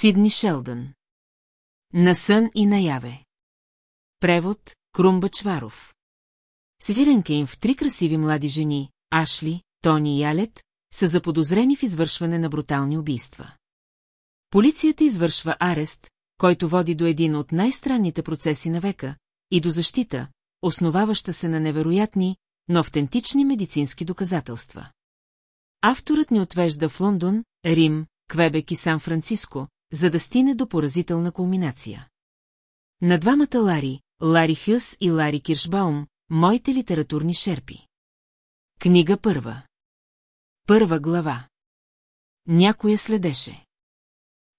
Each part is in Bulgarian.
Сидни Шелдън. На сън и наяве. Превод Крумба Чваров. Сетиренка им в три красиви млади жени, Ашли, Тони и Алет, са заподозрени в извършване на брутални убийства. Полицията извършва арест, който води до един от най-странните процеси на века, и до защита, основаваща се на невероятни, но автентични медицински доказателства. Авторът ни отвежда в Лондон, Рим, Квебек и Сан-Франциско, за да стине до поразителна кулминация. На двамата Лари, Лари Хюс и Лари Киршбаум, моите литературни шерпи. Книга първа. Първа глава. Някоя следеше.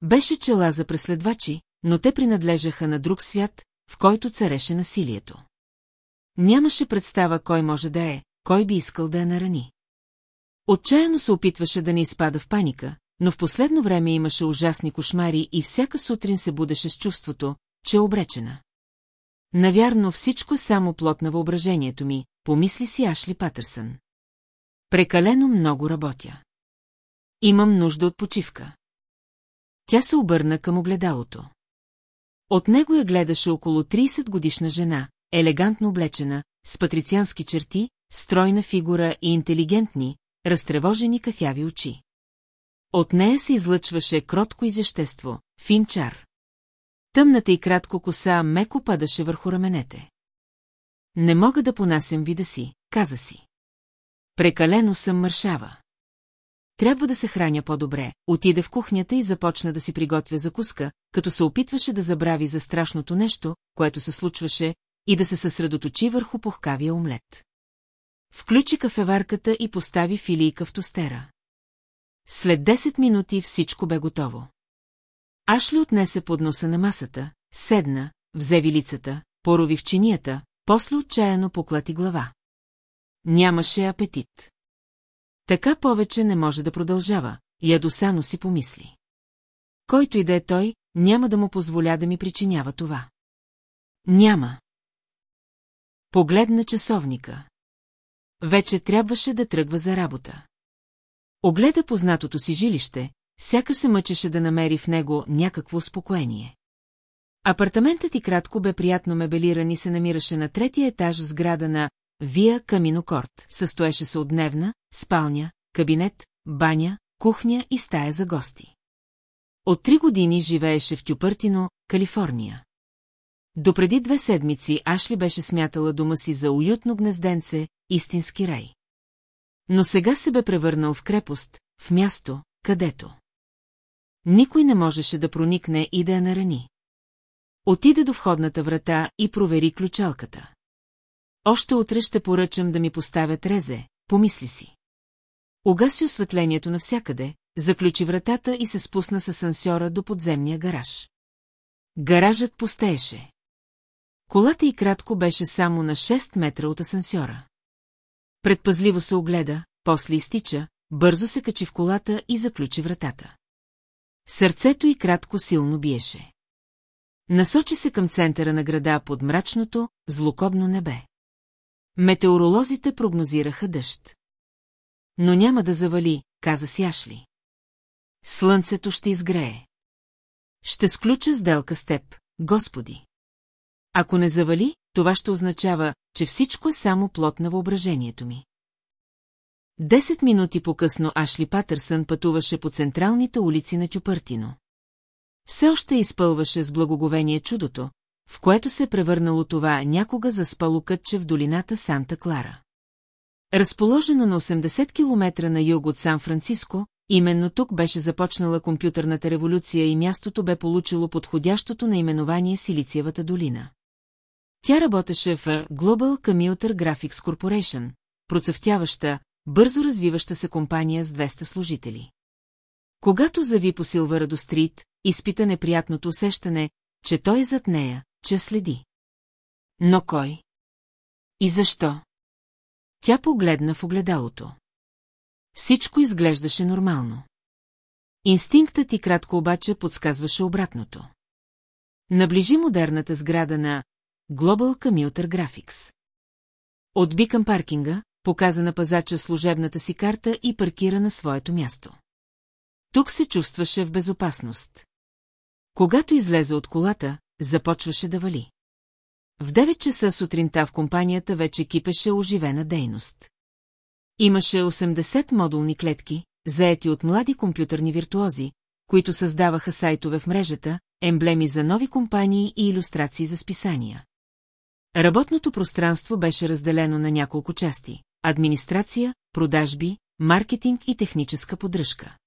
Беше чела за преследвачи, но те принадлежаха на друг свят, в който цареше насилието. Нямаше представа кой може да е, кой би искал да я нарани. Отчаяно се опитваше да не изпада в паника, но в последно време имаше ужасни кошмари и всяка сутрин се будеше с чувството, че е обречена. Навярно всичко е само плод на въображението ми, помисли си Ашли Патърсън. Прекалено много работя. Имам нужда от почивка. Тя се обърна към огледалото. От него я гледаше около 30 годишна жена, елегантно облечена, с патрициански черти, стройна фигура и интелигентни, разтревожени кафяви очи. От нея се излъчваше кротко изящество, финчар. Тъмната и кратко коса меко падаше върху раменете. Не мога да понасям вида си, каза си. Прекалено съм мършава. Трябва да се храня по-добре, отиде в кухнята и започна да си приготвя закуска, като се опитваше да забрави за страшното нещо, което се случваше, и да се съсредоточи върху пухкавия омлет. Включи кафеварката и постави филийка в тостера. След 10 минути всичко бе готово. Ашли отнесе подноса на масата, седна, взе вилицата, порови в чинията, после отчаяно поклати глава. Нямаше апетит. Така повече не може да продължава, ядосано си помисли. Който и да е той, няма да му позволя да ми причинява това. Няма. Погледна часовника. Вече трябваше да тръгва за работа. Огледа познатото си жилище, сякаш се мъчеше да намери в него някакво успокоение. Апартаментът и кратко бе приятно мебелиран и се намираше на третия етаж в сграда на Вия Каминокорт. Състоеше се от дневна, спалня, кабинет, баня, кухня и стая за гости. От три години живееше в Тюпъртино, Калифорния. Допреди две седмици Ашли беше смятала дома си за уютно гнезденце, истински рай. Но сега се бе превърнал в крепост, в място, където. Никой не можеше да проникне и да я нарани. Отиде до входната врата и провери ключалката. Още утре ще поръчам да ми поставят резе, помисли си. Угаси осветлението навсякъде, заключи вратата и се спусна с асансьора до подземния гараж. Гаражът пустееше. Колата и кратко беше само на 6 метра от асансьора. Предпазливо се огледа, после изтича, бързо се качи в колата и заключи вратата. Сърцето й кратко силно биеше. Насочи се към центъра на града под мрачното, злокобно небе. Метеоролозите прогнозираха дъжд. Но няма да завали, каза си Ашли. Слънцето ще изгрее. Ще сключа сделка с теб, Господи. Ако не завали, това ще означава, че всичко е само плод на въображението ми. Десет минути по-късно Ашли Патърсън пътуваше по централните улици на Тюпъртино. Все още изпълваше с благоговение чудото, в което се е превърнало това някога заспало кътче в долината Санта Клара. Разположено на 80 км на юг от Сан-Франциско, именно тук беше започнала компютърната революция и мястото бе получило подходящото наименование Силициевата долина. Тя работеше в Global Commuter Graphics Corporation, процъфтяваща, бързо развиваща се компания с 200 служители. Когато зави по Силварадо Стрит, изпита неприятното усещане, че той е зад нея, че следи. Но кой? И защо? Тя погледна в огледалото. Всичко изглеждаше нормално. Инстинктът и кратко обаче подсказваше обратното. Наближи модерната сграда на Global Commuter Graphics. Отби към паркинга, показа на пазача служебната си карта и паркира на своето място. Тук се чувстваше в безопасност. Когато излезе от колата, започваше да вали. В 9 часа сутринта в компанията вече кипеше оживена дейност. Имаше 80 модулни клетки, заети от млади компютърни виртуози, които създаваха сайтове в мрежата, емблеми за нови компании и иллюстрации за списания. Работното пространство беше разделено на няколко части – администрация, продажби, маркетинг и техническа поддръжка.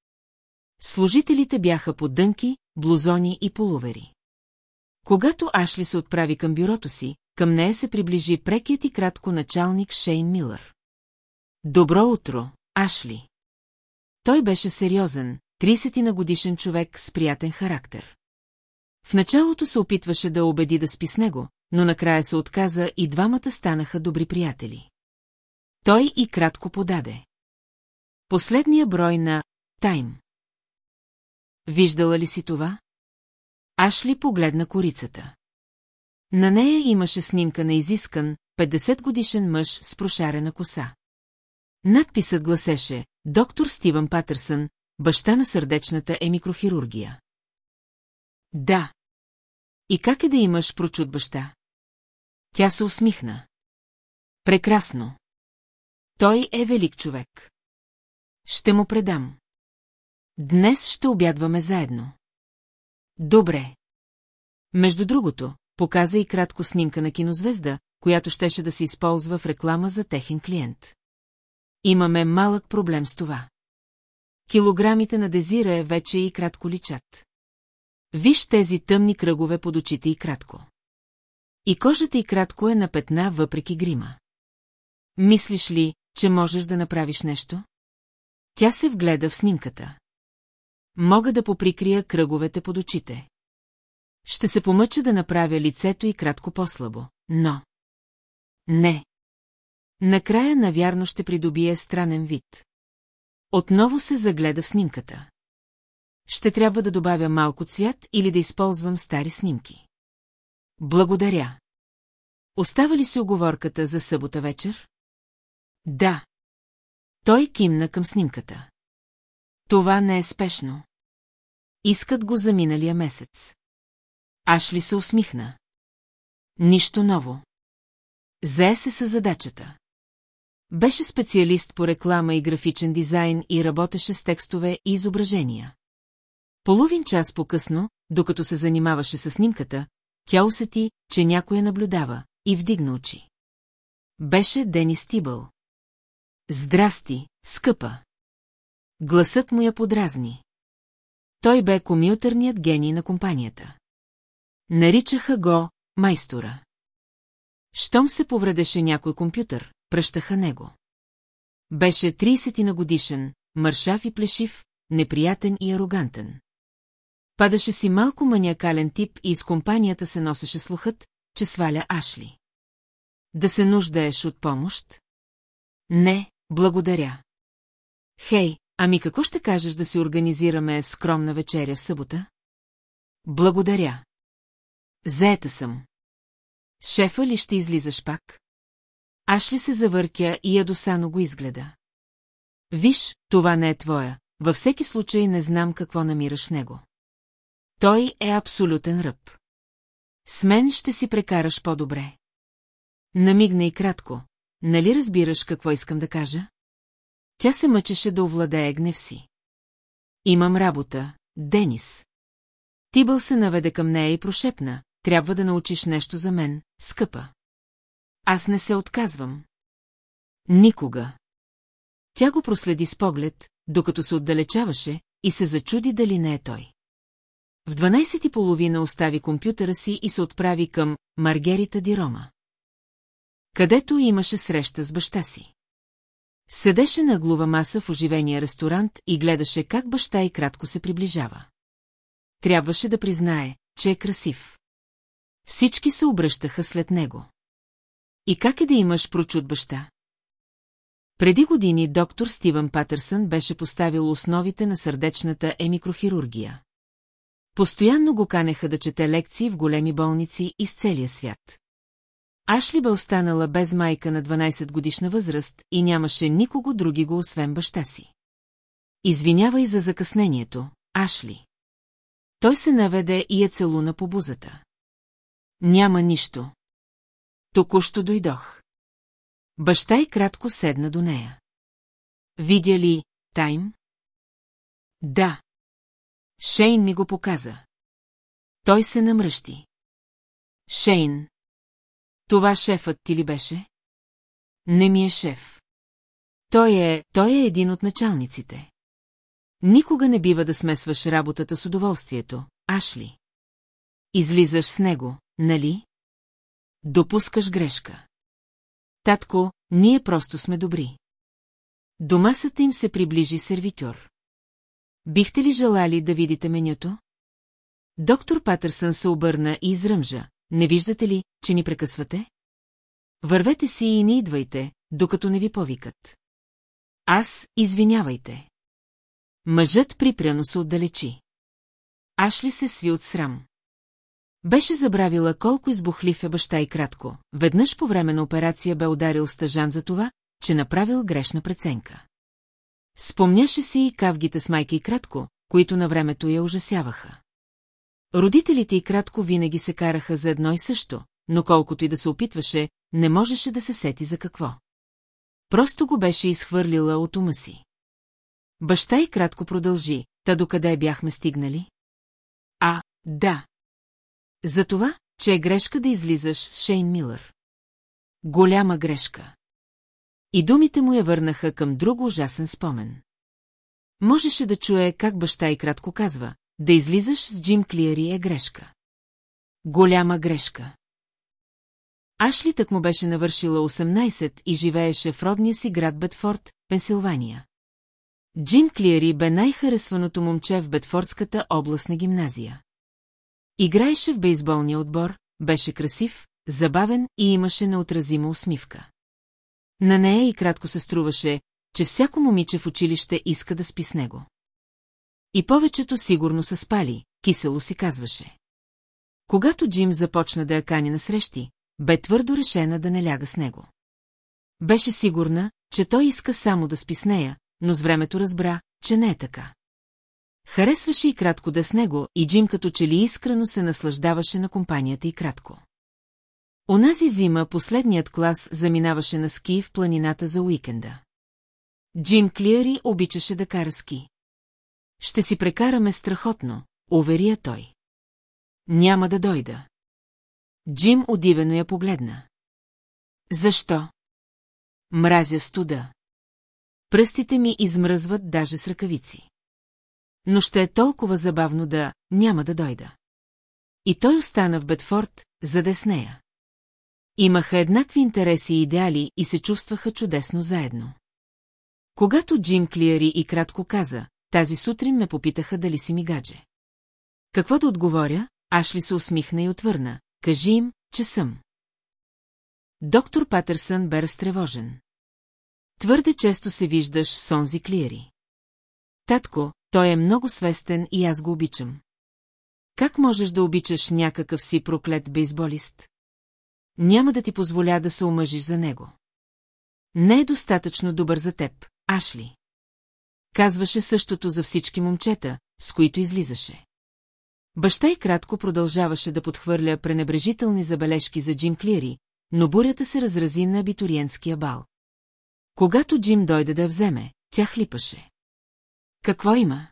Служителите бяха под дънки, блузони и полувери. Когато Ашли се отправи към бюрото си, към нея се приближи прекият и кратко началник Шейн Милър. Добро утро, Ашли. Той беше сериозен, 30 на годишен човек с приятен характер. В началото се опитваше да убеди да спи с него, но накрая се отказа и двамата станаха добри приятели. Той и кратко подаде. Последния брой на Тайм. Виждала ли си това? Ашли погледна корицата. На нея имаше снимка на изискан, 50 годишен мъж с прошарена коса. Надписът гласеше «Доктор Стивън Патърсън, баща на сърдечната емикрохирургия». Да. И как е да имаш прочут баща? Тя се усмихна. Прекрасно. Той е велик човек. Ще му предам. Днес ще обядваме заедно. Добре. Между другото, показа и кратко снимка на кинозвезда, която щеше да се използва в реклама за техен клиент. Имаме малък проблем с това. Килограмите на Дезира вече и кратко личат. Виж тези тъмни кръгове под очите и кратко. И кожата и кратко е на петна въпреки грима. Мислиш ли, че можеш да направиш нещо? Тя се вгледа в снимката. Мога да поприкрия кръговете под очите. Ще се помъча да направя лицето и кратко по-слабо, но... Не. Накрая навярно ще придобие странен вид. Отново се загледа в снимката. Ще трябва да добавя малко цвят или да използвам стари снимки. Благодаря. Остава ли си оговорката за събота вечер? Да. Той кимна към снимката. Това не е спешно. Искат го за миналия месец. Ашли се усмихна. Нищо ново. Зае се със задачата. Беше специалист по реклама и графичен дизайн и работеше с текстове и изображения. Половин час по-късно, докато се занимаваше с снимката, тя усети, че някой я наблюдава, и вдигна очи. Беше Денис Тибъл. Здрасти, скъпа! Гласът му я подразни. Той бе комютърният гений на компанията. Наричаха го майстора. Щом се повредеше някой компютър, пръщаха него. Беше 30 на годишен, мършав и плешив, неприятен и арогантен. Падаше си малко маниакален тип и из компанията се носеше слухът, че сваля Ашли. Да се нуждаеш от помощ? Не, благодаря. Хей, ами какво ще кажеш да си организираме скромна вечеря в събота? Благодаря. Заета съм. Шефа ли ще излизаш пак? Ашли се завъртя и ядосано го изгледа. Виж, това не е твоя, във всеки случай не знам какво намираш в него. Той е абсолютен ръб. С мен ще си прекараш по-добре. Намигна и кратко. Нали разбираш какво искам да кажа? Тя се мъчеше да овладее гнев си. Имам работа, Денис. Тибъл се наведе към нея и прошепна. Трябва да научиш нещо за мен, скъпа. Аз не се отказвам. Никога. Тя го проследи с поглед, докато се отдалечаваше, и се зачуди дали не е той. В 12 и половина остави компютъра си и се отправи към Маргерита Ди Рома. Където имаше среща с баща си. Седеше на глава маса в оживения ресторант и гледаше как баща и кратко се приближава. Трябваше да признае, че е красив. Всички се обръщаха след него. И как е да имаш прочут баща? Преди години доктор Стивън Патърсън беше поставил основите на сърдечната емикрохирургия. Постоянно го канеха да чете лекции в големи болници из целия свят. Ашли бе останала без майка на 12 годишна възраст и нямаше никого други го освен баща си. Извинявай за закъснението, Ашли. той се наведе и я целуна по бузата. Няма нищо. Току-що дойдох. Баща и кратко седна до нея. Видя ли Тайм? Да. Шейн ми го показа. Той се намръщи. Шейн. Това шефът ти ли беше? Не ми е шеф. Той е, той е един от началниците. Никога не бива да смесваш работата с удоволствието, Ашли. Излизаш с него, нали? Допускаш грешка. Татко, ние просто сме добри. До масата им се приближи сервитюр. Бихте ли желали да видите менюто? Доктор Патърсън се обърна и изръмжа. Не виждате ли, че ни прекъсвате? Вървете си и не идвайте, докато не ви повикат. Аз, извинявайте. Мъжът припряно се отдалечи. Ашли се сви от срам. Беше забравила колко избухлив е баща и кратко. Веднъж по време на операция бе ударил стъжан за това, че направил грешна преценка. Спомняше си и кавгите с майка и кратко, които на времето я ужасяваха. Родителите и кратко винаги се караха за едно и също, но колкото и да се опитваше, не можеше да се сети за какво. Просто го беше изхвърлила от ума си. Баща и кратко продължи, та докъде бяхме стигнали? А, да. За това, че е грешка да излизаш с Шейн Милър. Голяма грешка. И думите му я върнаха към друг ужасен спомен. Можеше да чуе как баща и кратко казва, да излизаш с Джим Клиери е грешка. Голяма грешка. Ашли так му беше навършила 18 и живееше в родния си град Бетфорд, Пенсилвания. Джим Клиери бе най-харесваното момче в Бетфордската областна гимназия. Играеше в бейсболния отбор, беше красив, забавен и имаше неотразима усмивка. На нея и кратко се струваше, че всяко момиче в училище иска да спи с него. И повечето сигурно са спали, кисело си казваше. Когато Джим започна да я кани на срещи, бе твърдо решена да не ляга с него. Беше сигурна, че той иска само да спи с нея, но с времето разбра, че не е така. Харесваше и кратко да с него, и Джим като че ли искрено се наслаждаваше на компанията и кратко. Онази зима последният клас заминаваше на ски в планината за уикенда. Джим Клиари обичаше да кара ски. Ще си прекараме страхотно, уверия той. Няма да дойда. Джим удивено я погледна. Защо? Мразя студа. Пръстите ми измръзват даже с ръкавици. Но ще е толкова забавно да няма да дойда. И той остана в Бетфорд, за да е с нея. Имаха еднакви интереси и идеали и се чувстваха чудесно заедно. Когато Джим Клиари и кратко каза, тази сутрин ме попитаха дали си ми гадже. Какво да отговоря, Ашли се усмихна и отвърна. Кажи им, че съм. Доктор Патърсън бе разтревожен. Твърде често се виждаш с Сонзи Клиери. Татко, той е много свестен и аз го обичам. Как можеш да обичаш някакъв си проклет бейсболист? Няма да ти позволя да се омъжиш за него. Не е достатъчно добър за теб, Ашли. Казваше същото за всички момчета, с които излизаше. Баща и кратко продължаваше да подхвърля пренебрежителни забележки за Джим Клири, но бурята се разрази на абитуриентския бал. Когато Джим дойде да я вземе, тя хлипаше. Какво има?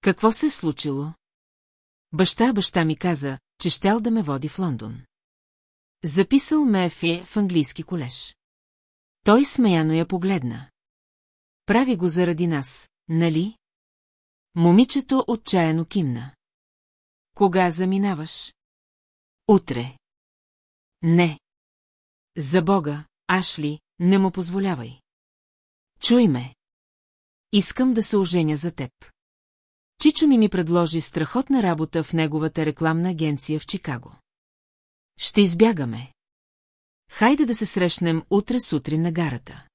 Какво се е случило? Баща, баща ми каза, че щял да ме води в Лондон. Записал ме е в английски колеж. Той смеяно я погледна. Прави го заради нас, нали? Момичето отчаяно кимна. Кога заминаваш? Утре. Не. За Бога, Ашли, не му позволявай. Чуй ме. Искам да се оженя за теб. Чичо ми ми предложи страхотна работа в неговата рекламна агенция в Чикаго. Ще избягаме. Хайде да се срещнем утре сутрин на гарата.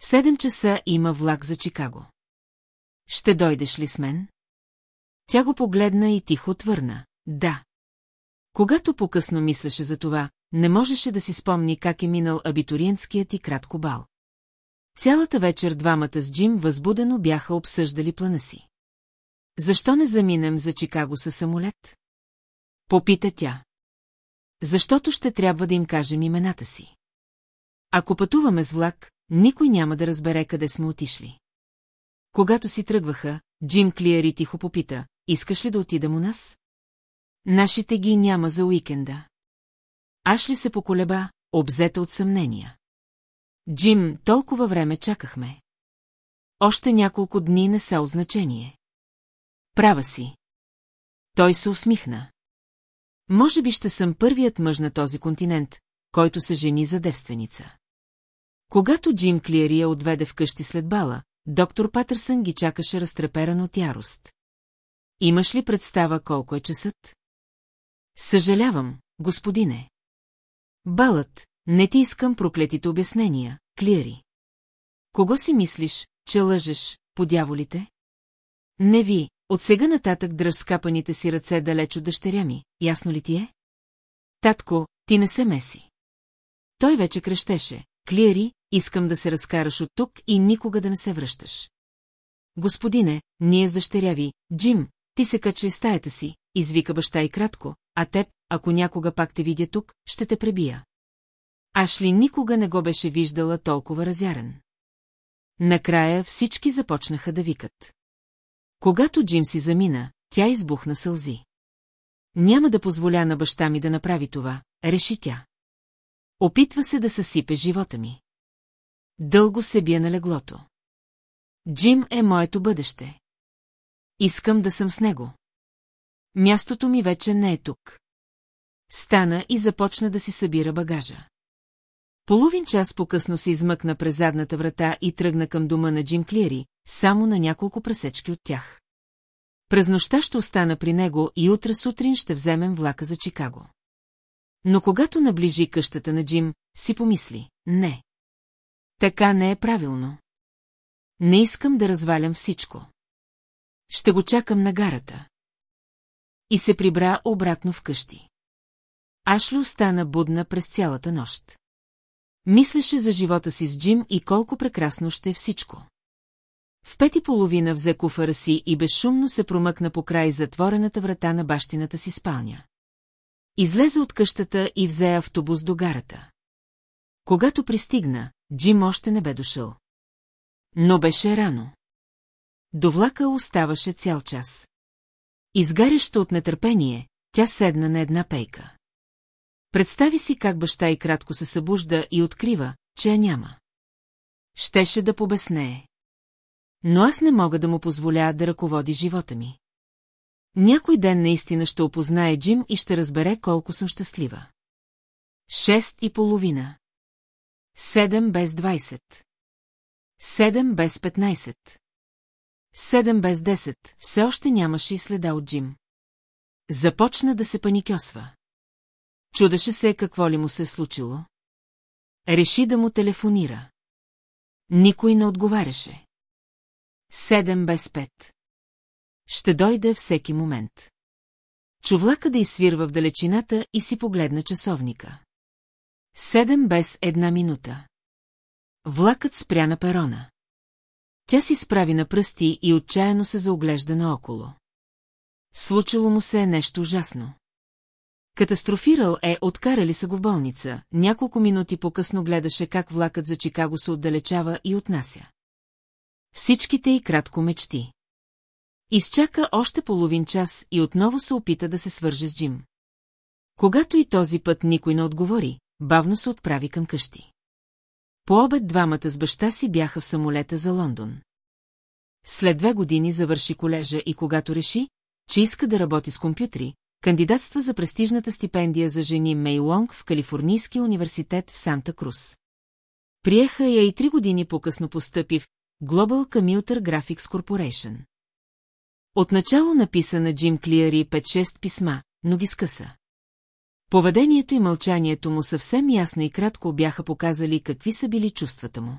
В седем часа има влак за Чикаго. Ще дойдеш ли с мен? Тя го погледна и тихо отвърна. Да. Когато по-късно мислеше за това, не можеше да си спомни как е минал абитуриентският и кратко бал. Цялата вечер двамата с Джим възбудено бяха обсъждали плана си. Защо не заминем за Чикаго със самолет? Попита тя. Защото ще трябва да им кажем имената си. Ако пътуваме с влак, никой няма да разбере къде сме отишли. Когато си тръгваха, Джим Клиери тихо попита, искаш ли да отидем у нас? Нашите ги няма за уикенда. Аш ли се поколеба, обзета от съмнения. Джим, толкова време чакахме. Още няколко дни не са от значение. Права си. Той се усмихна. Може би ще съм първият мъж на този континент, който се жени за девственица. Когато Джим Клиери я отведе вкъщи след бала, доктор Патърсън ги чакаше разтреперан от ярост. Имаш ли представа колко е часът? Съжалявам, господине. Балът, не ти искам проклетите обяснения, Клиери. Кого си мислиш, че лъжеш, по дяволите? Не ви, от сега нататък дръж скапаните си ръце далеч от дъщеря ми, ясно ли ти е? Татко, ти не се меси. Той вече крещеше. Клиери, искам да се разкараш от тук и никога да не се връщаш. Господине, ние с дъщеря ви, Джим, ти се качвай стаята си, извика баща и кратко, а теб, ако някога пак те видя тук, ще те пребия. Ашли никога не го беше виждала толкова разярен. Накрая всички започнаха да викат. Когато Джим си замина, тя избухна сълзи. Няма да позволя на баща ми да направи това, реши тя. Опитва се да съсипе живота ми. Дълго се бия на леглото. Джим е моето бъдеще. Искам да съм с него. Мястото ми вече не е тук. Стана и започна да си събира багажа. Половин час по-късно се измъкна през задната врата и тръгна към дома на Джим Клиери, само на няколко пресечки от тях. През нощта ще остана при него и утре сутрин ще вземем влака за Чикаго. Но когато наближи къщата на Джим, си помисли, не. Така не е правилно. Не искам да развалям всичко. Ще го чакам на гарата. И се прибра обратно в къщи. Ашли остана будна през цялата нощ. Мислеше за живота си с Джим и колко прекрасно ще е всичко. В пети половина взе куфара си и безшумно се промъкна по край затворената врата на бащината си спалня. Излезе от къщата и взе автобус до гарата. Когато пристигна, Джим още не бе дошъл. Но беше рано. До влака оставаше цял час. Изгаряща от нетърпение, тя седна на една пейка. Представи си как баща и кратко се събужда и открива, че я няма. Щеше да побеснее. Но аз не мога да му позволя да ръководи живота ми. Някой ден наистина ще опознае Джим и ще разбере колко съм щастлива. Шест и половина. Седем без двайсет. Седем без петнайсет. Седем без десет, все още нямаше и следа от Джим. Започна да се паникьосва. Чудеше се какво ли му се е случило. Реши да му телефонира. Никой не отговаряше. Седем без пет. Ще дойде всеки момент. Чувлака да изсвирва в далечината и си погледна часовника. Седем без една минута. Влакът спря на перона. Тя си справи на пръсти и отчаяно се заоглежда наоколо. Случило му се е нещо ужасно. Катастрофирал е, откарали са го в болница, няколко минути по-късно гледаше как влакът за Чикаго се отдалечава и отнася. Всичките и кратко мечти. Изчака още половин час и отново се опита да се свърже с Джим. Когато и този път никой не отговори, бавно се отправи към къщи. По обед двамата с баща си бяха в самолета за Лондон. След две години завърши колежа и когато реши, че иска да работи с компютри, кандидатства за престижната стипендия за жени Мей Лонг в Калифорнийския университет в Санта Крус. Приеха я и три години по-късно постъпи в Global Commuter Graphics Corporation. Отначало написа на Джим Клиари 5-6 писма, но ги скъса. Поведението и мълчанието му съвсем ясно и кратко бяха показали какви са били чувствата му.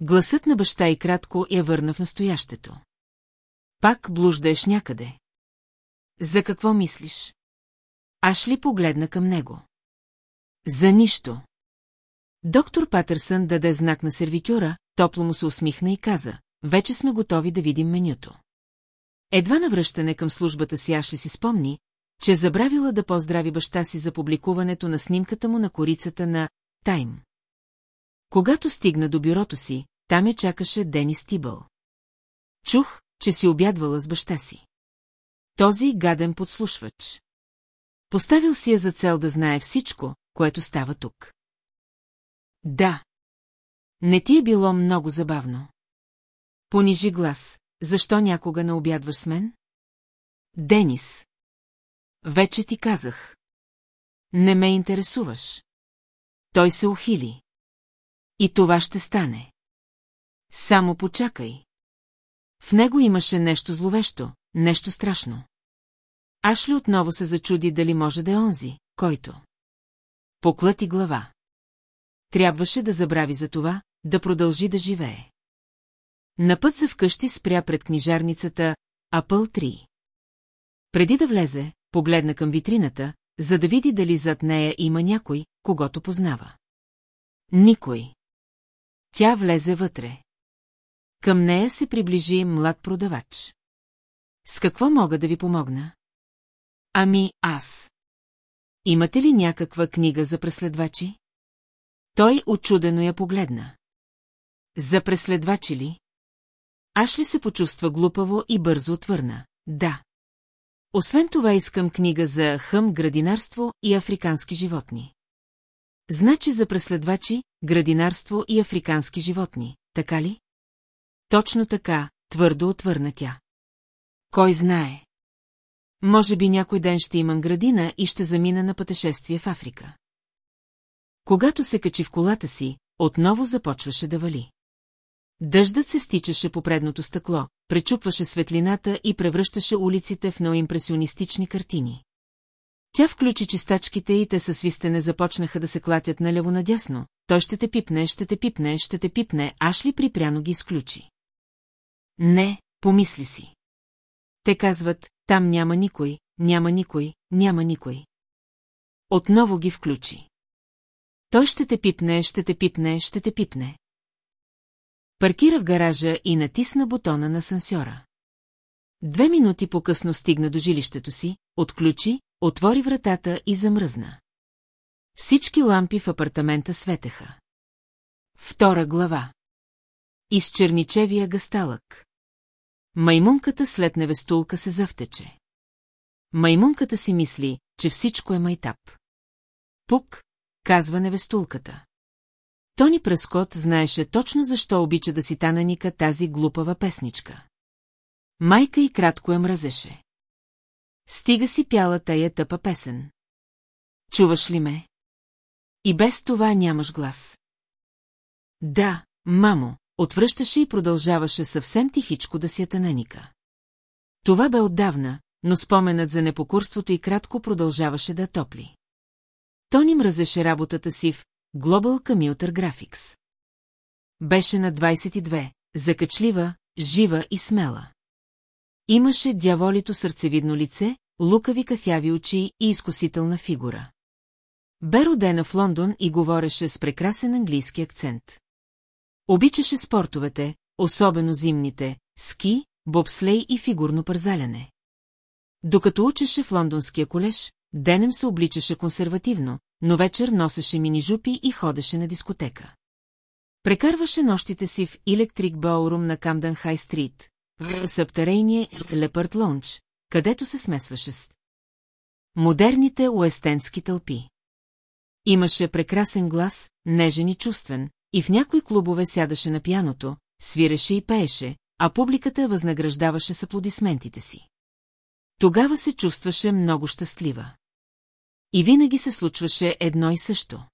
Гласът на баща и кратко я върна в настоящето. Пак блуждаеш някъде. За какво мислиш? Аш ли погледна към него? За нищо. Доктор Патърсън даде знак на сервитюра, топло му се усмихна и каза, вече сме готови да видим менюто. Едва навръщане към службата си Ашли си спомни, че забравила да поздрави баща си за публикуването на снимката му на корицата на «Тайм». Когато стигна до бюрото си, там я чакаше Денис Тибъл. Чух, че си обядвала с баща си. Този гаден подслушвач. Поставил си я за цел да знае всичко, което става тук. Да. Не ти е било много забавно. Понижи глас. Защо някога не обядваш с мен? Денис. Вече ти казах. Не ме интересуваш. Той се ухили. И това ще стане. Само почакай. В него имаше нещо зловещо, нещо страшно. Ашли отново се зачуди дали може да е онзи, който. Поклати глава. Трябваше да забрави за това, да продължи да живее. На път за вкъщи спря пред книжарницата Апъл 3. Преди да влезе, погледна към витрината, за да види дали зад нея има някой, когато познава. Никой. Тя влезе вътре. Към нея се приближи млад продавач. С какво мога да ви помогна? Ами, аз. Имате ли някаква книга за преследвачи? Той очудено я погледна. За преследвачи ли? Аш ли се почувства глупаво и бързо отвърна. Да. Освен това искам книга за хъм, градинарство и африкански животни. Значи за преследвачи, градинарство и африкански животни, така ли? Точно така, твърдо отвърна тя. Кой знае? Може би някой ден ще имам градина и ще замина на пътешествие в Африка. Когато се качи в колата си, отново започваше да вали. Дъждът се стичаше по предното стъкло, пречупваше светлината и превръщаше улиците в неоимпресионистични картини. Тя включи чистачките и те със свистене започнаха да се клатят наляво-надясно. Той ще те пипне, ще те пипне, ще те пипне, аш ли припряно ги изключи. Не, помисли си. Те казват, там няма никой, няма никой, няма никой. Отново ги включи. Той ще те пипне, ще те пипне, ще те пипне. Паркира в гаража и натисна бутона на сансьора. Две минути по-късно стигна до жилището си, отключи, отвори вратата и замръзна. Всички лампи в апартамента светеха. Втора глава. Из черничевия гасталък. Маймунката след невестулка се завтече. Маймунката си мисли, че всичко е майтап. Пук, казва невестулката. Тони Прескот знаеше точно защо обича да си тананика тази глупава песничка. Майка и кратко я мразеше. Стига си пяла тая тъпа песен. Чуваш ли ме? И без това нямаш глас. Да, мамо, отвръщаше и продължаваше съвсем тихичко да си я. Това бе отдавна, но споменът за непокурството и кратко продължаваше да топли. Тони мразеше работата си в Global Commuter Graphics. Беше на 22, закачлива, жива и смела. Имаше дяволито сърцевидно лице, лукави кафяви очи и изкусителна фигура. Бе родена в Лондон и говореше с прекрасен английски акцент. Обичаше спортовете, особено зимните, ски, бобслей и фигурно пързаляне. Докато учеше в лондонския колеж, денем се обличаше консервативно, но вечер носеше мини-жупи и ходеше на дискотека. Прекарваше нощите си в Electric Ballroom на Камден Хай Стрит, в събтерейния Лепърт Лонч, където се смесваше с модерните уестенски тълпи. Имаше прекрасен глас, нежен и чувствен, и в някои клубове сядаше на пяното, свиреше и пееше, а публиката възнаграждаваше с аплодисментите си. Тогава се чувстваше много щастлива. И винаги се случваше едно и също.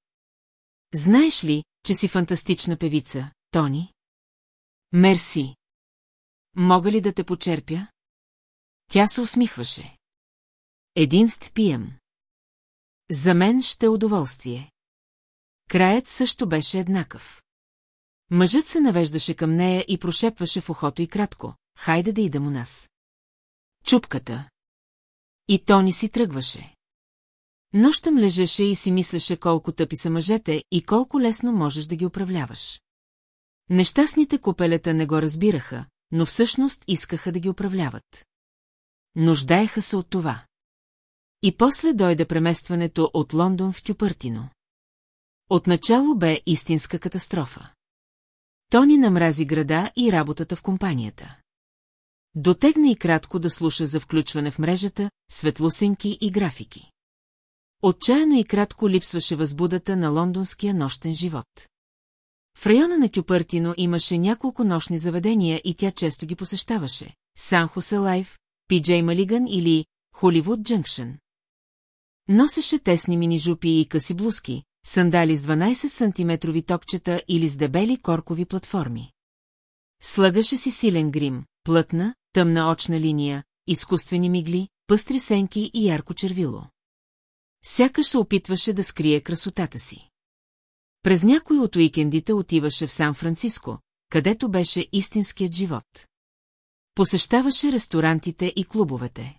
Знаеш ли, че си фантастична певица, Тони? Мерси. Мога ли да те почерпя? Тя се усмихваше. Един пием. За мен ще удоволствие. Краят също беше еднакъв. Мъжът се навеждаше към нея и прошепваше в ухото и кратко. Хайде да идем у нас. Чупката. И Тони си тръгваше. Нощем лежеше и си мислеше колко тъпи са мъжете и колко лесно можеш да ги управляваш. Нещастните копелета не го разбираха, но всъщност искаха да ги управляват. нуждаеха се от това. И после дойде преместването от Лондон в Тюпъртино. Отначало бе истинска катастрофа. Тони намрази града и работата в компанията. Дотегна и кратко да слуша за включване в мрежата, светлосенки и графики. Отчаяно и кратко липсваше възбудата на лондонския нощен живот. В района на Кюпъртино имаше няколко нощни заведения и тя често ги посещаваше. Сан Хосе Лайф, Пиджей Малиган или Холивуд Джънкшен. Носеше тесни мини-жупи и къси блузки, сандали с 12 см токчета или с дебели коркови платформи. Слагаше си силен грим, плътна, тъмна очна линия, изкуствени мигли, пъстри сенки и ярко червило. Сякаш се опитваше да скрие красотата си. През някой от уикендите отиваше в Сан-Франциско, където беше истинският живот. Посещаваше ресторантите и клубовете.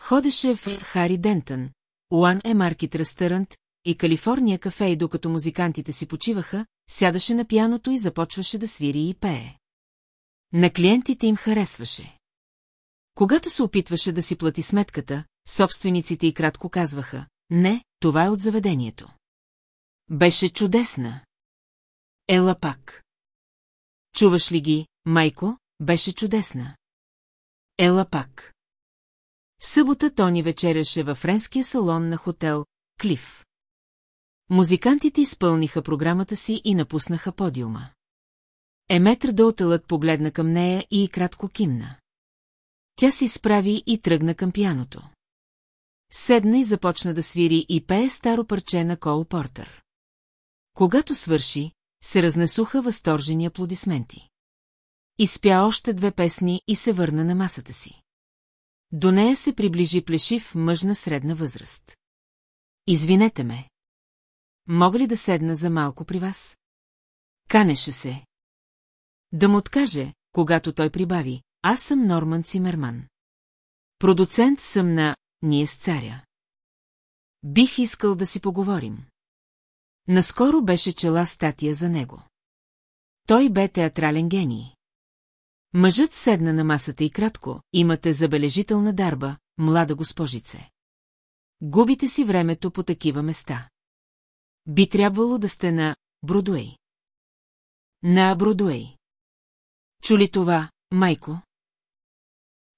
Ходеше в Хари Дентън, Уан е Маркет ресторант и Калифорния кафе и докато музикантите си почиваха, сядаше на пяното и започваше да свири и пее. На клиентите им харесваше. Когато се опитваше да си плати сметката, собствениците и кратко казваха, не, това е от заведението. Беше чудесна. Ела пак. Чуваш ли ги, майко? Беше чудесна. Ела пак. В събота Тони вечеряше във френския салон на хотел Клиф. Музикантите изпълниха програмата си и напуснаха подиума. Еметр Долтелът погледна към нея и кратко кимна. Тя си справи и тръгна към пяното. Седна и започна да свири и пее старо парче на Кол Портър. Когато свърши, се разнесуха възторжени аплодисменти. Изпя още две песни и се върна на масата си. До нея се приближи плешив мъж на средна възраст. Извинете ме. Мога ли да седна за малко при вас? Канеше се. Да му откаже, когато той прибави. Аз съм Норман Цимерман. Продуцент съм на «Ние с царя». Бих искал да си поговорим. Наскоро беше чела статия за него. Той бе театрален гений. Мъжът седна на масата и кратко, имате забележителна дарба, млада госпожице. Губите си времето по такива места. Би трябвало да сте на Бродуей. На Бродуей. Чули това, майко?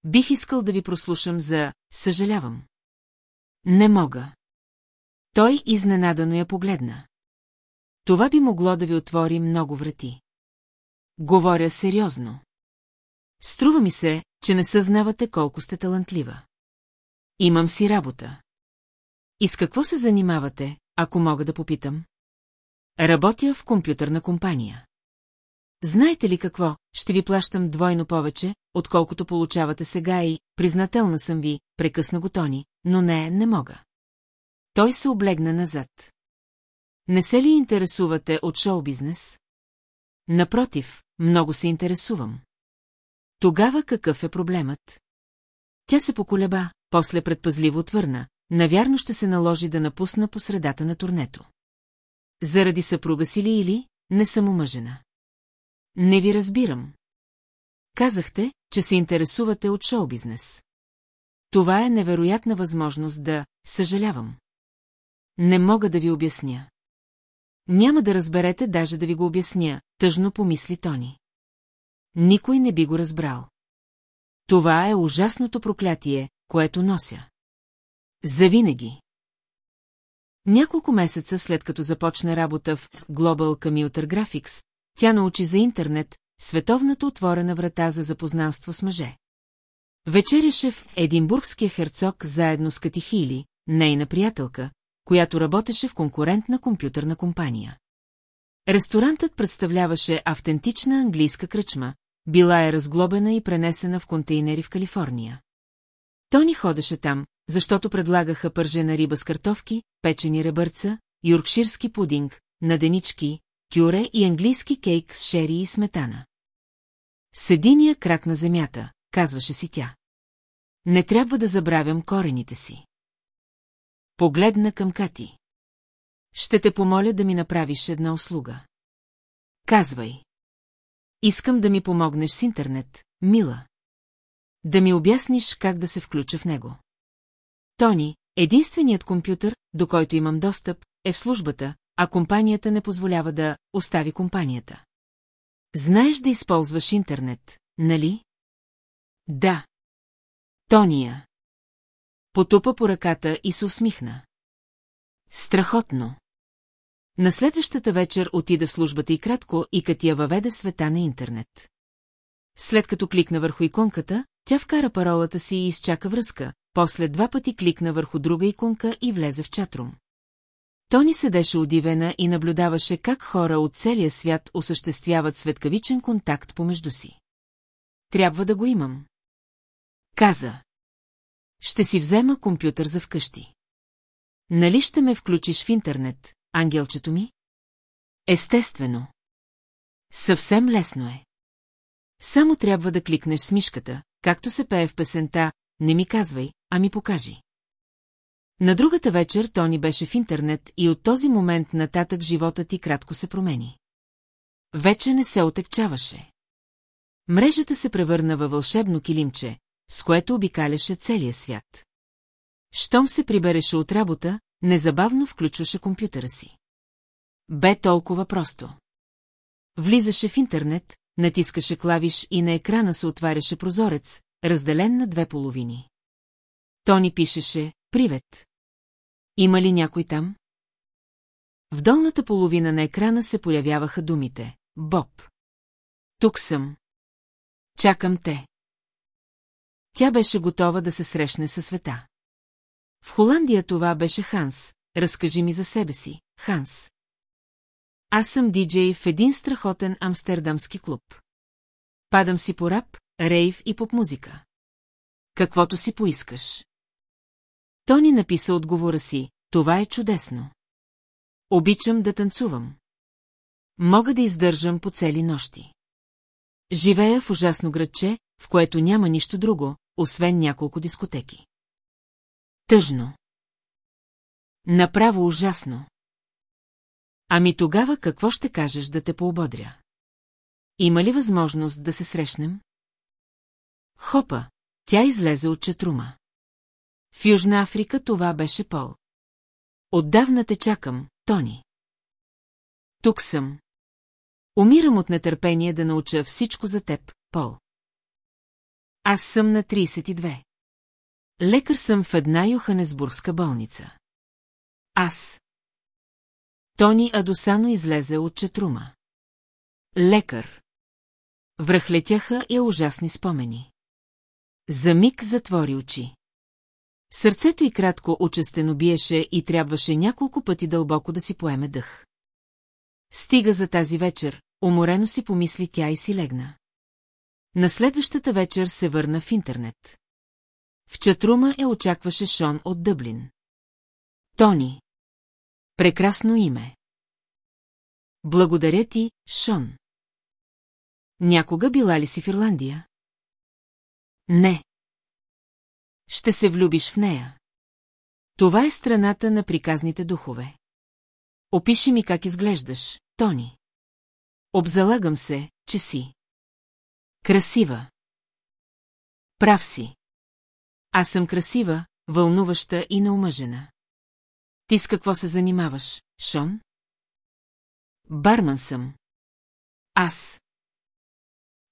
Бих искал да ви прослушам за «Съжалявам». Не мога. Той изненадано я погледна. Това би могло да ви отвори много врати. Говоря сериозно. Струва ми се, че не съзнавате колко сте талантлива. Имам си работа. И с какво се занимавате, ако мога да попитам? Работя в компютърна компания. Знаете ли какво, ще ви плащам двойно повече, отколкото получавате сега и, признателна съм ви, прекъсна го Тони, но не, не мога. Той се облегна назад. Не се ли интересувате от шоу-бизнес? Напротив, много се интересувам. Тогава какъв е проблемът? Тя се поколеба, после предпазливо отвърна. Навярно ще се наложи да напусна по средата на турнето. Заради съпруга си ли или не съм омъжена? Не ви разбирам. Казахте, че се интересувате от шоу-бизнес. Това е невероятна възможност да съжалявам. Не мога да ви обясня. Няма да разберете даже да ви го обясня, тъжно помисли Тони. Никой не би го разбрал. Това е ужасното проклятие, което нося. Завинаги. Няколко месеца след като започне работа в Global Commuter Graphics, тя научи за интернет, световната отворена врата за запознанство с мъже. Вечеряше в Единбургския херцог заедно с Кати Хили, нейна приятелка, която работеше в конкурентна компютърна компания. Ресторантът представляваше автентична английска кръчма, била е разглобена и пренесена в контейнери в Калифорния. Тони ходеше там, защото предлагаха пържена риба с картофки, печени ребърца, юркширски пудинг, наденички, кюре и английски кейк с шери и сметана. Сединия крак на земята, казваше си тя. Не трябва да забравям корените си. Погледна към Кати. Ще те помоля да ми направиш една услуга. Казвай. Искам да ми помогнеш с интернет, мила. Да ми обясниш как да се включа в него. Тони, единственият компютър, до който имам достъп, е в службата, а компанията не позволява да остави компанията. Знаеш да използваш интернет, нали? Да. Тония. Потупа по ръката и се усмихна. Страхотно. На следващата вечер отида в службата и кратко и като я въведе света на интернет. След като кликна върху иконката, тя вкара паролата си и изчака връзка, после два пъти кликна върху друга иконка и влезе в чатрум. Тони седеше удивена и наблюдаваше как хора от целия свят осъществяват светкавичен контакт помежду си. Трябва да го имам. Каза. Ще си взема компютър за вкъщи. Нали ще ме включиш в интернет, ангелчето ми? Естествено. Съвсем лесно е. Само трябва да кликнеш с мишката, както се пее в песента, не ми казвай, а ми покажи. На другата вечер Тони беше в интернет и от този момент нататък живота ти кратко се промени. Вече не се отекчаваше. Мрежата се превърна във вълшебно килимче, с което обикаляше целия свят. Щом се прибереше от работа, незабавно включваше компютъра си. Бе толкова просто. Влизаше в интернет, натискаше клавиш и на екрана се отваряше прозорец, разделен на две половини. Тони пишеше «Привет». Има ли някой там? В долната половина на екрана се появяваха думите «Боб». Тук съм. Чакам те. Тя беше готова да се срещне със света. В Холандия това беше Ханс. Разкажи ми за себе си, Ханс. Аз съм диджей в един страхотен амстердамски клуб. Падам си по рап, рейв и поп-музика. Каквото си поискаш. Тони написа отговора си, това е чудесно. Обичам да танцувам. Мога да издържам по цели нощи. Живея в ужасно градче, в което няма нищо друго, освен няколко дискотеки. Тъжно. Направо ужасно. Ами тогава какво ще кажеш да те поободря? Има ли възможност да се срещнем? Хопа, тя излезе от четрума. В Южна Африка това беше Пол. Отдавна те чакам, Тони. Тук съм. Умирам от нетърпение да науча всичко за теб, Пол. Аз съм на 32. Лекар съм в една Йоханесбургска болница. Аз. Тони Адосано излезе от четрума. Лекар. Връхлетяха я ужасни спомени. За миг затвори очи. Сърцето й кратко очестено биеше и трябваше няколко пъти дълбоко да си поеме дъх. Стига за тази вечер, уморено си помисли тя и си легна. На следващата вечер се върна в интернет. В чатрума я очакваше Шон от Дъблин. Тони. Прекрасно име. Благодаря ти, Шон. Някога била ли си в Ирландия? Не. Ще се влюбиш в нея. Това е страната на приказните духове. Опиши ми как изглеждаш, Тони. Обзалагам се, че си. Красива. Прав си. Аз съм красива, вълнуваща и неумъжена. Ти с какво се занимаваш, Шон? Барман съм. Аз.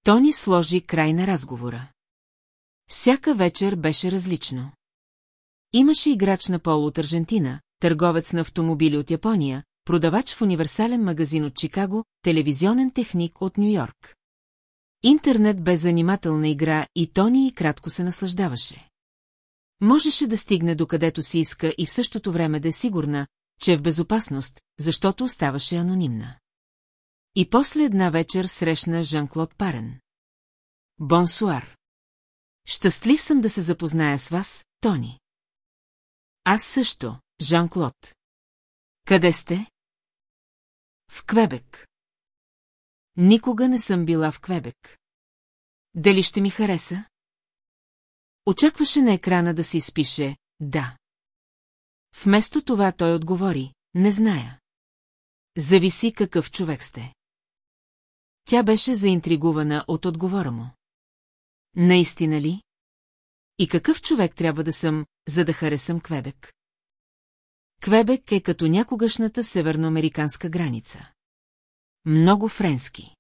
Тони сложи край на разговора. Всяка вечер беше различно. Имаше играч на пол от Аржентина, търговец на автомобили от Япония, продавач в универсален магазин от Чикаго, телевизионен техник от Нью-Йорк. Интернет бе занимателна игра и Тони и кратко се наслаждаваше. Можеше да стигне до където си иска и в същото време да е сигурна, че е в безопасност, защото оставаше анонимна. И после една вечер срещна Жан-Клод Парен. Бонсуар. Щастлив съм да се запозная с вас, Тони. Аз също, Жан-Клод. Къде сте? В Квебек. Никога не съм била в Квебек. Дали ще ми хареса? Очакваше на екрана да се изпише «Да». Вместо това той отговори «Не зная». Зависи какъв човек сте. Тя беше заинтригувана от отговора му. Наистина ли? И какъв човек трябва да съм, за да харесам Квебек? Квебек е като някогашната северноамериканска граница. Много френски.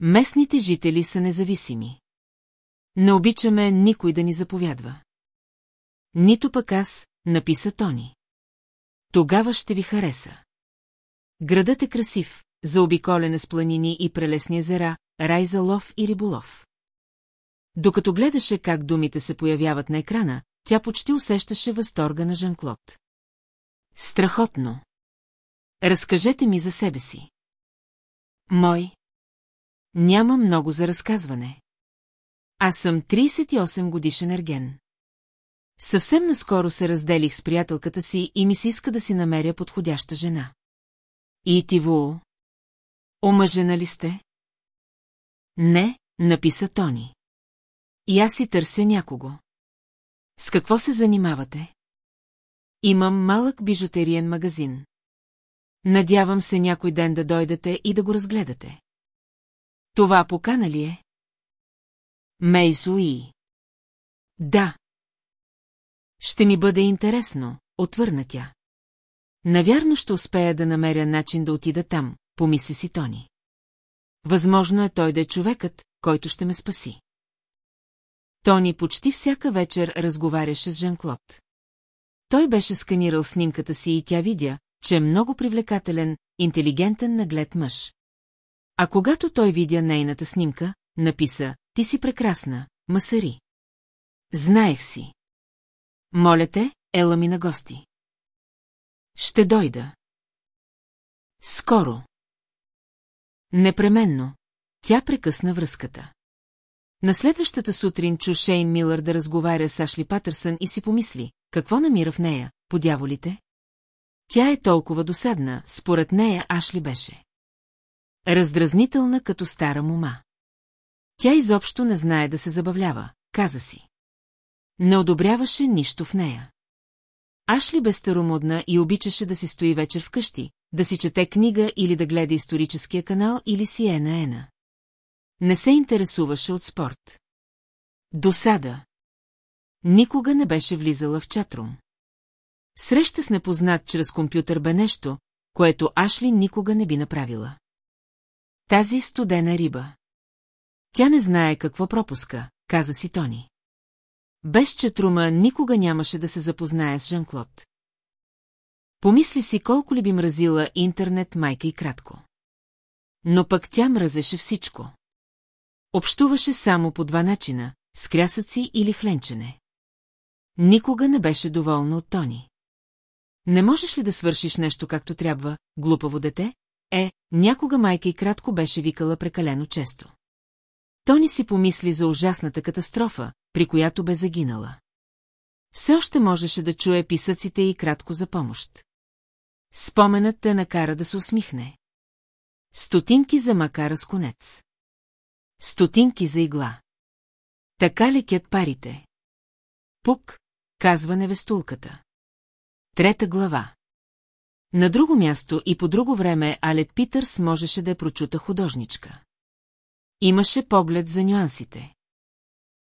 Местните жители са независими. Не обичаме никой да ни заповядва. Нито пък аз, написа Тони. Тогава ще ви хареса. Градът е красив, заобиколен с планини и прелесни езера, рай за лов и риболов. Докато гледаше как думите се появяват на екрана, тя почти усещаше възторга на Жан-Клод. Страхотно! Разкажете ми за себе си. Мой. Няма много за разказване. Аз съм 38 годишен ерген. Съвсем наскоро се разделих с приятелката си и ми се иска да си намеря подходяща жена. И ти, Ву? Омъжена ли сте? Не, написа Тони. И аз си търся някого. С какво се занимавате? Имам малък бижутериен магазин. Надявам се някой ден да дойдете и да го разгледате. Това покана ли е? Мейзуи. Да. Ще ми бъде интересно, отвърна тя. Навярно ще успея да намеря начин да отида там, помисли си Тони. Възможно е той да е човекът, който ще ме спаси. Тони почти всяка вечер разговаряше с Жан-Клод. Той беше сканирал снимката си и тя видя, че е много привлекателен, интелигентен наглед мъж. А когато той видя нейната снимка, написа, ти си прекрасна, масари. Знаех си. Моля те, ела ми на гости. Ще дойда. Скоро. Непременно. Тя прекъсна връзката. На следващата сутрин чу Шейн Милър да разговаря с Ашли Патърсън и си помисли, какво намира в нея, по дяволите? Тя е толкова досадна, според нея Ашли беше. Раздразнителна като стара мума. Тя изобщо не знае да се забавлява, каза си. Не одобряваше нищо в нея. Ашли бе старомодна и обичаше да си стои вечер вкъщи, да си чете книга или да гледа историческия канал или си е на ена. Не се интересуваше от спорт. Досада. Никога не беше влизала в чатрум. Среща с непознат чрез компютър бе нещо, което Ашли никога не би направила. Тази студена риба. Тя не знае какво пропуска, каза си Тони. Без четрума никога нямаше да се запознае с Жан-Клод. Помисли си колко ли би мразила интернет майка и кратко. Но пък тя мразеше всичко. Общуваше само по два начина – с крясъци или хленчене. Никога не беше доволна от Тони. Не можеш ли да свършиш нещо както трябва, глупаво дете? Е, някога майка и кратко беше викала прекалено често. Тони си помисли за ужасната катастрофа, при която бе загинала. Все още можеше да чуе писъците и кратко за помощ. Споменът те накара да се усмихне. Стотинки за макара с конец. Стотинки за игла. Така лекят парите. Пук, казва невестулката. Трета глава. На друго място и по друго време Алет Питърс можеше да е прочута художничка. Имаше поглед за нюансите.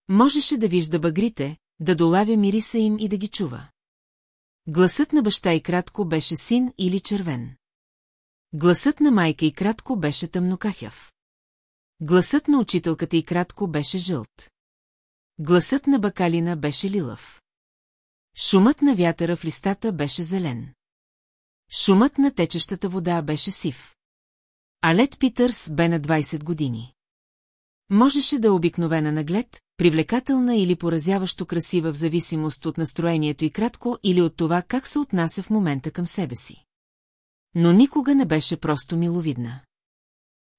Можеше да вижда багрите, да долавя мириса им и да ги чува. Гласът на баща и кратко беше син или червен. Гласът на майка и кратко беше тъмнокахяв. Гласът на учителката и кратко беше жълт. Гласът на бакалина беше лилав. Шумът на вятъра в листата беше зелен. Шумът на течещата вода беше сив. Алет Питърс бе на 20 години. Можеше да е обикновена наглед, привлекателна или поразяващо красива в зависимост от настроението и кратко или от това как се отнася в момента към себе си. Но никога не беше просто миловидна.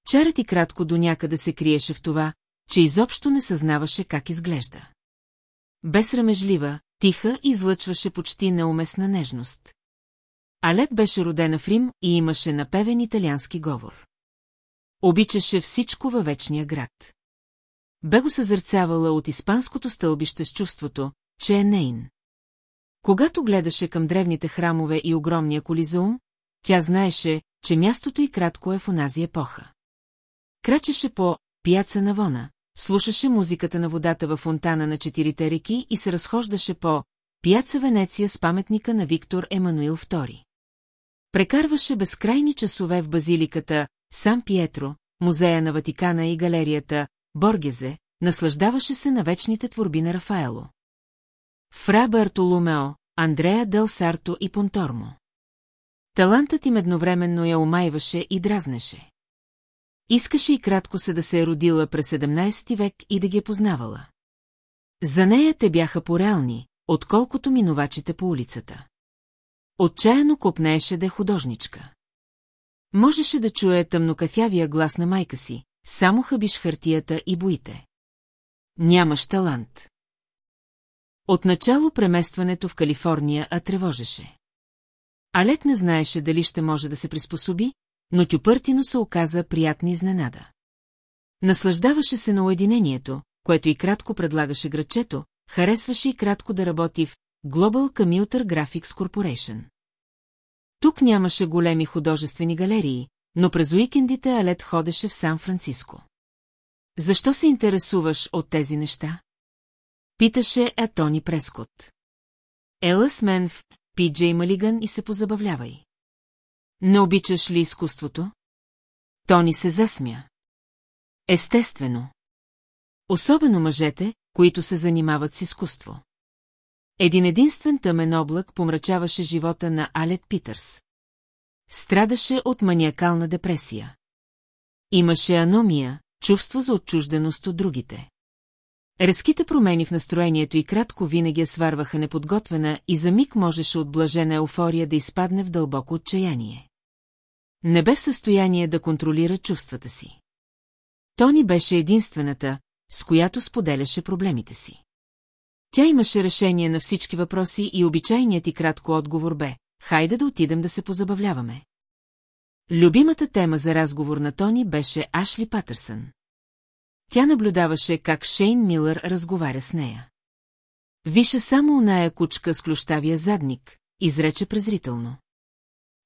Чарът и кратко до някъде се криеше в това, че изобщо не съзнаваше как изглежда. Безрамежлива, тиха и излъчваше почти неуместна нежност. Алет беше родена в Рим и имаше напевен италиански говор. Обичаше всичко във вечния град. Бе го съзърцавала от испанското стълбище с чувството, че е нейн. Когато гледаше към древните храмове и огромния колизеум, тя знаеше, че мястото й кратко е в онази епоха. Крачеше по пяца на Вона, слушаше музиката на водата във фонтана на четирите реки и се разхождаше по Пяца Венеция с паметника на Виктор Емануил II. Прекарваше безкрайни часове в базиликата Сан Пиетро, музея на Ватикана и галерията Боргезе, наслаждаваше се на вечните творби на Рафаело. Фра Бартоломео, Андрея Дел Сарто и Понтормо. Талантът им едновременно я омайваше и дразнеше. Искаше и кратко се да се е родила през 17 век и да ги е познавала. За нея те бяха пореални, отколкото минувачите по улицата. Отчаяно копнееше да е художничка. Можеше да чуе тъмнокафявия глас на майка си, само хъбиш хартията и боите. Нямаш талант. Отначало преместването в Калифорния а тревожеше. Алет не знаеше дали ще може да се приспособи, но Тюпъртино се оказа приятна изненада. Наслаждаваше се на уединението, което и кратко предлагаше градчето, харесваше и кратко да работи в Global Commuter Graphics Corporation. Тук нямаше големи художествени галерии, но през уикендите Алет ходеше в Сан-Франциско. Защо се интересуваш от тези неща? Питаше Атони Прескот. Ела с мен в Пиджей Малиган и се позабавлявай. Не обичаш ли изкуството? Тони се засмя. Естествено. Особено мъжете, които се занимават с изкуство. Един единствен тъмен облак помрачаваше живота на Алет Питърс. Страдаше от маниакална депресия. Имаше аномия, чувство за отчужденост от другите. Резките промени в настроението и кратко винаги я сварваха неподготвена и за миг можеше от блажена еуфория да изпадне в дълбоко отчаяние. Не бе в състояние да контролира чувствата си. Тони беше единствената, с която споделяше проблемите си. Тя имаше решение на всички въпроси и обичайният и кратко отговор бе «Хайде да отидем да се позабавляваме». Любимата тема за разговор на Тони беше Ашли Патърсън. Тя наблюдаваше как Шейн Милър разговаря с нея. Више само оная кучка с клющавия задник, изрече презрително.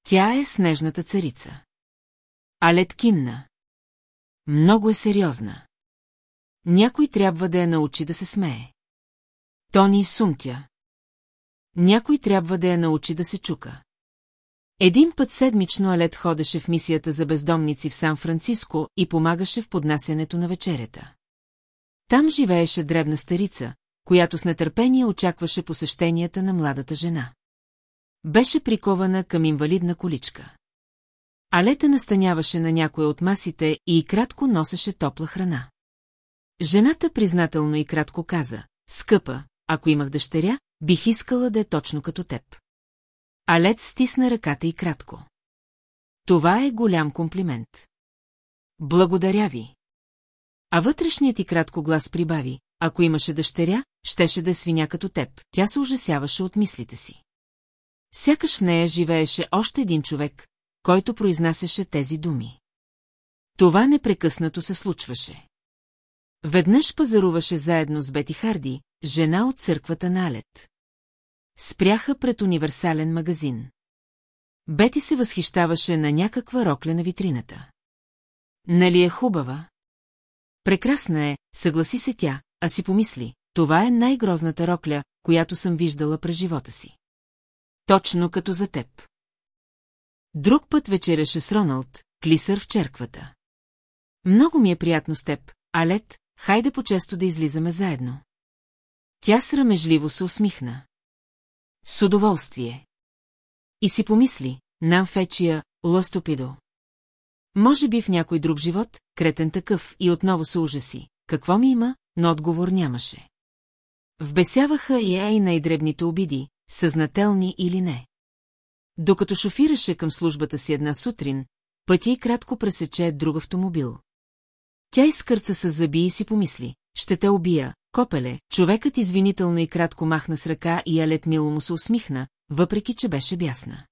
Тя е снежната царица. Алет кимна. Много е сериозна. Някой трябва да я научи да се смее. Тони сумтя. Някой трябва да я научи да се чука. Един път седмично Алет ходеше в мисията за бездомници в Сан-Франциско и помагаше в поднасянето на вечерята. Там живееше дребна старица, която с нетърпение очакваше посещенията на младата жена. Беше прикована към инвалидна количка. Алета настаняваше на някоя от масите и кратко носеше топла храна. Жената признателно и кратко каза, скъпа, ако имах дъщеря, бих искала да е точно като теб. Алет стисна ръката и кратко. Това е голям комплимент. Благодаря ви. А вътрешният и кратко глас прибави, ако имаше дъщеря, щеше да е свиня като теб. Тя се ужасяваше от мислите си. Сякаш в нея живееше още един човек, който произнасяше тези думи. Това непрекъснато се случваше. Веднъж пазаруваше заедно с Бети Харди, жена от църквата на Алет. Спряха пред универсален магазин. Бети се възхищаваше на някаква рокля на витрината. Нали е хубава? Прекрасна е, съгласи се тя, а си помисли, това е най-грозната рокля, която съм виждала през живота си. Точно като за теб. Друг път вечеряше с Роналд, клисър в черквата. Много ми е приятно с теб, Алет, хайде по-често да излизаме заедно. Тя срамежливо се усмихна. С удоволствие. И си помисли, нам фечия, лостопидо. Може би в някой друг живот, кретен такъв, и отново се ужаси. Какво ми има, но отговор нямаше. Вбесяваха и ей най-дребните обиди, съзнателни или не. Докато шофираше към службата си една сутрин, пътя и кратко пресече друг автомобил. Тя изкърца с зъби и си помисли, ще те убия, копеле, човекът извинително и кратко махна с ръка и Алет мило му се усмихна, въпреки че беше бясна.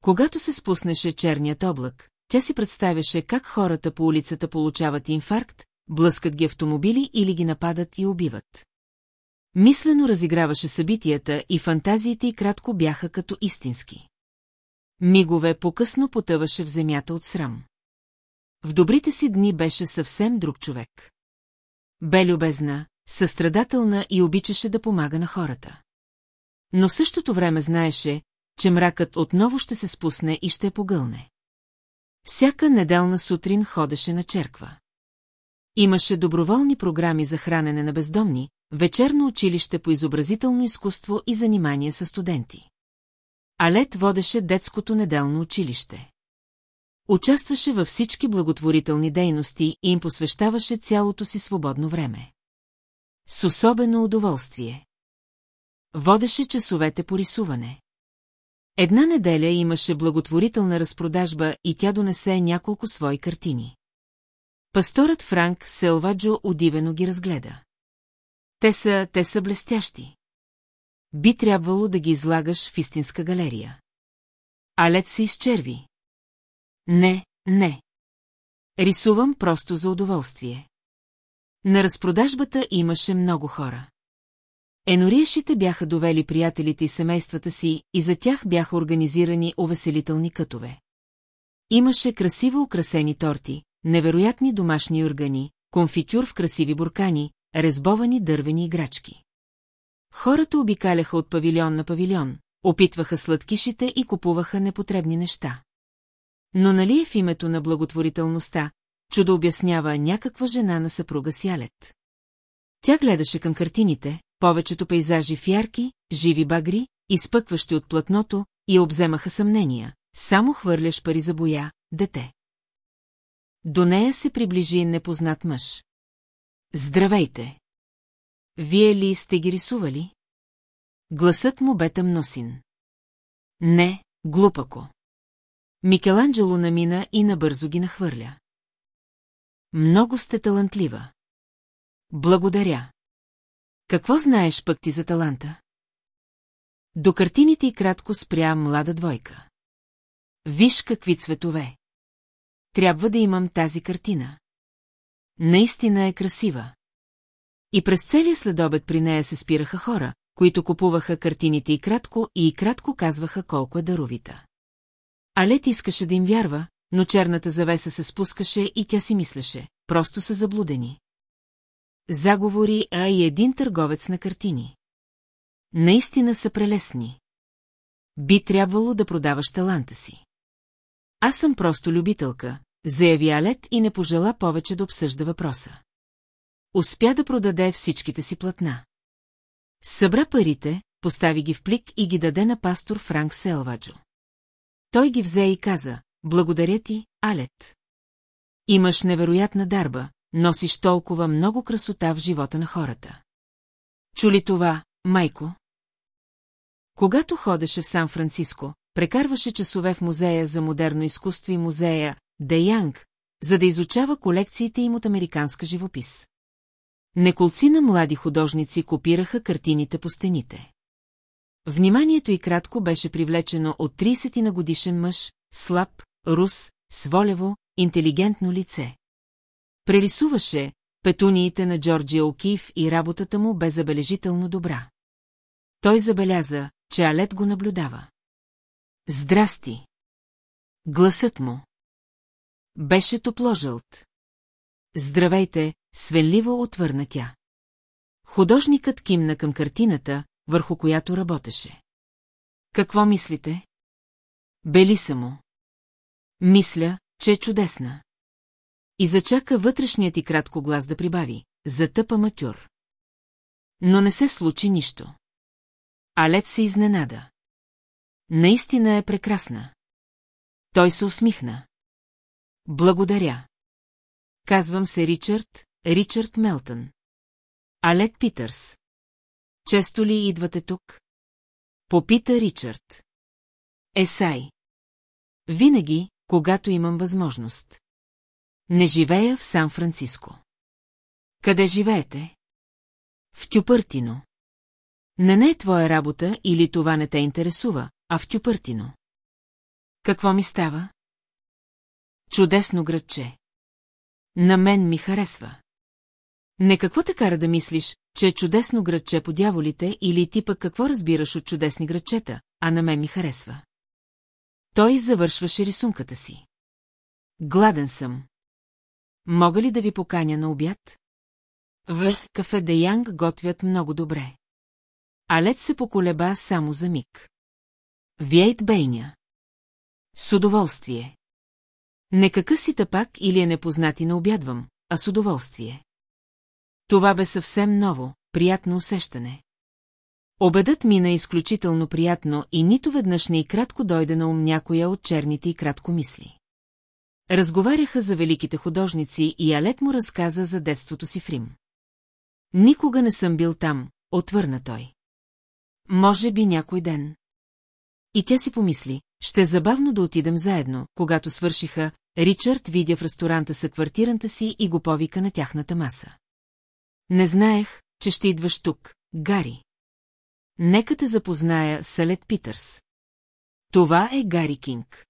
Когато се спуснеше черният облак, тя си представяше как хората по улицата получават инфаркт, блъскат ги автомобили или ги нападат и убиват. Мислено разиграваше събитията и фантазиите й кратко бяха като истински. Мигове по-късно потъваше в земята от срам. В добрите си дни беше съвсем друг човек. бе любезна, състрадателна и обичаше да помага на хората. Но в същото време знаеше, че мракът отново ще се спусне и ще погълне. Всяка неделна сутрин ходеше на черква. Имаше доброволни програми за хранене на бездомни, вечерно училище по изобразително изкуство и занимание с студенти. Алет водеше детското неделно училище. Участваше във всички благотворителни дейности и им посвещаваше цялото си свободно време. С особено удоволствие. Водеше часовете по рисуване. Една неделя имаше благотворителна разпродажба и тя донесе няколко свои картини. Пасторът Франк Селваджо удивено ги разгледа. Те са, те са блестящи. Би трябвало да ги излагаш в истинска галерия. Алет се изчерви. Не, не. Рисувам просто за удоволствие. На разпродажбата имаше много хора. Енориешите бяха довели приятелите и семействата си и за тях бяха организирани увеселителни кътове. Имаше красиво украсени торти, невероятни домашни органи, конфитюр в красиви буркани, резбовани дървени играчки. Хората обикаляха от павилион на павилион, опитваха сладкишите и купуваха непотребни неща. Но нали е в името на благотворителността, чудо обяснява някаква жена на съпруга Сялет. Тя гледаше към картините, повечето пейзажи в ярки, живи багри, изпъкващи от платното, и обземаха съмнения. Само хвърляш пари за боя, дете. До нея се приближи непознат мъж. Здравейте! Вие ли сте ги рисували? Гласът му бе тъмносин. Не, глупако. Микеланджело намина и набързо ги нахвърля. Много сте талантлива. Благодаря. Какво знаеш пък ти за таланта? До картините и кратко спря млада двойка. Виж какви цветове. Трябва да имам тази картина. Наистина е красива. И през целия следобед при нея се спираха хора, които купуваха картините и кратко и кратко казваха колко е даровита. Алет искаше да им вярва, но черната завеса се спускаше и тя си мислеше, просто са заблудени. Заговори, а и един търговец на картини. Наистина са прелесни. Би трябвало да продаваш таланта си. Аз съм просто любителка, заяви Алет и не пожела повече да обсъжда въпроса. Успя да продаде всичките си платна. Събра парите, постави ги в плик и ги даде на пастор Франк Селваджо. Той ги взе и каза, благодаря ти, Алет. Имаш невероятна дарба, носиш толкова много красота в живота на хората. Чули това, майко? Когато ходеше в Сан-Франциско, прекарваше часове в музея за модерно изкуство и музея Де Янг, за да изучава колекциите им от американска живопис. Неколци на млади художници копираха картините по стените. Вниманието и кратко беше привлечено от 30 на годишен мъж, слаб, рус, сволево, интелигентно лице. Прерисуваше петуниите на Джорджия Окив и работата му бе забележително добра. Той забеляза, че Алет го наблюдава. Здрасти! Гласът му. Беше топложълт. Здравейте, свенливо отвърна тя. Художникът кимна към картината, върху която работеше. Какво мислите? Бели му. Мисля, че е чудесна. И зачака вътрешният и кратко глас да прибави. Затъпа матюр. Но не се случи нищо. Алет се изненада. Наистина е прекрасна. Той се усмихна. Благодаря. Казвам се Ричард, Ричард Мелтън. Алет Питърс. Често ли идвате тук? Попита Ричард. Есай. Винаги, когато имам възможност. Не живея в Сан-Франциско. Къде живеете? В Тюпъртино. Не не е твоя работа или това не те интересува, а в Тюпъртино. Какво ми става? Чудесно градче. На мен ми харесва. Не какво те кара да мислиш, че е чудесно градче по дяволите или ти пък какво разбираш от чудесни градчета, а на мен ми харесва. Той завършваше рисунката си. Гладен съм. Мога ли да ви поканя на обяд? В кафе Де Янг готвят много добре. Алет се поколеба само за миг. Вейт Бейня. С удоволствие. Не какъв си тъпак или е непознати на обядвам, а с удоволствие. Това бе съвсем ново, приятно усещане. Обедът мина изключително приятно и нито веднъж не и кратко дойде на ум някоя от черните и кратко мисли. Разговаряха за великите художници и Алет му разказа за детството си в Рим. Никога не съм бил там, отвърна той. Може би някой ден. И тя си помисли, ще е забавно да отидем заедно, когато свършиха, Ричард видя в ресторанта са квартиранта си и го повика на тяхната маса. Не знаех, че ще идваш тук, Гари. Нека те запозная с Алет Питърс. Това е Гари Кинг.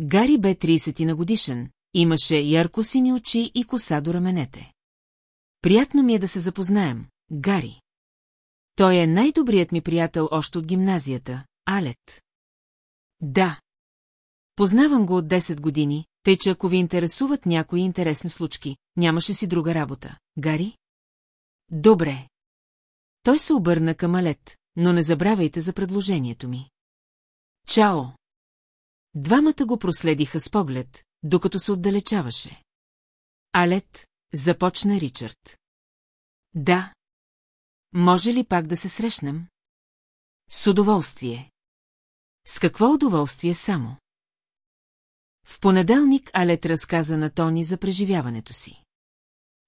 Гари бе 30 на годишен, имаше ярко сини очи и коса до раменете. Приятно ми е да се запознаем, Гари. Той е най-добрият ми приятел още от гимназията, Алет. Да. Познавам го от 10 години, тъй че ако ви интересуват някои интересни случки, нямаше си друга работа. Гари? Добре. Той се обърна към Алет, но не забравяйте за предложението ми. Чао! Двамата го проследиха с поглед, докато се отдалечаваше. Алет, започна Ричард. Да. Може ли пак да се срещнем? С удоволствие. С какво удоволствие само? В понеделник Алет разказа на Тони за преживяването си.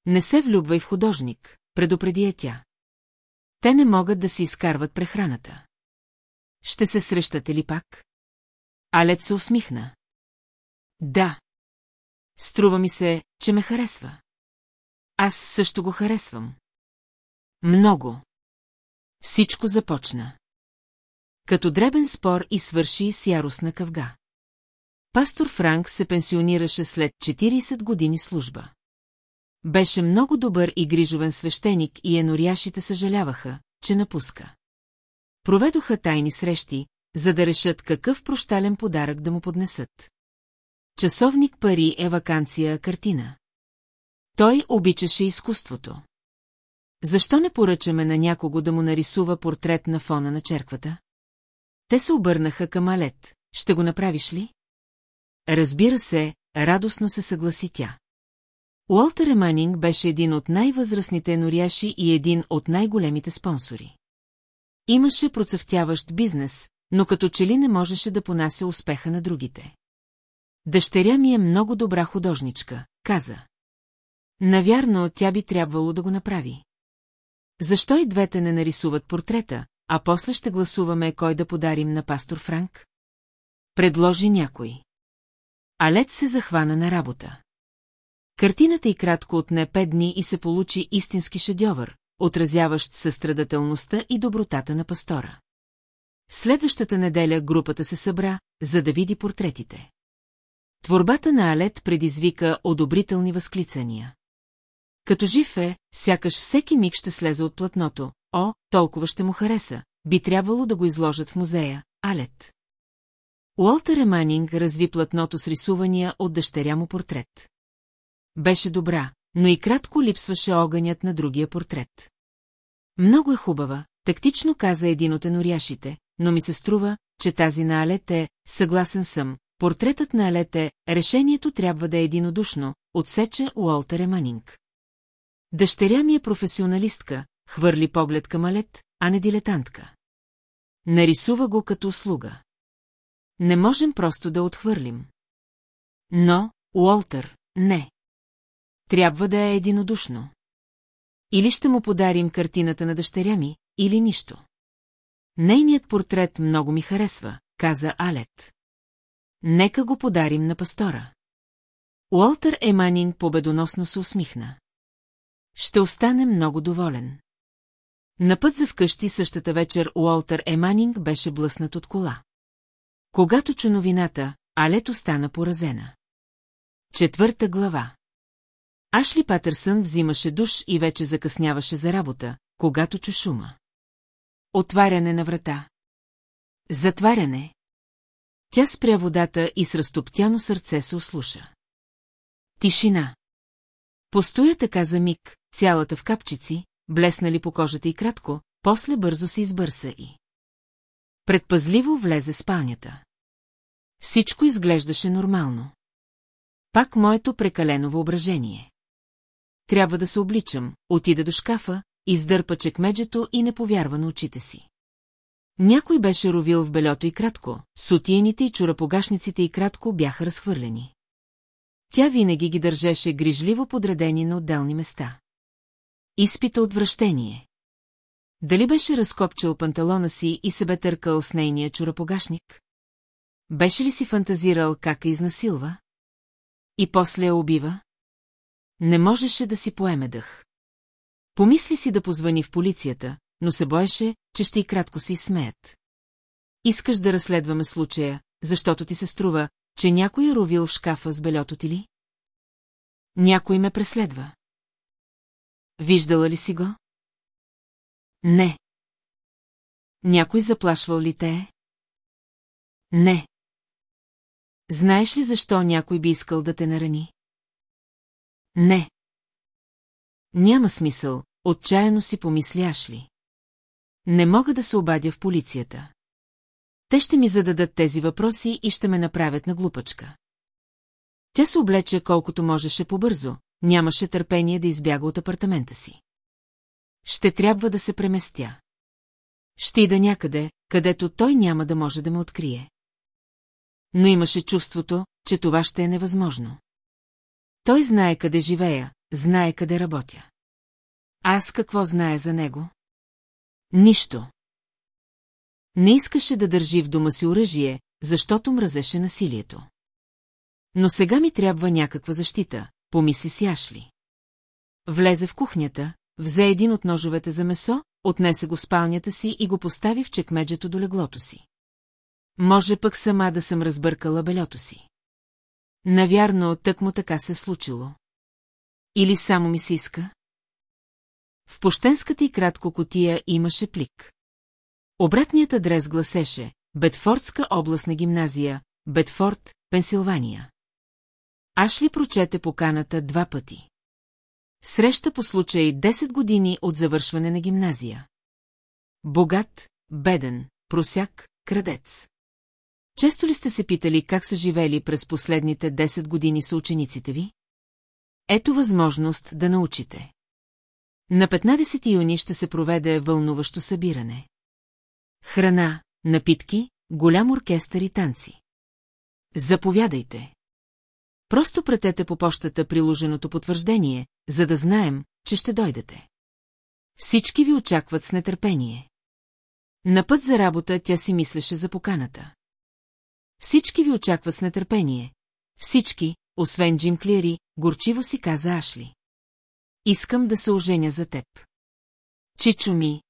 Не се влюбвай в художник, предупреди я тя. Те не могат да си изкарват прехраната. Ще се срещате ли пак? Алет се усмихна. Да. Струва ми се, че ме харесва. Аз също го харесвам. Много. Всичко започна. Като дребен спор и свърши с яростна къвга. Пастор Франк се пенсионираше след 40 години служба. Беше много добър и грижовен свещеник и еноряшите съжаляваха, че напуска. Проведоха тайни срещи, за да решат какъв прощален подарък да му поднесат. Часовник пари е вакансия картина. Той обичаше изкуството. Защо не поръчаме на някого да му нарисува портрет на фона на черквата? Те се обърнаха към Алет. Ще го направиш ли? Разбира се, радостно се съгласи тя. Уолтер Еманинг беше един от най-възрастните еноряши и един от най-големите спонсори. Имаше процъфтяващ бизнес, но като че ли не можеше да понася успеха на другите. Дъщеря ми е много добра художничка, каза. Навярно, тя би трябвало да го направи. Защо и двете не нарисуват портрета, а после ще гласуваме кой да подарим на пастор Франк? Предложи някой. Алет се захвана на работа. Картината и кратко отне пет дни и се получи истински шедьовър, отразяващ състрадателността и добротата на пастора. Следващата неделя групата се събра, за да види портретите. Творбата на Алет предизвика одобрителни възклицания. Като жив е, сякаш всеки миг ще слезе от платното. О, толкова ще му хареса. Би трябвало да го изложат в музея. Алет. Уолтер Еманинг разви платното с рисувания от дъщеря му портрет. Беше добра, но и кратко липсваше огънят на другия портрет. Много е хубава, тактично каза един от еноряшите, но ми се струва, че тази на Алет е, съгласен съм, портретът на Алет е, решението трябва да е единодушно, отсече Уолтер Еманинг. Дъщеря ми е професионалистка, хвърли поглед към Алет, а не дилетантка. Нарисува го като услуга. Не можем просто да отхвърлим. Но, Уолтер, не. Трябва да е единодушно. Или ще му подарим картината на дъщеря ми, или нищо. Нейният портрет много ми харесва, каза Алет. Нека го подарим на пастора. Уолтер Еманинг победоносно се усмихна. Ще остане много доволен. На път за вкъщи същата вечер Уолтер Еманинг беше блъснат от кола. Когато чу новината, Алето стана поразена. Четвърта глава Ашли Патърсън взимаше душ и вече закъсняваше за работа, когато чу шума. Отваряне на врата. Затваряне. Тя спря водата и с разтоптяно сърце се услуша. Тишина. Постоя така за миг, цялата в капчици, блеснали по кожата и кратко, после бързо се избърса и... Предпазливо влезе спалнята. Всичко изглеждаше нормално. Пак моето прекалено въображение. Трябва да се обличам, отида до шкафа, издърпа чекмеджето и не повярва на очите си. Някой беше ровил в белето и кратко, сутиените и чурапогашниците и кратко бяха разхвърлени. Тя винаги ги държеше грижливо подредени на отделни места. Изпита отвращение. Дали беше разкопчил панталона си и се бе търкал с нейния чурапогашник? Беше ли си фантазирал как я изнасилва? И после я убива? Не можеше да си поеме дъх. Помисли си да позвани в полицията, но се боеше, че ще и кратко се изсмеят. Искаш да разследваме случая, защото ти се струва, че някой е ровил в шкафа с белето ти ли? Някой ме преследва. Виждала ли си го? Не. Някой заплашвал ли те? Не. Знаеш ли защо някой би искал да те нарани? Не. Няма смисъл, отчаяно си помисляш ли. Не мога да се обадя в полицията. Те ще ми зададат тези въпроси и ще ме направят на глупачка. Тя се облече колкото можеше побързо, нямаше търпение да избяга от апартамента си. Ще трябва да се преместя. Ще ида някъде, където той няма да може да ме открие. Но имаше чувството, че това ще е невъзможно. Той знае къде живея, знае къде работя. Аз какво знае за него? Нищо. Не искаше да държи в дома си оръжие, защото мразеше насилието. Но сега ми трябва някаква защита, помисли си Ашли. Влезе в кухнята, взе един от ножовете за месо, отнесе го в спалнята си и го постави в чекмеджето до леглото си. Може пък сама да съм разбъркала белето си. Навярно, тък му така се случило. Или само ми се иска? В пощенската и кратко котия имаше плик. Обратният адрес гласеше Бетфордска областна гимназия, Бетфорд, Пенсилвания. Ашли прочете поканата два пъти. Среща по случай 10 години от завършване на гимназия. Богат, беден, просяк, крадец. Често ли сте се питали как са живели през последните 10 години са учениците ви? Ето възможност да научите. На 15 юни ще се проведе вълнуващо събиране. Храна, напитки, голям оркестър и танци. Заповядайте. Просто пратете по почтата приложеното потвърждение, за да знаем, че ще дойдете. Всички ви очакват с нетърпение. На път за работа тя си мислеше за поканата. Всички ви очакват с нетърпение. Всички, освен Джим Клиери, горчиво си каза Ашли. Искам да се оженя за теб. Чичо ми.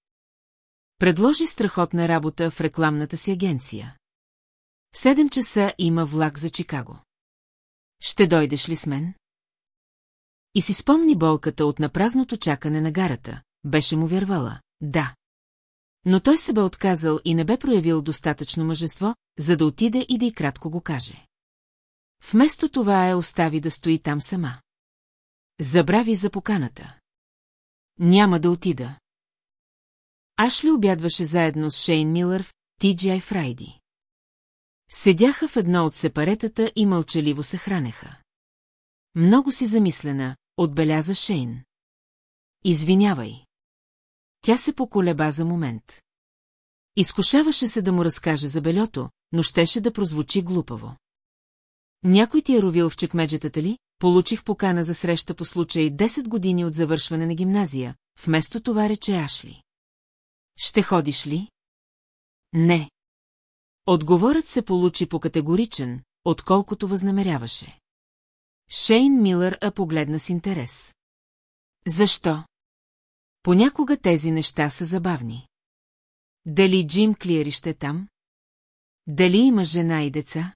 Предложи страхотна работа в рекламната си агенция. В седем часа има влак за Чикаго. Ще дойдеш ли с мен? И си спомни болката от напразното чакане на гарата. Беше му вярвала. Да. Но той се бе отказал и не бе проявил достатъчно мъжество, за да отиде и да и кратко го каже. Вместо това е остави да стои там сама. Забрави за поканата. Няма да отида. Ашли обядваше заедно с Шейн Милър в TGI Фрайди. Седяха в едно от сепаретата и мълчаливо се хранеха. Много си замислена, отбеляза Шейн. Извинявай. Тя се поколеба за момент. Изкушаваше се да му разкаже за белето, но щеше да прозвучи глупаво. Някой ти е ровил в чекмеджетата ли? Получих покана за среща по случай 10 години от завършване на гимназия, вместо това рече Ашли. Ще ходиш ли? Не. Отговорът се получи по категоричен, отколкото възнамеряваше. Шейн Милър а погледна с интерес. Защо? Понякога тези неща са забавни. Дали Джим Клиери ще е там? Дали има жена и деца?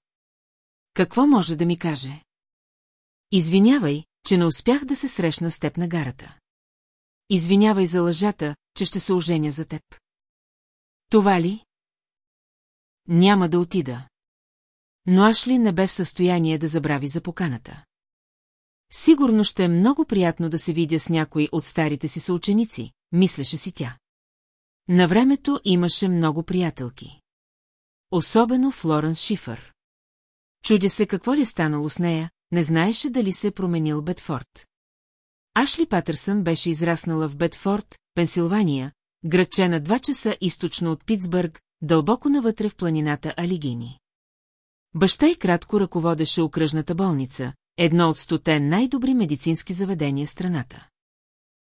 Какво може да ми каже? Извинявай, че не успях да се срещна с теб на гарата. Извинявай за лъжата, че ще се оженя за теб. Това ли? Няма да отида. Но Ашли не бе в състояние да забрави за поканата. Сигурно ще е много приятно да се видя с някой от старите си съученици, мислеше си тя. На времето имаше много приятелки. Особено Флоренс Шифър. Чудя се какво ли е станало с нея, не знаеше дали се е променил Бетфорд. Ашли Патърсън беше израснала в Бетфорд, Пенсилвания, градче на два часа източно от Питсбърг, дълбоко навътре в планината Алигини. Баща и кратко ръководеше окръжната болница, едно от стоте най-добри медицински заведения в страната.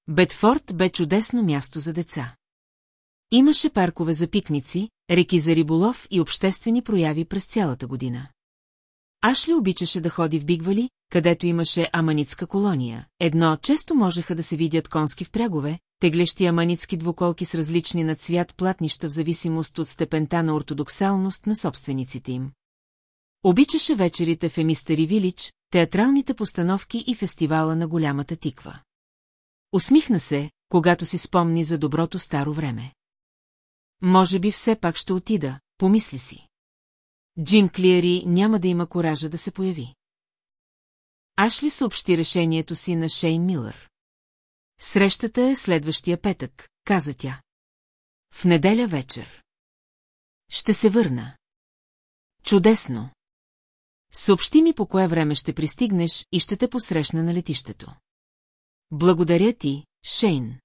Бетфорд бе чудесно място за деца. Имаше паркове за пикници, реки за риболов и обществени прояви през цялата година. Ашли обичаше да ходи в Бигвали, където имаше аманицка колония. Едно често можеха да се видят конски впрягове, теглещи аманицки двуколки с различни на цвят платнища в зависимост от степента на ортодоксалност на собствениците им. Обичаше вечерите в Емистери Вилич, театралните постановки и фестивала на голямата тиква. Усмихна се, когато си спомни за доброто старо време. Може би все пак ще отида, помисли си. Джим Клиери няма да има коража да се появи. Ашли съобщи решението си на Шейн Милър. Срещата е следващия петък, каза тя. В неделя вечер. Ще се върна. Чудесно. Съобщи ми по кое време ще пристигнеш и ще те посрещна на летището. Благодаря ти, Шейн.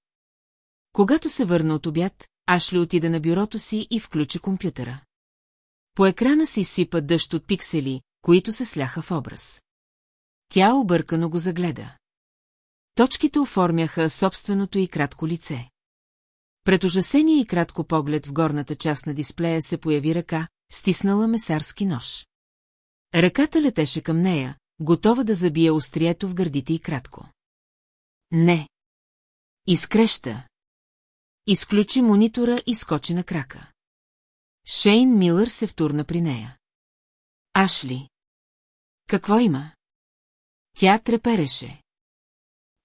Когато се върна от обяд, Ашли отида на бюрото си и включи компютъра. По екрана си сипа дъжд от пиксели, които се сляха в образ. Тя объркано го загледа. Точките оформяха собственото и кратко лице. Пред ужасения и кратко поглед в горната част на дисплея се появи ръка, стиснала месарски нож. Ръката летеше към нея, готова да забие острието в гърдите и кратко. Не. Изкреща. Изключи монитора и скочи на крака. Шейн Милър се втурна при нея. Ашли. Какво има? Тя трепереше.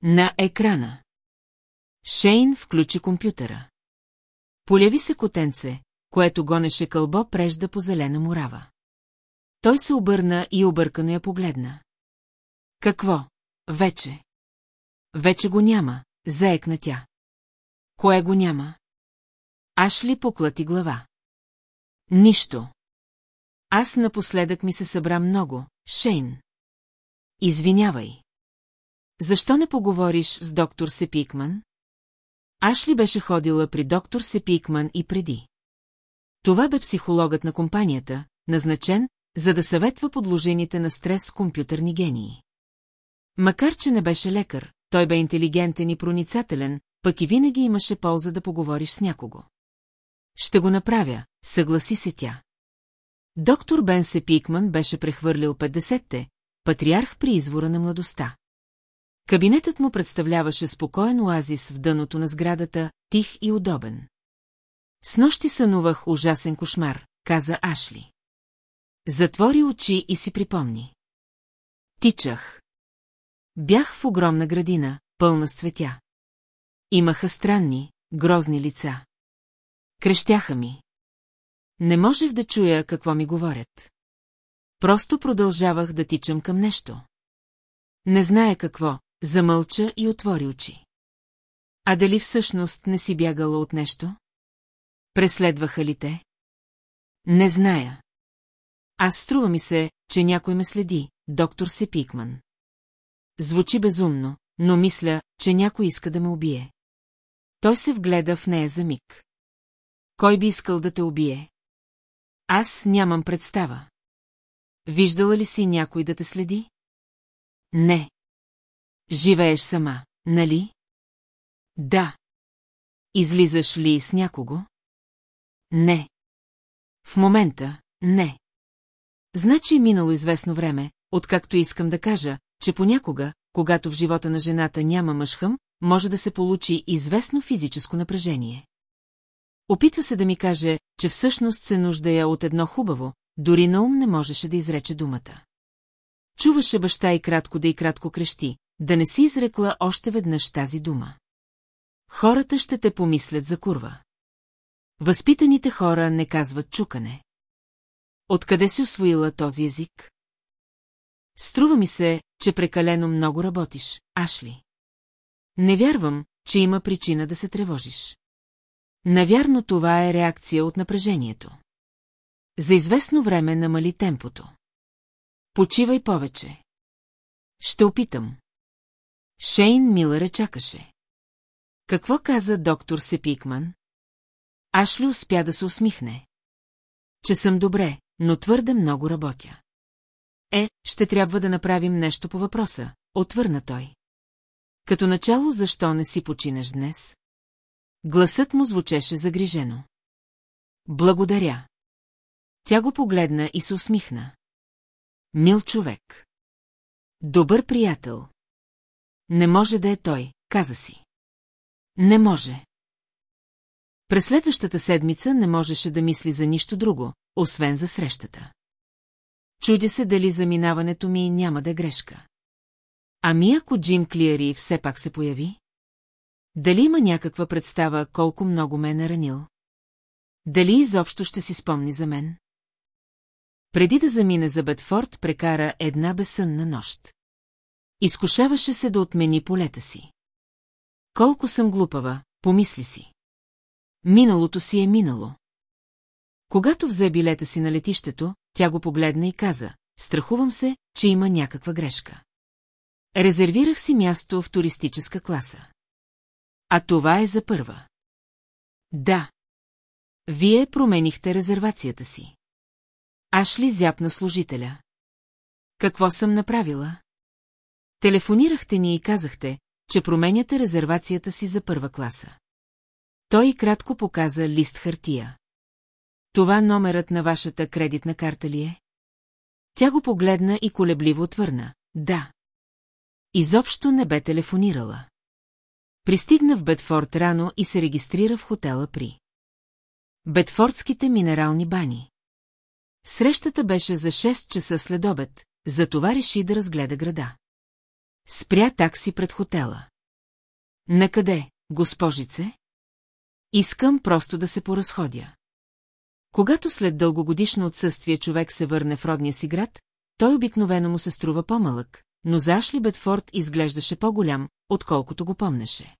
На екрана. Шейн включи компютъра. Поляви се котенце, което гонеше кълбо прежда по зелена мурава. Той се обърна и объркано я погледна. Какво? Вече. Вече го няма, заекна тя. Кое го няма? Ашли поклати глава. Нищо. Аз напоследък ми се събра много, Шейн. Извинявай. Защо не поговориш с доктор Сепикман? Ашли беше ходила при доктор Сепикман и преди. Това бе психологът на компанията, назначен, за да съветва подложените на стрес с компютърни гении. Макар, че не беше лекар, той бе интелигентен и проницателен, пък и винаги имаше полза да поговориш с някого. Ще го направя, съгласи се тя. Доктор Бенсе Пикман беше прехвърлил 50-те, патриарх при извора на младостта. Кабинетът му представляваше спокоен оазис в дъното на сградата, тих и удобен. С нощи сънувах ужасен кошмар, каза Ашли. Затвори очи и си припомни. Тичах. Бях в огромна градина, пълна с цветя. Имаха странни, грозни лица. Крещяха ми. Не можех да чуя какво ми говорят. Просто продължавах да тичам към нещо. Не зная какво, замълча и отвори очи. А дали всъщност не си бягала от нещо? Преследваха ли те? Не зная. Аз струва ми се, че някой ме следи, доктор Сепикман. Звучи безумно, но мисля, че някой иска да ме убие. Той се вгледа в нея за миг. Кой би искал да те убие? Аз нямам представа. Виждала ли си някой да те следи? Не. Живееш сама, нали? Да. Излизаш ли с някого? Не. В момента, не. Значи е минало известно време, откакто искам да кажа, че понякога, когато в живота на жената няма мъжхъм, може да се получи известно физическо напрежение. Опитва се да ми каже, че всъщност се нуждая от едно хубаво, дори на ум не можеше да изрече думата. Чуваше баща и кратко да и кратко крещи, да не си изрекла още веднъж тази дума. Хората ще те помислят за курва. Възпитаните хора не казват чукане. Откъде си освоила този език? Струва ми се, че прекалено много работиш, Ашли. Не вярвам, че има причина да се тревожиш. Навярно това е реакция от напрежението. За известно време намали темпото. Почивай повече. Ще опитам. Шейн Милър чакаше. Какво каза доктор Сепикман? Ашли успя да се усмихне. Че съм добре, но твърде много работя. Е, ще трябва да направим нещо по въпроса, отвърна той. Като начало, защо не си починеш днес? Гласът му звучеше загрижено. Благодаря. Тя го погледна и се усмихна. Мил човек. Добър приятел. Не може да е той, каза си. Не може. През следващата седмица не можеше да мисли за нищо друго, освен за срещата. Чудя се дали заминаването ми няма да е грешка. Ами ако Джим Клиари все пак се появи? Дали има някаква представа колко много ме е наранил? Дали изобщо ще си спомни за мен? Преди да замине за Бетфорд, прекара една безсънна нощ. Изкушаваше се да отмени полета си. Колко съм глупава, помисли си. Миналото си е минало. Когато взе билета си на летището, тя го погледна и каза, страхувам се, че има някаква грешка. Резервирах си място в туристическа класа. А това е за първа. Да. Вие променихте резервацията си. Ашли зяпна служителя. Какво съм направила? Телефонирахте ни и казахте, че променяте резервацията си за първа класа. Той кратко показа лист хартия. Това номерът на вашата кредитна карта ли е? Тя го погледна и колебливо отвърна. Да. Изобщо не бе телефонирала. Пристигна в Бетфорд рано и се регистрира в хотела при. Бетфордските минерални бани. Срещата беше за 6 часа след обед, затова реши да разгледа града. Спря такси пред хотела. Накъде, госпожице? Искам просто да се поразходя. Когато след дългогодишно отсъствие човек се върне в родния си град, той обикновено му се струва по-малък, но за Ашли Бетфорд изглеждаше по-голям, отколкото го помнеше.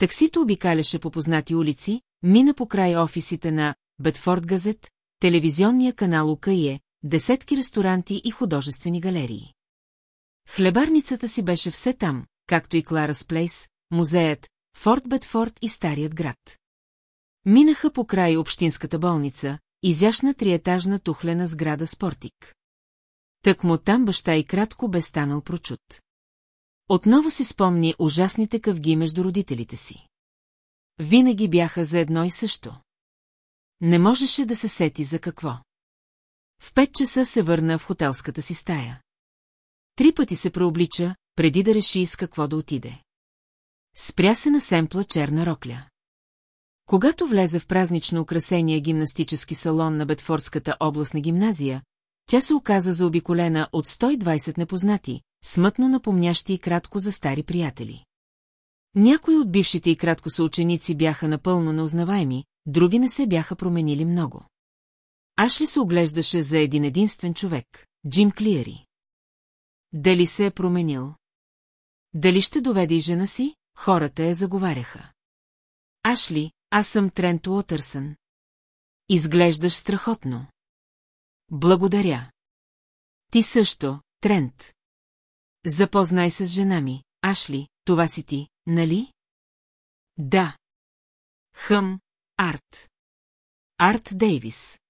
Таксито обикаляше по познати улици, мина по край офисите на Бетфорд Газет, телевизионния канал УКИЕ, десетки ресторанти и художествени галерии. Хлебарницата си беше все там, както и Кларас Плейс, музеят, Форт Бетфорд и Старият град. Минаха по край общинската болница, изящна триетажна тухлена сграда Спортик. Так му там баща и кратко бе станал прочут. Отново си спомни ужасните къвги между родителите си. Винаги бяха за едно и също. Не можеше да се сети за какво. В пет часа се върна в хотелската си стая. Три пъти се преоблича, преди да реши с какво да отиде. Спря се на семпла черна рокля. Когато влезе в празнично украсения гимнастически салон на Бетфордската областна гимназия, тя се оказа заобиколена от 120 непознати, смътно напомнящи и кратко за стари приятели. Някои от бившите и кратко съученици бяха напълно неузнаваеми, други не се бяха променили много. Ашли се оглеждаше за един единствен човек – Джим Клиери. Дали се е променил? Дали ще доведе и жена си? Хората я заговаряха. Ашли, аз съм Трент Уотърсън. Изглеждаш страхотно. Благодаря. Ти също, Трент. Запознай се с жена ми, Ашли, това си ти, нали? Да. Хъм, Арт. Арт Дейвис.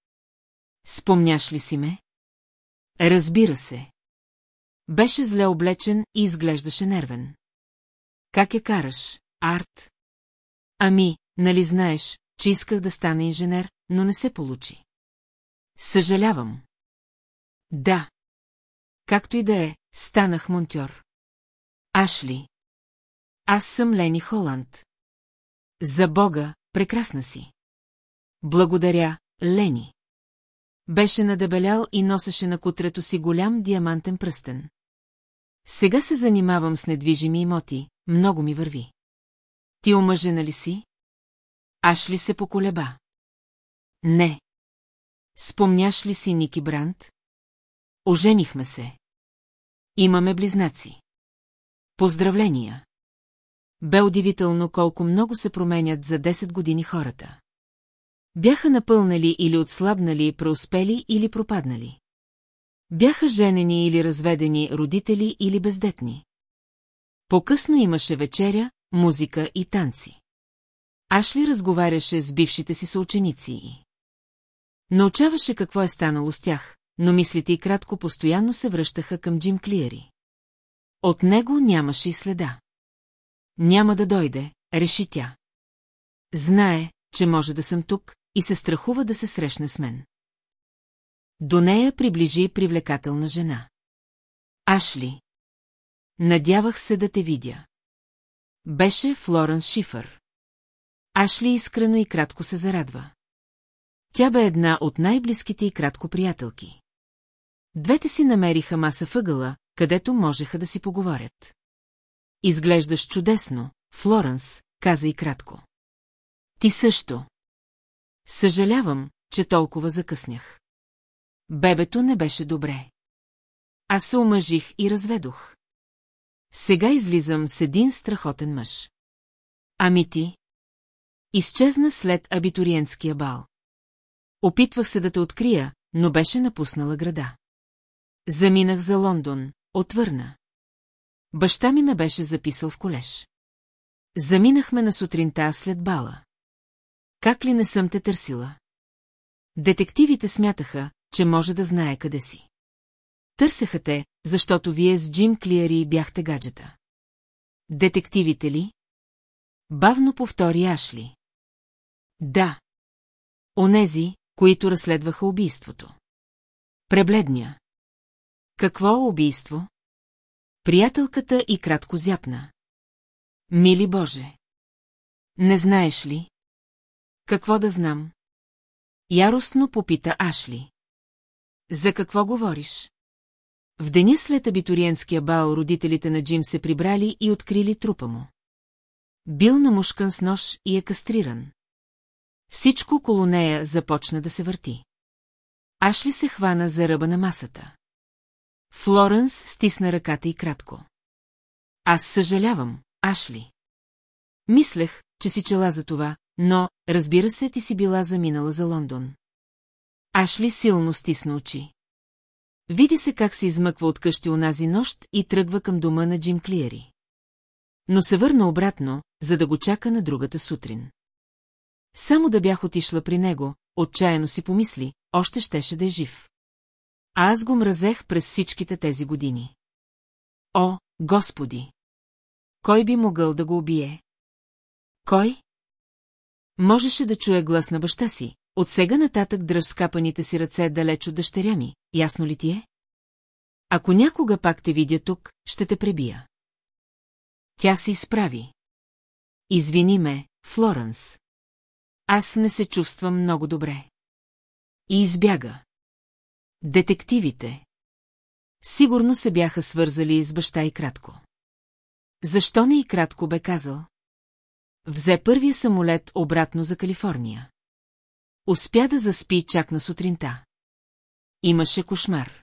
Спомняш ли си ме? Разбира се. Беше зле облечен и изглеждаше нервен. Как я караш, Арт? Ами, нали знаеш, че исках да стана инженер, но не се получи. Съжалявам. Да. Както и да е, станах монтьор. Ашли. Аз съм Лени Холанд. За Бога, прекрасна си. Благодаря, Лени. Беше надебелял и носеше на кутрето си голям диамантен пръстен. Сега се занимавам с недвижими имоти, много ми върви. Ти омъжена ли си? Аш ли се поколеба? Не. Спомняш ли си Ники Бранд? Оженихме се. Имаме близнаци. Поздравления! Бе удивително колко много се променят за 10 години хората. Бяха напълнали или отслабнали, преуспели или пропаднали. Бяха женени или разведени, родители или бездетни. По-късно имаше вечеря, музика и танци. Ашли разговаряше с бившите си съученици. Научаваше какво е станало с тях, но мислите и кратко постоянно се връщаха към Джим Клиери. От него нямаше и следа. Няма да дойде, реши тя. Знае, че може да съм тук и се страхува да се срещне с мен. До нея приближи привлекателна жена. Ашли. Надявах се да те видя. Беше Флоренс Шифър. Ашли искрено и кратко се зарадва. Тя бе една от най-близките и кратко приятелки. Двете си намериха маса въгъла, където можеха да си поговорят. Изглеждаш чудесно, Флоренс, каза и кратко. Ти също. Съжалявам, че толкова закъснях. Бебето не беше добре. Аз се омъжих и разведох. Сега излизам с един страхотен мъж. Ами ти? Изчезна след абитуриентския бал. Опитвах се да те открия, но беше напуснала града. Заминах за Лондон, отвърна. Баща ми ме беше записал в колеж. Заминахме на сутринта след бала. Как ли не съм те търсила? Детективите смятаха, че може да знае къде си. Търсеха те, защото вие с Джим Клиари бяхте гаджета. Детективите ли? Бавно повтори Ашли. Да. Онези, които разследваха убийството. Пребледня. Какво убийство? Приятелката и кратко зяпна. Мили Боже! Не знаеш ли? Какво да знам? Яростно попита Ашли. За какво говориш? В деня след абитуриентския бал родителите на Джим се прибрали и открили трупа му. Бил намушкан с нож и е кастриран. Всичко около нея започна да се върти. Ашли се хвана за ръба на масата. Флоренс стисна ръката и кратко. Аз съжалявам, Ашли. Мислех, че си чела за това, но, разбира се, ти си била заминала за Лондон. Ашли силно стисна очи. Види се как се измъква от къщи онази нощ и тръгва към дома на Джим Клиери. Но се върна обратно, за да го чака на другата сутрин. Само да бях отишла при него, отчаяно си помисли, още щеше да е жив. Аз го мразех през всичките тези години. О, Господи! Кой би могъл да го убие? Кой? Можеше да чуе глас на баща си. От сега нататък дръж скапаните си ръце далеч от дъщеря ми, ясно ли ти е? Ако някога пак те видя тук, ще те пребия. Тя се изправи. Извини ме, Флоренс. Аз не се чувствам много добре. И избяга. Детективите. Сигурно се бяха свързали с баща и кратко. Защо не и кратко бе казал? Взе първия самолет обратно за Калифорния. Успя да заспи чак на сутринта. Имаше кошмар.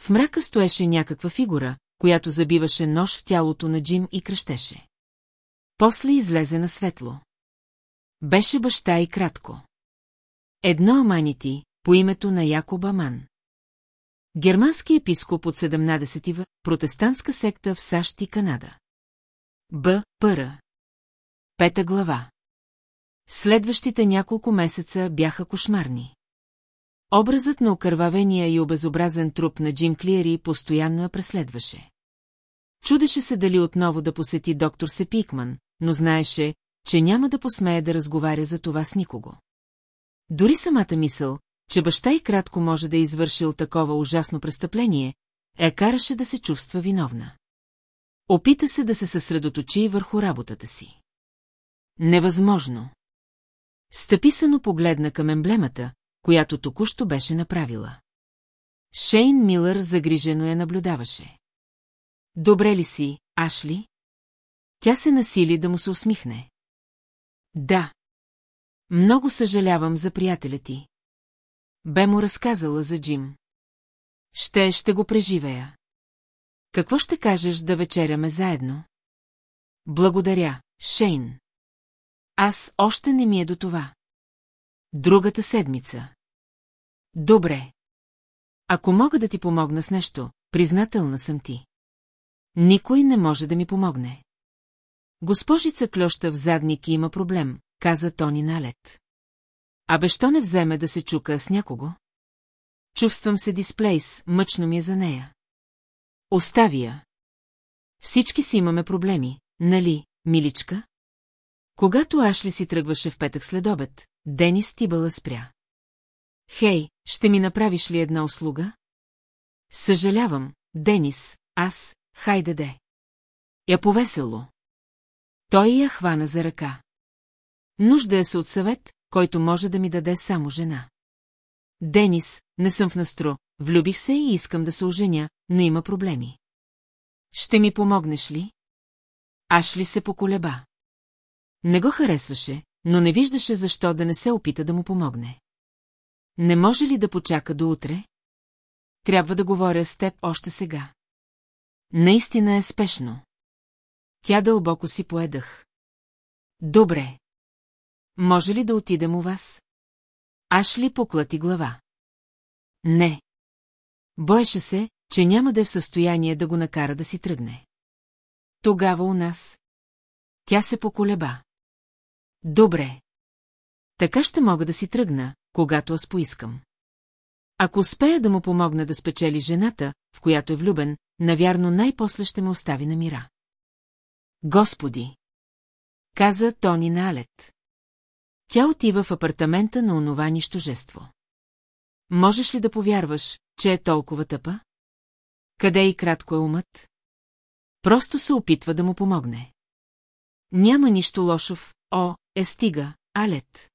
В мрака стоеше някаква фигура, която забиваше нож в тялото на Джим и кръщеше. После излезе на светло. Беше баща и кратко. Едно аманити, по името на Якоб Аман. Германски епископ от 17 в протестантска секта в САЩ и Канада. Б. Пъра. Пета глава. Следващите няколко месеца бяха кошмарни. Образът на окървавения и обезобразен труп на Джим Клиери постоянно я преследваше. Чудеше се дали отново да посети доктор Сепикман, но знаеше, че няма да посмее да разговаря за това с никого. Дори самата мисъл, че баща и кратко може да е извършил такова ужасно престъпление, я караше да се чувства виновна. Опита се да се съсредоточи върху работата си. Невъзможно. Стъписано погледна към емблемата, която току-що беше направила. Шейн Милър загрижено я наблюдаваше. Добре ли си, Ашли? Тя се насили да му се усмихне. Да. Много съжалявам за приятеля ти. Бе му разказала за Джим. Ще, ще го преживея. Какво ще кажеш да вечеряме заедно? Благодаря, Шейн. Аз още не ми е до това. Другата седмица. Добре. Ако мога да ти помогна с нещо, признателна съм ти. Никой не може да ми помогне. Госпожица Клюща в задник има проблем, каза Тони Налет. Абе, що не вземе да се чука с някого? Чувствам се дисплейс, мъчно ми е за нея. Остави я. Всички си имаме проблеми, нали, миличка? Когато Ашли си тръгваше в петък след обед, Денис Тибъла спря. Хей, ще ми направиш ли една услуга? Съжалявам, Денис, аз, хайде де. Я повесело. Той я хвана за ръка. Нужда е се от съвет, който може да ми даде само жена. Денис, не съм в настро, влюбих се и искам да се оженя, но има проблеми. Ще ми помогнеш ли? Аш ли се поколеба? Не го харесваше, но не виждаше защо да не се опита да му помогне. Не може ли да почака до утре? Трябва да говоря с теб още сега. Наистина е спешно. Тя дълбоко си поедах. Добре. Може ли да отидем у вас? Ашли поклати глава. Не. Боеше се, че няма да е в състояние да го накара да си тръгне. Тогава у нас. Тя се поколеба. Добре. Така ще мога да си тръгна, когато аз поискам. Ако успея да му помогна да спечели жената, в която е влюбен, навярно най-после ще ме остави на мира. Господи! Каза Тони на Алет. Тя отива в апартамента на онова нищожество. Можеш ли да повярваш, че е толкова тъпа? Къде и кратко е умът? Просто се опитва да му помогне. Няма нищо лошо в О, е стига, Алет.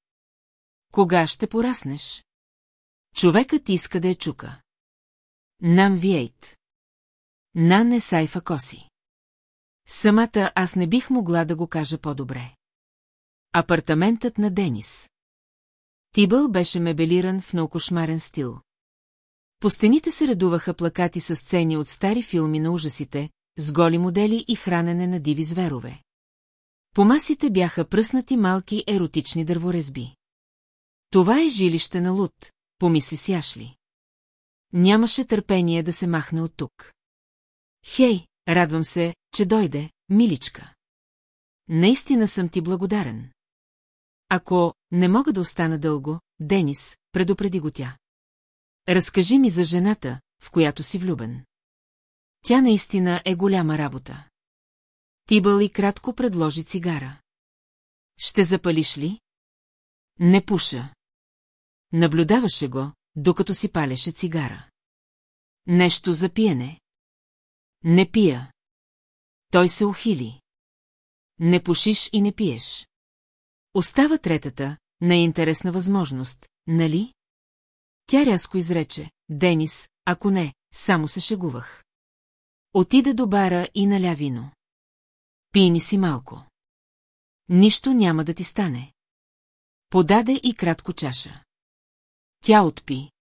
Кога ще пораснеш? Човекът иска да я чука. Нам виейт. Нан е сайфа коси. Самата аз не бих могла да го кажа по-добре. Апартаментът на Денис. Тибъл беше мебелиран в наукошмарен стил. По стените се редуваха плакати с сцени от стари филми на ужасите, с голи модели и хранене на диви зверове. По масите бяха пръснати малки еротични дърворезби. Това е жилище на Луд, помисли си Ашли. Нямаше търпение да се махне от тук. Хей, радвам се, че дойде, миличка. Наистина съм ти благодарен. Ако не мога да остана дълго, Денис, предупреди го тя. Разкажи ми за жената, в която си влюбен. Тя наистина е голяма работа. Тибъл и кратко предложи цигара. Ще запалиш ли? Не пуша. Наблюдаваше го, докато си палеше цигара. Нещо за пиене. Не пия. Той се ухили. Не пушиш и не пиеш. Остава третата, неинтересна възможност, нали? Тя рязко изрече, Денис, ако не, само се шегувах. Отиде до бара и наля вино. Пини си малко. Нищо няма да ти стане. Подаде и кратко чаша. Тя отпи.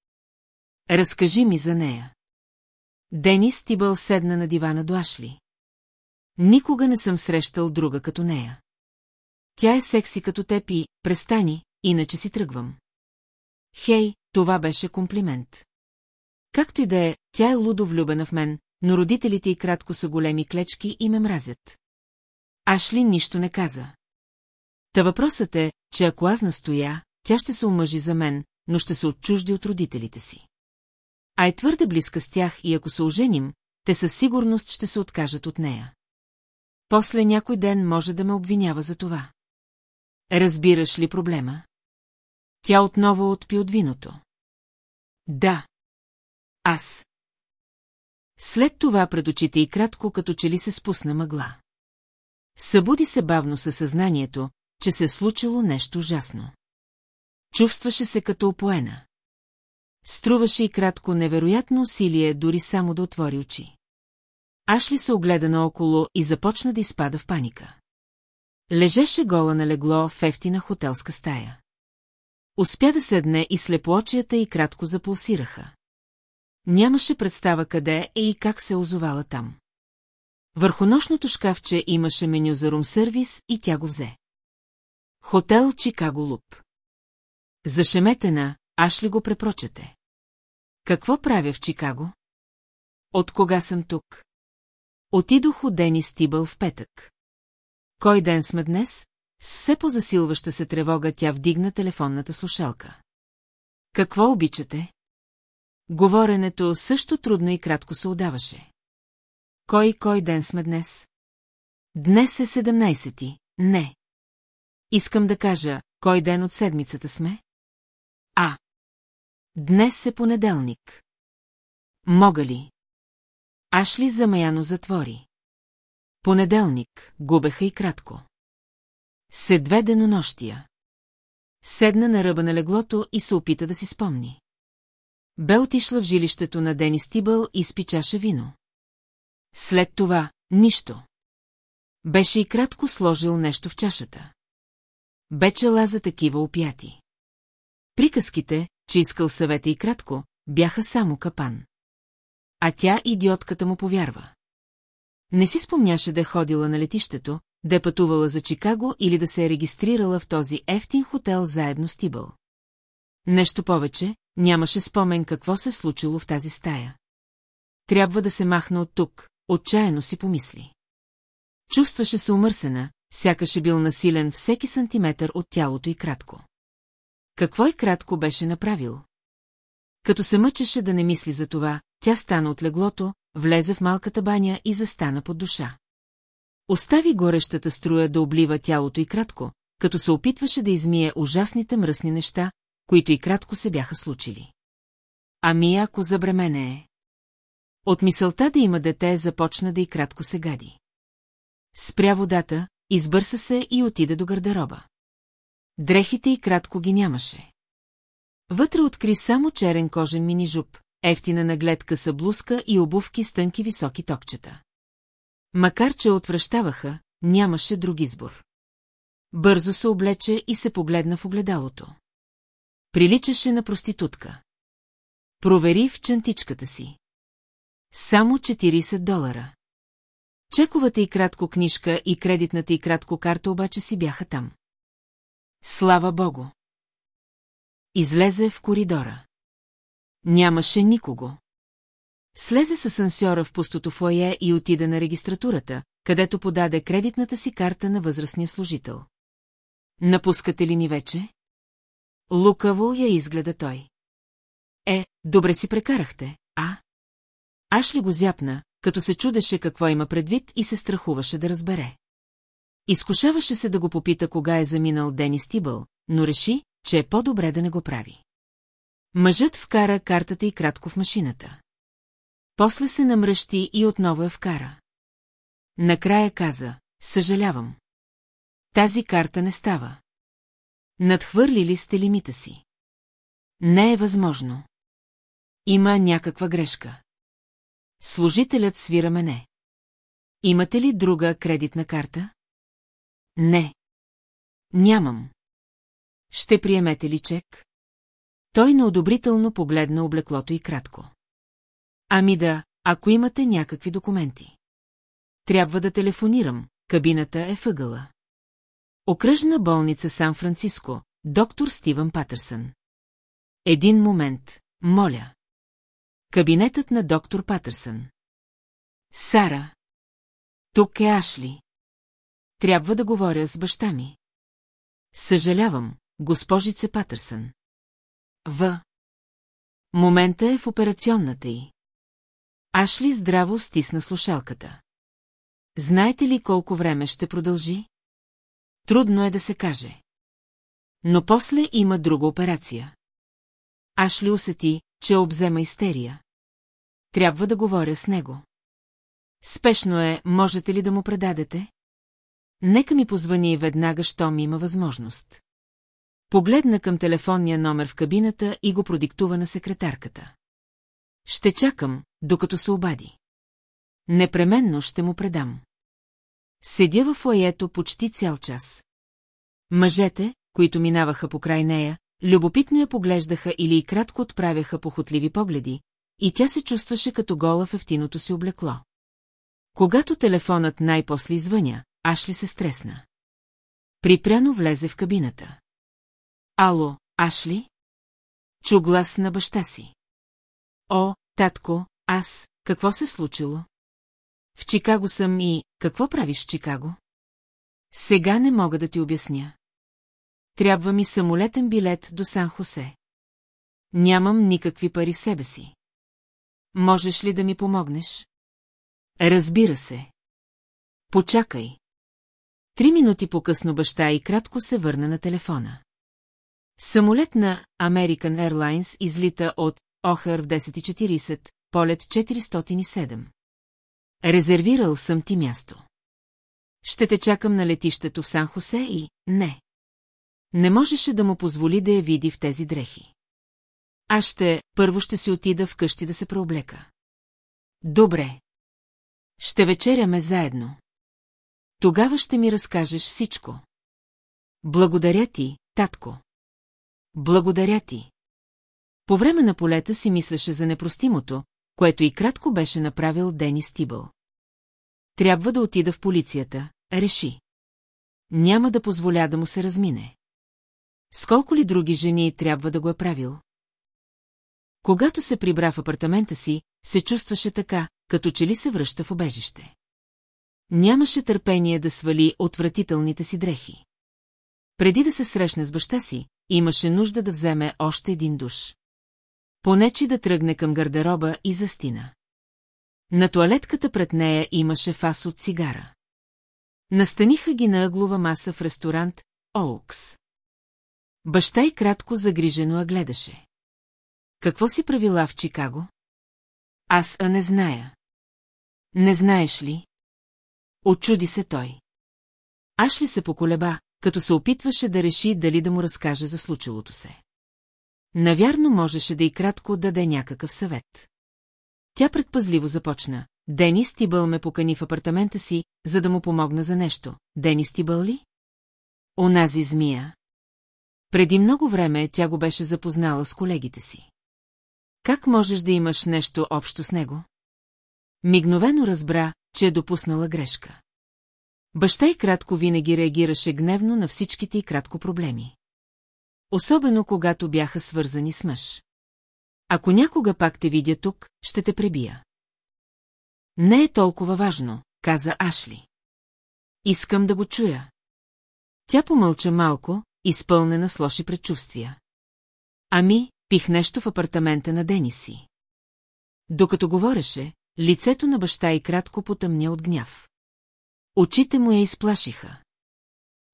Разкажи ми за нея. Денис Тибъл седна на дивана до Ашли. Никога не съм срещал друга като нея. Тя е секси като теб и, престани, иначе си тръгвам. Хей, това беше комплимент. Както и да е, тя е лудо влюбена в мен, но родителите й кратко са големи клечки и ме мразят. Ашли нищо не каза. Та въпросът е, че ако аз настоя, тя ще се омъжи за мен, но ще се отчужди от родителите си. А е твърде близка с тях и ако се оженим, те със сигурност ще се откажат от нея. После някой ден може да ме обвинява за това. Разбираш ли проблема? Тя отново отпи от виното. Да. Аз. След това пред очите и кратко, като че ли се спусна мъгла. Събуди се бавно със съзнанието, че се е случило нещо ужасно. Чувстваше се като опоена. Струваше и кратко невероятно усилие дори само да отвори очи. Ашли се огледа наоколо и започна да изпада в паника. Лежеше гола на легло в ефтина хотелска стая. Успя да седне и слепоочията и кратко запулсираха. Нямаше представа къде е и как се озовала там. Върху нощното шкафче имаше меню за рум-сервис и тя го взе. Хотел Чикаго Луп. Зашеметена, аж ли го препрочете? Какво правя в Чикаго? От кога съм тук? Отидох от Дени Стибъл в петък. Кой ден сме днес? С все по-засилваща се тревога тя вдигна телефонната слушалка. Какво обичате? Говоренето също трудно и кратко се удаваше. Кой кой ден сме днес? Днес е 17-ти, не. Искам да кажа, кой ден от седмицата сме? А. Днес е понеделник. Мога ли? Ашли замаяно затвори. Понеделник, губеха и кратко. Се две денонощия. Седна на ръба на леглото и се опита да си спомни. Бе отишла в жилището на Дени Стибъл и спи чаша вино. След това – нищо. Беше и кратко сложил нещо в чашата. Бе чела за такива опяти. Приказките, че искал съвета и кратко, бяха само капан. А тя, идиотката, му повярва. Не си спомняше да е ходила на летището, да е пътувала за Чикаго или да се е регистрирала в този ефтин хотел заедно с Тибъл. Нещо повече, нямаше спомен какво се случило в тази стая. Трябва да се махна от тук, отчаяно си помисли. Чувстваше се умърсена, сякаш е бил насилен всеки сантиметър от тялото и кратко. Какво и кратко беше направил? Като се мъчеше да не мисли за това, тя стана от леглото, влезе в малката баня и застана под душа. Остави горещата струя да облива тялото и кратко, като се опитваше да измие ужасните мръсни неща, които и кратко се бяха случили. Ами ако забремене е? От мисълта да има дете започна да и кратко се гади. Спря водата, избърса се и отида до гардероба. Дрехите и кратко ги нямаше. Вътре откри само черен кожен мини-жуп, ефтина нагледка са блузка и обувки с тънки високи токчета. Макар, че отвръщаваха, нямаше друг избор. Бързо се облече и се погледна в огледалото. Приличаше на проститутка. Провери в чантичката си. Само 40 долара. Чековата и кратко книжка и кредитната и кратко карта обаче си бяха там. Слава богу! Излезе в коридора. Нямаше никого. Слезе с асансьора в пустото фойе и отида на регистратурата, където подаде кредитната си карта на възрастния служител. Напускате ли ни вече? Лукаво я изгледа той. Е, добре си прекарахте, а? Аш ли го зяпна, като се чудеше какво има предвид и се страхуваше да разбере. Изкушаваше се да го попита кога е заминал Дени Стибъл, но реши, че е по-добре да не го прави. Мъжът вкара картата и кратко в машината. После се намръщи и отново я вкара. Накрая каза, съжалявам. Тази карта не става. Надхвърлили сте лимита си. Не е възможно. Има някаква грешка. Служителят свира мене. Имате ли друга кредитна карта? Не. Нямам. Ще приемете ли чек? Той неодобрително погледна облеклото и кратко. Ами да, ако имате някакви документи. Трябва да телефонирам, кабината е въгъла. Окръжна болница Сан-Франциско, доктор Стивън Патърсън. Един момент, моля. Кабинетът на доктор Патърсън. Сара. Тук е Ашли. Трябва да говоря с баща ми. Съжалявам, госпожице Патърсън. В. Момента е в операционната й. Ашли здраво стисна слушалката. Знаете ли колко време ще продължи? Трудно е да се каже. Но после има друга операция. Ашли усети, че обзема истерия. Трябва да говоря с него. Спешно е, можете ли да му предадете? Нека ми позвани веднага, щом има възможност. Погледна към телефонния номер в кабината и го продиктува на секретарката. Ще чакам, докато се обади. Непременно ще му предам. Седя в лаето почти цял час. Мъжете, които минаваха покрай нея, любопитно я поглеждаха или и кратко отправяха похотливи погледи, и тя се чувстваше като гола в ефтиното си облекло. Когато телефонът най-после извъня, Ашли се стресна. Припряно влезе в кабината. Ало, Ашли? Чу глас на баща си. О, татко, аз, какво се случило? В Чикаго съм и какво правиш в Чикаго? Сега не мога да ти обясня. Трябва ми самолетен билет до Сан-Хосе. Нямам никакви пари в себе си. Можеш ли да ми помогнеш? Разбира се. Почакай. Три минути по-късно баща и кратко се върна на телефона. Самолет на American Airlines излита от Охър в 10.40, полет 407. Резервирал съм ти място. Ще те чакам на летището в Сан-Хосе и... Не. Не можеше да му позволи да я види в тези дрехи. Аз ще... Първо ще си отида вкъщи да се преоблека. Добре. Ще вечеряме заедно. Тогава ще ми разкажеш всичко. Благодаря ти, татко. Благодаря ти. По време на полета си мислеше за непростимото, което и кратко беше направил Денис Тибъл. Трябва да отида в полицията, реши. Няма да позволя да му се размине. Сколко ли други жени трябва да го е правил? Когато се прибра в апартамента си, се чувстваше така, като че ли се връща в обежище. Нямаше търпение да свали отвратителните си дрехи. Преди да се срещне с баща си, имаше нужда да вземе още един душ. Понечи да тръгне към гардероба и застина. На туалетката пред нея имаше фас от цигара. Настаниха ги на ъглова маса в ресторант Оукс. Баща и кратко загрижено я гледаше. Какво си правила в Чикаго? Аз а не зная. Не знаеш ли? Очуди се той. Аш ли се поколеба, като се опитваше да реши дали да му разкаже за случилото се. Навярно можеше да и кратко даде някакъв съвет. Тя предпазливо започна. Денис Тибъл ме покани в апартамента си, за да му помогна за нещо. Денис Тибъл ли? Онази змия. Преди много време тя го беше запознала с колегите си. Как можеш да имаш нещо общо с него? Мигновено разбра, че е допуснала грешка. Баща и кратко винаги реагираше гневно на всичките и кратко проблеми. Особено когато бяха свързани с мъж. Ако някога пак те видя тук, ще те пребия. Не е толкова важно, каза Ашли. Искам да го чуя. Тя помълча малко, изпълнена с лоши предчувствия. Ами, пих нещо в апартамента на Дениси. Докато говореше, лицето на баща и кратко потъмня от гняв. Очите му я изплашиха.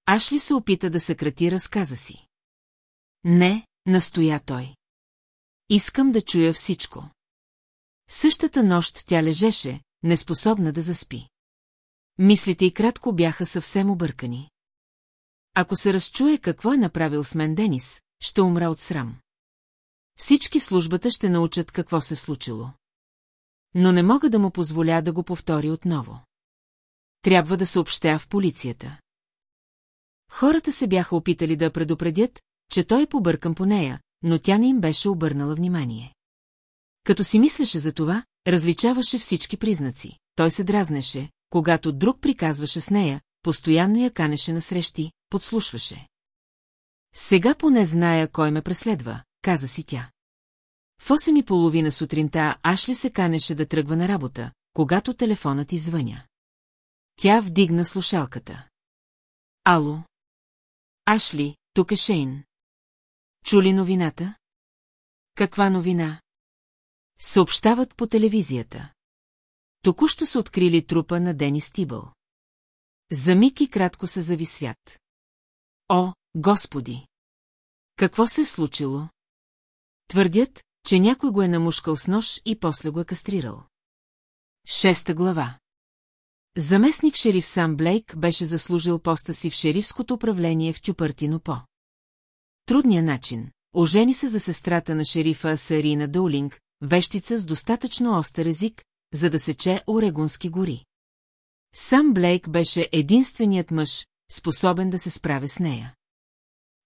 Ашли се опита да съкрати разказа си. Не, настоя той. Искам да чуя всичко. Същата нощ тя лежеше, неспособна да заспи. Мислите и кратко бяха съвсем объркани. Ако се разчуе какво е направил с мен Денис, ще умра от срам. Всички в службата ще научат какво се случило. Но не мога да му позволя да го повтори отново. Трябва да съобщя в полицията. Хората се бяха опитали да предупредят, че той е побъркан по нея, но тя не им беше обърнала внимание. Като си мислеше за това, различаваше всички признаци. Той се дразнеше, когато друг приказваше с нея, постоянно я канеше на срещи, подслушваше. Сега поне зная кой ме преследва, каза си тя. В 8 и половина сутринта Ашли се канеше да тръгва на работа, когато телефонът извъня. Тя вдигна слушалката. Ало? Ашли, тук е Шейн. Чули новината? Каква новина? Съобщават по телевизията. Току-що са открили трупа на Денис Тибъл. За миг и кратко се зави свят. О, Господи! Какво се е случило? Твърдят, че някой го е намушкал с нож и после го е кастрирал. Шеста глава Заместник шериф Сам Блейк беше заслужил поста си в шерифското управление в Тюпъртино по. Трудния начин. Ожени се за сестрата на шерифа Сарина Доулинг, вещица с достатъчно остър език, за да сече Орегонски гори. Сам Блейк беше единственият мъж, способен да се справя с нея.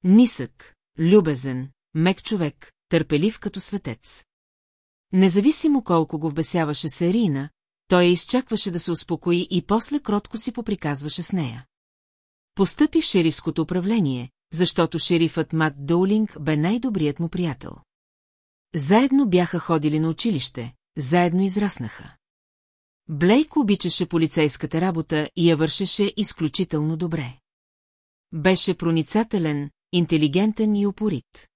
Нисък, любезен, мек човек, търпелив като светец. Независимо колко го вбесяваше Сарина, Той изчакваше да се успокои и после кротко си поприказваше с нея. Постъпи в шерифското управление, защото шерифът Мат Доулинг бе най-добрият му приятел. Заедно бяха ходили на училище, заедно израснаха. Блейк обичаше полицейската работа и я вършеше изключително добре. Беше проницателен, интелигентен и упорит.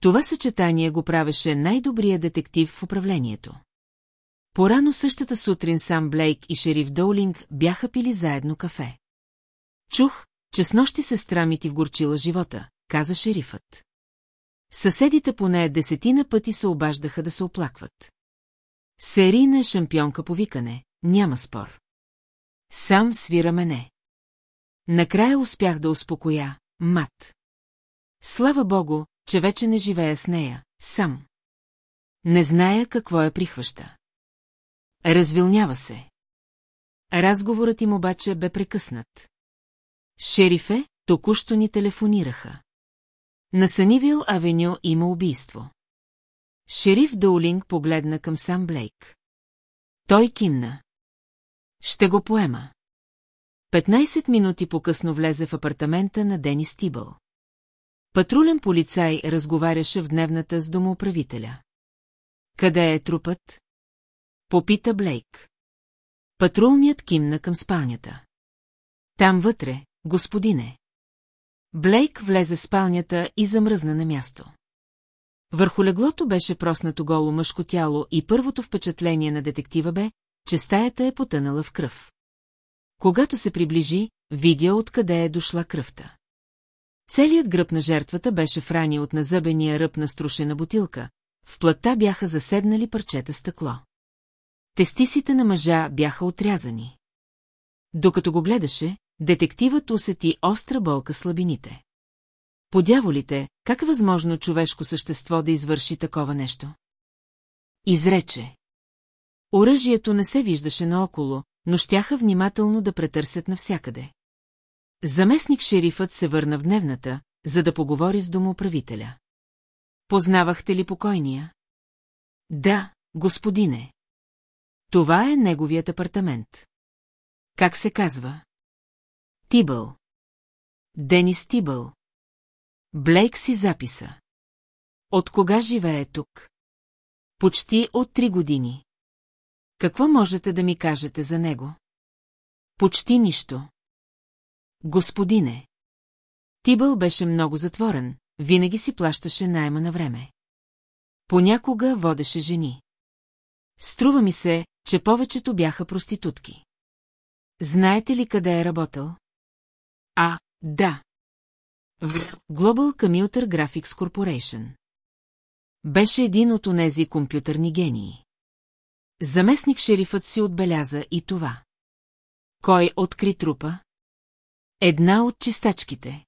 Това съчетание го правеше най-добрия детектив в управлението. Порано същата сутрин сам Блейк и шериф Доулинг бяха пили заедно кафе. Чух, че с нощи сестра ми ти вгорчила живота, каза шерифът. Съседите поне десетина пъти се обаждаха да се оплакват. Серийна е шампионка по викане, няма спор. Сам свира мене. Накрая успях да успокоя, мат. Слава богу, че вече не живея с нея, сам. Не зная какво я прихваща. Развилнява се. Разговорът им обаче бе прекъснат. Шерифе, току-що ни телефонираха. На Санивил Авеню има убийство. Шериф Доулинг погледна към сам Блейк. Той кимна. Ще го поема. 15 минути по-късно влезе в апартамента на Денис Тибъл. Патрулен полицай разговаряше в дневната с домоуправителя. Къде е трупът? Попита Блейк. Патрулният кимна към спалнята. Там вътре, господине. Блейк влезе в спалнята и замръзна на място. Върху леглото беше проснато голо мъжко тяло и първото впечатление на детектива бе, че стаята е потънала в кръв. Когато се приближи, видя откъде е дошла кръвта. Целият гръб на жертвата беше в рани от назъбения ръб на струшена бутилка, в плътта бяха заседнали парчета стъкло. Тестисите на мъжа бяха отрязани. Докато го гледаше, детективът усети остра болка слабините. Подяволите, как е възможно човешко същество да извърши такова нещо? Изрече. Оръжието не се виждаше наоколо, но щяха внимателно да претърсят навсякъде. Заместник шерифът се върна в дневната, за да поговори с домоуправителя. Познавахте ли покойния? Да, господине. Това е неговият апартамент. Как се казва? Тибъл. Денис Тибъл. Блейк си записа. От кога живее тук? Почти от три години. Какво можете да ми кажете за него? Почти нищо. Господине. Тибъл беше много затворен, винаги си плащаше найма на време. Понякога водеше жени. Струва ми се, че повечето бяха проститутки. Знаете ли къде е работил? А, да. В Global Commuter Graphics Corporation. Беше един от онези компютърни гении. Заместник шерифът си отбеляза и това. Кой откри трупа? Една от чистачките.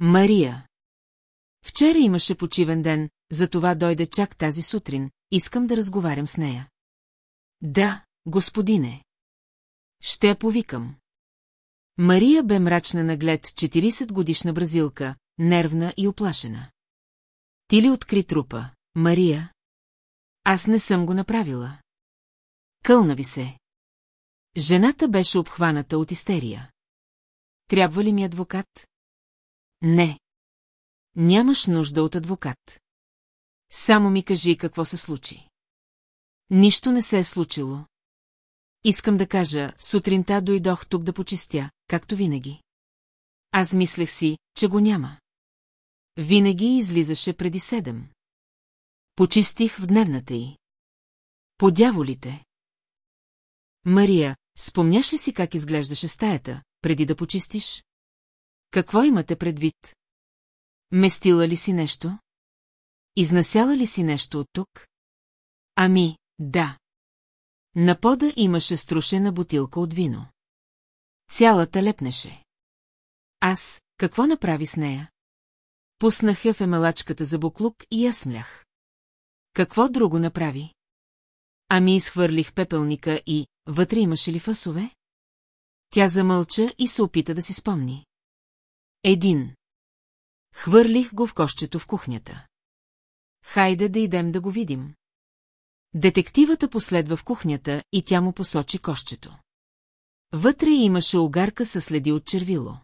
Мария. Вчера имаше почивен ден, затова дойде чак тази сутрин, искам да разговарям с нея. Да, господине. Ще я повикам. Мария бе мрачна наглед 40 годишна бразилка, нервна и оплашена. Ти ли откри трупа, Мария? Аз не съм го направила. Кълна ви се. Жената беше обхваната от истерия. Трябва ли ми адвокат? Не. Нямаш нужда от адвокат. Само ми кажи какво се случи. Нищо не се е случило. Искам да кажа, сутринта дойдох тук да почистя, както винаги. Аз мислех си, че го няма. Винаги излизаше преди седем. Почистих в дневната й. По дяволите. Мария, спомняш ли си как изглеждаше стаята, преди да почистиш? Какво имате предвид? Местила ли си нещо? Изнасяла ли си нещо от тук? Ами, да. На пода имаше струшена бутилка от вино. Цялата лепнеше. Аз, какво направи с нея? Пуснах я в емелачката за буклук и я смлях. Какво друго направи? Ами изхвърлих пепелника и, вътре имаше ли фасове? Тя замълча и се опита да си спомни. Един. Хвърлих го в кощето в кухнята. Хайде да идем да го видим. Детективата последва в кухнята и тя му посочи кошчето. Вътре имаше огарка със следи от червило.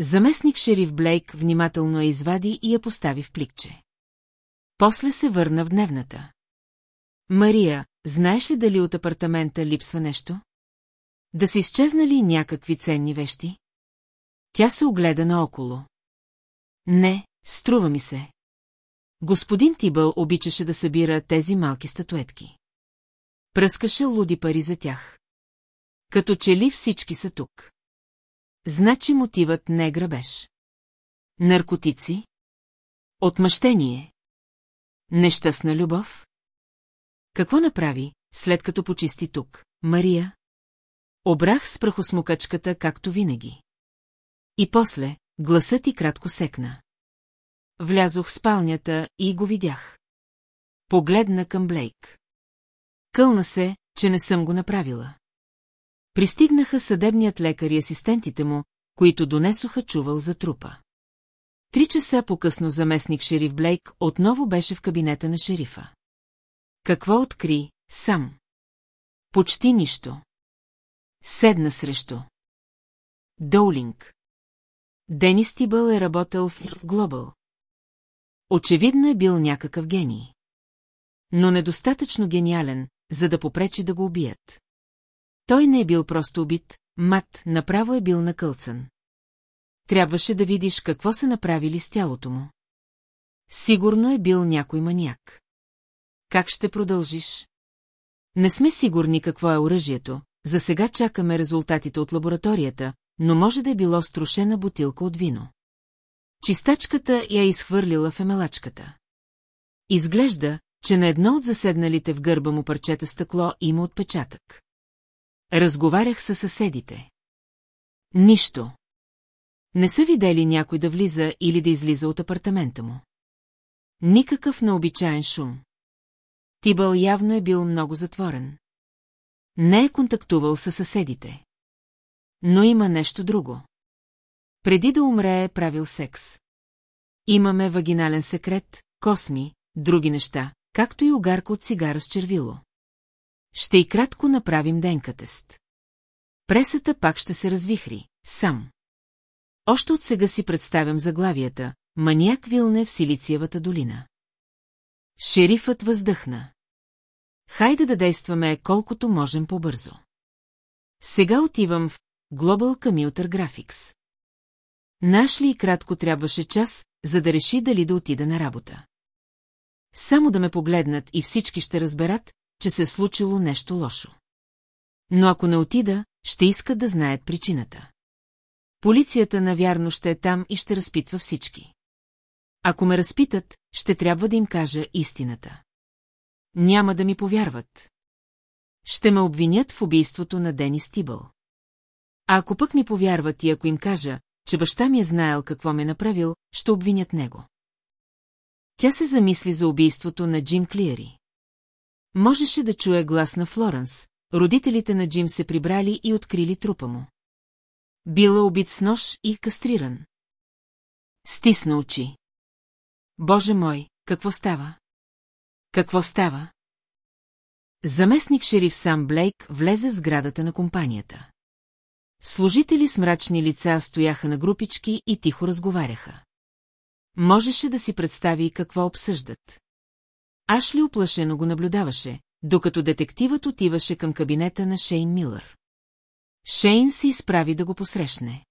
Заместник шериф Блейк внимателно я извади и я постави в пликче. После се върна в дневната. Мария, знаеш ли дали от апартамента липсва нещо? Да са изчезнали някакви ценни вещи? Тя се огледа наоколо. Не, струва ми се. Господин Тибъл обичаше да събира тези малки статуетки. Пръскаше луди пари за тях. Като че ли всички са тук. Значи мотивът не е грабеж. Наркотици? Отмъщение? Нещастна любов? Какво направи, след като почисти тук, Мария? Обрах с прахосмокачката, както винаги. И после, гласът ти кратко секна. Влязох в спалнята и го видях. Погледна към Блейк. Кълна се, че не съм го направила. Пристигнаха съдебният лекар и асистентите му, които донесоха чувал за трупа. Три часа по-късно заместник шериф Блейк отново беше в кабинета на шерифа. Какво откри сам? Почти нищо. Седна срещу. Доулинг. Денис Тибъл е работил в Глобал. Очевидно е бил някакъв гений. Но недостатъчно гениален, за да попречи да го убият. Той не е бил просто убит, мат направо е бил накълцан. Трябваше да видиш какво са направили с тялото му. Сигурно е бил някой маняк. Как ще продължиш? Не сме сигурни какво е оръжието, за сега чакаме резултатите от лабораторията, но може да е било струшена бутилка от вино. Чистачката я изхвърлила в емелачката. Изглежда, че на едно от заседналите в гърба му парчета стъкло има отпечатък. Разговарях с съседите. Нищо. Не са видели някой да влиза или да излиза от апартамента му. Никакъв необичаен шум. Тибъл явно е бил много затворен. Не е контактувал с съседите. Но има нещо друго. Преди да умре е правил секс. Имаме вагинален секрет, косми, други неща, както и огарка от цигара с червило. Ще и кратко направим денкатест. Пресата пак ще се развихри, сам. Още от сега си представям заглавията «Маниак Вилне в Силициевата долина». Шерифът въздъхна. Хайде да действаме колкото можем по-бързо. Сега отивам в Global Commuter Graphics. Наш ли и кратко трябваше час, за да реши дали да отида на работа. Само да ме погледнат и всички ще разберат, че се е случило нещо лошо. Но ако не отида, ще искат да знаят причината. Полицията навярно ще е там и ще разпитва всички. Ако ме разпитат, ще трябва да им кажа истината. Няма да ми повярват. Ще ме обвинят в убийството на Денис Тибъл. А ако пък ми повярват и ако им кажа, че баща ми е знаел какво ме е направил, ще обвинят него. Тя се замисли за убийството на Джим Клиери. Можеше да чуе глас на Флоренс, родителите на Джим се прибрали и открили трупа му. Била убит с нож и кастриран. Стисна очи. Боже мой, какво става? Какво става? Заместник шериф Сам Блейк влезе в сградата на компанията. Служители с мрачни лица стояха на групички и тихо разговаряха. Можеше да си представи какво обсъждат. Ашли оплашено го наблюдаваше, докато детективът отиваше към кабинета на Шейн Милър. Шейн се изправи да го посрещне.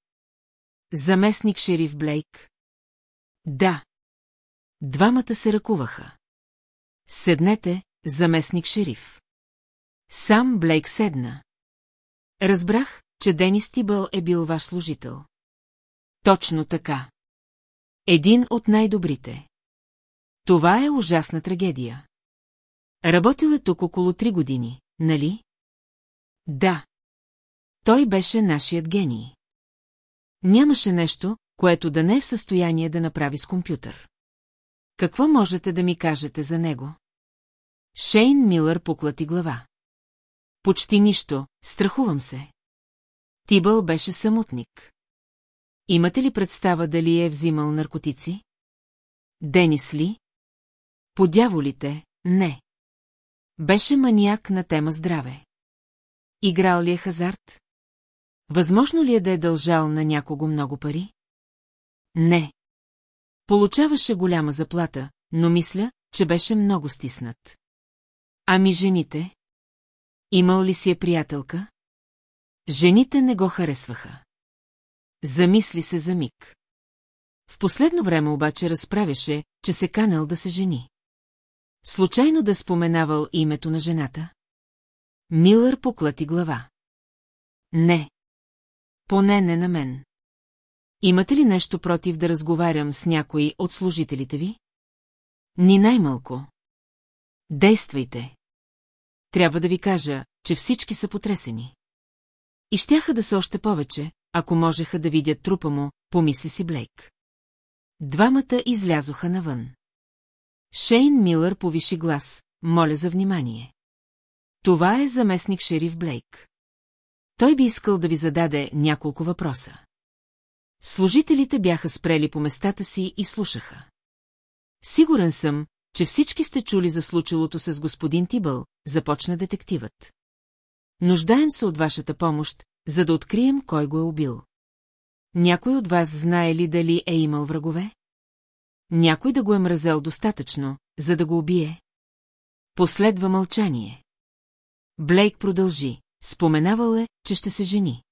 Заместник шериф Блейк? Да. Двамата се ръкуваха. Седнете, заместник шериф. Сам Блейк седна. Разбрах, че Денис Тибъл е бил ваш служител. Точно така. Един от най-добрите. Това е ужасна трагедия. Работил е тук около три години, нали? Да. Той беше нашият гений. Нямаше нещо, което да не е в състояние да направи с компютър. Какво можете да ми кажете за него? Шейн Милър поклати глава. Почти нищо, страхувам се. Тибъл беше самотник. Имате ли представа дали е взимал наркотици? Денис ли? По дяволите, не. Беше маниак на тема здраве. Играл ли е хазарт? Възможно ли е да е дължал на някого много пари? Не. Получаваше голяма заплата, но мисля, че беше много стиснат. Ами жените? Имал ли си е приятелка? Жените не го харесваха. Замисли се за миг. В последно време обаче разправяше, че се канал да се жени. Случайно да споменавал името на жената? Милър поклати глава. Не. Поне не на мен. Имате ли нещо против да разговарям с някой от служителите ви? Ни най-малко. Действайте. Трябва да ви кажа, че всички са потресени. И щяха да са още повече, ако можеха да видят трупа му, помисли си Блейк. Двамата излязоха навън. Шейн Милър повиши глас, моля за внимание. Това е заместник шериф Блейк. Той би искал да ви зададе няколко въпроса. Служителите бяха спрели по местата си и слушаха. Сигурен съм, че всички сте чули за случилото с господин Тибъл, започна детективът. Нуждаем се от вашата помощ, за да открием кой го е убил. Някой от вас знае ли дали е имал врагове? Някой да го е мразел достатъчно, за да го убие? Последва мълчание. Блейк продължи. Споменавал е, че ще се жени.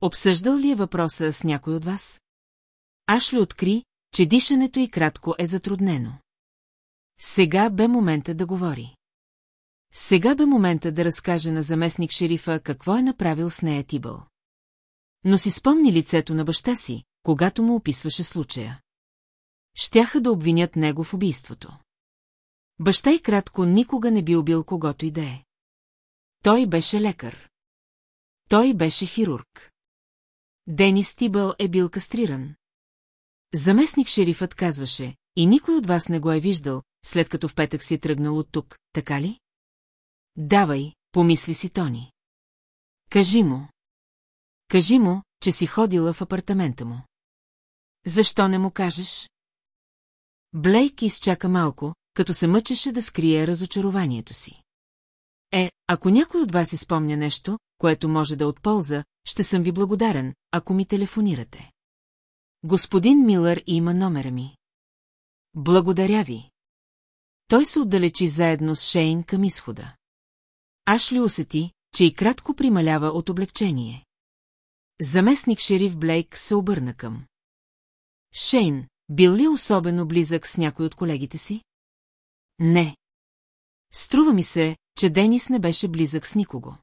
Обсъждал ли е въпроса с някой от вас? Ашли откри, че дишането и кратко е затруднено. Сега бе момента да говори. Сега бе момента да разкаже на заместник шерифа какво е направил с нея Тибъл. Но си спомни лицето на баща си, когато му описваше случая. Щяха да обвинят него в убийството. Баща и кратко никога не би убил когото и да е. Той беше лекар. Той беше хирург. Денис Тибъл е бил кастриран. Заместник шерифът казваше, и никой от вас не го е виждал, след като в петък си е тръгнал от тук, така ли? Давай, помисли си Тони. Кажи му. Кажи му, че си ходила в апартамента му. Защо не му кажеш? Блейк изчака малко, като се мъчеше да скрие разочарованието си. Е, ако някой от вас изпомня нещо, което може да отполза, ще съм ви благодарен, ако ми телефонирате. Господин Милър има номера ми. Благодаря ви. Той се отдалечи заедно с Шейн към изхода. Ашли усети, че и кратко прималява от облегчение. Заместник шериф Блейк се обърна към. Шейн, бил ли особено близък с някой от колегите си? Не. Струва ми се, че Денис не беше близък с никого.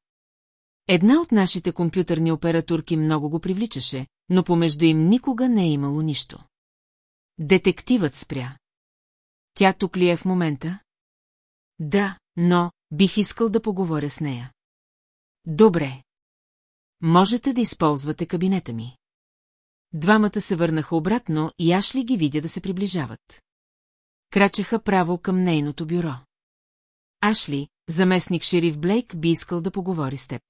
Една от нашите компютърни опературки много го привличаше, но помежду им никога не е имало нищо. Детективът спря. Тя тук ли е в момента? Да, но бих искал да поговоря с нея. Добре. Можете да използвате кабинета ми. Двамата се върнаха обратно и Ашли ги видя да се приближават. Крачеха право към нейното бюро. Ашли, заместник шериф Блейк, би искал да поговори с теб.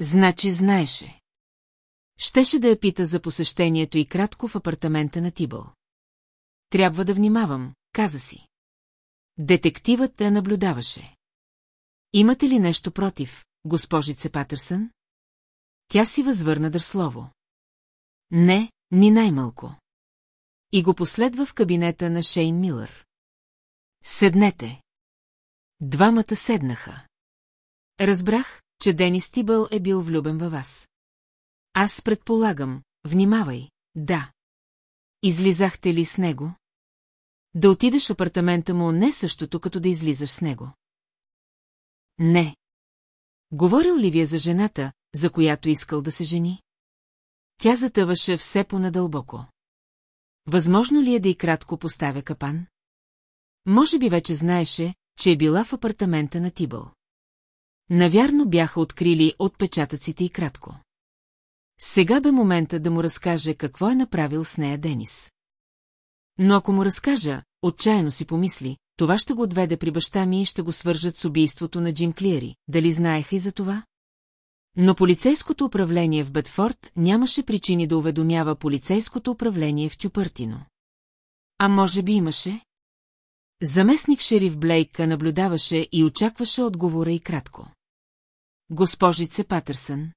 Значи знаеше. Щеше да я пита за посещението и кратко в апартамента на Тибъл. Трябва да внимавам, каза си. Детективът я наблюдаваше. Имате ли нещо против, госпожице Патърсън? Тя си възвърна дърслово. Не, ни най-малко. И го последва в кабинета на Шейн Милър. Седнете. Двамата седнаха. Разбрах, че Денис Тибъл е бил влюбен във вас. Аз предполагам, внимавай, да. Излизахте ли с него? Да отидеш в апартамента му не същото, като да излизаш с него. Не. Говорил ли ви е за жената, за която искал да се жени? Тя затъваше все по-надълбоко. Възможно ли е да и кратко поставя капан? Може би вече знаеше, че е била в апартамента на Тибъл. Навярно бяха открили отпечатъците и кратко. Сега бе момента да му разкаже какво е направил с нея Денис. Но ако му разкажа, отчаяно си помисли, това ще го отведе при баща ми и ще го свържат с убийството на Джим Клиери. Дали знаеха и за това? Но полицейското управление в Бетфорд нямаше причини да уведомява полицейското управление в Тюпъртино. А може би имаше? Заместник шериф Блейка наблюдаваше и очакваше отговора и кратко. Госпожице Патърсън.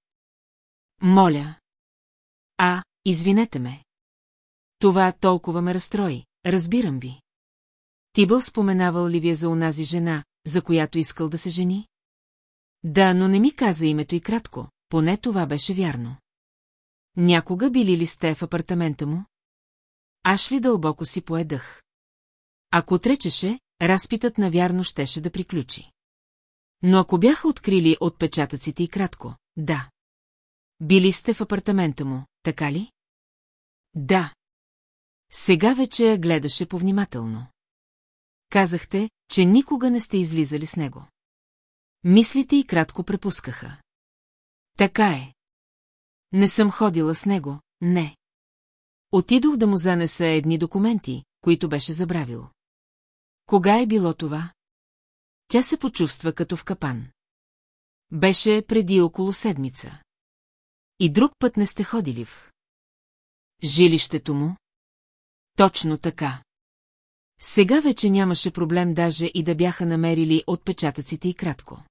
Моля. А, извинете ме. Това толкова ме разстрои, разбирам ви. Тибъл споменавал ли ви е за онази жена, за която искал да се жени? Да, но не ми каза името и кратко, поне това беше вярно. Някога били ли сте в апартамента му? Аш ли дълбоко си поедах? Ако отречеше, разпитът навярно щеше да приключи. Но ако бяха открили отпечатъците и кратко, да. Били сте в апартамента му, така ли? Да. Сега вече я гледаше повнимателно. Казахте, че никога не сте излизали с него. Мислите и кратко препускаха. Така е. Не съм ходила с него, не. Отидох да му занеса едни документи, които беше забравил. Кога е било това? Тя се почувства като в капан. Беше преди около седмица. И друг път не сте ходили в. Жилището му? Точно така. Сега вече нямаше проблем даже и да бяха намерили отпечатъците и кратко.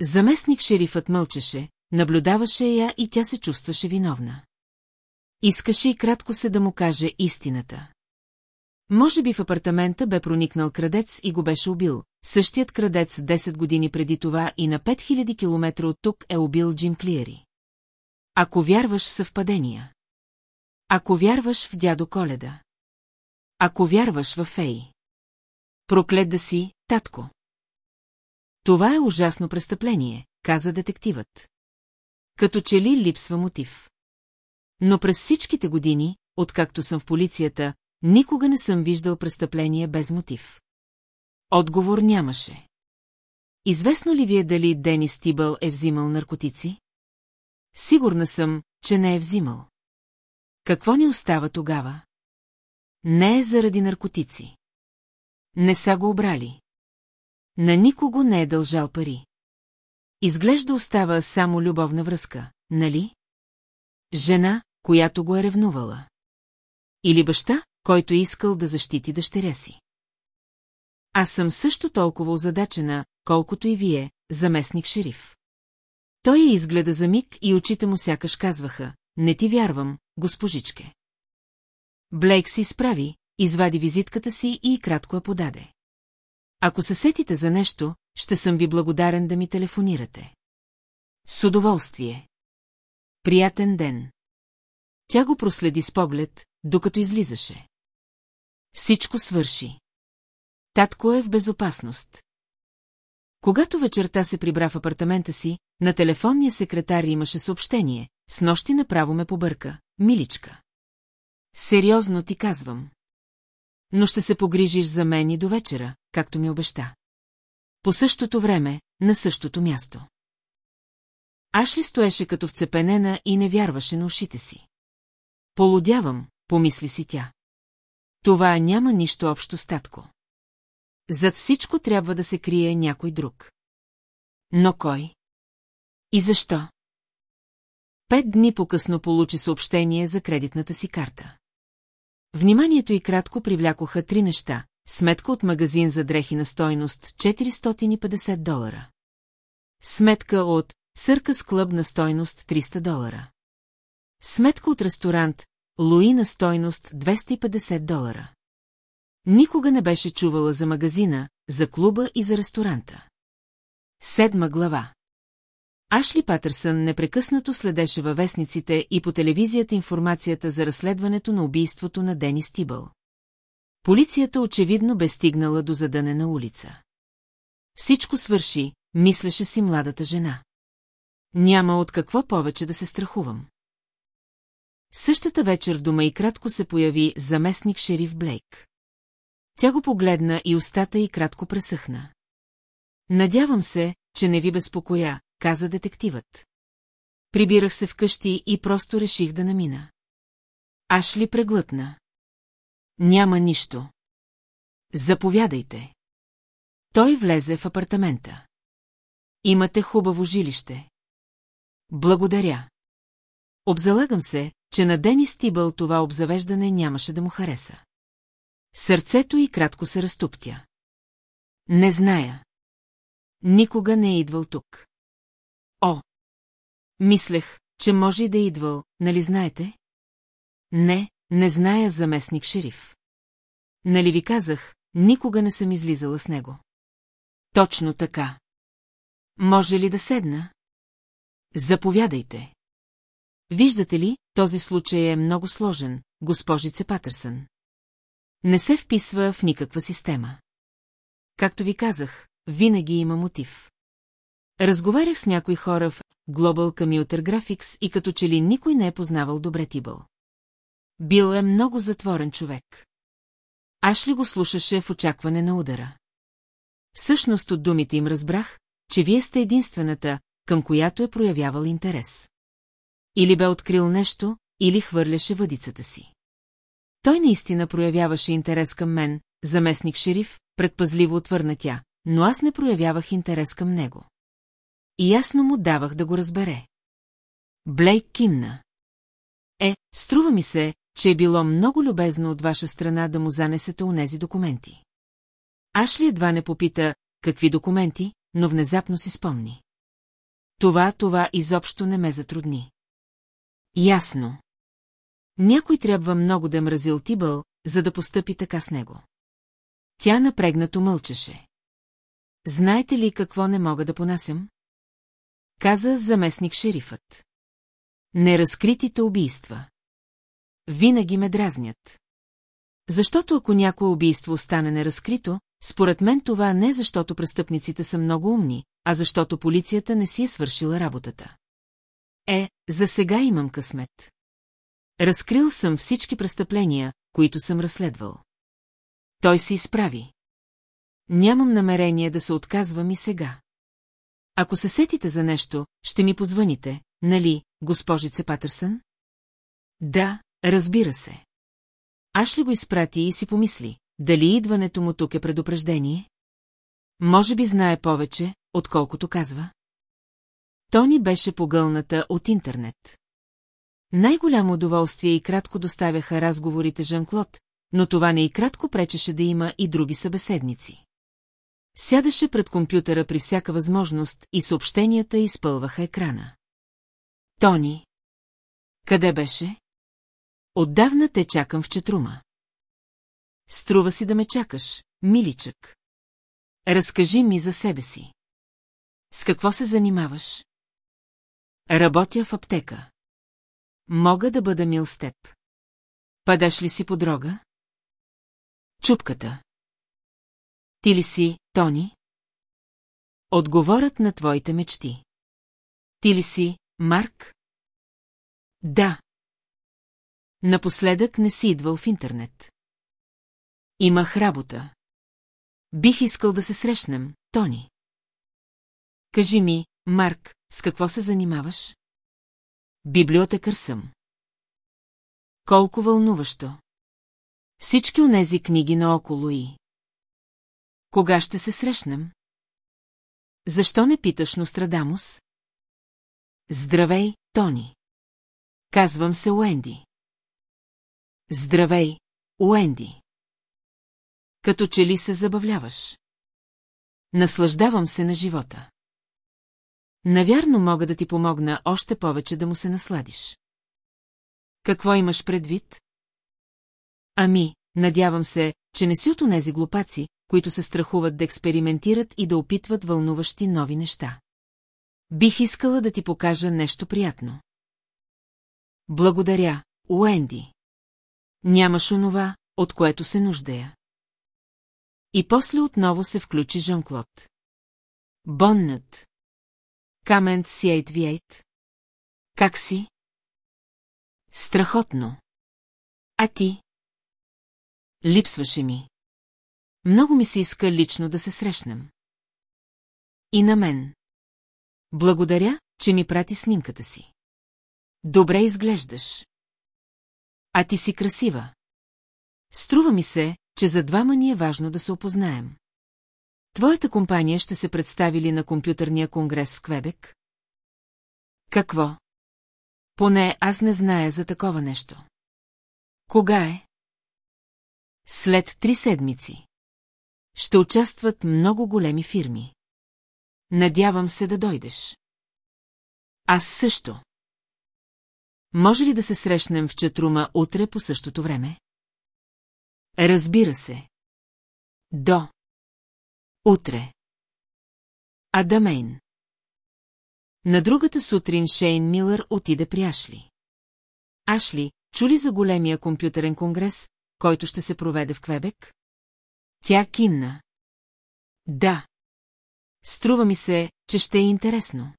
Заместник шерифът мълчеше, наблюдаваше я и тя се чувстваше виновна. Искаше и кратко се да му каже истината. Може би в апартамента бе проникнал крадец и го беше убил. Същият крадец 10 години преди това и на 5000 км от тук е убил Джим Клиери. Ако вярваш в съвпадения. Ако вярваш в дядо Коледа. Ако вярваш в феи. Проклет да си, татко. Това е ужасно престъпление, каза детективът. Като че ли липсва мотив. Но през всичките години, откакто съм в полицията, никога не съм виждал престъпление без мотив. Отговор нямаше. Известно ли ви е дали Денис Тибъл е взимал наркотици? Сигурна съм, че не е взимал. Какво ни остава тогава? Не е заради наркотици. Не са го обрали. На никого не е дължал пари. Изглежда остава само любовна връзка, нали? Жена, която го е ревнувала. Или баща, който е искал да защити дъщеря си. Аз съм също толкова озадачена, колкото и вие, заместник шериф. Той я изгледа за миг и очите му сякаш казваха, не ти вярвам, госпожичке. Блейк си справи, извади визитката си и кратко я подаде. Ако се сетите за нещо, ще съм ви благодарен да ми телефонирате. С удоволствие. Приятен ден. Тя го проследи с поглед, докато излизаше. Всичко свърши. Татко е в безопасност. Когато вечерта се прибра в апартамента си, на телефонния секретар имаше съобщение. С нощи направо ме побърка. Миличка. Сериозно ти казвам. Но ще се погрижиш за мен и до вечера, както ми обеща. По същото време, на същото място. Ашли стоеше като вцепенена и не вярваше на ушите си. Полудявам, помисли си тя. Това няма нищо общо с татко. Зад всичко трябва да се крие някой друг. Но кой? И защо? Пет дни по-късно получи съобщение за кредитната си карта. Вниманието и кратко привлякоха три неща. Сметка от магазин за дрехи на стойност 450 долара. Сметка от Съркъс клъб на стойност 300 долара. Сметка от ресторант Луи на стойност 250 долара. Никога не беше чувала за магазина, за клуба и за ресторанта. Седма глава Ашли Патърсън непрекъснато следеше във вестниците и по телевизията информацията за разследването на убийството на Денис Тибъл. Полицията очевидно бе стигнала до задънена улица. Всичко свърши, мислеше си младата жена. Няма от какво повече да се страхувам. Същата вечер в дома и кратко се появи заместник шериф Блейк. Тя го погледна и устата й кратко пресъхна. Надявам се, че не ви безпокоя, каза детективът. Прибирах се вкъщи и просто реших да намина. Аш ли преглътна? Няма нищо. Заповядайте. Той влезе в апартамента. Имате хубаво жилище. Благодаря. Обзалагам се, че на Денис Тибъл това обзавеждане нямаше да му хареса. Сърцето й кратко се разтуптя. Не зная. Никога не е идвал тук. Мислех, че може и да е идвал, нали знаете? Не, не зная заместник шериф. Нали ви казах, никога не съм излизала с него. Точно така. Може ли да седна? Заповядайте. Виждате ли, този случай е много сложен, госпожице Патърсън. Не се вписва в никаква система. Както ви казах, винаги има мотив. Разговарях с някои хора в Global Commuter Graphics и като че ли никой не е познавал добре Тибъл. Бил е много затворен човек. Аш ли го слушаше в очакване на удара. Всъщност от думите им разбрах, че вие сте единствената, към която е проявявал интерес. Или бе открил нещо, или хвърляше въдицата си. Той наистина проявяваше интерес към мен, заместник шериф, предпазливо отвърна тя, но аз не проявявах интерес към него. И ясно му давах да го разбере. Блейк кимна. Е, струва ми се, че е било много любезно от ваша страна да му занесете унези документи. Аш ли едва не попита, какви документи, но внезапно си спомни. Това, това изобщо не ме затрудни. Ясно. Някой трябва много да е мразил Тибъл, за да постъпи така с него. Тя напрегнато мълчеше. Знаете ли какво не мога да понасям? Каза заместник шерифът. Неразкритите убийства. Винаги ме дразнят. Защото ако някое убийство остане неразкрито, според мен това не е защото престъпниците са много умни, а защото полицията не си е свършила работата. Е, за сега имам късмет. Разкрил съм всички престъпления, които съм разследвал. Той се изправи. Нямам намерение да се отказвам и сега. Ако се сетите за нещо, ще ми позвъните, нали, госпожице Патърсън? Да, разбира се. Аш ли го изпрати и си помисли, дали идването му тук е предупреждение? Може би знае повече, отколкото казва. Тони беше погълната от интернет. Най-голямо удоволствие и кратко доставяха разговорите Жан-Клод, но това не и кратко пречеше да има и други събеседници. Сядаше пред компютъра при всяка възможност и съобщенията изпълваха екрана. Тони. Къде беше? Отдавна те чакам в четрума. Струва си да ме чакаш, миличък. Разкажи ми за себе си. С какво се занимаваш? Работя в аптека. Мога да бъда мил с теб. Падаш ли си по дрога? Чупката. Ти ли си, Тони? Отговорът на твоите мечти. Ти ли си, Марк? Да. Напоследък не си идвал в интернет. Имах работа. Бих искал да се срещнем, Тони. Кажи ми, Марк, с какво се занимаваш? Библиотекър съм. Колко вълнуващо. Всички онези книги наоколо и... Кога ще се срещнем? Защо не питаш Нострадамус? Здравей, Тони. Казвам се Уенди. Здравей, Уенди. Като че ли се забавляваш? Наслаждавам се на живота. Навярно мога да ти помогна още повече да му се насладиш. Какво имаш предвид? Ами, надявам се, че не си от онези глупаци, които се страхуват да експериментират и да опитват вълнуващи нови неща. Бих искала да ти покажа нещо приятно. Благодаря, Уенди. Нямаш онова, от което се нуждая. И после отново се включи Жан-Клод. Боннът. Камент Сиейт Виейт. Как си? Страхотно. А ти? Липсваше ми. Много ми се иска лично да се срещнем. И на мен. Благодаря, че ми прати снимката си. Добре изглеждаш. А ти си красива. Струва ми се, че за двама ни е важно да се опознаем. Твоята компания ще се представи ли на компютърния конгрес в Квебек? Какво? Поне аз не зная за такова нещо. Кога е? След три седмици. Ще участват много големи фирми. Надявам се да дойдеш. Аз също. Може ли да се срещнем в Четрума утре по същото време? Разбира се. До. Утре. Адамейн. На другата сутрин Шейн Милър отиде при Ашли. Ашли, чули за големия компютърен конгрес, който ще се проведе в Квебек? Тя кимна. Да. Струва ми се, че ще е интересно.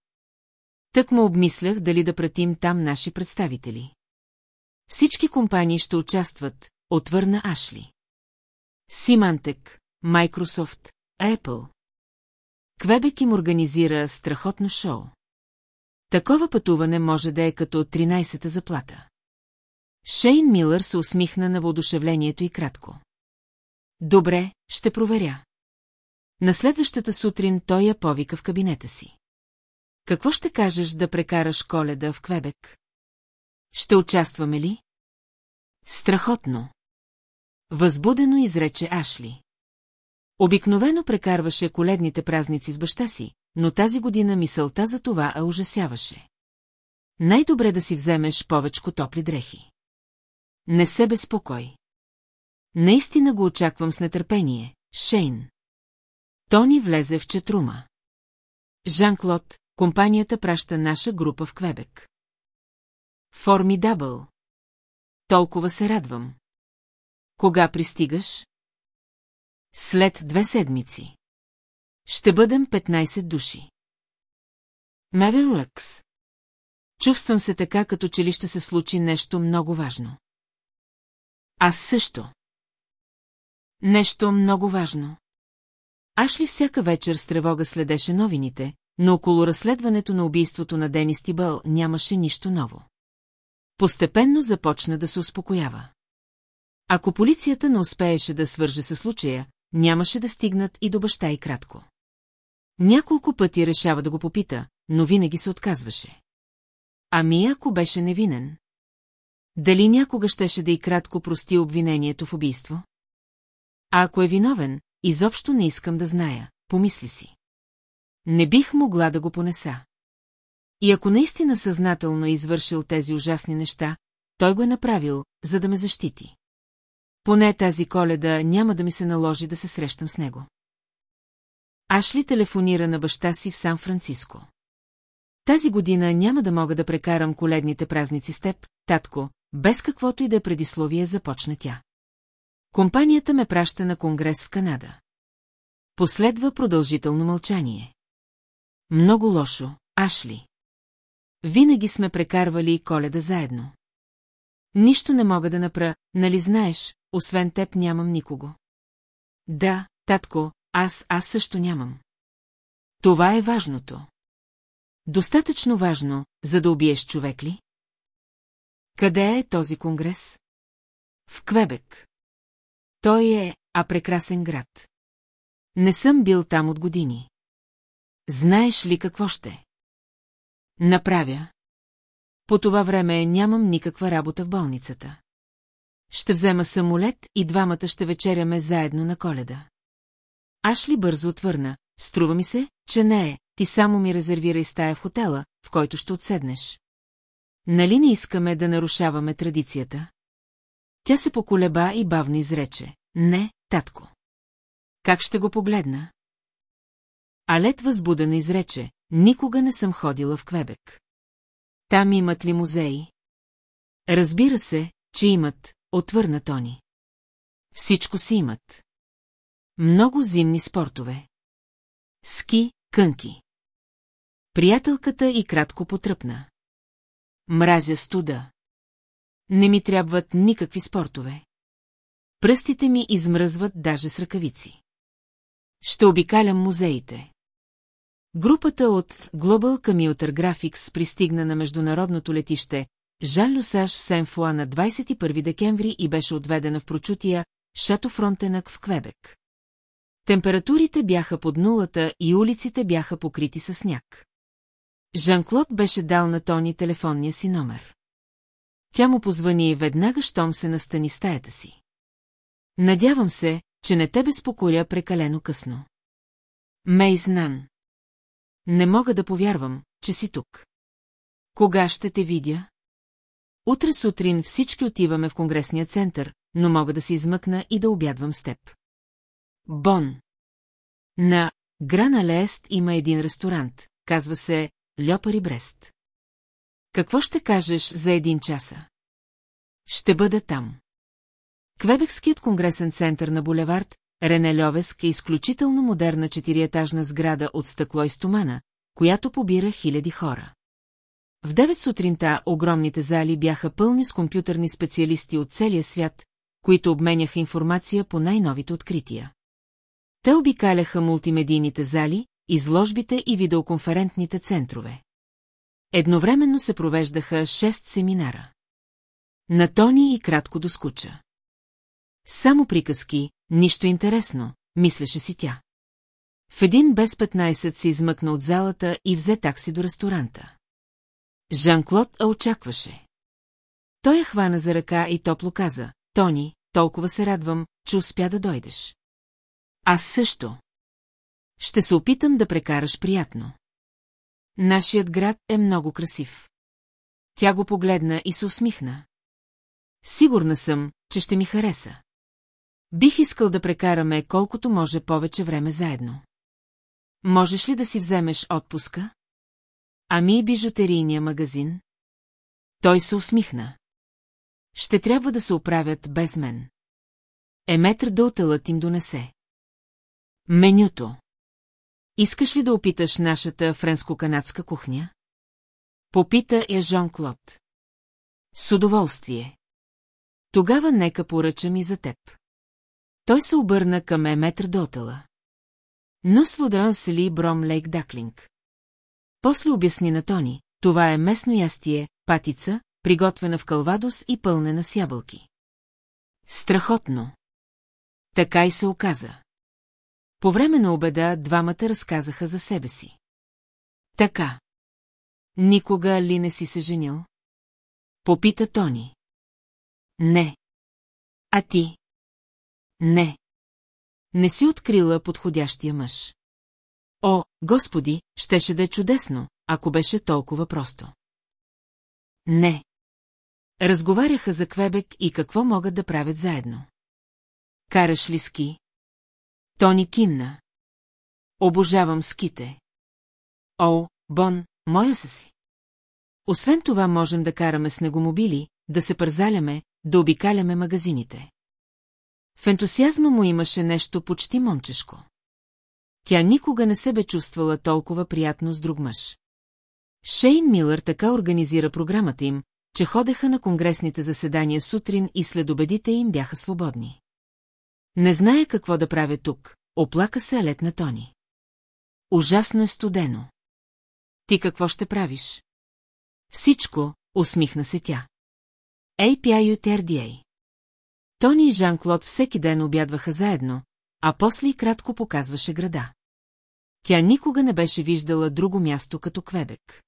Тък му обмислях дали да пратим там наши представители. Всички компании ще участват, отвърна Ашли. Симантек, Microsoft, Apple. Квебек им организира страхотно шоу. Такова пътуване може да е като 13-та заплата. Шейн Милър се усмихна на воодушевлението и кратко. Добре, ще проверя. На следващата сутрин той я повика в кабинета си. Какво ще кажеш да прекараш коледа в Квебек? Ще участваме ли? Страхотно. Възбудено изрече Ашли. Обикновено прекарваше коледните празници с баща си, но тази година мисълта за това а ужасяваше. Най-добре да си вземеш повечко топли дрехи. Не се безпокой. Наистина го очаквам с нетърпение, Шейн. Тони влезе в четрума. Жан-Клод, компанията праща наша група в Квебек. Формидабъл. Толкова се радвам. Кога пристигаш? След две седмици. Ще бъдем 15 души. Лъкс. Чувствам се така, като че ли ще се случи нещо много важно. Аз също. Нещо много важно. Ашли всяка вечер с тревога следеше новините, но около разследването на убийството на Денис Тибъл нямаше нищо ново. Постепенно започна да се успокоява. Ако полицията не успееше да свърже се случая, нямаше да стигнат и до баща и кратко. Няколко пъти решава да го попита, но винаги се отказваше. Ами ако беше невинен? Дали някога щеше да и кратко прости обвинението в убийство? А ако е виновен, изобщо не искам да зная, помисли си. Не бих могла да го понеса. И ако наистина съзнателно е извършил тези ужасни неща, той го е направил, за да ме защити. Поне тази коледа няма да ми се наложи да се срещам с него. Ашли телефонира на баща си в Сан-Франциско. Тази година няма да мога да прекарам коледните празници с теб, татко, без каквото и да е предисловие започна тя. Компанията ме праща на конгрес в Канада. Последва продължително мълчание. Много лошо, Ашли. Винаги сме прекарвали коледа заедно. Нищо не мога да напра, нали знаеш, освен теб нямам никого. Да, татко, аз, аз също нямам. Това е важното. Достатъчно важно, за да убиеш човек ли? Къде е този конгрес? В Квебек. Той е, а прекрасен град. Не съм бил там от години. Знаеш ли какво ще? Направя. По това време нямам никаква работа в болницата. Ще взема самолет и двамата ще вечеряме заедно на коледа. Ашли бързо отвърна. Струва ми се, че не е. Ти само ми резервирай стая в хотела, в който ще отседнеш. Нали не искаме да нарушаваме традицията? Тя се поколеба и бавно изрече. Не, татко. Как ще го погледна? Алет възбудена изрече. Никога не съм ходила в Квебек. Там имат ли музеи? Разбира се, че имат, отвърна Тони. Всичко си имат. Много зимни спортове. Ски, кънки. Приятелката и кратко потръпна. Мразя студа. Не ми трябват никакви спортове. Пръстите ми измръзват даже с ръкавици. Ще обикалям музеите. Групата от Global Commuter Graphics пристигна на международното летище Жан Люсаж в Сен-Фуа на 21 декември и беше отведена в прочутия Шато Фронтенък в Квебек. Температурите бяха под нулата и улиците бяха покрити със сняг. Жан-Клод беше дал на Тони телефонния си номер. Тя му позвани веднага, щом се настани стаята си. Надявам се, че не те безпокоя прекалено късно. Мейз Нан. Не мога да повярвам, че си тук. Кога ще те видя? Утре сутрин всички отиваме в Конгресния център, но мога да се измъкна и да обядвам с теб. Бон. На Грана Лест има един ресторант, казва се Льопари Брест. Какво ще кажеш за един часа? Ще бъда там. Квебекският конгресен център на булевард Рене Льовеск е изключително модерна четириетажна сграда от стъкло и стомана, която побира хиляди хора. В 9 сутринта огромните зали бяха пълни с компютърни специалисти от целия свят, които обменяха информация по най-новите открития. Те обикаляха мултимедийните зали, изложбите и видеоконферентните центрове. Едновременно се провеждаха шест семинара. На Тони и кратко доскуча. Само приказки, нищо интересно, мислеше си тя. В един без 15 се измъкна от залата и взе такси до ресторанта. Жан-Клод очакваше. Той я хвана за ръка и топло каза, Тони, толкова се радвам, че успя да дойдеш. Аз също. Ще се опитам да прекараш приятно. Нашият град е много красив. Тя го погледна и се усмихна. Сигурна съм, че ще ми хареса. Бих искал да прекараме колкото може повече време заедно. Можеш ли да си вземеш отпуска? Ами и бижутерийния магазин? Той се усмихна. Ще трябва да се оправят без мен. Еметр отълът им донесе. Менюто. Искаш ли да опиташ нашата френско-канадска кухня? Попита я Жон Клод. С удоволствие. Тогава нека поръчам и за теб. Той се обърна към Еметр Дотела. Но сводран се ли Бром Лейк Даклинг. После обясни на Тони, това е местно ястие, патица, приготвена в калвадос и пълнена с ябълки. Страхотно. Така и се оказа. По време на обеда двамата разказаха за себе си. Така. Никога ли не си се женил? Попита Тони. Не. А ти? Не. Не си открила подходящия мъж. О, господи, щеше да е чудесно, ако беше толкова просто. Не. Разговаряха за Квебек и какво могат да правят заедно. Караш ли ски? Тони кимна. Обожавам ските. О, Бон, моя са си. Освен това можем да караме снегомобили, да се пързаляме, да обикаляме магазините. В ентусиазма му имаше нещо почти момчешко. Тя никога не се бе чувствала толкова приятно с друг мъж. Шейн Милър така организира програмата им, че ходеха на конгресните заседания сутрин и следобедите им бяха свободни. Не знае какво да правя тук, оплака се Алет на Тони. Ужасно е студено. Ти какво ще правиш? Всичко, усмихна се тя. API Тони и Жан-Клод всеки ден обядваха заедно, а после и кратко показваше града. Тя никога не беше виждала друго място като Квебек.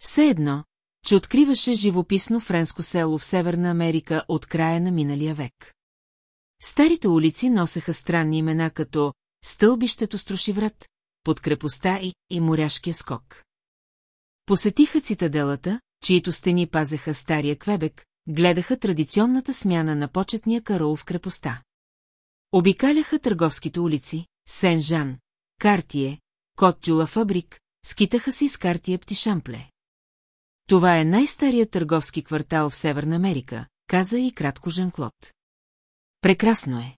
Все едно, че откриваше живописно френско село в Северна Америка от края на миналия век. Старите улици носеха странни имена като Стълбището Струшиврат, под крепостта и, и Моряшкия скок. Посетиха цитаделата, чието стени пазеха стария Квебек, гледаха традиционната смяна на почетния карол в крепостта. Обикаляха търговските улици, Сен-Жан, Картие, Кот-Тюла Фабрик, скитаха се из Картие Птишампле. Това е най-старият търговски квартал в Северна Америка, каза и кратко Жан-Клод. Прекрасно е.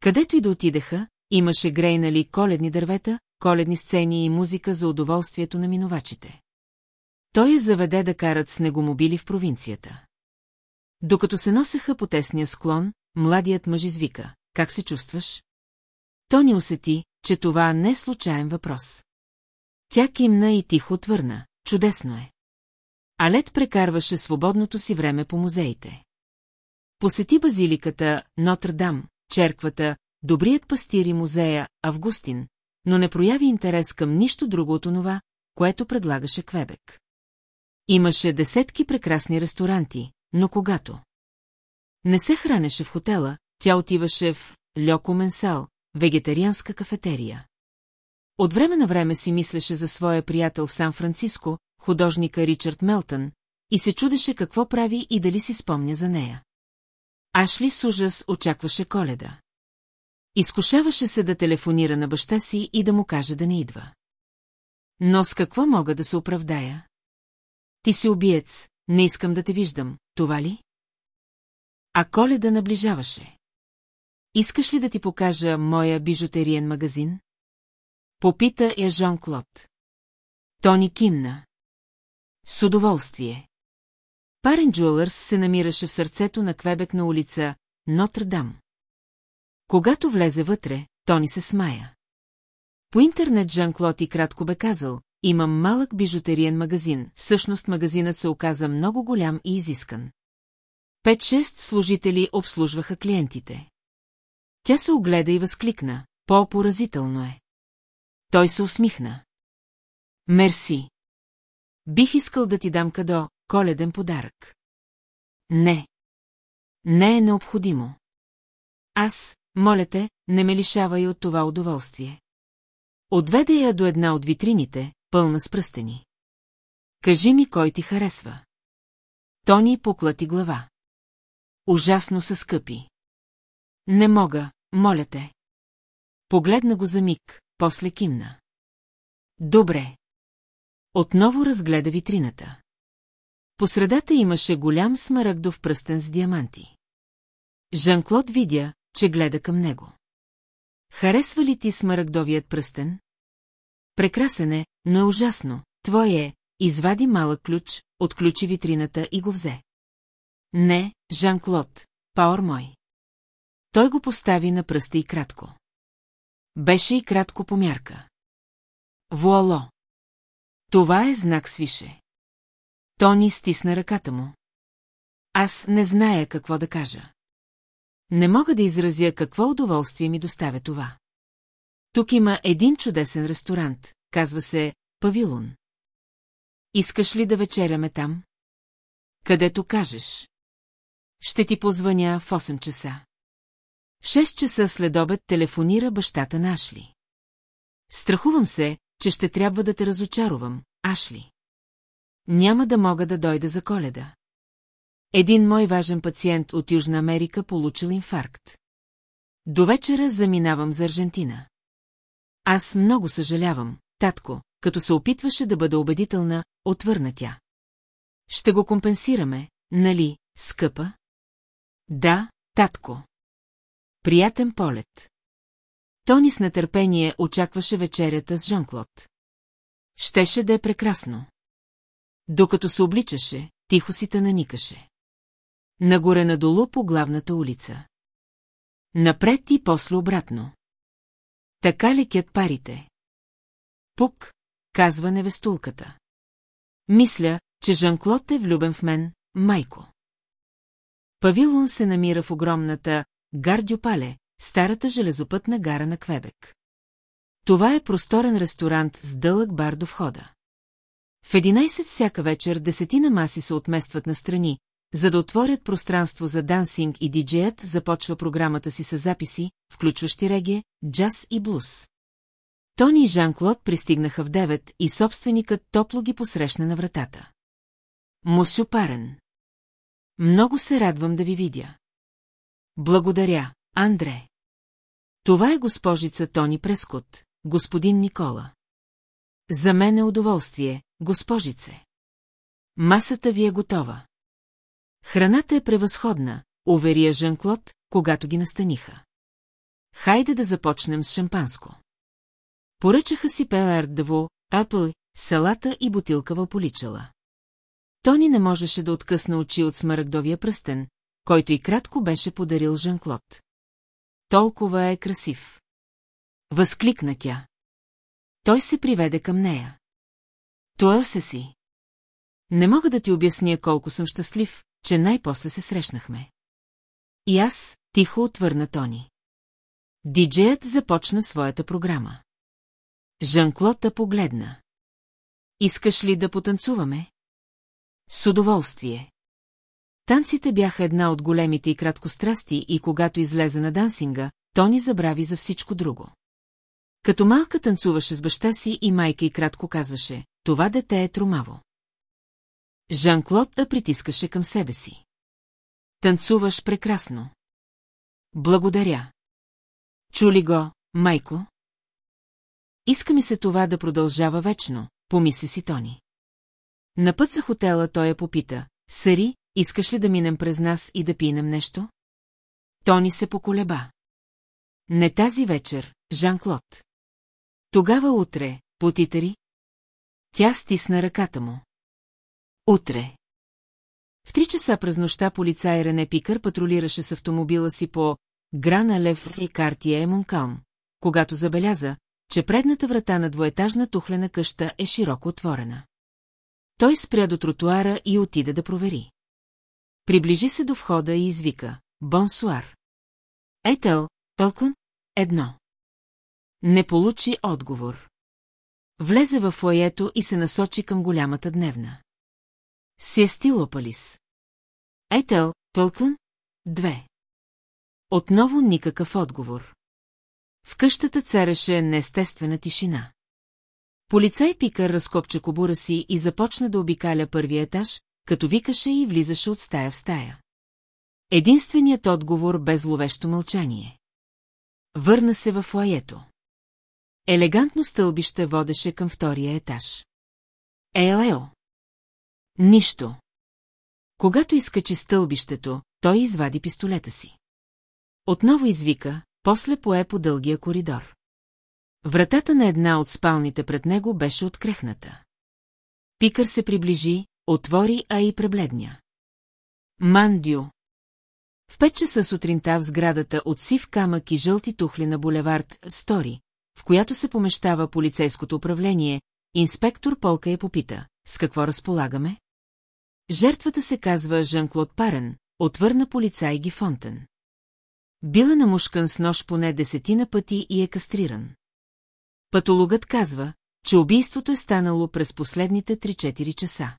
Където и да отидеха, имаше грейнали коледни дървета, коледни сцени и музика за удоволствието на минувачите. Той я заведе да карат снегомобили в провинцията. Докато се носеха по тесния склон, младият мъж извика. Как се чувстваш? Тони усети, че това не е случайен въпрос. Тя кимна и тихо отвърна. Чудесно е. Алет прекарваше свободното си време по музеите. Посети базиликата Нотр-Дам, черквата, добрият пастир и музея Августин, но не прояви интерес към нищо друго от онова, което предлагаше Квебек. Имаше десетки прекрасни ресторанти, но когато не се хранеше в хотела, тя отиваше в Льоко Менсал, вегетарианска кафетерия. От време на време си мислеше за своя приятел в Сан-Франциско, художника Ричард Мелтън, и се чудеше какво прави и дали си спомня за нея. Ашли с ужас очакваше коледа. Изкушаваше се да телефонира на баща си и да му каже да не идва. Но с какво мога да се оправдая? Ти си убиец, не искам да те виждам, това ли? А коледа наближаваше. Искаш ли да ти покажа моя бижутериен магазин? Попита я Жон Клод. Тони кимна. С удоволствие. Парен Джуелърс се намираше в сърцето на Квебек на улица Нотр-Дам. Когато влезе вътре, Тони се смая. По интернет Жан-Клод и кратко бе казал, имам малък бижутериен магазин, всъщност магазинът се оказа много голям и изискан. Пет-шест служители обслужваха клиентите. Тя се огледа и възкликна, по-поразително е. Той се усмихна. Мерси. Бих искал да ти дам кадо, коледен подарък. Не. Не е необходимо. Аз, моля те, не ме лишавай от това удоволствие. Отведе я до една от витрините, пълна с пръстени. Кажи ми кой ти харесва. Тони поклати глава. Ужасно са скъпи. Не мога, моля те. Погледна го за миг, после кимна. Добре. Отново разгледа витрината. По средата имаше голям смарагдов пръстен с диаманти. Жан-Клод видя, че гледа към него. Харесва ли ти смарагдовият пръстен? Прекрасен е, но е ужасно. Твой е, извади малък ключ, отключи витрината и го взе. Не, Жан-Клод, пауър мой. Той го постави на пръста и кратко. Беше и кратко по мярка. Вуало. Това е знак свише. Тони стисна ръката му. Аз не зная какво да кажа. Не мога да изразя какво удоволствие ми доставя това. Тук има един чудесен ресторант, казва се Павилон. Искаш ли да вечеряме там? Където кажеш. Ще ти позвъня в 8 часа. В 6 часа след обед телефонира бащата на Ашли. Страхувам се, че ще трябва да те разочаровам, Ашли. Няма да мога да дойда за коледа. Един мой важен пациент от Южна Америка получил инфаркт. До вечера заминавам за Аржентина. Аз много съжалявам, татко, като се опитваше да бъда убедителна, отвърна тя. Ще го компенсираме, нали, скъпа? Да, татко. Приятен полет. Тони с нетърпение очакваше вечерята с Жан-Клод. Щеше да е прекрасно. Докато се обличаше, тихо си наникаше. Нагоре-надолу по главната улица. Напред и после обратно. Така лекят парите. Пук, казва невестулката. Мисля, че Жан-Клод е влюбен в мен, майко. Павилон се намира в огромната Гардюпале, старата железопътна гара на Квебек. Това е просторен ресторант с дълъг бар до входа. В 11 всяка вечер десетина маси се отместват на страни, за да отворят пространство за дансинг и диджеят започва програмата си с записи, включващи реге, джаз и блуз. Тони и Жан-Клод пристигнаха в 9 и собственикът топло ги посрещна на вратата. Мусю парен. Много се радвам да ви видя. Благодаря, Андре. Това е госпожица Тони Прескот, господин Никола. За мен е удоволствие, госпожице. Масата ви е готова. Храната е превъзходна, уверия Жан-Клод, когато ги настаниха. Хайде да започнем с шампанско. Поръчаха си пелардево, апъл, салата и бутилка вълполичала. Тони не можеше да откъсна очи от смарагдовия пръстен, който и кратко беше подарил Жан-Клод. Толкова е красив. Възкликна тя. Той се приведе към нея. Това се си. Не мога да ти обясня колко съм щастлив, че най-после се срещнахме. И аз, тихо отвърна Тони. Диджеят започна своята програма. Жан-Клод погледна. Искаш ли да потанцуваме? С удоволствие. Танците бяха една от големите и краткострасти и когато излезе на дансинга, Тони забрави за всичко друго. Като малка танцуваше с баща си и майка и кратко казваше, това дете е тромаво. Жан-Клод да притискаше към себе си. Танцуваш прекрасно. Благодаря. Чули го, майко? Иска ми се това да продължава вечно, помисли си Тони. На път за хотела той я попита, Сари, искаш ли да минем през нас и да пинем нещо? Тони се поколеба. Не тази вечер, Жан-Клод. Тогава утре, потитари? Тя стисна ръката му. Утре. В три часа през нощта полицай Рене Пикър патрулираше с автомобила си по Грана Лев и Картия Монкалм, когато забеляза, че предната врата на двоетажна тухлена къща е широко отворена. Той спря до тротуара и отида да провери. Приближи се до входа и извика «Бонсуар». Етел, Пълкун, едно. Не получи отговор. Влезе в фоето и се насочи към голямата дневна. Сиестилопалис. Етел, Пълкун, две. Отново никакъв отговор. В къщата цареше неестествена тишина. Полицай Пикър разкопча кобура си и започна да обикаля първия етаж, като викаше и влизаше от стая в стая. Единственият отговор бе зловещо мълчание. Върна се в лаето. Елегантно стълбище водеше към втория етаж. Ео-ео! Нищо. Когато изкачи стълбището, той извади пистолета си. Отново извика, после пое по дългия коридор. Вратата на една от спалните пред него беше открехната. Пикър се приближи, отвори, а и пребледня. Мандю. В пет часа сутринта в сградата от сив камък и жълти тухли на булевард Стори, в която се помещава полицейското управление, инспектор Полка я попита, с какво разполагаме? Жертвата се казва Жан-Клод Парен, отвърна полицай Ги Фонтен. Била намушкан с нож поне десетина пъти и е кастриран. Патологът казва, че убийството е станало през последните 3-4 часа.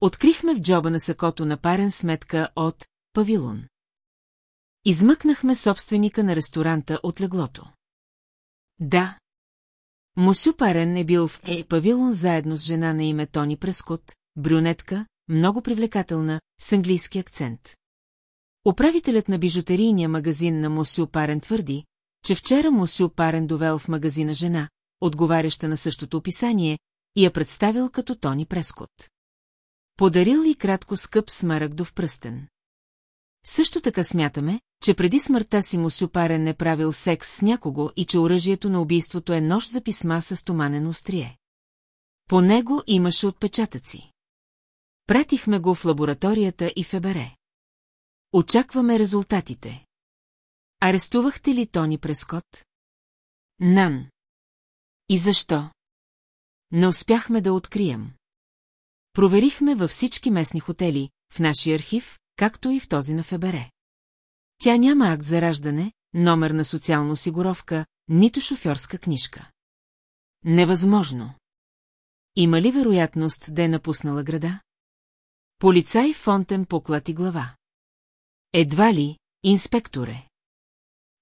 Открихме в джоба на сакото на парен сметка от павилон. Измъкнахме собственика на ресторанта от леглото. Да. Мусю Парен е бил в Ей павилон заедно с жена на име Тони Прескот, брюнетка, много привлекателна, с английски акцент. Управителят на бижутерийния магазин на Мусю Парен твърди, че вчера Мусю Парен довел в магазина жена, отговаряща на същото описание, и я представил като Тони Прескот. Подарил и кратко скъп смарагдов пръстен. Също така смятаме, че преди смъртта си му Сюпарен е правил секс с някого и че оръжието на убийството е нож за писма с туманено острие. По него имаше отпечатъци. Пратихме го в лабораторията и Фебере. Очакваме резултатите. Арестувахте ли Тони Прескот? Нан. И защо? Не успяхме да открием. Проверихме във всички местни хотели, в нашия архив, както и в този на Фебере. Тя няма акт за раждане, номер на социална осигуровка, нито шофьорска книжка. Невъзможно. Има ли вероятност да е напуснала града? Полицай Фонтен поклати глава. Едва ли, инспекторе.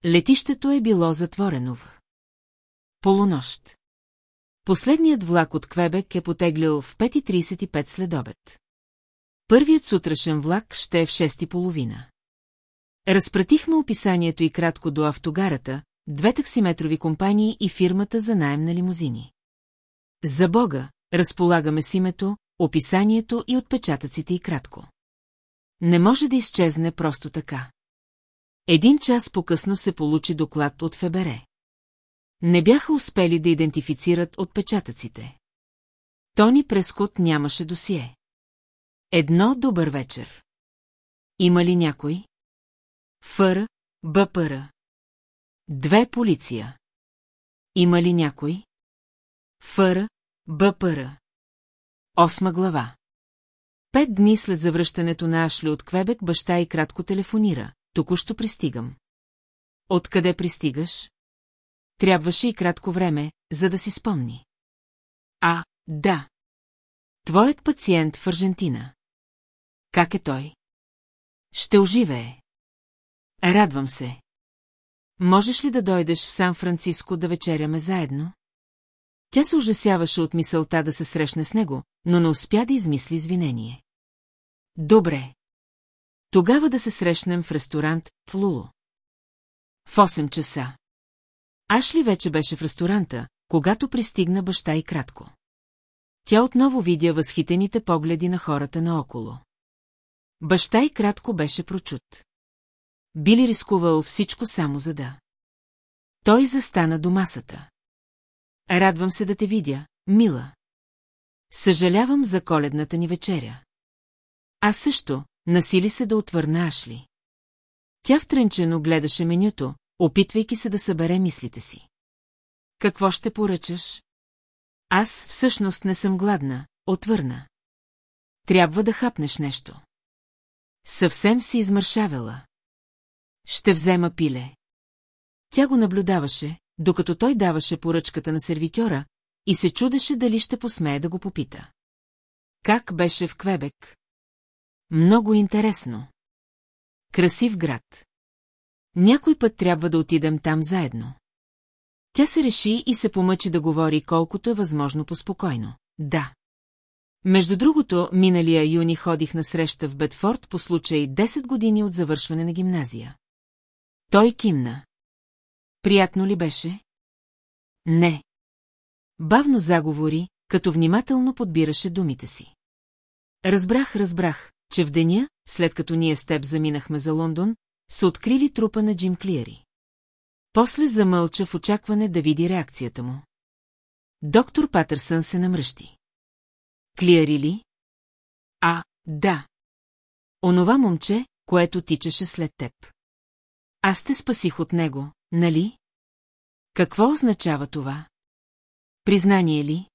Летището е било затворено в. Полунощ. Последният влак от Квебек е потеглил в 5.35 след обед. Първият сутрешен влак ще е в 6.30. Разпратихме описанието и кратко до автогарата, две таксиметрови компании и фирмата за найем на лимузини. За Бога, разполагаме с името, описанието и отпечатъците и кратко. Не може да изчезне просто така. Един час по-късно се получи доклад от Фебере. Не бяха успели да идентифицират отпечатъците. Тони Прескот нямаше досие. Едно добър вечер. Има ли някой? Фър, БПР. Две полиция. Има ли някой? Фър, БПР. Осма глава. Пет дни след завръщането на Ашли от Квебек баща и кратко телефонира. Току-що пристигам. Откъде пристигаш? Трябваше и кратко време, за да си спомни. А, да. Твоят пациент в Аржентина. Как е той? Ще оживее. Радвам се. Можеш ли да дойдеш в Сан-Франциско да вечеряме заедно? Тя се ужасяваше от мисълта да се срещне с него, но не успя да измисли извинение. Добре. Тогава да се срещнем в ресторант в Лулу. В 8 часа. Ашли вече беше в ресторанта, когато пристигна баща и кратко. Тя отново видя възхитените погледи на хората наоколо. Баща и кратко беше прочут. Били рискувал всичко само за да. Той застана до масата. Радвам се да те видя, мила. Съжалявам за коледната ни вечеря. А също, насили се да отвърна Ашли. Тя втренчено гледаше менюто, опитвайки се да събере мислите си. Какво ще поръчаш? Аз всъщност не съм гладна, отвърна. Трябва да хапнеш нещо. Съвсем си измършавела. Ще взема пиле. Тя го наблюдаваше, докато той даваше поръчката на сервитьора и се чудеше дали ще посмее да го попита. Как беше в Квебек? Много интересно. Красив град. Някой път трябва да отидем там заедно. Тя се реши и се помъчи да говори колкото е възможно поспокойно. Да. Между другото, миналия юни ходих на среща в Бетфорд по случай 10 години от завършване на гимназия. Той кимна. Приятно ли беше? Не. Бавно заговори, като внимателно подбираше думите си. Разбрах, разбрах, че в деня, след като ние с теб заминахме за Лондон, са открили трупа на Джим Клиери. После замълча в очакване да види реакцията му. Доктор Патърсън се намръщи. Клиери ли? А, да. Онова момче, което тичаше след теб. Аз те спасих от него, нали? Какво означава това? Признание ли?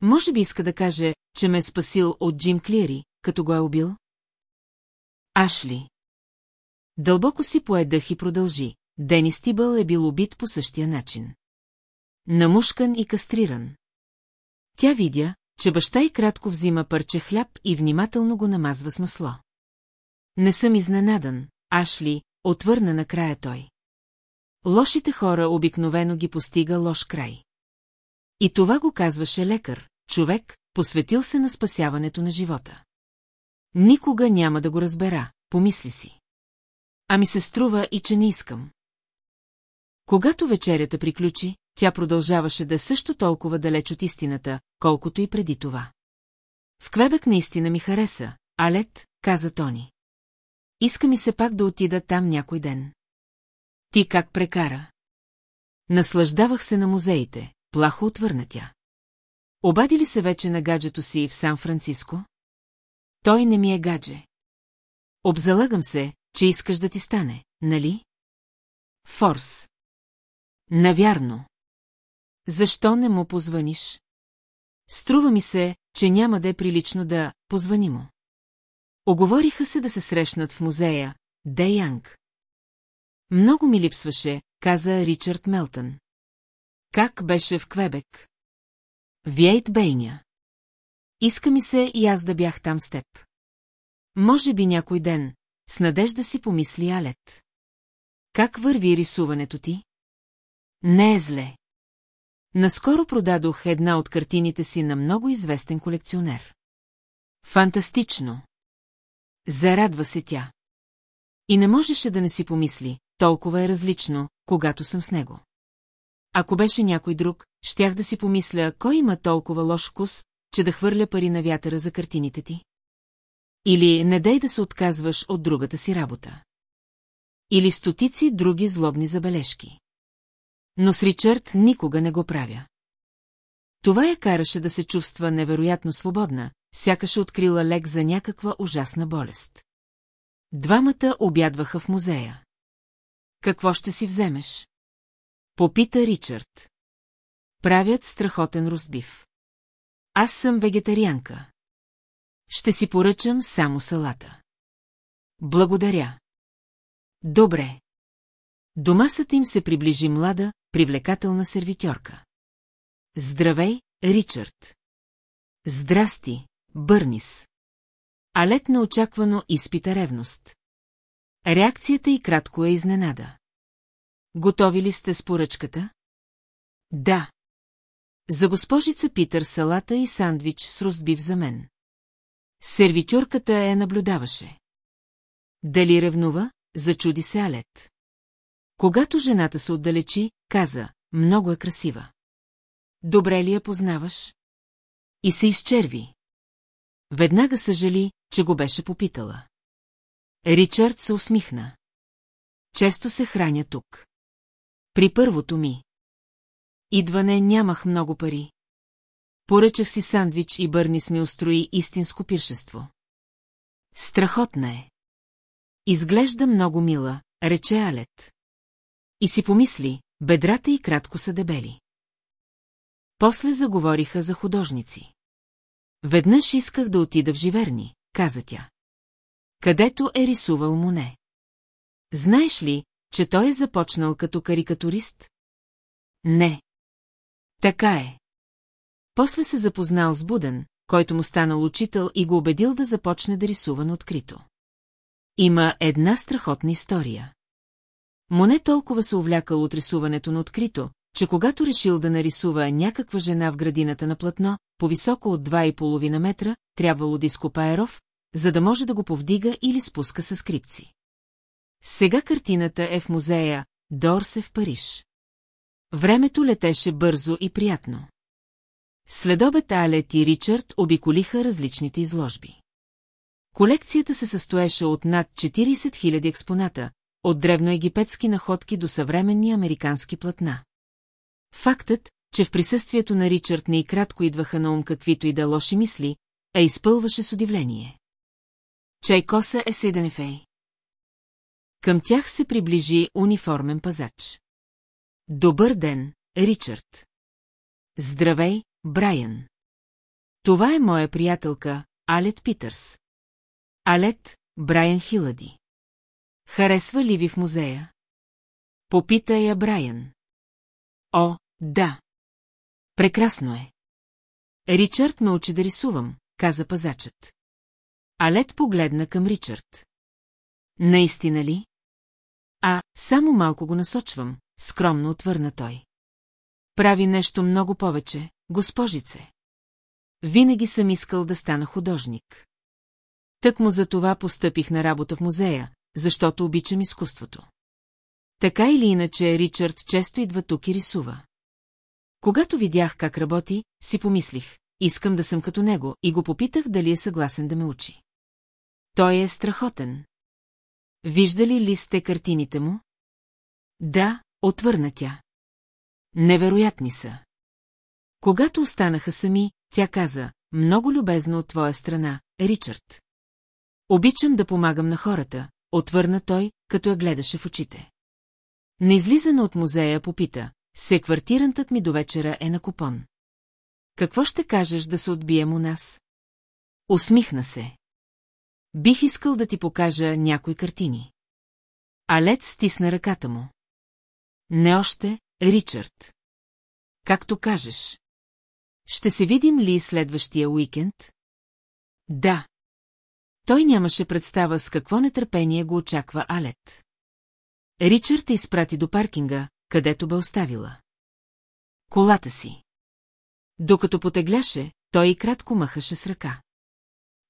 Може би иска да каже, че ме е спасил от Джим Клиери, като го е убил? Ашли. Дълбоко си поедах и продължи. Денис Тибъл е бил убит по същия начин. Намушкан и кастриран. Тя видя, че баща и кратко взима парче хляб и внимателно го намазва с масло. Не съм изненадан, Ашли, отвърна накрая той. Лошите хора обикновено ги постига лош край. И това го казваше лекар, човек, посветил се на спасяването на живота. Никога няма да го разбера, помисли си. Ами се струва и че не искам. Когато вечерята приключи, тя продължаваше да е също толкова далеч от истината, колкото и преди това. В Квебек наистина ми хареса, Алет, каза Тони. Иска ми се пак да отида там някой ден. Ти как прекара? Наслаждавах се на музеите, плахо отвърна тя. Обади ли се вече на гаджето си в Сан-Франциско? Той не ми е гадже. Обзалагам се, че искаш да ти стане, нали? Форс. Навярно. Защо не му позваниш? Струва ми се, че няма да е прилично да позвани му. Оговориха се да се срещнат в музея, Де Янг. Много ми липсваше, каза Ричард Мелтън. Как беше в Квебек? Вейт Бейня. Иска ми се и аз да бях там с теб. Може би някой ден, с надежда си помисли Алет. Как върви рисуването ти? Не е зле. Наскоро продадох една от картините си на много известен колекционер. Фантастично! Зарадва се тя. И не можеше да не си помисли, толкова е различно, когато съм с него. Ако беше някой друг, щях да си помисля, кой има толкова лош вкус, че да хвърля пари на вятъра за картините ти. Или не дай да се отказваш от другата си работа. Или стотици други злобни забележки. Но с Ричард никога не го правя. Това я караше да се чувства невероятно свободна, сякаше открила лек за някаква ужасна болест. Двамата обядваха в музея. Какво ще си вземеш? Попита Ричард. Правят страхотен ростбив. Аз съм вегетарианка. Ще си поръчам само салата. Благодаря. Добре. До масата им се приближи млада, привлекателна сервитьорка. Здравей, Ричард. Здрасти, Бърнис. Алет неочаквано изпита ревност. Реакцията и кратко е изненада. Готови ли сте с поръчката? Да. За госпожица Питър салата и сандвич с ростбив за мен. Сервитюрката я наблюдаваше. Дали ревнува? Зачуди се Алет. Когато жената се отдалечи, каза, много е красива. Добре ли я познаваш? И се изчерви. Веднага съжали, че го беше попитала. Ричард се усмихна. Често се храня тук. При първото ми. Идване нямах много пари. Поръчах си сандвич и Бърнис ми устрои истинско пиршество. Страхотна е. Изглежда много мила, рече Алет. И си помисли, бедрата и кратко са дебели. После заговориха за художници. Веднъж исках да отида в Живерни, каза тя. Където е рисувал Моне. Знаеш ли, че той е започнал като карикатурист? Не. Така е. После се запознал с Буден, който му станал учител и го убедил да започне да рисува на открито. Има една страхотна история. Моне толкова се увлякал от рисуването на открито, че когато решил да нарисува някаква жена в градината на платно, по-високо от 2,5 метра, трябвало да изкопае ров, за да може да го повдига или спуска със скрипци. Сега картината е в музея Дорсе в Париж. Времето летеше бързо и приятно. Следобед Алет и Ричард обиколиха различните изложби. Колекцията се състоеше от над 40 000 експоната, от древноегипетски находки до съвременни американски платна. Фактът, че в присъствието на Ричард не и кратко идваха на ум каквито и да лоши мисли, е изпълваше с удивление. Чайкоса е седенефей. Към тях се приближи униформен пазач. Добър ден, Ричард. Здравей, Брайан. Това е моя приятелка, Алет Питърс. Алет, Брайан Хилади. Харесва ли ви в музея? Попита я Брайан. О, да. Прекрасно е. Ричард ме учи да рисувам, каза пазачът. Алет погледна към Ричард. Наистина ли? А, само малко го насочвам, скромно отвърна той. Прави нещо много повече, госпожице. Винаги съм искал да стана художник. Тък му за това постъпих на работа в музея, защото обичам изкуството. Така или иначе, Ричард често идва тук и рисува. Когато видях как работи, си помислих, искам да съм като него, и го попитах дали е съгласен да ме учи. Той е страхотен. Виждали ли сте картините му? Да, отвърна тя. Невероятни са. Когато останаха сами, тя каза, много любезно от твоя страна, Ричард. Обичам да помагам на хората, отвърна той, като я гледаше в очите. На излизане от музея попита, се квартирантът ми до вечера е на купон. Какво ще кажеш да се отбием у нас? Усмихна се. Бих искал да ти покажа някои картини. Алет стисна ръката му. Не още, Ричард. Както кажеш. Ще се видим ли следващия уикенд? Да. Той нямаше представа с какво нетърпение го очаква Алет. Ричард е изпрати до паркинга, където бе оставила. Колата си. Докато потегляше, той и кратко махаше с ръка.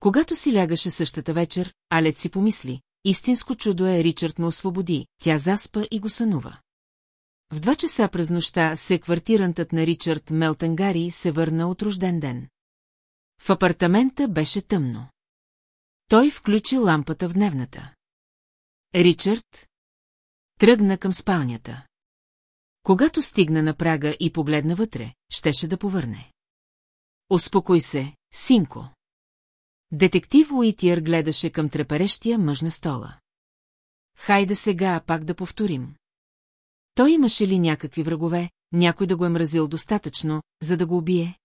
Когато си лягаше същата вечер, Алет си помисли, истинско чудо е Ричард ме освободи, тя заспа и го сънува. В два часа през нощта се квартирантът на Ричард Мелтангари се върна от рожден ден. В апартамента беше тъмно. Той включи лампата в дневната. Ричард тръгна към спалнята. Когато стигна на прага и погледна вътре, щеше да повърне. Успокой се, синко. Детектив Уитиер гледаше към треперещия мъж на стола. Хайде сега пак да повторим. Той имаше ли някакви врагове, някой да го е мразил достатъчно, за да го убие?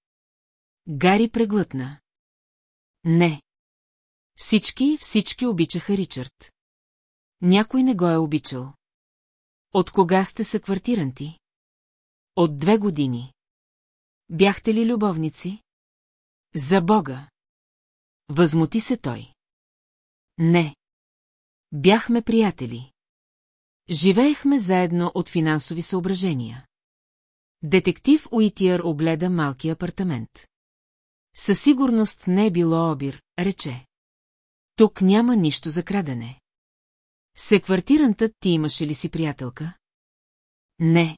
Гари преглътна. Не. Всички, всички обичаха Ричард. Някой не го е обичал. От кога сте са квартиранти? От две години. Бяхте ли любовници? За Бога! Възмути се той. Не. Бяхме приятели. Живеехме заедно от финансови съображения. Детектив Уитиер огледа малкия апартамент. Със сигурност не е било обир, рече. Тук няма нищо за крадене. Секвартирантът ти имаше ли си приятелка? Не.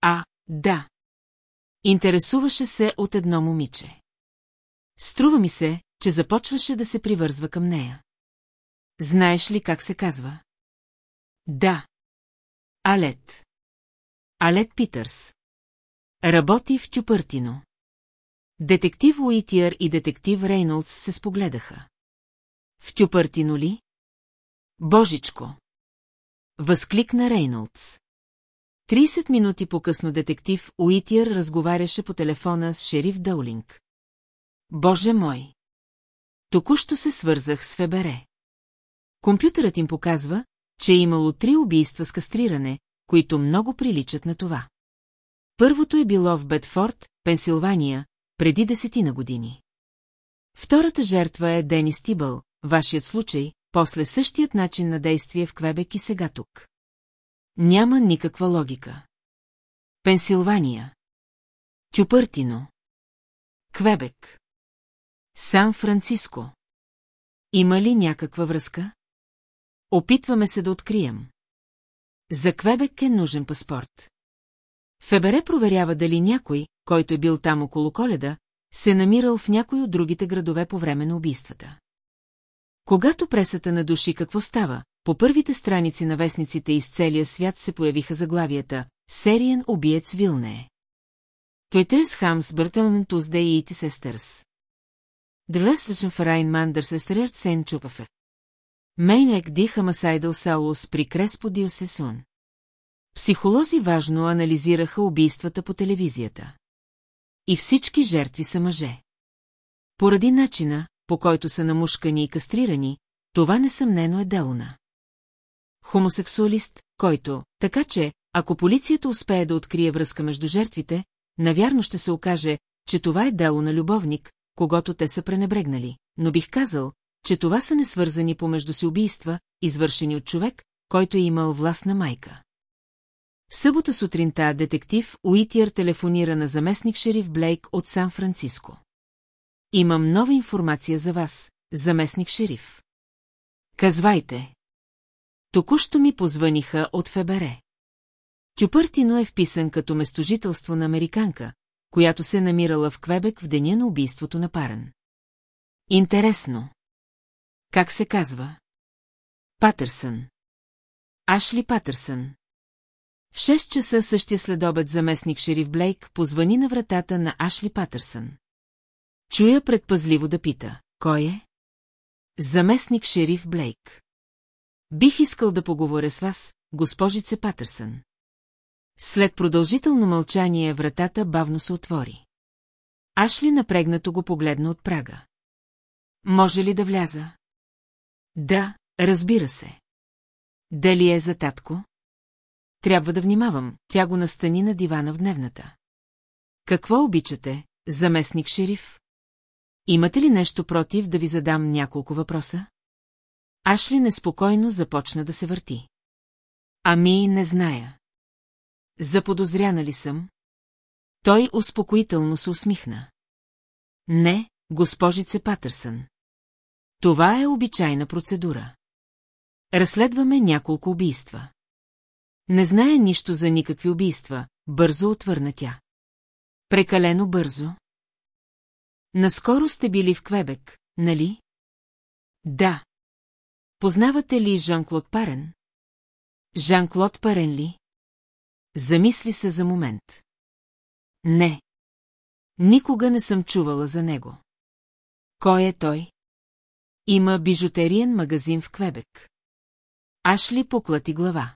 А, да. Интересуваше се от едно момиче. Струва ми се, че започваше да се привързва към нея. Знаеш ли как се казва? Да. Алет. Алет Питърс. Работи в Тюпъртино. Детектив Уитиер и детектив Рейнолдс се спогледаха. В Тюпъртино ли? Божичко! Възкликна Рейнолдс. 30 минути по-късно детектив Уитиер разговаряше по телефона с шериф Даулинг. Боже мой! Току-що се свързах с Фебере. Компютърът им показва, че е имало три убийства с кастриране, които много приличат на това. Първото е било в Бетфорд, Пенсилвания, преди десетина години. Втората жертва е Денис Тибъл, вашият случай, после същият начин на действие в Квебек и сега тук. Няма никаква логика. Пенсилвания. Тюпъртино. Квебек. Сан-Франциско. Има ли някаква връзка? Опитваме се да открием. За Квебек е нужен паспорт. Фебере проверява дали някой, който е бил там около коледа, се намирал в някой от другите градове по време на убийствата. Когато пресата надуши какво става, по първите страници на вестниците из целия свят се появиха заглавията «Сериен убиец Вилне». Туетърс Хамс Бъртълмен Туздей и Ити Сестърс. Дръсъчен Фарайн Мандър Сестерърт Сен Чупафе. Мейнек Диха Масайдъл Салус при Креспо Диосесун. Психолози важно анализираха убийствата по телевизията. И всички жертви са мъже. Поради начина, по който са намушкани и кастрирани, това несъмнено е Делона. Хомосексуалист, който, така че, ако полицията успее да открие връзка между жертвите, навярно ще се окаже, че това е дело на любовник, когато те са пренебрегнали, но бих казал, че това са несвързани помежду си убийства, извършени от човек, който е имал властна майка. В събота сутринта детектив Уитиер телефонира на заместник шериф Блейк от Сан-Франциско. Имам нова информация за вас, заместник шериф. Казвайте. Току-що ми позваниха от Фебере. Тюпъртино е вписан като местожителство на американка, която се намирала в Квебек в деня на убийството на Парен. Интересно. Как се казва? Патърсън. Ашли Патърсън. В 6 часа същия следобед заместник шериф Блейк позвани на вратата на Ашли Патърсън. Чуя предпазливо да пита, кой е? Заместник шериф Блейк. Бих искал да поговоря с вас, госпожице Патърсън. След продължително мълчание вратата бавно се отвори. Ашли напрегнато го погледна от прага. Може ли да вляза? Да, разбира се. Дали е за татко? Трябва да внимавам, тя го настани на дивана в дневната. Какво обичате, заместник шериф? Имате ли нещо против да ви задам няколко въпроса? Ашли неспокойно започна да се върти. Ами, не зная. Заподозряна ли съм? Той успокоително се усмихна. Не, госпожице Патърсън. Това е обичайна процедура. Разследваме няколко убийства. Не знае нищо за никакви убийства, бързо отвърна тя. Прекалено бързо. Наскоро сте били в Квебек, нали? Да. Познавате ли Жан-Клод Парен? Жан-Клод Парен ли? Замисли се за момент. Не. Никога не съм чувала за него. Кой е той? Има бижутериен магазин в Квебек. Ашли поклати глава.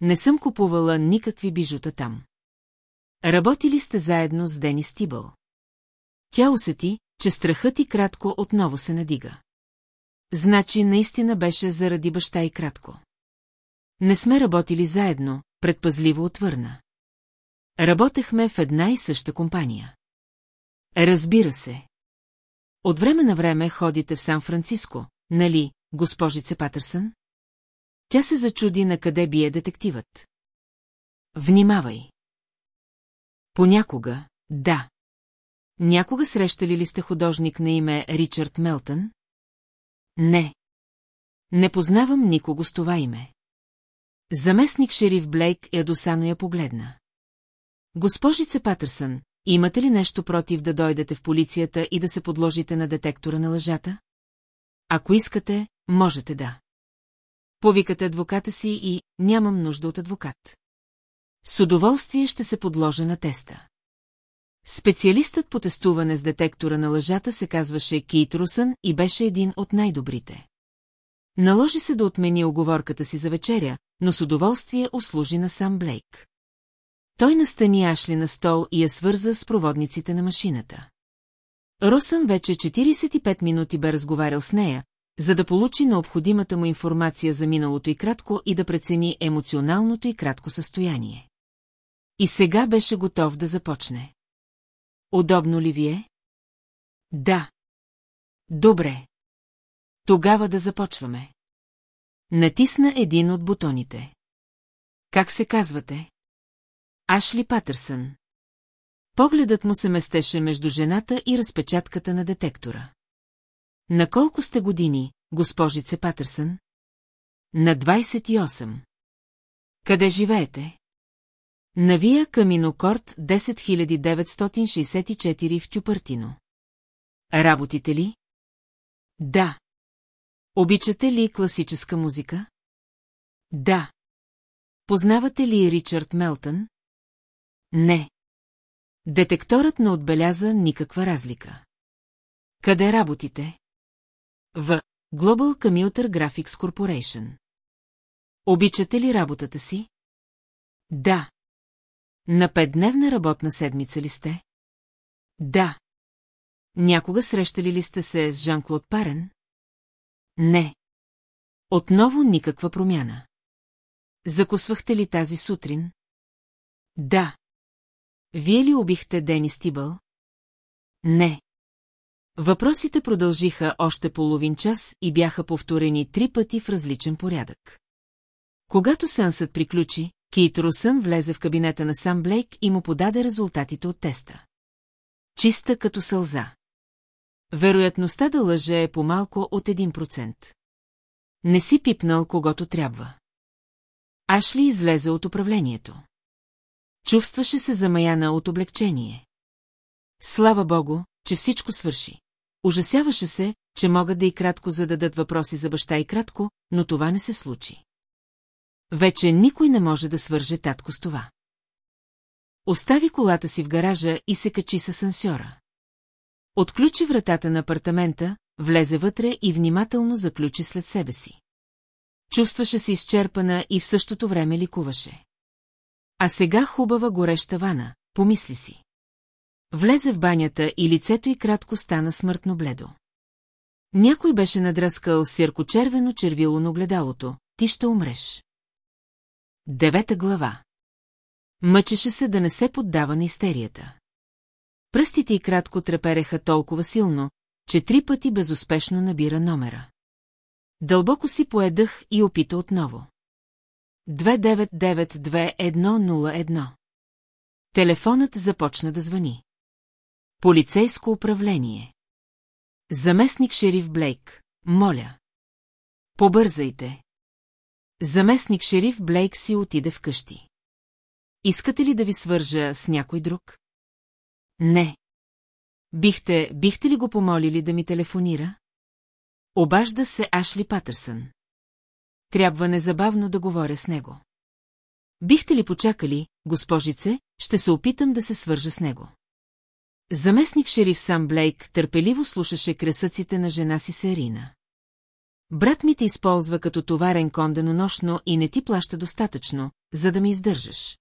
Не съм купувала никакви бижута там. Работили сте заедно с Дени Стибъл? Тя усети, че страхът и кратко отново се надига. Значи наистина беше заради баща и кратко. Не сме работили заедно, предпазливо отвърна. Работехме в една и съща компания. Разбира се. От време на време ходите в Сан-Франциско, нали, госпожице Патърсън? Тя се зачуди на къде бие детективът. Внимавай. Понякога, да. Някога срещали ли сте художник на име Ричард Мелтън? Не. Не познавам никого с това име. Заместник шериф Блейк ядосано я погледна. Госпожице Патърсън, имате ли нещо против да дойдете в полицията и да се подложите на детектора на лъжата? Ако искате, можете да. Повикате адвоката си и нямам нужда от адвокат. С удоволствие ще се подложа на теста. Специалистът по тестуване с детектора на лъжата се казваше Кейт Русън и беше един от най-добрите. Наложи се да отмени оговорката си за вечеря, но с удоволствие услужи на сам Блейк. Той настани Ашли на стол и я свърза с проводниците на машината. Русън вече 45 минути бе разговарял с нея, за да получи необходимата му информация за миналото и кратко и да прецени емоционалното и кратко състояние. И сега беше готов да започне. Удобно ли ви е? Да. Добре. Тогава да започваме. Натисна един от бутоните. Как се казвате? Ашли Патърсън. Погледът му се местеше между жената и разпечатката на детектора. На колко сте години, госпожице Патърсън? На 28. Къде живеете? На Вия Каминокорт 10964 в Тюпартино. Работите ли? Да. Обичате ли класическа музика? Да. Познавате ли Ричард Мелтън? Не. Детекторът не отбеляза никаква разлика. Къде работите? В Global Commuter Graphics Corporation. Обичате ли работата си? Да. На петдневна работна седмица ли сте? Да. Някога срещали ли сте се с Жан-Клод Парен? Не. Отново никаква промяна. Закусвахте ли тази сутрин? Да. Вие ли убихте Дени Стибъл? Не. Въпросите продължиха още половин час и бяха повторени три пъти в различен порядък. Когато сеансът приключи, Кейт Русън влезе в кабинета на сам Блейк и му подаде резултатите от теста. Чиста като сълза. Вероятността да лъже е по-малко от 1%. Не си пипнал когото трябва. Ашли излезе от управлението. Чувстваше се замаяна от облегчение. Слава богу, че всичко свърши. Ужасяваше се, че могат да и кратко зададат въпроси за баща и кратко, но това не се случи. Вече никой не може да свърже татко с това. Остави колата си в гаража и се качи с асансьора. Отключи вратата на апартамента, влезе вътре и внимателно заключи след себе си. Чувстваше се изчерпана и в същото време ликуваше. А сега хубава гореща вана, помисли си. Влезе в банята и лицето й кратко стана смъртно бледо. Някой беше надръскал сирко-червено червило на огледалото. Ти ще умреш. Девета глава. Мъчеше се да не се поддава на истерията. Пръстите й кратко трепереха толкова силно, че три пъти безуспешно набира номера. Дълбоко си поедах и опита отново. 2992-101. Телефонът започна да звъни. Полицейско управление. Заместник шериф Блейк, моля. Побързайте. Заместник шериф Блейк си отиде вкъщи. Искате ли да ви свържа с някой друг? Не. Бихте, бихте ли го помолили да ми телефонира? Обажда се Ашли Патърсън. Трябва незабавно да говоря с него. Бихте ли почакали, госпожице, ще се опитам да се свържа с него. Заместник шериф Сам Блейк търпеливо слушаше кресъците на жена си Серина. Брат ми те използва като товарен кон денонощно и не ти плаща достатъчно, за да ме издържаш.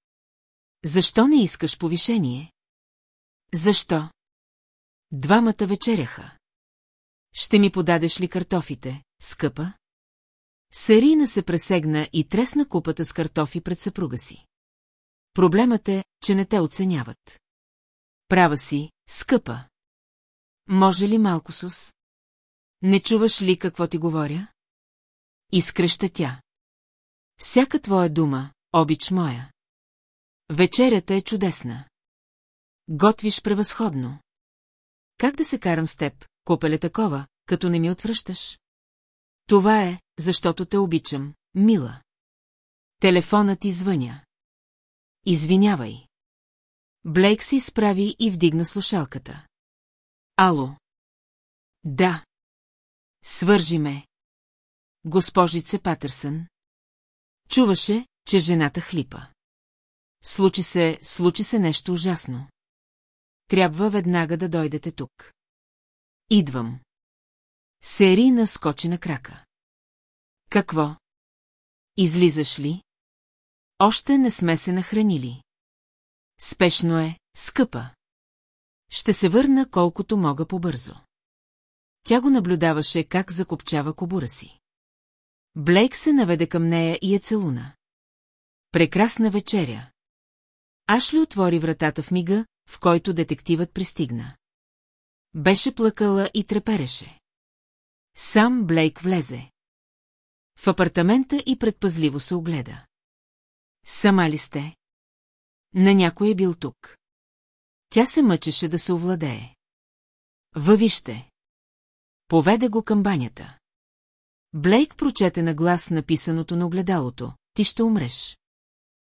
Защо не искаш повишение? Защо? Двамата вечеряха. Ще ми подадеш ли картофите, скъпа? Сарина се пресегна и тресна купата с картофи пред съпруга си. Проблемът е, че не те оценяват. Права си, скъпа. Може ли малко сус? Не чуваш ли какво ти говоря? Изкреща тя. Всяка твоя дума, обич моя. Вечерята е чудесна. Готвиш превъзходно. Как да се карам с теб, купеле такова, като не ми отвръщаш? Това е, защото те обичам, мила. Телефонът извъня. Извинявай. Блейк се изправи и вдигна слушалката. Ало. Да. Свържи ме. Госпожице Патърсън. Чуваше, че жената хлипа. Случи се, случи се нещо ужасно. Трябва веднага да дойдете тук. Идвам. Серина скочи на крака. Какво? Излизаш ли? Още не сме се нахранили. Спешно е, скъпа. Ще се върна колкото мога побързо. Тя го наблюдаваше как закопчава кобура си. Блейк се наведе към нея и я целуна. Прекрасна вечеря. Ашли отвори вратата в мига, в който детективът пристигна. Беше плакала и трепереше. Сам Блейк влезе. В апартамента и предпазливо се огледа. Сама ли сте? На някой е бил тук. Тя се мъчеше да се овладее. Въвижте. Поведе го към банята. Блейк прочете на глас написаното на огледалото. Ти ще умреш.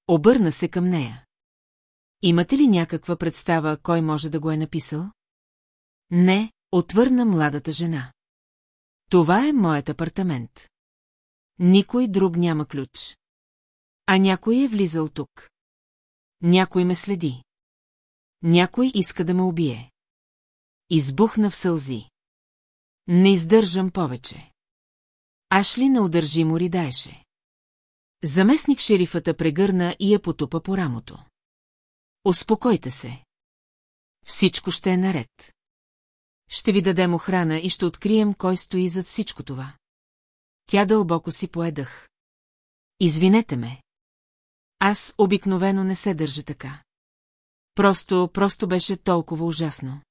Обърна се към нея. Имате ли някаква представа, кой може да го е написал? Не, отвърна младата жена. Това е моят апартамент. Никой друг няма ключ. А някой е влизал тук. Някой ме следи. Някой иска да ме убие. Избухна в сълзи. Не издържам повече. Ашли неудържимо ридаеше. Заместник шерифата прегърна и я потупа по рамото. Успокойте се. Всичко ще е наред. Ще ви дадем охрана и ще открием кой стои зад всичко това. Тя дълбоко си поедах. Извинете ме. Аз обикновено не се държа така. Просто, просто беше толкова ужасно.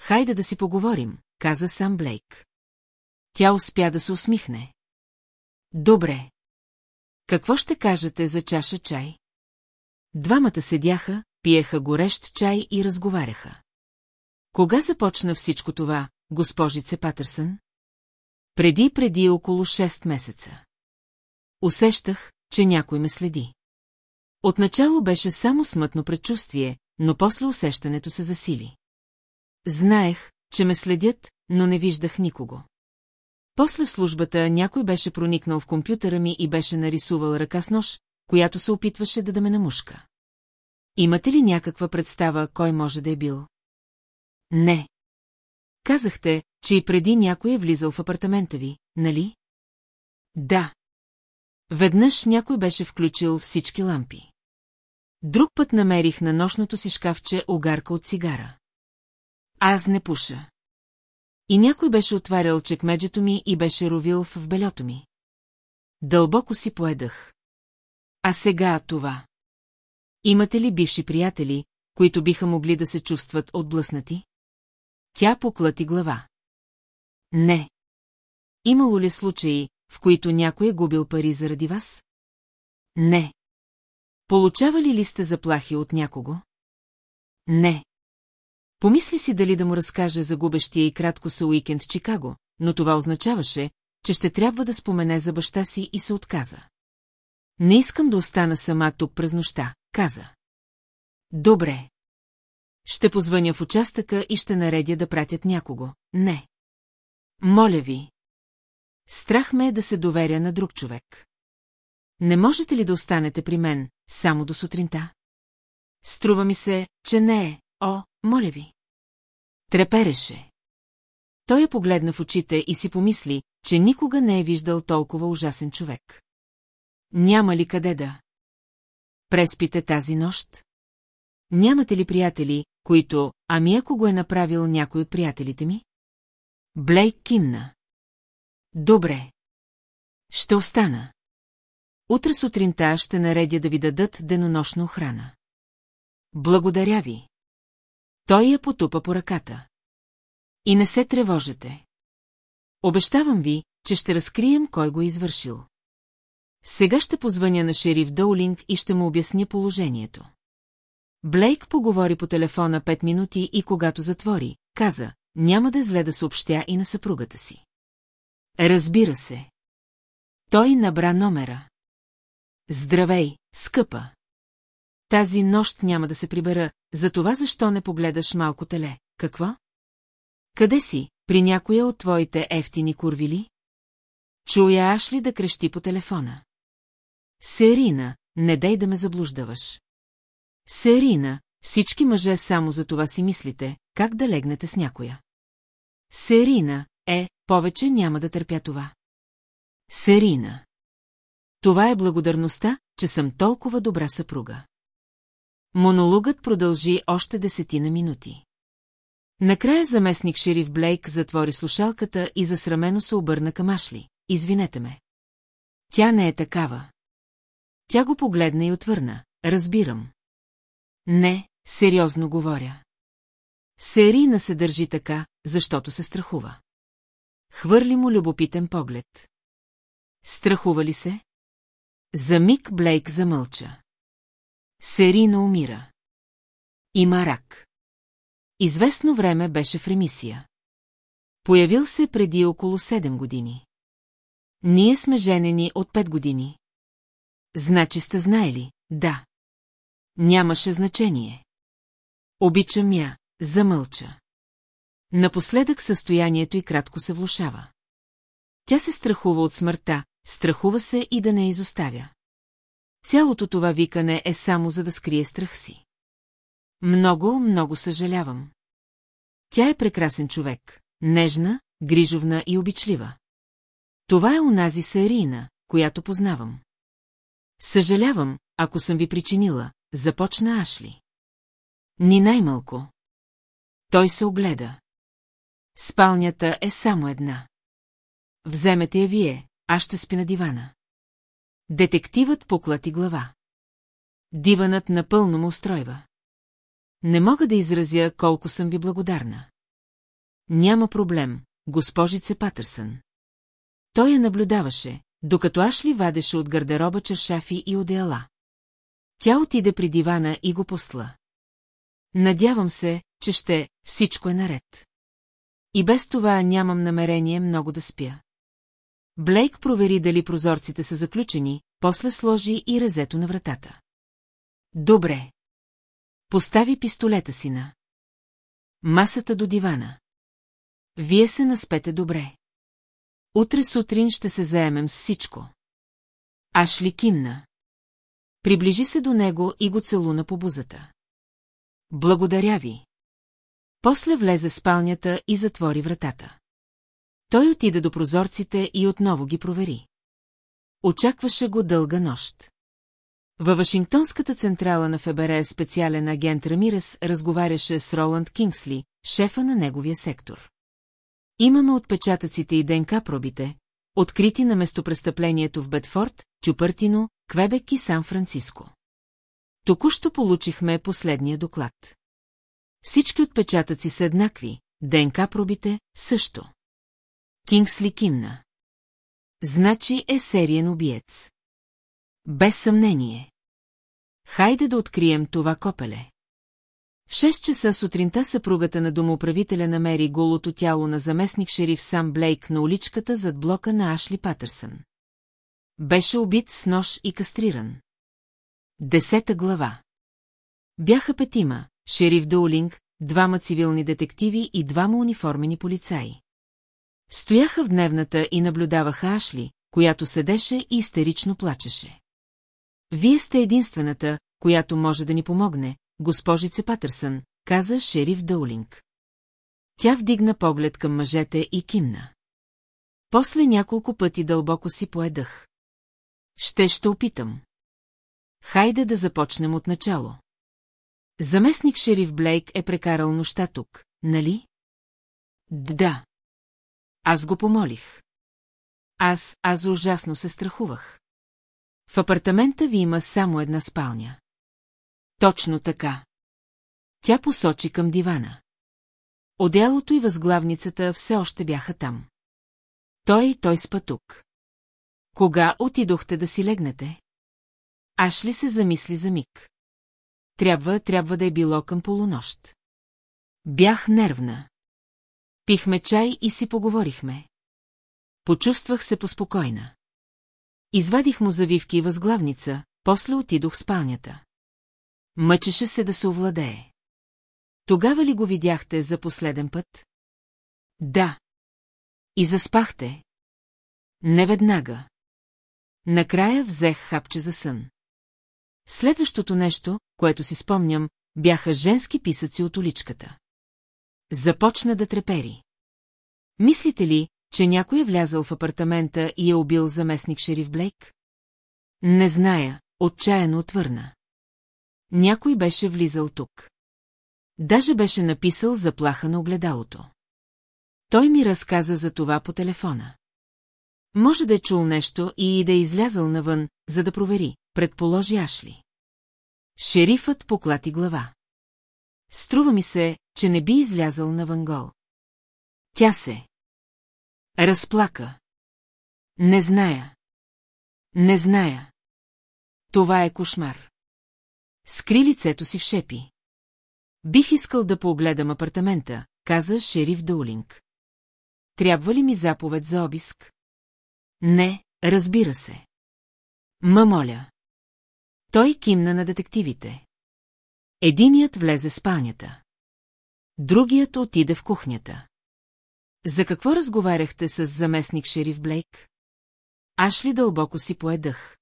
Хайде да си поговорим, каза сам Блейк. Тя успя да се усмихне. Добре. Какво ще кажете за чаша чай? Двамата седяха, пиеха горещ чай и разговаряха. Кога започна всичко това, госпожице Патърсън? Преди преди около 6 месеца. Усещах, че някой ме следи. Отначало беше само смътно предчувствие, но после усещането се засили. Знаех, че ме следят, но не виждах никого. После в службата някой беше проникнал в компютъра ми и беше нарисувал ръка с нож, която се опитваше да да ме намушка. Имате ли някаква представа, кой може да е бил? Не. Казахте, че и преди някой е влизал в апартамента ви, нали? Да. Веднъж някой беше включил всички лампи. Друг път намерих на нощното си шкафче огарка от цигара. Аз не пуша. И някой беше отварял чекмеджето ми и беше ровил в белето ми. Дълбоко си поедах. А сега това. Имате ли бивши приятели, които биха могли да се чувстват отблъснати? Тя поклати глава. Не. Имало ли случаи, в които някой е губил пари заради вас? Не. Получавали ли сте заплахи от някого? Не. Помисли си дали да му разкаже за губещия и кратко са уикенд Чикаго, но това означаваше, че ще трябва да спомене за баща си и се отказа. Не искам да остана сама тук през нощта, каза. Добре. Ще позвъня в участъка и ще наредя да пратят някого. Не. Моля ви. Страх ме е да се доверя на друг човек. Не можете ли да останете при мен, само до сутринта? Струва ми се, че не е, о, моля ви. Трепереше. Той я погледна в очите и си помисли, че никога не е виждал толкова ужасен човек. Няма ли къде да? Преспите тази нощ? Нямате ли приятели, които, ами ако го е направил някой от приятелите ми? Блейк кимна. Добре. Ще остана. Утре сутринта ще наредя да ви дадат денонощна охрана. Благодаря ви. Той я потупа по ръката. И не се тревожете. Обещавам ви, че ще разкрием кой го е извършил. Сега ще позвъня на шериф Доулинг и ще му обясня положението. Блейк поговори по телефона пет минути и когато затвори, каза, няма да е зле да съобщя и на съпругата си. Разбира се. Той набра номера. Здравей, скъпа. Тази нощ няма да се прибера, за това защо не погледаш малко теле? Какво? Къде си, при някоя от твоите ефтини курвили? Чуя Ашли да крещи по телефона. Серина, не дай да ме заблуждаваш. Серина, всички мъже само за това си мислите, как да легнете с някоя. Серина, е, повече няма да търпя това. Серина. Това е благодарността, че съм толкова добра съпруга. Монологът продължи още десетина минути. Накрая заместник шериф Блейк затвори слушалката и засрамено се обърна към Ашли. Извинете ме. Тя не е такава. Тя го погледна и отвърна. Разбирам. Не, сериозно говоря. Серина се държи така, защото се страхува. Хвърли му любопитен поглед. Страхува ли се? За миг Блейк замълча. Серина умира. Има рак. Известно време беше в ремисия. Появил се преди около 7 години. Ние сме женени от 5 години. Значи сте знаели, да. Нямаше значение. Обичам я, замълча. Напоследък състоянието й кратко се влушава. Тя се страхува от смъртта, страхува се и да не изоставя. Цялото това викане е само за да скрие страх си. Много, много съжалявам. Тя е прекрасен човек, нежна, грижовна и обичлива. Това е унази Сарина, която познавам. Съжалявам, ако съм ви причинила, започна Ашли. Ни най-малко. Той се огледа. Спалнята е само една. Вземете я вие, аз ще спи на дивана. Детективът поклати глава. Диванът напълно му устройва. Не мога да изразя колко съм ви благодарна. Няма проблем, госпожице Патърсън. Той я наблюдаваше, докато Ашли вадеше от гардероба чершафи и одеяла. Тя отиде при дивана и го посла. Надявам се, че ще всичко е наред. И без това нямам намерение много да спя. Блейк провери дали прозорците са заключени, после сложи и резето на вратата. Добре. Постави пистолета си на. Масата до дивана. Вие се наспете добре. Утре сутрин ще се заемем с всичко. Ашли кимна. Приближи се до него и го целуна по бузата. Благодаря ви. После влезе в спалнята и затвори вратата. Той отида до прозорците и отново ги провери. Очакваше го дълга нощ. Във Вашингтонската централа на ФБР специален агент Рамирес разговаряше с Роланд Кингсли, шефа на неговия сектор. Имаме отпечатъците и ДНК пробите, открити на местопрестъплението в Бетфорд, Тюпъртино, Квебек и Сан-Франциско. Току-що получихме последния доклад. Всички отпечатъци са еднакви, ДНК пробите също. Кингсли кимна. Значи е сериен убиец. Без съмнение. Хайде да открием това копеле. В 6 часа сутринта съпругата на домоуправителя намери голото тяло на заместник шериф Сам Блейк на уличката зад блока на Ашли Патърсън. Беше убит с нож и кастриран. Десета глава Бяха петима, шериф Доулинг, двама цивилни детективи и двама униформени полицаи. Стояха в дневната и наблюдаваха Ашли, която седеше и истерично плачеше. Вие сте единствената, която може да ни помогне, госпожице Патърсън, каза шериф Доулинг. Тя вдигна поглед към мъжете и кимна. После няколко пъти дълбоко си поедах. Ще ще опитам. Хайде да започнем от начало. Заместник шериф Блейк е прекарал нощта тук, нали? Да. Аз го помолих. Аз, аз ужасно се страхувах. В апартамента ви има само една спалня. Точно така. Тя посочи към дивана. Одялото и възглавницата все още бяха там. Той и той спа тук. Кога отидохте да си легнете? Аш ли се замисли за миг? Трябва, трябва да е било към полунощ. Бях нервна. Пихме чай и си поговорихме. Почувствах се поспокойна. Извадих му завивки и възглавница, после отидох в спалнята. Мъчеше се да се овладее. Тогава ли го видяхте за последен път? Да. И заспахте. Не веднага. Накрая взех хапче за сън. Следващото нещо, което си спомням, бяха женски писъци от уличката. Започна да трепери. Мислите ли, че някой е влязъл в апартамента и е убил заместник шериф Блейк? Не зная, отчаяно отвърна. Някой беше влизал тук. Даже беше написал заплаха на огледалото. Той ми разказа за това по телефона. Може да е чул нещо и да е излязъл навън, за да провери, предположи Ашли. Шерифът поклати глава. Струва ми се, че не би излязъл на Вангол. Тя се. Разплака. Не зная. Не зная. Това е кошмар. Скри лицето си в шепи. Бих искал да поогледам апартамента, каза шериф Доулинг. Трябва ли ми заповед за обиск? Не, разбира се. Ма моля. Той кимна на детективите. Единият влезе в спалнята. Другият отиде в кухнята. За какво разговаряхте с заместник шериф Блейк? Аш ли дълбоко си поедах?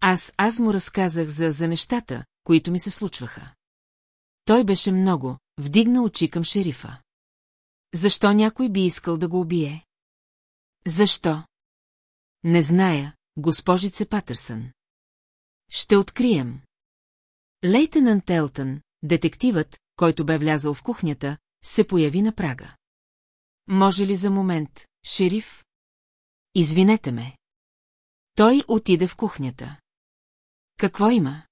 Аз, аз му разказах за, за нещата, които ми се случваха. Той беше много, вдигна очи към шерифа. Защо някой би искал да го убие? Защо? Не зная, госпожице Патърсън. Ще открием. Лейтенант Елтън, детективът, който бе влязъл в кухнята, се появи на прага. Може ли за момент, шериф? Извинете ме. Той отиде в кухнята. Какво има?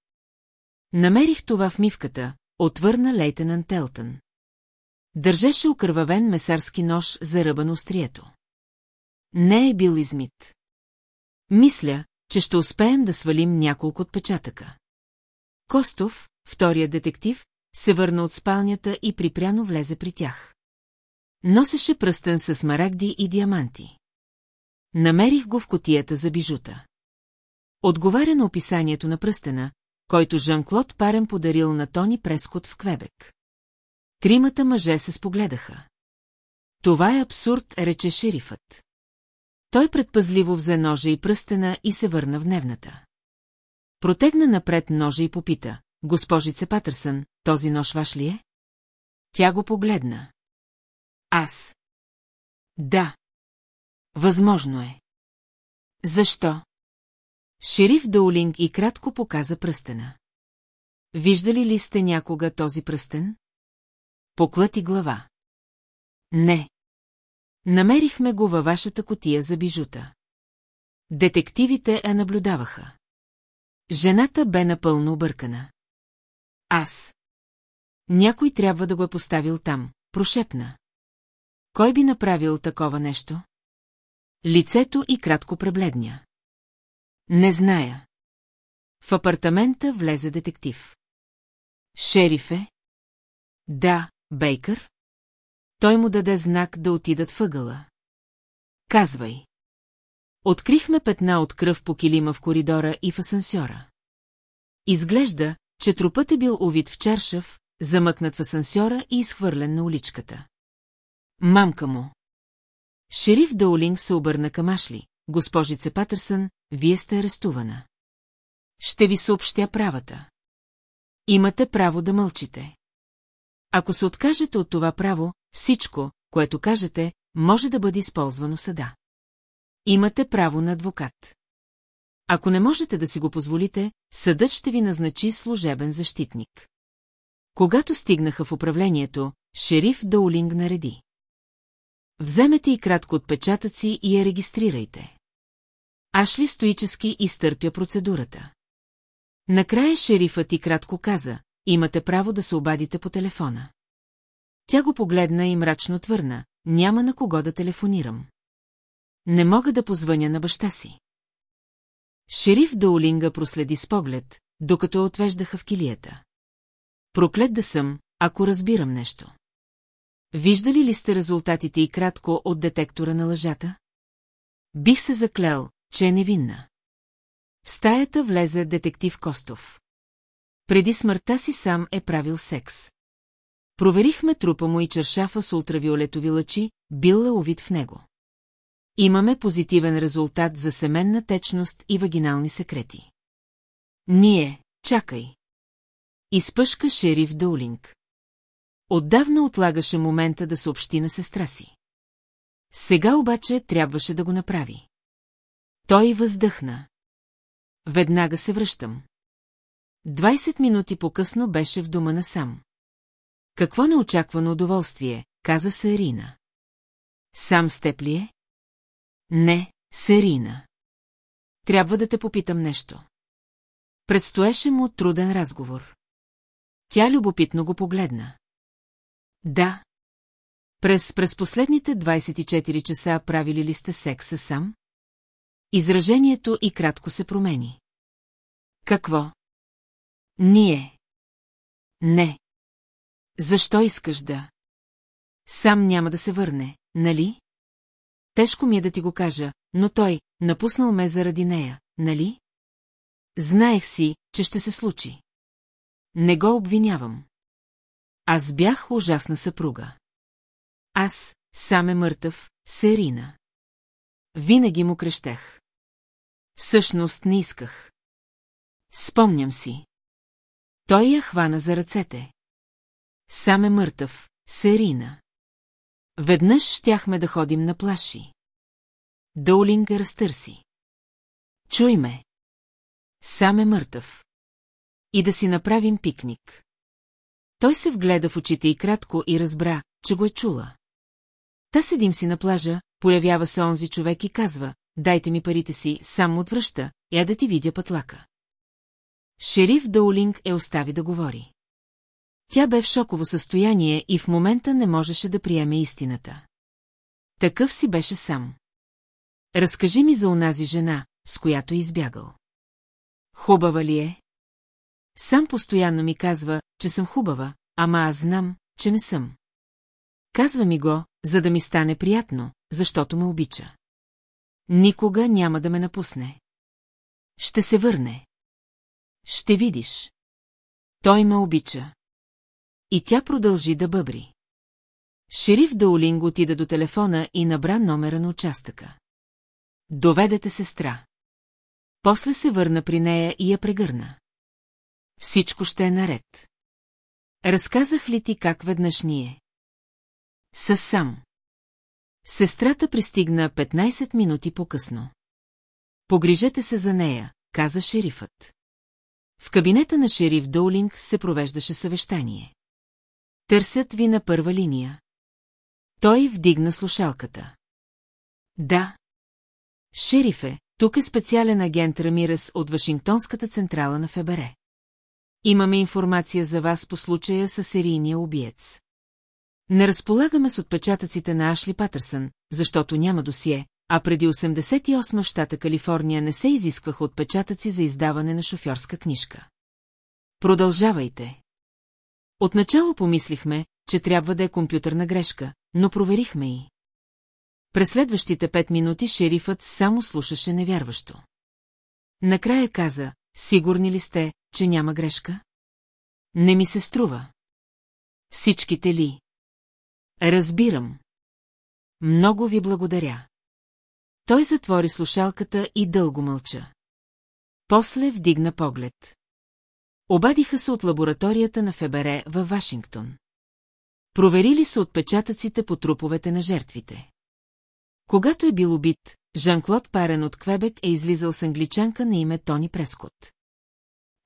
Намерих това в мивката, отвърна лейтенант Елтън. Държеше окървавен месарски нож за ръба острието. Не е бил измит. Мисля, че ще успеем да свалим няколко отпечатъка. Костов, втория детектив, се върна от спалнята и припряно влезе при тях. Носеше пръстен с марагди и диаманти. Намерих го в котията за бижута. Отговаря на описанието на пръстена, който Жан-Клод Парен подарил на Тони Прескот в Квебек. Тримата мъже се спогледаха. Това е абсурд, рече шерифът. Той предпазливо взе ножа и пръстена и се върна в дневната. Протегна напред ножа и попита. Госпожице Патърсън, този нож ваш ли е? Тя го погледна. Аз. Да. Възможно е. Защо? Шериф Даулинг и кратко показа пръстена. Виждали ли сте някога този пръстен? Поклати глава. Не. Намерихме го във вашата котия за бижута. Детективите я наблюдаваха. Жената бе напълно объркана. Аз. Някой трябва да го е поставил там, прошепна. Кой би направил такова нещо? Лицето и кратко пребледня. Не зная. В апартамента влезе детектив. Шерифе? Да, Бейкър? Той му даде знак да отидат въгъла. Казвай. Открихме петна от кръв по килима в коридора и в асансьора. Изглежда, че трупът е бил увит в чаршав, замъкнат в асансьора и изхвърлен на уличката. Мамка му. Шериф Даулинг се обърна към Ашли. Госпожице Патърсън, вие сте арестувана. Ще ви съобщя правата. Имате право да мълчите. Ако се откажете от това право, всичко, което кажете, може да бъде използвано съда. Имате право на адвокат. Ако не можете да си го позволите, съдът ще ви назначи служебен защитник. Когато стигнаха в управлението, шериф Даулинг нареди. Вземете и кратко отпечатъци и я регистрирайте. Ашли стоически изтърпя процедурата. Накрая шерифът и кратко каза, имате право да се обадите по телефона. Тя го погледна и мрачно твърна, няма на кого да телефонирам. Не мога да позвъня на баща си. Шериф Даулинга проследи с поглед, докато отвеждаха в килията. Проклет да съм, ако разбирам нещо. Виждали ли сте резултатите и кратко от детектора на лъжата? Бих се заклел, че е невинна. В стаята влезе детектив Костов. Преди смъртта си сам е правил секс. Проверихме трупа му и чершафа с ултравиолетови лъчи, бил лавовит в него. Имаме позитивен резултат за семенна течност и вагинални секрети. Ние, чакай. Изпъшка шериф Доулинг. Отдавна отлагаше момента да съобщи на сестра си. Сега обаче трябваше да го направи. Той въздъхна. Веднага се връщам. 20 минути по-късно беше в дома на сам. Какво неочаквано удоволствие, каза Сарина. Сам с е? Не, Сарина. Трябва да те попитам нещо. Предстоеше му труден разговор. Тя любопитно го погледна. Да. През, през последните 24 часа правили ли сте секса сам? Изражението и кратко се промени. Какво? Ние. Не. Защо искаш да? Сам няма да се върне, нали? Тежко ми е да ти го кажа, но той напуснал ме заради нея, нали? Знаех си, че ще се случи. Не го обвинявам. Аз бях ужасна съпруга. Аз, сам е мъртъв, Серина. Винаги му крещех. Всъщност не исках. Спомням си. Той я хвана за ръцете. Сам е мъртъв, Серина. Веднъж щяхме да ходим на плаши. Доулинг разтърси. Чуй ме. Сам е мъртъв. И да си направим пикник. Той се вгледа в очите и кратко и разбра, че го е чула. Та седим си на плажа, появява се онзи човек и казва, дайте ми парите си, сам отвръща, я да ти видя пътлака. Шериф Доулинг е остави да говори. Тя бе в шоково състояние и в момента не можеше да приеме истината. Такъв си беше сам. Разкажи ми за онази жена, с която избягал. Хубава ли е? Сам постоянно ми казва, че съм хубава, ама аз знам, че не съм. Казва ми го, за да ми стане приятно, защото ме обича. Никога няма да ме напусне. Ще се върне. Ще видиш. Той ме обича. И тя продължи да бъбри. Шериф Даулинг отида до телефона и набра номера на участъка. Доведете сестра. После се върна при нея и я прегърна. Всичко ще е наред. Разказах ли ти как веднъж ние? Със сам. Сестрата пристигна 15 минути по-късно. Погрижете се за нея, каза шерифът. В кабинета на шериф Доулинг се провеждаше съвещание. Търсят ви на първа линия. Той вдигна слушалката. Да. Шерифе, тук е специален агент Рамирес от Вашингтонската централа на ФБР. Имаме информация за вас по случая с серийния убиец. Не разполагаме с отпечатъците на Ашли Патърсън, защото няма досие, а преди 88 в щата Калифорния не се изискваха отпечатъци за издаване на шофьорска книжка. Продължавайте. Отначало помислихме, че трябва да е компютърна грешка, но проверихме и. През следващите пет минути шерифът само слушаше невярващо. Накрая каза, сигурни ли сте, че няма грешка? Не ми се струва. Всичките ли? Разбирам. Много ви благодаря. Той затвори слушалката и дълго мълча. После вдигна поглед. Обадиха се от лабораторията на ФБР във Вашингтон. Проверили са отпечатъците по труповете на жертвите. Когато е бил убит, Жан-Клод Парен от Квебек е излизал с англичанка на име Тони Прескот.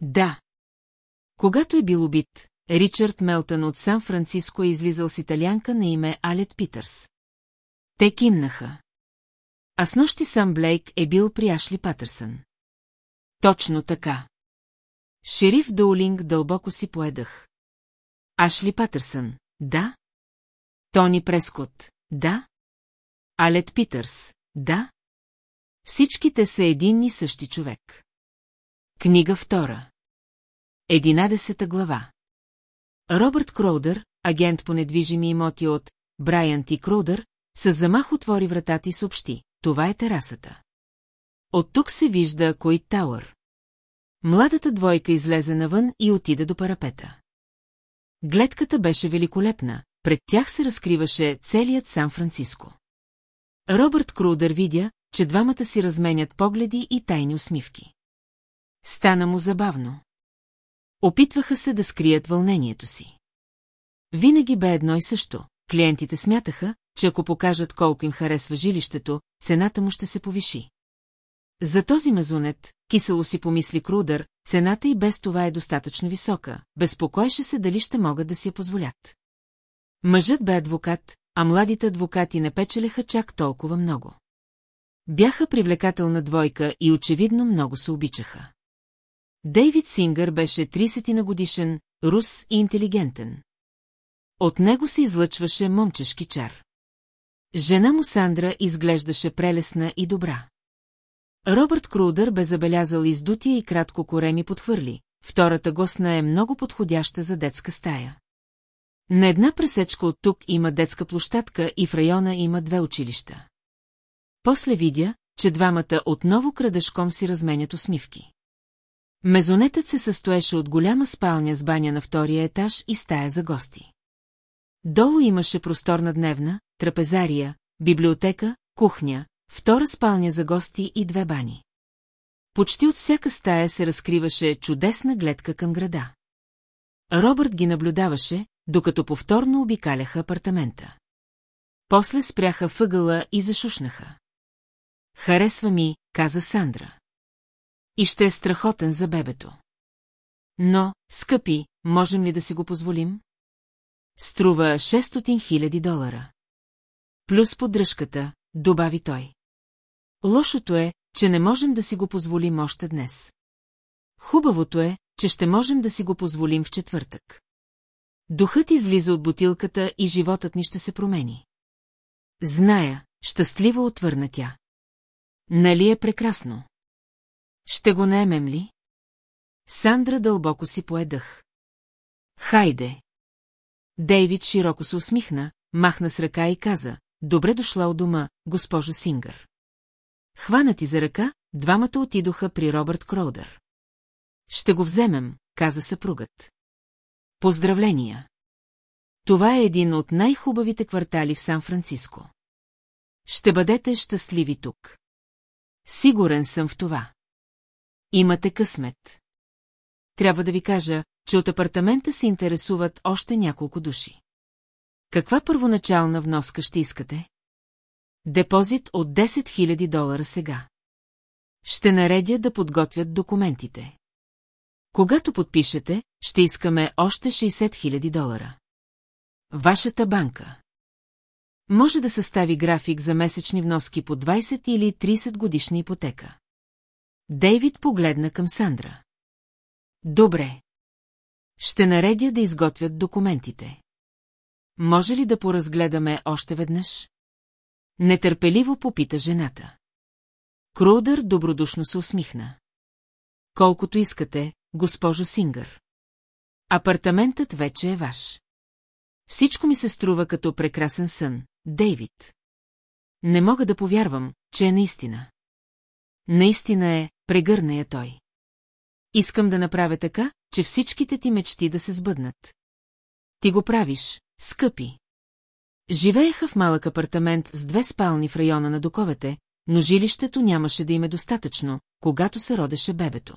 Да. Когато е бил убит, Ричард Мелтън от Сан-Франциско е излизал с италянка на име Алет Питърс. Те кимнаха. А с нощи сам Блейк е бил при Ашли Патърсън. Точно така. Шериф Доулинг дълбоко си поедах. Ашли Патърсън, да? Тони Прескот, да? Алет Питърс, да? Всички те са един и същи човек. Книга втора. Единадесета глава. Робърт Кроудър, агент по недвижими имоти от Брайан Ти Кроудър, с замах отвори вратата и съобщи. Това е терасата. От тук се вижда Койт Тауър. Младата двойка излезе навън и отида до парапета. Гледката беше великолепна, пред тях се разкриваше целият Сан-Франциско. Робърт Крудър видя, че двамата си разменят погледи и тайни усмивки. Стана му забавно. Опитваха се да скрият вълнението си. Винаги бе едно и също. Клиентите смятаха, че ако покажат колко им харесва жилището, цената му ще се повиши. За този мезунет, кисело си помисли Крудър, цената и без това е достатъчно висока, безпокоеше се дали ще могат да си я позволят. Мъжът бе адвокат, а младите адвокати не печелеха чак толкова много. Бяха привлекателна двойка и очевидно много се обичаха. Дейвид Сингър беше 30 на годишен, рус и интелигентен. От него се излъчваше момчешки чар. Жена му Сандра изглеждаше прелесна и добра. Робърт Крудър бе забелязал издутия и кратко кореми подхвърли. Втората госна е много подходяща за детска стая. На една пресечка от тук има детска площадка и в района има две училища. После видя, че двамата отново крадешком си разменят усмивки. Мезонетът се състоеше от голяма спалня с баня на втория етаж и стая за гости. Долу имаше просторна дневна, трапезария, библиотека, кухня, втора спалня за гости и две бани. Почти от всяка стая се разкриваше чудесна гледка към града. Робърт ги наблюдаваше, докато повторно обикаляха апартамента. После спряха въгъла и зашушнаха. Харесва ми, каза Сандра. И ще е страхотен за бебето. Но, скъпи, можем ли да си го позволим? Струва 600 000 долара. Плюс поддръжката, добави той. Лошото е, че не можем да си го позволим още днес. Хубавото е, че ще можем да си го позволим в четвъртък. Духът излиза от бутилката и животът ни ще се промени. Зная, щастливо отвърна тя. Нали е прекрасно? Ще го наемем ли? Сандра дълбоко си поедах. Хайде! Дейвид широко се усмихна, махна с ръка и каза, добре дошла от дома, госпожо Сингър. Хванати за ръка, двамата отидоха при Робърт Кроудър. Ще го вземем, каза съпругът. Поздравления! Това е един от най-хубавите квартали в Сан-Франциско. Ще бъдете щастливи тук. Сигурен съм в това. Имате късмет. Трябва да ви кажа, че от апартамента се интересуват още няколко души. Каква първоначална вноска ще искате? Депозит от 10 000 долара сега. Ще наредя да подготвят документите. Когато подпишете, ще искаме още 60 000 долара. Вашата банка. Може да състави график за месечни вноски по 20 или 30 годишна ипотека. Дейвид погледна към Сандра. Добре. Ще наредя да изготвят документите. Може ли да поразгледаме още веднъж? Нетърпеливо попита жената. Крудър добродушно се усмихна. Колкото искате, госпожо Сингър. Апартаментът вече е ваш. Всичко ми се струва като прекрасен сън, Дейвид. Не мога да повярвам, че е наистина. Наистина е, прегърна я той. Искам да направя така, че всичките ти мечти да се сбъднат. Ти го правиш, скъпи. Живееха в малък апартамент с две спални в района на доковете, но жилището нямаше да им е достатъчно, когато се родеше бебето.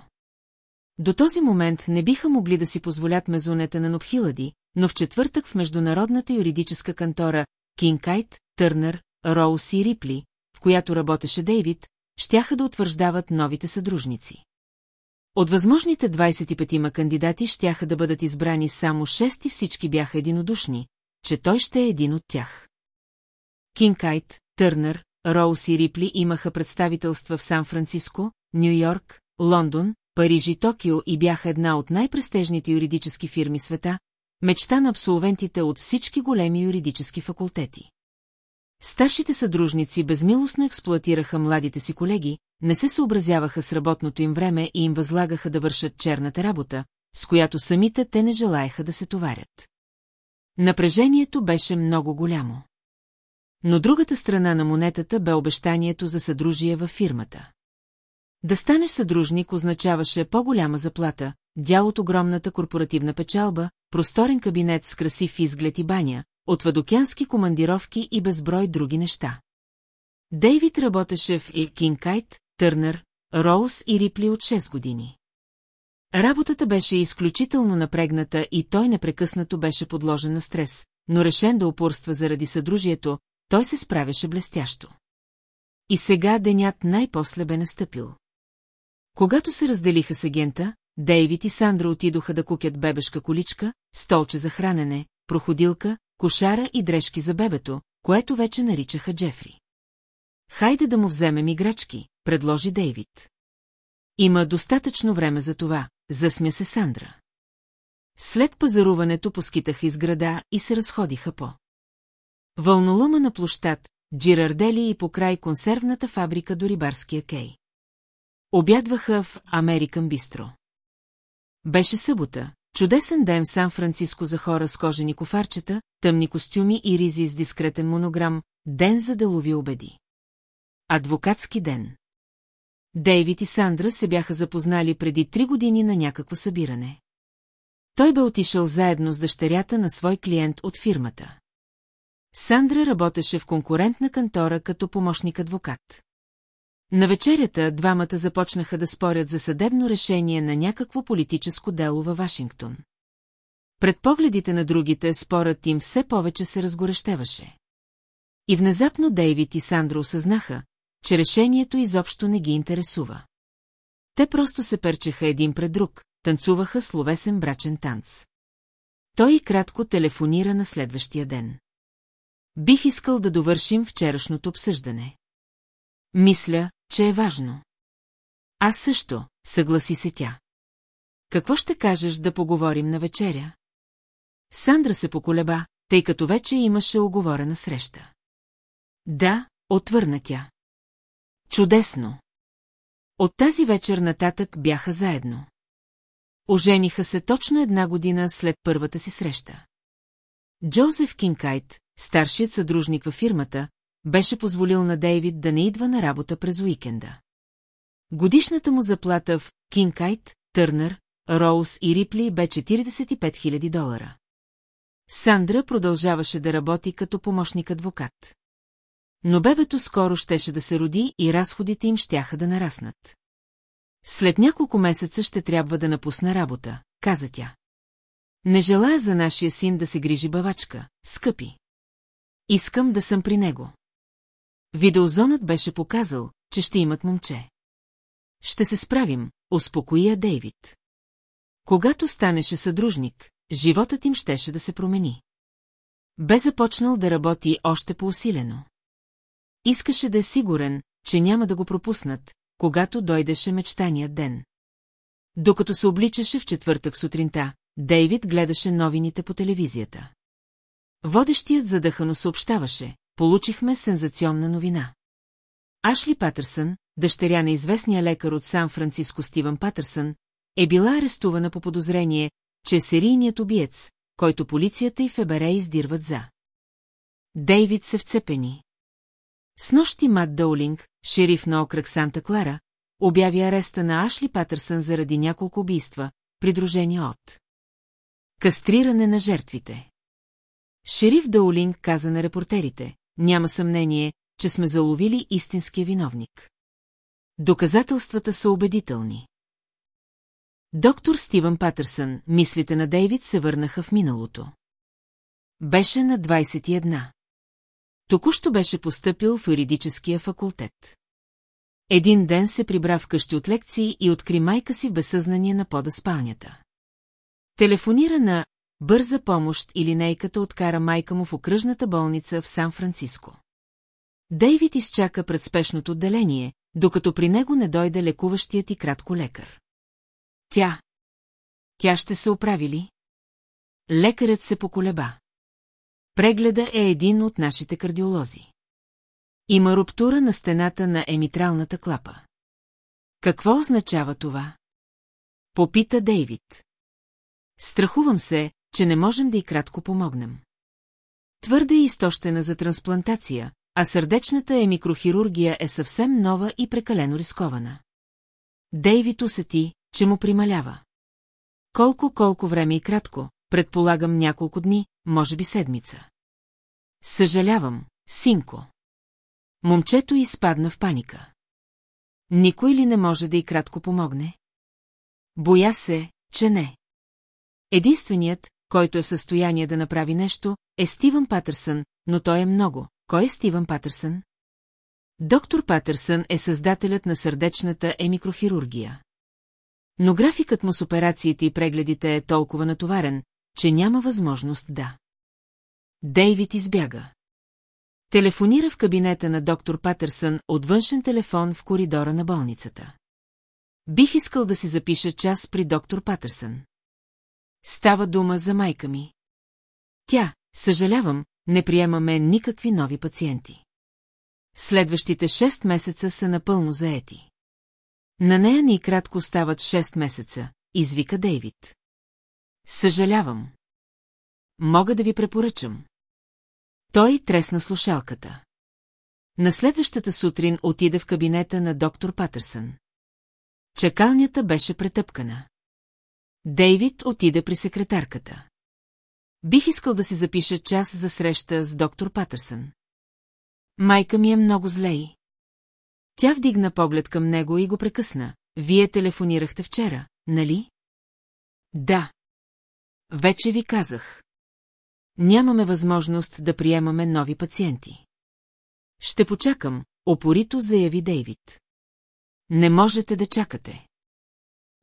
До този момент не биха могли да си позволят мезонета на Нобхилади, но в четвъртък в международната юридическа кантора Кинкайт, Търнър, Роуз и Рипли, в която работеше Дейвид, щяха да утвърждават новите съдружници. От възможните 25 кандидати щяха да бъдат избрани само 6 и всички бяха единодушни, че той ще е един от тях. Кинкайт, Търнър, Роуз и Рипли имаха представителства в Сан-Франциско, Нью-Йорк, Лондон, Париж и Токио и бяха една от най-престежните юридически фирми света, мечта на абсолвентите от всички големи юридически факултети. Старшите съдружници безмилостно експлуатираха младите си колеги, не се съобразяваха с работното им време и им възлагаха да вършат черната работа, с която самите те не желаяха да се товарят. Напрежението беше много голямо. Но другата страна на монетата бе обещанието за съдружие във фирмата. Да станеш съдружник означаваше по-голяма заплата, дял от огромната корпоративна печалба, просторен кабинет с красив изглед и баня, от вадокянски командировки и безброй други неща. Дейвид работеше в Кинкайт, Търнър, Роуз и Рипли от 6 години. Работата беше изключително напрегната и той непрекъснато беше подложен на стрес, но решен да упорства заради съдружието, той се справяше блестящо. И сега денят най-после бе настъпил. Когато се разделиха с агента, Дейвид и Сандра отидоха да кукят бебешка количка, столче за хранене, проходилка, кошара и дрежки за бебето, което вече наричаха Джефри. Хайде да му вземем играчки, предложи Дейвид. Има достатъчно време за това, засмя се Сандра. След пазаруването поскитаха из града и се разходиха по. Вълнолома на площад, Джирардели и покрай консервната фабрика до рибарския кей. Обядваха в Американ Бистро. Беше събота, чудесен ден в Сан-Франциско за хора с кожени кофарчета, тъмни костюми и ризи с дискретен монограм, ден за делови обеди. Адвокатски ден. Дейвид и Сандра се бяха запознали преди три години на някакво събиране. Той бе отишъл заедно с дъщерята на свой клиент от фирмата. Сандра работеше в конкурентна кантора като помощник-адвокат. На вечерята двамата започнаха да спорят за съдебно решение на някакво политическо дело във Вашингтон. Пред погледите на другите спорът им все повече се разгорещеваше. И внезапно Дейвид и Сандра осъзнаха, че решението изобщо не ги интересува. Те просто се перчеха един пред друг, танцуваха словесен брачен танц. Той и кратко телефонира на следващия ден. Бих искал да довършим вчерашното обсъждане. Мисля, че е важно. Аз също, съгласи се тя. Какво ще кажеш да поговорим на вечеря? Сандра се поколеба, тъй като вече имаше оговорена среща. Да, отвърна тя. Чудесно. От тази вечер нататък бяха заедно. Ожениха се точно една година след първата си среща. Джозеф Кинкайт, старшият съдружник във фирмата, беше позволил на Дейвид да не идва на работа през уикенда. Годишната му заплата в Кинкайт, Търнър, Роуз и Рипли бе 45 000 долара. Сандра продължаваше да работи като помощник-адвокат. Но бебето скоро щеше да се роди и разходите им щяха да нараснат. След няколко месеца ще трябва да напусна работа, каза тя. Не желая за нашия син да се грижи бавачка, скъпи. Искам да съм при него. Видеозонът беше показал, че ще имат момче. Ще се справим, успокоя Дейвид. Когато станеше съдружник, животът им щеше да се промени. Бе започнал да работи още по-усилено. Искаше да е сигурен, че няма да го пропуснат, когато дойдеше мечтаният ден. Докато се обличаше в четвъртък сутринта, Дейвид гледаше новините по телевизията. Водещият задъхано съобщаваше, получихме сензационна новина. Ашли Патърсън, дъщеря на известния лекар от Сан-Франциско Стивън Патърсън, е била арестувана по подозрение, че е серийният убиец, който полицията и ФБР издирват за. Дейвид се вцепени. С нощи Мат Доулинг, шериф на окръг Санта Клара, обяви ареста на Ашли Патърсън заради няколко убийства, придружени от кастриране на жертвите. Шериф Даулинг каза на репортерите, няма съмнение, че сме заловили истинския виновник. Доказателствата са убедителни. Доктор Стивън Патърсън, мислите на Дейвид се върнаха в миналото. Беше на 21. Току-що беше поступил в юридическия факултет. Един ден се прибра вкъщи от лекции и откри майка си в безсъзнание на пода спалнята. Телефонира на бърза помощ и линейката откара майка му в окръжната болница в Сан-Франциско. Дейвид изчака пред спешното отделение, докато при него не дойде лекуващият и кратко лекар. Тя. Тя ще се оправи ли? Лекарът се поколеба. Прегледа е един от нашите кардиолози. Има руптура на стената на емитралната клапа. Какво означава това? Попита Дейвид. Страхувам се, че не можем да и кратко помогнем. Твърде е изтощена за трансплантация, а сърдечната е микрохирургия е съвсем нова и прекалено рискована. Дейвид усети, че му прималява. Колко-колко време и кратко, предполагам няколко дни, може би седмица. Съжалявам, синко. Момчето изпадна в паника. Никой ли не може да и кратко помогне? Боя се, че не. Единственият, който е в състояние да направи нещо, е Стивън Патърсън, но той е много. Кой е Стивън Патърсън? Доктор Патърсън е създателят на сърдечната емикрохирургия. Но графикът му с операциите и прегледите е толкова натоварен, че няма възможност да. Дейвид избяга. Телефонира в кабинета на доктор Патърсън от външен телефон в коридора на болницата. Бих искал да си запиша час при доктор Патърсън. Става дума за майка ми. Тя, съжалявам, не приемаме никакви нови пациенти. Следващите 6 месеца са напълно заети. На нея ни кратко стават 6 месеца, извика Дейвид. Съжалявам. Мога да ви препоръчам. Той тресна слушалката. На следващата сутрин отида в кабинета на доктор Патърсън. Чакалнята беше претъпкана. Дейвид отида при секретарката. Бих искал да си запиша час за среща с доктор Патърсън. Майка ми е много злей. Тя вдигна поглед към него и го прекъсна. Вие телефонирахте вчера, нали? Да. Вече ви казах. Нямаме възможност да приемаме нови пациенти. Ще почакам, опорито заяви Дейвид. Не можете да чакате.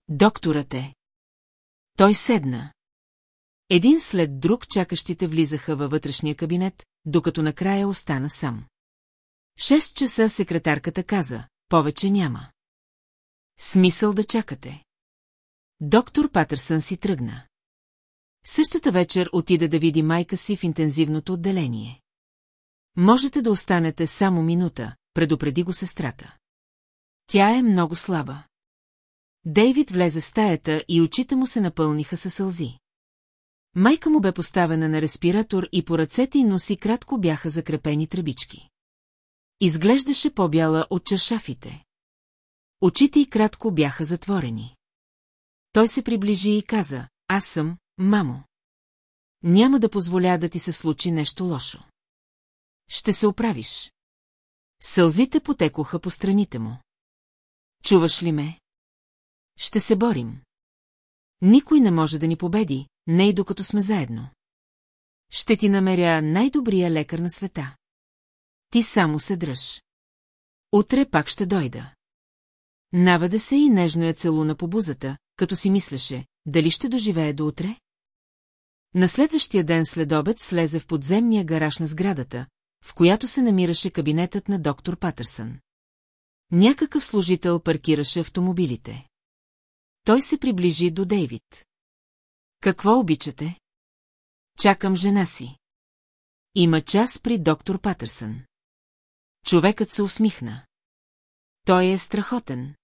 Докторът е. Той седна. Един след друг чакащите влизаха във вътрешния кабинет, докато накрая остана сам. Шест часа секретарката каза, повече няма. Смисъл да чакате. Доктор Патърсън си тръгна. Същата вечер отида да види майка си в интензивното отделение. Можете да останете само минута, предупреди го сестрата. Тя е много слаба. Дейвид влезе в стаята и очите му се напълниха със сълзи. Майка му бе поставена на респиратор и по ръцете и носи кратко бяха закрепени тръбички. Изглеждаше по-бяла от чашафите. Очите й кратко бяха затворени. Той се приближи и каза, аз съм, мамо. Няма да позволя да ти се случи нещо лошо. Ще се оправиш. Сълзите потекоха по страните му. Чуваш ли ме? Ще се борим. Никой не може да ни победи, не и докато сме заедно. Ще ти намеря най-добрия лекар на света. Ти само се дръж. Утре пак ще дойда. Наведе се и нежно я целуна по бузата, като си мислеше, дали ще доживее до утре? На следващия ден след обед слезе в подземния гараж на сградата, в която се намираше кабинетът на доктор Патърсън. Някакъв служител паркираше автомобилите. Той се приближи до Дейвид. Какво обичате? Чакам жена си. Има час при доктор Патърсън. Човекът се усмихна. Той е страхотен.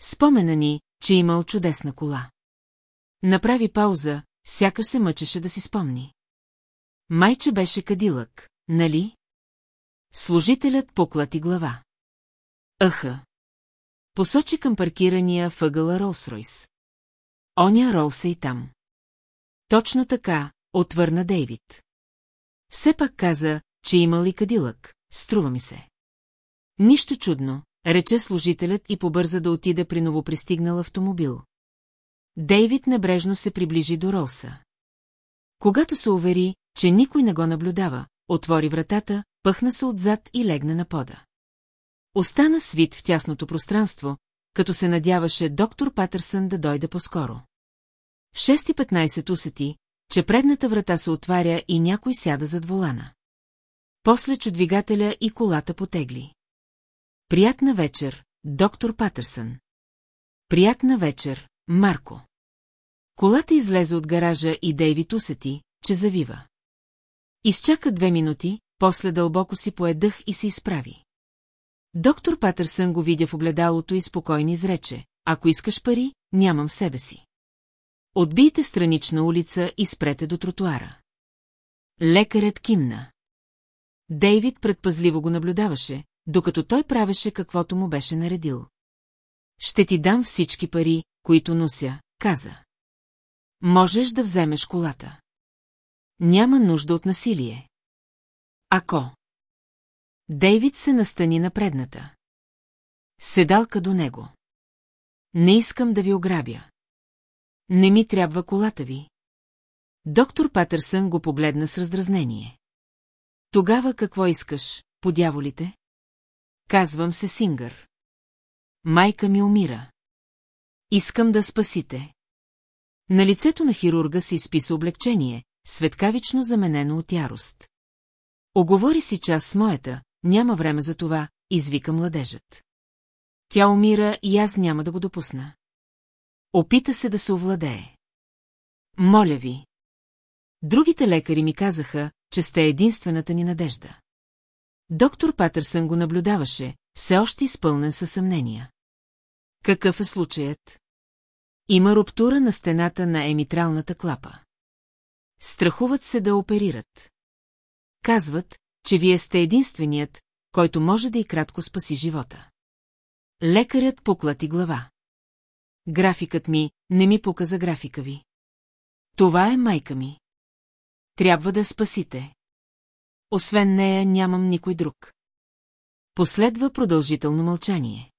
Спомена ни, че имал чудесна кола. Направи пауза, сякаш се мъчеше да си спомни. Майче беше кадилък, нали? Служителят поклати глава. Аха. Посочи към паркирания въгъла Ролс-Ройс. Оня Ролса и там. Точно така, отвърна Дейвид. Все пак каза, че имал и кадилък, струва ми се. Нищо чудно, рече служителят и побърза да отиде при новопристигнал автомобил. Дейвид небрежно се приближи до Ролса. Когато се увери, че никой не го наблюдава, отвори вратата, пъхна се отзад и легна на пода. Остана свит в тясното пространство, като се надяваше доктор Патърсън да дойде по-скоро. В 6.15 усети, че предната врата се отваря и някой сяда зад волана. После чу двигателя и колата потегли. Приятна вечер, доктор Патърсън. Приятна вечер, Марко. Колата излезе от гаража и Дейвид усети, че завива. Изчака две минути, после дълбоко си поедъх и се изправи. Доктор Патърсън го видя в огледалото и спокойно изрече. Ако искаш пари, нямам себе си. Отбийте странична улица и спрете до тротуара. Лекарят кимна. Дейвид предпазливо го наблюдаваше, докато той правеше каквото му беше наредил. Ще ти дам всички пари, които нося, каза. Можеш да вземеш колата. Няма нужда от насилие. Ако. Дейвид се настани на предната. Седалка до него. Не искам да ви ограбя. Не ми трябва колата ви. Доктор Патърсън го погледна с раздразнение. Тогава какво искаш, по дяволите? Казвам се Сингър. Майка ми умира. Искам да спасите. На лицето на хирурга се изписа облегчение, светкавично заменено от ярост. Оговори си час с моята, няма време за това, извика младежът. Тя умира и аз няма да го допусна. Опита се да се овладее. Моля ви. Другите лекари ми казаха, че сте единствената ни надежда. Доктор Патърсън го наблюдаваше, все още изпълнен със съмнения. Какъв е случаят? Има руптура на стената на емитралната клапа. Страхуват се да оперират. Казват, че вие сте единственият, който може да и кратко спаси живота. Лекарят поклати глава. Графикът ми не ми показа графика ви. Това е майка ми. Трябва да спасите. Освен нея нямам никой друг. Последва продължително мълчание.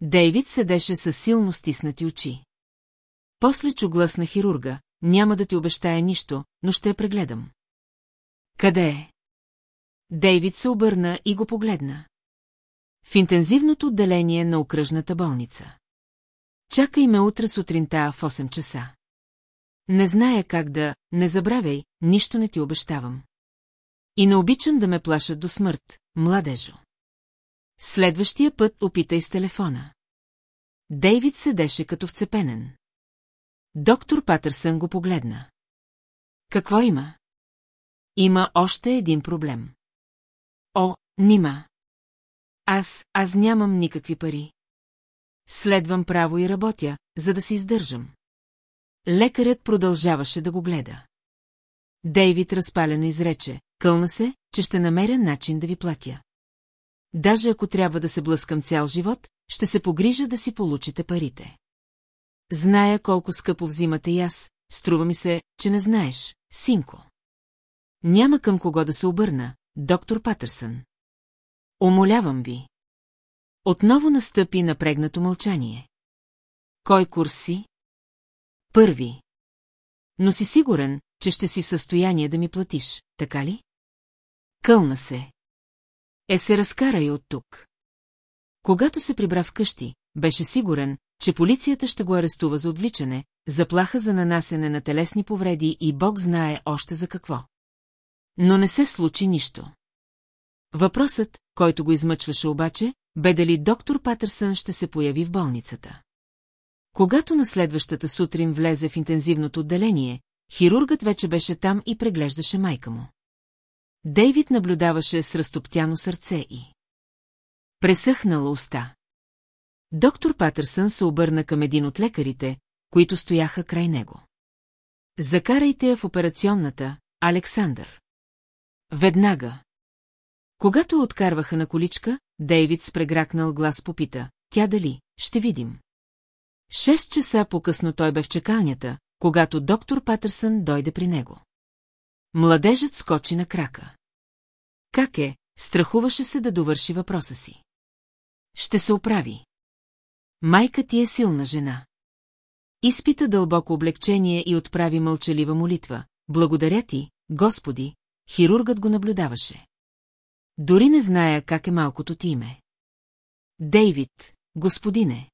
Дейвид седеше със силно стиснати очи. После чу глас на хирурга, няма да ти обещая нищо, но ще я прегледам. Къде е? Дейвид се обърна и го погледна. В интензивното отделение на окръжната болница. Чакай ме утре сутринта в 8 часа. Не зная как да, не забравяй, нищо не ти обещавам. И не обичам да ме плашат до смърт, младежо. Следващия път опитай с телефона. Дейвид седеше като вцепенен. Доктор Патърсън го погледна. Какво има? Има още един проблем. О, нима. Аз, аз нямам никакви пари. Следвам право и работя, за да се издържам. Лекарят продължаваше да го гледа. Дейвид разпалено изрече, кълна се, че ще намеря начин да ви платя. Даже ако трябва да се блъскам цял живот, ще се погрижа да си получите парите. Зная колко скъпо взимате и аз, струва ми се, че не знаеш, синко. Няма към кого да се обърна, доктор Патърсън. Умолявам ви. Отново настъпи напрегнато мълчание. Кой курс си? Първи. Но си сигурен, че ще си в състояние да ми платиш, така ли? Кълна се. Е се разкарай от тук. Когато се прибра вкъщи, беше сигурен, че полицията ще го арестува за отвличане, заплаха за нанасене на телесни повреди и Бог знае още за какво. Но не се случи нищо. Въпросът, който го измъчваше обаче, бе дали доктор Патърсън ще се появи в болницата. Когато на следващата сутрин влезе в интензивното отделение, хирургът вече беше там и преглеждаше майка му. Дейвид наблюдаваше с разтоптяно сърце и... Пресъхнала уста. Доктор Патърсън се обърна към един от лекарите, които стояха край него. Закарайте я в операционната, Александър. Веднага. Когато откарваха на количка, Дейвид с прегракнал глас попита, тя дали, ще видим. Шест часа по-късно той бе в чекалнята, когато доктор Патърсън дойде при него. Младежът скочи на крака. Как е, страхуваше се да довърши въпроса си. Ще се оправи. Майка ти е силна жена. Изпита дълбоко облегчение и отправи мълчалива молитва. Благодаря ти, Господи, хирургът го наблюдаваше. Дори не зная как е малкото ти име. Дейвид, господине.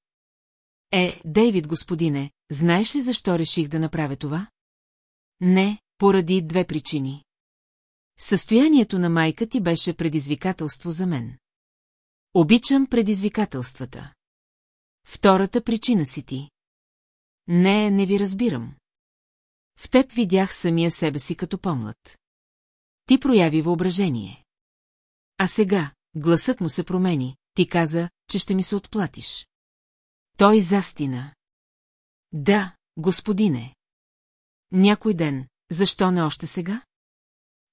Е, Дейвид, господине, знаеш ли защо реших да направя това? Не, поради две причини. Състоянието на майка ти беше предизвикателство за мен. Обичам предизвикателствата. Втората причина си ти. Не, не ви разбирам. В теб видях самия себе си като помлад. Ти прояви въображение. А сега, гласът му се промени, ти каза, че ще ми се отплатиш. Той застина. Да, господине. Някой ден, защо не още сега?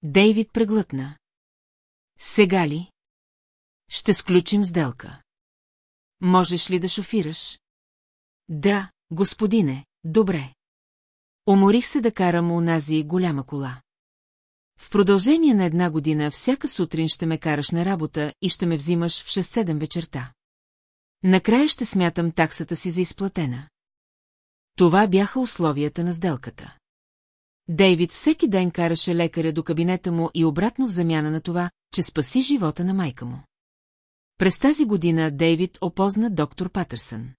Дейвид преглътна. Сега ли? Ще сключим сделка. Можеш ли да шофираш? Да, господине, добре. Уморих се да карам унази голяма кола. В продължение на една година всяка сутрин ще ме караш на работа и ще ме взимаш в 6-7 вечерта. Накрая ще смятам таксата си за изплатена. Това бяха условията на сделката. Дейвид всеки ден караше лекаря до кабинета му и обратно в замяна на това, че спаси живота на майка му. През тази година Дейвид опозна доктор Патърсън.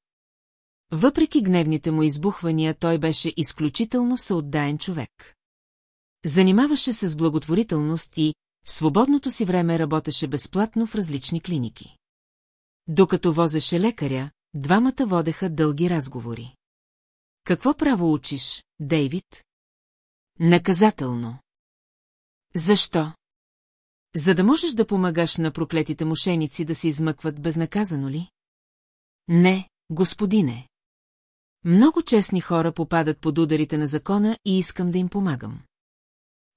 Въпреки гневните му избухвания, той беше изключително съотдаен човек. Занимаваше се с благотворителност и в свободното си време работеше безплатно в различни клиники. Докато возеше лекаря, двамата водеха дълги разговори. Какво право учиш, Дейвид? Наказателно. Защо? За да можеш да помагаш на проклетите мошеници да се измъкват безнаказано ли? Не, господине. Много честни хора попадат под ударите на закона и искам да им помагам.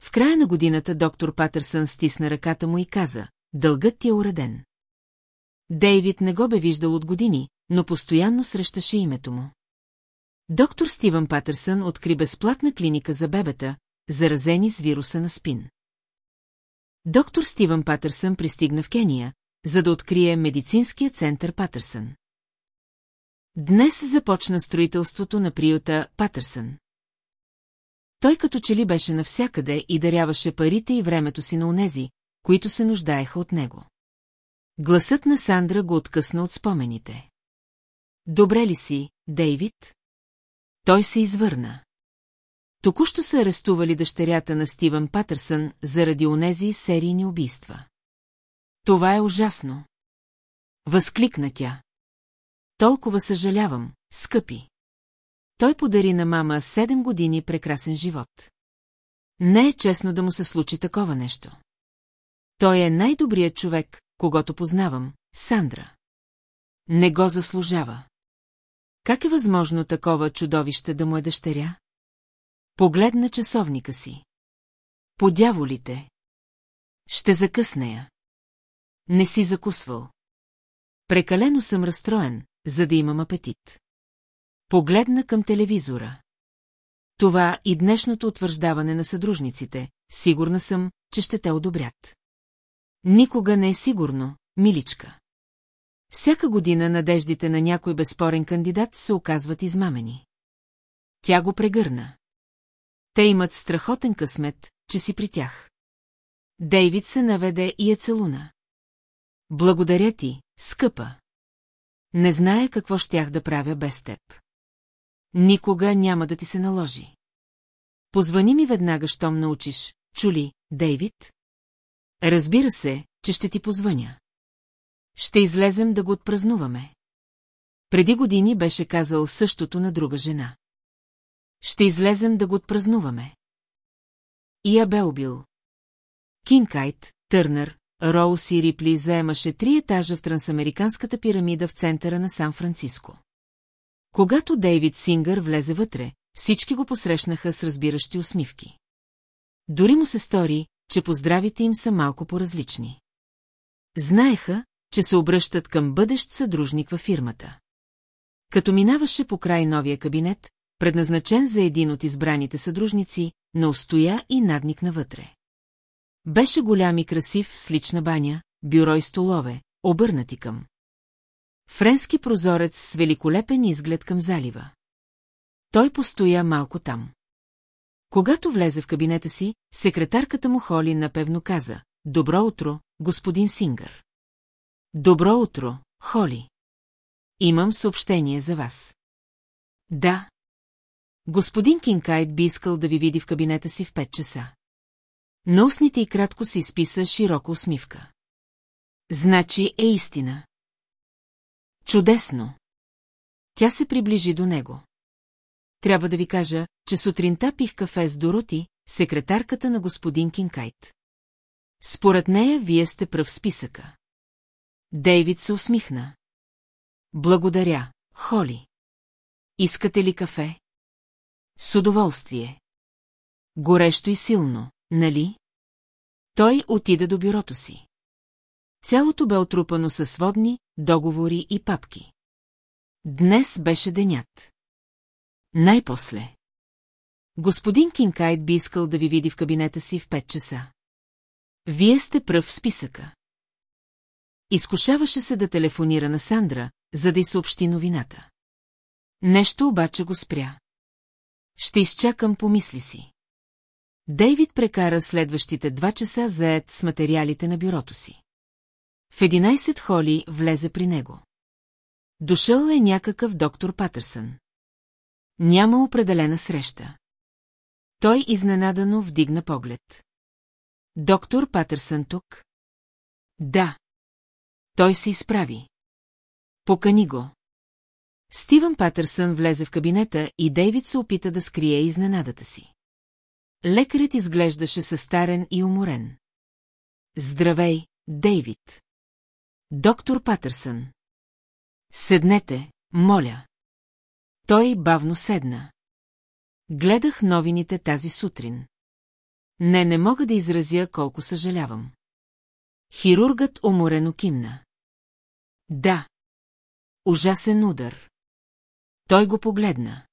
В края на годината доктор Патърсън стисна ръката му и каза, дългът ти е уреден. Дейвид не го бе виждал от години, но постоянно срещаше името му. Доктор Стивън Патърсън откри безплатна клиника за бебета, заразени с вируса на спин. Доктор Стивън Патърсън пристигна в Кения, за да открие медицинския център Патърсън. Днес започна строителството на приюта Патърсън. Той като че ли беше навсякъде и даряваше парите и времето си на онези, които се нуждаеха от него. Гласът на Сандра го откъсна от спомените. Добре ли си, Дейвид? Той се извърна. Току-що са арестували дъщерята на Стивън Патърсън заради онези серийни убийства. Това е ужасно. Възкликна тя. Толкова съжалявам, скъпи. Той подари на мама седем години прекрасен живот. Не е честно да му се случи такова нещо. Той е най-добрият човек, когато познавам, Сандра. Не го заслужава. Как е възможно такова чудовище да му е дъщеря? Погледна часовника си. Подяволите. Ще закъснея. Не си закусвал. Прекалено съм разстроен, за да имам апетит. Погледна към телевизора. Това и днешното утвърждаване на съдружниците, сигурна съм, че ще те одобрят. Никога не е сигурно, миличка. Всяка година надеждите на някой безспорен кандидат се оказват измамени. Тя го прегърна. Те имат страхотен късмет, че си при тях. Дейвид се наведе и е целуна. Благодаря ти, скъпа. Не зная какво щях да правя без теб. Никога няма да ти се наложи. Позвани ми веднага, щом научиш, чули, Дейвид? Разбира се, че ще ти позвъня. Ще излезем да го отпразнуваме. Преди години беше казал същото на друга жена. Ще излезем да го отпразнуваме. И я бе убил. Кинкайт, Търнър, Роуз и Рипли заемаше три етажа в трансамериканската пирамида в центъра на Сан-Франциско. Когато Дейвид Сингър влезе вътре, всички го посрещнаха с разбиращи усмивки. Дори му се стори, че поздравите им са малко по-различни. Знаеха, че се обръщат към бъдещ съдружник във фирмата. Като минаваше по край новия кабинет, предназначен за един от избраните съдружници, на устоя и надник навътре. Беше голям и красив с лична баня, бюро и столове, обърнати към. Френски прозорец с великолепен изглед към залива. Той постоя малко там. Когато влезе в кабинета си, секретарката му Холи напевно каза «Добро утро, господин Сингър». «Добро утро, Холи». Имам съобщение за вас. Да. Господин Кинкайт би искал да ви види в кабинета си в 5 часа. На устните и кратко се изписа широка усмивка. Значи е истина. Чудесно. Тя се приближи до него. Трябва да ви кажа, че сутринта пих кафе с Дороти, секретарката на господин Кинкайт. Според нея, вие сте пръв списъка. Дейвид се усмихна. Благодаря, Холи. Искате ли кафе? С удоволствие. Горещо и силно, нали? Той отида до бюрото си. Цялото бе отрупано със сводни, договори и папки. Днес беше денят. Най-после. Господин Кинкайт би искал да ви види в кабинета си в 5 часа. Вие сте пръв в списъка. Изкушаваше се да телефонира на Сандра, за да й съобщи новината. Нещо обаче го спря. Ще изчакам, помисли си. Дейвид прекара следващите два часа заед с материалите на бюрото си. В 11 холи влезе при него. Дошъл е някакъв доктор Патърсън. Няма определена среща. Той изненадано вдигна поглед. Доктор Патърсън тук? Да. Той се изправи. Покани го. Стивън Патърсън влезе в кабинета и Дейвид се опита да скрие изненадата си. Лекарят изглеждаше състарен и уморен. Здравей, Дейвид. Доктор Патърсън. Седнете, моля. Той бавно седна. Гледах новините тази сутрин. Не, не мога да изразя колко съжалявам. Хирургът уморено кимна. Да. Ужасен удар. Той го погледна.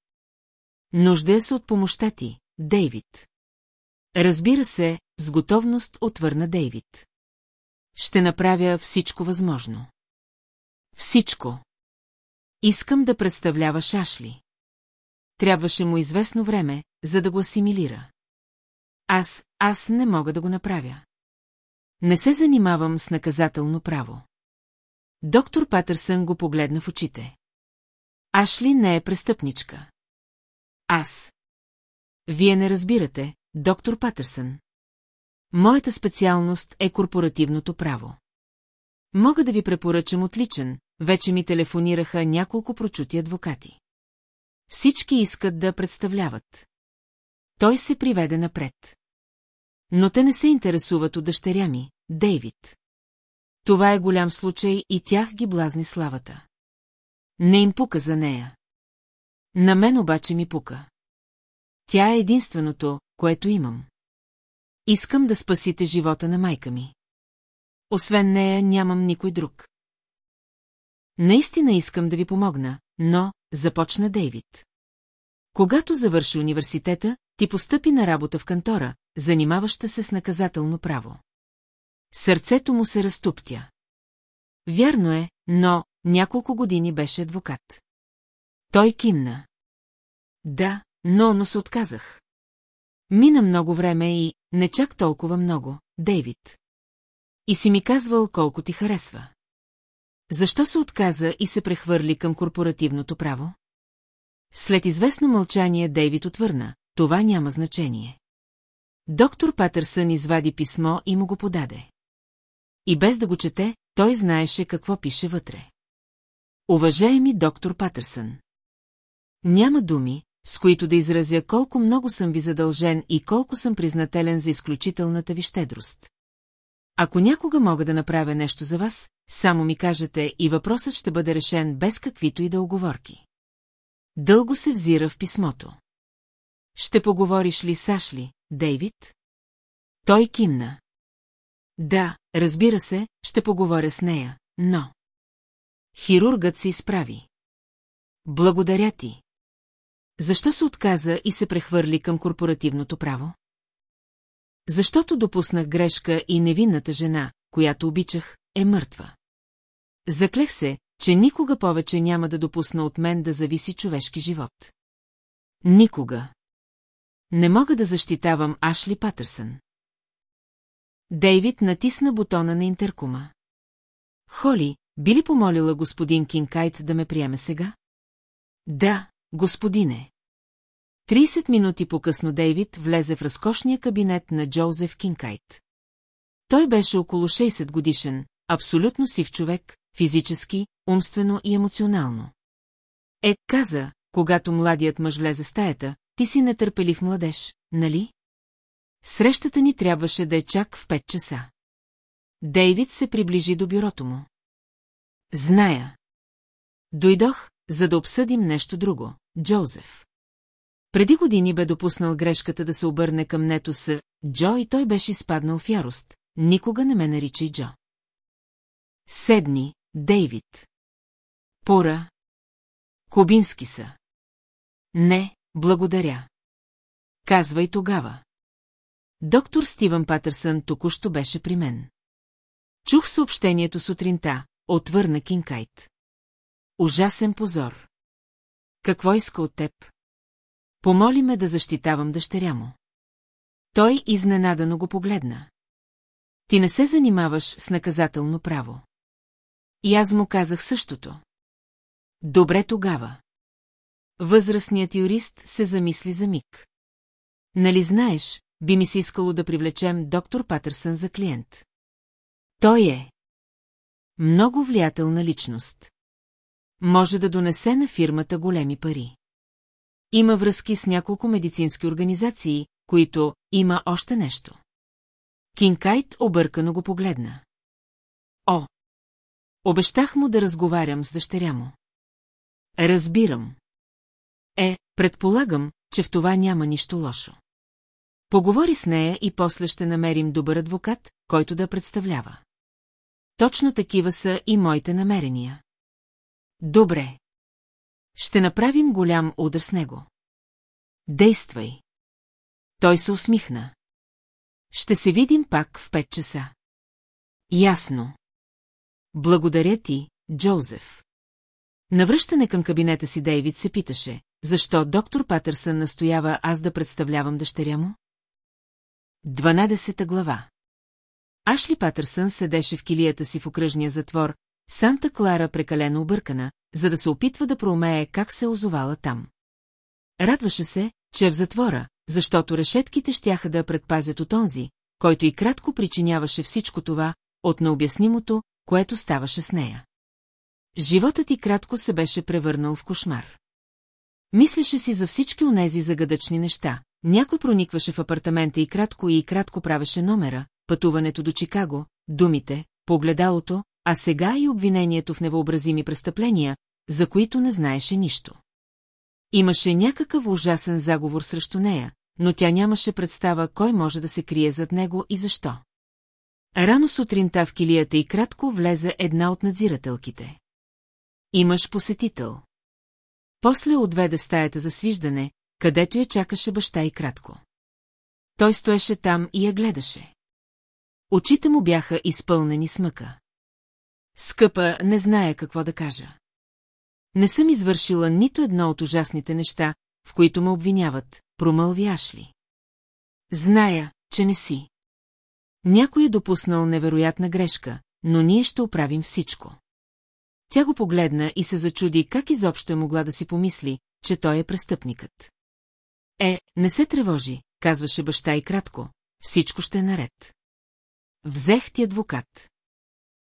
Нуждая се от помощта ти, Дейвид. Разбира се, с готовност отвърна Дейвид. Ще направя всичко възможно. Всичко. Искам да представлява Шашли. Трябваше му известно време, за да го асимилира. Аз, аз не мога да го направя. Не се занимавам с наказателно право. Доктор Патърсън го погледна в очите. Ашли не е престъпничка. Аз. Вие не разбирате, доктор Патърсън. Моята специалност е корпоративното право. Мога да ви препоръчам отличен, вече ми телефонираха няколко прочути адвокати. Всички искат да представляват. Той се приведе напред. Но те не се интересуват от дъщеря ми, Дейвид. Това е голям случай и тях ги блазни славата. Не им пука за нея. На мен обаче ми пука. Тя е единственото, което имам. Искам да спасите живота на майка ми. Освен нея нямам никой друг. Наистина искам да ви помогна, но, започна Дейвид. Когато завърши университета, ти постъпи на работа в кантора, занимаваща се с наказателно право. Сърцето му се разтуптя. Вярно е, но няколко години беше адвокат. Той кимна. Да, но, но се отказах. Мина много време и не чак толкова много, Дейвид. И си ми казвал колко ти харесва. Защо се отказа и се прехвърли към корпоративното право? След известно мълчание Дейвид отвърна, това няма значение. Доктор Патърсън извади писмо и му го подаде. И без да го чете, той знаеше какво пише вътре. Уважаеми доктор Патърсън. Няма думи, с които да изразя колко много съм ви задължен и колко съм признателен за изключителната ви щедрост. Ако някога мога да направя нещо за вас, само ми кажете и въпросът ще бъде решен без каквито и да оговорки. Дълго се взира в писмото. Ще поговориш ли с Ашли, Дейвид? Той кимна. Да, разбира се, ще поговоря с нея, но... Хирургът се изправи. Благодаря ти. Защо се отказа и се прехвърли към корпоративното право? Защото допуснах грешка и невинната жена, която обичах, е мъртва. Заклех се, че никога повече няма да допусна от мен да зависи човешки живот. Никога. Не мога да защитавам Ашли Патърсън. Дейвид натисна бутона на интеркума. Холи, би ли помолила господин Кинкайт да ме приеме сега? Да, господине. 30 минути по-късно Дейвид влезе в разкошния кабинет на Джозеф Кинкайт. Той беше около 60 годишен, абсолютно сив човек, физически, умствено и емоционално. Е, каза, когато младият мъж влезе стаята, ти си нетърпелив младеж, нали? Срещата ни трябваше да е чак в 5 часа. Дейвид се приближи до бюрото му. Зная. Дойдох, за да обсъдим нещо друго, Джозеф. Преди години бе допуснал грешката да се обърне към нето с Джо и той беше изпаднал в ярост. Никога не ме наричай Джо. Седни, Дейвид. Пора. Кубински са. Не, благодаря. Казвай тогава. Доктор Стивън Патърсън току-що беше при мен. Чух съобщението сутринта, отвърна Кинкайт. Ужасен позор. Какво иска от теб? Помоли ме да защитавам дъщеря му. Той изненадано го погледна. Ти не се занимаваш с наказателно право. И аз му казах същото. Добре тогава. Възрастният юрист се замисли за миг. Нали знаеш, би ми се искало да привлечем доктор Патърсън за клиент. Той е много влиятелна личност. Може да донесе на фирмата големи пари. Има връзки с няколко медицински организации, които има още нещо. Кинкайт объркано го погледна. О! Обещах му да разговарям с дъщеря му. Разбирам. Е, предполагам, че в това няма нищо лошо. Поговори с нея и после ще намерим добър адвокат, който да представлява. Точно такива са и моите намерения. Добре. Ще направим голям удар с него. Действай. Той се усмихна. Ще се видим пак в пет часа. Ясно. Благодаря ти, Джозеф. Навръщане към кабинета си Дейвид се питаше, защо доктор Патърсън настоява аз да представлявам дъщеря му? 12 глава Ашли Патърсън седеше в килията си в окръжния затвор, Санта Клара прекалено объркана, за да се опитва да проумее как се озовала там. Радваше се, че е в затвора, защото решетките щяха да предпазят от онзи, който и кратко причиняваше всичко това, от необяснимото, което ставаше с нея. Животът и кратко се беше превърнал в кошмар. Мислеше си за всички онези загадъчни неща. Някой проникваше в апартамента и кратко и кратко правеше номера, пътуването до Чикаго, думите, погледалото, а сега и обвинението в невъобразими престъпления, за които не знаеше нищо. Имаше някакъв ужасен заговор срещу нея, но тя нямаше представа кой може да се крие зад него и защо. Рано сутринта в килията и кратко влезе една от надзирателките. Имаш посетител. После отведе стаята за свиждане, където я чакаше баща и кратко. Той стоеше там и я гледаше. Очите му бяха изпълнени с мъка. Скъпа, не зная какво да кажа. Не съм извършила нито едно от ужасните неща, в които ме обвиняват, промълвяш ли? Зная, че не си. Някой е допуснал невероятна грешка, но ние ще оправим всичко. Тя го погледна и се зачуди как изобщо е могла да си помисли, че той е престъпникът. Е, не се тревожи, казваше баща и кратко, всичко ще е наред. Взех ти адвокат.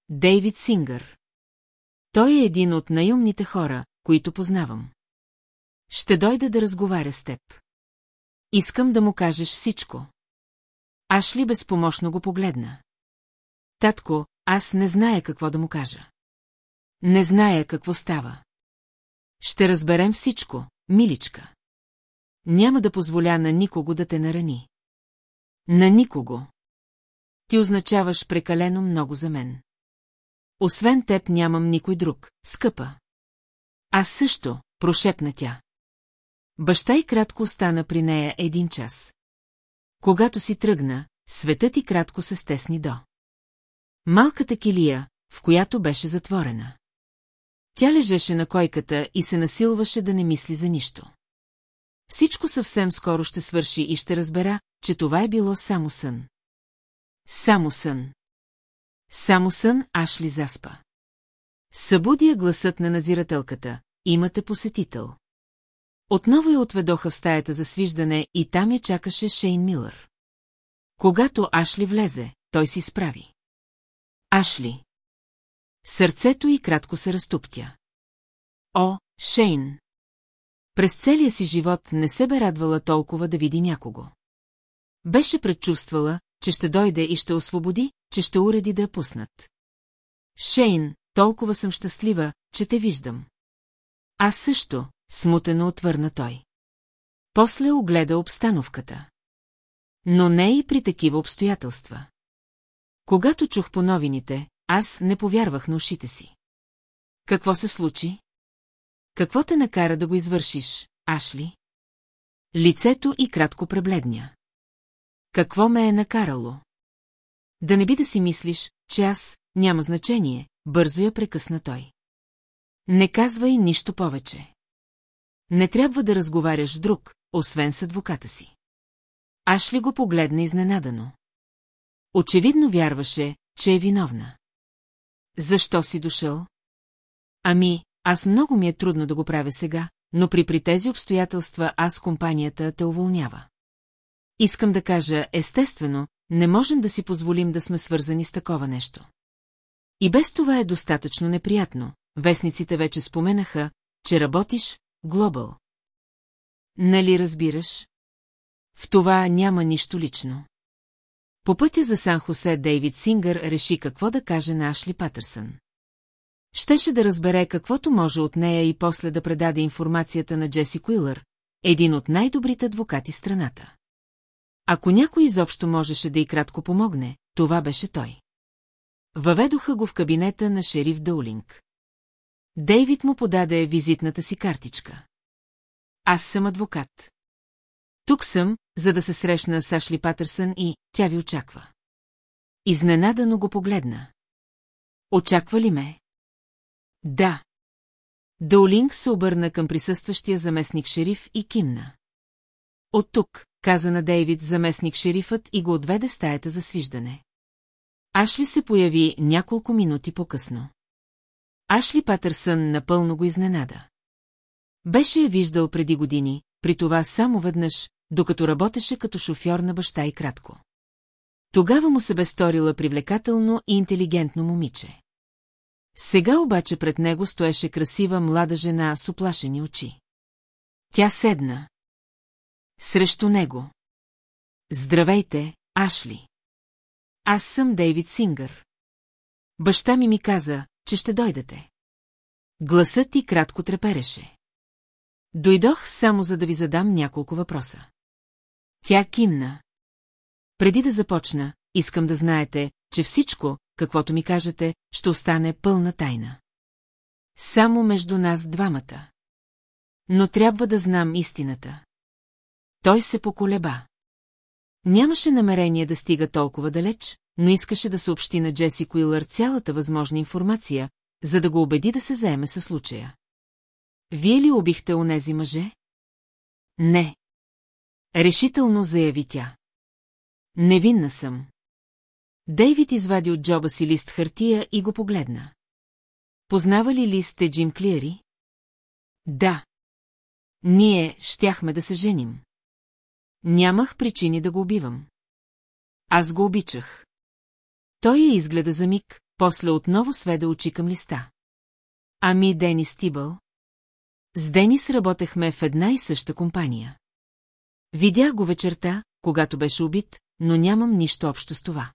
Дейвид Сингър. Той е един от най-умните хора, които познавам. Ще дойда да разговаря с теб. Искам да му кажеш всичко. Ашли безпомощно го погледна. Татко, аз не зная какво да му кажа. Не зная какво става. Ще разберем всичко, миличка. Няма да позволя на никого да те нарани. На никого. Ти означаваш прекалено много за мен. Освен теб нямам никой друг, скъпа. Аз също, прошепна тя. Баща и кратко остана при нея един час. Когато си тръгна, светът и кратко се стесни до. Малката килия, в която беше затворена. Тя лежеше на койката и се насилваше да не мисли за нищо. Всичко съвсем скоро ще свърши и ще разбера, че това е било само сън. Само сън. Само сън Ашли заспа. Събудия гласът на надзирателката. Имате посетител. Отново я отведоха в стаята за свиждане и там я чакаше Шейн Милър. Когато Ашли влезе, той си справи. Ашли. Сърцето й кратко се разтуптя. О, Шейн! През целия си живот не се бе радвала толкова да види някого. Беше предчувствала, че ще дойде и ще освободи, че ще уреди да я пуснат. Шейн, толкова съм щастлива, че те виждам. Аз също, смутено отвърна той. После огледа обстановката. Но не и при такива обстоятелства. Когато чух по новините, аз не повярвах на ушите си. Какво се случи? Какво те накара да го извършиш, Ашли? Лицето и кратко пребледня. Какво ме е накарало? Да не би да си мислиш, че аз, няма значение, бързо я прекъсна той. Не казвай нищо повече. Не трябва да разговаряш с друг, освен с адвоката си. Ашли го погледна изненадано. Очевидно вярваше, че е виновна. Защо си дошъл? Ами, аз много ми е трудно да го правя сега, но при при тези обстоятелства аз компанията те уволнява. Искам да кажа, естествено, не можем да си позволим да сме свързани с такова нещо. И без това е достатъчно неприятно. Вестниците вече споменаха, че работиш Глобал. Нали разбираш? В това няма нищо лично. По пътя за Сан-Хосе Дейвид Сингър реши какво да каже на Ашли Патърсън. Щеше да разбере каквото може от нея и после да предаде информацията на Джеси Куилър, един от най-добрите адвокати страната. Ако някой изобщо можеше да и кратко помогне, това беше той. Въведоха го в кабинета на шериф Доулинг. Дейвид му подаде визитната си картичка. Аз съм адвокат. Тук съм, за да се срещна с Ашли Патърсън и тя ви очаква. Изненадано го погледна. Очаква ли ме? Да. Доулинг се обърна към присъстващия заместник шериф и кимна. От тук, каза на Дейвид заместник шерифът и го отведе стаята за свиждане. Ашли се появи няколко минути по-късно. Ашли Патърсън напълно го изненада. Беше я виждал преди години, при това само веднъж, докато работеше като шофьор на баща и кратко. Тогава му се бе сторила привлекателно и интелигентно момиче. Сега обаче пред него стоеше красива млада жена с оплашени очи. Тя седна. Срещу него. Здравейте, Ашли. Аз съм Дейвид Сингър. Баща ми ми каза, че ще дойдете. Гласът ти кратко трепереше. Дойдох само за да ви задам няколко въпроса. Тя кимна. Преди да започна, искам да знаете, че всичко, каквото ми кажете, ще остане пълна тайна. Само между нас двамата. Но трябва да знам истината. Той се поколеба. Нямаше намерение да стига толкова далеч, но искаше да съобщи на Джеси Куилър цялата възможна информация, за да го убеди да се заеме със случая. Вие ли убихте онези мъже? Не. Решително заяви тя. Невинна съм. Дейвид извади от джоба си лист хартия и го погледна. Познава ли ли сте Джим Клиери? Да. Ние щяхме да се женим. Нямах причини да го убивам. Аз го обичах. Той я изгледа за миг, после отново сведе очи към листа. Ами Денис Тибъл? С Денис работехме в една и съща компания. Видях го вечерта, когато беше убит, но нямам нищо общо с това.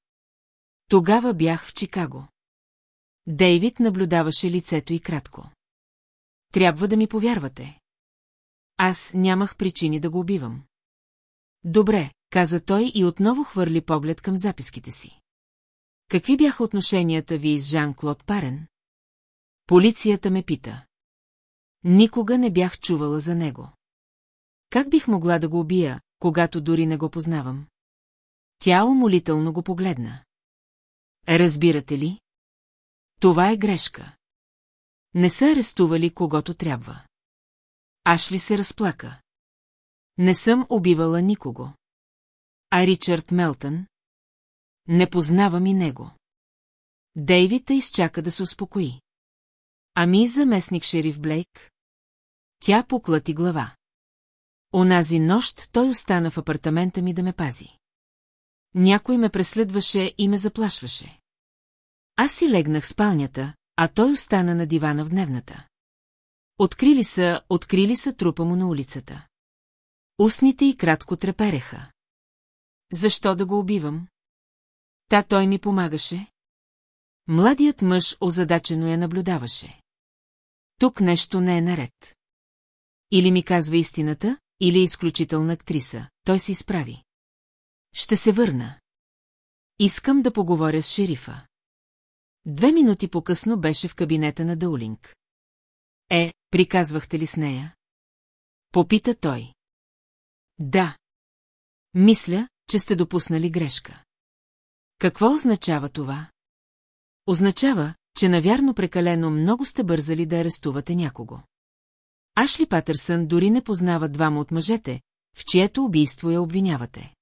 Тогава бях в Чикаго. Дейвид наблюдаваше лицето и кратко. Трябва да ми повярвате. Аз нямах причини да го убивам. Добре, каза той и отново хвърли поглед към записките си. Какви бяха отношенията ви с Жан-Клод Парен? Полицията ме пита. Никога не бях чувала за него. Как бих могла да го убия, когато дори не го познавам? Тя умолително го погледна. Разбирате ли? Това е грешка. Не са арестували когото трябва. Ашли се разплака. Не съм убивала никого. А Ричард Мелтън? Не познавам и него. Дейвита изчака да се успокои. Ами заместник шериф Блейк? Тя поклати глава. Онази нощ той остана в апартамента ми да ме пази. Някой ме преследваше и ме заплашваше. Аз си легнах в спалнята, а той остана на дивана в дневната. Открили са, открили са трупа му на улицата. Устните й кратко трепереха. Защо да го убивам? Та той ми помагаше. Младият мъж озадачено я наблюдаваше. Тук нещо не е наред. Или ми казва истината, или е изключителна актриса. Той се изправи. Ще се върна. Искам да поговоря с шерифа. Две минути по-късно беше в кабинета на Даулинг. Е, приказвахте ли с нея? Попита той. Да. Мисля, че сте допуснали грешка. Какво означава това? Означава, че навярно прекалено много сте бързали да арестувате някого. Ашли Патърсън дори не познава двама от мъжете, в чието убийство я обвинявате.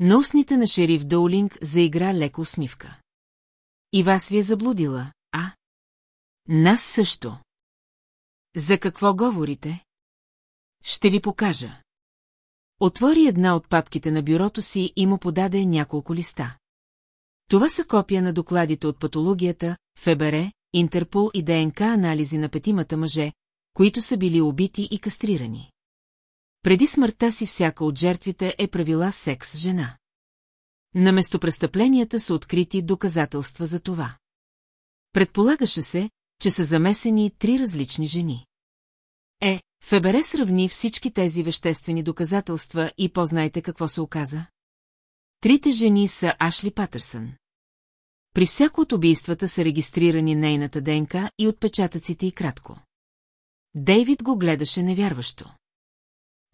На устните на шериф Доулинг заигра леко усмивка. И вас ви е заблудила, а? Нас също. За какво говорите? Ще ви покажа. Отвори една от папките на бюрото си и му подаде няколко листа. Това са копия на докладите от патологията, ФБР, Интерпол и ДНК анализи на петимата мъже, които са били убити и кастрирани. Преди смъртта си всяка от жертвите е правила секс с жена. На местопрестъпленията са открити доказателства за това. Предполагаше се, че са замесени три различни жени. Е, ФБР сравни всички тези веществени доказателства и познайте какво се оказа. Трите жени са Ашли Патърсън. При всяко от убийствата са регистрирани нейната ДНК и отпечатъците и кратко. Дейвид го гледаше невярващо.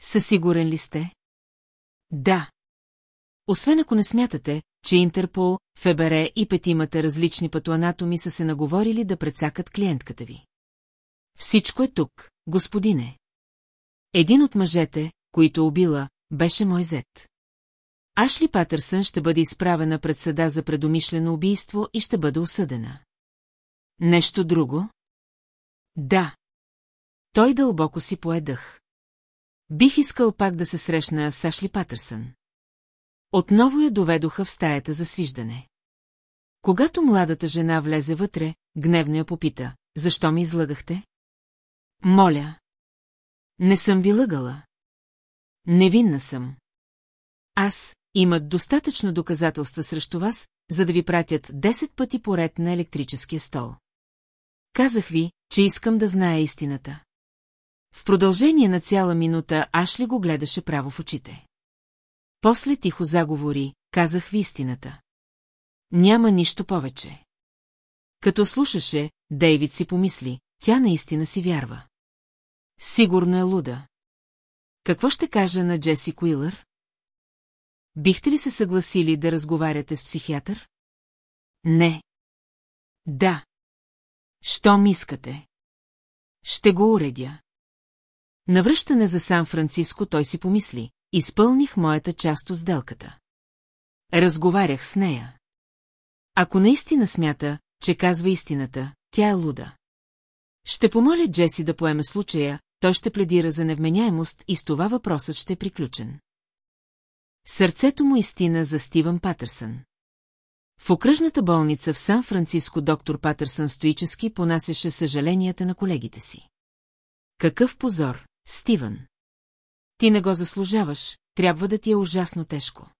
Със сигурен ли сте? Да. Освен ако не смятате, че Интерпол, ФБР и петимата различни патоанатоми са се наговорили да прецакат клиентката ви. Всичко е тук, господине. Един от мъжете, които убила, беше мой зет. Ашли Патърсън ще бъде изправена пред съда за предумишлено убийство и ще бъде осъдена. Нещо друго? Да. Той дълбоко си поедах. Бих искал пак да се срещна с Ашли Патърсън. Отново я доведоха в стаята за свиждане. Когато младата жена влезе вътре, гневно я попита, защо ми излъгахте? Моля. Не съм ви лъгала. Невинна съм. Аз имат достатъчно доказателства срещу вас, за да ви пратят 10 пъти поред на електрическия стол. Казах ви, че искам да зная истината. В продължение на цяла минута Ашли го гледаше право в очите. После тихо заговори, казах ви истината. Няма нищо повече. Като слушаше, Дейвид си помисли, тя наистина си вярва. Сигурно е луда. Какво ще кажа на Джеси Куилър? Бихте ли се съгласили да разговаряте с психиатър? Не. Да. Що ми искате? Ще го уредя. Навръщане за Сан-Франциско той си помисли. Изпълних моята част от сделката. Разговарях с нея. Ако наистина смята, че казва истината, тя е луда. Ще помоля Джеси да поеме случая, той ще пледира за невменяемост и с това въпросът ще е приключен. Сърцето му истина за Стивън Патърсън. В окръжната болница в Сан-Франциско доктор Патърсън стоически понасяше съжаленията на колегите си. Какъв позор, Стивън! Ти не го заслужаваш, трябва да ти е ужасно тежко.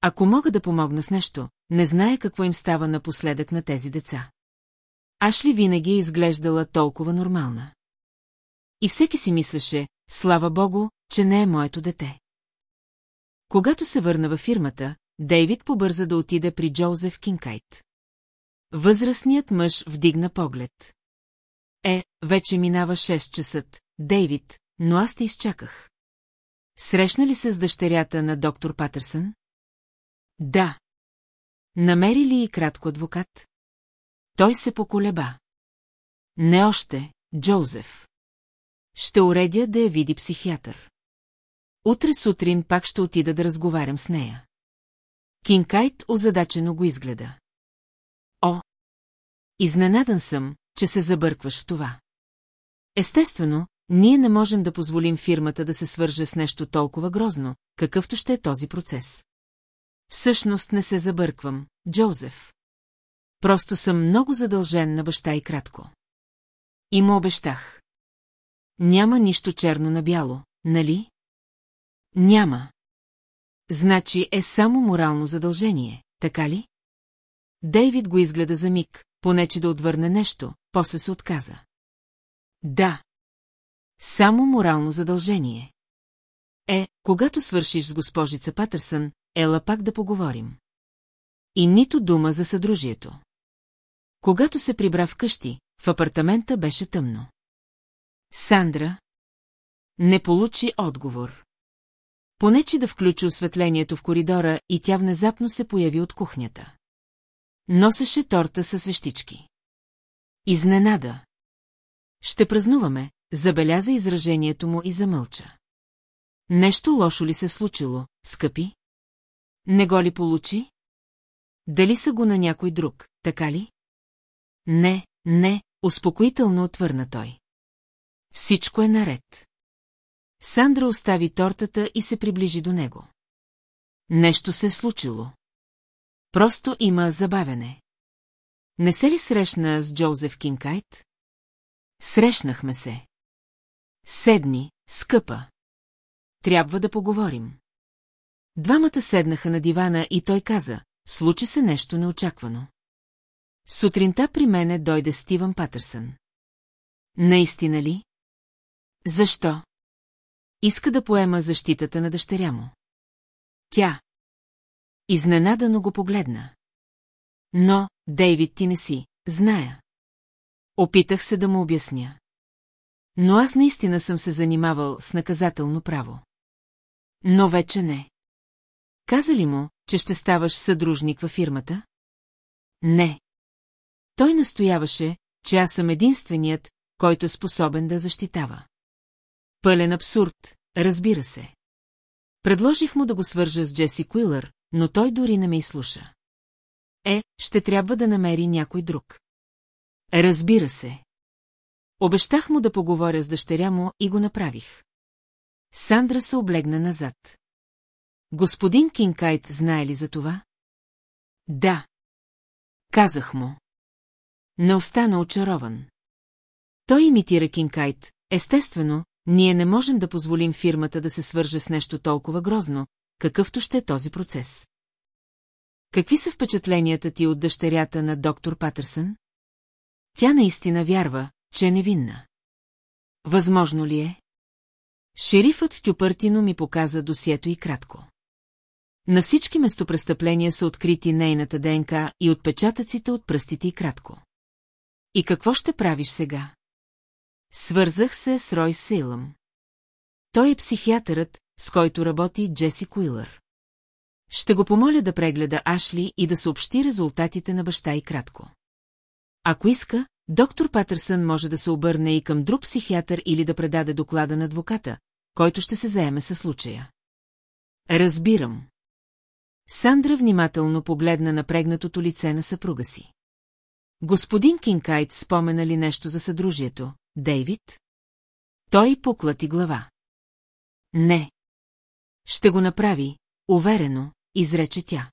Ако мога да помогна с нещо, не зная какво им става напоследък на тези деца. Ашли винаги е изглеждала толкова нормална. И всеки си мислеше, слава богу, че не е моето дете. Когато се върна във фирмата, Дейвид побърза да отиде при Джозеф Кинкайт. Възрастният мъж вдигна поглед. Е, вече минава 6 часа, Дейвид, но аз те изчаках. Срещна ли се с дъщерята на доктор Патърсън? Да. Намери ли и кратко адвокат? Той се поколеба. Не още, Джозеф. Ще уредя да я види психиатър. Утре сутрин пак ще отида да разговарям с нея. Кинкайт озадачено го изгледа. О! Изненадан съм, че се забъркваш в това. Естествено, ние не можем да позволим фирмата да се свърже с нещо толкова грозно, какъвто ще е този процес. Всъщност не се забърквам, Джозеф. Просто съм много задължен на баща и кратко. И му обещах. Няма нищо черно на бяло, нали? Няма. Значи е само морално задължение, така ли? Дейвид го изгледа за миг, понече да отвърне нещо, после се отказа. Да. Само морално задължение. Е, когато свършиш с госпожица Патърсън, ела пак да поговорим. И нито дума за съдружието. Когато се прибра в къщи, в апартамента беше тъмно. Сандра не получи отговор. Понечи да включи осветлението в коридора и тя внезапно се появи от кухнята. Носеше торта със свещички. Изненада. Ще празнуваме, забеляза изражението му и замълча. Нещо лошо ли се случило, скъпи? Не го ли получи? Дали са го на някой друг, така ли? Не, не, успокоително отвърна той. Всичко е наред. Сандра остави тортата и се приближи до него. Нещо се е случило. Просто има забавене. Не се ли срещна с Джозеф Кинкайт? Срещнахме се. Седни, скъпа. Трябва да поговорим. Двамата седнаха на дивана и той каза, случи се нещо неочаквано. Сутринта при мене дойде Стивън Патърсън. Наистина ли? Защо? Иска да поема защитата на дъщеря му. Тя. Изненадано го погледна. Но, Дейвид, ти не си, зная. Опитах се да му обясня. Но аз наистина съм се занимавал с наказателно право. Но вече не. Каза ли му, че ще ставаш съдружник във фирмата? Не. Той настояваше, че аз съм единственият, който е способен да защитава. Пълен абсурд, разбира се. Предложих му да го свържа с Джеси Куилър, но той дори не ме изслуша. Е, ще трябва да намери някой друг. Разбира се. Обещах му да поговоря с дъщеря му и го направих. Сандра се облегна назад. Господин Кинкайт знае ли за това? Да. Казах му. Не остана очарован. Той имитира Кинкайт. Естествено, ние не можем да позволим фирмата да се свърже с нещо толкова грозно, какъвто ще е този процес. Какви са впечатленията ти от дъщерята на доктор Патърсън? Тя наистина вярва, че е невинна. Възможно ли е? Шерифът в Тюпъртино ми показа досието и кратко. На всички местопрестъпления са открити нейната ДНК и отпечатъците от пръстите и кратко. И какво ще правиш сега? Свързах се с Рой Сейлъм. Той е психиатърът, с който работи Джеси Куилър. Ще го помоля да прегледа Ашли и да съобщи резултатите на баща и кратко. Ако иска, доктор Патърсън може да се обърне и към друг психиатър или да предаде доклада на адвоката, който ще се заеме със случая. Разбирам. Сандра внимателно погледна напрегнатото лице на съпруга си. Господин Кинкайт спомена ли нещо за съдружието, Дейвид? Той поклати глава. Не. Ще го направи, уверено, изрече тя.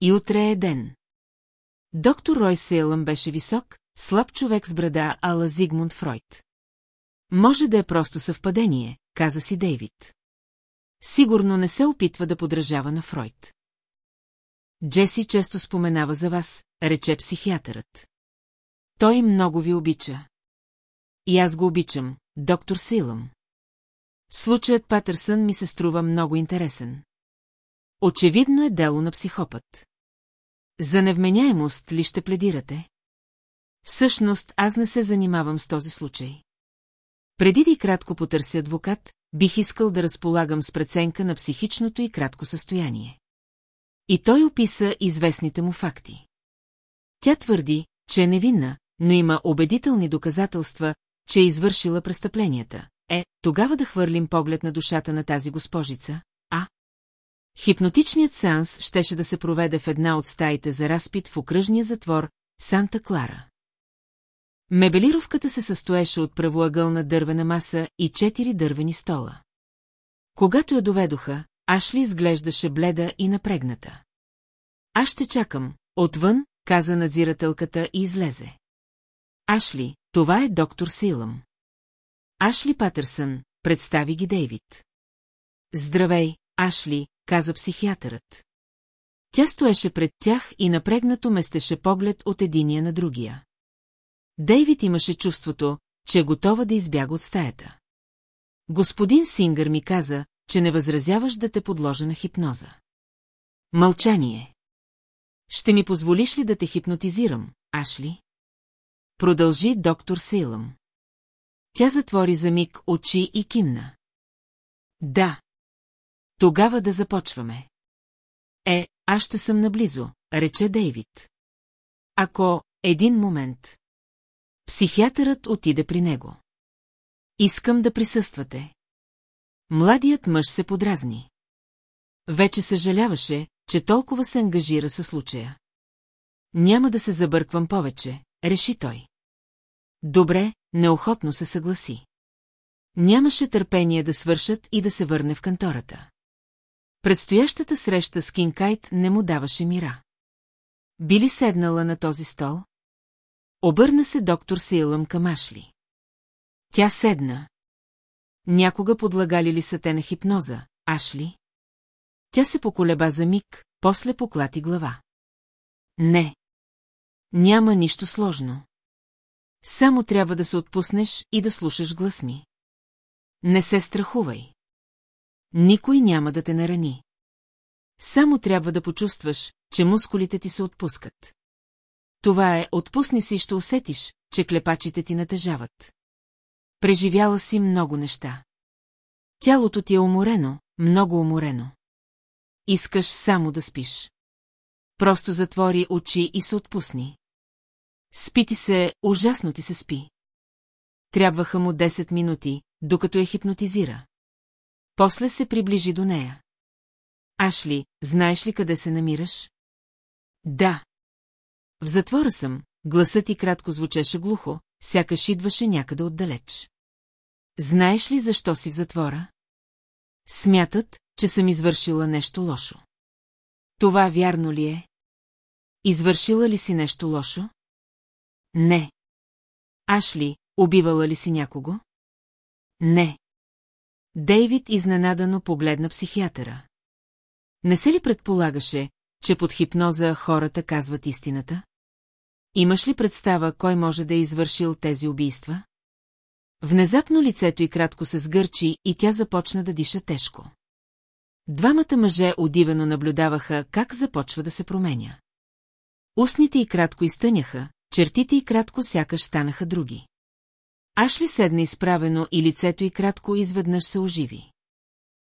И утре е ден. Доктор Рой Сейлъм беше висок, слаб човек с брада ала Зигмунд Фройд. Може да е просто съвпадение, каза си Дейвид. Сигурно не се опитва да подражава на Фройд. Джеси често споменава за вас, рече психиатърът. Той много ви обича. И аз го обичам, доктор Силъм. Случаят Патърсън ми се струва много интересен. Очевидно е дело на психопат. За невменяемост ли ще пледирате? Всъщност аз не се занимавам с този случай. Преди да кратко потърся адвокат, бих искал да разполагам с преценка на психичното и кратко състояние. И той описа известните му факти. Тя твърди, че е невинна, но има убедителни доказателства, че е извършила престъпленията. Е, тогава да хвърлим поглед на душата на тази госпожица, а? Хипнотичният сеанс щеше да се проведе в една от стаите за разпит в окръжния затвор Санта Клара. Мебелировката се състоеше от правоъгълна дървена маса и четири дървени стола. Когато я доведоха, Ашли изглеждаше бледа и напрегната. Аз ще чакам, отвън, каза надзирателката и излезе. Ашли, това е доктор Силъм. Ашли Патърсън, представи ги Дейвид. Здравей, Ашли, каза психиатърът. Тя стоеше пред тях и напрегнато местеше поглед от единия на другия. Дейвид имаше чувството, че е готова да избяга от стаята. Господин Сингър ми каза, че не възразяваш да те подложа на хипноза. Мълчание. Ще ми позволиш ли да те хипнотизирам, Ашли? Продължи доктор Сейлъм. Тя затвори за миг очи и кимна. Да. Тогава да започваме. Е, аз ще съм наблизо, рече Дейвид. Ако един момент. Психиатърът отиде при него. Искам да присъствате. Младият мъж се подразни. Вече съжаляваше, че толкова се ангажира със случая. Няма да се забърквам повече, реши той. Добре, неохотно се съгласи. Нямаше търпение да свършат и да се върне в кантората. Предстоящата среща с Кинкайт не му даваше мира. Били седнала на този стол? Обърна се доктор Сейлъм към Ашли. Тя седна. Някога подлагали ли са те на хипноза, Ашли? Тя се поколеба за миг, после поклати глава. Не. Няма нищо сложно. Само трябва да се отпуснеш и да слушаш глас ми. Не се страхувай. Никой няма да те нарани. Само трябва да почувстваш, че мускулите ти се отпускат. Това е, отпусни си и ще усетиш, че клепачите ти натежават. Преживяла си много неща. Тялото ти е уморено, много уморено. Искаш само да спиш. Просто затвори очи и се отпусни. Спи ти се, ужасно ти се спи. Трябваха му 10 минути, докато я хипнотизира. После се приближи до нея. Ашли, знаеш ли къде се намираш? Да. В затвора съм, гласът ти кратко звучеше глухо, сякаш идваше някъде отдалеч. Знаеш ли защо си в затвора? Смятат, че съм извършила нещо лошо. Това вярно ли е? Извършила ли си нещо лошо? Не. Ашли, убивала ли си някого? Не. Дейвид изненадано погледна психиатъра. Не се ли предполагаше, че под хипноза хората казват истината? Имаш ли представа кой може да е извършил тези убийства? Внезапно лицето й кратко се сгърчи и тя започна да диша тежко. Двамата мъже удивено наблюдаваха как започва да се променя. Устните й кратко изтъняха, чертите й кратко сякаш станаха други. Ашли седна изправено и лицето й кратко изведнъж се оживи.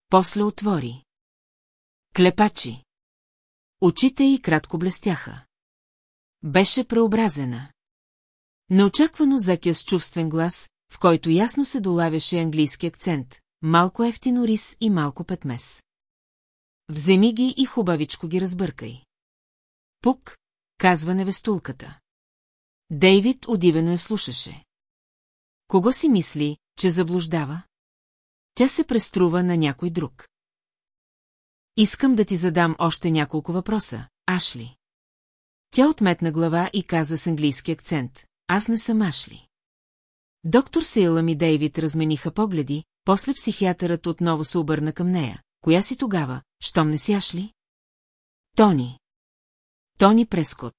После отвори. Клепачи. Очите й кратко блестяха. Беше преобразена. Неочаквано закя с чувствен глас, в който ясно се долавяше английски акцент, малко ефтино рис и малко петмес. Вземи ги и хубавичко ги разбъркай. Пук, казва невестулката. Дейвид удивено я слушаше. Кого си мисли, че заблуждава? Тя се преструва на някой друг. Искам да ти задам още няколко въпроса, Ашли. Тя отметна глава и каза с английски акцент. Аз не съм Ашли. Доктор Сейлъм и Дейвид размениха погледи, после психиатърът отново се обърна към нея. Коя си тогава, щом не си Ашли? Тони. Тони Прескот.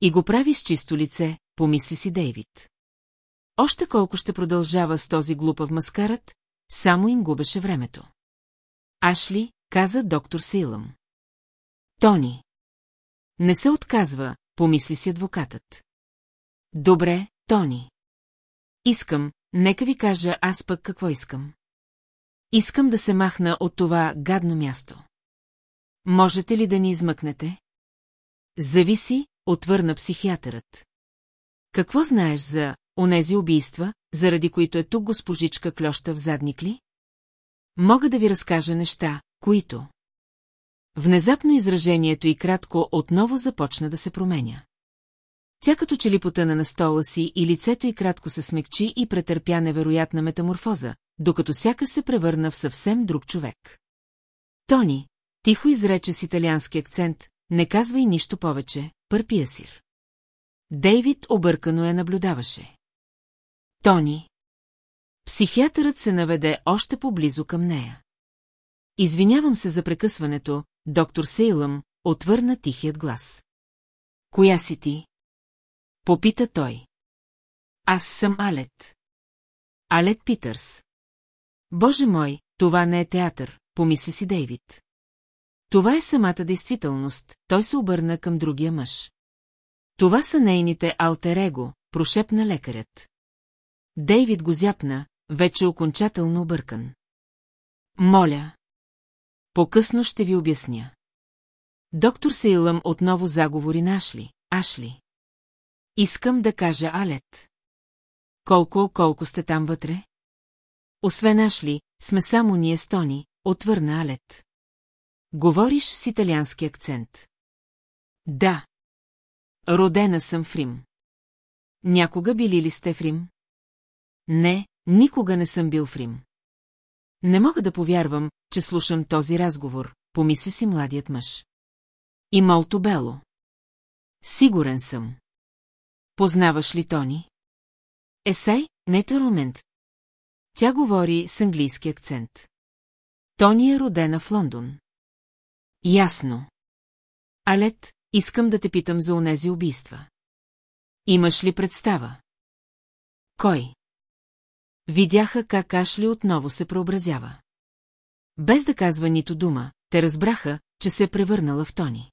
И го прави с чисто лице, помисли си Дейвид. Още колко ще продължава с този глупав маскарат, само им губеше времето. Ашли, каза доктор Сейлъм. Тони. Не се отказва, помисли си адвокатът. Добре, Тони. Искам, нека ви кажа аз пък какво искам. Искам да се махна от това гадно място. Можете ли да ни измъкнете? Зависи, отвърна психиатърът. Какво знаеш за онези убийства, заради които е тук госпожичка Клюща в задник ли? Мога да ви разкажа неща, които... Внезапно изражението и кратко отново започна да се променя. Тя като че ли потъна на стола си и лицето й кратко се смекчи и претърпя невероятна метаморфоза, докато сякаш се превърна в съвсем друг човек. Тони, тихо изрече с италиански акцент, не казвай нищо повече, пърпия сир. Дейвид объркано я наблюдаваше. Тони. Психиатърът се наведе още поблизо към нея. Извинявам се за прекъсването, доктор Сейлъм, отвърна тихият глас. Коя си ти? Попита той. Аз съм Алет. Алет Питърс. Боже мой, това не е театър, помисли си Дейвид. Това е самата действителност, той се обърна към другия мъж. Това са нейните алтерего, прошепна лекарят. Дейвид го зяпна, вече окончателно объркан. Моля. По-късно ще ви обясня. Доктор Сейлъм отново заговори на Ашли. Ашли. Искам да кажа Алет. Колко, колко сте там вътре? Освен Ашли, сме само ние с Тони, отвърна Алет. Говориш с италиански акцент. Да. Родена съм в Рим. Някога били ли сте в Рим? Не, никога не съм бил в Рим. Не мога да повярвам, че слушам този разговор, помисли си младият мъж. И Молто Бело. Сигурен съм. Познаваш ли Тони? Есей, момент. Тя говори с английски акцент. Тони е родена в Лондон. Ясно. Алет, искам да те питам за онези убийства. Имаш ли представа? Кой? Видяха как Ашли отново се преобразява. Без да казва нито дума, те разбраха, че се е превърнала в Тони.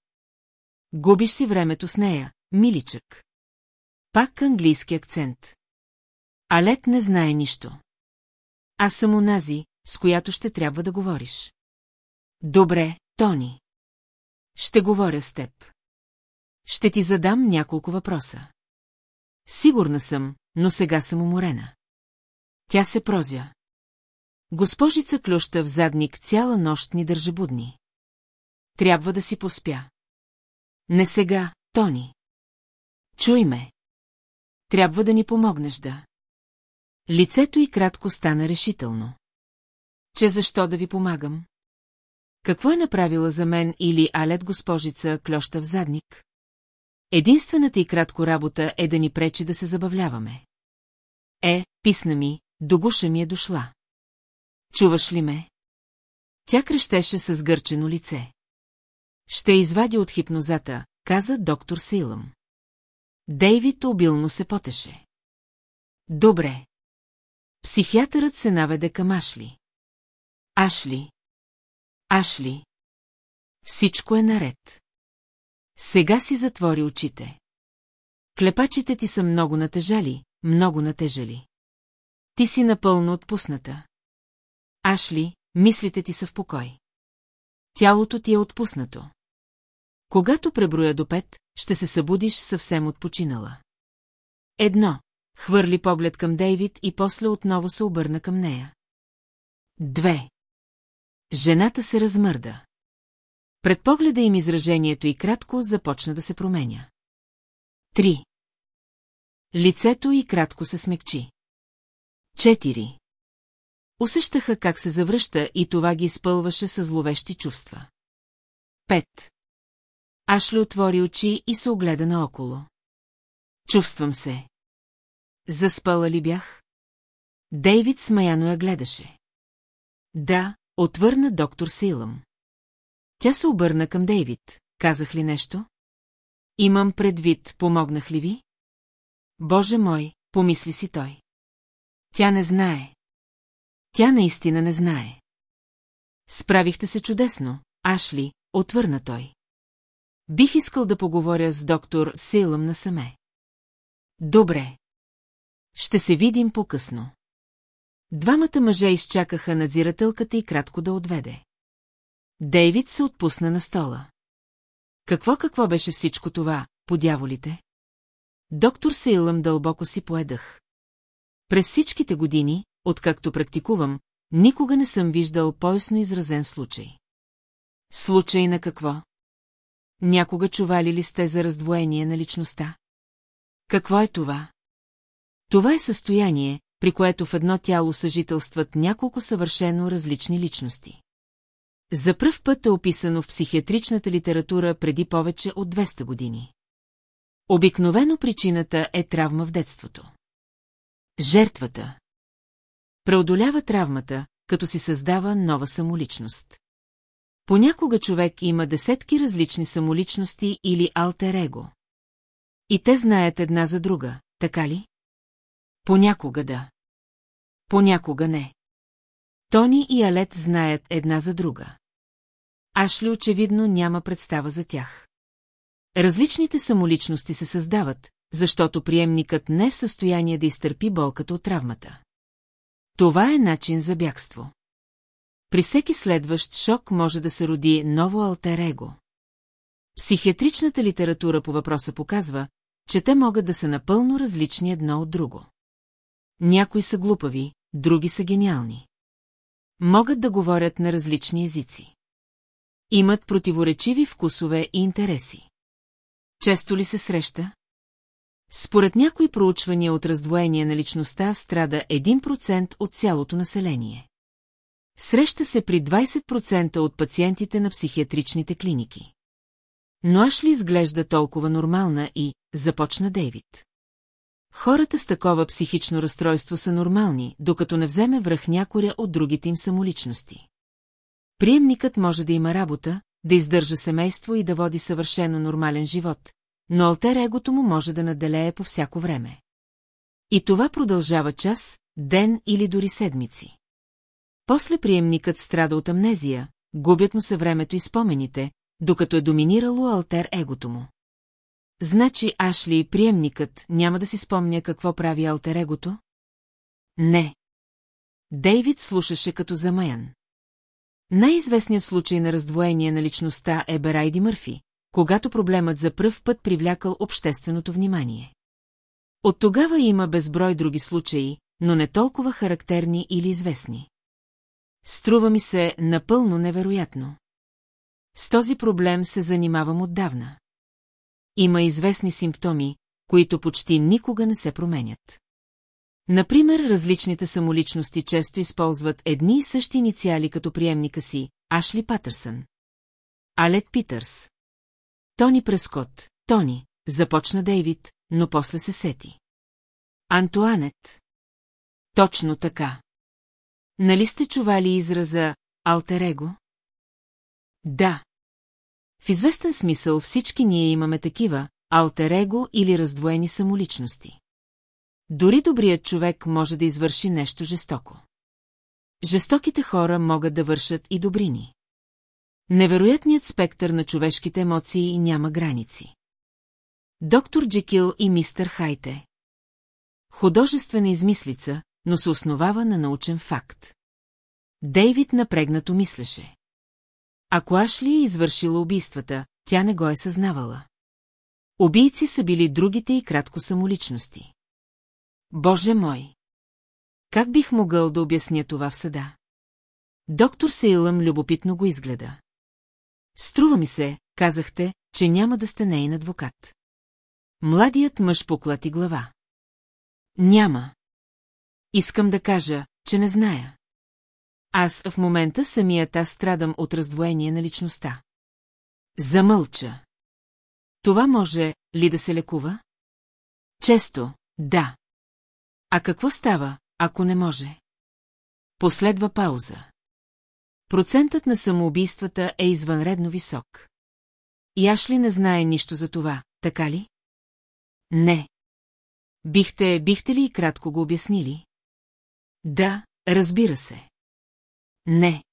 Губиш си времето с нея, миличък. Пак английски акцент. Алет не знае нищо. Аз съм онази, с която ще трябва да говориш. Добре, Тони. Ще говоря с теб. Ще ти задам няколко въпроса. Сигурна съм, но сега съм уморена. Тя се прозя. Госпожица клюща в задник цяла нощ ни държа будни. Трябва да си поспя. Не сега, Тони. Чуй ме. Трябва да ни помогнеш да. Лицето й кратко стана решително. Че защо да ви помагам? Какво е направила за мен или Алет госпожица клюща в задник? Единствената и кратко работа е да ни пречи да се забавляваме. Е, писна ми, до гуша ми е дошла. Чуваш ли ме? Тя крещеше с гърчено лице. Ще извади от хипнозата, каза доктор Силъм. Дейвид обилно се потеше. Добре. Психиатърът се наведе към Ашли. Ашли. Ашли. Всичко е наред. Сега си затвори очите. Клепачите ти са много натежали, много натежали. Ти си напълно отпусната. Ашли, мислите ти са в покой. Тялото ти е отпуснато. Когато преброя до пет, ще се събудиш съвсем отпочинала. Едно. Хвърли поглед към Дейвид и после отново се обърна към нея. Две. Жената се размърда. Пред погледа им изражението и кратко започна да се променя. Три. Лицето и кратко се смекчи. Четири. Усещаха как се завръща и това ги изпълваше с зловещи чувства. Пет. Ашли отвори очи и се огледа наоколо. Чувствам се. Заспала ли бях? Дейвид смаяно я гледаше. Да, отвърна доктор Силъм. Тя се обърна към Дейвид. Казах ли нещо? Имам предвид, помогнах ли ви? Боже мой, помисли си той. Тя не знае. Тя наистина не знае. Справихте се чудесно, Ашли, отвърна той. Бих искал да поговоря с доктор Сейлъм насаме. Добре. Ще се видим по-късно. Двамата мъже изчакаха надзирателката и кратко да отведе. Дейвид се отпусна на стола. Какво какво беше всичко това, по дяволите? Доктор Сейлъм дълбоко си поедах. През всичките години, откакто практикувам, никога не съм виждал поясно изразен случай. Случай на какво? Някога чували ли сте за раздвоение на личността? Какво е това? Това е състояние, при което в едно тяло съжителстват няколко съвършено различни личности. За пръв път е описано в психиатричната литература преди повече от 200 години. Обикновено причината е травма в детството. Жертвата преодолява травмата, като си създава нова самоличност. Понякога човек има десетки различни самоличности или алтер-его. И те знаят една за друга, така ли? Понякога да. Понякога не. Тони и Алет знаят една за друга. Ашли очевидно няма представа за тях. Различните самоличности се създават, защото приемникът не е в състояние да изтърпи болката от травмата. Това е начин за бягство. При всеки следващ шок може да се роди ново алтер-его. Психиатричната литература по въпроса показва, че те могат да са напълно различни едно от друго. Някои са глупави, други са гениални. Могат да говорят на различни езици. Имат противоречиви вкусове и интереси. Често ли се среща? Според някои проучвания от раздвоение на личността страда 1% от цялото население. Среща се при 20% от пациентите на психиатричните клиники. Но аж ли изглежда толкова нормална и започна Дейвид. Хората с такова психично разстройство са нормални, докато не вземе връх някоря от другите им самоличности. Приемникът може да има работа, да издържа семейство и да води съвършено нормален живот, но алтер-егото му може да наделее по всяко време. И това продължава час, ден или дори седмици. После приемникът страда от амнезия, губят му се времето и спомените, докато е доминирало алтер-егото му. Значи Ашли, приемникът, няма да си спомня какво прави алтер-егото? Не. Дейвид слушаше като замаян. Най-известният случай на раздвоение на личността е Берайди Мърфи, когато проблемът за пръв път привлякал общественото внимание. От тогава има безброй други случаи, но не толкова характерни или известни. Струва ми се напълно невероятно. С този проблем се занимавам отдавна. Има известни симптоми, които почти никога не се променят. Например, различните самоличности често използват едни и същи инициали като приемника си – Ашли Патърсън. Алет Питърс. Тони Прескот, Тони, започна Дейвид, но после се сети. Антуанет. Точно така. Нали сте чували израза «алтерего»? Да. В известен смисъл всички ние имаме такива, алтерего или раздвоени самоличности. Дори добрият човек може да извърши нещо жестоко. Жестоките хора могат да вършат и добрини. Невероятният спектър на човешките емоции няма граници. Доктор Джекил и мистер Хайте. Художествена измислица, но се основава на научен факт. Дейвид напрегнато мислеше. Ако Ашли е извършила убийствата, тя не го е съзнавала. Убийци са били другите и кратко самоличности. Боже мой! Как бих могъл да обясня това в съда? Доктор Сейлъм любопитно го изгледа. Струва ми се, казахте, че няма да сте нейн адвокат. Младият мъж поклати глава. Няма. Искам да кажа, че не зная. Аз в момента самият аз страдам от раздвоение на личността. Замълча. Това може ли да се лекува? Често, да. А какво става, ако не може? Последва пауза. Процентът на самоубийствата е извънредно висок. И Ашли не знае нищо за това, така ли? Не. Бихте, бихте ли и кратко го обяснили? Да, разбира се. Не.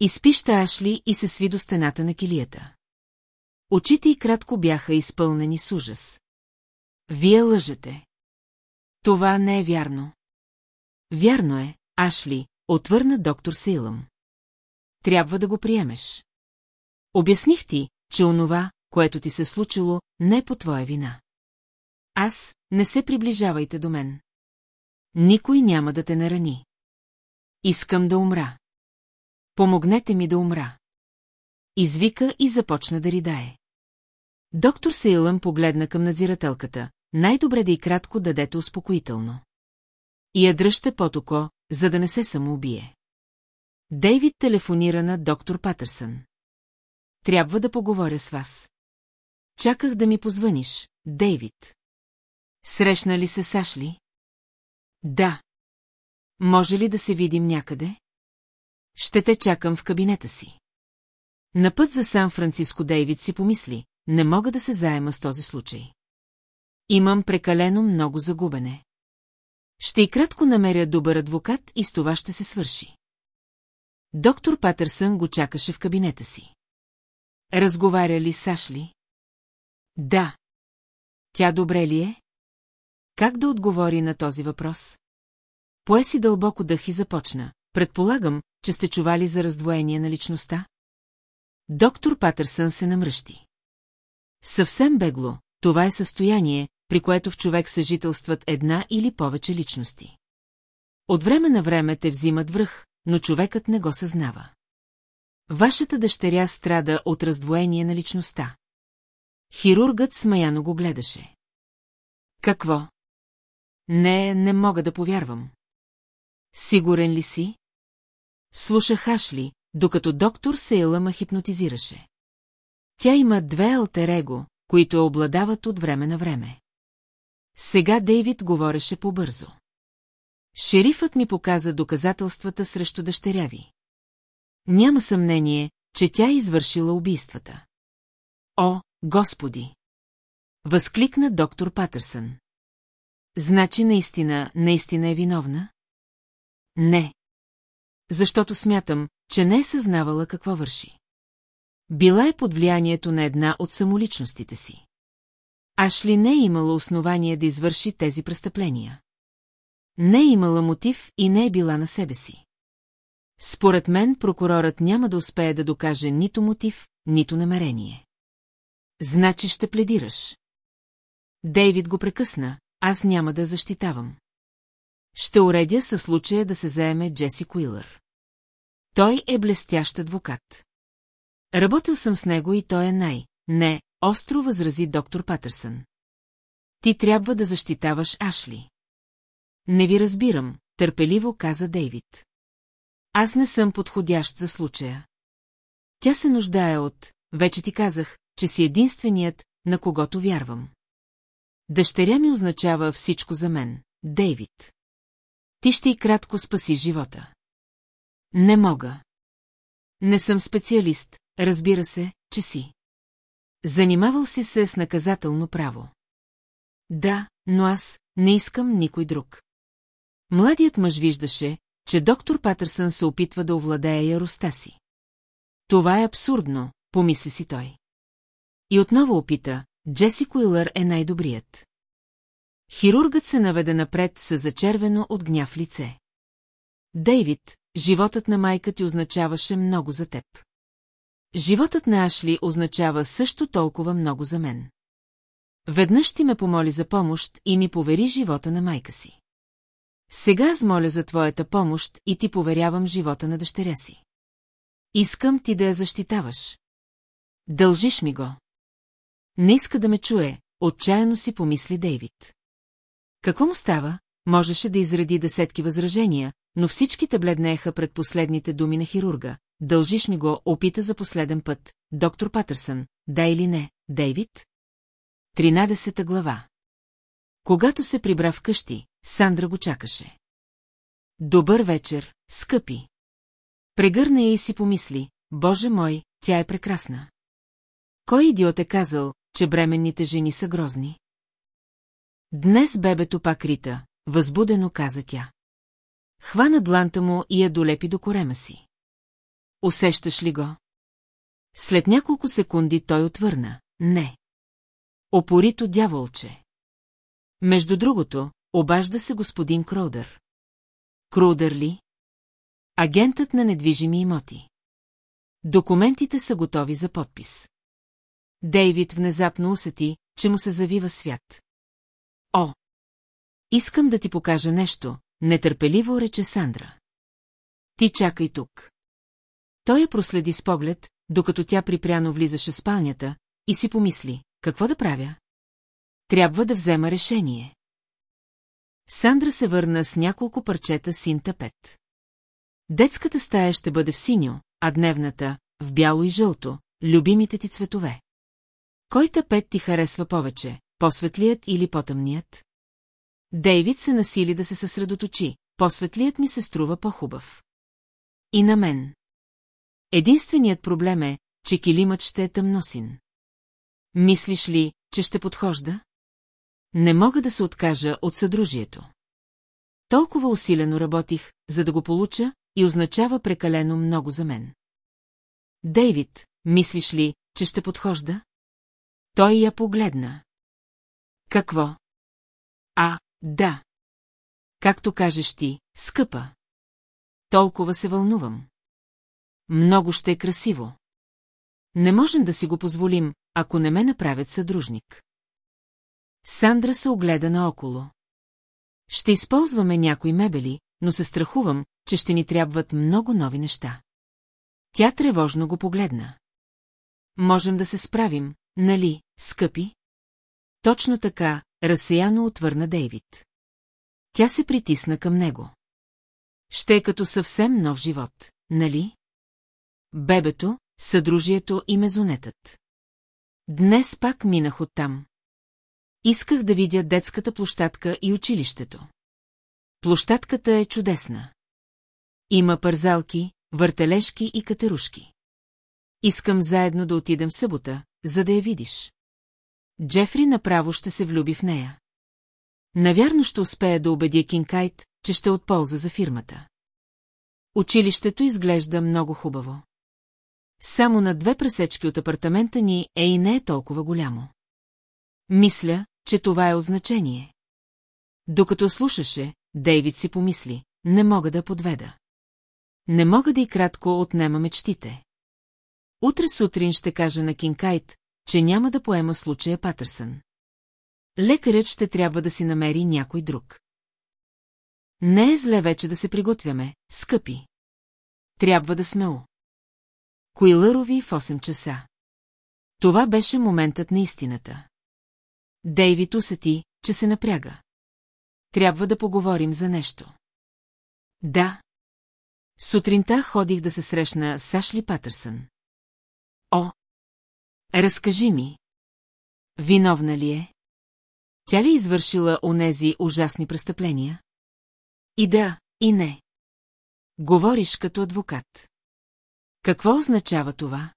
Изпища Ашли и се сви до стената на килията. Очите й кратко бяха изпълнени с ужас. Вие лъжете. Това не е вярно. Вярно е, Ашли, отвърна доктор Сейлъм. Трябва да го приемеш. Обясних ти, че онова, което ти се случило, не е по твоя вина. Аз, не се приближавайте до мен. Никой няма да те нарани. Искам да умра. Помогнете ми да умра. Извика и започна да ридае. Доктор Сейлъм погледна към надзирателката. Най-добре да и кратко дадете успокоително. И я дръжте под око, за да не се самоубие. Дейвид телефонира на доктор Патърсън. Трябва да поговоря с вас. Чаках да ми позвъниш, Дейвид. Срещна ли се Сашли? Да. Може ли да се видим някъде? Ще те чакам в кабинета си. На път за Сан-Франциско Дейвид си помисли, не мога да се заема с този случай. Имам прекалено много загубене. Ще и кратко намеря добър адвокат и с това ще се свърши. Доктор Патърсън го чакаше в кабинета си. Разговаря ли с Ашли? Да. Тя добре ли е? Как да отговори на този въпрос? Пое си дълбоко дъх и започна. Предполагам, че сте чували за раздвоение на личността? Доктор Патърсън се намръщи. Съвсем бегло, това е състояние, при което в човек съжителстват една или повече личности. От време на време те взимат връх, но човекът не го съзнава. Вашата дъщеря страда от раздвоение на личността. Хирургът смаяно го гледаше. Какво? Не, не мога да повярвам. Сигурен ли си? Слушах Ашли, докато доктор Сейла ма хипнотизираше. Тя има две алтерего, които обладават от време на време. Сега Дейвид говореше побързо. Шерифът ми показа доказателствата срещу дъщеря ви. Няма съмнение, че тя е извършила убийствата. О, Господи! Възкликна доктор Патърсън. Значи наистина, наистина е виновна? Не. Защото смятам, че не е съзнавала какво върши. Била е под влиянието на една от самоличностите си. Ашли не е имала основание да извърши тези престъпления. Не е имала мотив и не е била на себе си. Според мен прокурорът няма да успее да докаже нито мотив, нито намерение. Значи ще пледираш. Дейвид го прекъсна, аз няма да защитавам. Ще уредя със случая да се заеме Джеси Куилър. Той е блестящ адвокат. Работил съм с него и той е най... Не, остро възрази доктор Патърсън. Ти трябва да защитаваш Ашли. Не ви разбирам, търпеливо каза Дейвид. Аз не съм подходящ за случая. Тя се нуждае от... Вече ти казах, че си единственият, на когото вярвам. Дъщеря ми означава всичко за мен, Дейвид. Ти ще и кратко спаси живота. Не мога. Не съм специалист, разбира се, че си. Занимавал си се с наказателно право. Да, но аз не искам никой друг. Младият мъж виждаше, че доктор Патърсън се опитва да овладее яростта си. Това е абсурдно, помисли си той. И отново опита, Джеси Куилър е най-добрият. Хирургът се наведе напред с зачервено от гняв лице. Дейвид, животът на майка ти означаваше много за теб. Животът на Ашли означава също толкова много за мен. Веднъж ти ме помоли за помощ и ми повери живота на майка си. Сега аз моля за твоята помощ и ти поверявам живота на дъщеря си. Искам ти да я защитаваш. Дължиш ми го. Не иска да ме чуе, отчаяно си помисли Дейвид. Какво му става? Можеше да изреди десетки възражения, но всичките бледнееха пред последните думи на хирурга. Дължиш ми го, опита за последен път. Доктор Патърсън, да или не, Дейвид? Тринадесета глава Когато се прибра в къщи, Сандра го чакаше. Добър вечер, скъпи. Прегърна я и си помисли, Боже мой, тя е прекрасна. Кой идиот е казал, че бременните жени са грозни? Днес бебето пак рита, възбудено каза тя. Хвана дланта му и я долепи до корема си. Усещаш ли го? След няколко секунди той отвърна. Не. Опорито дяволче. Между другото, обажда се господин Кроудър. Кроудър ли? Агентът на недвижими имоти. Документите са готови за подпис. Дейвид внезапно усети, че му се завива свят. Искам да ти покажа нещо, нетърпеливо рече Сандра. Ти чакай тук. Той я проследи с поглед, докато тя припряно влизаше в спалнята, и си помисли, какво да правя? Трябва да взема решение. Сандра се върна с няколко парчета син тапет. Детската стая ще бъде в синьо, а дневната – в бяло и жълто, любимите ти цветове. Кой тапет ти харесва повече, по-светлият или по-тъмният? Дейвид се насили да се съсредоточи, по-светлият ми се струва по-хубав. И на мен. Единственият проблем е, че килимът ще е тъмносин. Мислиш ли, че ще подхожда? Не мога да се откажа от съдружието. Толкова усилено работих, за да го получа, и означава прекалено много за мен. Дейвид, мислиш ли, че ще подхожда? Той я погледна. Какво? А, да. Както кажеш ти, скъпа. Толкова се вълнувам. Много ще е красиво. Не можем да си го позволим, ако не ме направят съдружник. Сандра се огледа наоколо. Ще използваме някои мебели, но се страхувам, че ще ни трябват много нови неща. Тя тревожно го погледна. Можем да се справим, нали, скъпи? Точно така, разсеяно отвърна Дейвид. Тя се притисна към него. Ще е като съвсем нов живот, нали? Бебето, съдружието и мезонетът. Днес пак минах оттам. Исках да видя детската площадка и училището. Площадката е чудесна. Има парзалки, въртележки и катерушки. Искам заедно да отидем в събота, за да я видиш. Джефри направо ще се влюби в нея. Навярно ще успея да убедя Кинкайт, че ще от полза за фирмата. Училището изглежда много хубаво. Само на две пресечки от апартамента ни е и не е толкова голямо. Мисля, че това е означение. Докато слушаше, Дейвид си помисли, не мога да подведа. Не мога да и кратко отнема мечтите. Утре сутрин ще кажа на Кинкайт, че няма да поема случая Патърсън. Лекарят ще трябва да си намери някой друг. Не е зле вече да се приготвяме, скъпи. Трябва да сме у. Коилърови в 8 часа. Това беше моментът на истината. Дейвид усети, че се напряга. Трябва да поговорим за нещо. Да. Сутринта ходих да се срещна с Ашли Патърсън. О! Разкажи ми. Виновна ли е? Тя ли извършила онези ужасни престъпления? И да, и не. Говориш като адвокат. Какво означава това?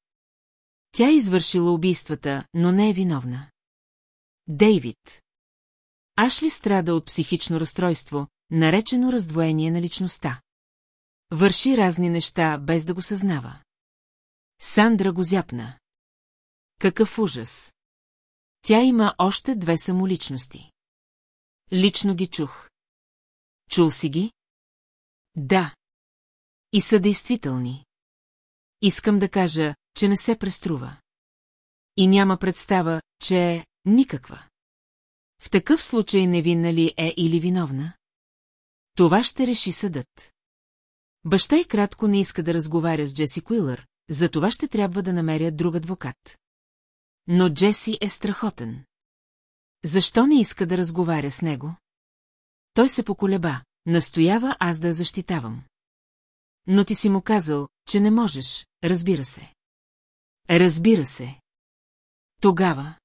Тя е извършила убийствата, но не е виновна. Дейвид. Ашли страда от психично разстройство, наречено раздвоение на личността. Върши разни неща, без да го съзнава. Сандра го зяпна. Какъв ужас! Тя има още две самоличности. Лично ги чух. Чул си ги? Да. И са действителни. Искам да кажа, че не се преструва. И няма представа, че е никаква. В такъв случай невинна ли е или виновна? Това ще реши съдът. Баща и кратко не иска да разговаря с Джеси Куилър, за това ще трябва да намеря друг адвокат. Но Джеси е страхотен. Защо не иска да разговаря с него? Той се поколеба, настоява аз да защитавам. Но ти си му казал, че не можеш, разбира се. Разбира се. Тогава.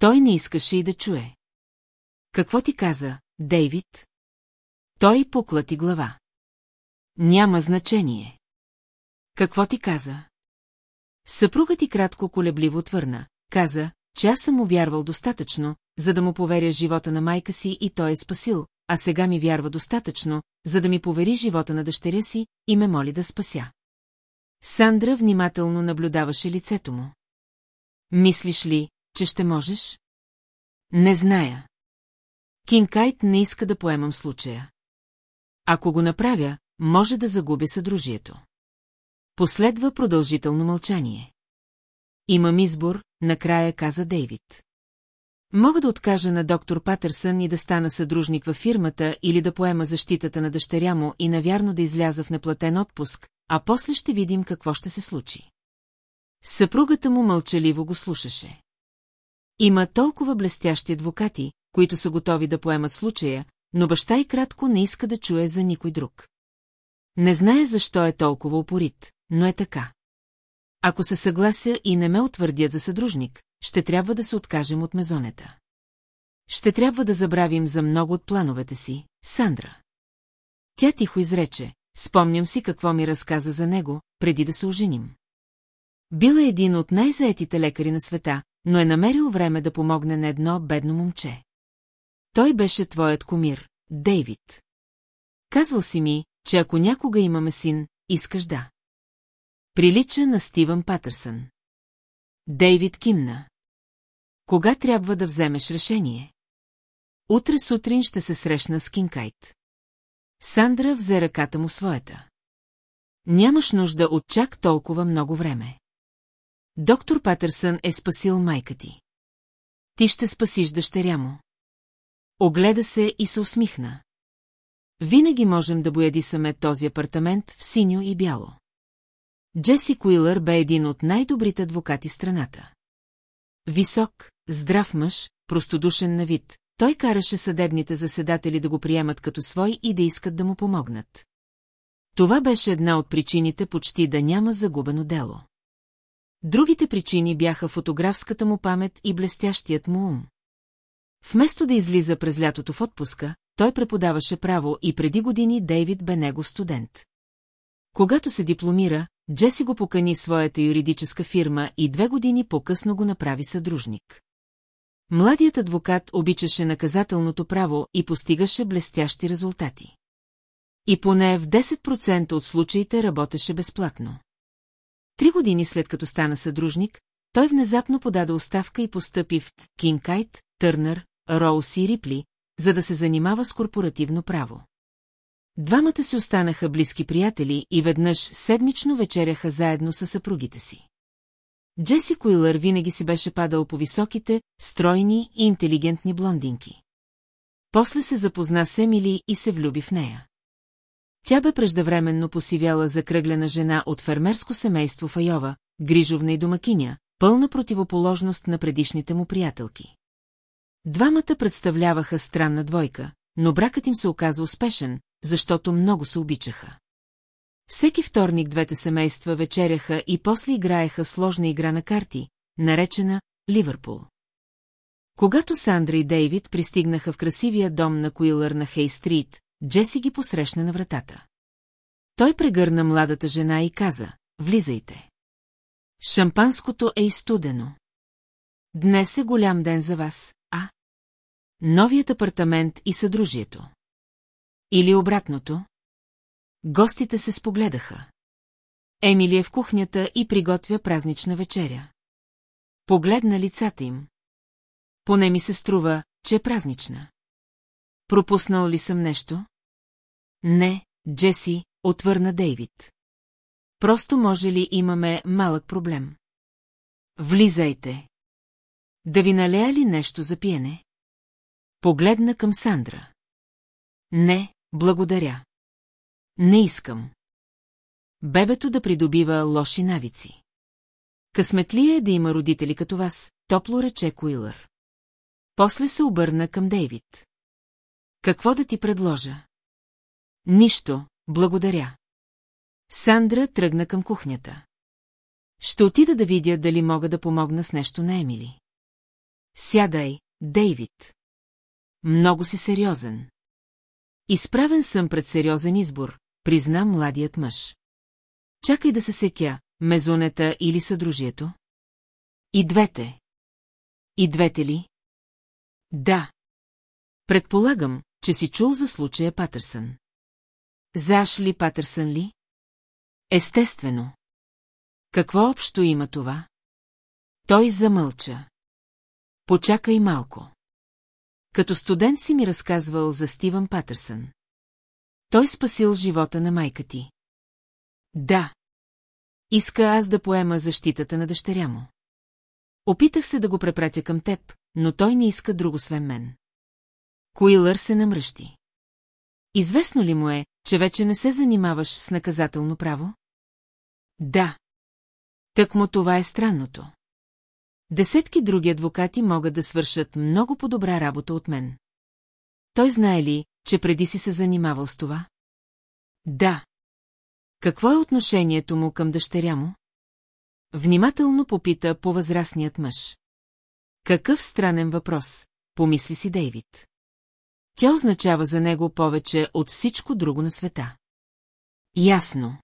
Той не искаше и да чуе. Какво ти каза, Дейвид? Той поклати глава. Няма значение. Какво ти каза? Съпругът ти кратко колебливо твърна. Каза, че аз съм му вярвал достатъчно, за да му поверя живота на майка си и той е спасил, а сега ми вярва достатъчно, за да ми повери живота на дъщеря си и ме моли да спася. Сандра внимателно наблюдаваше лицето му. Мислиш ли, че ще можеш? Не зная. Кинкайт не иска да поемам случая. Ако го направя, може да загубя съдружието. Последва продължително мълчание. Имам избор, накрая каза Дейвид. Мога да откажа на доктор Патърсън и да стана съдружник във фирмата или да поема защитата на дъщеря му и навярно да изляза в неплатен отпуск, а после ще видим какво ще се случи. Съпругата му мълчаливо го слушаше. Има толкова блестящи адвокати, които са готови да поемат случая, но баща и кратко не иска да чуе за никой друг. Не знае защо е толкова упорит, но е така. Ако се съглася и не ме утвърдят за съдружник, ще трябва да се откажем от мезонета. Ще трябва да забравим за много от плановете си, Сандра. Тя тихо изрече, спомням си какво ми разказа за него, преди да се оженим. Бил е един от най-заетите лекари на света, но е намерил време да помогне на едно бедно момче. Той беше твоят комир, Дейвид. Казвал си ми, че ако някога имаме син, искаш да. Прилича на Стивън Патърсън. Дейвид кимна. Кога трябва да вземеш решение? Утре сутрин ще се срещна с Кинкайт. Сандра взе ръката му своята. Нямаш нужда от чак толкова много време. Доктор Патърсън е спасил майка ти. Ти ще спасиш дъщеря му. Огледа се и се усмихна. Винаги можем да боядисаме този апартамент в синьо и бяло. Джеси Куилър бе един от най-добрите адвокати страната. Висок, здрав мъж, простодушен на вид, той караше съдебните заседатели да го приемат като свой и да искат да му помогнат. Това беше една от причините почти да няма загубено дело. Другите причини бяха фотографската му памет и блестящият му ум. Вместо да излиза през лятото в отпуска, той преподаваше право и преди години Дейвид бе негов студент. Когато се дипломира, Джеси го покани своята юридическа фирма и две години по-късно го направи съдружник. Младият адвокат обичаше наказателното право и постигаше блестящи резултати. И поне в 10% от случаите работеше безплатно. Три години след като стана съдружник, той внезапно подаде оставка и постъпи в Кинкайт, Търнър, Роуз и Рипли, за да се занимава с корпоративно право. Двамата си останаха близки приятели и веднъж седмично вечеряха заедно с съпругите си. Джеси Куилър винаги си беше падал по високите, стройни и интелигентни блондинки. После се запозна с Емили и се влюби в нея. Тя бе преждевременно посивяла закръглена жена от фермерско семейство в Айова, грижовна и домакиня, пълна противоположност на предишните му приятелки. Двамата представляваха странна двойка, но бракът им се оказа успешен, защото много се обичаха. Всеки вторник двете семейства вечеряха и после играеха сложна игра на карти, наречена Ливърпул. Когато Сандра и Дейвид пристигнаха в красивия дом на Куилър на Хей Стрит, Джеси ги посрещна на вратата. Той прегърна младата жена и каза, влизайте. Шампанското е изстудено. Днес е голям ден за вас, а? Новият апартамент и съдружието. Или обратното? Гостите се спогледаха. Емили е в кухнята и приготвя празнична вечеря. Погледна лицата им. Поне ми се струва, че е празнична. Пропуснал ли съм нещо? Не, Джеси, отвърна Дейвид. Просто може ли имаме малък проблем? Влизайте. Да ви налея ли нещо за пиене? Погледна към Сандра. Не, благодаря. Не искам. Бебето да придобива лоши навици. Късметли е да има родители като вас, топло рече Куилър. После се обърна към Дейвид. Какво да ти предложа? Нищо, благодаря. Сандра тръгна към кухнята. Ще отида да видя дали мога да помогна с нещо на Емили. Сядай, Дейвид. Много си сериозен. Изправен съм пред сериозен избор, призна младият мъж. Чакай да се сетя, мезонета или съдружието? И двете. И двете ли? Да. Предполагам, че си чул за случая Патърсън. Заш ли Патърсън ли? Естествено. Какво общо има това? Той замълча. Почакай малко. Като студент си ми разказвал за Стивън Патърсън. Той спасил живота на майка ти. Да. Иска аз да поема защитата на дъщеря му. Опитах се да го препратя към теб, но той не иска друго свен мен. Куилър се намръщи. Известно ли му е, че вече не се занимаваш с наказателно право? Да. Так му това е странното. Десетки други адвокати могат да свършат много по-добра работа от мен. Той знае ли, че преди си се занимавал с това? Да. Какво е отношението му към дъщеря му? Внимателно попита по-възрастният мъж. Какъв странен въпрос, помисли си Дейвид. Тя означава за него повече от всичко друго на света. Ясно.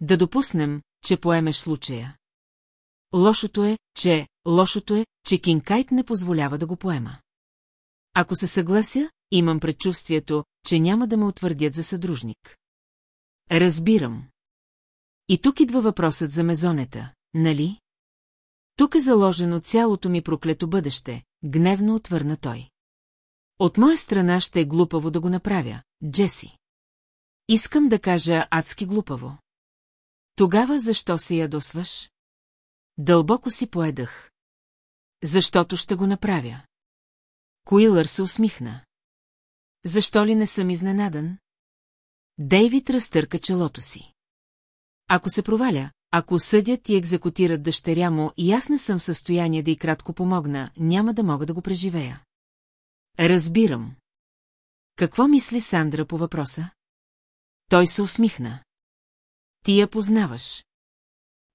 Да допуснем, че поемеш случая. Лошото е, че... Лошото е, че Кинкайт не позволява да го поема. Ако се съглася, имам предчувствието, че няма да ме утвърдят за съдружник. Разбирам. И тук идва въпросът за мезонета, нали? Тук е заложено цялото ми проклето бъдеще, гневно отвърна той. От моя страна ще е глупаво да го направя, Джеси. Искам да кажа адски глупаво. Тогава защо се ядосваш? Дълбоко си поедах. Защото ще го направя. Куилър се усмихна. Защо ли не съм изненадан? Дейвид разтърка челото си. Ако се проваля, ако съдят и екзекутират дъщеря му и аз не съм в състояние да й кратко помогна, няма да мога да го преживея. Разбирам. Какво мисли Сандра по въпроса? Той се усмихна. Ти я познаваш.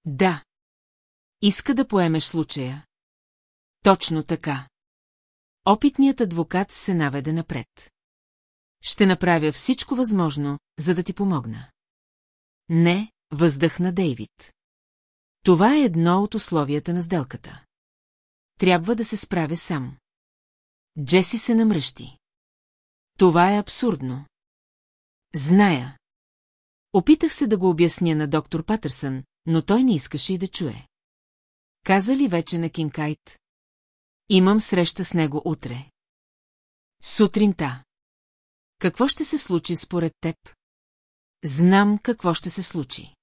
Да. Иска да поемеш случая. Точно така. Опитният адвокат се наведе напред. Ще направя всичко възможно, за да ти помогна. Не, въздъхна Дейвид. Това е едно от условията на сделката. Трябва да се справя сам. Джеси се намръщи. Това е абсурдно. Зная. Опитах се да го обясня на доктор Патърсън, но той не искаше и да чуе. Каза ли вече на Кинкайт? Имам среща с него утре. Сутринта. Какво ще се случи според теб? Знам какво ще се случи.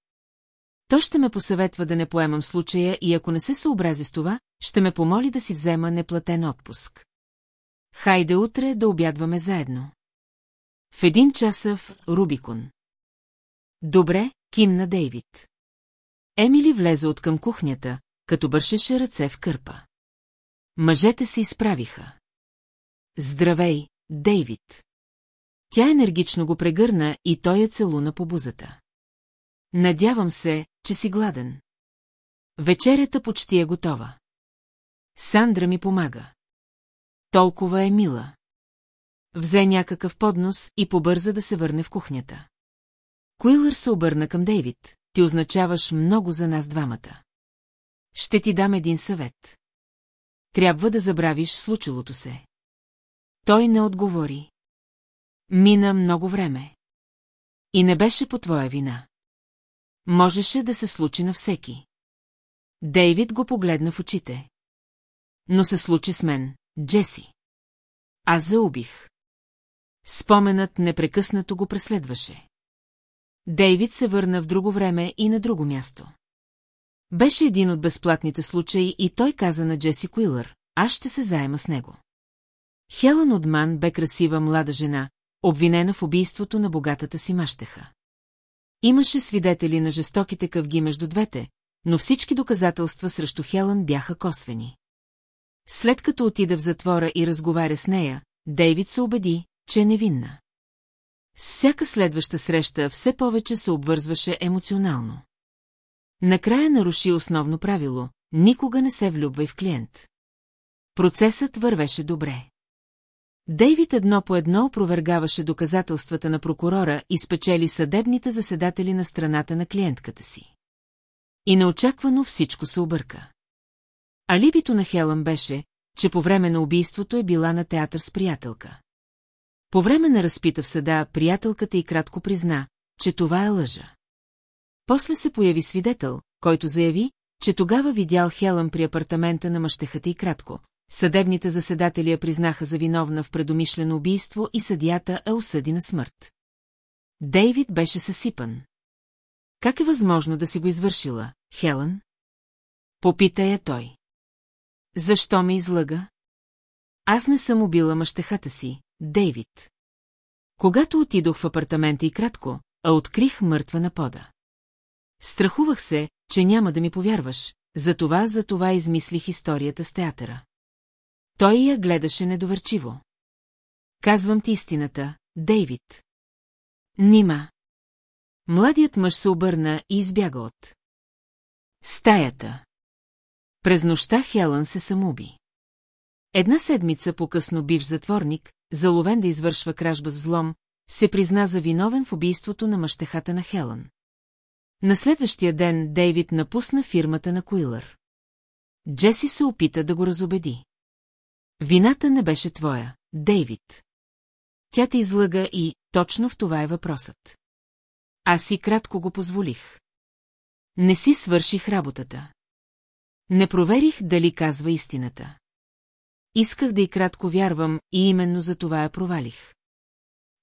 Той ще ме посъветва да не поемам случая и ако не се съобрази с това, ще ме помоли да си взема неплатен отпуск. Хайде утре да обядваме заедно. В един часъв Рубикон. Добре, кимна Дейвид. Емили влезе от към кухнята, като бършеше ръце в кърпа. Мъжете се изправиха. Здравей, Дейвид. Тя енергично го прегърна и той я целуна по бузата. Надявам се, че си гладен. Вечерята почти е готова. Сандра ми помага. Толкова е мила. Взе някакъв поднос и побърза да се върне в кухнята. Куилър се обърна към Дейвид. Ти означаваш много за нас двамата. Ще ти дам един съвет. Трябва да забравиш случилото се. Той не отговори. Мина много време. И не беше по твоя вина. Можеше да се случи на всеки. Дейвид го погледна в очите. Но се случи с мен, Джеси. Аз заубих. Споменът непрекъснато го преследваше. Дейвид се върна в друго време и на друго място. Беше един от безплатните случаи и той каза на Джеси Куилър, аз ще се заема с него. Хелън Одман бе красива млада жена, обвинена в убийството на богатата си мащеха. Имаше свидетели на жестоките къвги между двете, но всички доказателства срещу Хелън бяха косвени. След като отида в затвора и разговаря с нея, Дейвид се убеди, че е невинна. С всяка следваща среща все повече се обвързваше емоционално. Накрая наруши основно правило – никога не се влюбвай в клиент. Процесът вървеше добре. Дейвид едно по едно опровергаваше доказателствата на прокурора и спечели съдебните заседатели на страната на клиентката си. И неочаквано всичко се обърка. Алибито на Хелън беше, че по време на убийството е била на театър с приятелка. По време на разпита в съда, приятелката и кратко призна, че това е лъжа. После се появи свидетел, който заяви, че тогава видял Хелън при апартамента на мъщехата и кратко. Съдебните заседатели я признаха за виновна в предумишлено убийство и съдията е осъди на смърт. Дейвид беше съсипан. Как е възможно да си го извършила, Хелън? Попита я той. Защо ме излъга? Аз не съм убила мъщехата си, Дейвид. Когато отидох в апартамента и кратко, а открих мъртва на пода. Страхувах се, че няма да ми повярваш, затова за това измислих историята с театъра. Той я гледаше недоверчиво. Казвам ти истината, Дейвид. Нима. Младият мъж се обърна и избяга от. Стаята. През нощта Хелън се самоуби. Една седмица по-късно бивш затворник, заловен да извършва кражба с злом, се призна за виновен в убийството на мъщехата на Хелън. На следващия ден Дейвид напусна фирмата на Куилър. Джеси се опита да го разобеди. Вината не беше твоя, Дейвид. Тя те излъга и точно в това е въпросът. Аз си кратко го позволих. Не си свърших работата. Не проверих дали казва истината. Исках да и кратко вярвам и именно за това я провалих.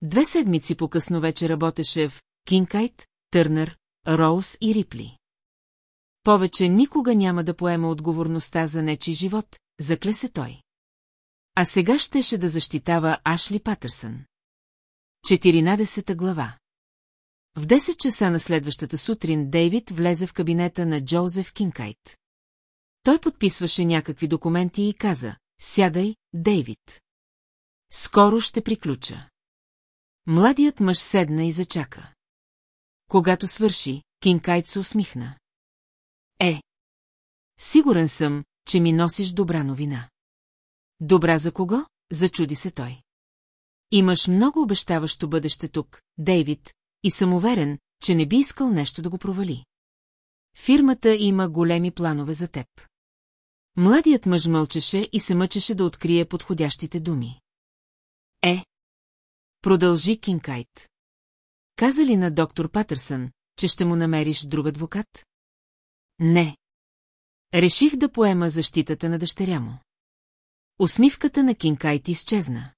Две седмици по-късно вече работеше в Кинкайт, Търнър, Роуз и Рипли. Повече никога няма да поема отговорността за нечи живот, закле се той. А сега щеше да защитава Ашли Патърсън. 14 глава В 10 часа на следващата сутрин Дейвид влезе в кабинета на Джозеф Кинкайт. Той подписваше някакви документи и каза, сядай, Дейвид. Скоро ще приключа. Младият мъж седна и зачака. Когато свърши, Кинкайт се усмихна. Е. Сигурен съм, че ми носиш добра новина. Добра за кого? Зачуди се той. Имаш много обещаващо бъдеще тук, Дейвид, и съм уверен, че не би искал нещо да го провали. Фирмата има големи планове за теб. Младият мъж мълчеше и се мъчеше да открие подходящите думи. Е. Продължи Кинкайт. Каза ли на доктор Патърсън, че ще му намериш друг адвокат? Не. Реших да поема защитата на дъщеря му. Усмивката на Кинкайт изчезна.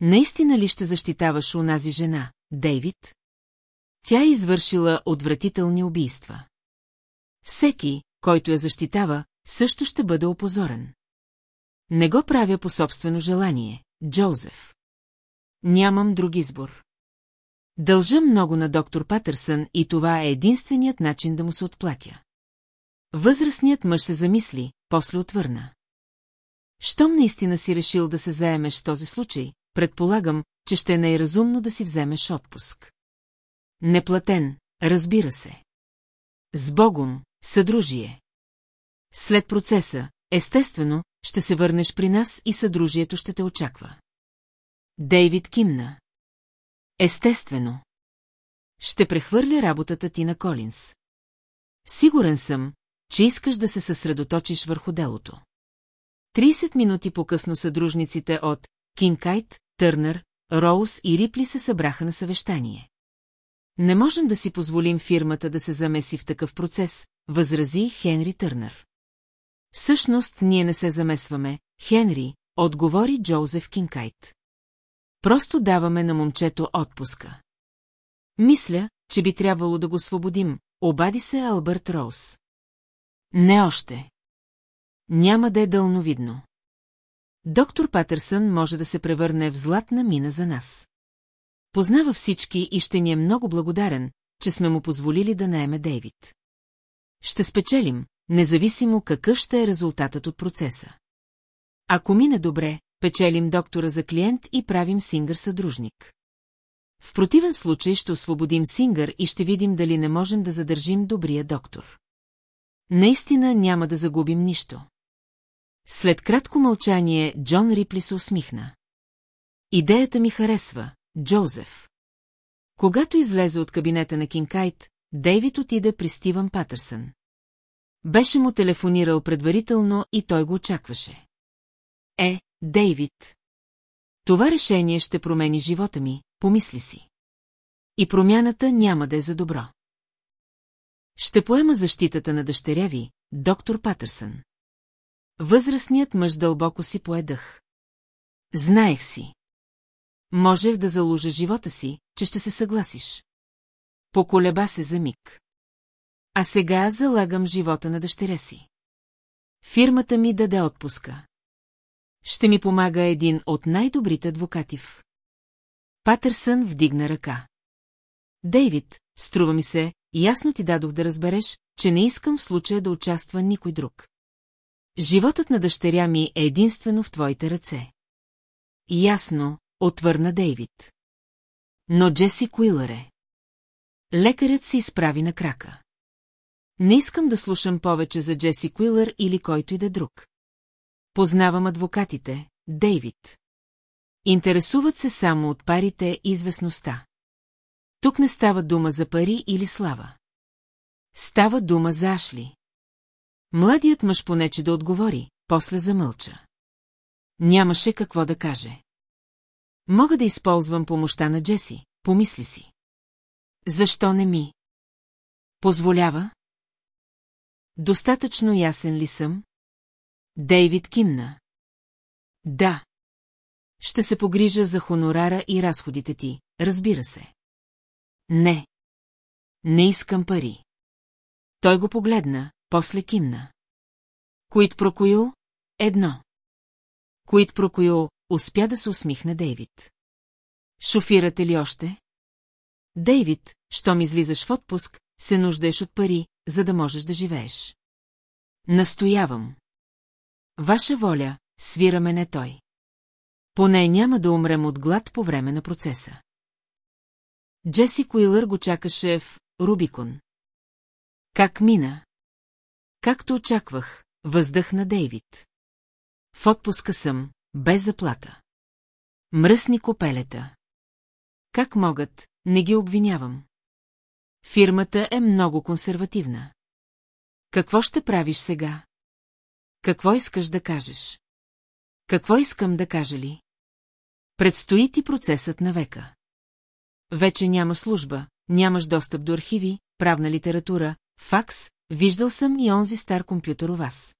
Наистина ли ще защитаваш унази жена, Дейвид? Тя е извършила отвратителни убийства. Всеки, който я защитава, също ще бъде опозорен. Не го правя по собствено желание, Джозеф. Нямам друг избор. Дължа много на доктор Патърсън и това е единственият начин да му се отплатя. Възрастният мъж се замисли, после отвърна. Щом наистина си решил да се заемеш с този случай, предполагам, че ще е най-разумно да си вземеш отпуск. Неплатен, разбира се. С Богом, съдружие. След процеса, естествено, ще се върнеш при нас и съдружието ще те очаква. Дейвид кимна. Естествено. Ще прехвърля работата ти на Колинс. Сигурен съм, че искаш да се съсредоточиш върху делото. 30 минути по-късно съдружниците от Кинкайт, Търнър, Роуз и Рипли се събраха на съвещание. Не можем да си позволим фирмата да се замеси в такъв процес, възрази Хенри Търнър. Всъщност ние не се замесваме, Хенри, отговори Джозеф Кинкайт. Просто даваме на момчето отпуска. Мисля, че би трябвало да го освободим, обади се Албърт Роуз. Не още. Няма да е дълновидно. Доктор Патърсън може да се превърне в златна мина за нас. Познава всички и ще ни е много благодарен, че сме му позволили да наеме Дейвид. Ще спечелим, независимо какъв ще е резултатът от процеса. Ако мине добре, печелим доктора за клиент и правим Сингър съдружник. В противен случай ще освободим Сингър и ще видим дали не можем да задържим добрия доктор. Наистина няма да загубим нищо. След кратко мълчание Джон Рипли се усмихна. Идеята ми харесва, Джозеф. Когато излезе от кабинета на Кинкайт, Дейвид отида при Стивън Патърсън. Беше му телефонирал предварително и той го очакваше. Е, Дейвид. Това решение ще промени живота ми, помисли си. И промяната няма да е за добро. Ще поема защитата на дъщеря ви, доктор Патърсън. Възрастният мъж дълбоко си поедах. Знаех си. Можех да заложа живота си, че ще се съгласиш. Поколеба се за миг. А сега залагам живота на дъщеря си. Фирмата ми даде отпуска. Ще ми помага един от най-добрите адвокати в. Патърсън вдигна ръка. Дейвид, струва ми се, ясно ти дадох да разбереш, че не искам в случая да участва никой друг. Животът на дъщеря ми е единствено в твоите ръце. Ясно, отвърна Дейвид. Но Джеси Куилър е. Лекарят се изправи на крака. Не искам да слушам повече за Джеси Куилър или който и да друг. Познавам адвокатите, Дейвид. Интересуват се само от парите и известността. Тук не става дума за пари или слава. Става дума за Ашли. Младият мъж понече да отговори, после замълча. Нямаше какво да каже. Мога да използвам помощта на Джеси, помисли си. Защо не ми? Позволява? Достатъчно ясен ли съм? Дейвид кимна. Да. Ще се погрижа за хонорара и разходите ти, разбира се. Не. Не искам пари. Той го погледна, после кимна. Коит прокою? Едно. Коит прокою, успя да се усмихне Дейвид. Шофирате ли още? Дейвид, щом излизаш в отпуск, се нуждаеш от пари, за да можеш да живееш. Настоявам. Ваша воля, свираме не той. Поне няма да умрем от глад по време на процеса. Джеси Куилър го чакаше в Рубикон. Как мина? Както очаквах, въздъхна Дейвид. В отпуска съм, без заплата. Мръсни копелета. Как могат, не ги обвинявам. Фирмата е много консервативна. Какво ще правиш сега? Какво искаш да кажеш? Какво искам да кажа ли? Предстои ти процесът на века. Вече няма служба, нямаш достъп до архиви, правна литература, факс, виждал съм и онзи стар компютър у вас.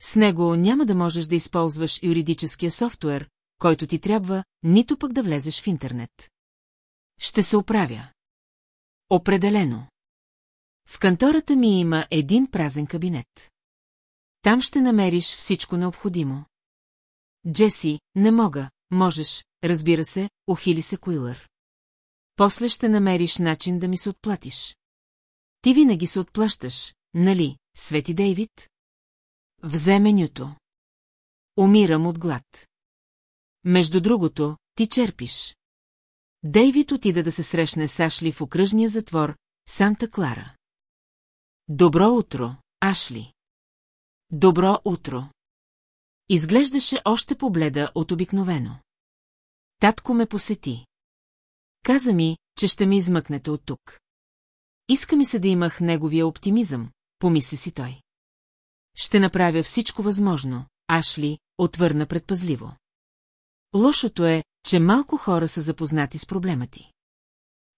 С него няма да можеш да използваш юридическия софтуер, който ти трябва, нито пък да влезеш в интернет. Ще се оправя. Определено. В кантората ми има един празен кабинет. Там ще намериш всичко необходимо. Джеси, не мога, можеш, разбира се, ухили се Куилър. После ще намериш начин да ми се отплатиш. Ти винаги се отплащаш, нали, Свети Дейвид? Взе менюто. Умирам от глад. Между другото, ти черпиш. Дейвид отида да се срещне с Ашли в окръжния затвор Санта Клара. Добро утро, Ашли. Добро утро. Изглеждаше още побледа от обикновено. Татко ме посети. Каза ми, че ще ми измъкнете от тук. Иска ми се да имах неговия оптимизъм, помисли си той. Ще направя всичко възможно, Ашли, отвърна предпазливо. Лошото е, че малко хора са запознати с проблема ти.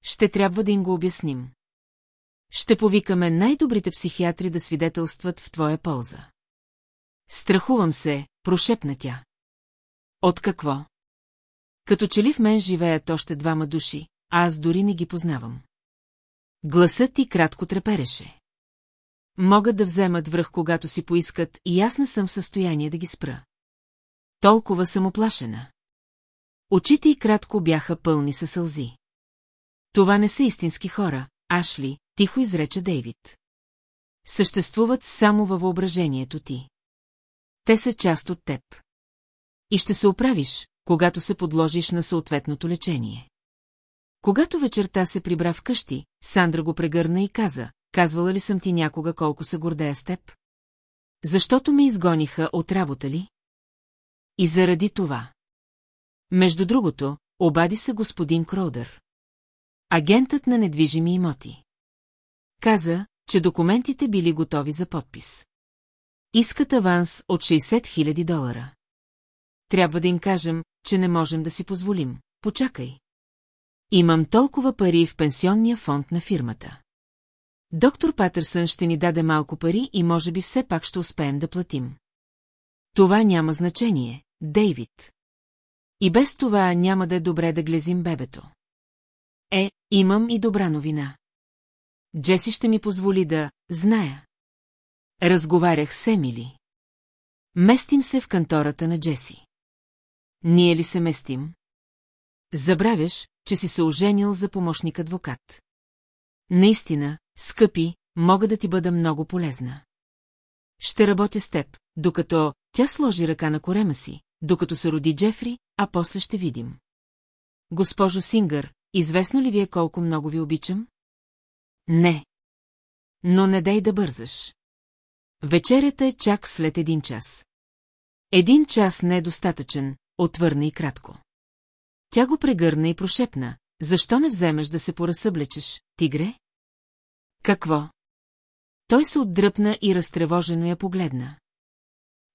Ще трябва да им го обясним. Ще повикаме най-добрите психиатри да свидетелстват в твоя полза. Страхувам се, прошепна тя. От какво? Като че ли в мен живеят още двама души, а аз дори не ги познавам. Гласът ти кратко трепереше. Могат да вземат връх, когато си поискат, и аз не съм в състояние да ги спра. Толкова съм оплашена. Очите й кратко бяха пълни със сълзи. Това не са истински хора, Ашли, тихо изрече Дейвид. Съществуват само във въображението ти. Те са част от теб. И ще се оправиш, когато се подложиш на съответното лечение. Когато вечерта се прибра в къщи, Сандра го прегърна и каза, казвала ли съм ти някога колко се гордея с теб? Защото ме изгониха от работа ли? И заради това. Между другото, обади се господин Кроудър. Агентът на недвижими имоти. Каза, че документите били готови за подпис. Искат аванс от 60 000 долара. Трябва да им кажем, че не можем да си позволим. Почакай. Имам толкова пари в пенсионния фонд на фирмата. Доктор Патърсън ще ни даде малко пари и може би все пак ще успеем да платим. Това няма значение, Дейвид. И без това няма да е добре да глезим бебето. Е, имам и добра новина. Джеси ще ми позволи да зная. Разговарях с Емили. Местим се в кантората на Джеси. Ние ли се местим? Забравяш, че си се оженил за помощник адвокат. Наистина, скъпи, мога да ти бъда много полезна. Ще работя с теб, докато тя сложи ръка на корема си, докато се роди Джефри, а после ще видим. Госпожо Сингър, известно ли ви е колко много ви обичам? Не. Но не дай да бързаш. Вечерята е чак след един час. Един час не е достатъчен, отвърна и кратко. Тя го прегърна и прошепна. Защо не вземеш да се поразсъблечеш, тигре? Какво? Той се отдръпна и разтревожено я погледна.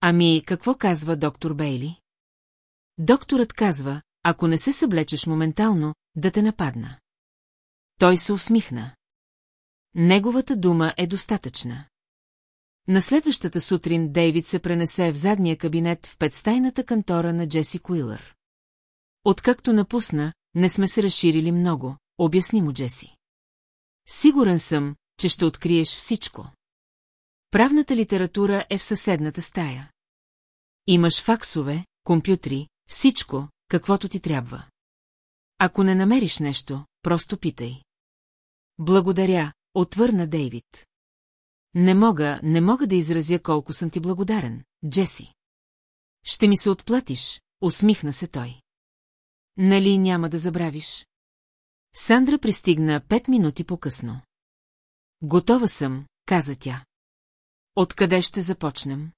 Ами, какво казва доктор Бейли? Докторът казва, ако не се съблечеш моментално, да те нападна. Той се усмихна. Неговата дума е достатъчна. На следващата сутрин Дейвид се пренесе в задния кабинет в петстайната кантора на Джеси Куилър. Откакто напусна, не сме се разширили много, обясни му Джеси. Сигурен съм, че ще откриеш всичко. Правната литература е в съседната стая. Имаш факсове, компютри, всичко, каквото ти трябва. Ако не намериш нещо, просто питай. Благодаря, отвърна Дейвид. Не мога, не мога да изразя колко съм ти благодарен, Джеси. Ще ми се отплатиш, усмихна се той. Нали няма да забравиш? Сандра пристигна пет минути по-късно. Готова съм, каза тя. Откъде ще започнем?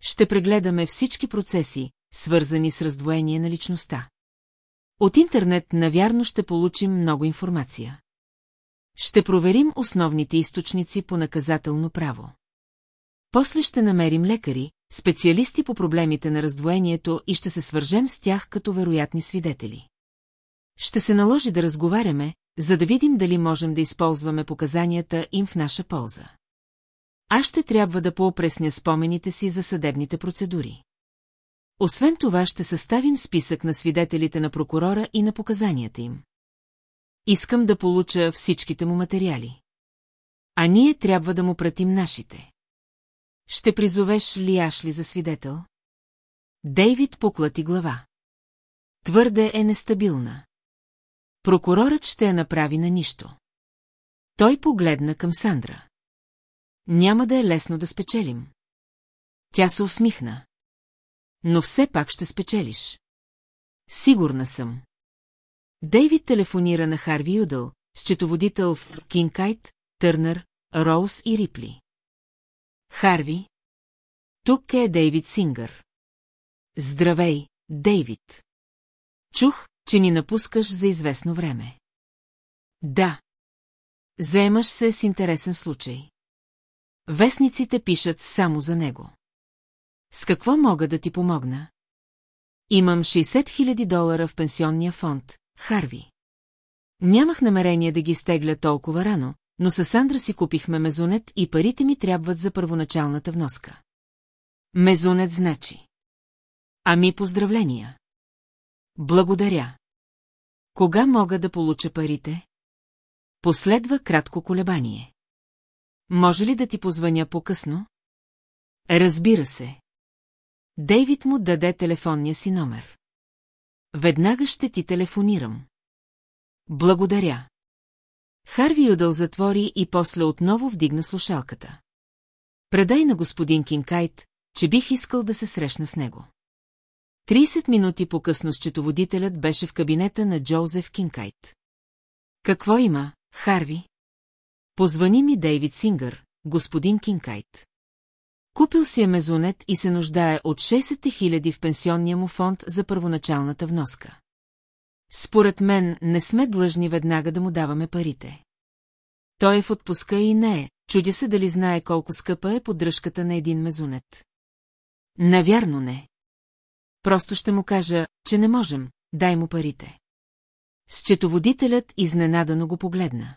Ще прегледаме всички процеси, свързани с раздвоение на личността. От интернет, навярно, ще получим много информация. Ще проверим основните източници по наказателно право. После ще намерим лекари, специалисти по проблемите на раздвоението и ще се свържем с тях като вероятни свидетели. Ще се наложи да разговаряме, за да видим дали можем да използваме показанията им в наша полза. Аз ще трябва да поопресня спомените си за съдебните процедури. Освен това ще съставим списък на свидетелите на прокурора и на показанията им. Искам да получа всичките му материали. А ние трябва да му пратим нашите. Ще призовеш ли Ашли за свидетел? Дейвид поклати глава. Твърде е нестабилна. Прокурорът ще я направи на нищо. Той погледна към Сандра. Няма да е лесно да спечелим. Тя се усмихна. Но все пак ще спечелиш. Сигурна съм. Дейвид телефонира на Харви Юдъл, счетоводител в Кинкайт, Търнър, Роуз и Рипли. Харви. Тук е Дейвид Сингър. Здравей, Дейвид. Чух, че ни напускаш за известно време. Да. Заемаш се с интересен случай. Вестниците пишат само за него. С какво мога да ти помогна? Имам 60 000 долара в пенсионния фонд, Харви. Нямах намерение да ги стегля толкова рано, но с Сандра си купихме мезонет и парите ми трябват за първоначалната вноска. Мезонет значи. Ами поздравления. Благодаря. Кога мога да получа парите? Последва кратко колебание. Може ли да ти позвъня по-късно? Разбира се. Дейвид му даде телефонния си номер. Веднага ще ти телефонирам. Благодаря. Харви Юдъл затвори и после отново вдигна слушалката. Предай на господин Кинкайт, че бих искал да се срещна с него. 30 минути по-късно счетоводителят беше в кабинета на Джозеф Кинкайт. Какво има, Харви? Позвани ми Дейвид Сингър, господин Кинкайт. Купил си е мезонет и се нуждае от 60 хиляди в пенсионния му фонд за първоначалната вноска. Според мен не сме длъжни веднага да му даваме парите. Той е в отпуска и не е, чудя се дали знае колко скъпа е поддръжката на един мезонет. Навярно не. Просто ще му кажа, че не можем, дай му парите. Счетоводителят изненадано го погледна.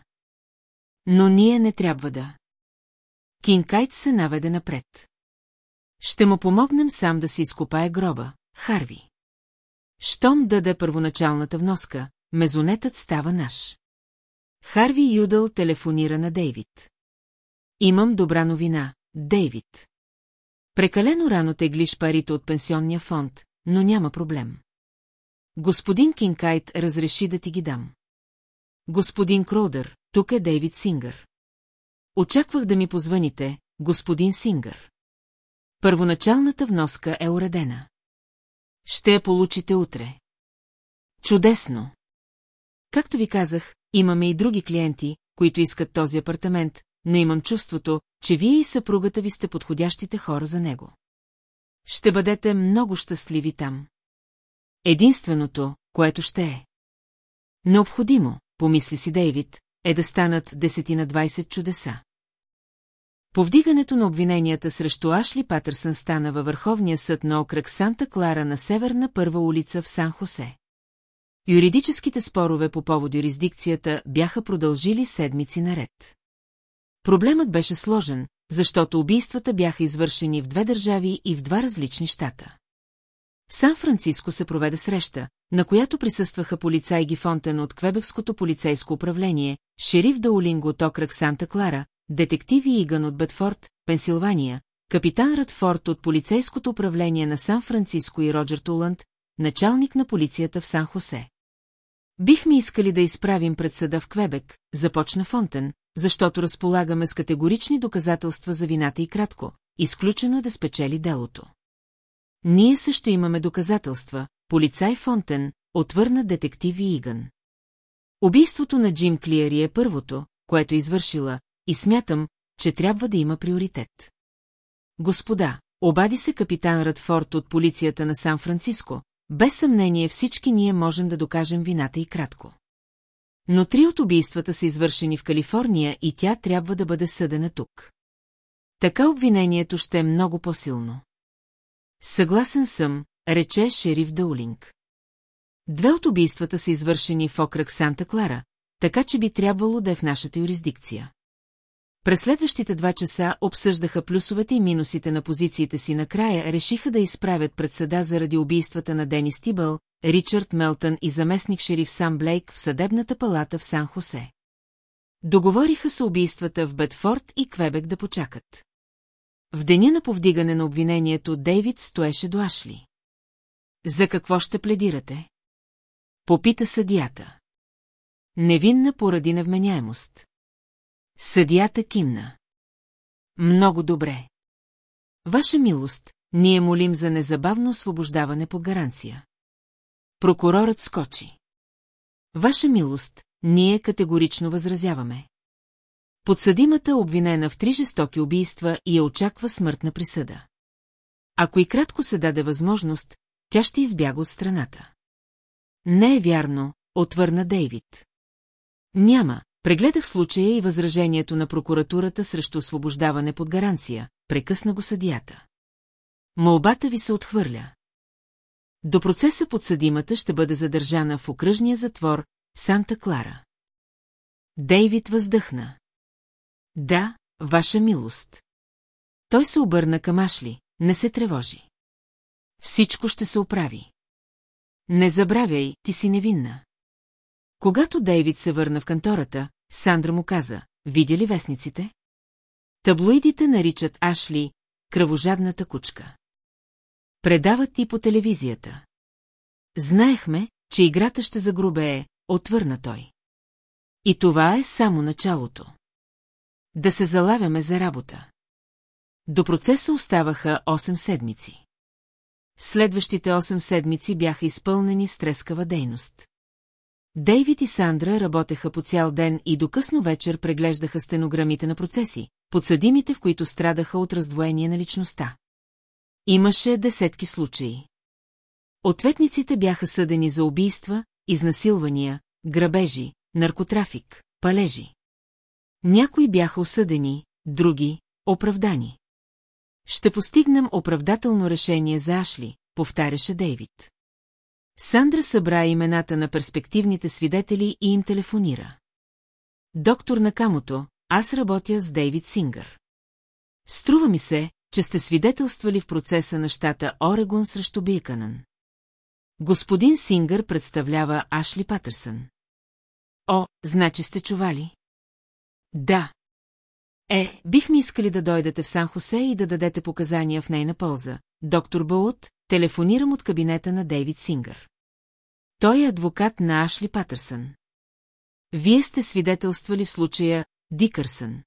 Но ние не трябва да. Кинкайт се наведе напред. Ще му помогнем сам да си изкопае гроба, Харви. Щом даде първоначалната вноска, мезонетът става наш. Харви Юдъл телефонира на Дейвид. Имам добра новина, Дейвид. Прекалено рано теглиш парите от пенсионния фонд, но няма проблем. Господин Кинкайт разреши да ти ги дам. Господин Кроудър, тук е Дейвид Сингър. Очаквах да ми позваните, господин Сингър. Първоначалната вноска е уредена. Ще я получите утре. Чудесно! Както ви казах, имаме и други клиенти, които искат този апартамент, но имам чувството, че вие и съпругата ви сте подходящите хора за него. Ще бъдете много щастливи там. Единственото, което ще е. Необходимо, помисли си Дейвид, е да станат десетина 20 чудеса. Повдигането на обвиненията срещу Ашли Патърсън стана във Върховния съд на окръг Санта Клара на Северна първа улица в Сан-Хосе. Юридическите спорове по повод юрисдикцията бяха продължили седмици наред. Проблемът беше сложен, защото убийствата бяха извършени в две държави и в два различни щата. Сан-Франциско се проведе среща, на която присъстваха полицай Гифонтен от Квебевското полицейско управление, шериф Даулинго от окръг Санта Клара, детективи Иган от Бетфорд, Пенсилвания, капитан Радфорд от полицейското управление на Сан-Франциско и Роджер Туланд, началник на полицията в Сан-Хосе. Бихме искали да изправим пред съда в Квебек, започна Фонтен, защото разполагаме с категорични доказателства за вината и кратко, изключено е да спечели делото. Ние също имаме доказателства, полицай Фонтен, отвърна детектив Иган. Убийството на Джим Клиери е първото, което е извършила, и смятам, че трябва да има приоритет. Господа, обади се капитан Радфорд от полицията на Сан-Франциско, без съмнение всички ние можем да докажем вината и кратко. Но три от убийствата са извършени в Калифорния и тя трябва да бъде съдена тук. Така обвинението ще е много по-силно. Съгласен съм, рече шериф Даулинг. Две от убийствата са извършени в окръг Санта Клара, така че би трябвало да е в нашата юрисдикция. През следващите два часа обсъждаха плюсовете и минусите на позициите си накрая, решиха да изправят пред съда заради убийствата на Дени Стибъл, Ричард Мелтън и заместник шериф Сам Блейк в съдебната палата в Сан-Хосе. Договориха се убийствата в Бетфорд и Квебек да почакат. В деня на повдигане на обвинението Дейвид стоеше до Ашли. За какво ще пледирате? Попита съдията. Невинна поради невменяемост. Съдията кимна. Много добре. Ваша милост, ние молим за незабавно освобождаване по гаранция. Прокурорът скочи. Ваша милост, ние категорично възразяваме. Подсъдимата обвинена в три жестоки убийства и я очаква смъртна присъда. Ако и кратко се даде възможност, тя ще избяга от страната. Не е вярно, отвърна Дейвид. Няма, прегледах случая и възражението на прокуратурата срещу освобождаване под гаранция, прекъсна го съдията. Молбата ви се отхвърля. До процеса подсъдимата ще бъде задържана в окръжния затвор Санта Клара. Дейвид въздъхна. Да, ваша милост. Той се обърна към Ашли, не се тревожи. Всичко ще се оправи. Не забравяй, ти си невинна. Когато Дейвид се върна в кантората, Сандра му каза, видя ли вестниците? Таблоидите наричат Ашли кръвожадната кучка. Предават ти по телевизията. Знаехме, че играта ще загрубее, отвърна той. И това е само началото. Да се залавяме за работа. До процеса оставаха 8 седмици. Следващите 8 седмици бяха изпълнени с трескава дейност. Дейвид и Сандра работеха по цял ден и до късно вечер преглеждаха стенограмите на процеси, подсъдимите, в които страдаха от раздвоение на личността. Имаше десетки случаи. Ответниците бяха съдени за убийства, изнасилвания, грабежи, наркотрафик, палежи. Някои бяха осъдени, други – оправдани. Ще постигнем оправдателно решение за Ашли, повтаряше Дейвид. Сандра събра имената на перспективните свидетели и им телефонира. Доктор Накамото, аз работя с Дейвид Сингър. Струва ми се, че сте свидетелствали в процеса на щата Орегон срещу Бийканън. Господин Сингър представлява Ашли Патърсън. О, значи сте чували? Да. Е, бихме искали да дойдете в Сан-Хосе и да дадете показания в нейна полза. Доктор Боут, телефонирам от кабинета на Дейвид Сингър. Той е адвокат на Ашли Патърсън. Вие сте свидетелствали в случая Дикърсън.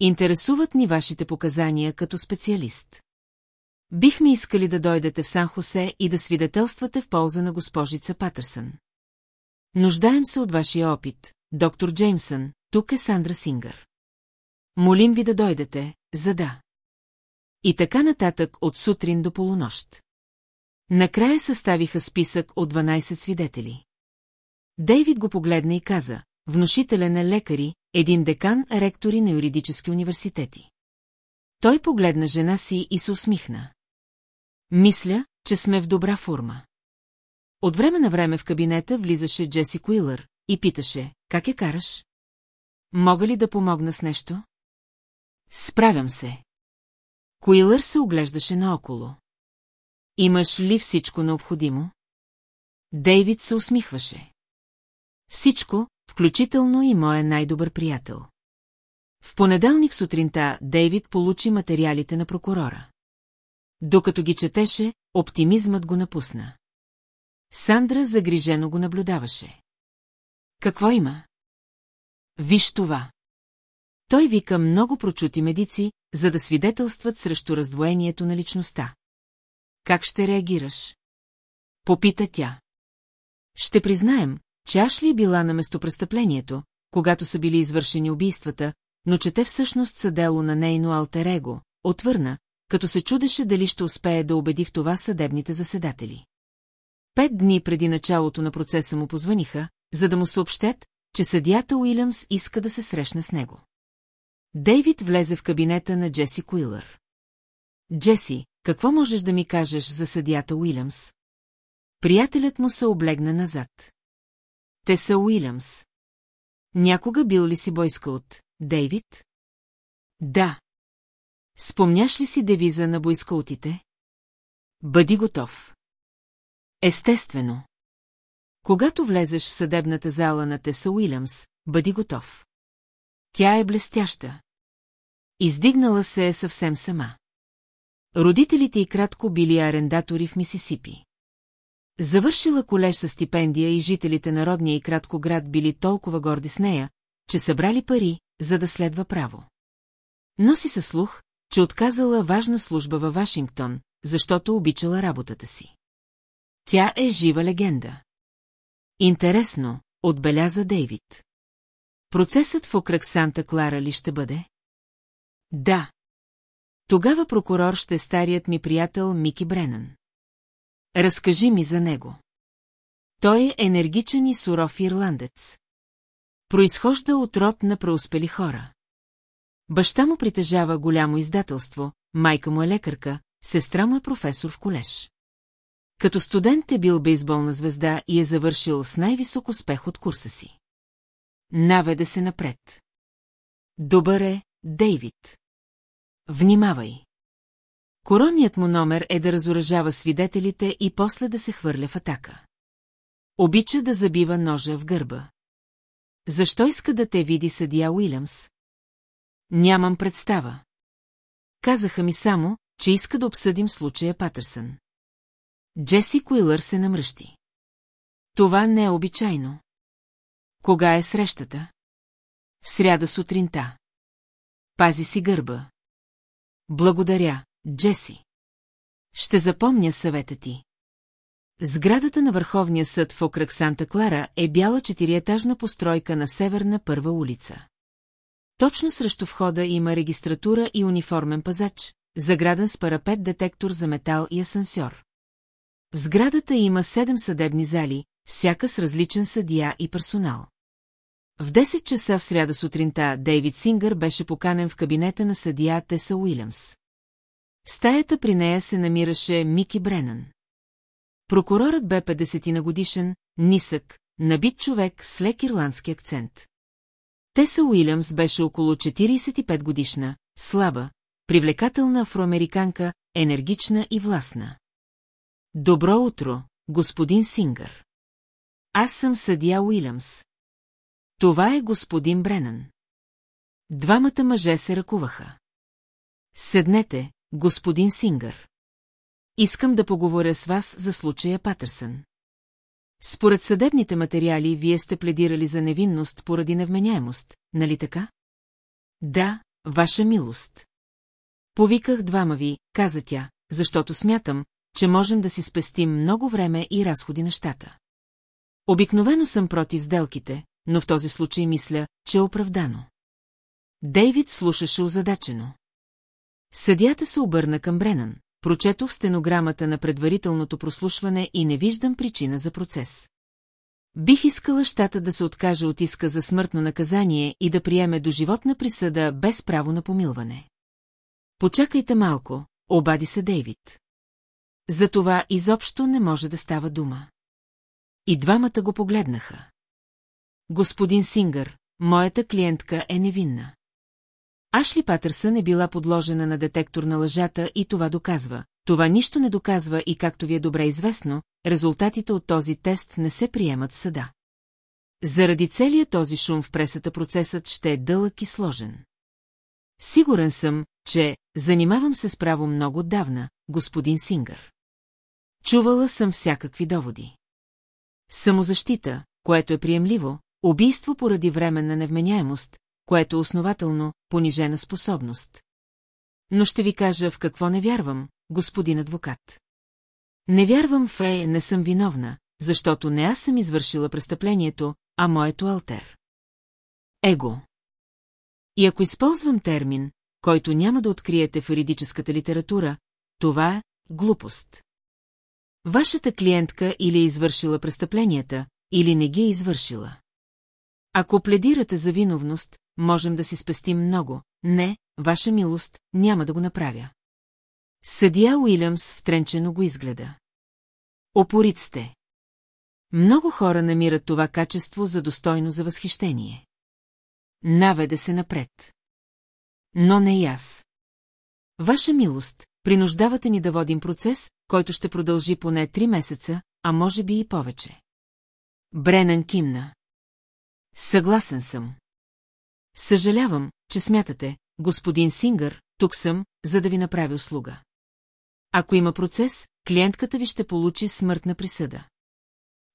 Интересуват ни вашите показания като специалист. Бихме искали да дойдете в Сан-Хосе и да свидетелствате в полза на госпожица Патърсън. Нуждаем се от вашия опит, доктор Джеймсън, тук е Сандра Сингър. Молим ви да дойдете, за да. И така нататък от сутрин до полунощ. Накрая съставиха списък от 12 свидетели. Дейвид го погледна и каза, внушителен е лекари, един декан, ректори на юридически университети. Той погледна жена си и се усмихна. Мисля, че сме в добра форма. От време на време в кабинета влизаше Джеси Куилър и питаше, как я караш? Мога ли да помогна с нещо? Справям се. Куилър се оглеждаше наоколо. Имаш ли всичко необходимо? Дейвид се усмихваше. Всичко, включително и моя най-добър приятел. В понеделник сутринта Дейвид получи материалите на прокурора. Докато ги четеше, оптимизмът го напусна. Сандра загрижено го наблюдаваше. Какво има? Виж това. Той вика много прочути медици, за да свидетелстват срещу раздвоението на личността. Как ще реагираш? Попита тя. Ще признаем, че Ашли е била на местопрестъплението, когато са били извършени убийствата, но че те всъщност са дело на нейно алтерего, отвърна, като се чудеше дали ще успее да убеди в това съдебните заседатели. Пет дни преди началото на процеса му позваниха, за да му съобщят, че съдията Уилямс иска да се срещне с него. Дейвид влезе в кабинета на Джеси Куилър. Джеси, какво можеш да ми кажеш за съдията Уилямс? Приятелят му се облегна назад. Те са Уилямс. Някога бил ли си бойскаут, Дейвид? Да. Спомняш ли си девиза на бойскаутите? Бъди готов. Естествено. Когато влезеш в съдебната зала на Теса Уилямс, бъди готов. Тя е блестяща. Издигнала се е съвсем сама. Родителите й кратко били арендатори в Мисисипи. Завършила колеж със стипендия и жителите на родния и кратко град били толкова горди с нея, че събрали пари, за да следва право. Носи се слух, че отказала важна служба във Вашингтон, защото обичала работата си. Тя е жива легенда. Интересно, отбеляза Дейвид. Процесът в окръг Санта Клара ли ще бъде? Да. Тогава прокурор ще е старият ми приятел Мики Бренън. Разкажи ми за него. Той е енергичен и суров ирландец. Произхожда от род на преуспели хора. Баща му притежава голямо издателство, майка му е лекарка, сестра му е професор в колеж. Като студент е бил бейсболна звезда и е завършил с най-висок успех от курса си. Наведе се напред. Добър е, Дейвид. Внимавай. Коронният му номер е да разоръжава свидетелите и после да се хвърля в атака. Обича да забива ножа в гърба. Защо иска да те види съдия Уилямс? Нямам представа. Казаха ми само, че иска да обсъдим случая Патърсън. Джеси Куилър се намръщи. Това не е обичайно. Кога е срещата? В сряда сутринта. Пази си гърба. Благодаря, Джеси. Ще запомня съвета ти. Сградата на Върховния съд в окръг Санта Клара е бяла четириетажна постройка на северна първа улица. Точно срещу входа има регистратура и униформен пазач, заграден с парапет детектор за метал и асансьор. В сградата има седем съдебни зали, всяка с различен съдия и персонал. В 10 часа в сряда сутринта Дейвид Сингър беше поканен в кабинета на съдия Теса Уилямс. Стаята при нея се намираше Мики Бренън. Прокурорът бе 50 на годишен, нисък, набит човек с лек ирландски акцент. Теса Уилямс беше около 45 годишна, слаба, привлекателна афроамериканка, енергична и властна. Добро утро, господин Сингър. Аз съм съдия Уилямс. Това е господин Бренън. Двамата мъже се ръкуваха. Седнете, господин Сингър. Искам да поговоря с вас за случая Патърсън. Според съдебните материали, вие сте пледирали за невинност поради невменяемост, нали така? Да, ваша милост. Повиках двама ви, каза тя, защото смятам, че можем да си спестим много време и разходи на щата. Обикновено съм против сделките, но в този случай мисля, че е оправдано. Дейвид слушаше озадачено. Съдята се обърна към Бренън, прочетох стенограмата на предварителното прослушване и не виждам причина за процес. Бих искала щата да се откаже от иска за смъртно наказание и да приеме до животна присъда без право на помилване. Почакайте малко, обади се Дейвид. За това изобщо не може да става дума. И двамата го погледнаха. Господин Сингър, моята клиентка е невинна. Ашли Патърсън е била подложена на детектор на лъжата и това доказва. Това нищо не доказва и както ви е добре известно, резултатите от този тест не се приемат в съда. Заради целия този шум в пресата процесът ще е дълъг и сложен. Сигурен съм, че занимавам се с право много отдавна, господин Сингър. Чувала съм всякакви доводи. Самозащита, което е приемливо, убийство поради временна невменяемост, което е основателно понижена способност. Но ще ви кажа в какво не вярвам, господин адвокат. Не вярвам в Е, не съм виновна, защото не аз съм извършила престъплението, а моето алтер. Его. И ако използвам термин, който няма да откриете в юридическата литература, това е глупост. Вашата клиентка или е извършила престъпленията, или не ги е извършила. Ако пледирате за виновност, можем да си спестим много. Не, ваша милост, няма да го направя. Съдия Уилямс втренчено го изгледа. Опорит сте. Много хора намират това качество за достойно за възхищение. Наведе се напред. Но не и аз. Ваша милост, принуждавате ни да водим процес, който ще продължи поне три месеца, а може би и повече. Бренан кимна. Съгласен съм. Съжалявам, че смятате, господин Сингър, тук съм, за да ви направя услуга. Ако има процес, клиентката ви ще получи смъртна присъда.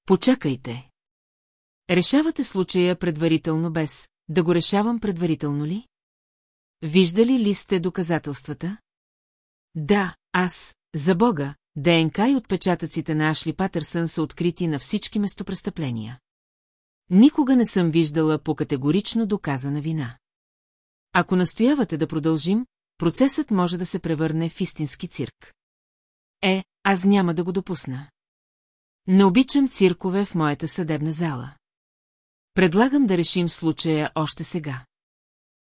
Почакайте. Решавате случая предварително без, да го решавам предварително ли? Виждали ли сте доказателствата? Да, аз, за Бога, ДНК и отпечатъците на Ашли Патърсън са открити на всички местопрестъпления. Никога не съм виждала по категорично доказана вина. Ако настоявате да продължим, процесът може да се превърне в истински цирк. Е, аз няма да го допусна. Не обичам циркове в моята съдебна зала. Предлагам да решим случая още сега.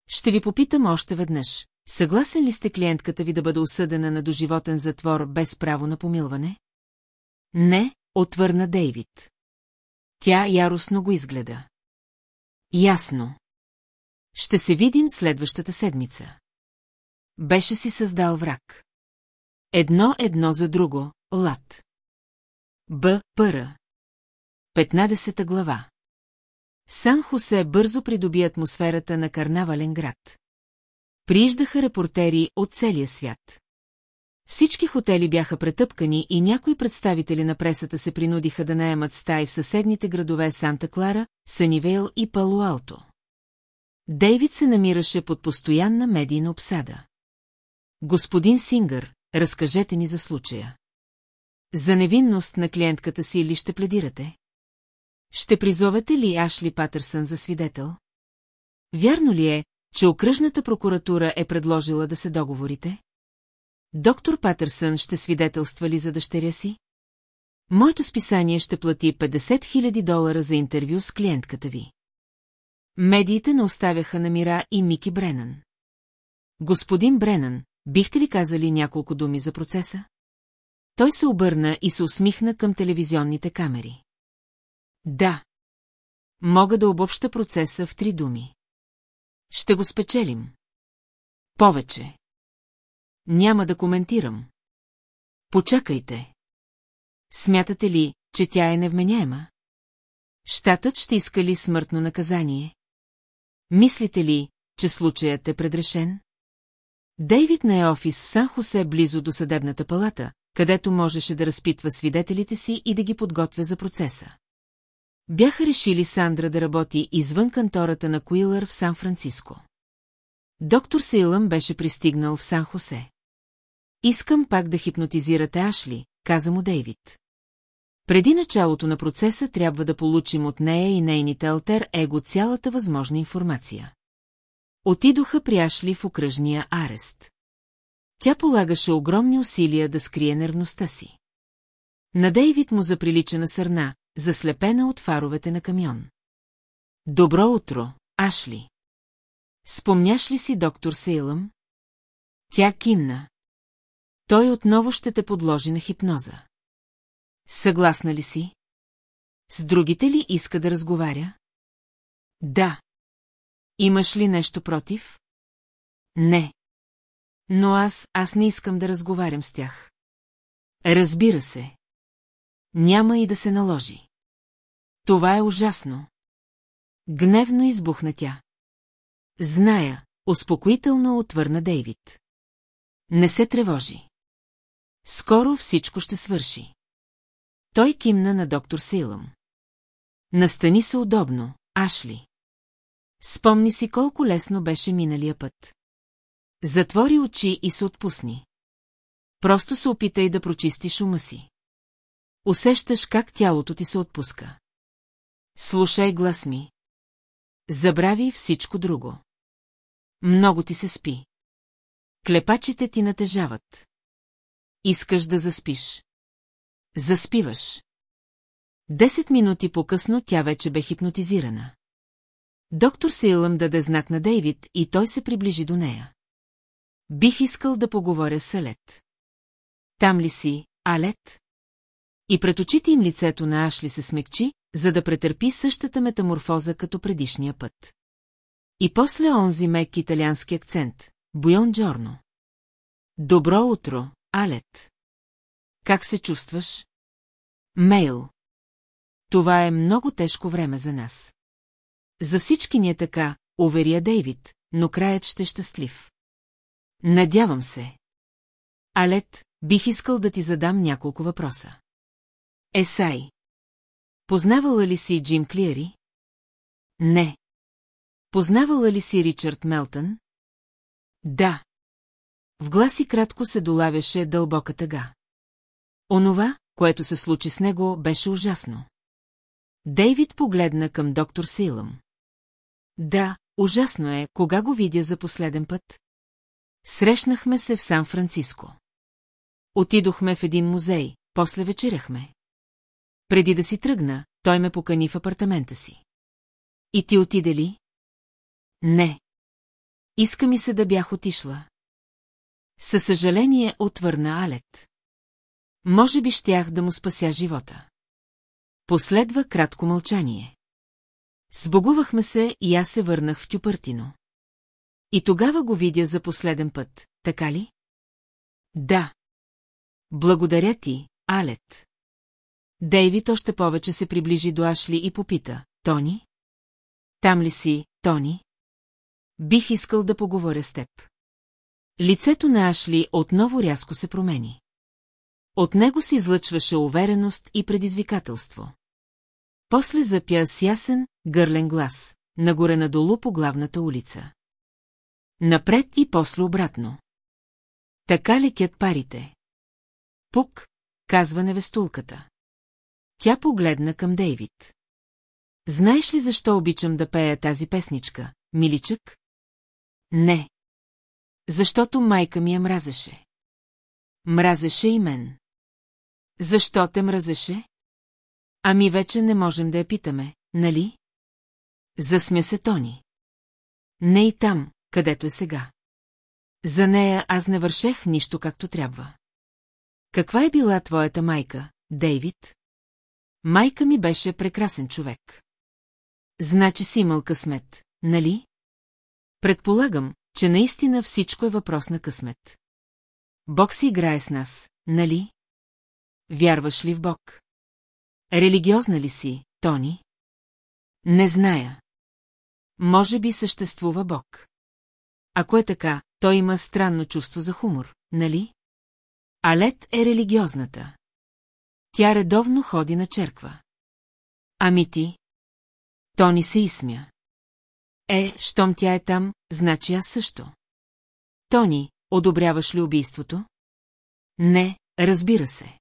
Ще ви попитам още веднъж. Съгласен ли сте клиентката ви да бъде осъдена на доживотен затвор без право на помилване? Не, отвърна Дейвид. Тя яростно го изгледа. Ясно. Ще се видим следващата седмица. Беше си създал враг. Едно едно за друго, лад. Б. Пъра. 15 глава. Сан Хосе бързо придоби атмосферата на карнавален град. Прииждаха репортери от целия свят. Всички хотели бяха претъпкани и някои представители на пресата се принудиха да наемат стаи в съседните градове Санта Клара, Санивейл и Палуалто. Дейвид се намираше под постоянна медийна обсада. Господин Сингър, разкажете ни за случая. За невинност на клиентката си ли ще пледирате? Ще призовете ли Ашли Патърсън за свидетел? Вярно ли е, че окръжната прокуратура е предложила да се договорите? Доктор Патърсън ще свидетелства ли за дъщеря си? Моето списание ще плати 50 000 долара за интервю с клиентката ви. Медиите не оставяха на мира и Мики Бренан. Господин Бренан, бихте ли казали няколко думи за процеса? Той се обърна и се усмихна към телевизионните камери. Да. Мога да обобща процеса в три думи. Ще го спечелим. Повече. Няма да коментирам. Почакайте. Смятате ли, че тя е невменяема? Штатът ще иска ли смъртно наказание? Мислите ли, че случаят е предрешен? Дейвид на е офис в Сан-Хосе близо до съдебната палата, където можеше да разпитва свидетелите си и да ги подготвя за процеса. Бяха решили Сандра да работи извън кантората на Куилър в Сан-Франциско. Доктор Сейлъм беше пристигнал в Сан-Хосе. Искам пак да хипнотизирате Ашли, каза му Дейвид. Преди началото на процеса трябва да получим от нея и нейните алтер его цялата възможна информация. Отидоха при Ашли в окръжния арест. Тя полагаше огромни усилия да скрие нервността си. На Дейвид му заприлича на сърна, заслепена от фаровете на камион. Добро утро, Ашли. Спомняш ли си доктор Сейлъм? Тя кимна. Той отново ще те подложи на хипноза. Съгласна ли си? С другите ли иска да разговаря? Да. Имаш ли нещо против? Не. Но аз, аз не искам да разговарям с тях. Разбира се. Няма и да се наложи. Това е ужасно. Гневно избухна тя. Зная, успокоително отвърна Дейвид. Не се тревожи. Скоро всичко ще свърши. Той кимна на доктор Силъм. Настани се удобно, Ашли. Спомни си колко лесно беше миналия път. Затвори очи и се отпусни. Просто се опитай да прочистиш ума си. Усещаш как тялото ти се отпуска. Слушай глас ми. Забрави всичко друго. Много ти се спи. Клепачите ти натежават. Искаш да заспиш. Заспиваш. Десет минути по-късно тя вече бе хипнотизирана. Доктор Сейлъм даде знак на Дейвид и той се приближи до нея. Бих искал да поговоря с Алет. Там ли си, Алет? И пред очите им лицето на Ашли се смекчи, за да претърпи същата метаморфоза като предишния път. И после онзи мек италиански акцент, Буйон Джорно. Добро утро, Алет. Как се чувстваш? Мейл. Това е много тежко време за нас. За всички ни е така, уверя Дейвид, но краят ще е щастлив. Надявам се. Алет, бих искал да ти задам няколко въпроса. Есай. Познавала ли си Джим Клиери? Не. Познавала ли си Ричард Мелтън? Да. В гласи кратко се долавяше дълбока тъга. Онова, което се случи с него, беше ужасно. Дейвид погледна към доктор Силъм. Да, ужасно е, кога го видя за последен път. Срещнахме се в Сан-Франциско. Отидохме в един музей, после вечеряхме. Преди да си тръгна, той ме покани в апартамента си. И ти отиде ли? Не. Иска ми се да бях отишла. Със съжаление отвърна Алет. Може би щях да му спася живота. Последва кратко мълчание. Сбогувахме се и аз се върнах в Тюпъртино. И тогава го видя за последен път, така ли? Да. Благодаря ти, Алет. Дейвид още повече се приближи до Ашли и попита. Тони? Там ли си, Тони? Бих искал да поговоря с теб. Лицето на Ашли отново рязко се промени. От него се излъчваше увереност и предизвикателство. После запя с ясен, гърлен глас, нагоре-надолу по главната улица. Напред и после обратно. Така лекят парите. Пук, казва невестулката. Тя погледна към Дейвид. Знаеш ли защо обичам да пея тази песничка, миличък? Не. Защото майка ми я мразеше. Мразеше и мен. Защо те мразеше? Ами вече не можем да я питаме, нали? Засмя се Тони. Не и там, където е сега. За нея аз не вършех нищо както трябва. Каква е била твоята майка, Дейвид? Майка ми беше прекрасен човек. Значи си имал късмет, нали? Предполагам, че наистина всичко е въпрос на късмет. Бог си играе с нас, нали? Вярваш ли в Бог? Религиозна ли си, Тони? Не зная. Може би съществува Бог. Ако е така, той има странно чувство за хумор, нали? Алет е религиозната. Тя редовно ходи на черква. Ами ти? Тони се изсмя. Е, щом тя е там, значи аз също. Тони, одобряваш ли убийството? Не, разбира се.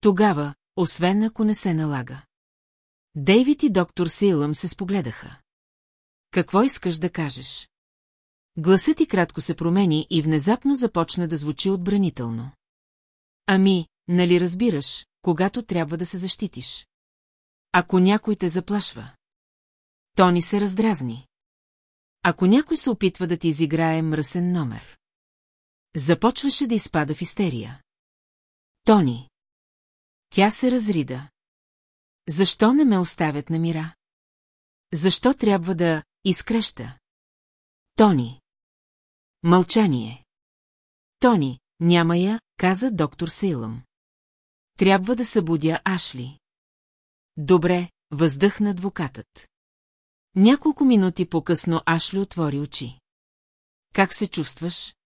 Тогава, освен ако не се налага. Дейвид и доктор Сейлъм се спогледаха. Какво искаш да кажеш? Гласът ти кратко се промени и внезапно започна да звучи отбранително. Ами, нали разбираш, когато трябва да се защитиш? Ако някой те заплашва. Тони се раздразни. Ако някой се опитва да ти изиграе мръсен номер. Започваше да изпада в истерия. Тони. Тя се разрида. Защо не ме оставят на мира? Защо трябва да изкреща? Тони. Мълчание. Тони, няма я, каза доктор Сейлъм. Трябва да събудя Ашли. Добре, въздъхна адвокатът. Няколко минути по-късно Ашли отвори очи. Как се чувстваш?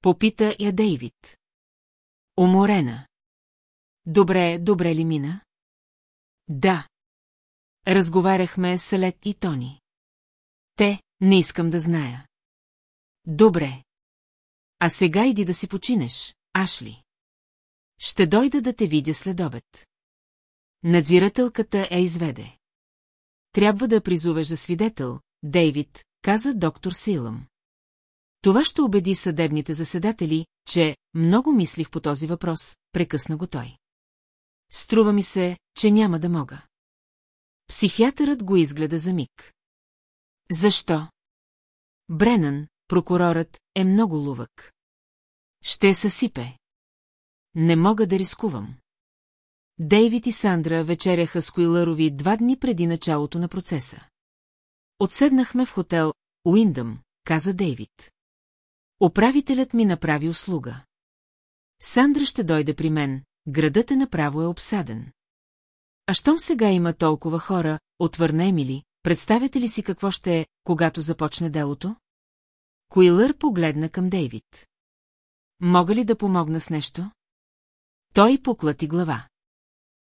Попита я Дейвид. Уморена. Добре, добре ли мина? Да. Разговаряхме с Лет и Тони. Те, не искам да зная. Добре. А сега иди да си починеш, Ашли. Ще дойда да те видя след обед. Надзирателката е изведе. Трябва да призуваш за свидетел, Дейвид, каза доктор Силъм. Това ще убеди съдебните заседатели, че много мислих по този въпрос, прекъсна го той. Струва ми се, че няма да мога. Психиатърът го изгледа за миг. Защо? Бренън, прокурорът, е много лувък. Ще съсипе. Не мога да рискувам. Дейвид и Сандра вечеряха с Куилърови два дни преди началото на процеса. Отседнахме в хотел Уиндъм, каза Дейвид. Управителят ми направи услуга. Сандра ще дойде при мен, градът е направо е обсаден. А щом сега има толкова хора, отвърна Емили, представете ли си какво ще е, когато започне делото? Куилър погледна към Дейвид. Мога ли да помогна с нещо? Той поклати глава.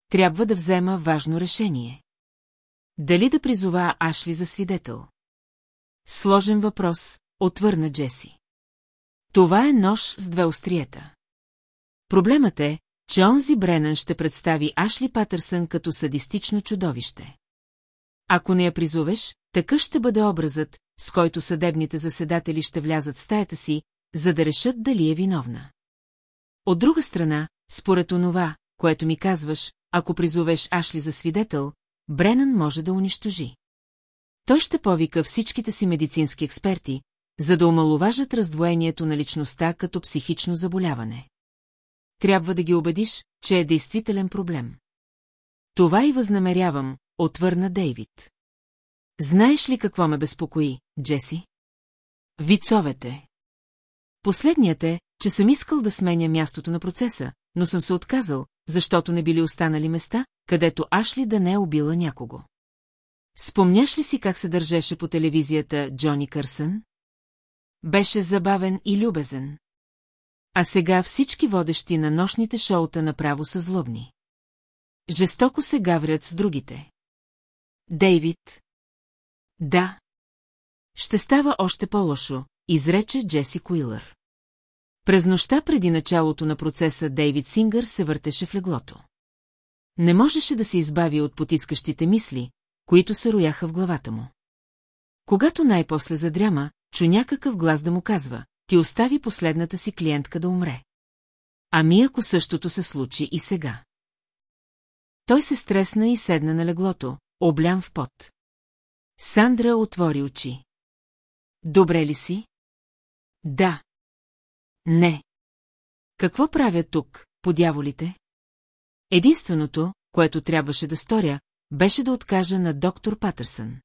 Трябва да взема важно решение. Дали да призова Ашли за свидетел? Сложен въпрос, отвърна Джеси. Това е нож с две остриета. Проблемът е, че онзи Бренън ще представи Ашли Патърсън като садистично чудовище. Ако не я призовеш, такъв ще бъде образът, с който съдебните заседатели ще влязат в стаята си, за да решат дали е виновна. От друга страна, според онова, което ми казваш, ако призовеш Ашли за свидетел, Бренън може да унищожи. Той ще повика всичките си медицински експерти, за да омалуважат раздвоението на личността като психично заболяване. Трябва да ги убедиш, че е действителен проблем. Това и възнамерявам, отвърна Дейвид. Знаеш ли какво ме безпокои, Джеси? Вицовете. Последният е, че съм искал да сменя мястото на процеса, но съм се отказал, защото не били останали места, където Ашли да не е убила някого. Спомняш ли си как се държеше по телевизията Джони Кърсън? Беше забавен и любезен. А сега всички водещи на нощните шоута направо са злобни. Жестоко се гаврят с другите. Дейвид. Да. Ще става още по-лошо, изрече Джеси Куилър. През нощта преди началото на процеса Дейвид Сингър се въртеше в леглото. Не можеше да се избави от потискащите мисли, които се рояха в главата му. Когато най-после задряма, чу някакъв глас да му казва, ти остави последната си клиентка да умре. Ами ако същото се случи и сега? Той се стресна и седна на леглото, облям в пот. Сандра отвори очи. Добре ли си? Да. Не. Какво правя тук, по дяволите? Единственото, което трябваше да сторя, беше да откажа на доктор Патърсън.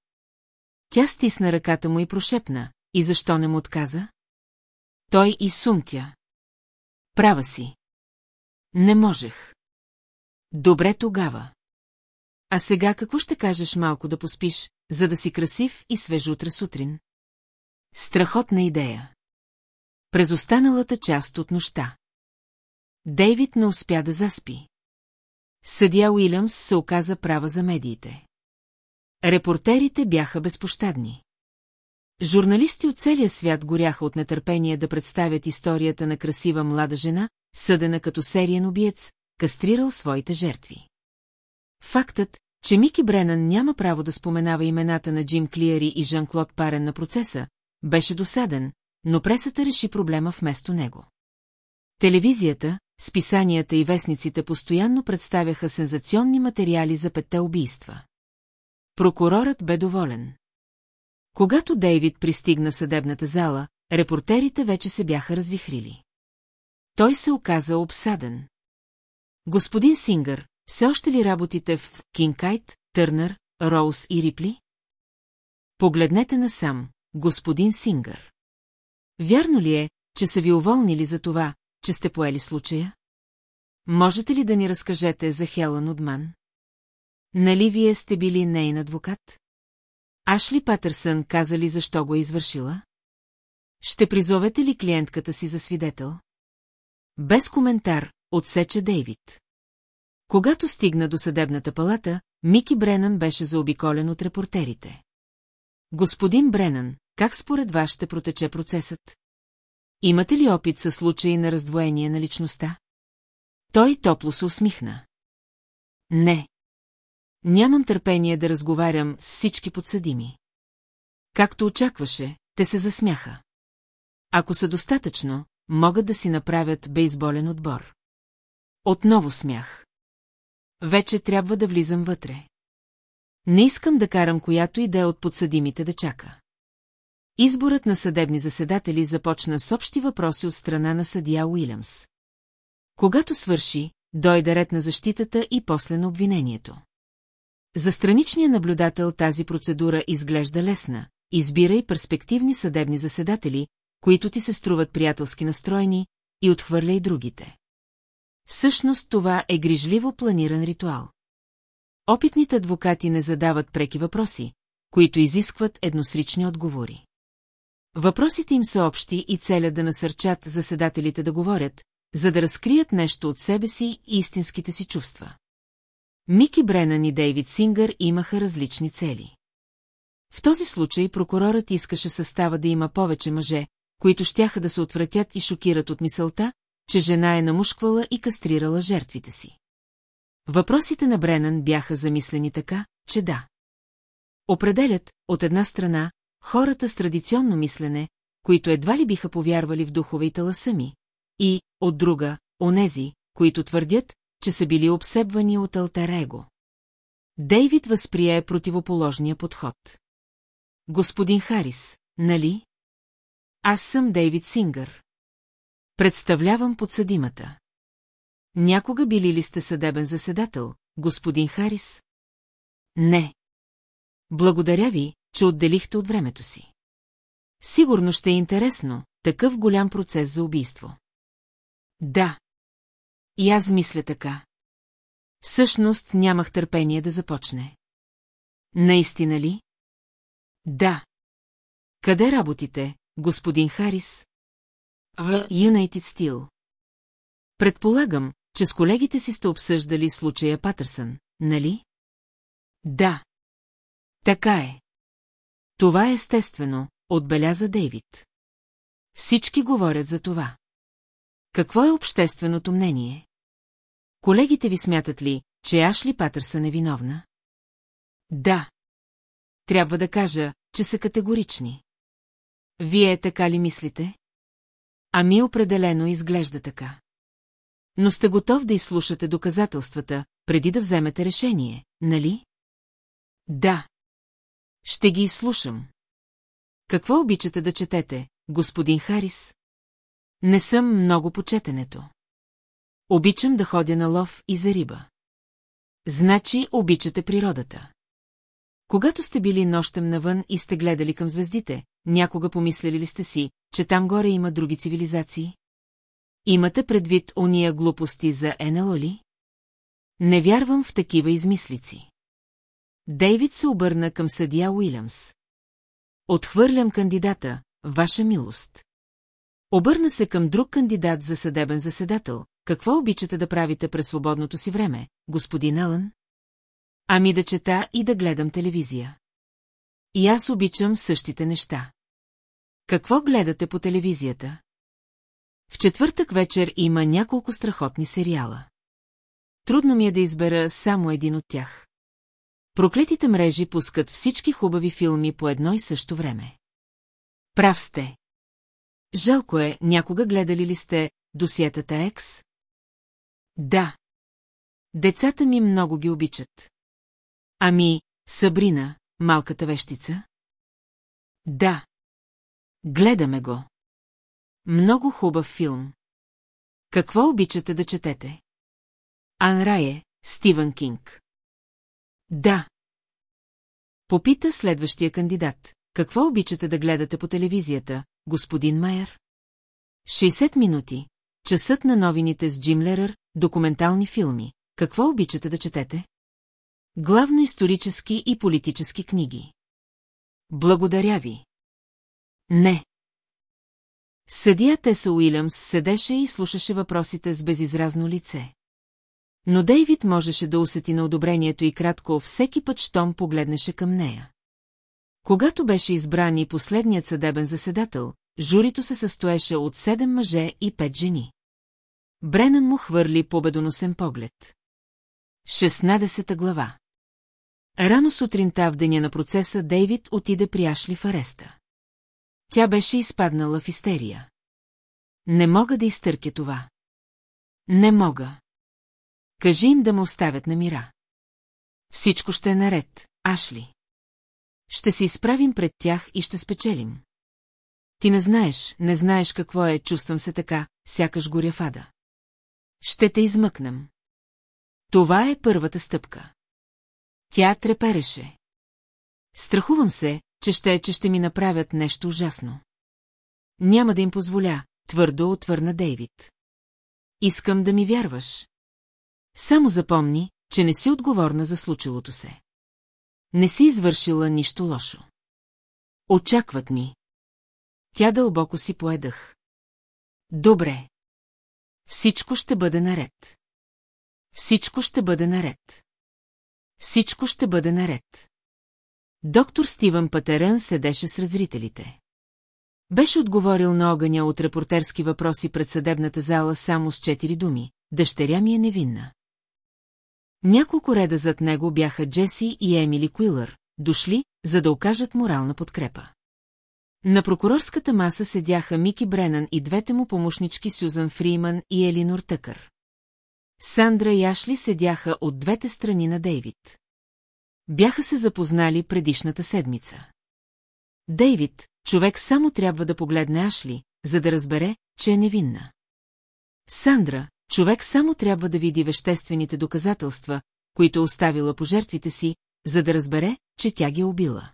Тя стисна ръката му и прошепна, и защо не му отказа? Той и сумтя. Права си. Не можех. Добре тогава. А сега какво ще кажеш малко да поспиш, за да си красив и свеж утре сутрин? Страхотна идея. През останалата част от нощта. Дейвид не успя да заспи. Съдия Уилямс се оказа права за медиите. Репортерите бяха безпощадни. Журналисти от целия свят горяха от нетърпение да представят историята на красива млада жена, съдена като сериен убиец, кастрирал своите жертви. Фактът, че Мики Бренън няма право да споменава имената на Джим Клиери и Жан-Клод Парен на процеса, беше досаден, но пресата реши проблема вместо него. Телевизията, списанията и вестниците постоянно представяха сензационни материали за петте убийства. Прокурорът бе доволен. Когато Дейвид пристигна в съдебната зала, репортерите вече се бяха развихрили. Той се оказа обсаден. Господин Сингър, все още ли работите в Кинкайт, Търнър, Роуз и Рипли? Погледнете насам, господин Сингър. Вярно ли е, че са ви уволнили за това, че сте поели случая? Можете ли да ни разкажете за Хелън Удман? Нали вие сте били нейн адвокат? Ашли Патърсън каза ли защо го е извършила? Ще призовете ли клиентката си за свидетел? Без коментар, отсече Дейвид. Когато стигна до съдебната палата, Мики Бренън беше заобиколен от репортерите. Господин Бренън, как според вас ще протече процесът? Имате ли опит със случаи на раздвоение на личността? Той топло се усмихна. Не. Нямам търпение да разговарям с всички подсъдими. Както очакваше, те се засмяха. Ако са достатъчно, могат да си направят бейсболен отбор. Отново смях. Вече трябва да влизам вътре. Не искам да карам която и да е от подсъдимите да чака. Изборът на съдебни заседатели започна с общи въпроси от страна на съдия Уилямс. Когато свърши, дойде ред на защитата и после на обвинението. За страничния наблюдател тази процедура изглежда лесна. Избирай перспективни съдебни заседатели, които ти се струват приятелски настроени, и отхвърляй другите. Всъщност това е грижливо планиран ритуал. Опитните адвокати не задават преки въпроси, които изискват едносрични отговори. Въпросите им са общи и целят да насърчат заседателите да говорят, за да разкрият нещо от себе си и истинските си чувства. Мики Бренан и Дейвид Сингър имаха различни цели. В този случай прокурорът искаше състава да има повече мъже, които щяха да се отвратят и шокират от мисълта, че жена е намушквала и кастрирала жертвите си. Въпросите на Бренан бяха замислени така, че да. Определят, от една страна, хората с традиционно мислене, които едва ли биха повярвали в духове и тела сами, и, от друга, онези, които твърдят, че са били обсебвани от алтер-его. Дейвид възприе противоположния подход. Господин Харис, нали? Аз съм Дейвид Сингър. Представлявам подсъдимата. Някога били ли сте съдебен заседател, господин Харис? Не. Благодаря ви, че отделихте от времето си. Сигурно ще е интересно, такъв голям процес за убийство. Да. И аз мисля така. Всъщност нямах търпение да започне. Наистина ли? Да. Къде работите, господин Харис? В United Steel. Предполагам, че с колегите си сте обсъждали случая Патърсън, нали? Да. Така е. Това е естествено, отбеляза Дейвид. Всички говорят за това. Какво е общественото мнение? Колегите ви смятат ли, че Ашли Патърсън е виновна? Да. Трябва да кажа, че са категорични. Вие така ли мислите? Ами определено изглежда така. Но сте готов да изслушате доказателствата, преди да вземете решение, нали? Да. Ще ги изслушам. Какво обичате да четете, господин Харис? Не съм много по четенето. Обичам да ходя на лов и за риба. Значи обичате природата. Когато сте били нощем навън и сте гледали към звездите, някога помислили ли сте си, че там горе има други цивилизации? Имате предвид ония глупости за НЛО ли? Не вярвам в такива измислици. Дейвид се обърна към съдия Уилямс. Отхвърлям кандидата, ваша милост. Обърна се към друг кандидат за съдебен заседател. Какво обичате да правите през свободното си време, господин Алън? Ами да чета и да гледам телевизия. И аз обичам същите неща. Какво гледате по телевизията? В четвъртък вечер има няколко страхотни сериала. Трудно ми е да избера само един от тях. Проклетите мрежи пускат всички хубави филми по едно и също време. Прав сте. Жалко е, някога гледали ли сте досиетата Екс? Да. Децата ми много ги обичат. Ами, Сабрина, малката вещица? Да. Гледаме го. Много хубав филм. Какво обичате да четете? Анрае, Стивън Кинг. Да. Попита следващия кандидат. Какво обичате да гледате по телевизията, господин Майер? 60 минути. Часът на новините с Джим Лерър, документални филми. Какво обичате да четете? Главно исторически и политически книги. Благодаря ви. Не. Съдия Теса Уилямс седеше и слушаше въпросите с безизразно лице. Но Дейвид можеше да усети на одобрението и кратко всеки път, щом погледнеше към нея. Когато беше избран и последният съдебен заседател, журито се състоеше от седем мъже и пет жени. Бренън му хвърли победоносен поглед. 16 глава Рано сутринта в деня на процеса Дейвид отиде при Ашли в ареста. Тя беше изпаднала в истерия. Не мога да изтъркя това. Не мога. Кажи им да ме оставят на мира. Всичко ще е наред, Ашли. Ще се изправим пред тях и ще спечелим. Ти не знаеш, не знаеш какво е, чувствам се така, сякаш горя фада. Ще те измъкнем. Това е първата стъпка. Тя трепереше. Страхувам се, че ще е, че ще ми направят нещо ужасно. Няма да им позволя, твърдо отвърна Дейвид. Искам да ми вярваш. Само запомни, че не си отговорна за случилото се. Не си извършила нищо лошо. Очакват ми. Тя дълбоко си поедах. Добре. Всичко ще бъде наред. Всичко ще бъде наред. Всичко ще бъде наред. Доктор Стивън Патерън седеше с зрителите. Беше отговорил на огъня от репортерски въпроси пред съдебната зала само с четири думи. Дъщеря ми е невинна. Няколко реда зад него бяха Джеси и Емили Куилър, дошли, за да окажат морална подкрепа. На прокурорската маса седяха Мики Бренън и двете му помощнички Сюзан Фриман и Елинор Тъкър. Сандра и Ашли седяха от двете страни на Дейвид. Бяха се запознали предишната седмица. Дейвид, човек само трябва да погледне Ашли, за да разбере, че е невинна. Сандра, човек само трябва да види веществените доказателства, които оставила по жертвите си, за да разбере, че тя ги е убила.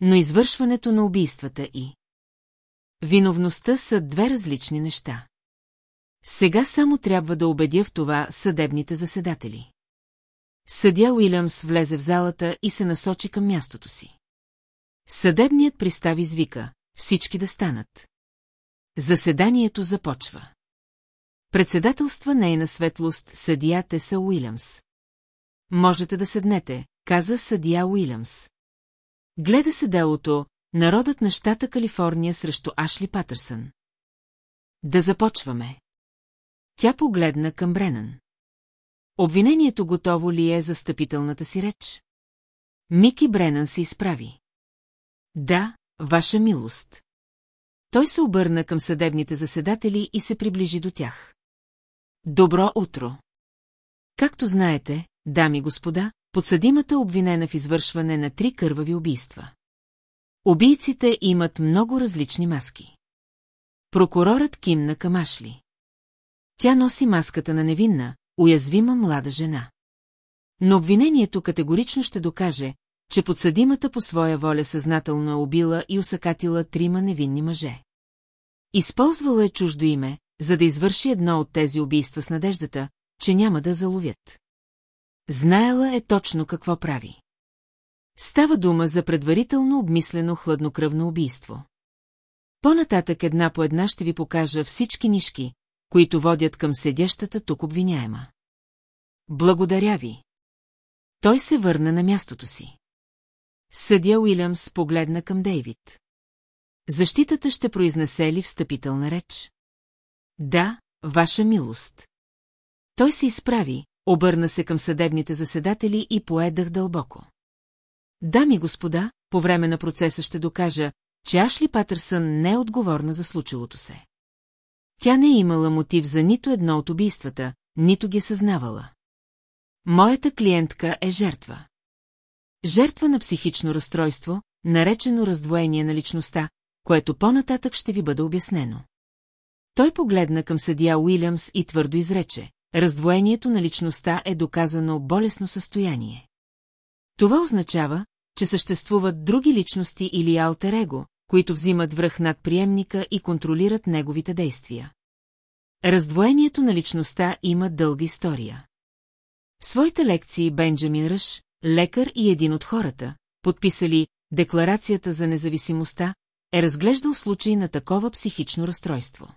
Но извършването на убийствата и виновността са две различни неща. Сега само трябва да убедя в това съдебните заседатели. Съдя Уилямс влезе в залата и се насочи към мястото си. Съдебният пристав извика, всички да станат. Заседанието започва. Председателства нейна светлост съдия Теса Уилямс. Можете да седнете, каза съдия Уилямс. Гледа се делото Народът на щата Калифорния срещу Ашли Патърсън. Да започваме. Тя погледна към Бренън. Обвинението готово ли е за стъпителната си реч? Мики Бренън се изправи. Да, ваша милост. Той се обърна към съдебните заседатели и се приближи до тях. Добро утро! Както знаете, дами и господа, подсъдимата е обвинена в извършване на три кървави убийства. Убийците имат много различни маски. Прокурорът кимна към Ашли. Тя носи маската на невинна, уязвима млада жена. Но обвинението категорично ще докаже, че подсъдимата по своя воля съзнателно е убила и усъкатила трима невинни мъже. Използвала е чуждо име, за да извърши едно от тези убийства с надеждата, че няма да заловят. Знаела е точно какво прави. Става дума за предварително обмислено хладнокръвно убийство. По-нататък една по една ще ви покажа всички нишки, които водят към седящата тук обвиняема. Благодаря ви. Той се върна на мястото си. Съдя Уилямс погледна към Дейвид. Защитата ще произнесе ли встъпителна реч? Да, ваша милост. Той се изправи, обърна се към съдебните заседатели и поедах дълбоко. Дами господа, по време на процеса ще докажа, че Ашли Патърсън не е отговорна за случилото се. Тя не е имала мотив за нито едно от убийствата, нито ги е съзнавала. Моята клиентка е жертва. Жертва на психично разстройство, наречено раздвоение на личността, което по-нататък ще ви бъде обяснено. Той погледна към съдия Уилямс и твърдо изрече. Раздвоението на личността е доказано болесно състояние. Това означава, че съществуват други личности или алтер-его, които взимат връх над приемника и контролират неговите действия. Раздвоението на личността има дълга история. В своите лекции Бенджамин Ръш, лекар и един от хората, подписали Декларацията за независимостта, е разглеждал случаи на такова психично разстройство.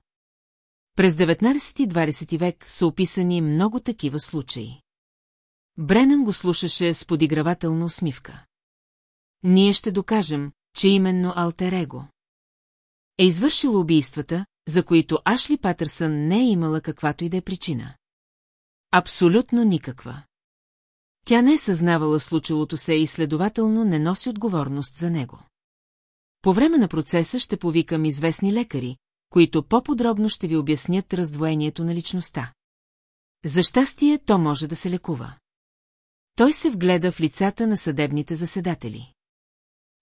През 19-20 век са описани много такива случаи. Бренън го слушаше с подигравателна усмивка. Ние ще докажем, че именно Алтерего е извършило убийствата, за които Ашли Патърсън не е имала каквато и да е причина. Абсолютно никаква. Тя не е съзнавала случилото се и следователно не носи отговорност за него. По време на процеса ще повикам известни лекари, които по-подробно ще ви обяснят раздвоението на личността. За щастие, то може да се лекува. Той се вгледа в лицата на съдебните заседатели.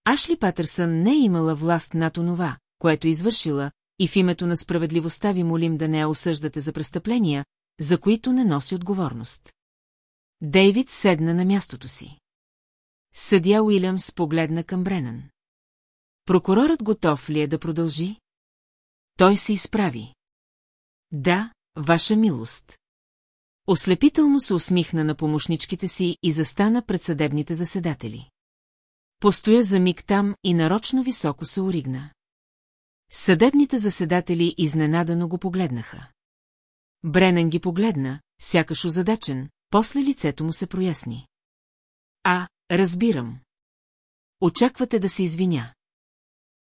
Ашли Патърсън не е имала власт над онова, което е извършила, и в името на справедливостта ви молим да не я осъждате за престъпления, за които не носи отговорност. Дейвид седна на мястото си. Съдя Уилямс погледна към Бренън. Прокурорът готов ли е да продължи? Той се изправи. Да, ваша милост. Ослепително се усмихна на помощничките си и застана пред съдебните заседатели. Постоя за миг там и нарочно високо се оригна. Съдебните заседатели изненадано го погледнаха. Бренен ги погледна, сякаш озадачен, после лицето му се проясни. А, разбирам. Очаквате да се извиня.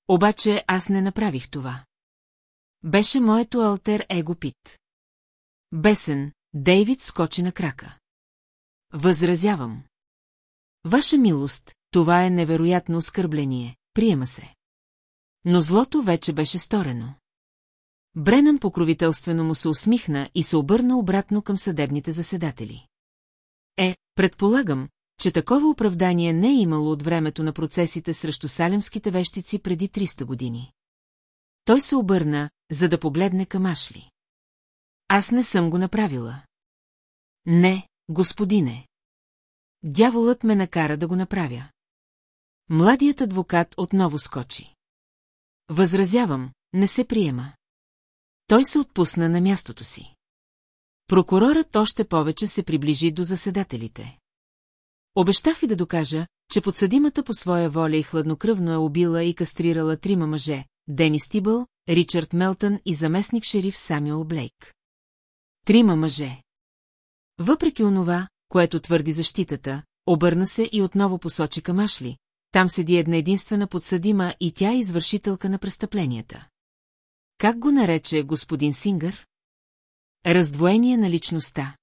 Обаче аз не направих това. Беше моето алтер его пит. Бесен, Дейвид скочи на крака. Възразявам. Ваша милост, това е невероятно оскърбление, приема се. Но злото вече беше сторено. Бренъм покровителствено му се усмихна и се обърна обратно към съдебните заседатели. Е, предполагам, че такова оправдание не е имало от времето на процесите срещу салемските вещици преди 300 години. Той се обърна, за да погледне към Ашли. Аз не съм го направила. Не, господине. Дяволът ме накара да го направя. Младият адвокат отново скочи. Възразявам, не се приема. Той се отпусна на мястото си. Прокурорът още повече се приближи до заседателите. Обещах ви да докажа, че подсъдимата по своя воля и хладнокръвно е убила и кастрирала трима мъже – Денис Тибъл, Ричард Мелтън и заместник шериф Самюел Блейк. Трима мъже. Въпреки онова, което твърди защитата, обърна се и отново посочи към Ашли. Там седи една единствена подсъдима и тя е извършителка на престъпленията. Как го нарече господин Сингър? Раздвоение на личността.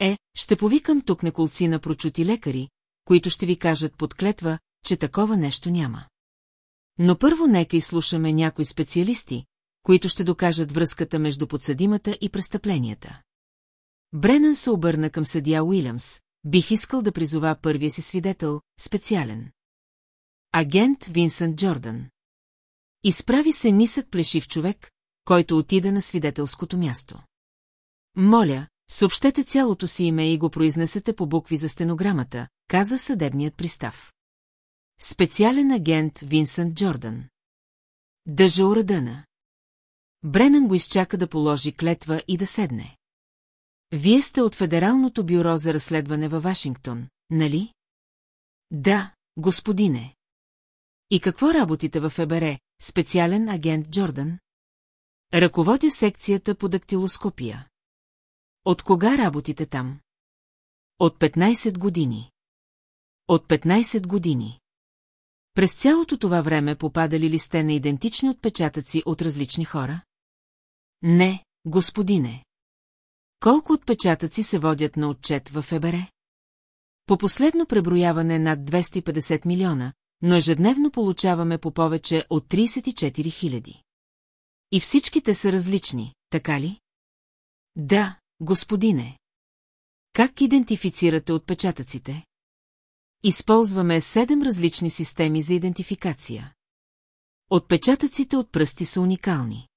Е, ще повикам тук неколци на прочути лекари, които ще ви кажат под клетва, че такова нещо няма. Но първо нека изслушаме някои специалисти, които ще докажат връзката между подсъдимата и престъпленията. Бренън се обърна към съдия Уилямс. Бих искал да призова първия си свидетел, специален. Агент Винсент Джордан. Изправи се нисък плешив човек, който отида на свидетелското място. Моля, съобщете цялото си име и го произнесете по букви за стенограмата, каза съдебният пристав. Специален агент Винсент Джордан. Дъжа урадъна. Бренън го изчака да положи клетва и да седне. Вие сте от Федералното бюро за разследване във Вашингтон, нали? Да, господине. И какво работите в ФБР, специален агент Джордан? Ръководя секцията по дактилоскопия. От кога работите там? От 15 години. От 15 години. През цялото това време попадали ли сте на идентични отпечатъци от различни хора? Не, господине. Колко отпечатъци се водят на отчет в ФБР? По последно преброяване над 250 милиона, но ежедневно получаваме по повече от 34 хиляди. И всичките са различни, така ли? Да, господине. Как идентифицирате отпечатъците? Използваме седем различни системи за идентификация. Отпечатъците от пръсти са уникални.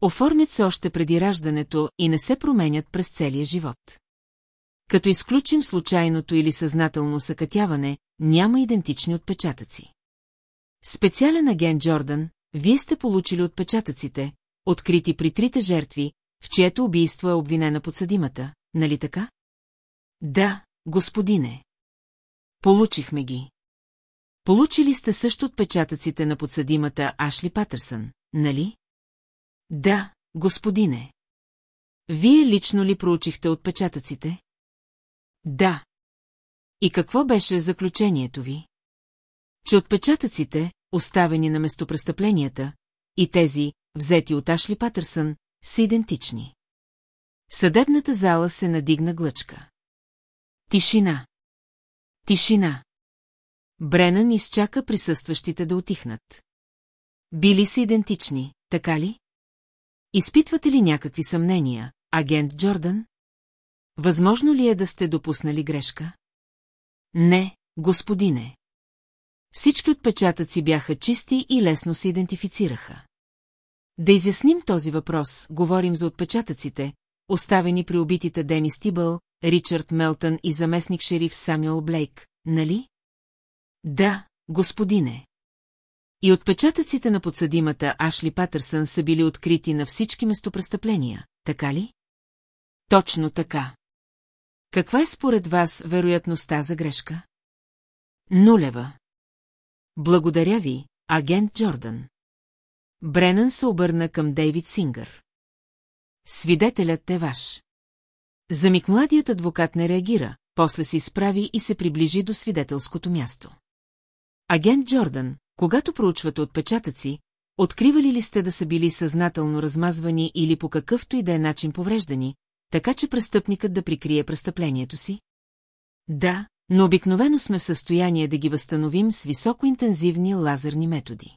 Оформят се още преди раждането и не се променят през целия живот. Като изключим случайното или съзнателно съкатяване, няма идентични отпечатъци. Специален агент Джордан, вие сте получили отпечатъците, открити при трите жертви, в чието убийство е обвинена подсъдимата, нали така? Да, господине. Получихме ги. Получили сте също отпечатъците на подсъдимата Ашли Патърсън, нали? Да, господине. Вие лично ли проучихте отпечатъците? Да. И какво беше заключението ви? Че отпечатъците, оставени на местопрестъпленията, и тези, взети от Ашли Патърсън, са идентични. В съдебната зала се надигна глъчка. Тишина. Тишина. Бренън изчака присъстващите да отихнат. Били са идентични, така ли? Изпитвате ли някакви съмнения, агент Джордан? Възможно ли е да сте допуснали грешка? Не, господине. Всички отпечатъци бяха чисти и лесно се идентифицираха. Да изясним този въпрос, говорим за отпечатъците, оставени при убитите Дени Стибъл, Ричард Мелтън и заместник шериф Самюел Блейк, нали? Да, господине. И отпечатъците на подсъдимата Ашли Патърсън са били открити на всички местопрестъпления, така ли? Точно така. Каква е според вас вероятността за грешка? Нулева. Благодаря ви, агент Джордан. Бренън се обърна към Дейвид Сингър. Свидетелят е ваш. За миг младият адвокат не реагира, после се изправи и се приближи до свидетелското място. Агент Джордан, когато проучвате отпечатъци, откривали ли сте да са били съзнателно размазвани или по какъвто и да е начин повреждани, така че престъпникът да прикрие престъплението си? Да, но обикновено сме в състояние да ги възстановим с високоинтензивни лазерни методи.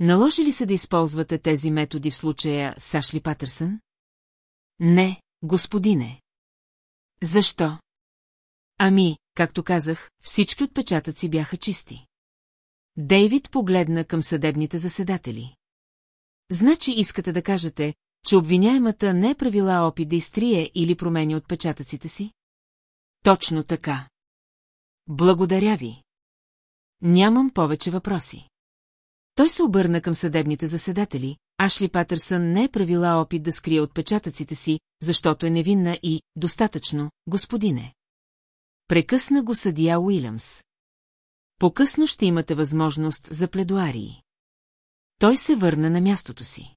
Наложи ли се да използвате тези методи в случая Сашли Патърсън? Не, господине. Защо? Ами, както казах, всички отпечатъци бяха чисти. Дейвид погледна към съдебните заседатели. Значи искате да кажете, че обвиняемата не е правила опит да изтрие или променя отпечатъците си? Точно така. Благодаря ви. Нямам повече въпроси. Той се обърна към съдебните заседатели. Ашли Патърсън не е правила опит да скрие отпечатъците си, защото е невинна и достатъчно, господине. Прекъсна го съдия Уилямс. По-късно ще имате възможност за пледуарии. Той се върна на мястото си.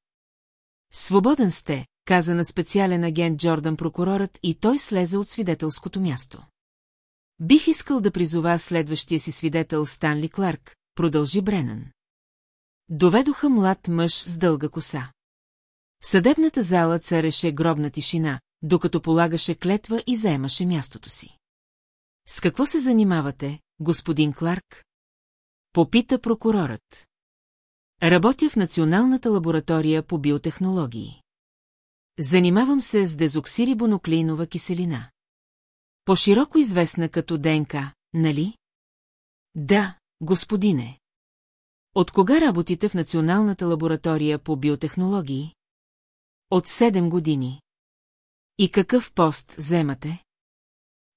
Свободен сте, каза на специален агент Джордан прокурорът и той слезе от свидетелското място. Бих искал да призова следващия си свидетел Станли Кларк, продължи Бренън. Доведоха млад мъж с дълга коса. В съдебната зала цареше гробна тишина, докато полагаше клетва и заемаше мястото си. С какво се занимавате, господин Кларк? Попита прокурорът. Работя в Националната лаборатория по биотехнологии. Занимавам се с дезоксирибоноклеинова киселина. По-широко известна като ДНК, нали? Да, господине. От кога работите в Националната лаборатория по биотехнологии? От 7 години. И какъв пост вземате?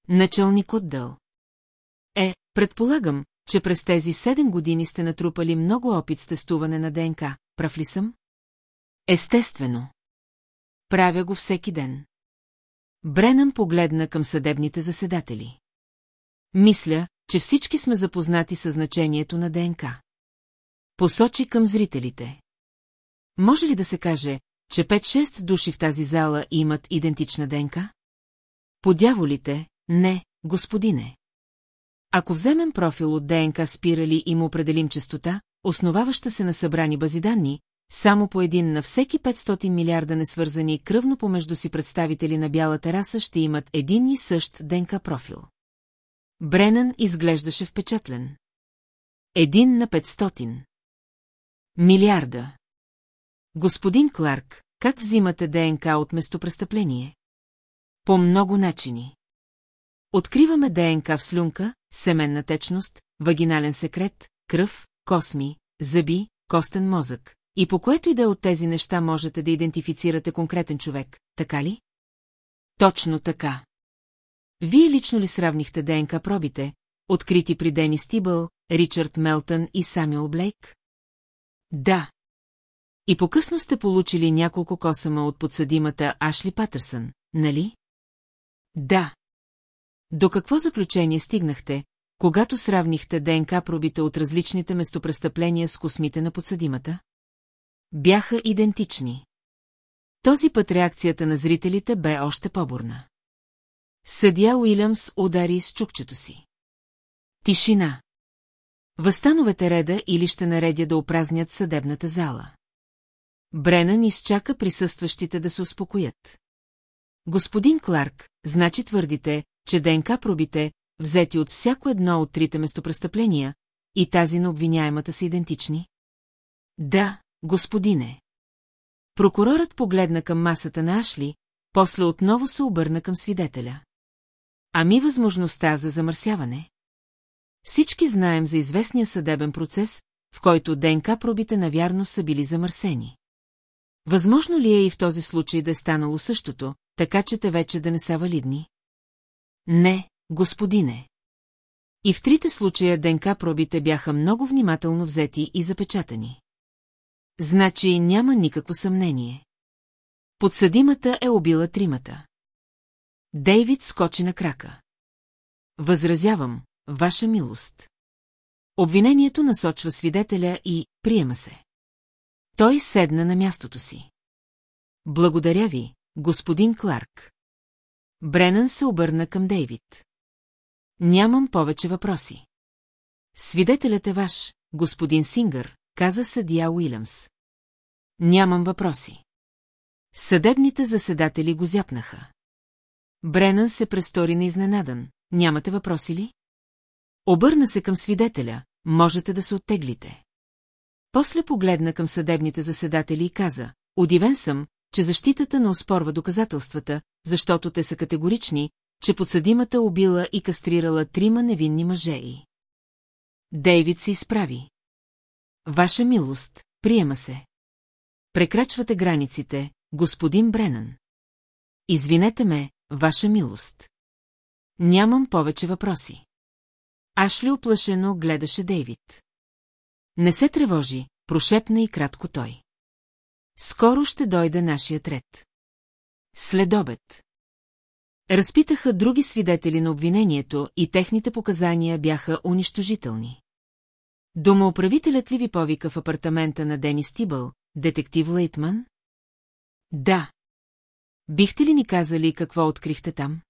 Началник отдел. Е, предполагам, че през тези 7 години сте натрупали много опит с тестуване на ДНК, прав ли съм? Естествено. Правя го всеки ден. Бренъм погледна към съдебните заседатели. Мисля, че всички сме запознати със значението на ДНК. Посочи към зрителите. Може ли да се каже, че 5-6 души в тази зала имат идентична ДНК? Подяволите, не, господине. Ако вземем профил от ДНК спирали и му определим частота, основаваща се на събрани бази данни, само по един на всеки 500 милиарда несвързани кръвно помежду си представители на бялата раса ще имат един и същ ДНК профил. Бренън изглеждаше впечатлен. Един на 500. Милиарда. Господин Кларк, как взимате ДНК от местопрестъпление? По много начини. Откриваме ДНК в слюнка, семенна течност, вагинален секрет, кръв, косми, зъби, костен мозък. И по което и да е от тези неща можете да идентифицирате конкретен човек, така ли? Точно така. Вие лично ли сравнихте ДНК пробите, открити при Дени Стибъл, Ричард Мелтън и Самюел Блейк? Да. И по-късно сте получили няколко косама от подсъдимата Ашли Патърсън, нали? Да. До какво заключение стигнахте, когато сравнихте ДНК пробите от различните местопрестъпления с космите на подсъдимата? Бяха идентични. Този път реакцията на зрителите бе още по-бурна. Съдия Уилямс удари с чукчето си. Тишина. Възстановете реда или ще наредя да опразнят съдебната зала. Бренън изчака присъстващите да се успокоят. Господин Кларк, значи твърдите, че ДНК пробите, взети от всяко едно от трите местопрестъпления, и тази на обвиняемата са идентични? Да, господине. Прокурорът погледна към масата на Ашли, после отново се обърна към свидетеля. Ами възможността за замърсяване? Всички знаем за известния съдебен процес, в който ДНК пробите навярно са били замърсени. Възможно ли е и в този случай да е станало същото, така че те вече да не са валидни? Не, господине. И в трите случая ДНК пробите бяха много внимателно взети и запечатани. Значи няма никакво съмнение. Подсъдимата е убила тримата. Дейвид скочи на крака. Възразявам, ваша милост. Обвинението насочва свидетеля и приема се. Той седна на мястото си. Благодаря ви, господин Кларк. Бренън се обърна към Дейвид. Нямам повече въпроси. Свидетелят е ваш, господин Сингър, каза съдия Уилямс. Нямам въпроси. Съдебните заседатели го зяпнаха. Бренън се престори на изненадан. Нямате въпроси ли? Обърна се към свидетеля. Можете да се оттеглите. После погледна към съдебните заседатели и каза. Удивен съм, че защитата не оспорва доказателствата, защото те са категорични, че подсъдимата убила и кастрирала трима невинни мъже и... Дейвид се изправи. Ваша милост, приема се. Прекрачвате границите, господин Бренън. Извинете ме, ваша милост. Нямам повече въпроси. Ашли оплашено гледаше Дейвид. Не се тревожи, прошепна и кратко той. Скоро ще дойде нашият ред. След обед. Разпитаха други свидетели на обвинението и техните показания бяха унищожителни. Домоуправителят ли ви повика в апартамента на Дени Стибъл, детектив Лейтман? Да. Бихте ли ни казали какво открихте там?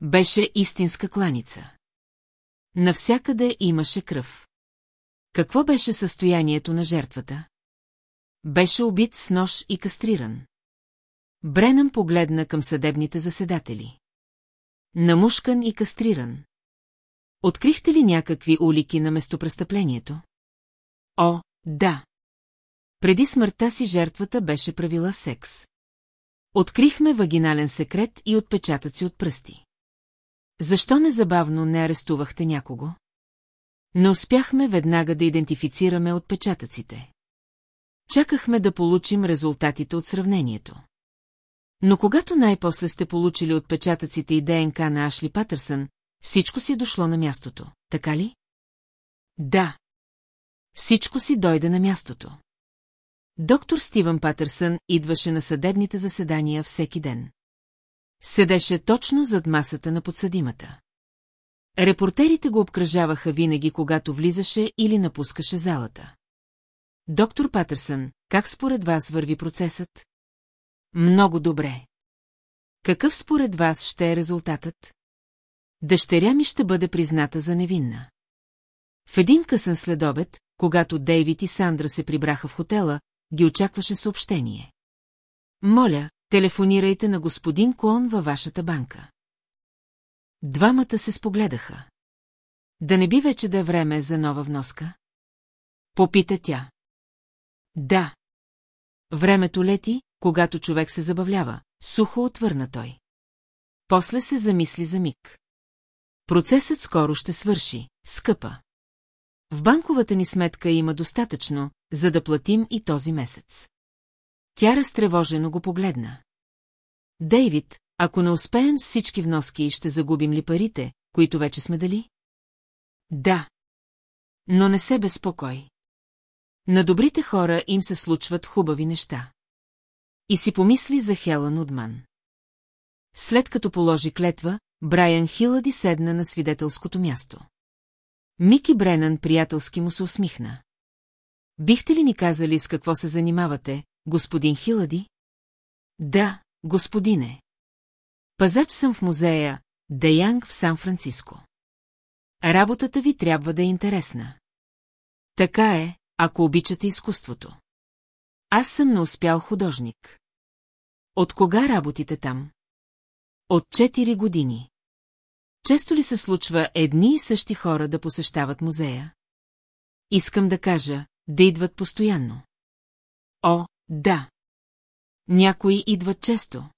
Беше истинска кланица. Навсякъде имаше кръв. Какво беше състоянието на жертвата? Беше убит с нож и кастриран. Бренъм погледна към съдебните заседатели. Намушкан и кастриран. Открихте ли някакви улики на местопрестъплението? О, да. Преди смъртта си жертвата беше правила секс. Открихме вагинален секрет и отпечатъци от пръсти. Защо незабавно не арестувахте някого? Не успяхме веднага да идентифицираме отпечатъците. Чакахме да получим резултатите от сравнението. Но когато най-после сте получили отпечатъците и ДНК на Ашли Патърсън, всичко си дошло на мястото, така ли? Да. Всичко си дойде на мястото. Доктор Стивън Патърсън идваше на съдебните заседания всеки ден. Седеше точно зад масата на подсъдимата. Репортерите го обкръжаваха винаги, когато влизаше или напускаше залата. Доктор Патърсън, как според вас върви процесът? Много добре. Какъв според вас ще е резултатът? Дъщеря ми ще бъде призната за невинна. В един късен следобед, когато Дейвид и Сандра се прибраха в хотела, ги очакваше съобщение. Моля, телефонирайте на господин Клон във вашата банка. Двамата се спогледаха. Да не би вече да е време за нова вноска? Попита тя. Да. Времето лети, когато човек се забавлява, сухо отвърна той. после се замисли за миг. Процесът скоро ще свърши, скъпа. В банковата ни сметка има достатъчно, за да платим и този месец. Тя разтревожено го погледна. Дейвид, ако не успеем с всички вноски, ще загубим ли парите, които вече сме дали? Да. Но не се безпокой. На добрите хора им се случват хубави неща. И си помисли за Хелън Удман. След като положи клетва, Брайан Хилади седна на свидетелското място. Мики Бренан приятелски му се усмихна. Бихте ли ни казали с какво се занимавате, господин Хилади? Да, господине. Пазач съм в музея Деянг в Сан-Франциско. Работата ви трябва да е интересна. Така е, ако обичате изкуството. Аз съм неуспял художник. От кога работите там? От 4 години. Често ли се случва едни и същи хора да посещават музея? Искам да кажа, да идват постоянно. О, да. Някои идват често.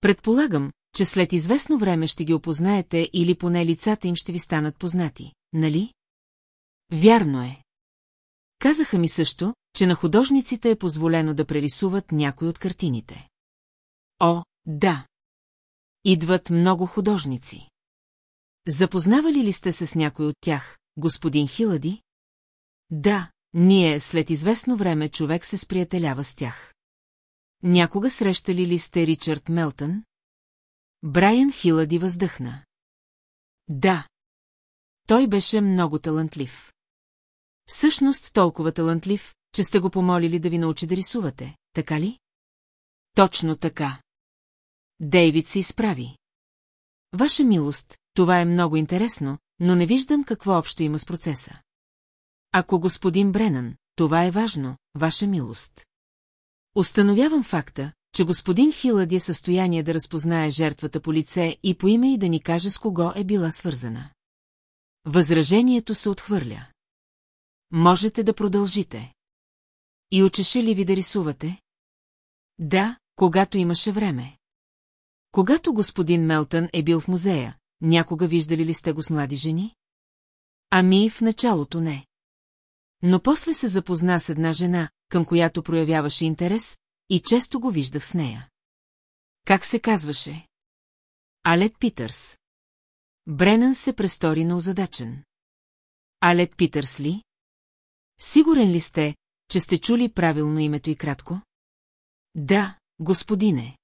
Предполагам, че след известно време ще ги опознаете или поне лицата им ще ви станат познати, нали? Вярно е. Казаха ми също, че на художниците е позволено да прерисуват някой от картините. О, да. Идват много художници. Запознавали ли сте се с някой от тях, господин Хилади? Да, ние след известно време човек се сприятелява с тях. Някога срещали ли сте Ричард Мелтън? Брайан Хилади въздъхна. Да. Той беше много талантлив. Всъщност толкова талантлив, че сте го помолили да ви научи да рисувате, така ли? Точно така. Дейвид се изправи. Ваша милост, това е много интересно, но не виждам какво общо има с процеса. Ако господин Бренан, това е важно, ваша милост. Установявам факта, че господин Хилади е в състояние да разпознае жертвата по лице и по име и да ни каже с кого е била свързана. Възражението се отхвърля. Можете да продължите. И учеше ли ви да рисувате? Да, когато имаше време. Когато господин Мелтън е бил в музея, някога виждали ли сте го с млади жени? Ами в началото не. Но после се запозна с една жена, към която проявяваше интерес, и често го виждах с нея. Как се казваше? Алет Питърс. Бренън се престори на озадачен. Алет Питърс ли? Сигурен ли сте, че сте чули правилно името и кратко? Да, господине.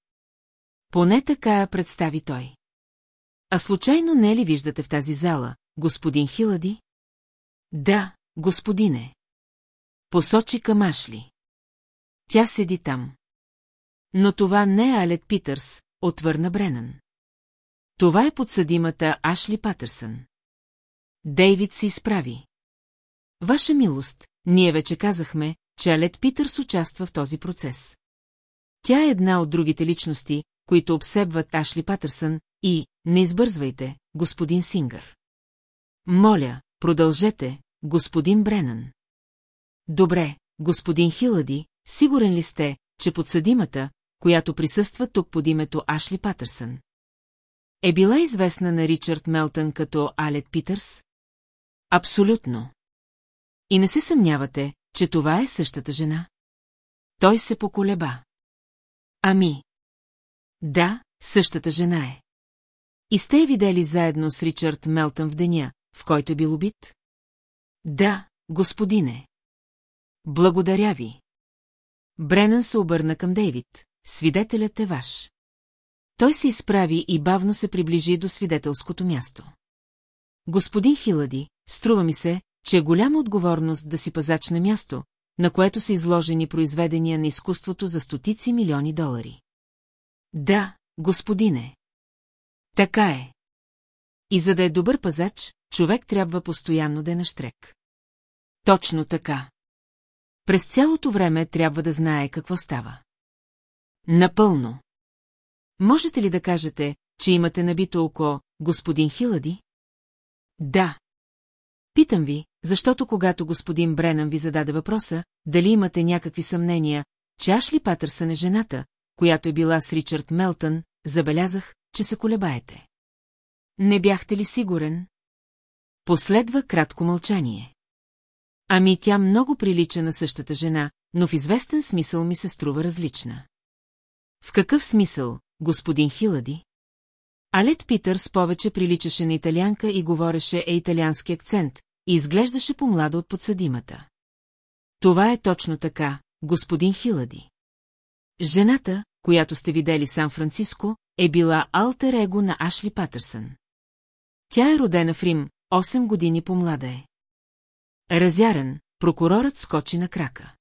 Поне така представи той. А случайно не ли виждате в тази зала, господин Хилади? Да, господине. Посочи към Ашли. Тя седи там. Но това не е Алет Питърс, отвърна Бренън. Това е подсъдимата Ашли Патърсън. Дейвид се изправи. Ваша милост, ние вече казахме, че Алет Питърс участва в този процес. Тя е една от другите личности, които обсебват Ашли Патърсън, и не избързвайте, господин Сингър. Моля, продължете, господин Бренън. Добре, господин Хилади, сигурен ли сте, че подсъдимата, която присъства тук под името Ашли Патърсън, е била известна на Ричард Мелтън като Алет Питърс? Абсолютно. И не се съмнявате, че това е същата жена? Той се поколеба. Ами. Да, същата жена е. И сте я видели заедно с Ричард Мелтън в деня, в който е бил убит? Да, господине. Благодаря ви. Бренън се обърна към Дейвид. Свидетелят е ваш. Той се изправи и бавно се приближи до свидетелското място. Господин Хилади, струва ми се, че е голяма отговорност да си пазач на място, на което са изложени произведения на изкуството за стотици милиони долари. Да, господине. Така е. И за да е добър пазач, човек трябва постоянно да е на штрек. Точно така. През цялото време трябва да знае какво става. Напълно. Можете ли да кажете, че имате набито око, господин Хилади? Да. Питам ви, защото когато господин Бренъм ви зададе въпроса, дали имате някакви съмнения, че Ашли Патърсън е жената, която е била с Ричард Мелтън, забелязах, че се колебаете. Не бяхте ли сигурен? Последва кратко мълчание. Ами тя много прилича на същата жена, но в известен смисъл ми се струва различна. В какъв смисъл, господин Хилади? Алет Питърс повече приличаше на италянка и говореше е италиански акцент, и изглеждаше по-млада от подсъдимата. Това е точно така, господин Хилади. Жената, която сте видели Сан-Франциско, е била алтер его на Ашли Патърсън. Тя е родена в Рим, 8 години по-млада е. Разярен, прокурорът скочи на крака.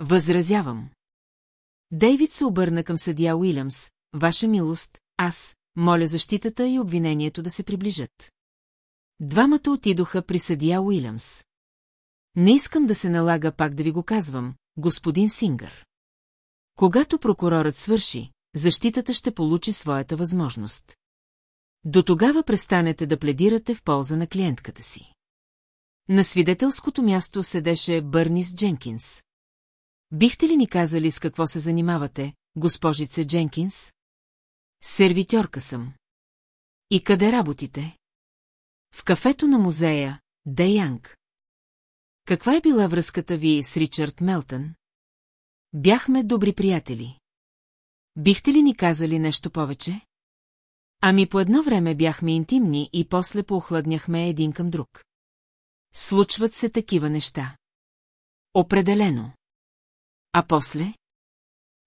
Възразявам. Дейвид се обърна към съдия Уилямс. Ваша милост, аз, моля защитата и обвинението да се приближат. Двамата отидоха при съдия Уилямс. Не искам да се налага пак да ви го казвам, господин Сингър. Когато прокурорът свърши, защитата ще получи своята възможност. До тогава престанете да пледирате в полза на клиентката си. На свидетелското място седеше Бърнис Дженкинс. Бихте ли ми казали с какво се занимавате, госпожице Дженкинс? Сервитьорка съм. И къде работите? В кафето на музея, Де Янг. Каква е била връзката ви с Ричард Мелтън? Бяхме добри приятели. Бихте ли ни казали нещо повече? Ами по едно време бяхме интимни и после поохладняхме един към друг. Случват се такива неща. Определено. А после?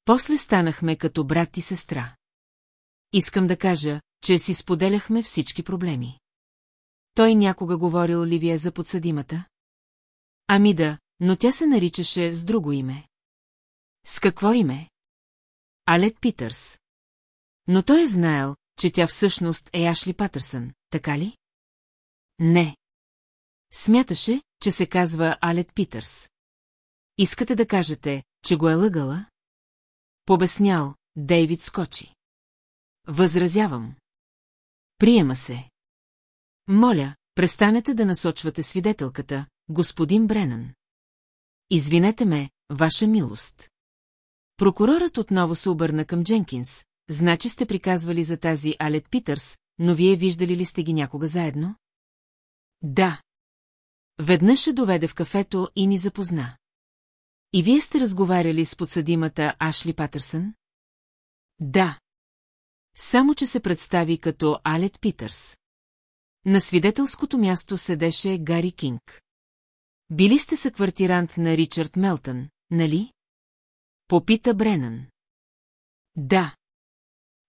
После станахме като брат и сестра. Искам да кажа, че си споделяхме всички проблеми. Той някога говорил ли ви е за подсъдимата? Ами да, но тя се наричаше с друго име. С какво име? Алет Питърс. Но той е знаел, че тя всъщност е Ашли Патърсън, така ли? Не. Смяташе, че се казва Алет Питърс. Искате да кажете, че го е лъгала? Побеснял, Дейвид скочи. Възразявам. Приема се. Моля, престанете да насочвате свидетелката, господин Бренън. Извинете ме, ваша милост. Прокурорът отново се обърна към Дженкинс. Значи сте приказвали за тази Алет Питърс, но вие виждали ли сте ги някога заедно? Да. Веднъж се доведе в кафето и ни запозна. И вие сте разговаряли с подсъдимата Ашли Патърсън? Да. Само, че се представи като Алет Питърс. На свидетелското място седеше Гари Кинг. Били сте съквартирант на Ричард Мелтън, нали? Попита Бренън. Да.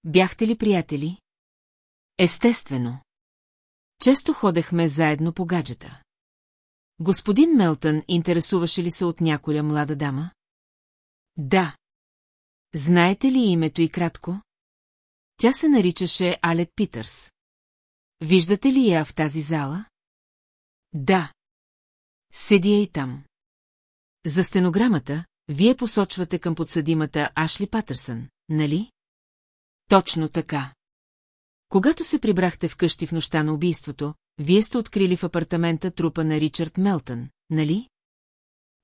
Бяхте ли приятели? Естествено. Често ходехме заедно по гаджета. Господин Мелтън интересуваше ли се от някоя млада дама? Да. Знаете ли името и кратко? Тя се наричаше Алет Питърс. Виждате ли я в тази зала? Да. Седи я и там. За стенограмата, вие посочвате към подсъдимата Ашли Патърсън, нали? Точно така. Когато се прибрахте вкъщи в нощта на убийството, вие сте открили в апартамента трупа на Ричард Мелтън, нали?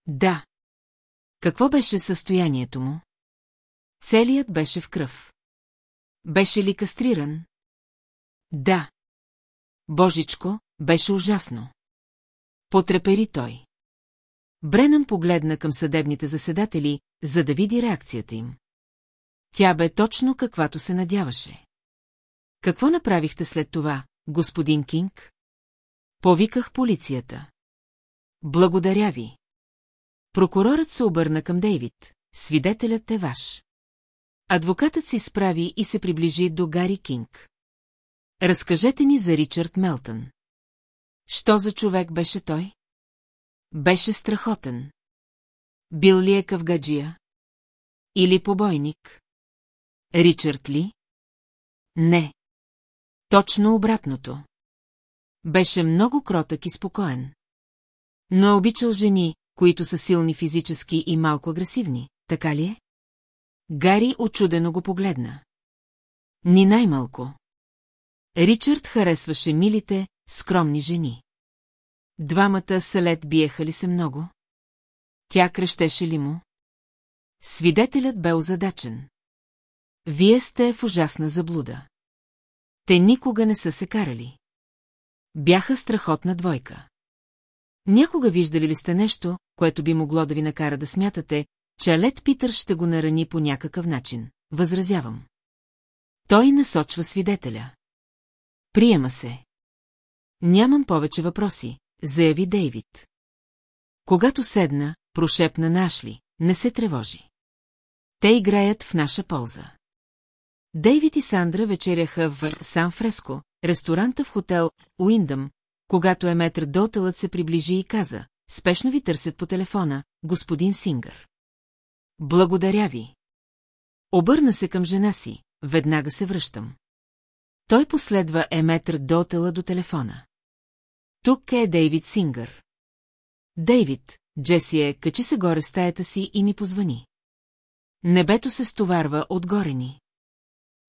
Да. Какво беше състоянието му? Целият беше в кръв. Беше ли кастриран? Да. Божичко, беше ужасно. Потрепери той. Бренъм погледна към съдебните заседатели, за да види реакцията им. Тя бе точно каквато се надяваше. Какво направихте след това, господин Кинг? Повиках полицията. Благодаря ви. Прокурорът се обърна към Дейвид. Свидетелят е ваш. Адвокатът си справи и се приближи до Гари Кинг. Разкажете ни за Ричард Мелтън. Що за човек беше той? Беше страхотен. Бил ли е кавгаджия? Или побойник? Ричард ли? Не. Точно обратното. Беше много кротък и спокоен. Но обичал жени, които са силни физически и малко агресивни, така ли е? Гари очудено го погледна. Ни най-малко. Ричард харесваше милите, скромни жени. Двамата салет биеха ли се много? Тя крещеше ли му? Свидетелят бе озадачен. Вие сте в ужасна заблуда. Те никога не са се карали. Бяха страхотна двойка. Някога виждали ли сте нещо, което би могло да ви накара да смятате, че Алет Питър ще го нарани по някакъв начин? Възразявам. Той насочва свидетеля. Приема се. Нямам повече въпроси, заяви Дейвид. Когато седна, прошепна Нашли, не се тревожи. Те играят в наша полза. Дейвид и Сандра вечеряха в Сан Фреско, ресторанта в хотел Уиндъм, когато Еметр Дотелът се приближи и каза, спешно ви търсят по телефона, господин Сингър. Благодаря ви. Обърна се към жена си, веднага се връщам. Той последва Еметр Дотела до телефона. Тук е Дейвид Сингър. Дейвид, Джеси е, качи се горе в стаята си и ми позвани. Небето се стоварва отгоре ни.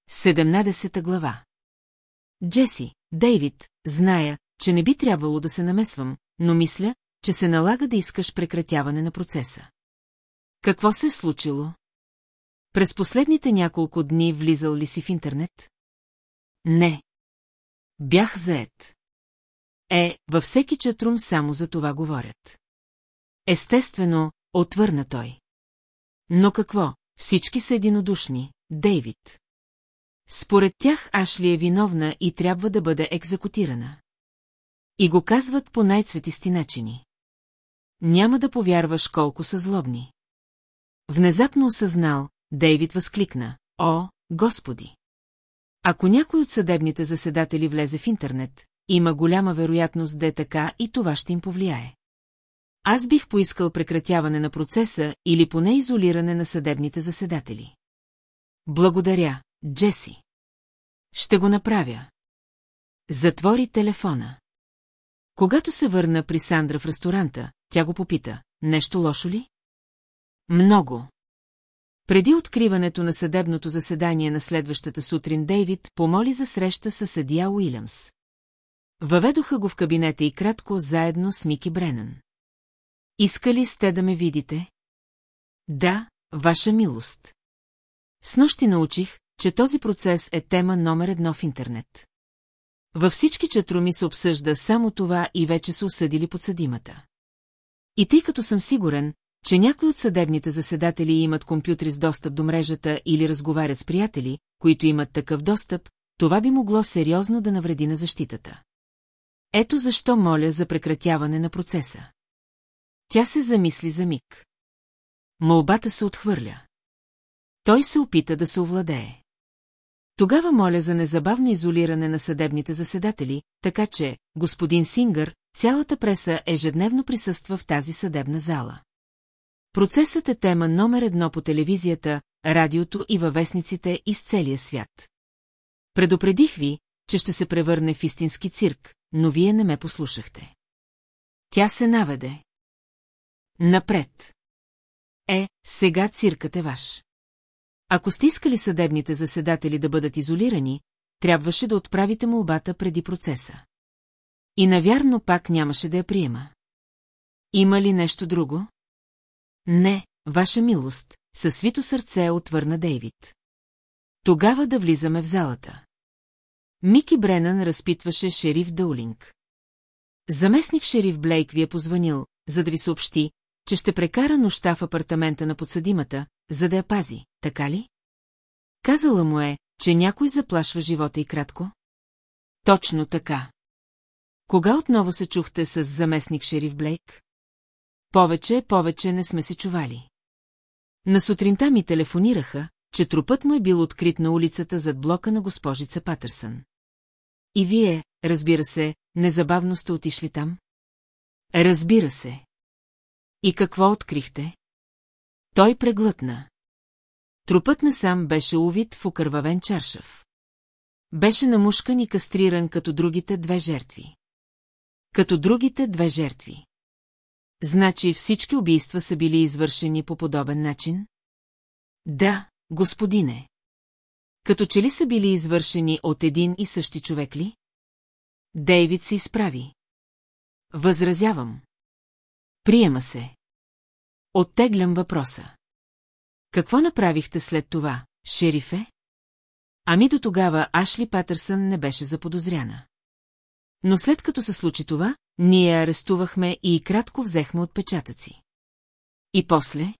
Седемнадесета глава Джеси, Дейвид, зная, че не би трябвало да се намесвам, но мисля, че се налага да искаш прекратяване на процеса. Какво се е случило? През последните няколко дни влизал ли си в интернет? Не. Бях заед. Е, във всеки чатрум само за това говорят. Естествено, отвърна той. Но какво, всички са единодушни, Дейвид. Според тях Ашли е виновна и трябва да бъде екзекутирана. И го казват по най-цветисти начини. Няма да повярваш колко са злобни. Внезапно осъзнал, Дейвид възкликна. О, Господи! Ако някой от съдебните заседатели влезе в интернет, има голяма вероятност да е така и това ще им повлияе. Аз бих поискал прекратяване на процеса или поне изолиране на съдебните заседатели. Благодаря, Джеси. Ще го направя. Затвори телефона. Когато се върна при Сандра в ресторанта, тя го попита, нещо лошо ли? Много. Преди откриването на съдебното заседание на следващата сутрин Дейвид помоли за среща с съдия Уилямс. Въведоха го в кабинета и кратко заедно с Мики Бренън. Искали сте да ме видите? Да, ваша милост. С нощи научих, че този процес е тема номер едно в интернет. Във всички четруми се обсъжда само това и вече са осъдили подсъдимата. И тъй като съм сигурен, че някои от съдебните заседатели имат компютри с достъп до мрежата или разговарят с приятели, които имат такъв достъп, това би могло сериозно да навреди на защитата. Ето защо моля за прекратяване на процеса. Тя се замисли за миг. Молбата се отхвърля. Той се опита да се овладее. Тогава моля за незабавно изолиране на съдебните заседатели, така че, господин Сингър, цялата преса ежедневно присъства в тази съдебна зала. Процесът е тема номер едно по телевизията, радиото и във вестниците из целия свят. Предупредих ви, че ще се превърне в истински цирк, но вие не ме послушахте. Тя се наведе. Напред. Е, сега циркът е ваш. Ако сте искали съдебните заседатели да бъдат изолирани, трябваше да отправите молбата преди процеса. И навярно пак нямаше да я приема. Има ли нещо друго? Не, ваша милост, със свито сърце отвърна Дейвид. Тогава да влизаме в залата. Мики Бренън разпитваше шериф Доулинг. Заместник шериф Блейк ви е позвонил, за да ви съобщи, че ще прекара нощта в апартамента на подсъдимата, за да я пази, така ли? Казала му е, че някой заплашва живота и кратко? Точно така. Кога отново се чухте с заместник шериф Блейк? Повече, повече не сме се чували. На сутринта ми телефонираха, че трупът му е бил открит на улицата зад блока на госпожица Патърсън. И вие, разбира се, незабавно сте отишли там? Разбира се. И какво открихте? Той преглътна. Трупът насам беше увит в окървавен чаршав. Беше намушкан и кастриран като другите две жертви. Като другите две жертви. Значи всички убийства са били извършени по подобен начин? Да, господине. Като че ли са били извършени от един и същи човек ли? Дейвид се изправи. Възразявам. Приема се. Оттеглям въпроса. Какво направихте след това, шерифе? Ами до тогава Ашли Патърсън не беше заподозряна. Но след като се случи това, ние арестувахме и кратко взехме отпечатъци. И после?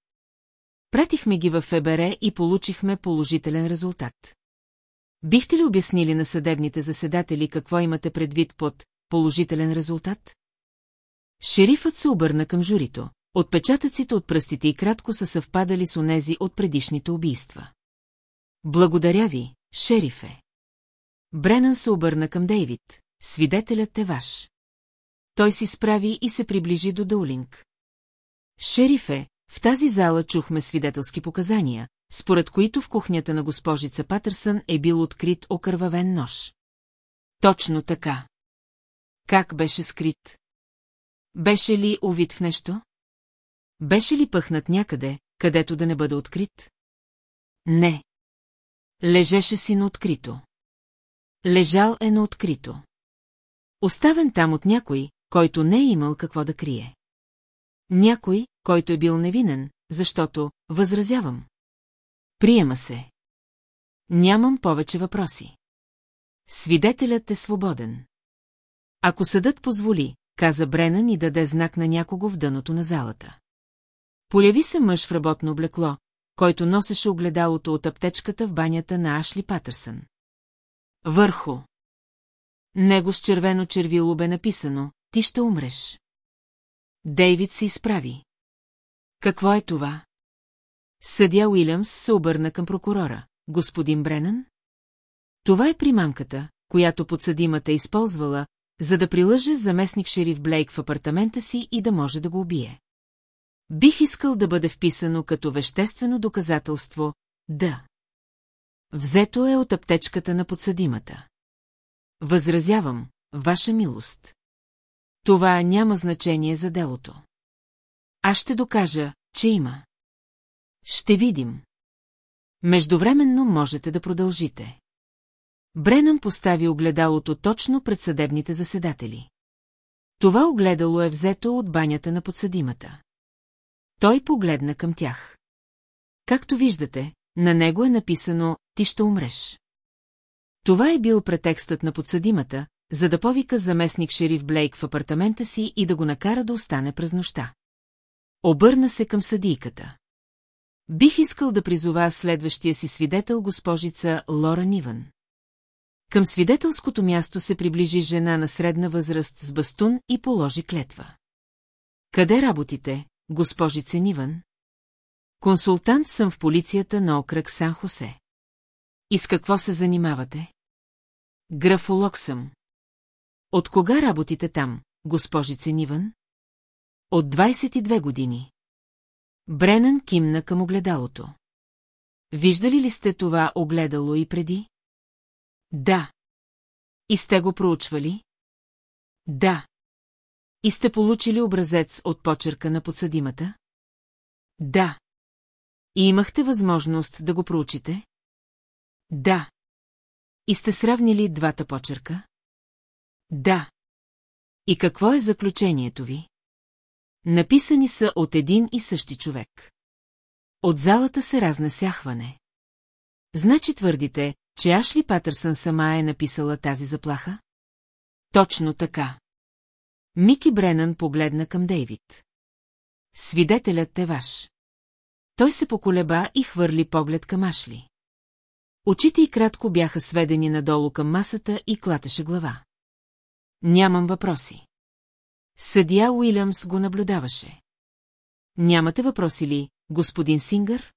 Пратихме ги в ФБР и получихме положителен резултат. Бихте ли обяснили на съдебните заседатели какво имате предвид под положителен резултат? Шерифът се обърна към журито. Отпечатъците от пръстите и кратко са съвпадали с онези от предишните убийства. Благодаря ви, шерифе. Бренън се обърна към Дейвид. Свидетелят е ваш. Той си справи и се приближи до Доулинг. Шерифе, в тази зала чухме свидетелски показания, според които в кухнята на госпожица Патърсън е бил открит окървавен нож. Точно така. Как беше скрит? Беше ли увид в нещо? Беше ли пъхнат някъде, където да не бъде открит? Не. Лежеше си на открито. Лежал е на открито. Оставен там от някой, който не е имал какво да крие. Някой, който е бил невинен, защото, възразявам. Приема се. Нямам повече въпроси. Свидетелят е свободен. Ако съдът позволи, каза Бренан и даде знак на някого в дъното на залата. Появи се мъж в работно облекло, който носеше огледалото от аптечката в банята на Ашли Патърсън. Върху. Него с червено червило бе написано «Ти ще умреш». Дейвид се изправи. Какво е това? Съдя Уилямс се обърна към прокурора. Господин Бренън? Това е примамката, която подсъдимата е използвала, за да прилъже заместник шериф Блейк в апартамента си и да може да го убие. Бих искал да бъде вписано като веществено доказателство «да». Взето е от аптечката на подсъдимата. Възразявам, ваша милост. Това няма значение за делото. Аз ще докажа, че има. Ще видим. Междувременно можете да продължите. Бренъм постави огледалото точно пред съдебните заседатели. Това огледало е взето от банята на подсъдимата. Той погледна към тях. Както виждате, на него е написано «Ти ще умреш». Това е бил претекстът на подсъдимата, за да повика заместник шериф Блейк в апартамента си и да го накара да остане през нощта. Обърна се към съдийката. Бих искал да призова следващия си свидетел госпожица Лора Ниван. Към свидетелското място се приближи жена на средна възраст с бастун и положи клетва. Къде работите, госпожице Ниван? Консултант съм в полицията на окръг Сан-Хосе. И с какво се занимавате? Графолог съм. От кога работите там, госпожице Ниван? От 22 години. Бренън кимна към огледалото. Виждали ли сте това огледало и преди? Да. И сте го проучвали? Да. И сте получили образец от почерка на подсъдимата? Да. И имахте възможност да го проучите? Да. И сте сравнили двата почерка? Да. И какво е заключението ви? Написани са от един и същи човек. От залата се разнесяхване. Значи твърдите, че Ашли Патърсън сама е написала тази заплаха? Точно така. Мики Бренън погледна към Дейвид. Свидетелят е ваш. Той се поколеба и хвърли поглед към Ашли. Очите й кратко бяха сведени надолу към масата и клатеше глава. Нямам въпроси. Съдия Уилямс го наблюдаваше. Нямате въпроси ли, господин Сингър?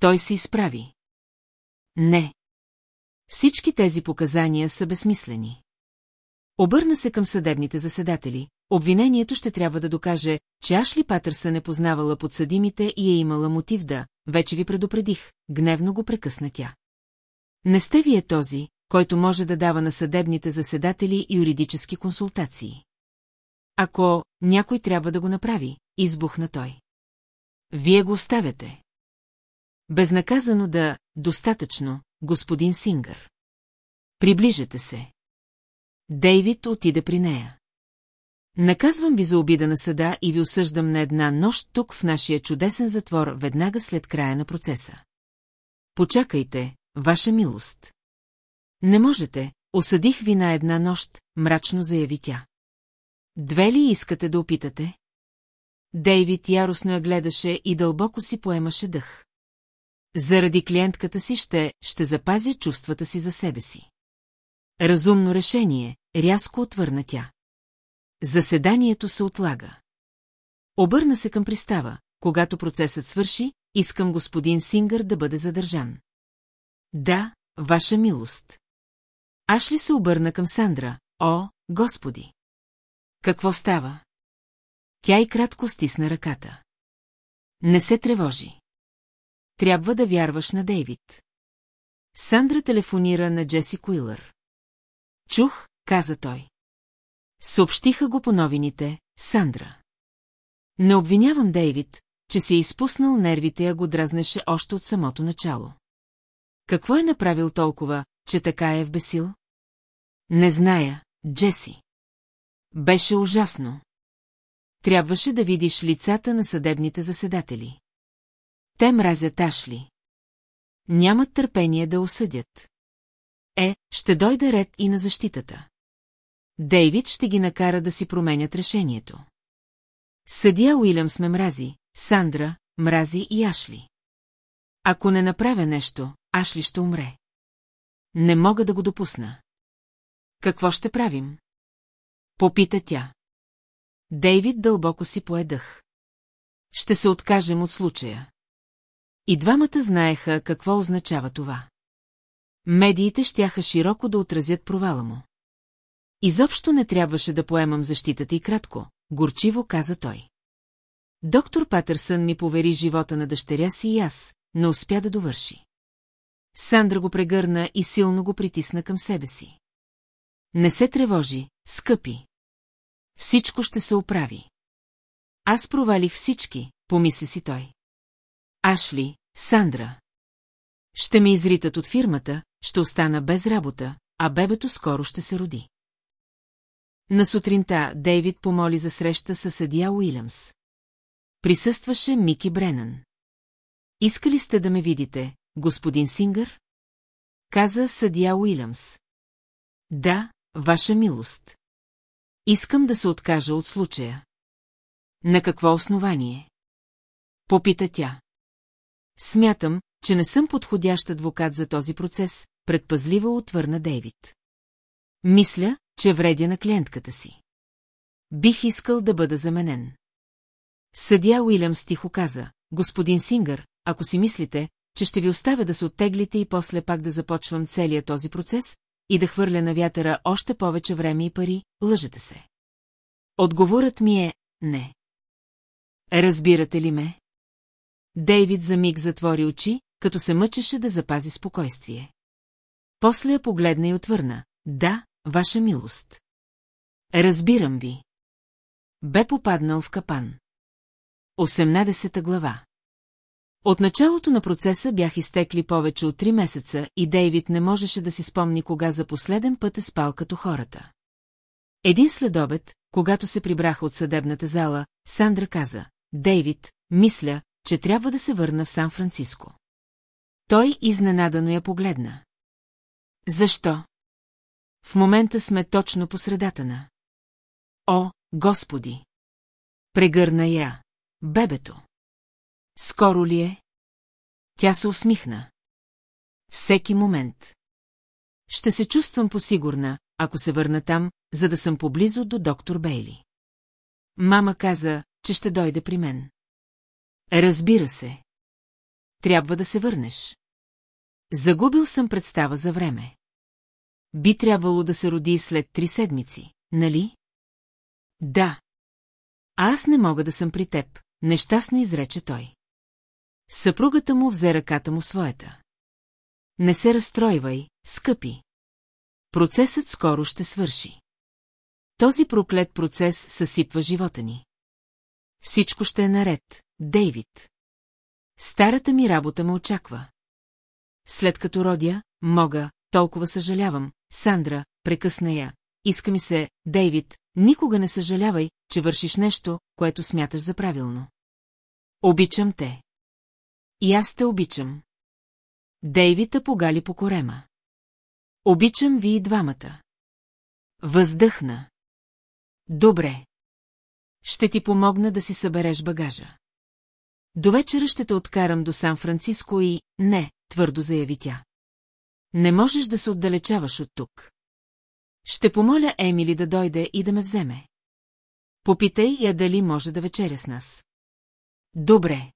Той се изправи. Не. Всички тези показания са безсмислени. Обърна се към съдебните заседатели. Обвинението ще трябва да докаже, че Ашли Патърсън е познавала подсъдимите и е имала мотив да, вече ви предупредих, гневно го прекъсна тя. Не сте вие този, който може да дава на съдебните заседатели юридически консултации. Ако някой трябва да го направи, избухна той. Вие го оставяте. Безнаказано да, достатъчно, господин Сингър. Приближете се. Дейвид отиде при нея. Наказвам ви за обида на съда и ви осъждам на една нощ тук в нашия чудесен затвор веднага след края на процеса. Почакайте, ваша милост. Не можете, осъдих ви на една нощ, мрачно заяви тя. Две ли искате да опитате? Дейвид яростно я гледаше и дълбоко си поемаше дъх. Заради клиентката си ще, ще запазя чувствата си за себе си. Разумно решение, рязко отвърна тя. Заседанието се отлага. Обърна се към пристава. Когато процесът свърши, искам господин Сингър да бъде задържан. Да, ваша милост. Аш ли се обърна към Сандра? О, господи! Какво става? Тя и кратко стисна ръката. Не се тревожи. Трябва да вярваш на Дейвид. Сандра телефонира на Джеси Куилър. Чух, каза той. Съобщиха го по новините, Сандра. Не обвинявам Дейвид, че си е изпуснал нервите, а го дразнеше още от самото начало. Какво е направил толкова, че така е в бесил? Не зная, Джеси. Беше ужасно. Трябваше да видиш лицата на съдебните заседатели. Те мразят Ашли. Нямат търпение да осъдят. Е, ще дойде ред и на защитата. Дейвид ще ги накара да си променят решението. Съдия Уилямс ме мрази, Сандра, мрази и Ашли. Ако не направя нещо, Ашли ще умре. Не мога да го допусна. Какво ще правим? Попита тя. Дейвид дълбоко си поедах. Ще се откажем от случая. И двамата знаеха какво означава това. Медиите щяха широко да отразят провала му. Изобщо не трябваше да поемам защитата и кратко, горчиво каза той. Доктор Патърсън ми повери живота на дъщеря си и аз, не успя да довърши. Сандра го прегърна и силно го притисна към себе си. Не се тревожи, скъпи. Всичко ще се оправи. Аз провалих всички, помисли си той. Ашли, Сандра. Ще ме изритат от фирмата, ще остана без работа, а бебето скоро ще се роди. На сутринта Дейвид помоли за среща с съдия Уилямс. Присъстваше Мики Бренън. Искали сте да ме видите, господин Сингър? Каза съдия Уилямс. Да, ваша милост. Искам да се откажа от случая. На какво основание? Попита тя. Смятам, че не съм подходящ адвокат за този процес, предпазливо отвърна Дейвид. Мисля, че вредя на клиентката си. Бих искал да бъда заменен. Съдя Уилям стихо каза, господин Сингър, ако си мислите, че ще ви оставя да се оттеглите и после пак да започвам целият този процес и да хвърля на вятъра още повече време и пари, лъжете се. Отговорът ми е не. Разбирате ли ме? Дейвид за миг затвори очи, като се мъчеше да запази спокойствие. После я погледна и отвърна. Да, ваша милост. Разбирам ви. Бе попаднал в капан. 18 глава От началото на процеса бях изтекли повече от три месеца и Дейвид не можеше да си спомни кога за последен път е спал като хората. Един следобед, когато се прибраха от съдебната зала, Сандра каза, Дейвид, мисля, че трябва да се върна в Сан-Франциско. Той изненадано я погледна. Защо? В момента сме точно по средата на. О, Господи! Прегърна я, бебето. Скоро ли е? Тя се усмихна. Всеки момент. Ще се чувствам посигурна, ако се върна там, за да съм поблизо до доктор Бейли. Мама каза, че ще дойде при мен. Разбира се. Трябва да се върнеш. Загубил съм представа за време. Би трябвало да се роди след три седмици, нали? Да. Аз не мога да съм при теб, нещастно изрече той. Съпругата му взе ръката му своята. Не се разстройвай, скъпи. Процесът скоро ще свърши. Този проклет процес съсипва живота ни. Всичко ще е наред, Дейвид. Старата ми работа ме очаква. След като родя, мога, толкова съжалявам, Сандра, прекъсна я. Иска ми се, Дейвид, никога не съжалявай, че вършиш нещо, което смяташ за правилно. Обичам те. И аз те обичам. Дейвита погали по корема. Обичам ви и двамата. Въздъхна. Добре. Ще ти помогна да си събереш багажа. До вечера ще те откарам до Сан-Франциско и... Не, твърдо заяви тя. Не можеш да се отдалечаваш от тук. Ще помоля Емили да дойде и да ме вземе. Попитай я дали може да вечеря с нас. Добре.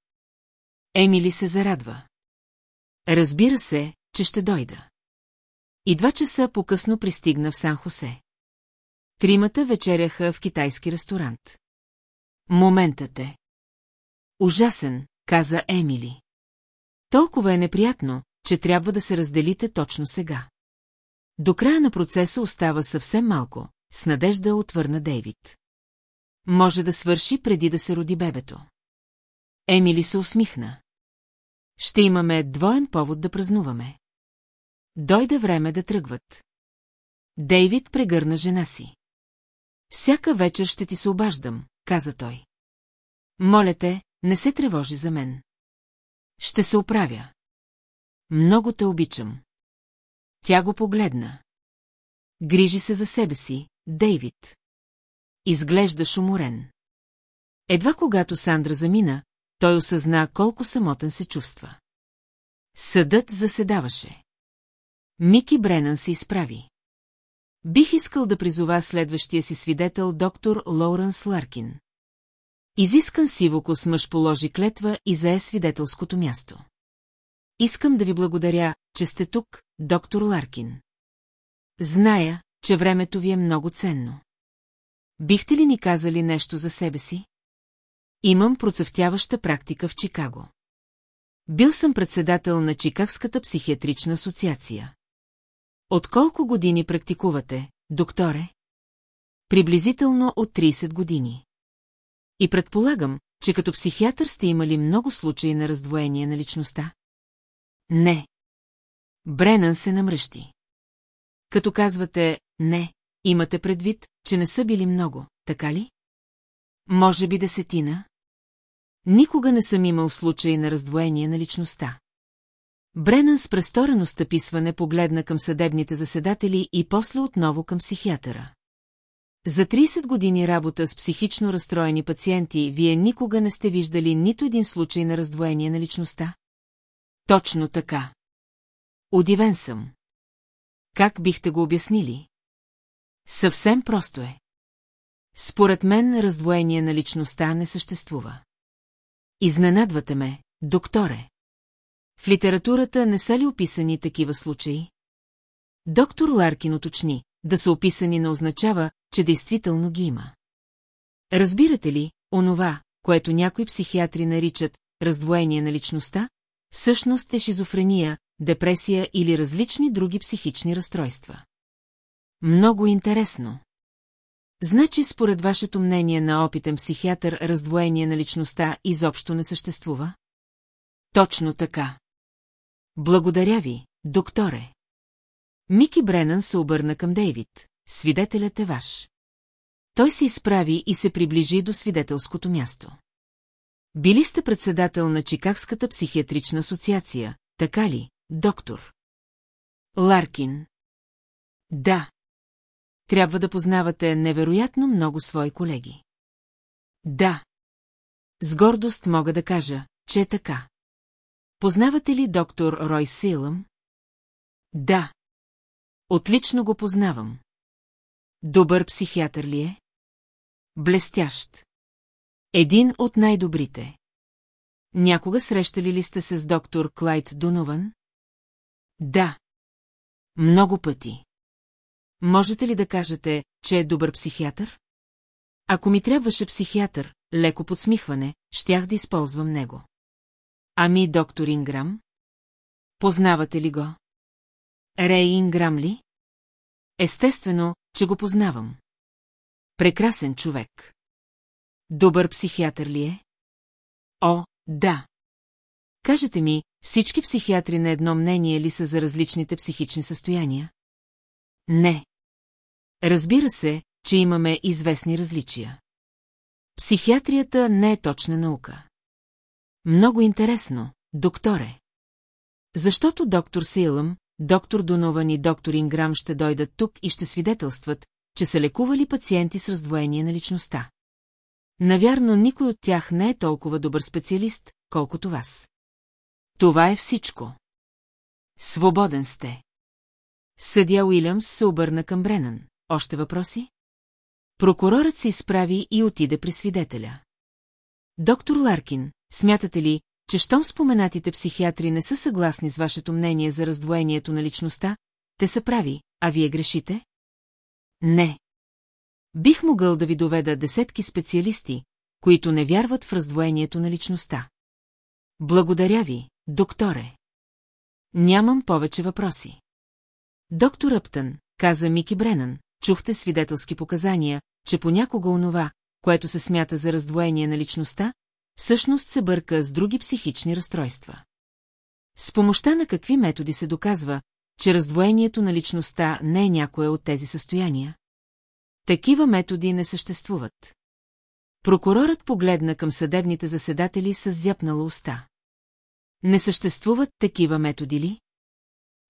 Емили се зарадва. Разбира се, че ще дойда. И два часа по-късно пристигна в Сан-Хосе. Тримата вечеряха в китайски ресторант. Моментът е. Ужасен, каза Емили. Толкова е неприятно, че трябва да се разделите точно сега. До края на процеса остава съвсем малко, с надежда отвърна Дейвид. Може да свърши преди да се роди бебето. Емили се усмихна. Ще имаме двоен повод да празнуваме. Дойде време да тръгват. Дейвид прегърна жена си. Всяка вечер ще ти се обаждам, каза той. Моля те, не се тревожи за мен. Ще се оправя. Много те обичам. Тя го погледна. Грижи се за себе си, Дейвид. Изглеждаш уморен. Едва когато Сандра замина, той осъзна колко самотен се чувства. Съдът заседаваше. Мики Бренън се изправи. Бих искал да призова следващия си свидетел доктор Лоуренс Ларкин. Изискан сивокос мъж положи клетва и зае свидетелското място. Искам да ви благодаря, че сте тук, доктор Ларкин. Зная, че времето ви е много ценно. Бихте ли ни казали нещо за себе си? Имам процъфтяваща практика в Чикаго. Бил съм председател на Чикагската психиатрична асоциация. От колко години практикувате, докторе? Приблизително от 30 години. И предполагам, че като психиатър сте имали много случаи на раздвоение на личността? Не. Бренън се намръщи. Като казвате «не», имате предвид, че не са били много, така ли? Може би десетина? Никога не съм имал случай на раздвоение на личността. Бренън с престорено стъписване погледна към съдебните заседатели и после отново към психиатъра. За 30 години работа с психично разстроени пациенти, вие никога не сте виждали нито един случай на раздвоение на личността? Точно така. Удивен съм. Как бихте го обяснили? Съвсем просто е. Според мен раздвоение на личността не съществува. Изненадвате ме, докторе. В литературата не са ли описани такива случаи? Доктор Ларкин уточни, да са описани не означава, че действително ги има. Разбирате ли, онова, което някои психиатри наричат раздвоение на личността, всъщност е шизофрения, депресия или различни други психични разстройства. Много интересно. Значи според вашето мнение на опитен психиатър раздвоение на личността изобщо не съществува? Точно така. Благодаря ви, докторе. Мики Бренън се обърна към Дейвид. Свидетелят е ваш. Той се изправи и се приближи до свидетелското място. Били сте председател на Чикагската психиатрична асоциация, така ли, доктор? Ларкин. Да. Трябва да познавате невероятно много свои колеги. Да. С гордост мога да кажа, че е така. Познавате ли доктор Рой Силъм? Да. Отлично го познавам. Добър психиатър ли е? Блестящ. Един от най-добрите. Някога срещали ли сте се с доктор Клайд Дунован? Да. Много пъти. Можете ли да кажете, че е добър психиатър? Ако ми трябваше психиатър, леко подсмихване, щях да използвам него. Ами доктор Инграм? Познавате ли го? Рей Инграм ли? Естествено, че го познавам. Прекрасен човек. Добър психиатър ли е? О, да. Кажете ми, всички психиатри на едно мнение ли са за различните психични състояния? Не. Разбира се, че имаме известни различия. Психиатрията не е точна наука. Много интересно, докторе. Защото доктор Сейлъм, доктор Донован и доктор Инграм ще дойдат тук и ще свидетелстват, че са лекували пациенти с раздвоение на личността. Навярно никой от тях не е толкова добър специалист, колкото вас. Това е всичко. Свободен сте. Съдя Уилямс се обърна към Бренън. Още въпроси? Прокурорът се изправи и отиде при свидетеля. Доктор Ларкин, смятате ли, че щом споменатите психиатри не са съгласни с вашето мнение за раздвоението на личността, те са прави, а вие грешите? Не. Бих могъл да ви доведа десетки специалисти, които не вярват в раздвоението на личността. Благодаря ви, докторе. Нямам повече въпроси. ДокторЪптън, каза Мики Бренън, чухте свидетелски показания, че понякога онова, което се смята за раздвоение на личността, всъщност се бърка с други психични разстройства. С помощта на какви методи се доказва, че раздвоението на личността не е някое от тези състояния? Такива методи не съществуват. Прокурорът погледна към съдебните заседатели с зяпнала уста. Не съществуват такива методи ли?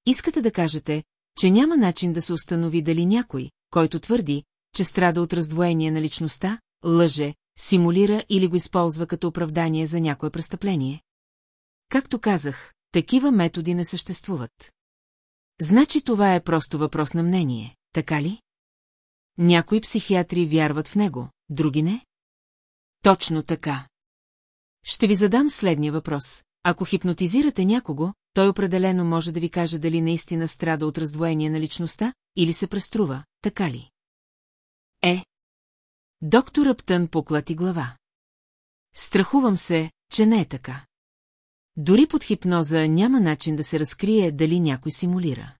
Искате да кажете, че няма начин да се установи дали някой, който твърди, че страда от раздвоение на личността, лъже, симулира или го използва като оправдание за някое престъпление. Както казах, такива методи не съществуват. Значи това е просто въпрос на мнение, така ли? Някои психиатри вярват в него, други не? Точно така. Ще ви задам следния въпрос. Ако хипнотизирате някого, той определено може да ви каже дали наистина страда от раздвоение на личността или се преструва, така ли? Е. Доктор Аптън поклати глава. Страхувам се, че не е така. Дори под хипноза няма начин да се разкрие дали някой симулира.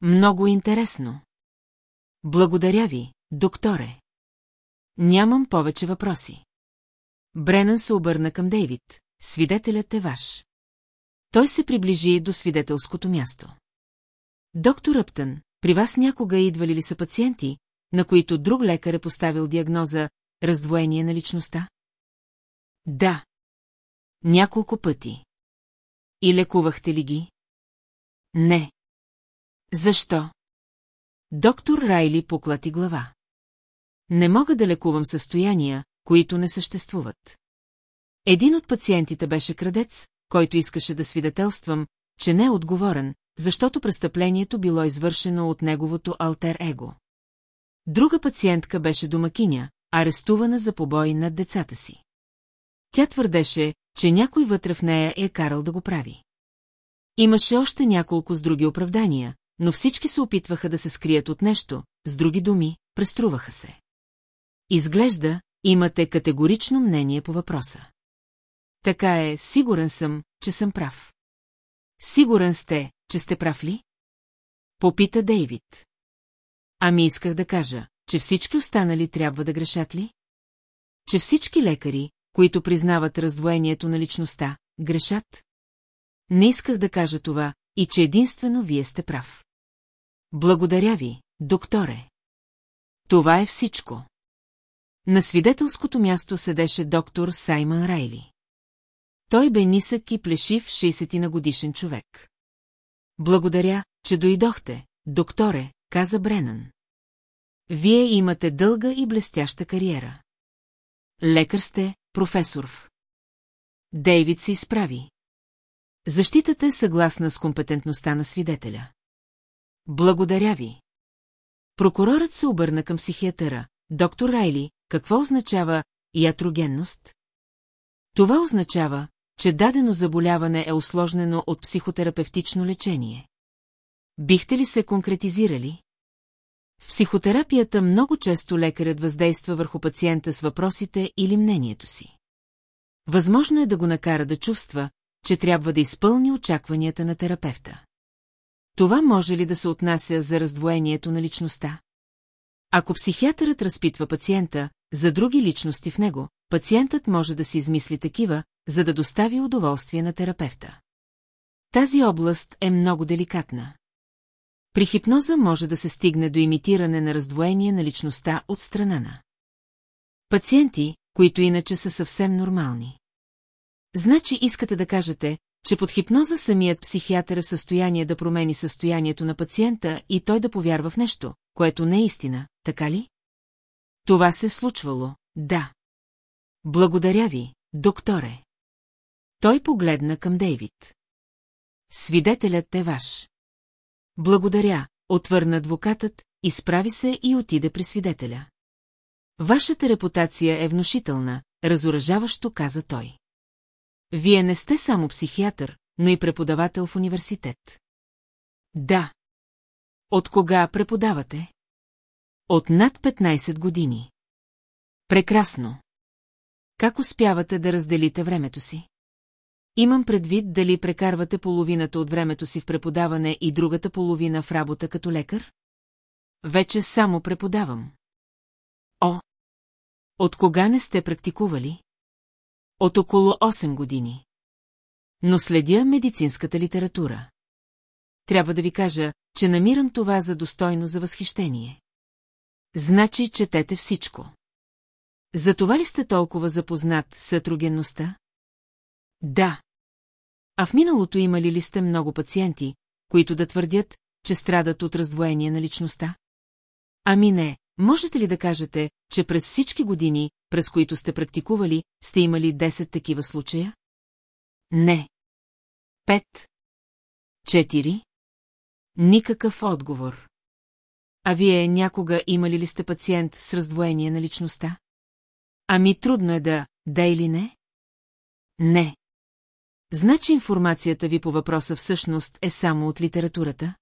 Много интересно. Благодаря ви, докторе. Нямам повече въпроси. Бренън се обърна към Дейвид. Свидетелят е ваш. Той се приближи до свидетелското място. Доктор Ръптън, при вас някога идвали ли са пациенти, на които друг лекар е поставил диагноза раздвоение на личността? Да. Няколко пъти. И лекувахте ли ги? Не. Защо? Доктор Райли поклати глава. Не мога да лекувам състояния, които не съществуват. Един от пациентите беше крадец, който искаше да свидетелствам, че не е отговорен, защото престъплението било извършено от неговото алтер-его. Друга пациентка беше домакиня, арестувана за побой над децата си. Тя твърдеше, че някой вътре в нея е карал да го прави. Имаше още няколко с други оправдания, но всички се опитваха да се скрият от нещо, с други думи, преструваха се. Изглежда, имате категорично мнение по въпроса. Така е, сигурен съм, че съм прав. Сигурен сте, че сте прав ли? Попита Дейвид. Ами исках да кажа, че всички останали трябва да грешат ли? Че всички лекари, които признават раздвоението на личността, грешат? Не исках да кажа това и че единствено вие сте прав. Благодаря ви, докторе. Това е всичко. На свидетелското място седеше доктор Саймън Райли. Той бе нисък и плешив 60 на годишен човек. Благодаря, че дойдохте, докторе, каза Бренън. Вие имате дълга и блестяща кариера. Лекар сте, професор. Дейвид се изправи. Защитата е съгласна с компетентността на свидетеля. Благодаря ви. Прокурорът се обърна към психиатъра. Доктор Райли, какво означава ятрогенност? Това означава, че дадено заболяване е осложнено от психотерапевтично лечение. Бихте ли се конкретизирали? В психотерапията много често лекарят въздейства върху пациента с въпросите или мнението си. Възможно е да го накара да чувства, че трябва да изпълни очакванията на терапевта. Това може ли да се отнася за раздвоението на личността? Ако психиатърът разпитва пациента за други личности в него, пациентът може да си измисли такива, за да достави удоволствие на терапевта. Тази област е много деликатна. При хипноза може да се стигне до имитиране на раздвоение на личността от страна на пациенти, които иначе са съвсем нормални. Значи искате да кажете, че под хипноза самият психиатър е в състояние да промени състоянието на пациента и той да повярва в нещо, което не е истина, така ли? Това се случвало, да. Благодаря ви, докторе. Той погледна към Дейвид. Свидетелят е ваш. Благодаря, отвърна адвокатът, изправи се и отиде при свидетеля. Вашата репутация е внушителна, разоръжаващо каза той. Вие не сте само психиатър, но и преподавател в университет. Да. От кога преподавате? От над 15 години. Прекрасно. Как успявате да разделите времето си? Имам предвид дали прекарвате половината от времето си в преподаване и другата половина в работа като лекар? Вече само преподавам. О! От кога не сте практикували? От около 8 години. Но следя медицинската литература. Трябва да ви кажа, че намирам това за достойно за възхищение. Значи четете всичко. За това ли сте толкова запознат с атрогенността? Да. А в миналото имали ли сте много пациенти, които да твърдят, че страдат от раздвоение на личността? Ами не, можете ли да кажете, че през всички години, през които сте практикували, сте имали 10 такива случая? Не. Пет. Четири. Никакъв отговор. А вие някога имали ли сте пациент с раздвоение на личността? Ами трудно е да, да или не? Не. Значи информацията ви по въпроса всъщност е само от литературата?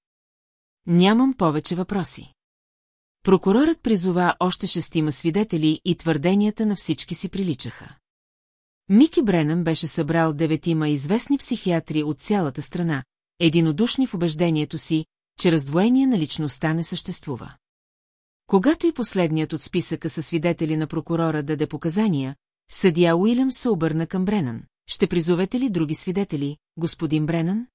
Нямам повече въпроси. Прокурорът призова още шестима свидетели и твърденията на всички си приличаха. Мики Бренъм беше събрал деветима известни психиатри от цялата страна, единодушни в убеждението си, че раздвоение на личността не съществува. Когато и последният от списъка със свидетели на прокурора даде показания, съдия Уилям се обърна към Бренън. Ще призовете ли други свидетели, господин Бренън?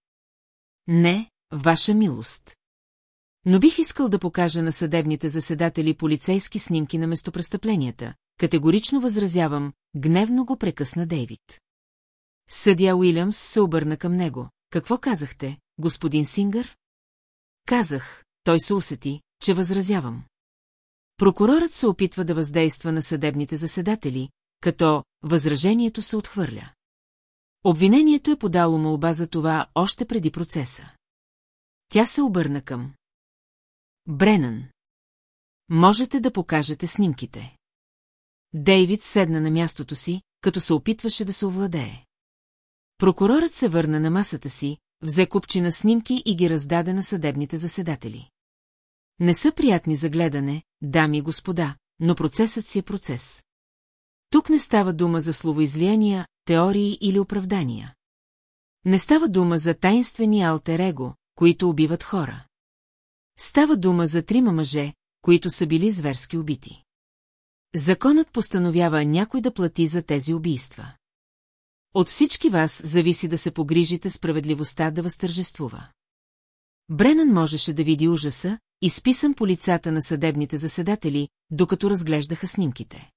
Не, ваша милост. Но бих искал да покажа на съдебните заседатели полицейски снимки на местопрестъпленията. Категорично възразявам, гневно го прекъсна Дейвид. Съдия Уилямс се обърна към него. Какво казахте, господин Сингър? Казах, той се усети, че възразявам. Прокурорът се опитва да въздейства на съдебните заседатели, като възражението се отхвърля. Обвинението е подало молба за това още преди процеса. Тя се обърна към. Бренън. Можете да покажете снимките. Дейвид седна на мястото си, като се опитваше да се овладее. Прокурорът се върна на масата си, взе купчина снимки и ги раздаде на съдебните заседатели. Не са приятни за гледане, дами и господа, но процесът си е процес. Тук не става дума за словоизлияния, теории или оправдания. Не става дума за таинствени алтер-его, които убиват хора. Става дума за трима мъже, които са били зверски убити. Законът постановява някой да плати за тези убийства. От всички вас зависи да се погрижите справедливостта да възтържествува. Бренън можеше да види ужаса, изписан по лицата на съдебните заседатели, докато разглеждаха снимките.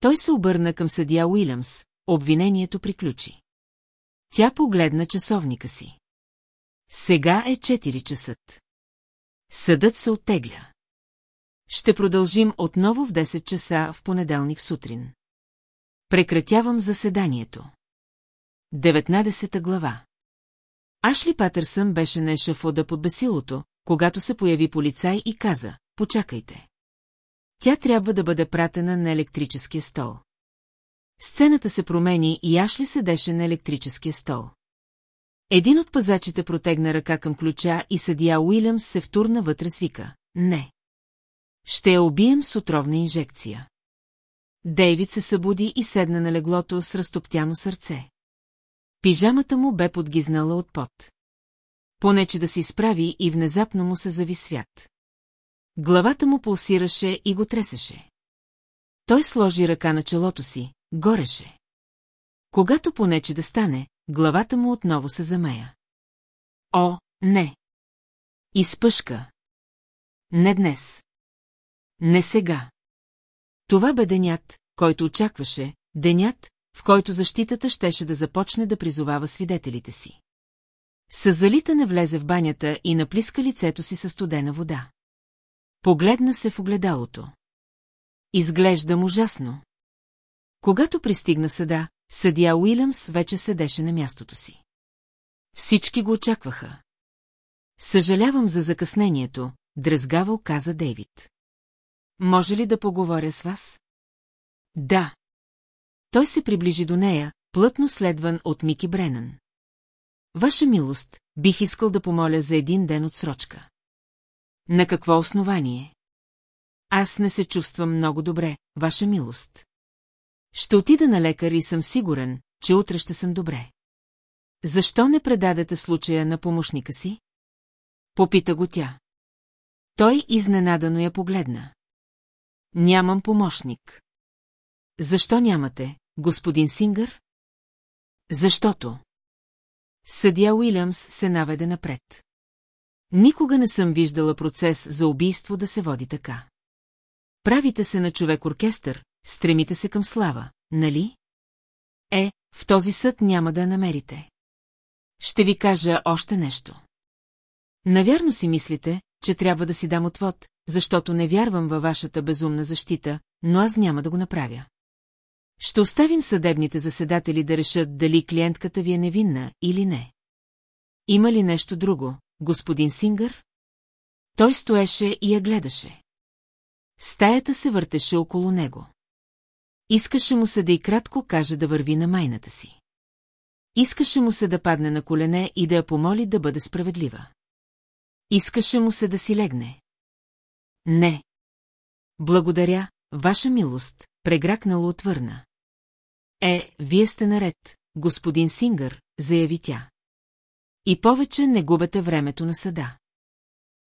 Той се обърна към съдия Уилямс, обвинението приключи. Тя погледна часовника си. Сега е 4 часът. Съдът се оттегля. Ще продължим отново в 10 часа в понеделник сутрин. Прекратявам заседанието. 19 глава Ашли Патърсън беше на ешафода под бесилото, когато се появи полицай и каза, почакайте. Тя трябва да бъде пратена на електрическия стол. Сцената се промени и Ашли седеше на електрическия стол. Един от пазачите протегна ръка към ключа и съдия Уилямс се втурна вътре свика. Не. Ще я убием с отровна инжекция. Дейвид се събуди и седна на леглото с разтоптяно сърце. Пижамата му бе подгизнала от пот. Понече да се изправи и внезапно му се зави свят. Главата му пулсираше и го тресеше. Той сложи ръка на челото си, гореше. Когато понече да стане, главата му отново се замея. О, не! Изпъшка. Не днес. Не сега. Това бе денят, който очакваше, денят, в който защитата щеше да започне да призовава свидетелите си. С залитане влезе в банята и наплиска лицето си със студена вода. Погледна се в огледалото. Изглеждам ужасно. Когато пристигна съда, съдия Уилямс вече седеше на мястото си. Всички го очакваха. Съжалявам за закъснението, дръзгаво каза Дейвид. Може ли да поговоря с вас? Да. Той се приближи до нея, плътно следван от Мики Бренън. Ваша милост, бих искал да помоля за един ден от срочка. На какво основание? Аз не се чувствам много добре, ваша милост. Ще отида на лекар и съм сигурен, че утре ще съм добре. Защо не предадете случая на помощника си? Попита го тя. Той изненадано я погледна. Нямам помощник. Защо нямате, господин Сингър? Защото. Съдия Уилямс се наведе напред. Никога не съм виждала процес за убийство да се води така. Правите се на човек-оркестър, стремите се към слава, нали? Е, в този съд няма да я намерите. Ще ви кажа още нещо. Навярно си мислите, че трябва да си дам отвод, защото не вярвам във вашата безумна защита, но аз няма да го направя. Ще оставим съдебните заседатели да решат дали клиентката ви е невинна или не. Има ли нещо друго, господин Сингър? Той стоеше и я гледаше. Стаята се въртеше около него. Искаше му се да и кратко каже да върви на майната си. Искаше му се да падне на колене и да я помоли да бъде справедлива. Искаше му се да си легне. Не. Благодаря, ваша милост, прегракнало отвърна. Е, вие сте наред, господин Сингър, заяви тя. И повече не губете времето на съда.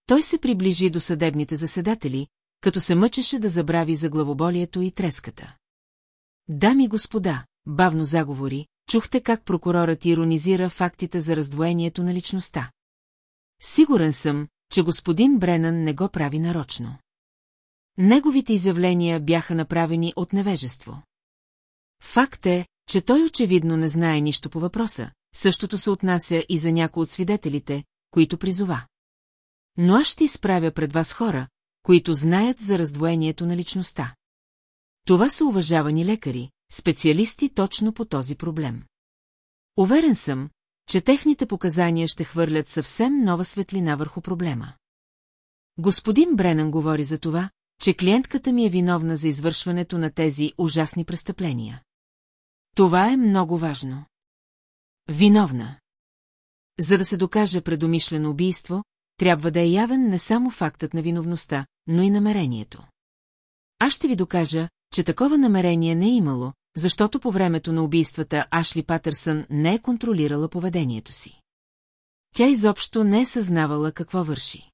Той се приближи до съдебните заседатели, като се мъчеше да забрави за главоболието и треската. Дами господа, бавно заговори, чухте как прокурорът иронизира фактите за раздвоението на личността. Сигурен съм, че господин Бренън не го прави нарочно. Неговите изявления бяха направени от невежество. Факт е, че той очевидно не знае нищо по въпроса, същото се отнася и за някои от свидетелите, които призова. Но аз ще изправя пред вас хора, които знаят за раздвоението на личността. Това са уважавани лекари, специалисти точно по този проблем. Уверен съм, че техните показания ще хвърлят съвсем нова светлина върху проблема. Господин Бренън говори за това, че клиентката ми е виновна за извършването на тези ужасни престъпления. Това е много важно. Виновна. За да се докаже предумишлено убийство, трябва да е явен не само фактът на виновността, но и намерението. Аз ще ви докажа, че такова намерение не е имало, защото по времето на убийствата Ашли Патърсън не е контролирала поведението си. Тя изобщо не е съзнавала какво върши.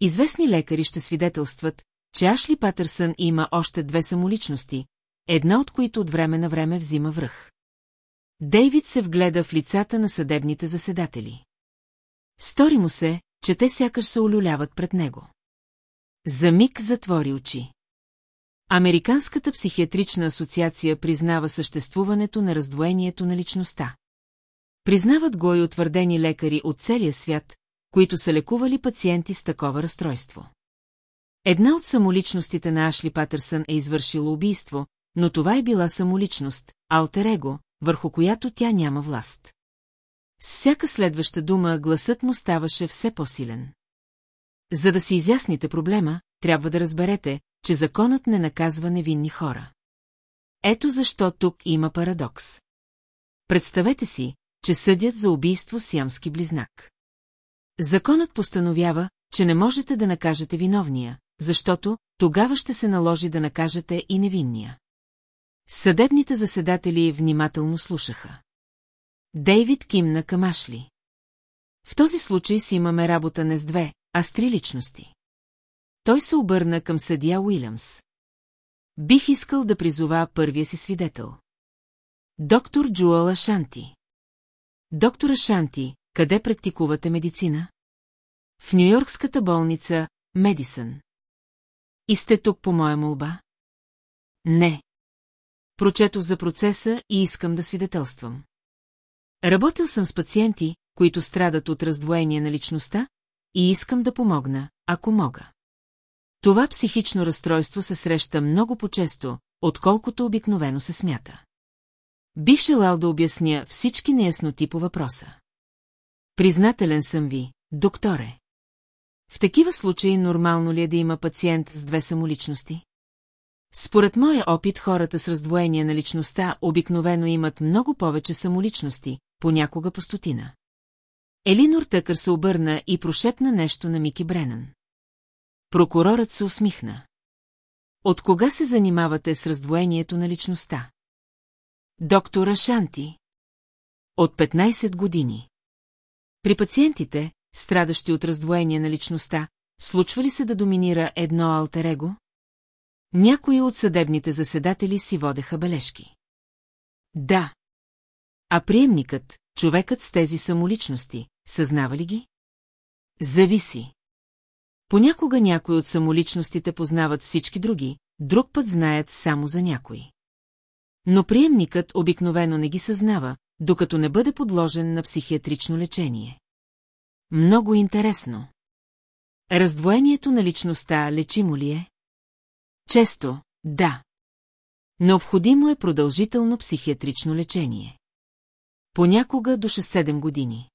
Известни лекари ще свидетелстват, че Ашли Патърсън има още две самоличности, една от които от време на време взима връх. Дейвид се вгледа в лицата на съдебните заседатели. Стори му се, че те сякаш се олюляват пред него. За миг затвори очи. Американската психиатрична асоциация признава съществуването на раздвоението на личността. Признават го и утвърдени лекари от целия свят, които са лекували пациенти с такова разстройство. Една от самоличностите на Ашли Патърсън е извършила убийство, но това е била самоличност, алтерего, върху която тя няма власт. С всяка следваща дума гласът му ставаше все по-силен. За да си изясните проблема, трябва да разберете, че законът не наказва невинни хора. Ето защо тук има парадокс. Представете си, че съдят за убийство с ямски близнак. Законът постановява, че не можете да накажете виновния, защото тогава ще се наложи да накажете и невинния. Съдебните заседатели внимателно слушаха. Дейвид кимна към Ашли. В този случай си имаме работа не с две, а с три личности. Той се обърна към съдия Уилямс. Бих искал да призова първия си свидетел. Доктор Джуал Ашанти. Доктор Ашанти, къде практикувате медицина? В Нью-Йоркската болница Медисън. И сте тук по моя молба? Не. прочетох за процеса и искам да свидетелствам. Работил съм с пациенти, които страдат от раздвоение на личността, и искам да помогна, ако мога. Това психично разстройство се среща много по-често, отколкото обикновено се смята. Бих желал да обясня всички неясноти по въпроса. Признателен съм ви, докторе. В такива случаи нормално ли е да има пациент с две самоличности? Според моя опит хората с раздвоение на личността обикновено имат много повече самоличности, понякога по стотина. Елинор Тъкър се обърна и прошепна нещо на Мики Бренън. Прокурорът се усмихна. От кога се занимавате с раздвоението на личността? Доктора Шанти. От 15 години. При пациентите, страдащи от раздвоение на личността, случва ли се да доминира едно алтерего? Някои от съдебните заседатели си водеха бележки. Да. А приемникът, човекът с тези самоличности, съзнава ли ги? Зависи. Понякога някои от самоличностите познават всички други, друг път знаят само за някои. Но приемникът обикновено не ги съзнава, докато не бъде подложен на психиатрично лечение. Много интересно. Раздвоението на личността лечимо ли е? Често, да. Необходимо е продължително психиатрично лечение. Понякога до 6-7 години.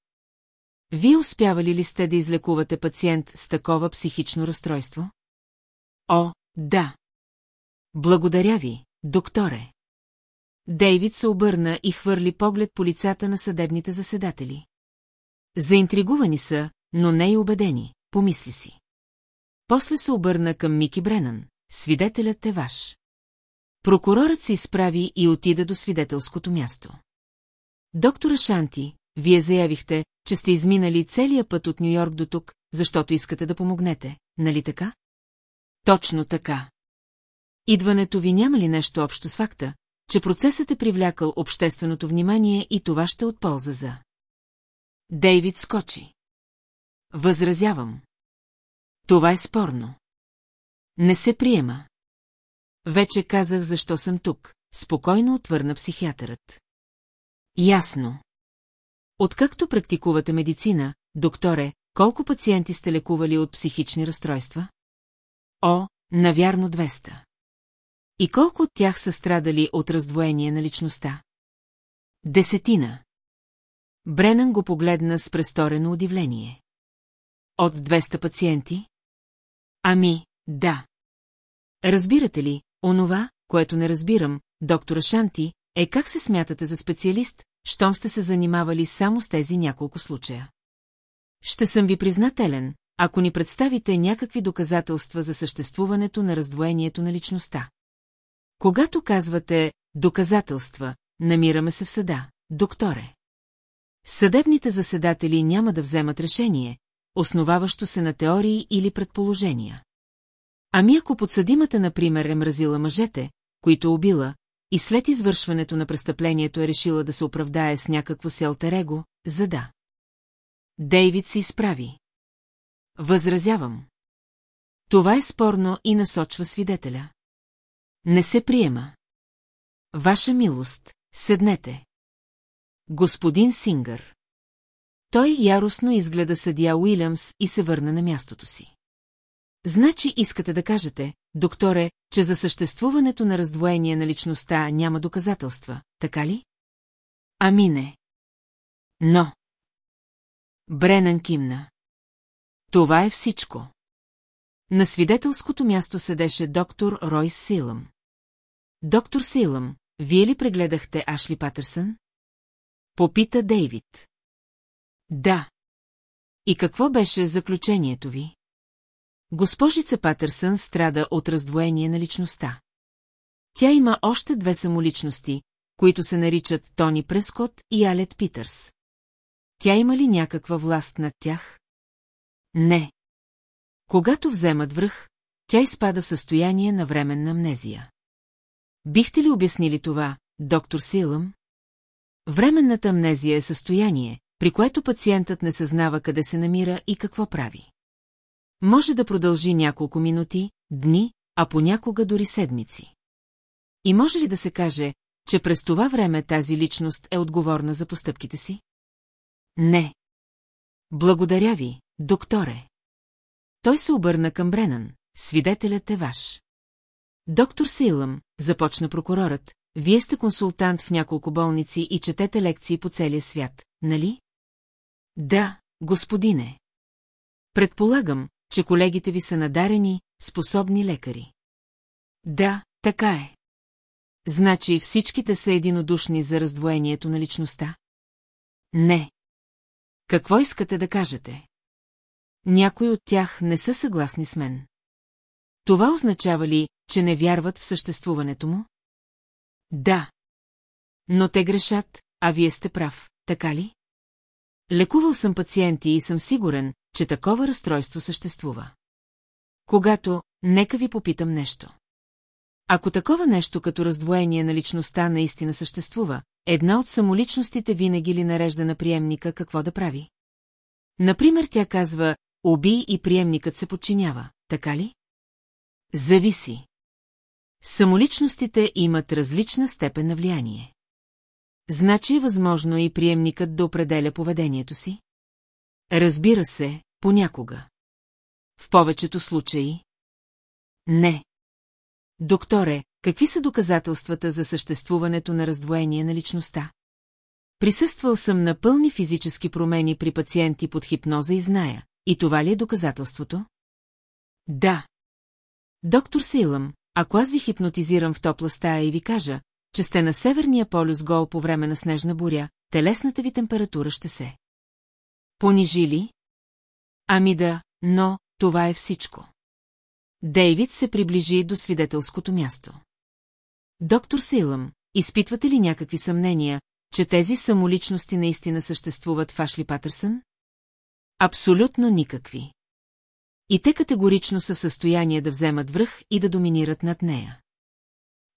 Вие успявали ли сте да излекувате пациент с такова психично разстройство? О, да. Благодаря ви, докторе. Дейвид се обърна и хвърли поглед по лицата на съдебните заседатели. Заинтригувани са, но не и убедени, помисли си. После се обърна към Мики Бренън. Свидетелят е ваш. Прокурорът се изправи и отида до свидетелското място. Доктора Шанти, вие заявихте, че сте изминали целия път от Нью-Йорк до тук, защото искате да помогнете, нали така? Точно така. Идването ви няма ли нещо общо с факта, че процесът е привлякал общественото внимание и това ще от полза за... Дейвид скочи. Възразявам. Това е спорно. Не се приема. Вече казах защо съм тук, спокойно отвърна психиатърът. Ясно. Откакто практикувате медицина, докторе, колко пациенти сте лекували от психични разстройства? О, навярно 200. И колко от тях са страдали от раздвоение на личността? Десетина. Бренън го погледна с престорено удивление. От 200 пациенти? Ами, да. Разбирате ли, онова, което не разбирам, доктора Шанти, е как се смятате за специалист, щом сте се занимавали само с тези няколко случая. Ще съм ви признателен, ако ни представите някакви доказателства за съществуването на раздвоението на личността. Когато казвате «доказателства», намираме се в съда, докторе. Съдебните заседатели няма да вземат решение, основаващо се на теории или предположения. Ами ако подсъдимата, например, е мразила мъжете, които убила, и след извършването на престъплението е решила да се оправдае с някакво си алтерего, за да. Дейвид се изправи. Възразявам. Това е спорно и насочва свидетеля. Не се приема. Ваша милост, седнете. Господин Сингър. Той яростно изгледа съдия Уилямс и се върна на мястото си. Значи искате да кажете, докторе, че за съществуването на раздвоение на личността няма доказателства, така ли? Ами не. Но. Бренан кимна. Това е всичко. На свидетелското място седеше доктор Ройс Силъм. Доктор Силъм, вие ли прегледахте Ашли Патърсън? Попита Дейвид. Да. И какво беше заключението ви? Госпожица Патърсън страда от раздвоение на личността. Тя има още две самоличности, които се наричат Тони Прескот и Алет Питърс. Тя има ли някаква власт над тях? Не. Когато вземат връх, тя изпада в състояние на временна амнезия. Бихте ли обяснили това, доктор Силъм? Временната амнезия е състояние, при което пациентът не съзнава къде се намира и какво прави. Може да продължи няколко минути, дни, а понякога дори седмици. И може ли да се каже, че през това време тази личност е отговорна за постъпките си? Не. Благодаря ви, докторе. Той се обърна към Бренан. Свидетелят е ваш. Доктор Сейлъм, започна прокурорът, вие сте консултант в няколко болници и четете лекции по целия свят, нали? Да, господине. Предполагам, че колегите ви са надарени, способни лекари. Да, така е. Значи всичките са единодушни за раздвоението на личността? Не. Какво искате да кажете? Някои от тях не са съгласни с мен. Това означава ли, че не вярват в съществуването му? Да. Но те грешат, а вие сте прав, така ли? Лекувал съм пациенти и съм сигурен, че такова разстройство съществува. Когато, нека ви попитам нещо. Ако такова нещо като раздвоение на личността наистина съществува, една от самоличностите винаги ли нарежда на приемника какво да прави? Например, тя казва, уби и приемникът се подчинява, така ли? Зависи. Самоличностите имат различна степен на влияние. Значи е възможно и приемникът да определя поведението си? Разбира се, понякога. В повечето случаи? Не. Докторе, какви са доказателствата за съществуването на раздвоение на личността? Присъствал съм на пълни физически промени при пациенти под хипноза и зная. И това ли е доказателството? Да. Доктор Силъм, ако аз ви хипнотизирам в топла стая и ви кажа, че сте на Северния полюс гол по време на снежна буря, телесната ви температура ще се. Понижи ли? Ами да, но това е всичко. Дейвид се приближи до свидетелското място. Доктор Сейлъм, изпитвате ли някакви съмнения, че тези самоличности наистина съществуват в Ашли Патърсън? Абсолютно никакви. И те категорично са в състояние да вземат връх и да доминират над нея.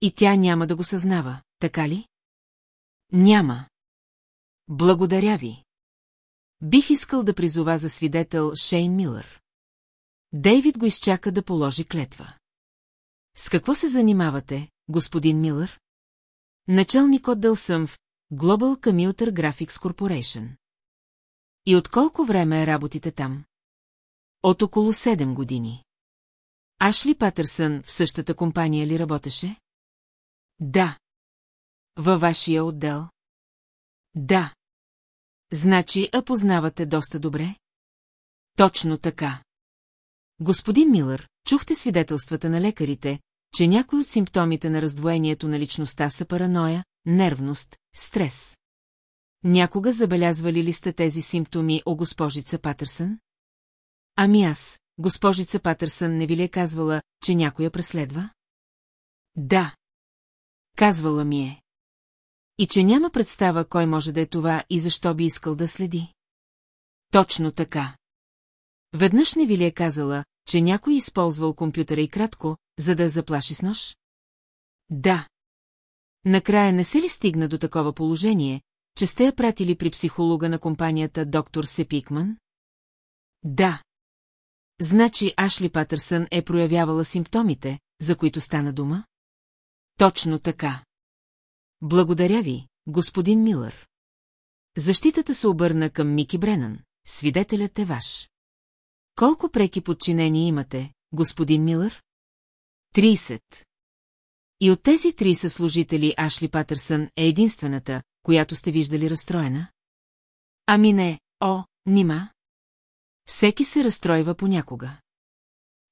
И тя няма да го съзнава, така ли? Няма. Благодаря ви. Бих искал да призова за свидетел Шейн Милър. Дейвид го изчака да положи клетва. С какво се занимавате, господин Милър? Началник отдел съм в Global Commuter Graphics Corporation. И от колко време работите там? От около 7 години. Ашли Патърсън в същата компания ли работеше? Да. Във вашия отдел? Да. Значи, а познавате доста добре? Точно така. Господин Милър, чухте свидетелствата на лекарите, че някои от симптомите на раздвоението на личността са параноя, нервност, стрес. Някога забелязвали ли сте тези симптоми о госпожица Патърсън? Ами аз, госпожица Патърсън не ви ли е казвала, че някой я преследва? Да. Казвала ми е. И че няма представа кой може да е това и защо би искал да следи. Точно така. Веднъж не ви ли е казала, че някой използвал компютъра и кратко, за да я заплаши с нож? Да. Накрая не се ли стигна до такова положение, че сте я пратили при психолога на компанията доктор Сепикман? Да. Значи Ашли Патърсън е проявявала симптомите, за които стана дума? Точно така. Благодаря ви, господин Милър. Защитата се обърна към Мики Бренан. Свидетелят е ваш. Колко преки подчинени имате, господин Милър? 30. И от тези 30 служители Ашли Патърсън е единствената, която сте виждали разстроена? Ами не, о, нима. Всеки се разстройва понякога.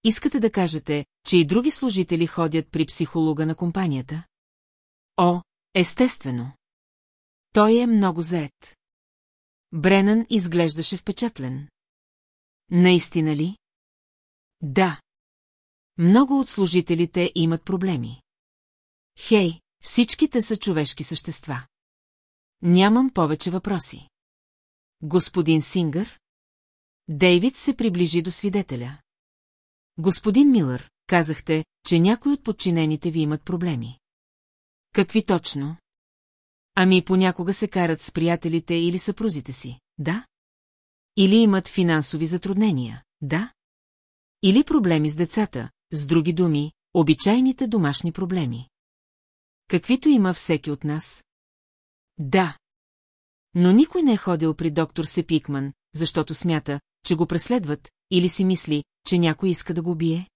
Искате да кажете, че и други служители ходят при психолога на компанията? О, естествено. Той е много заед. Бренън изглеждаше впечатлен. Наистина ли? Да. Много от служителите имат проблеми. Хей, всичките са човешки същества. Нямам повече въпроси. Господин Сингър? Дейвид се приближи до свидетеля. Господин Милър, казахте, че някои от подчинените ви имат проблеми. Какви точно? Ами понякога се карат с приятелите или съпрузите си, да? Или имат финансови затруднения, да? Или проблеми с децата, с други думи, обичайните домашни проблеми. каквито има всеки от нас? Да. Но никой не е ходил при доктор Сепикман, защото смята, че го преследват, или си мисли, че някой иска да го убие?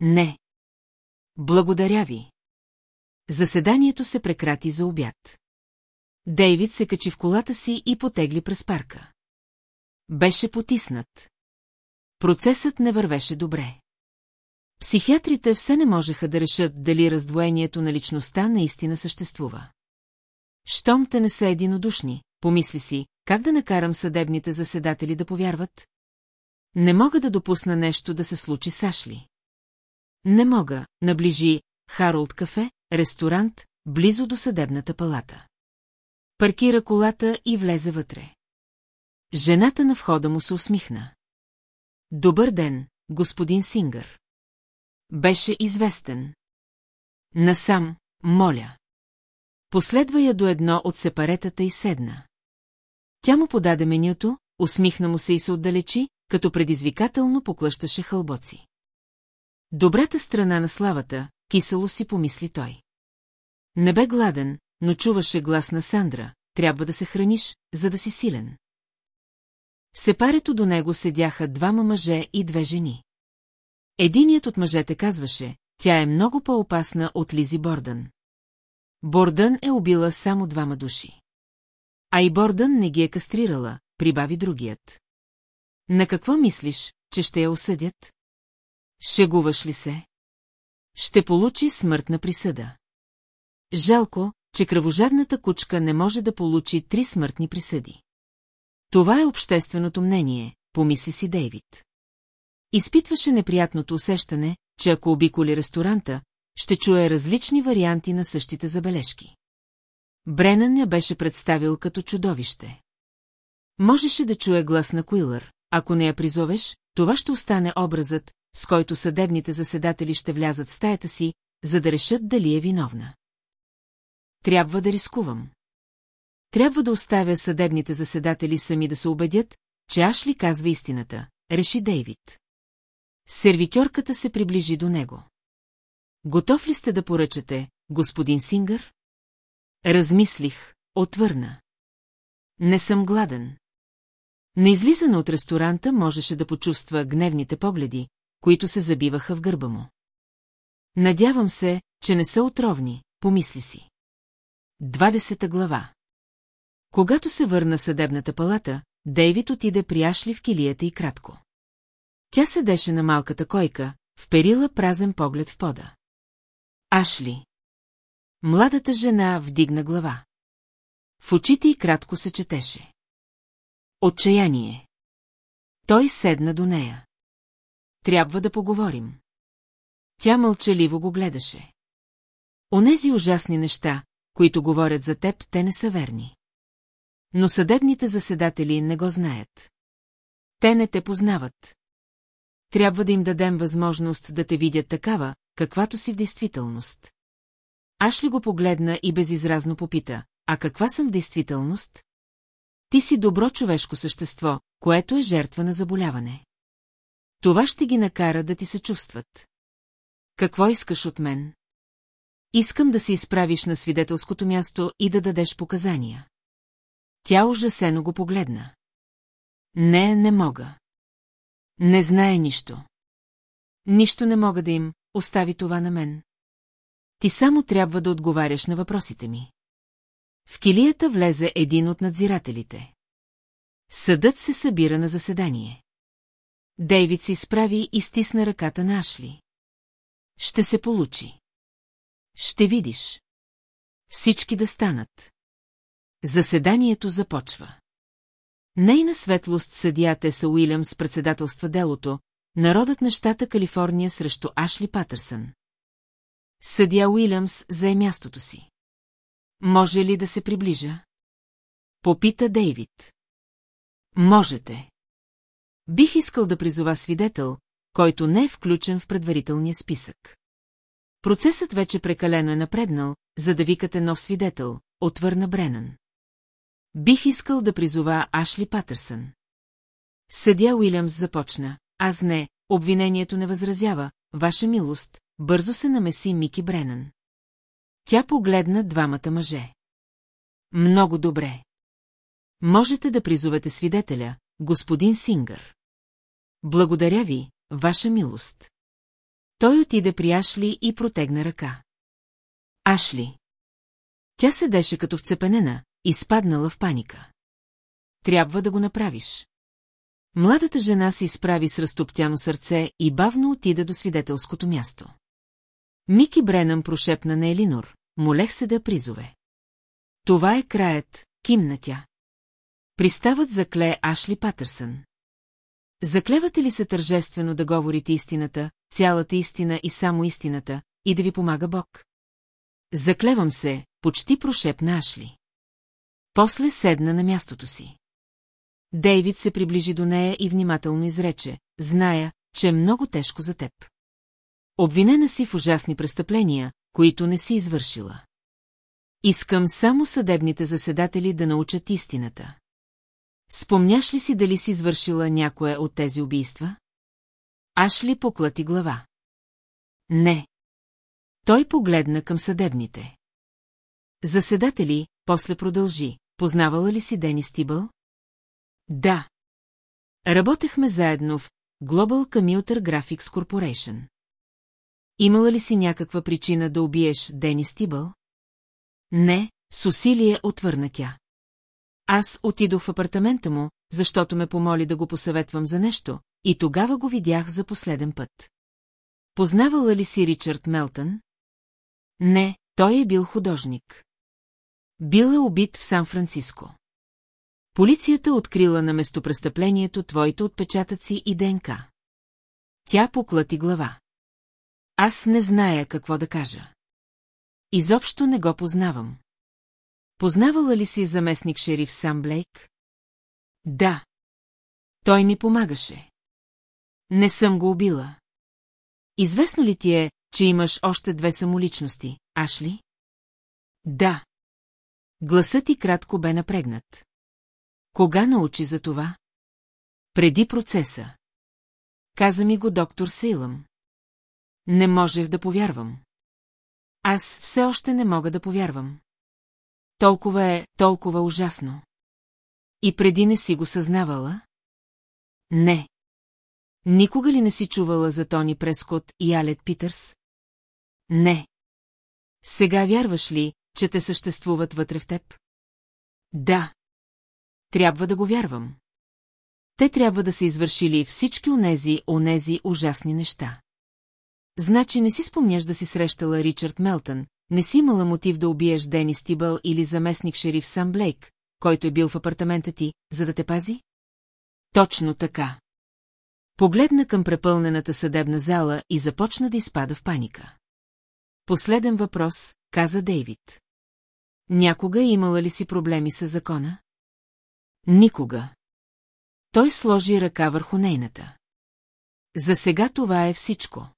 Не. Благодаря ви. Заседанието се прекрати за обяд. Дейвид се качи в колата си и потегли през парка. Беше потиснат. Процесът не вървеше добре. Психиатрите все не можеха да решат дали раздвоението на личността наистина съществува. Щом те не са единодушни, помисли си, как да накарам съдебните заседатели да повярват? Не мога да допусна нещо да се случи с Ашли. Не мога, наближи Харолд кафе, ресторант, близо до съдебната палата. Паркира колата и влезе вътре. Жената на входа му се усмихна. Добър ден, господин Сингър. Беше известен. Насам, моля. Последва я до едно от сепаретата и седна. Тя му подаде менюто, усмихна му се и се отдалечи, като предизвикателно поклъщаше хълбоци. Добрата страна на славата, кисело си помисли той. Не бе гладен, но чуваше глас на Сандра, трябва да се храниш, за да си силен. Сепарето до него седяха двама мъже и две жени. Единият от мъжете казваше, тя е много по-опасна от Лизи Бордън. Бордън е убила само двама души. А и Бордън не ги е кастрирала, прибави другият. На какво мислиш, че ще я осъдят? Шегуваш ли се? Ще получи смъртна присъда. Жалко, че кръвожадната кучка не може да получи три смъртни присъди. Това е общественото мнение, помисли си Дейвид. Изпитваше неприятното усещане, че ако обиколи ресторанта, ще чуе различни варианти на същите забележки. Бренън я беше представил като чудовище. Можеше да чуе глас на Куилър, ако не я призовеш, това ще остане образът, с който съдебните заседатели ще влязат в стаята си, за да решат дали е виновна. Трябва да рискувам. Трябва да оставя съдебните заседатели сами да се убедят, че Ашли казва истината, реши Дейвид. Сервитьорката се приближи до него. Готов ли сте да поръчате, господин Сингър? Размислих, отвърна. Не съм гладен. На излизане от ресторанта можеше да почувства гневните погледи, които се забиваха в гърба му. Надявам се, че не са отровни, помисли си. Двадесета глава Когато се върна съдебната палата, Дейвид отиде при Ашли в килията и кратко. Тя седеше на малката койка, вперила празен поглед в пода. Ашли. Младата жена вдигна глава. В очите й кратко се четеше. Отчаяние. Той седна до нея. Трябва да поговорим. Тя мълчаливо го гледаше. Онези ужасни неща, които говорят за теб, те не са верни. Но съдебните заседатели не го знаят. Те не те познават. Трябва да им дадем възможност да те видят такава, каквато си в действителност. Аш ли го погледна и безизразно попита, а каква съм в действителност? Ти си добро човешко същество, което е жертва на заболяване. Това ще ги накара да ти се чувстват. Какво искаш от мен? Искам да се изправиш на свидетелското място и да дадеш показания. Тя ужасено го погледна. Не, не мога. Не знае нищо. Нищо не мога да им, остави това на мен. Ти само трябва да отговаряш на въпросите ми. В килията влезе един от надзирателите. Съдът се събира на заседание. Дейвид се изправи и стисна ръката на Ашли. Ще се получи. Ще видиш. Всички да станат. Заседанието започва. Нейна светлост съдията са Уилямс председателства делото, народът на щата Калифорния срещу Ашли Патърсън. Съдия Уилямс зае мястото си. Може ли да се приближа? Попита Дейвид. Можете. Бих искал да призова свидетел, който не е включен в предварителния списък. Процесът вече прекалено е напреднал, за да викате нов свидетел, отвърна Бренън. Бих искал да призова Ашли Патърсън. Съдя Уилямс започна. Аз не, обвинението не възразява, ваша милост, бързо се намеси Мики Бренън. Тя погледна двамата мъже. Много добре. Можете да призовете свидетеля, господин Сингър. Благодаря ви, ваша милост. Той отиде при Ашли и протегна ръка. Ашли. Тя седеше като вцепенена, изпаднала в паника. Трябва да го направиш. Младата жена се изправи с разтоптяно сърце и бавно отида до свидетелското място. Мики Бренъм прошепна на Елинор, молех се да призове. Това е краят, кимна тя. Приставът закле Ашли Патърсън. Заклевате ли се тържествено да говорите истината, цялата истина и само истината, и да ви помага Бог? Заклевам се, почти прошепна Ашли. После седна на мястото си. Дейвид се приближи до нея и внимателно изрече, зная, че е много тежко за теб. Обвинена си в ужасни престъпления, които не си извършила. Искам само съдебните заседатели да научат истината. Спомняш ли си дали си извършила някое от тези убийства? Аш ли поклати глава? Не. Той погледна към съдебните. Заседатели, после продължи. Познавала ли си Денис Тибъл? Да. Работехме заедно в Global Commuter Graphics Corporation. Имала ли си някаква причина да убиеш Денис Тибъл? Не, с усилие отвърна тя. Аз отидох в апартамента му, защото ме помоли да го посъветвам за нещо, и тогава го видях за последен път. Познавала ли си Ричард Мелтън? Не, той е бил художник. Бил е убит в Сан-Франциско. Полицията открила на местопрестъплението твоите отпечатъци и ДНК. Тя поклати глава. Аз не зная какво да кажа. Изобщо не го познавам. Познавала ли си заместник шериф Сам Блейк? Да. Той ми помагаше. Не съм го убила. Известно ли ти е, че имаш още две самоличности, Ашли? Да. Гласът ти кратко бе напрегнат. Кога научи за това? Преди процеса. Каза ми го доктор Сейлъм. Не можех да повярвам. Аз все още не мога да повярвам. Толкова е, толкова ужасно. И преди не си го съзнавала? Не. Никога ли не си чувала за Тони Прескот и Алет Питърс? Не. Сега вярваш ли, че те съществуват вътре в теб? Да. Трябва да го вярвам. Те трябва да са извършили всички онези, онези ужасни неща. Значи не си спомняш да си срещала Ричард Мелтън, не си имала мотив да убиеш Дени Стибъл или заместник шериф Сам Блейк, който е бил в апартамента ти, за да те пази? Точно така. Погледна към препълнената съдебна зала и започна да изпада в паника. Последен въпрос, каза Дейвид. Някога имала ли си проблеми с закона? Никога. Той сложи ръка върху нейната. За сега това е всичко.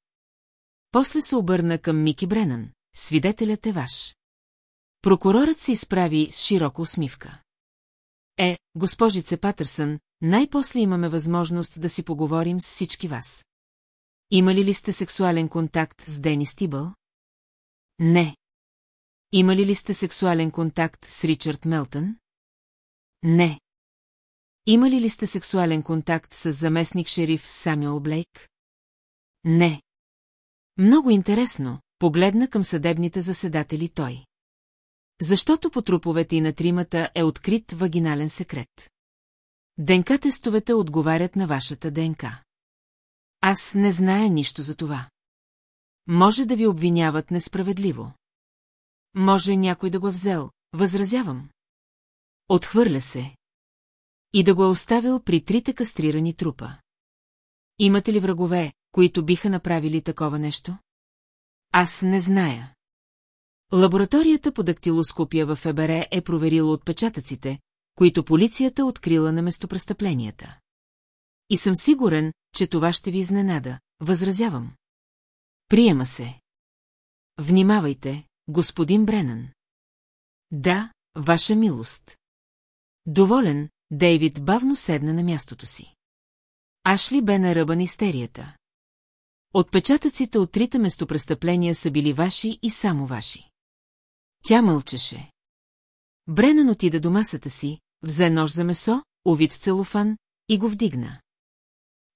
После се обърна към Мики Бренън. Свидетелят е ваш. Прокурорът се изправи с широка усмивка. Е, госпожице Патърсън, най-после имаме възможност да си поговорим с всички вас. Имали ли сте сексуален контакт с Дени Стибъл? Не. Имали ли сте сексуален контакт с Ричард Мелтън? Не. Имали ли сте сексуален контакт с заместник шериф Самюел Блейк? Не. Много интересно, погледна към съдебните заседатели той. Защото по труповете и на тримата е открит вагинален секрет. ДНК тестовете отговарят на вашата ДНК. Аз не зная нищо за това. Може да ви обвиняват несправедливо. Може някой да го е взел, възразявам. Отхвърля се. И да го е оставил при трите кастрирани трупа. Имате ли врагове, които биха направили такова нещо? Аз не зная. Лабораторията по дактилоскопия в ФБР е проверила отпечатъците, които полицията открила на местопрестъпленията. И съм сигурен, че това ще ви изненада. Възразявам. Приема се. Внимавайте, господин Бренън. Да, ваша милост. Доволен, Дейвид бавно седна на мястото си. Ашли бе на ръба на истерията. Отпечатъците от трите местопрестъпления са били ваши и само ваши. Тя мълчеше. Бренан отида до масата си, взе нож за месо, увид в целофан и го вдигна.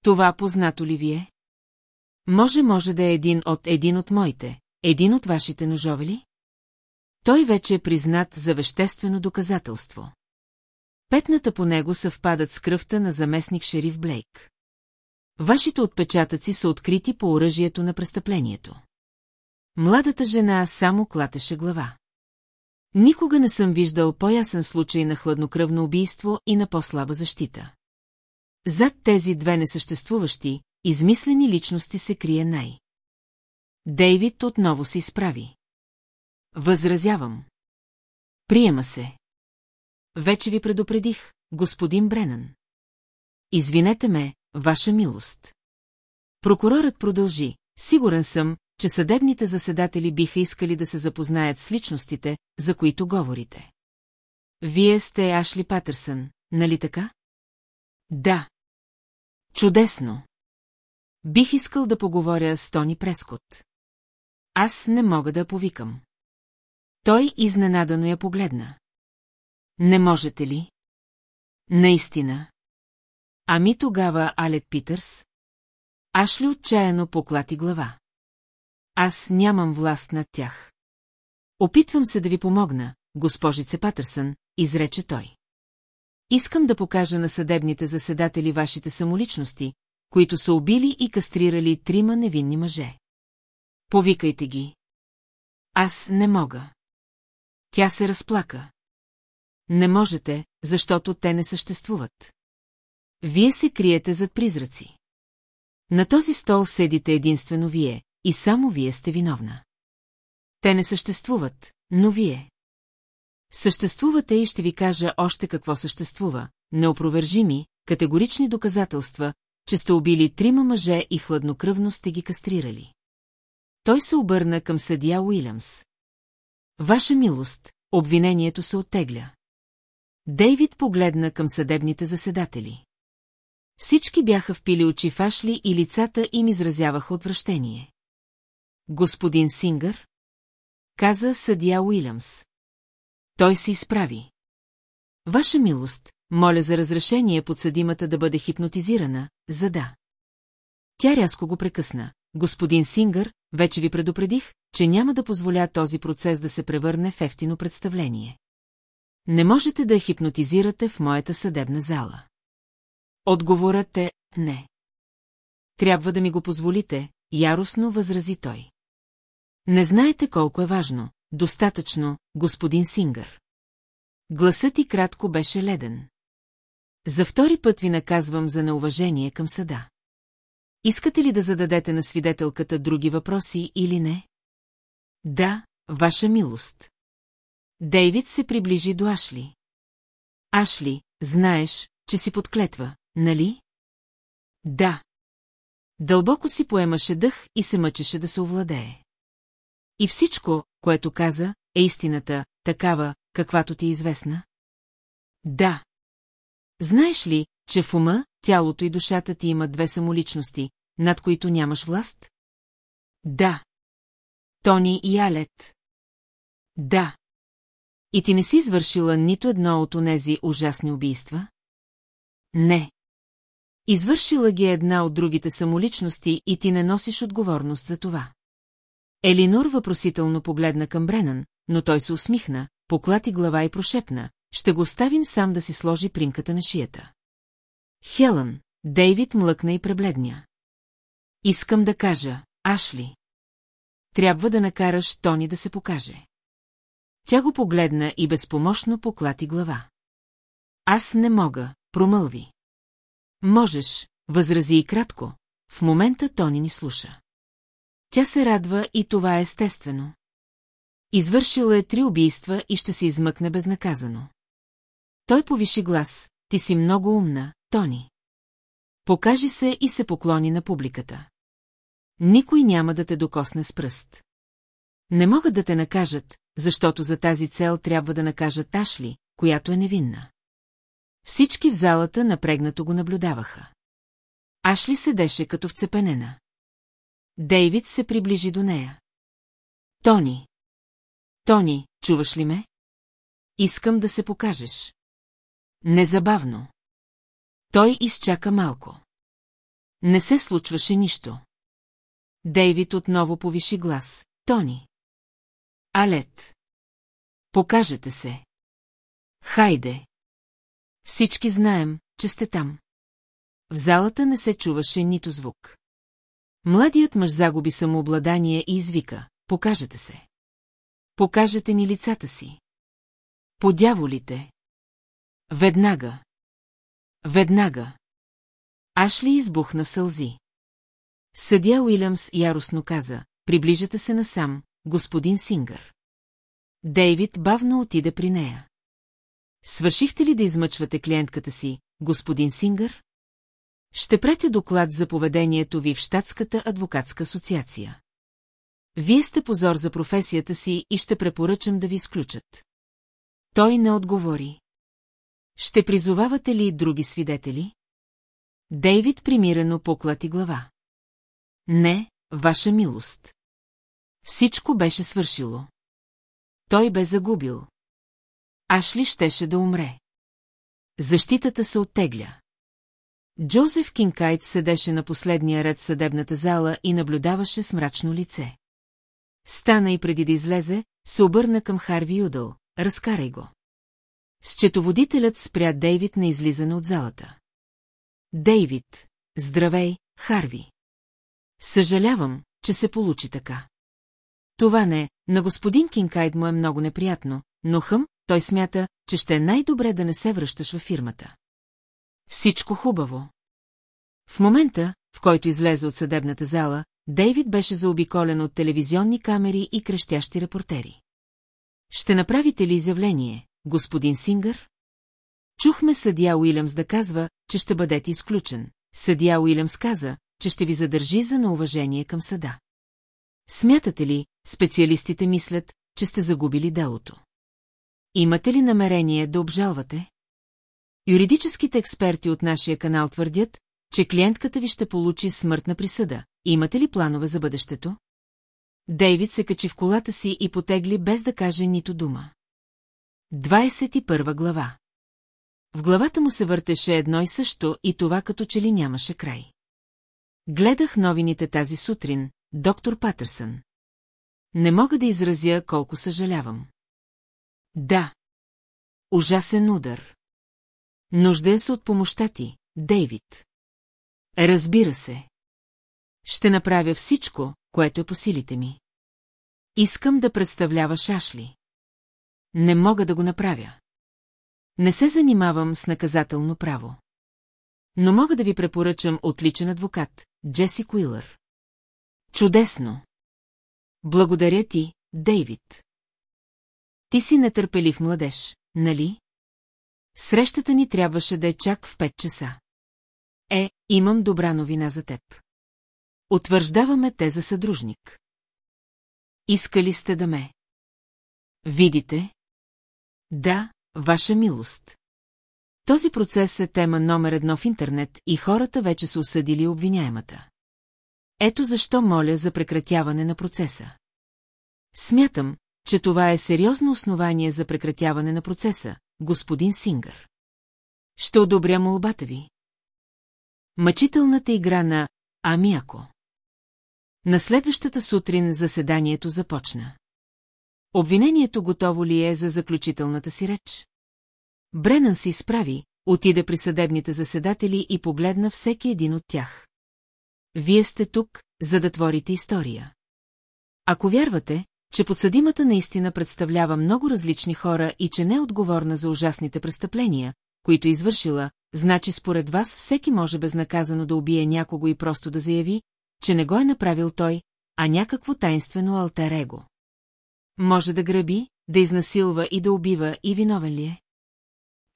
Това познато ли ви е? Може, може да е един от един от моите, един от вашите ножове ли? Той вече е признат за веществено доказателство. Петната по него съвпадат с кръвта на заместник шериф Блейк. Вашите отпечатъци са открити по оръжието на престъплението. Младата жена само клатеше глава. Никога не съм виждал по-ясен случай на хладнокръвно убийство и на по-слаба защита. Зад тези две несъществуващи, измислени личности се крие най. Дейвид отново се изправи. Възразявам. Приема се. Вече ви предупредих, господин Бренан. Извинете ме, ваша милост. Прокурорът продължи. Сигурен съм, че съдебните заседатели биха искали да се запознаят с личностите, за които говорите. Вие сте Ашли Патърсън, нали така? Да. Чудесно. Бих искал да поговоря с Тони Прескот. Аз не мога да повикам. Той изненадано я погледна. Не можете ли? Наистина. Ами тогава Алет Питърс? Ашли отчаяно поклати глава. Аз нямам власт над тях. Опитвам се да ви помогна, госпожице Патърсън, изрече той. Искам да покажа на съдебните заседатели вашите самоличности, които са убили и кастрирали трима невинни мъже. Повикайте ги. Аз не мога. Тя се разплака. Не можете, защото те не съществуват. Вие се криете зад призраци. На този стол седите единствено вие, и само вие сте виновна. Те не съществуват, но вие. Съществувате и ще ви кажа още какво съществува. Неопровержими, категорични доказателства, че сте убили трима мъже и хладнокръвно сте ги кастрирали. Той се обърна към съдия Уилямс. Ваша милост, обвинението се оттегля. Дейвид погледна към съдебните заседатели. Всички бяха впили очи в Ашли и лицата им изразяваха отвращение. Господин Сингър? Каза съдия Уилямс. Той се изправи. Ваша милост, моля за разрешение подсъдимата да бъде хипнотизирана, за да. Тя рязко го прекъсна. Господин Сингър, вече ви предупредих, че няма да позволя този процес да се превърне в ефтино представление. Не можете да я хипнотизирате в моята съдебна зала. Отговорът е не. Трябва да ми го позволите, яростно възрази той. Не знаете колко е важно. Достатъчно, господин Сингър. Гласът ти кратко беше леден. За втори път ви наказвам за неуважение към съда. Искате ли да зададете на свидетелката други въпроси или не? Да, ваша милост. Дейвид се приближи до Ашли. Ашли, знаеш, че си подклетва, нали? Да. Дълбоко си поемаше дъх и се мъчеше да се овладее. И всичко, което каза, е истината, такава, каквато ти е известна? Да. Знаеш ли, че в ума, тялото и душата ти имат две самоличности, над които нямаш власт? Да. Тони и Алет. Да. И ти не си извършила нито едно от онези ужасни убийства? Не. Извършила ги една от другите самоличности и ти не носиш отговорност за това. Елинор въпросително погледна към Бренан, но той се усмихна, поклати глава и прошепна. Ще го оставим сам да си сложи примката на шията. Хелън, Дейвид млъкна и пребледня. Искам да кажа, Ашли. Трябва да накараш Тони да се покаже. Тя го погледна и безпомощно поклати глава. Аз не мога, промълви. Можеш, възрази и кратко, в момента Тони ни слуша. Тя се радва и това е естествено. Извършила е три убийства и ще се измъкне безнаказано. Той повиши глас, ти си много умна, Тони. Покажи се и се поклони на публиката. Никой няма да те докосне с пръст. Не могат да те накажат, защото за тази цел трябва да накажат Ашли, която е невинна. Всички в залата напрегнато го наблюдаваха. Ашли седеше като вцепенена. Дейвид се приближи до нея. Тони. Тони, чуваш ли ме? Искам да се покажеш. Незабавно. Той изчака малко. Не се случваше нищо. Дейвид отново повиши глас. Тони. Алет. Покажете се. Хайде. Всички знаем, че сте там. В залата не се чуваше нито звук. Младият мъж загуби самообладание и извика. Покажете се. Покажете ни лицата си. Подяволите. Веднага. Веднага. Ашли избухна в сълзи. Съдя Уилямс яростно каза, приближате се насам, господин Сингър. Дейвид бавно отиде при нея. Свършихте ли да измъчвате клиентката си, господин Сингър? Ще претя доклад за поведението ви в Штатската адвокатска асоциация. Вие сте позор за професията си и ще препоръчам да ви изключат. Той не отговори. Ще призовавате ли други свидетели? Дейвид примирено поклати глава. Не, ваша милост. Всичко беше свършило. Той бе загубил. Ашли щеше да умре. Защитата се оттегля. Джозеф Кинкайт седеше на последния ред в съдебната зала и наблюдаваше с мрачно лице. Стана и преди да излезе, се обърна към Харви Юдъл. Разкарай го. Счетоводителят спря Дейвид на излизане от залата. Дейвид, здравей, Харви. Съжалявам, че се получи така. Това не, на господин Кинкайд му е много неприятно, но хъм, той смята, че ще е най-добре да не се връщаш във фирмата. Всичко хубаво. В момента, в който излезе от съдебната зала, Дейвид беше заобиколен от телевизионни камери и крещящи репортери. Ще направите ли изявление, господин Сингър? Чухме съдия Уилямс да казва, че ще бъдете изключен. Съдия Уилямс каза, че ще ви задържи за неуважение към съда. Смятате ли, специалистите мислят, че сте загубили делото? Имате ли намерение да обжалвате? Юридическите експерти от нашия канал твърдят, че клиентката ви ще получи смъртна присъда. Имате ли планове за бъдещето? Дейвид се качи в колата си и потегли без да каже нито дума. 21 глава В главата му се въртеше едно и също и това като че ли нямаше край. Гледах новините тази сутрин, доктор Патърсън. Не мога да изразя колко съжалявам. Да. Ужасен удар. Нуждая се от помощта ти, Дейвид. Разбира се. Ще направя всичко, което е по силите ми. Искам да представляваш Ашли. Не мога да го направя. Не се занимавам с наказателно право. Но мога да ви препоръчам отличен адвокат, Джеси Куилър. Чудесно! Благодаря ти, Дейвид. Ти си нетърпелив младеж, нали? Срещата ни трябваше да е чак в 5 часа. Е, имам добра новина за теб. Утвърждаваме те за съдружник. Искали сте да ме? Видите? Да, ваша милост. Този процес е тема номер едно в интернет и хората вече са осъдили обвиняемата. Ето защо моля за прекратяване на процеса. Смятам, че това е сериозно основание за прекратяване на процеса, господин Сингър. Ще одобря молбата ви. Мъчителната игра на Амиако. На следващата сутрин заседанието започна. Обвинението готово ли е за заключителната си реч? Бренън си справи, отиде при съдебните заседатели и погледна всеки един от тях. Вие сте тук, за да творите история. Ако вярвате, че подсъдимата наистина представлява много различни хора и че не е отговорна за ужасните престъпления, които извършила, значи според вас всеки може безнаказано да убие някого и просто да заяви, че не го е направил той, а някакво тайнствено алтерего. Може да граби, да изнасилва и да убива и виновен ли е?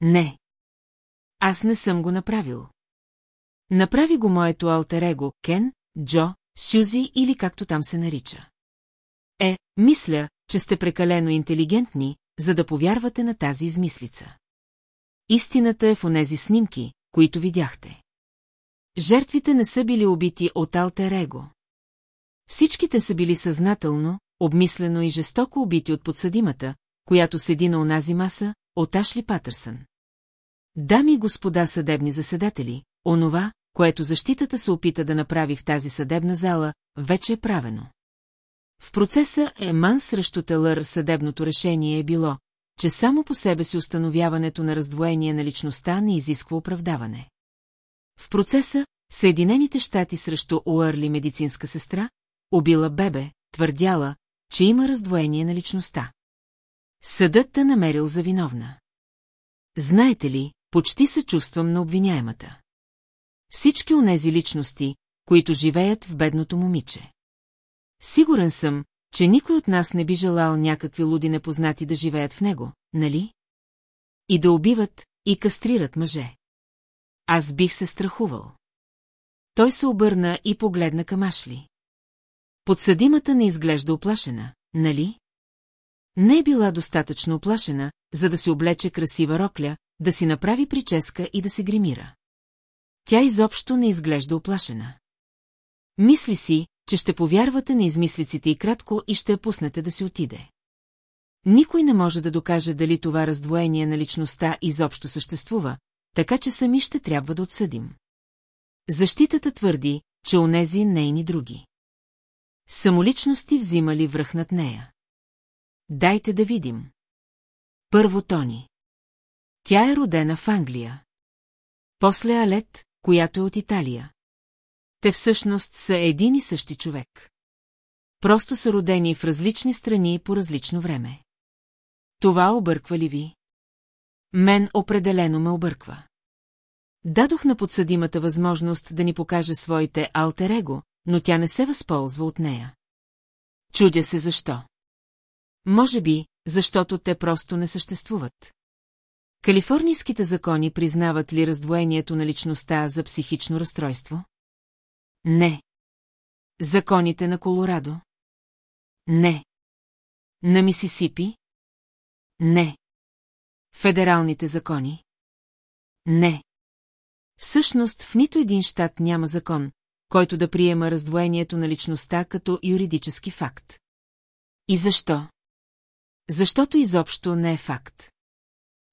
Не. Аз не съм го направил. Направи го моето алтерего, Кен, Джо, Сюзи или както там се нарича. Мисля, че сте прекалено интелигентни, за да повярвате на тази измислица. Истината е в онези снимки, които видяхте. Жертвите не са били убити от алтер его. Всичките са били съзнателно, обмислено и жестоко убити от подсъдимата, която седи на онази маса, от Ашли Патърсън. Дами и господа съдебни заседатели, онова, което защитата се опита да направи в тази съдебна зала, вече е правено. В процеса Еман срещу Телър съдебното решение е било, че само по себе си установяването на раздвоение на личността не изисква оправдаване. В процеса Съединените щати срещу Уърли медицинска сестра, убила бебе, твърдяла, че има раздвоение на личността. Съдът те намерил за виновна. Знаете ли, почти се чувствам на обвиняемата. Всички онези личности, които живеят в бедното момиче. Сигурен съм, че никой от нас не би желал някакви луди непознати да живеят в него, нали? И да убиват, и кастрират мъже. Аз бих се страхувал. Той се обърна и погледна към Ашли. Подсъдимата не изглежда оплашена, нали? Не е била достатъчно оплашена, за да си облече красива рокля, да си направи прическа и да се гримира. Тя изобщо не изглежда оплашена. Мисли си, че ще повярвате на измислиците и кратко и ще я пуснете да си отиде. Никой не може да докаже дали това раздвоение на личността изобщо съществува, така че сами ще трябва да отсъдим. Защитата твърди, че онези нейни други. Самоличности взимали връх над нея. Дайте да видим. Първо Тони. Тя е родена в Англия. После Алет, която е от Италия. Те всъщност са един и същи човек. Просто са родени в различни страни по различно време. Това обърква ли ви? Мен определено ме обърква. Дадох на подсъдимата възможност да ни покаже своите альтер-его, но тя не се възползва от нея. Чудя се защо. Може би, защото те просто не съществуват. Калифорнийските закони признават ли раздвоението на личността за психично разстройство? Не. Законите на Колорадо? Не. На Мисисипи? Не. Федералните закони? Не. Всъщност в нито един щат няма закон, който да приема раздвоението на личността като юридически факт. И защо? Защото изобщо не е факт.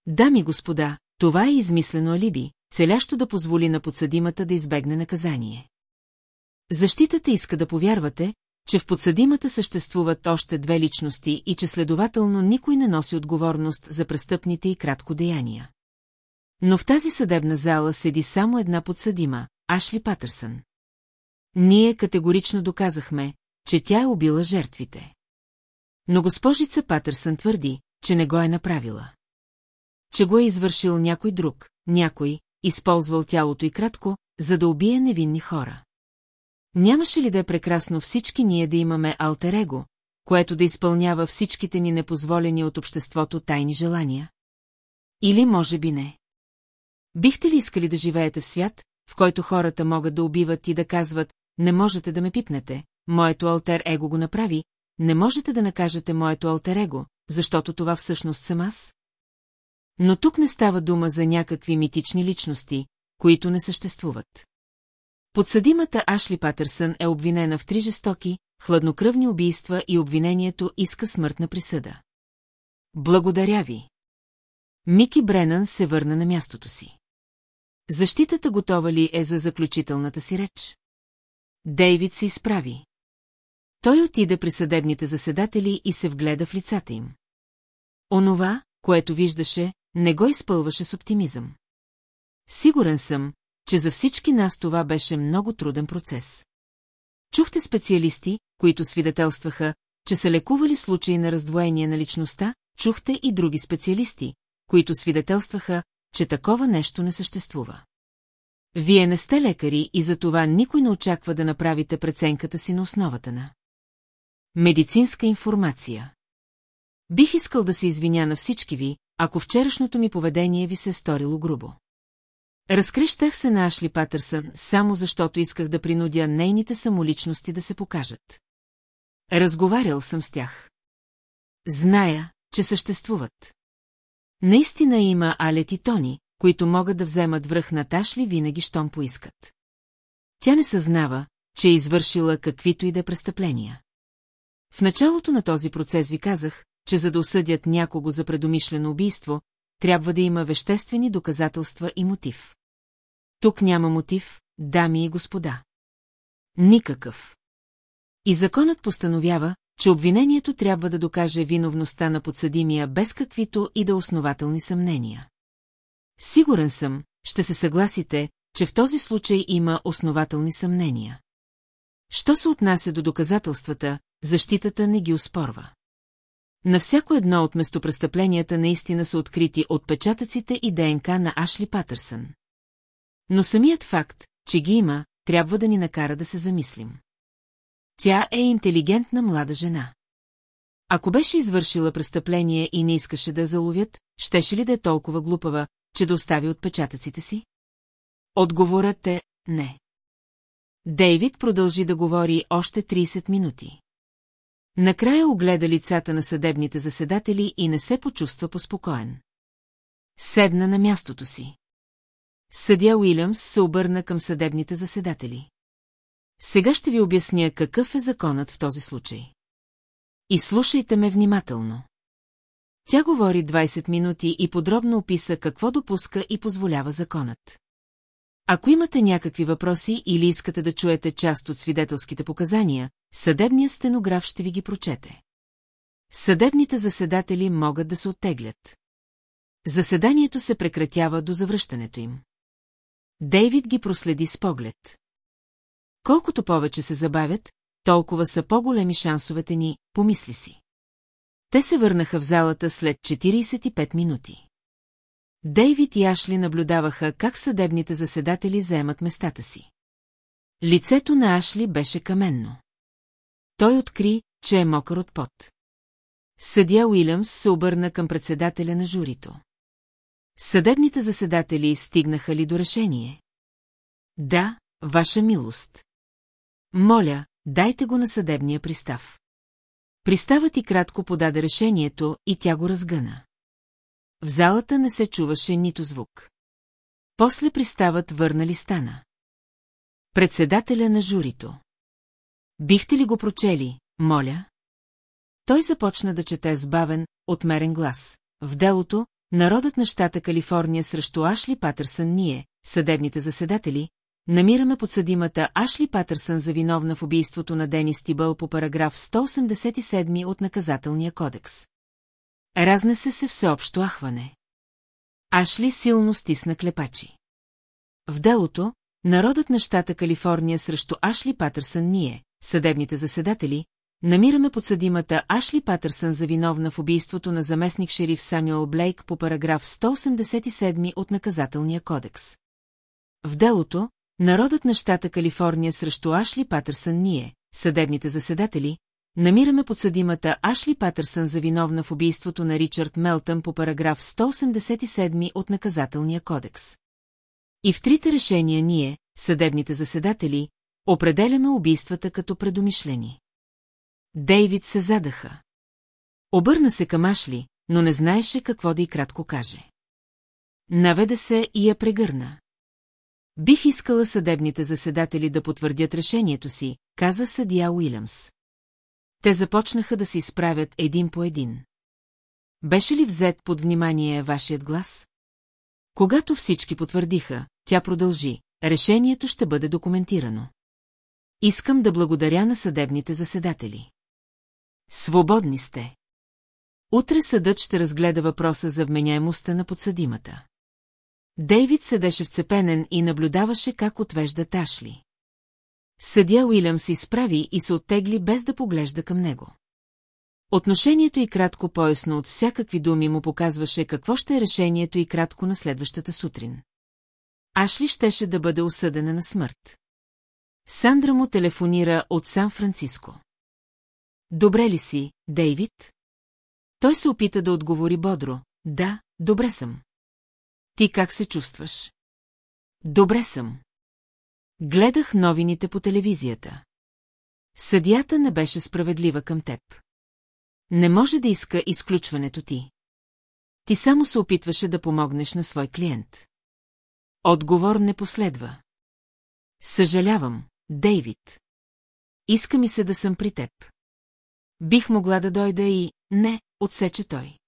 Дами господа, това е измислено алиби, целящо да позволи на подсъдимата да избегне наказание. Защитата иска да повярвате, че в подсъдимата съществуват още две личности и че следователно никой не носи отговорност за престъпните и кратко деяния. Но в тази съдебна зала седи само една подсъдима, Ашли Патърсън. Ние категорично доказахме, че тя е убила жертвите. Но госпожица Патърсън твърди, че не го е направила. Че го е извършил някой друг, някой, използвал тялото и кратко, за да убие невинни хора. Нямаше ли да е прекрасно всички ние да имаме алтерего, което да изпълнява всичките ни непозволени от обществото тайни желания? Или може би не? Бихте ли искали да живеете в свят, в който хората могат да убиват и да казват, не можете да ме пипнете, моето алтер его го направи, не можете да накажете моето алтер его, защото това всъщност съм аз? Но тук не става дума за някакви митични личности, които не съществуват. Подсъдимата Ашли Патърсън е обвинена в три жестоки, хладнокръвни убийства и обвинението иска смъртна присъда. Благодаря ви. Мики Бренън се върна на мястото си. Защитата готова ли е за заключителната си реч? Дейвид се изправи. Той отиде при съдебните заседатели и се вгледа в лицата им. Онова, което виждаше, не го изпълваше с оптимизъм. Сигурен съм, че за всички нас това беше много труден процес. Чухте специалисти, които свидетелстваха, че са лекували случаи на раздвоение на личността, чухте и други специалисти, които свидетелстваха, че такова нещо не съществува. Вие не сте лекари и за това никой не очаква да направите преценката си на основата на медицинска информация. Бих искал да се извиня на всички ви, ако вчерашното ми поведение ви се е сторило грубо. Разкрещах се на Ашли Патърсън, само защото исках да принудя нейните самоличности да се покажат. Разговарял съм с тях. Зная, че съществуват. Наистина има Алет и Тони, които могат да вземат връх на Ташли винаги, щом поискат. Тя не съзнава, че е извършила каквито и да престъпления. В началото на този процес ви казах, че за да осъдят някого за предумишлено убийство, трябва да има веществени доказателства и мотив. Тук няма мотив, дами и господа. Никакъв. И законът постановява, че обвинението трябва да докаже виновността на подсъдимия без каквито и да основателни съмнения. Сигурен съм, ще се съгласите, че в този случай има основателни съмнения. Що се отнася до доказателствата, защитата не ги оспорва. На всяко едно от местопрестъпленията наистина са открити отпечатъците и ДНК на Ашли Патърсън. Но самият факт, че ги има, трябва да ни накара да се замислим. Тя е интелигентна млада жена. Ако беше извършила престъпление и не искаше да заловят, щеше ли да е толкова глупава, че да остави отпечатъците си? Отговорът е не. Дейвид продължи да говори още 30 минути. Накрая огледа лицата на съдебните заседатели и не се почувства поспокоен. Седна на мястото си. Съдя Уилямс се обърна към съдебните заседатели. Сега ще ви обясня какъв е законът в този случай. И слушайте ме внимателно. Тя говори 20 минути и подробно описа какво допуска и позволява законът. Ако имате някакви въпроси или искате да чуете част от свидетелските показания, съдебният стенограф ще ви ги прочете. Съдебните заседатели могат да се оттеглят. Заседанието се прекратява до завръщането им. Дейвид ги проследи с поглед. Колкото повече се забавят, толкова са по-големи шансовете ни, помисли си. Те се върнаха в залата след 45 минути. Дейвид и Ашли наблюдаваха как съдебните заседатели заемат местата си. Лицето на Ашли беше каменно. Той откри, че е мокър от пот. Съдя Уилямс се обърна към председателя на журито. Съдебните заседатели стигнаха ли до решение? Да, ваша милост. Моля, дайте го на съдебния пристав. Приставът и кратко подаде решението и тя го разгъна. В залата не се чуваше нито звук. После приставът върна ли стана. Председателя на журито. Бихте ли го прочели, моля? Той започна да чете с бавен, отмерен глас. В делото, народът на щата Калифорния срещу Ашли Патърсън ние, съдебните заседатели, намираме подсъдимата Ашли Патърсън за виновна в убийството на Денис Тибъл по параграф 187 от наказателния кодекс. Разнесе се всеобщо ахване. Ашли силно стисна клепачи. В делото, народът на щата Калифорния срещу Ашли Патърсън ние, съдебните заседатели, намираме подсъдимата Ашли Патърсън за виновна в убийството на заместник шериф Самюел Блейк по параграф 187 от наказателния кодекс. В делото, народът на щата Калифорния срещу Ашли Патърсън ние, съдебните заседатели, намираме подсъдимата Ашли Патърсън за виновна в убийството на Ричард Мелтън по параграф 187 от наказателния кодекс. И в трите решения ние, съдебните заседатели, определяме убийствата като предумишлени. Дейвид се задаха. Обърна се към Ашли, но не знаеше какво да и кратко каже. Наведе се и я прегърна. Бих искала съдебните заседатели да потвърдят решението си, каза съдия Уилямс. Те започнаха да се изправят един по един. Беше ли взет под внимание вашият глас? Когато всички потвърдиха, тя продължи. Решението ще бъде документирано. Искам да благодаря на съдебните заседатели. Свободни сте. Утре съдът ще разгледа въпроса за вменяемостта на подсъдимата. Дейвид седеше вцепенен и наблюдаваше как отвежда Ташли. Съдя Уилям се изправи и се оттегли без да поглежда към него. Отношението и кратко поясно от всякакви думи му показваше какво ще е решението и кратко на следващата сутрин. Ашли щеше да бъде осъдена на смърт. Сандра му телефонира от Сан-Франциско. Добре ли си, Дейвид? Той се опита да отговори бодро. Да, добре съм. Ти как се чувстваш? Добре съм. Гледах новините по телевизията. Съдията не беше справедлива към теб. Не може да иска изключването ти. Ти само се опитваше да помогнеш на свой клиент. Отговор не последва. Съжалявам, Дейвид. Иска ми се да съм при теб. Бих могла да дойда и... Не, отсече той.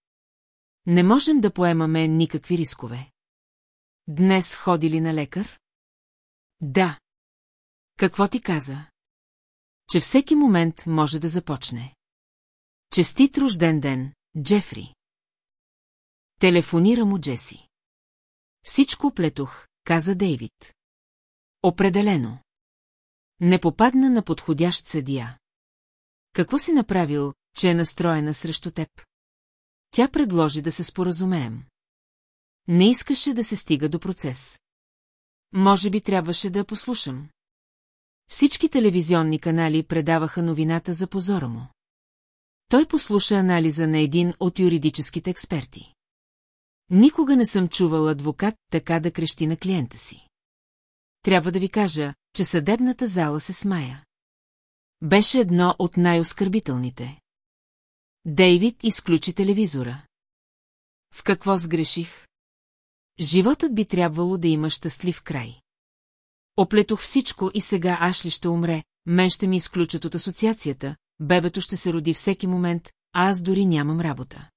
Не можем да поемаме никакви рискове. Днес ходи ли на лекар? Да. Какво ти каза? Че всеки момент може да започне. Честит рожден ден, Джефри. Телефонира му Джеси. Всичко оплетох, каза Дейвид. Определено. Не попадна на подходящ съдия. Какво си направил, че е настроена срещу теб? Тя предложи да се споразумеем. Не искаше да се стига до процес. Може би трябваше да я послушам. Всички телевизионни канали предаваха новината за позора му. Той послуша анализа на един от юридическите експерти. Никога не съм чувал адвокат така да крещи на клиента си. Трябва да ви кажа, че съдебната зала се смая. Беше едно от най-оскърбителните. Дейвид изключи телевизора. В какво сгреших? Животът би трябвало да има щастлив край. Оплетох всичко и сега Ашли ще умре, мен ще ми изключат от асоциацията, бебето ще се роди всеки момент, а аз дори нямам работа.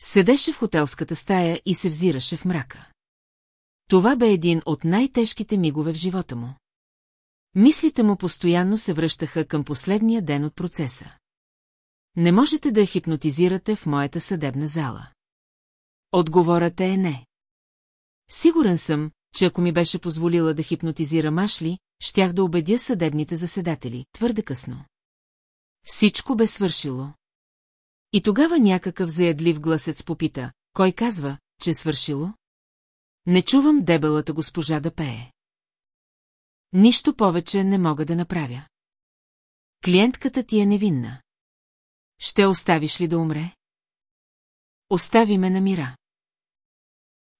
Седеше в хотелската стая и се взираше в мрака. Това бе един от най-тежките мигове в живота му. Мислите му постоянно се връщаха към последния ден от процеса. Не можете да я хипнотизирате в моята съдебна зала. Отговорът е не. Сигурен съм, че ако ми беше позволила да хипнотизира Машли, щях да убедя съдебните заседатели, твърде късно. Всичко бе свършило. И тогава някакъв заядлив гласец попита, кой казва, че е свършило? Не чувам дебелата госпожа да пее. Нищо повече не мога да направя. Клиентката ти е невинна. Ще оставиш ли да умре? Остави ме на мира.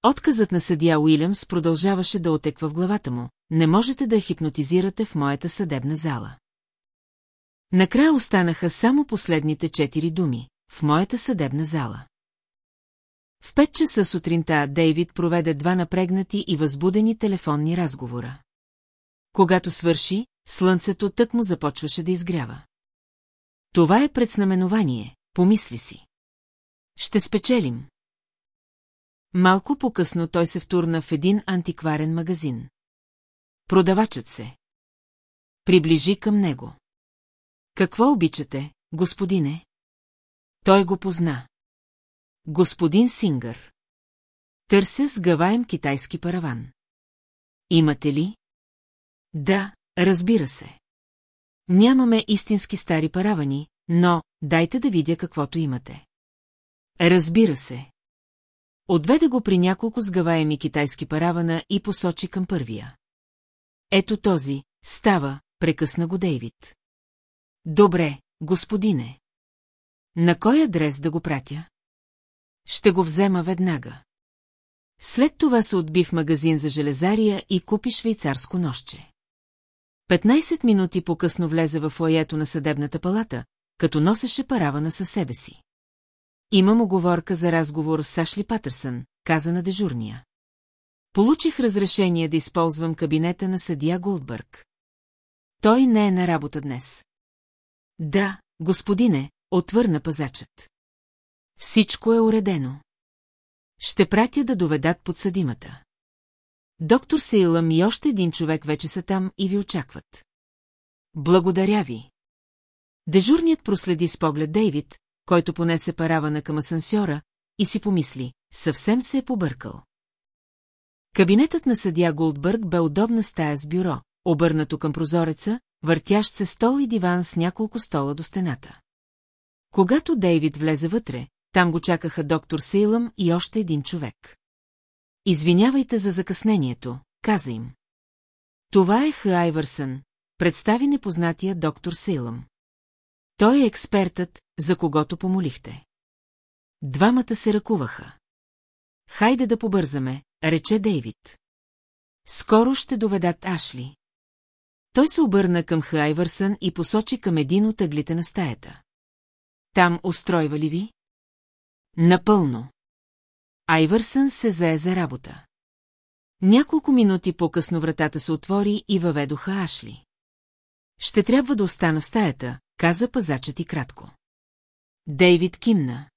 Отказът на съдия Уилямс продължаваше да отеква в главата му. Не можете да я хипнотизирате в моята съдебна зала. Накрая останаха само последните четири думи – в моята съдебна зала. В пет часа сутринта Дейвид проведе два напрегнати и възбудени телефонни разговора. Когато свърши, слънцето тък му започваше да изгрява. Това е предзнаменование, помисли си. Ще спечелим. Малко по-късно той се втурна в един антикварен магазин. Продавачът се. Приближи към него. Какво обичате, господине? Той го позна. Господин Сингър. Търся сгъваем китайски параван. Имате ли? Да, разбира се. Нямаме истински стари паравани, но дайте да видя каквото имате. Разбира се. Отведе го при няколко сгъваеми китайски паравана и посочи към първия. Ето този, става, прекъсна го Дейвид. Добре, господине. На кой адрес да го пратя? Ще го взема веднага. След това се отби в магазин за железария и купи швейцарско нощче. 15 минути по-късно влезе в лаето на съдебната палата, като носеше паравана със себе си. Имам оговорка за разговор с Сашли Патърсън, каза на дежурния. Получих разрешение да използвам кабинета на съдия Голдбърг. Той не е на работа днес. Да, господине, отвърна пазачът. Всичко е уредено. Ще пратя да доведат подсъдимата. Доктор Сейлъм и още един човек вече са там и ви очакват. Благодаря ви. Дежурният проследи с поглед Дейвид, който понесе паравана към асансьора, и си помисли, съвсем се е побъркал. Кабинетът на съдия Голдбърг бе удобна стая с бюро, обърнато към прозореца, въртящ се стол и диван с няколко стола до стената. Когато Дейвид влезе вътре, там го чакаха доктор Сейлъм и още един човек. Извинявайте за закъснението, каза им. Това е Х. Айвърсън, представи непознатия доктор Сейлъм. Той е експертът, за когото помолихте. Двамата се ръкуваха. Хайде да побързаме, рече Дейвид. Скоро ще доведат Ашли. Той се обърна към Хайвърсън и посочи към един от ъглите на стаята. Там устройва ли ви? Напълно. Айвърсън се зае за работа. Няколко минути по-късно вратата се отвори и въведоха Ашли. Ще трябва да остана в стаята, каза пазачът и кратко. Дейвид кимна.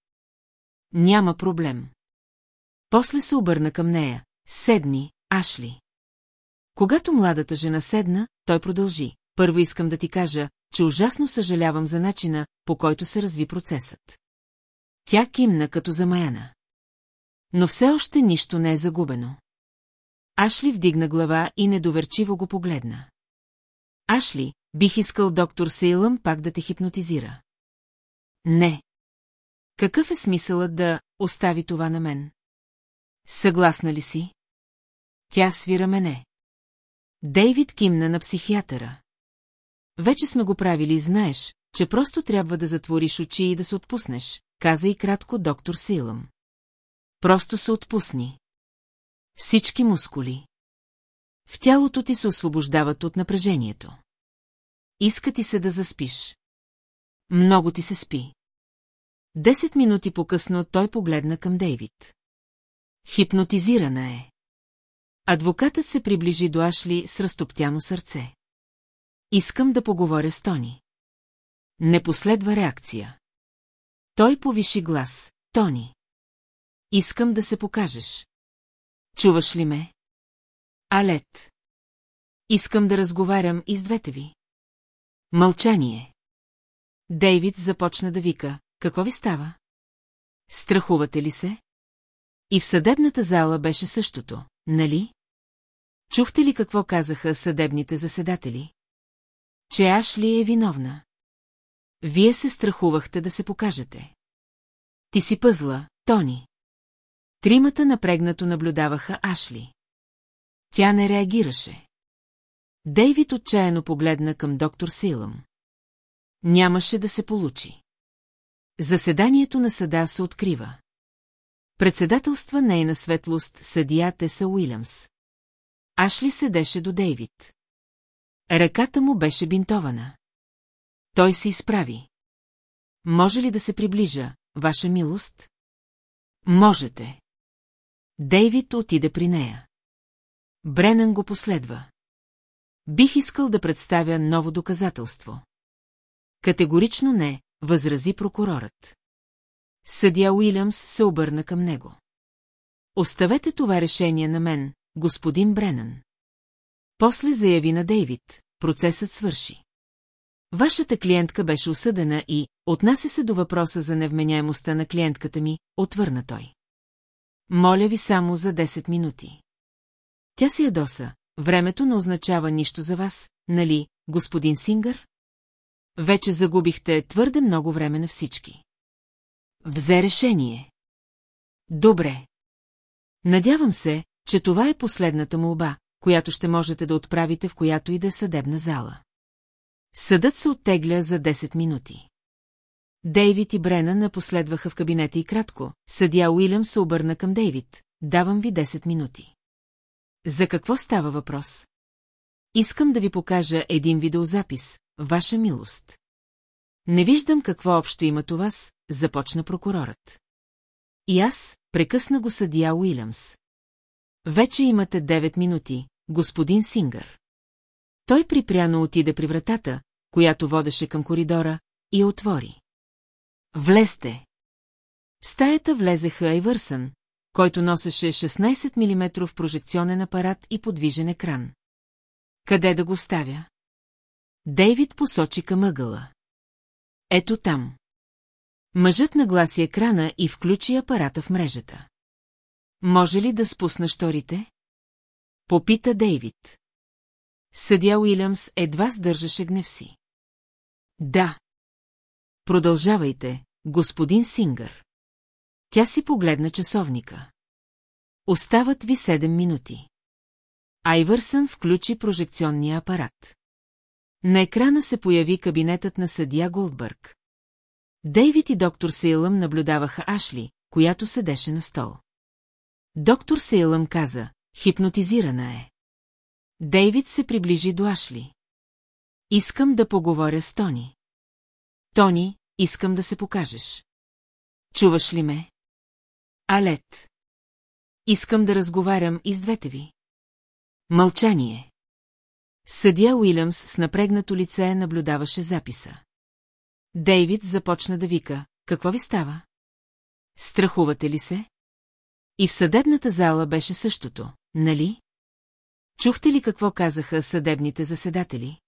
Няма проблем. После се обърна към нея. Седни, Ашли. Когато младата жена седна, той продължи. Първо искам да ти кажа, че ужасно съжалявам за начина, по който се разви процесът. Тя кимна като замаяна. Но все още нищо не е загубено. Ашли вдигна глава и недоверчиво го погледна. Ашли, бих искал доктор Сейлъм пак да те хипнотизира. Не. Какъв е смисълът да остави това на мен? Съгласна ли си? Тя свира мене. Дейвид кимна на психиатъра. Вече сме го правили и знаеш, че просто трябва да затвориш очи и да се отпуснеш, каза и кратко доктор Сейлъм. Просто се отпусни. Всички мускули. В тялото ти се освобождават от напрежението. Иска ти се да заспиш. Много ти се спи. Десет минути по-късно той погледна към Дейвид. Хипнотизирана е. Адвокатът се приближи до Ашли с разтоптяно сърце. Искам да поговоря с Тони. Не последва реакция. Той повиши глас. Тони. Искам да се покажеш. Чуваш ли ме? Алет. Искам да разговарям и с двете ви. Мълчание. Дейвид започна да вика. Какво ви става? Страхувате ли се? И в съдебната зала беше същото, нали? Чухте ли какво казаха съдебните заседатели? Че Ашли е виновна. Вие се страхувахте да се покажете. Ти си пъзла, Тони. Тримата напрегнато наблюдаваха Ашли. Тя не реагираше. Дейвид отчаяно погледна към доктор Силъм. Нямаше да се получи. Заседанието на съда се открива. Председателства нейна светлост съдия Теса Уилямс. Ашли седеше до Дейвид. Ръката му беше бинтована. Той се изправи. Може ли да се приближа, ваша милост? Можете. Дейвид отиде при нея. Бренън го последва. Бих искал да представя ново доказателство. Категорично не, възрази прокурорът. Съдия Уилямс се обърна към него. Оставете това решение на мен, господин Бренън. После заяви на Дейвид, процесът свърши. Вашата клиентка беше осъдена и, отнася се до въпроса за невменяемостта на клиентката ми, отвърна той. Моля ви само за 10 минути. Тя си ядоса. Времето не означава нищо за вас, нали, господин Сингър? Вече загубихте твърде много време на всички. Взе решение. Добре. Надявам се, че това е последната молба, която ще можете да отправите в която и да е съдебна зала. Съдът се оттегля за 10 минути. Дейвид и Брена напоследваха в кабинета и кратко. Съдя Уилям се обърна към Дейвид. Давам ви 10 минути. За какво става въпрос? Искам да ви покажа един видеозапис, ваша милост. Не виждам какво общо има у вас, започна прокурорът. И аз, прекъсна го съдия Уилямс. Вече имате 9 минути, господин Сингър. Той припряно отиде при вратата, която водеше към коридора, и отвори. Влезте! В стаята влезеха Айвърсън, който носеше 16 мм прожекционен апарат и подвижен екран. Къде да го ставя? Дейвид посочи към ъгъла. Ето там. Мъжът нагласи екрана и включи апарата в мрежата. Може ли да спусна шторите? Попита Дейвид. Съдя Уилямс едва сдържаше гнев си. Да. Продължавайте, господин Сингър. Тя си погледна часовника. Остават ви 7 минути. Айвърсън включи прожекционния апарат. На екрана се появи кабинетът на съдия Голдбърг. Дейвид и доктор Сейлъм наблюдаваха Ашли, която седеше на стол. Доктор Сейлъм каза, хипнотизирана е. Дейвид се приближи до Ашли. Искам да поговоря с Тони. Тони, искам да се покажеш. Чуваш ли ме? Алет. Искам да разговарям и с двете ви. Мълчание. Съдя Уилямс с напрегнато лице наблюдаваше записа. Дейвид започна да вика. Какво ви става? Страхувате ли се? И в съдебната зала беше същото, нали? Чухте ли какво казаха съдебните заседатели?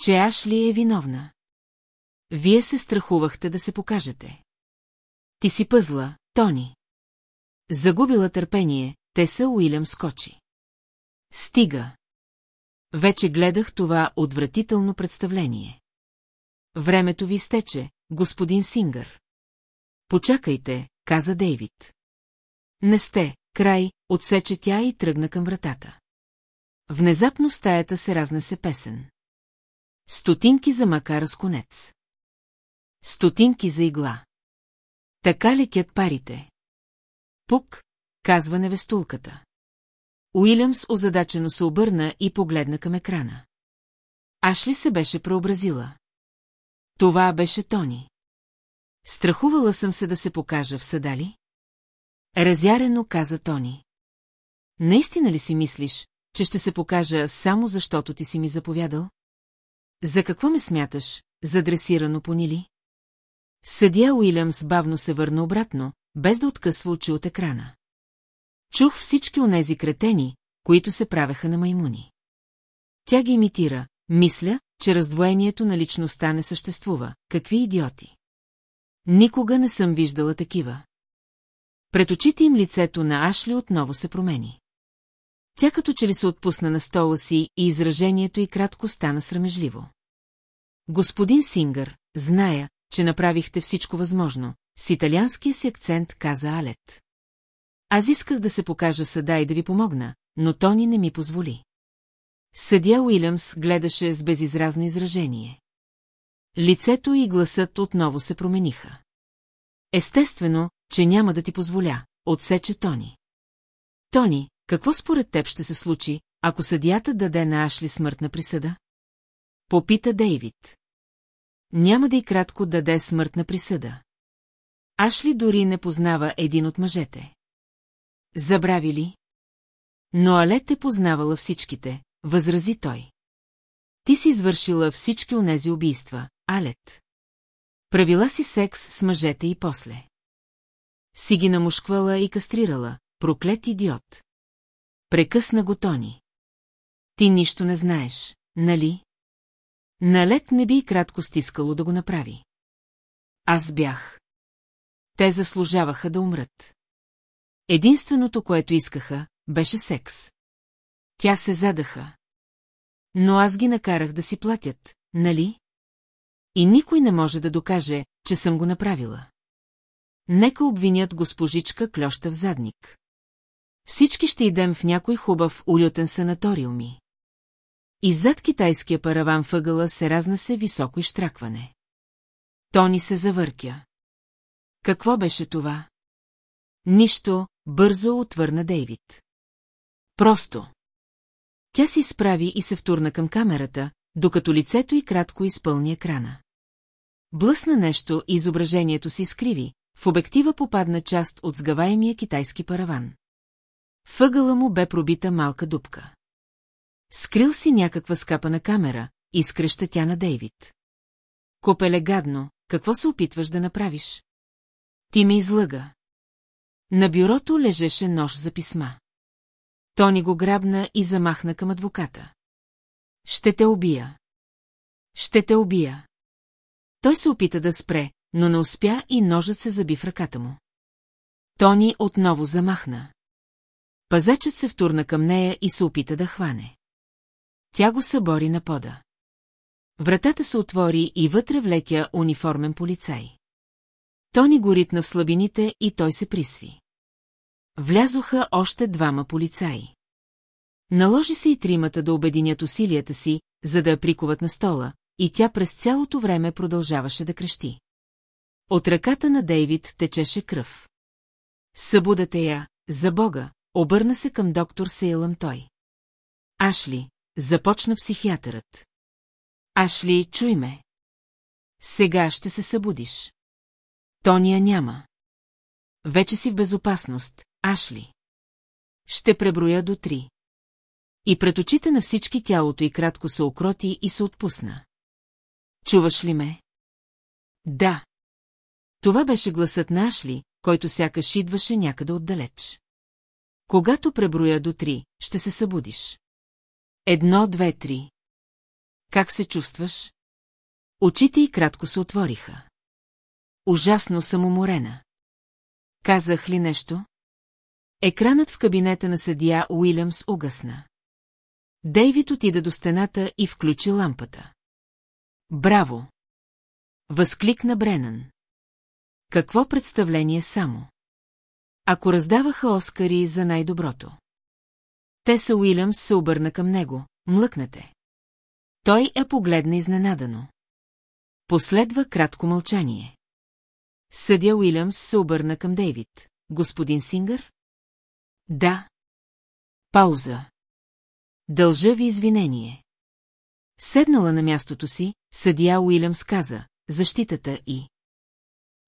Че Ашли е виновна. Вие се страхувахте да се покажете. Ти си пъзла, Тони. Загубила търпение, те са Уилям скочи. Стига. Вече гледах това отвратително представление. Времето ви изтече, господин Сингър. Почакайте, каза Дейвид. Не сте, край, отсече тя и тръгна към вратата. Внезапно стаята се разнесе песен. Стотинки за макара с конец. Стотинки за игла. Така лекят парите. Пук, казва невестулката. Уилямс озадачено се обърна и погледна към екрана. Ашли се беше преобразила. Това беше Тони. Страхувала съм се да се покажа в съда ли? Разярено каза Тони. Наистина ли си мислиш, че ще се покажа само защото ти си ми заповядал? За какво ме смяташ, задресирано понили? Съдия Уилямс бавно се върна обратно, без да откъсва очи от екрана. Чух всички онези кретени, които се правеха на маймуни. Тя ги имитира, мисля, че раздвоението на личността не съществува. Какви идиоти! Никога не съм виждала такива. Пред очите им лицето на Ашли отново се промени. Тя като че ли се отпусна на стола си и изражението й кратко стана срамежливо. Господин Сингър, зная, че направихте всичко възможно, с италианския си акцент каза Алет. Аз исках да се покажа съда и да ви помогна, но Тони не ми позволи. Съдя Уилямс гледаше с безизразно изражение. Лицето и гласът отново се промениха. Естествено, че няма да ти позволя, отсече Тони. Тони, какво според теб ще се случи, ако съдията даде на Ашли смъртна присъда? Попита Дейвид. Няма да и кратко даде смъртна присъда. Ашли дори не познава един от мъжете. Забрави ли? Но Алет е познавала всичките, възрази той. Ти си извършила всички онези убийства, Алет. Правила си секс с мъжете и после. Си ги намушквала и кастрирала, проклет идиот. Прекъсна го Тони. Ти нищо не знаеш, нали? Налет не би и кратко стискало да го направи. Аз бях. Те заслужаваха да умрат. Единственото, което искаха, беше секс. Тя се задаха. Но аз ги накарах да си платят, нали? И никой не може да докаже, че съм го направила. Нека обвинят госпожичка клюща в задник. Всички ще идем в някой хубав улютен санаториуми. И зад китайския параван въгъла се разнесе високо изтракване. Тони се завъртя. Какво беше това? Нищо, бързо отвърна Дейвид. Просто. Тя си справи и се втурна към камерата, докато лицето й кратко изпълни екрана. Блъсна нещо и изображението си скриви, в обектива попадна част от сгъваемия китайски параван. Въгъла му бе пробита малка дупка. Скрил си някаква скапана камера, изкреща тя на Дейвид. Копеле гадно, какво се опитваш да направиш? Ти ме излъга. На бюрото лежеше нож за писма. Тони го грабна и замахна към адвоката. Ще те убия. Ще те убия. Той се опита да спре, но не успя и ножът се заби в ръката му. Тони отново замахна. Пазачът се втурна към нея и се опита да хване. Тя го събори на пода. Вратата се отвори и вътре влетя униформен полицай. Тони го ритна в слабините и той се присви. Влязоха още двама полицаи. Наложи се и тримата да обединят усилията си, за да я прикуват на стола, и тя през цялото време продължаваше да крещи. От ръката на Дейвид течеше кръв. Събудате я, за Бога, обърна се към доктор Сейлъм той. Ашли, започна психиатърът. Ашли, чуй ме. Сега ще се събудиш. Тония няма. Вече си в безопасност, Ашли. Ще преброя до три. И пред очите на всички тялото и кратко се окроти и се отпусна. Чуваш ли ме? Да. Това беше гласът на Ашли, който сякаш идваше някъде отдалеч. Когато преброя до три, ще се събудиш. Едно, две, три. Как се чувстваш? Очите й кратко се отвориха. Ужасно съм уморена. Казах ли нещо? Екранът в кабинета на съдия Уилямс угасна. Дейвид отида до стената и включи лампата. Браво! Възкликна Бренън. Какво представление само? Ако раздаваха Оскари за най-доброто. Теса Уилямс се обърна към него, млъкнете. Той е погледна изненадано. Последва кратко мълчание. Съдя Уилямс се обърна към Дейвид. Господин Сингър? Да. Пауза. Дължа ви извинение. Седнала на мястото си, съдия Уилямс каза, защитата и...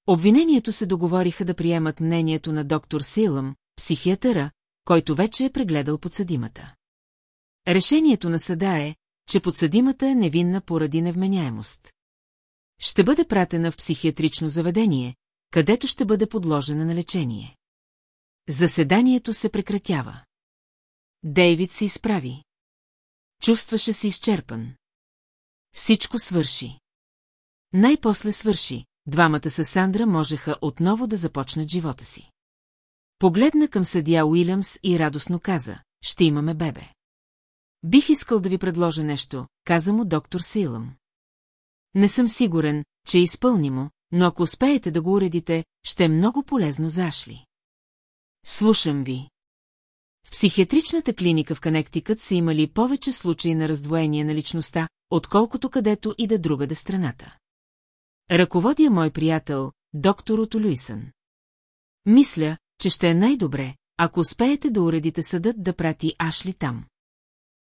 Обвинението се договориха да приемат мнението на доктор Силъм, психиатъра, който вече е прегледал подсъдимата. Решението на съда е, че подсъдимата е невинна поради невменяемост. Ще бъде пратена в психиатрично заведение, където ще бъде подложена на лечение. Заседанието се прекратява. Дейвид се изправи. Чувстваше се изчерпан. Всичко свърши. Най-после свърши, двамата с Сандра можеха отново да започнат живота си. Погледна към съдия Уилямс и радостно каза, ще имаме бебе. Бих искал да ви предложа нещо, каза му доктор Силъм. Не съм сигурен, че е изпълнимо, но ако успеете да го уредите, ще е много полезно за Ашли. Слушам ви. В психиатричната клиника в Канектикът са имали повече случаи на раздвоение на личността, отколкото където и да другаде страната. Ръководя мой приятел, доктор Ото Люисън. Мисля, че ще е най-добре, ако успеете да уредите съдът да прати Ашли там.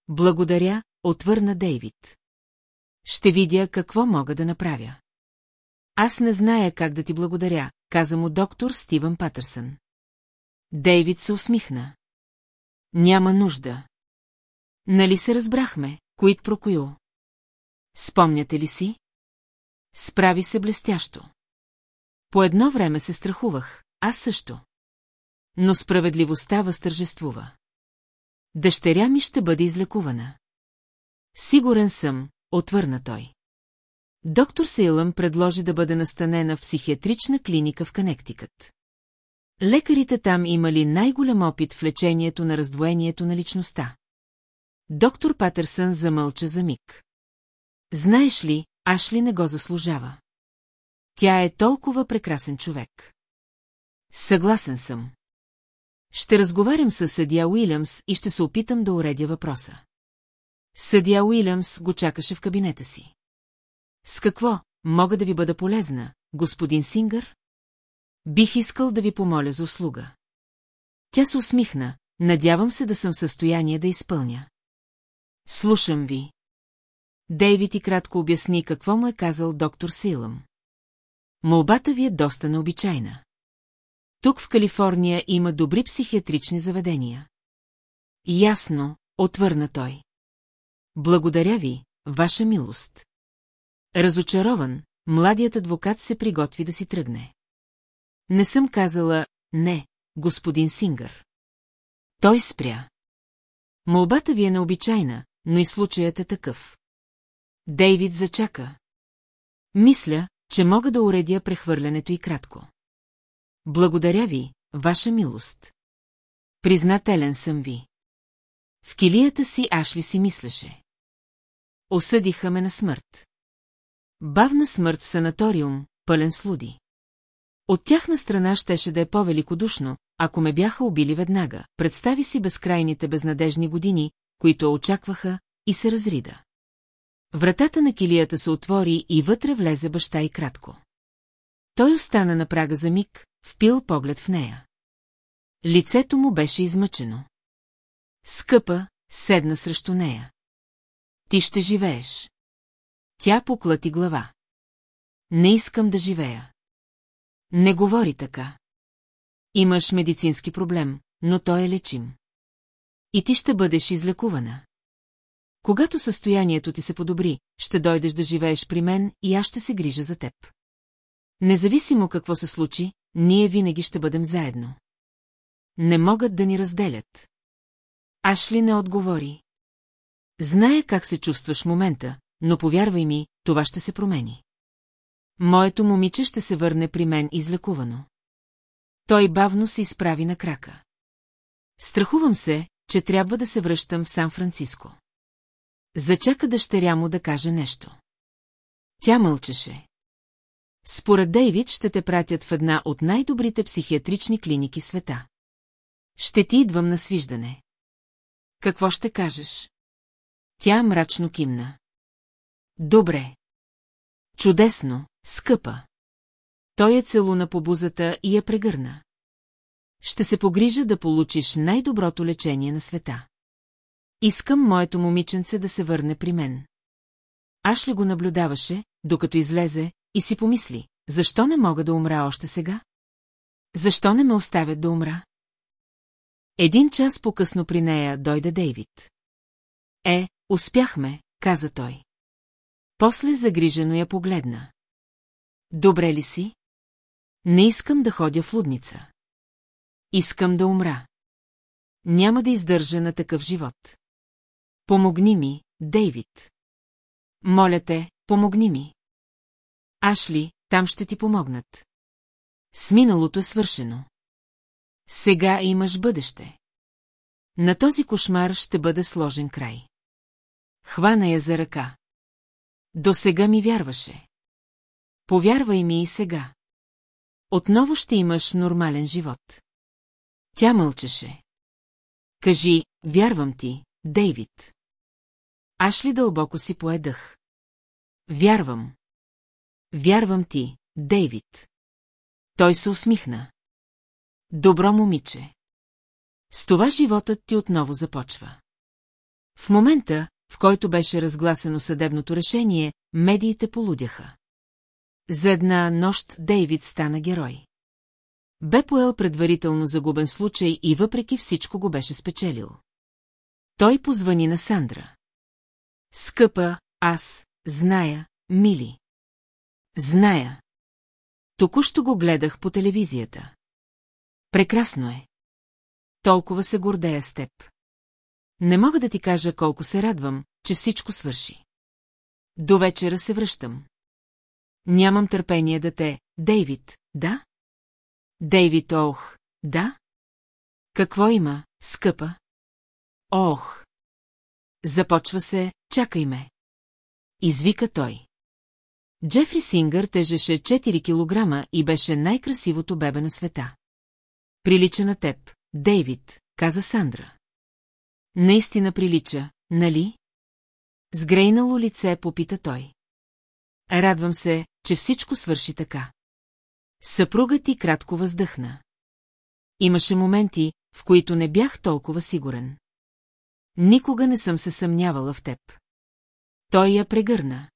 Благодаря, отвърна Дейвид. Ще видя какво мога да направя. Аз не зная как да ти благодаря, каза му доктор Стивън Патърсън. Дейвид се усмихна. Няма нужда. Нали се разбрахме, Куит Прокою? Спомняте ли си? Справи се блестящо. По едно време се страхувах, аз също. Но справедливостта възтържествува. Дъщеря ми ще бъде излекувана. Сигурен съм, отвърна той. Доктор Сейлъм предложи да бъде настанена в психиатрична клиника в Канектикът. Лекарите там имали най-голям опит в лечението на раздвоението на личността. Доктор Патърсън замълча за миг. Знаеш ли, Ашли не го заслужава. Тя е толкова прекрасен човек. Съгласен съм. Ще разговарям с съдия Уилямс и ще се опитам да уредя въпроса. Съдия Уилямс го чакаше в кабинета си. С какво мога да ви бъда полезна, господин Сингър? Бих искал да ви помоля за услуга. Тя се усмихна, надявам се да съм в състояние да изпълня. Слушам ви. Дейвид и кратко обясни какво му е казал доктор Силъм. Молбата ви е доста необичайна. Тук в Калифорния има добри психиатрични заведения. Ясно, отвърна той. Благодаря ви, ваша милост. Разочарован, младият адвокат се приготви да си тръгне. Не съм казала «не», господин Сингър. Той спря. Молбата ви е необичайна, но и случаят е такъв. Дейвид зачака. Мисля, че мога да уредя прехвърлянето и кратко. Благодаря ви, ваша милост. Признателен съм ви. В килията си Ашли си мислеше. Осъдиха ме на смърт. Бавна смърт в санаториум, пълен слуди. От тяхна страна щеше да е по-великодушно, ако ме бяха убили веднага. Представи си безкрайните безнадежни години, които очакваха, и се разрида. Вратата на килията се отвори и вътре влезе баща и кратко. Той остана на прага за миг, впил поглед в нея. Лицето му беше измъчено. Скъпа, седна срещу нея. Ти ще живееш. Тя поклати глава. Не искам да живея. Не говори така. Имаш медицински проблем, но той е лечим. И ти ще бъдеш излекувана. Когато състоянието ти се подобри, ще дойдеш да живееш при мен и аз ще се грижа за теб. Независимо какво се случи, ние винаги ще бъдем заедно. Не могат да ни разделят. Ашли не отговори. Зная как се чувстваш в момента, но повярвай ми, това ще се промени. Моето момиче ще се върне при мен излекувано. Той бавно се изправи на крака. Страхувам се, че трябва да се връщам в Сан-Франциско. Зачака дъщеря му да каже нещо. Тя мълчеше. Според Дейвид ще те пратят в една от най-добрите психиатрични клиники света. Ще ти идвам на свиждане. Какво ще кажеш? Тя мрачно кимна. Добре. Чудесно, скъпа. Той е целуна по бузата и я прегърна. Ще се погрижа да получиш най-доброто лечение на света. Искам моето момиченце да се върне при мен. Аш ли го наблюдаваше, докато излезе, и си помисли, защо не мога да умра още сега? Защо не ме оставят да умра? Един час по-късно при нея дойде Дейвид. Е, успяхме, каза той. После загрижено я погледна. Добре ли си? Не искам да ходя в лудница. Искам да умра. Няма да издържа на такъв живот. Помогни ми, Дейвид. Моля те, помогни ми. Ашли, там ще ти помогнат. С миналото е свършено. Сега имаш бъдеще. На този кошмар ще бъде сложен край. Хвана я за ръка. До сега ми вярваше. Повярвай ми и сега. Отново ще имаш нормален живот. Тя мълчеше. Кажи, вярвам ти, Дейвид. Ашли дълбоко си поедах. Вярвам. Вярвам ти, Дейвид. Той се усмихна. Добро момиче. С това животът ти отново започва. В момента, в който беше разгласено съдебното решение, медиите полудяха. За една нощ Дейвид стана герой. Бе поел предварително загубен случай и въпреки всичко го беше спечелил. Той позвани на Сандра. Скъпа, аз, зная, мили. Зная. Току-що го гледах по телевизията. Прекрасно е. Толкова се гордея с теб. Не мога да ти кажа колко се радвам, че всичко свърши. До вечера се връщам. Нямам търпение да те... Дейвид, да? Дейвид, ох, да? Какво има, скъпа? Ох! Започва се, чакай ме. Извика той. Джефри Сингър тежеше 4 килограма и беше най-красивото бебе на света. Прилича на теб, Дейвид, каза Сандра. Наистина прилича, нали? Сгрейнало лице попита той. Радвам се, че всичко свърши така. Съпругът ти кратко въздъхна. Имаше моменти, в които не бях толкова сигурен. Никога не съм се съмнявала в теб. Той я прегърна.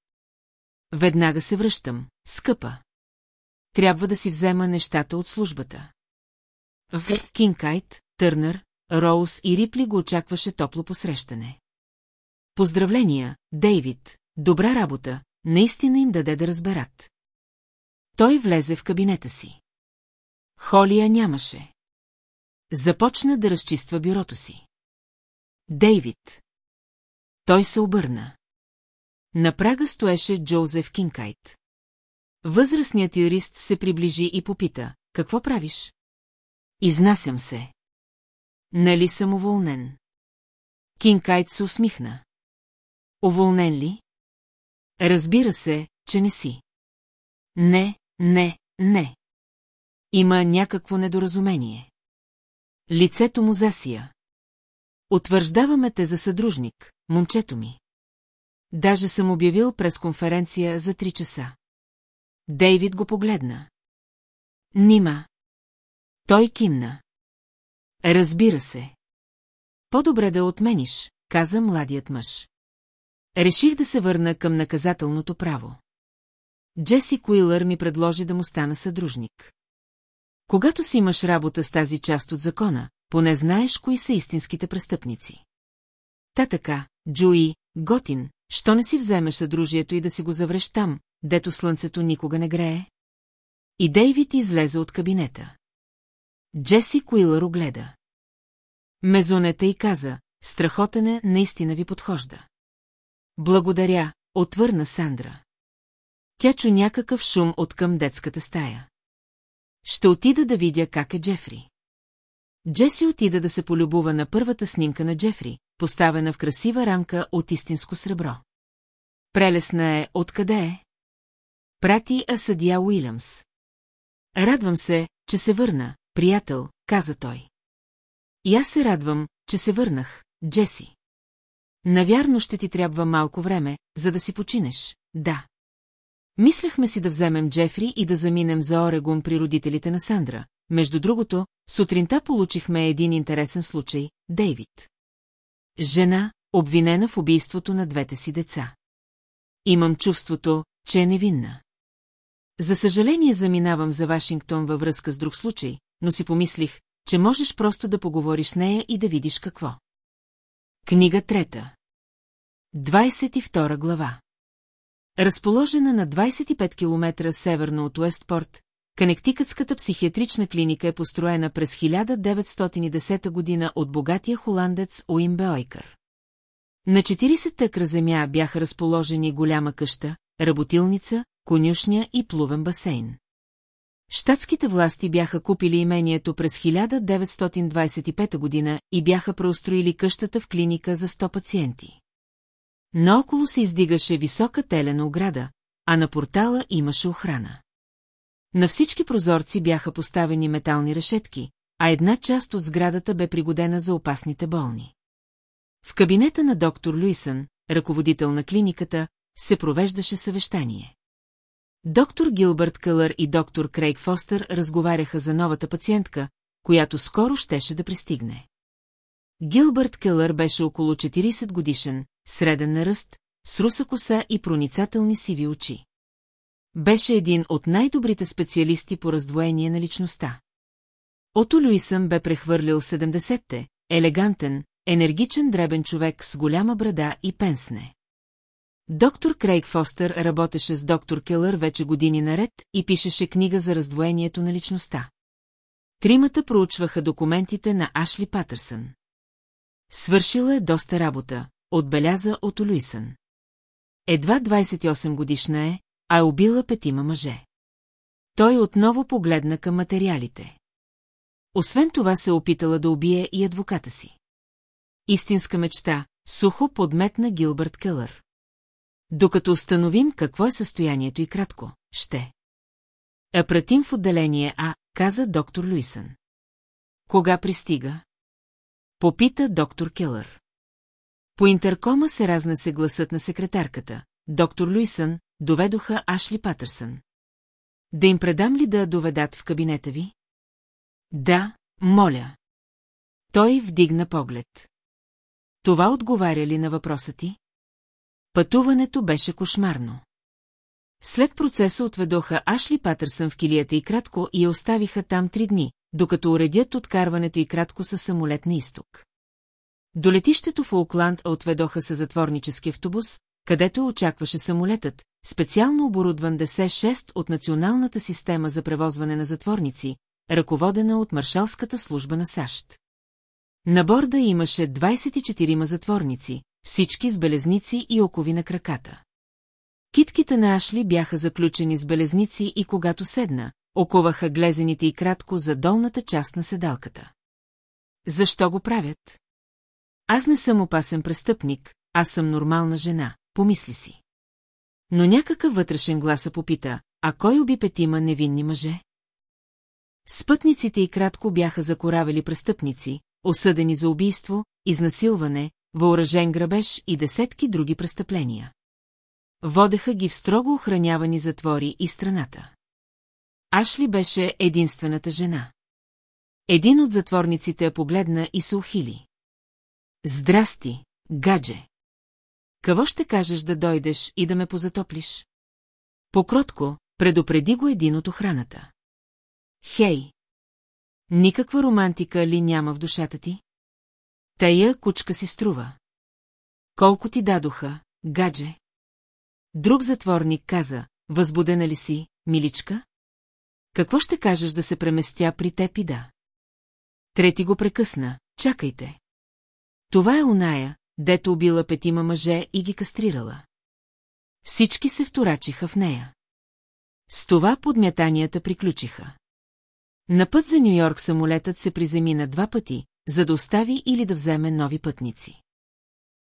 Веднага се връщам, скъпа. Трябва да си взема нещата от службата. В Кинкайт, Търнър, Роуз и Рипли го очакваше топло посрещане. Поздравления, Дейвид, добра работа, наистина им даде да разберат. Той влезе в кабинета си. Холия нямаше. Започна да разчиства бюрото си. Дейвид. Той се обърна. На прага стоеше Джозеф Кинкайт. Възрастният юрист се приближи и попита, какво правиш? Изнасям се. Нали съм уволнен? Кинкайт се усмихна. Уволнен ли? Разбира се, че не си. Не, не, не. Има някакво недоразумение. Лицето му засия. Утвърждаваме те за съдружник, момчето ми. Даже съм обявил през конференция за три часа. Дейвид го погледна. Нима. Той кимна. Разбира се. По-добре да отмениш, каза младият мъж. Реших да се върна към наказателното право. Джеси Куилър ми предложи да му стана съдружник. Когато си имаш работа с тази част от закона, поне знаеш кои са истинските престъпници. Та така, Джуи, готин, що не си вземеш съдружието и да си го завреш там, дето слънцето никога не грее? И Дейвид излезе от кабинета. Джеси Куилър огледа. Мезонета и каза, страхотене наистина ви подхожда. Благодаря, отвърна Сандра. Тя чу някакъв шум от към детската стая. Ще отида да видя как е Джефри. Джеси отида да се полюбува на първата снимка на Джефри, поставена в красива рамка от истинско сребро. Прелесна е, откъде е? Прати Асадия Уилямс. Радвам се, че се върна, приятел, каза той. И аз се радвам, че се върнах, Джеси. Навярно ще ти трябва малко време, за да си починеш, да. Мислехме си да вземем Джефри и да заминем за Орегон при родителите на Сандра. Между другото, сутринта получихме един интересен случай – Дейвид. Жена, обвинена в убийството на двете си деца. Имам чувството, че е невинна. За съжаление заминавам за Вашингтон във връзка с друг случай, но си помислих, че можеш просто да поговориш с нея и да видиш какво. Книга трета 22 глава Разположена на 25 км северно от Уестпорт, Канектикътската психиатрична клиника е построена през 1910 година от богатия холандец Уим Беойкър. На 40 тъкра земя бяха разположени голяма къща, работилница, конюшня и плувен басейн. Штатските власти бяха купили имението през 1925 година и бяха преустроили къщата в клиника за 100 пациенти. Наоколо се издигаше висока телена ограда, а на портала имаше охрана. На всички прозорци бяха поставени метални решетки, а една част от сградата бе пригодена за опасните болни. В кабинета на доктор Люисън, ръководител на клиниката, се провеждаше съвещание. Доктор Гилбърт Кълър и доктор Крейг Фостър разговаряха за новата пациентка, която скоро щеше да пристигне. Гилбърт Келър беше около 40 годишен, среден на ръст, с руса коса и проницателни сиви очи. Беше един от най-добрите специалисти по раздвоение на личността. Ото Люисън бе прехвърлил 70-те, елегантен, енергичен дребен човек с голяма брада и пенсне. Доктор Крейг Фостер работеше с доктор Келър вече години наред и пишеше книга за раздвоението на личността. Тримата проучваха документите на Ашли Патърсън. Свършила е доста работа, отбеляза от Олюисън. Едва 28 годишна е, а е убила петима мъже. Той отново погледна към материалите. Освен това се опитала да убие и адвоката си. Истинска мечта, сухо подметна Гилбърт Келър. Докато установим какво е състоянието и кратко, ще. А пратим в отделение А, каза доктор Луисън. Кога пристига? Попита доктор Келър. По интеркома се разнесе гласът на секретарката. Доктор Луисън доведоха Ашли Патърсън. Да им предам ли да доведат в кабинета ви? Да, моля. Той вдигна поглед. Това отговаря ли на въпроса ти? Пътуването беше кошмарно. След процеса отведоха Ашли Патърсън в килията и кратко и я оставиха там три дни, докато уредят откарването и кратко със самолет на изток. До летището в Оукланд отведоха се затворнически автобус, където очакваше самолетът, специално оборудван ДС-6 от Националната система за превозване на затворници, ръководена от Маршалската служба на САЩ. На борда имаше 24 затворници, всички с белезници и окови на краката. Китките на Ашли бяха заключени с белезници и когато седна, оковаха глезените и кратко за долната част на седалката. Защо го правят? Аз не съм опасен престъпник, аз съм нормална жена, помисли си. Но някакъв вътрешен гласа попита, а кой уби петима невинни мъже? Спътниците и кратко бяха закоравели престъпници, осъдени за убийство, изнасилване, въоръжен грабеж и десетки други престъпления. Водеха ги в строго охранявани затвори и страната. Ашли беше единствената жена. Един от затворниците я погледна и се ухили. Здрасти, гадже! Какво ще кажеш да дойдеш и да ме позатоплиш? Покротко, предупреди го един от охраната. Хей! Никаква романтика ли няма в душата ти? Тая кучка си струва. Колко ти дадоха, гадже? Друг затворник каза, възбудена ли си, миличка? Какво ще кажеш да се преместя при теб и да? Трети го прекъсна. Чакайте. Това е оная, дето убила петима мъже и ги кастрирала. Всички се вторачиха в нея. С това подмятанията приключиха. На път за Нью-Йорк самолетът се приземина два пъти, за да остави или да вземе нови пътници.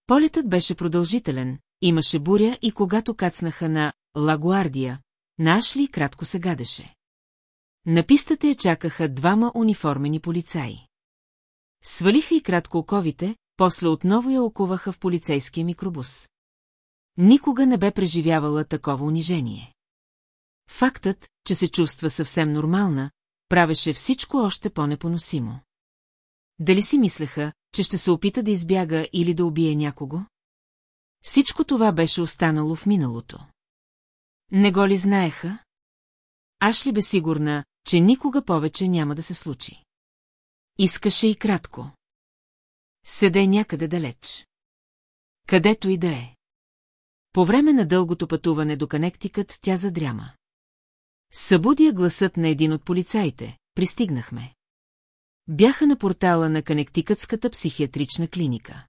Полетът беше продължителен, имаше буря и когато кацнаха на Лагуардия, на Ашли кратко се гадеше. На пистата я чакаха двама униформени полицаи. Свалиха и кратко оковите, после отново я окуваха в полицейския микробус. Никога не бе преживявала такова унижение. Фактът, че се чувства съвсем нормална, правеше всичко още по-непоносимо. Дали си мислеха, че ще се опита да избяга или да убие някого? Всичко това беше останало в миналото. Не го ли знаеха? Аш ли бе сигурна, че никога повече няма да се случи. Искаше и кратко. Седе някъде далеч. Където и да е. По време на дългото пътуване до Канектикът тя задряма. Събудия гласът на един от полицаите. Пристигнахме. Бяха на портала на Канектикътската психиатрична клиника.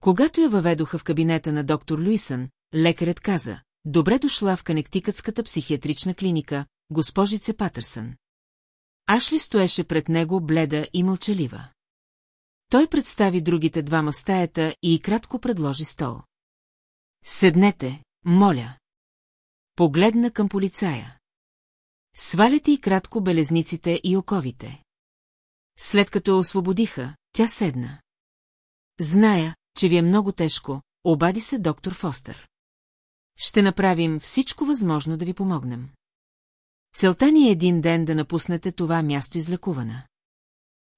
Когато я въведоха в кабинета на доктор Луисън, лекарят каза, добре дошла в Канектикътската психиатрична клиника, госпожице Патърсън. Ашли стоеше пред него бледа и мълчалива. Той представи другите двама в стаята и кратко предложи стол. Седнете, моля. Погледна към полицая. Сваляте и кратко белезниците и оковите. След като я освободиха, тя седна. Зная, че ви е много тежко, обади се доктор Фостер. Ще направим всичко възможно да ви помогнем. Целта ни е един ден да напуснете това място излекувана.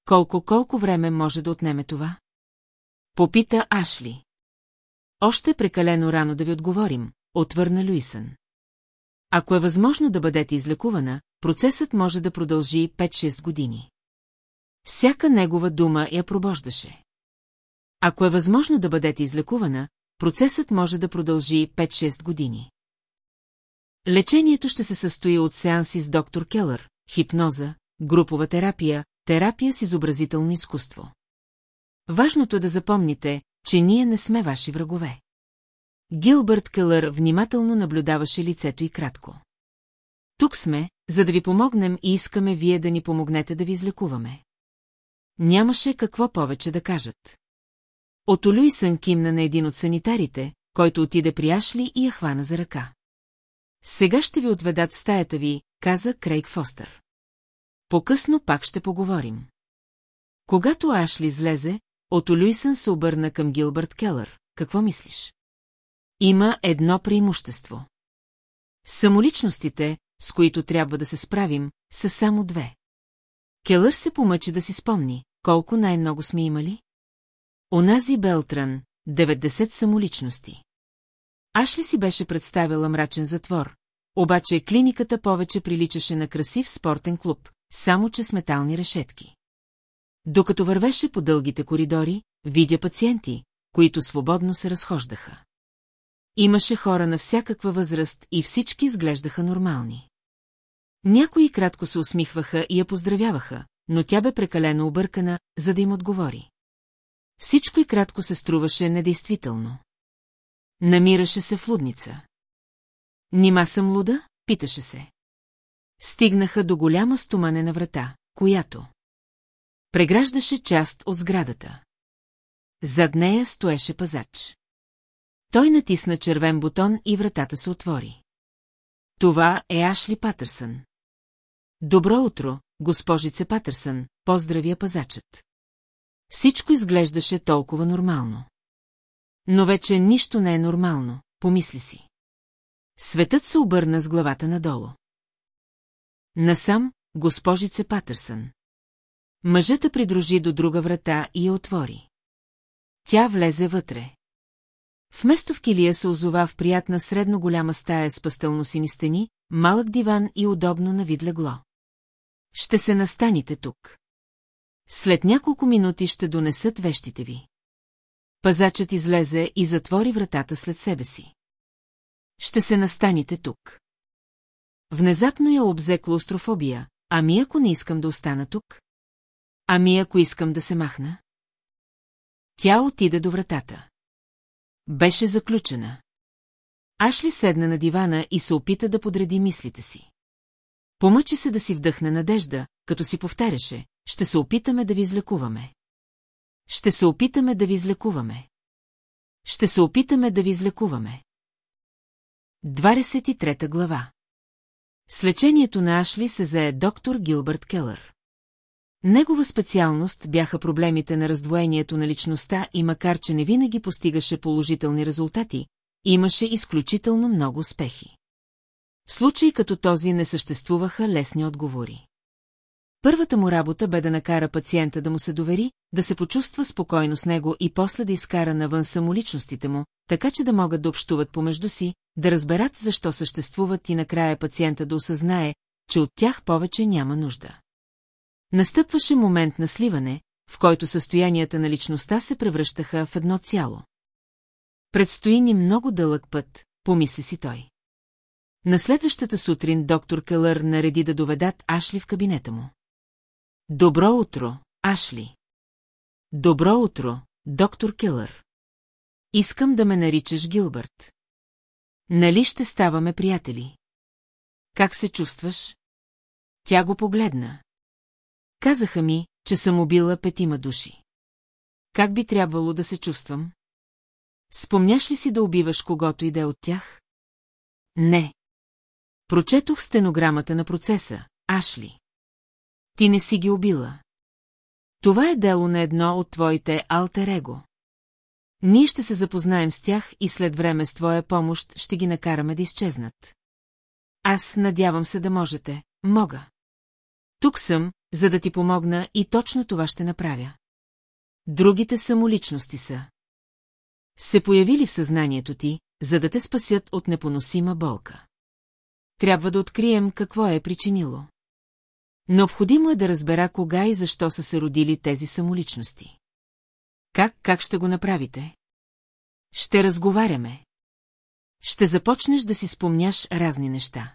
Колко-колко време може да отнеме това? Попита Ашли. Още прекалено рано да ви отговорим, отвърна Люисън. Ако е възможно да бъдете излекувана, процесът може да продължи 5-6 години. Всяка негова дума я пробождаше. Ако е възможно да бъдете излекувана, процесът може да продължи 5-6 години. Лечението ще се състои от сеанси с доктор Келър, хипноза, групова терапия, терапия с изобразително изкуство. Важното е да запомните, че ние не сме ваши врагове. Гилбърт Келър внимателно наблюдаваше лицето и кратко. Тук сме, за да ви помогнем и искаме вие да ни помогнете да ви излекуваме. Нямаше какво повече да кажат. От Олюйсън кимна на един от санитарите, който отиде при Ашли и я хвана за ръка. Сега ще ви отведат в стаята ви, каза Крейг Фостър. По-късно пак ще поговорим. Когато Ашли излезе, от Олюйсън се обърна към Гилбърт Келър. Какво мислиш? Има едно преимущество. Самоличностите, с които трябва да се справим, са само две. Келър се помъчи да си спомни, колко най-много сме имали? Онази Белтран, 90 самоличности. Ашли си беше представила мрачен затвор, обаче клиниката повече приличаше на красив спортен клуб, само че с метални решетки. Докато вървеше по дългите коридори, видя пациенти, които свободно се разхождаха. Имаше хора на всякаква възраст и всички изглеждаха нормални. Някои кратко се усмихваха и я поздравяваха, но тя бе прекалено объркана, за да им отговори. Всичко и кратко се струваше недействително. Намираше се в лудница. Нима съм луда? Питаше се. Стигнаха до голяма стоманена врата, която преграждаше част от сградата. Зад нея стоеше пазач. Той натисна червен бутон и вратата се отвори. Това е Ашли Патърсън. Добро утро, госпожице Патърсън, поздравя пазачът. Всичко изглеждаше толкова нормално. Но вече нищо не е нормално, помисли си. Светът се обърна с главата надолу. Насам, госпожице Патърсън. Мъжът придружи до друга врата и я отвори. Тя влезе вътре. Вместо в килия се озова в приятна средно голяма стая с пастелно-сини стени, малък диван и удобно на вид легло. Ще се настаните тук. След няколко минути ще донесат вещите ви. Пазачът излезе и затвори вратата след себе си. Ще се настаните тук. Внезапно я обзе клаустрофобия. Ами ако не искам да остана тук? Ами ако искам да се махна? Тя отида до вратата. Беше заключена. Ашли седна на дивана и се опита да подреди мислите си. Помъчи се да си вдъхне надежда, като си повтаряше, ще се опитаме да ви излекуваме. Ще се опитаме да ви излекуваме. Ще се опитаме да ви излекуваме. 23 глава С лечението на Ашли се зае доктор Гилбърт Келър. Негова специалност бяха проблемите на раздвоението на личността и макар, че не винаги постигаше положителни резултати, имаше изключително много успехи. В случаи като този не съществуваха лесни отговори. Първата му работа бе да накара пациента да му се довери, да се почувства спокойно с него и после да изкара навън самоличностите му, така че да могат да общуват помежду си, да разберат защо съществуват и накрая пациента да осъзнае, че от тях повече няма нужда. Настъпваше момент на сливане, в който състоянията на личността се превръщаха в едно цяло. Предстои ни много дълъг път, помисли си той. На следващата сутрин доктор Келър нареди да доведат Ашли в кабинета му. Добро утро, Ашли. Добро утро, доктор Келър. Искам да ме наричаш Гилбърт. Нали ще ставаме приятели? Как се чувстваш? Тя го погледна. Казаха ми, че съм убила петима души. Как би трябвало да се чувствам? Спомняш ли си да убиваш когото и да е от тях? Не. Прочетох стенограмата на процеса, Ашли. Ти не си ги убила. Това е дело на едно от твоите алтер-его. Ние ще се запознаем с тях и след време с твоя помощ ще ги накараме да изчезнат. Аз надявам се да можете, мога. Тук съм, за да ти помогна и точно това ще направя. Другите самоличности са. Се появили в съзнанието ти, за да те спасят от непоносима болка. Трябва да открием какво е причинило. Необходимо е да разбера кога и защо са се родили тези самоличности. Как, как ще го направите? Ще разговаряме. Ще започнеш да си спомняш разни неща.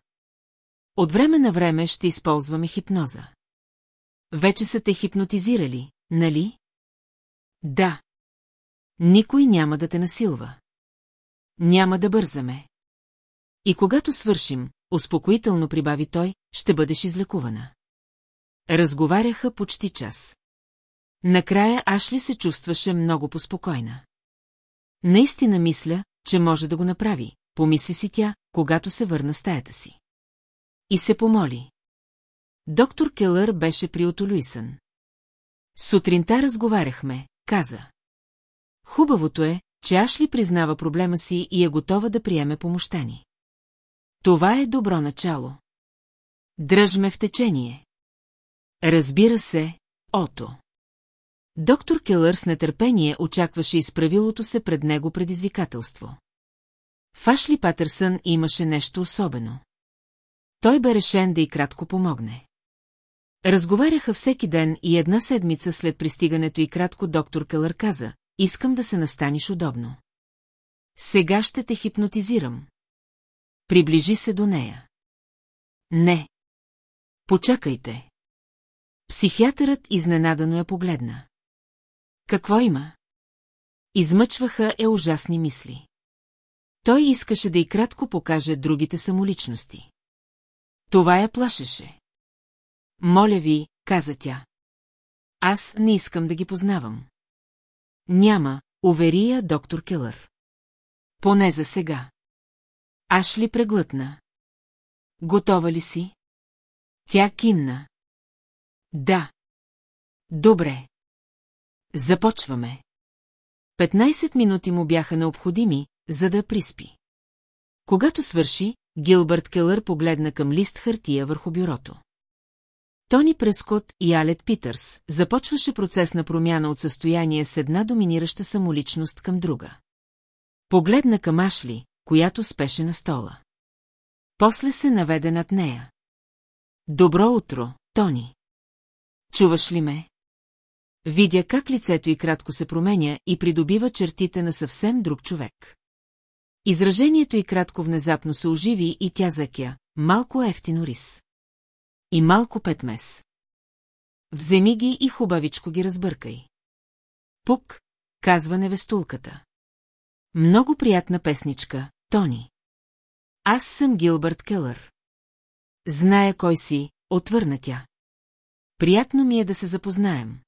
От време на време ще използваме хипноза. Вече са те хипнотизирали, нали? Да. Никой няма да те насилва. Няма да бързаме. И когато свършим, успокоително прибави той, ще бъдеш излекувана. Разговаряха почти час. Накрая Ашли се чувстваше много поспокойна. Наистина мисля, че може да го направи, помисли си тя, когато се върна стаята си. И се помоли. Доктор Келър беше при Отолюисън. Сутринта разговаряхме, каза. Хубавото е, че Ашли признава проблема си и е готова да приеме помощта ни. Това е добро начало. Дръжме в течение. Разбира се, Ото. Доктор Келър с нетърпение очакваше изправилото се пред него предизвикателство. В Ашли Патърсън имаше нещо особено. Той бе решен да и кратко помогне. Разговаряха всеки ден и една седмица след пристигането и кратко доктор Келър каза, искам да се настаниш удобно. Сега ще те хипнотизирам. Приближи се до нея. Не. Почакайте. Психиатърът изненадано я погледна. Какво има? Измъчваха е ужасни мисли. Той искаше да и кратко покаже другите самоличности. Това я плашеше. Моля ви, каза тя. Аз не искам да ги познавам. Няма, увери я доктор Келър. Поне за сега. Аш ли преглътна? Готова ли си? Тя кимна. Да. Добре. Започваме. 15 минути му бяха необходими, за да приспи. Когато свърши, Гилбърт Келър погледна към лист хартия върху бюрото. Тони Прескот и Алет Питърс започваше процес на промяна от състояние с една доминираща самоличност към друга. Погледна към Ашли, която спеше на стола. После се наведе над нея. Добро утро, Тони. Чуваш ли ме? Видя как лицето й кратко се променя и придобива чертите на съвсем друг човек. Изражението й кратко внезапно се оживи и тя закя. малко ефтино рис. И малко петмес. Вземи ги и хубавичко ги разбъркай. Пук, казва невестулката. Много приятна песничка, Тони. Аз съм Гилбърт Келър. Зная кой си, отвърна тя. Приятно ми е да се запознаем.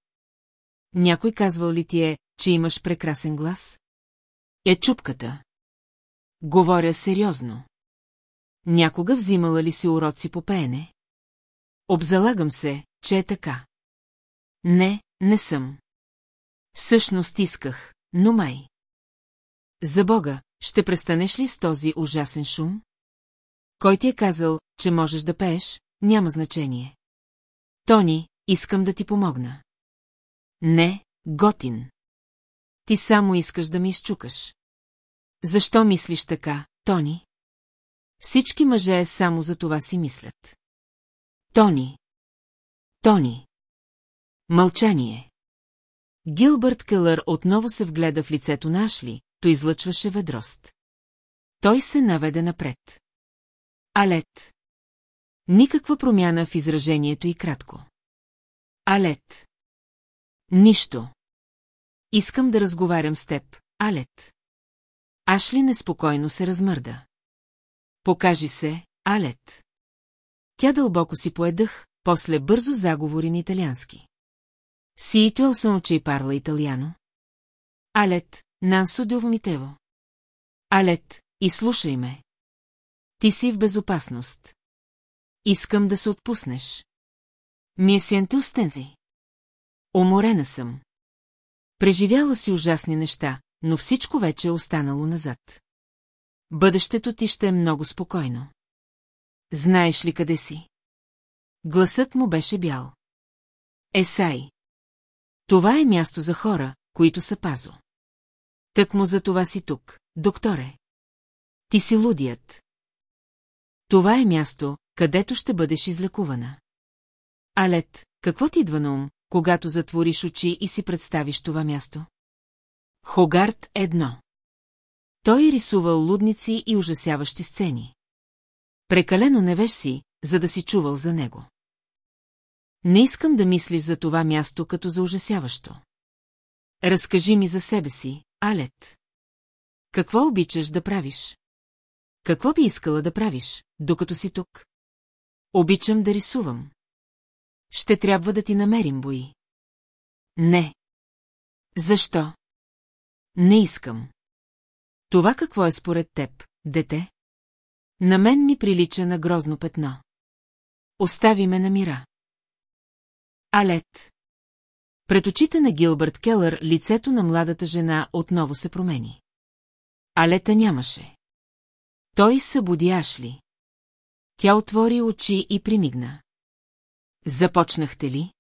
Някой казвал ли ти е, че имаш прекрасен глас? Е чупката. Говоря сериозно. Някога взимала ли си уроци по пеене? Обзалагам се, че е така. Не, не съм. Същност исках, но май. За Бога, ще престанеш ли с този ужасен шум? Кой ти е казал, че можеш да пееш, няма значение. Тони, искам да ти помогна. Не, готин. Ти само искаш да ми изчукаш. Защо мислиш така, Тони? Всички мъже само за това си мислят. Тони. Тони. Мълчание. Гилбърт Келър отново се вгледа в лицето на Ашли, то излъчваше ведрост. Той се наведе напред. Алет. Никаква промяна в изражението и кратко. Алет. Нищо. Искам да разговарям с теб, Алет. Ашли неспокойно се размърда. Покажи се, Алет. Тя дълбоко си поедах, после бързо заговори на италиански. Си и sono che parla italiano? Алет, Нансо Довмитево. Алет, изслушай ме. Ти си в безопасност. Искам да се отпуснеш. Ми е сиентустенви. Уморена съм. Преживяла си ужасни неща, но всичко вече е останало назад. Бъдещето ти ще е много спокойно. Знаеш ли къде си? Гласът му беше бял. Есай. Това е място за хора, които са пазо. Тък му за това си тук, докторе. Ти си лудият. Това е място, където ще бъдеш излекувана. Алет, какво ти идва на ум, когато затвориш очи и си представиш това място? Хогарт едно. Той е рисувал лудници и ужасяващи сцени. Прекалено невеж си, за да си чувал за него. Не искам да мислиш за това място като за ужасяващо. Разкажи ми за себе си, Алет. Какво обичаш да правиш? Какво би искала да правиш, докато си тук? Обичам да рисувам. Ще трябва да ти намерим бои. Не. Защо? Не искам. Това какво е според теб, дете? На мен ми прилича на грозно петно. Остави ме на мира. Алет. Пред очите на Гилбърт Келър лицето на младата жена отново се промени. Алета нямаше. Той събуди Ашли. Тя отвори очи и примигна. Започнахте ли?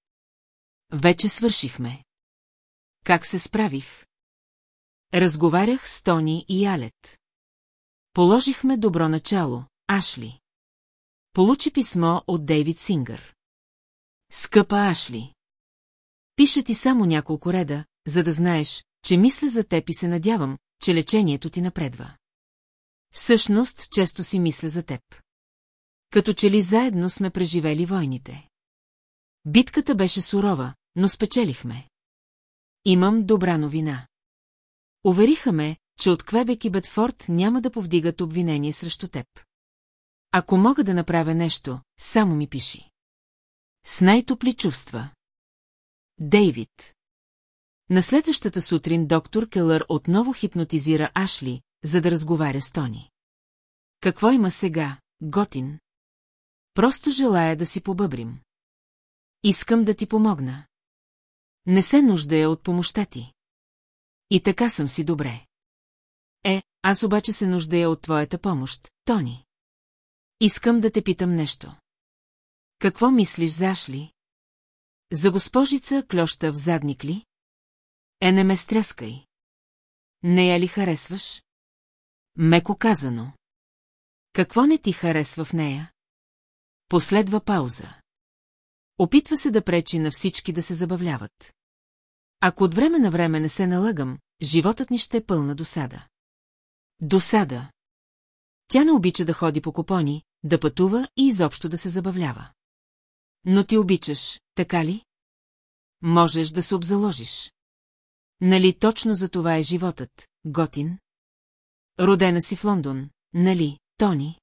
Вече свършихме. Как се справих? Разговарях с Тони и Алет. Положихме добро начало, Ашли. Получи писмо от Дейвид Сингър. Скъпа Ашли. Пиша ти само няколко реда, за да знаеш, че мисля за теб и се надявам, че лечението ти напредва. Всъщност, често си мисля за теб. Като че ли заедно сме преживели войните. Битката беше сурова, но спечелихме. Имам добра новина. Увериха ме, че от Квебек и Бетфорд няма да повдигат обвинение срещу теб. Ако мога да направя нещо, само ми пиши. С най-топли чувства. Дейвид. На следващата сутрин доктор Келър отново хипнотизира Ашли, за да разговаря с Тони. Какво има сега, Готин? Просто желая да си побъбрим. Искам да ти помогна. Не се нуждая от помощта ти. И така съм си добре. Е, аз обаче се нуждая от твоята помощ, Тони. Искам да те питам нещо. Какво мислиш за Ашли? За госпожица клюща в задник ли? Е, не ме стряскай. Не я ли харесваш? Меко казано. Какво не ти харесва в нея? Последва пауза. Опитва се да пречи на всички да се забавляват. Ако от време на време не се налагам, животът ни ще е пълна досада. Досада. Тя не обича да ходи по купони, да пътува и изобщо да се забавлява. Но ти обичаш, така ли? Можеш да се обзаложиш. Нали точно за това е животът, Готин? Родена си в Лондон, нали, Тони?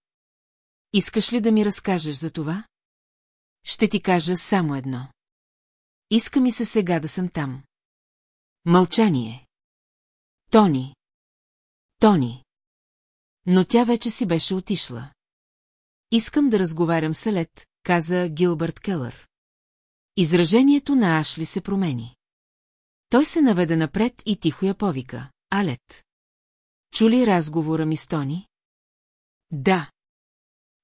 Искаш ли да ми разкажеш за това? Ще ти кажа само едно. Иска ми се сега да съм там. Мълчание. Тони. Тони. Но тя вече си беше отишла. Искам да разговарям с Елет, каза Гилбърт Келър. Изражението на Ашли се промени. Той се наведе напред и тихо я повика. Алет. Чули разговора ми с Тони? Да.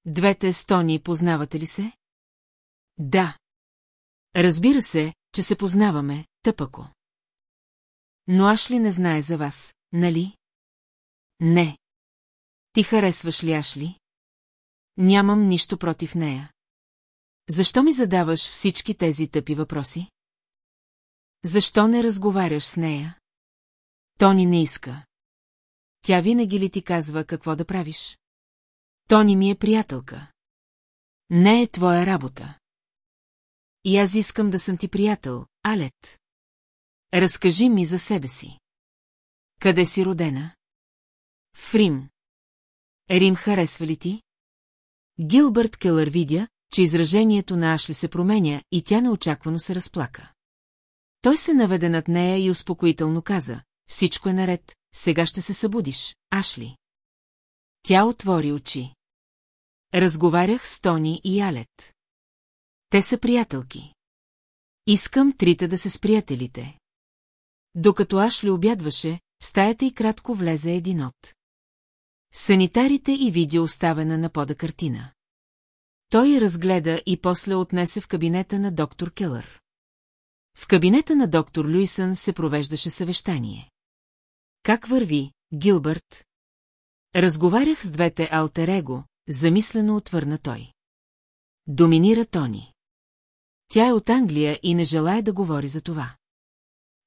Двете Стони познавате ли се? Да. Разбира се, че се познаваме, тъпако. Но Ашли не знае за вас, нали? Не. Ти харесваш ли Ашли? Нямам нищо против нея. Защо ми задаваш всички тези тъпи въпроси? Защо не разговаряш с нея? Тони не иска. Тя винаги ли ти казва какво да правиш? Тони ми е приятелка. Не е твоя работа. И аз искам да съм ти приятел, Алет. Разкажи ми за себе си. Къде си родена? В Рим. Рим харесва ли ти? Гилбърт Келър видя, че изражението на Ашли се променя и тя неочаквано се разплака. Той се наведе над нея и успокоително каза, всичко е наред, сега ще се събудиш, Ашли. Тя отвори очи. Разговарях с Тони и Алет. Те са приятелки. Искам трите да се сприятелите. Докато Ашли обядваше, в стаята и кратко влезе един от. Санитарите и видя оставена на пода картина. Той я разгледа и после отнесе в кабинета на доктор Келър. В кабинета на доктор Люисън се провеждаше съвещание. Как върви, Гилбърт? Разговарях с двете алтерего, замислено отвърна той. Доминира Тони. Тя е от Англия и не желая да говори за това.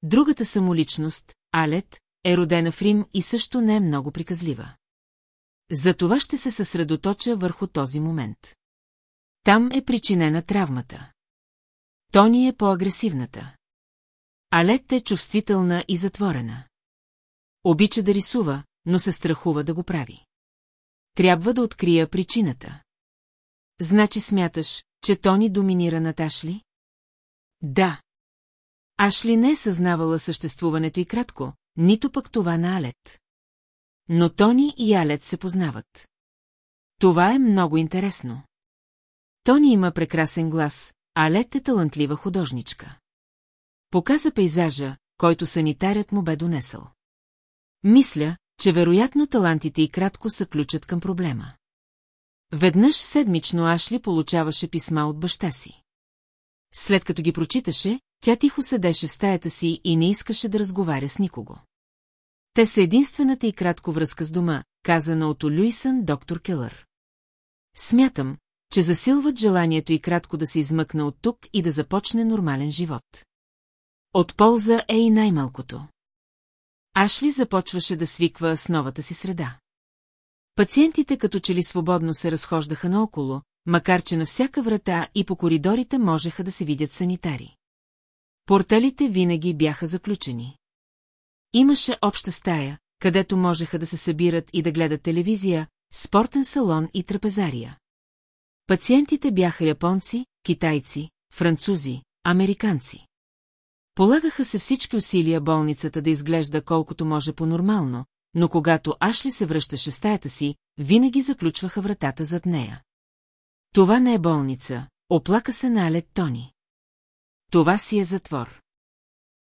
Другата самоличност, Алет, е родена в Рим и също не е много приказлива. За това ще се съсредоточа върху този момент. Там е причинена травмата. Тони е по-агресивната. Алет е чувствителна и затворена. Обича да рисува, но се страхува да го прави. Трябва да открия причината. Значи смяташ, че Тони доминира над Ашли? Да. Ашли не е съзнавала съществуването и кратко, нито пък това на Алет. Но Тони и Алет се познават. Това е много интересно. Тони има прекрасен глас, Алет е талантлива художничка. Показа пейзажа, който санитарят му бе донесъл. Мисля, че вероятно талантите и кратко са ключът към проблема. Веднъж седмично Ашли получаваше писма от баща си. След като ги прочиташе, тя тихо седеше в стаята си и не искаше да разговаря с никого. Те са единствената и кратко връзка с дома, казана от Люисън доктор Келър. Смятам, че засилват желанието и кратко да се измъкне от тук и да започне нормален живот. От полза е и най-малкото. Ашли започваше да свиква с новата си среда. Пациентите като че ли свободно се разхождаха наоколо, макар че на всяка врата и по коридорите можеха да се видят санитари. Порталите винаги бяха заключени. Имаше обща стая, където можеха да се събират и да гледат телевизия, спортен салон и трапезария. Пациентите бяха японци, китайци, французи, американци. Полагаха се всички усилия болницата да изглежда колкото може по-нормално, но когато Ашли се връщаше стаята си, винаги заключваха вратата зад нея. Това не е болница, оплака се на Алет Тони. Това си е затвор.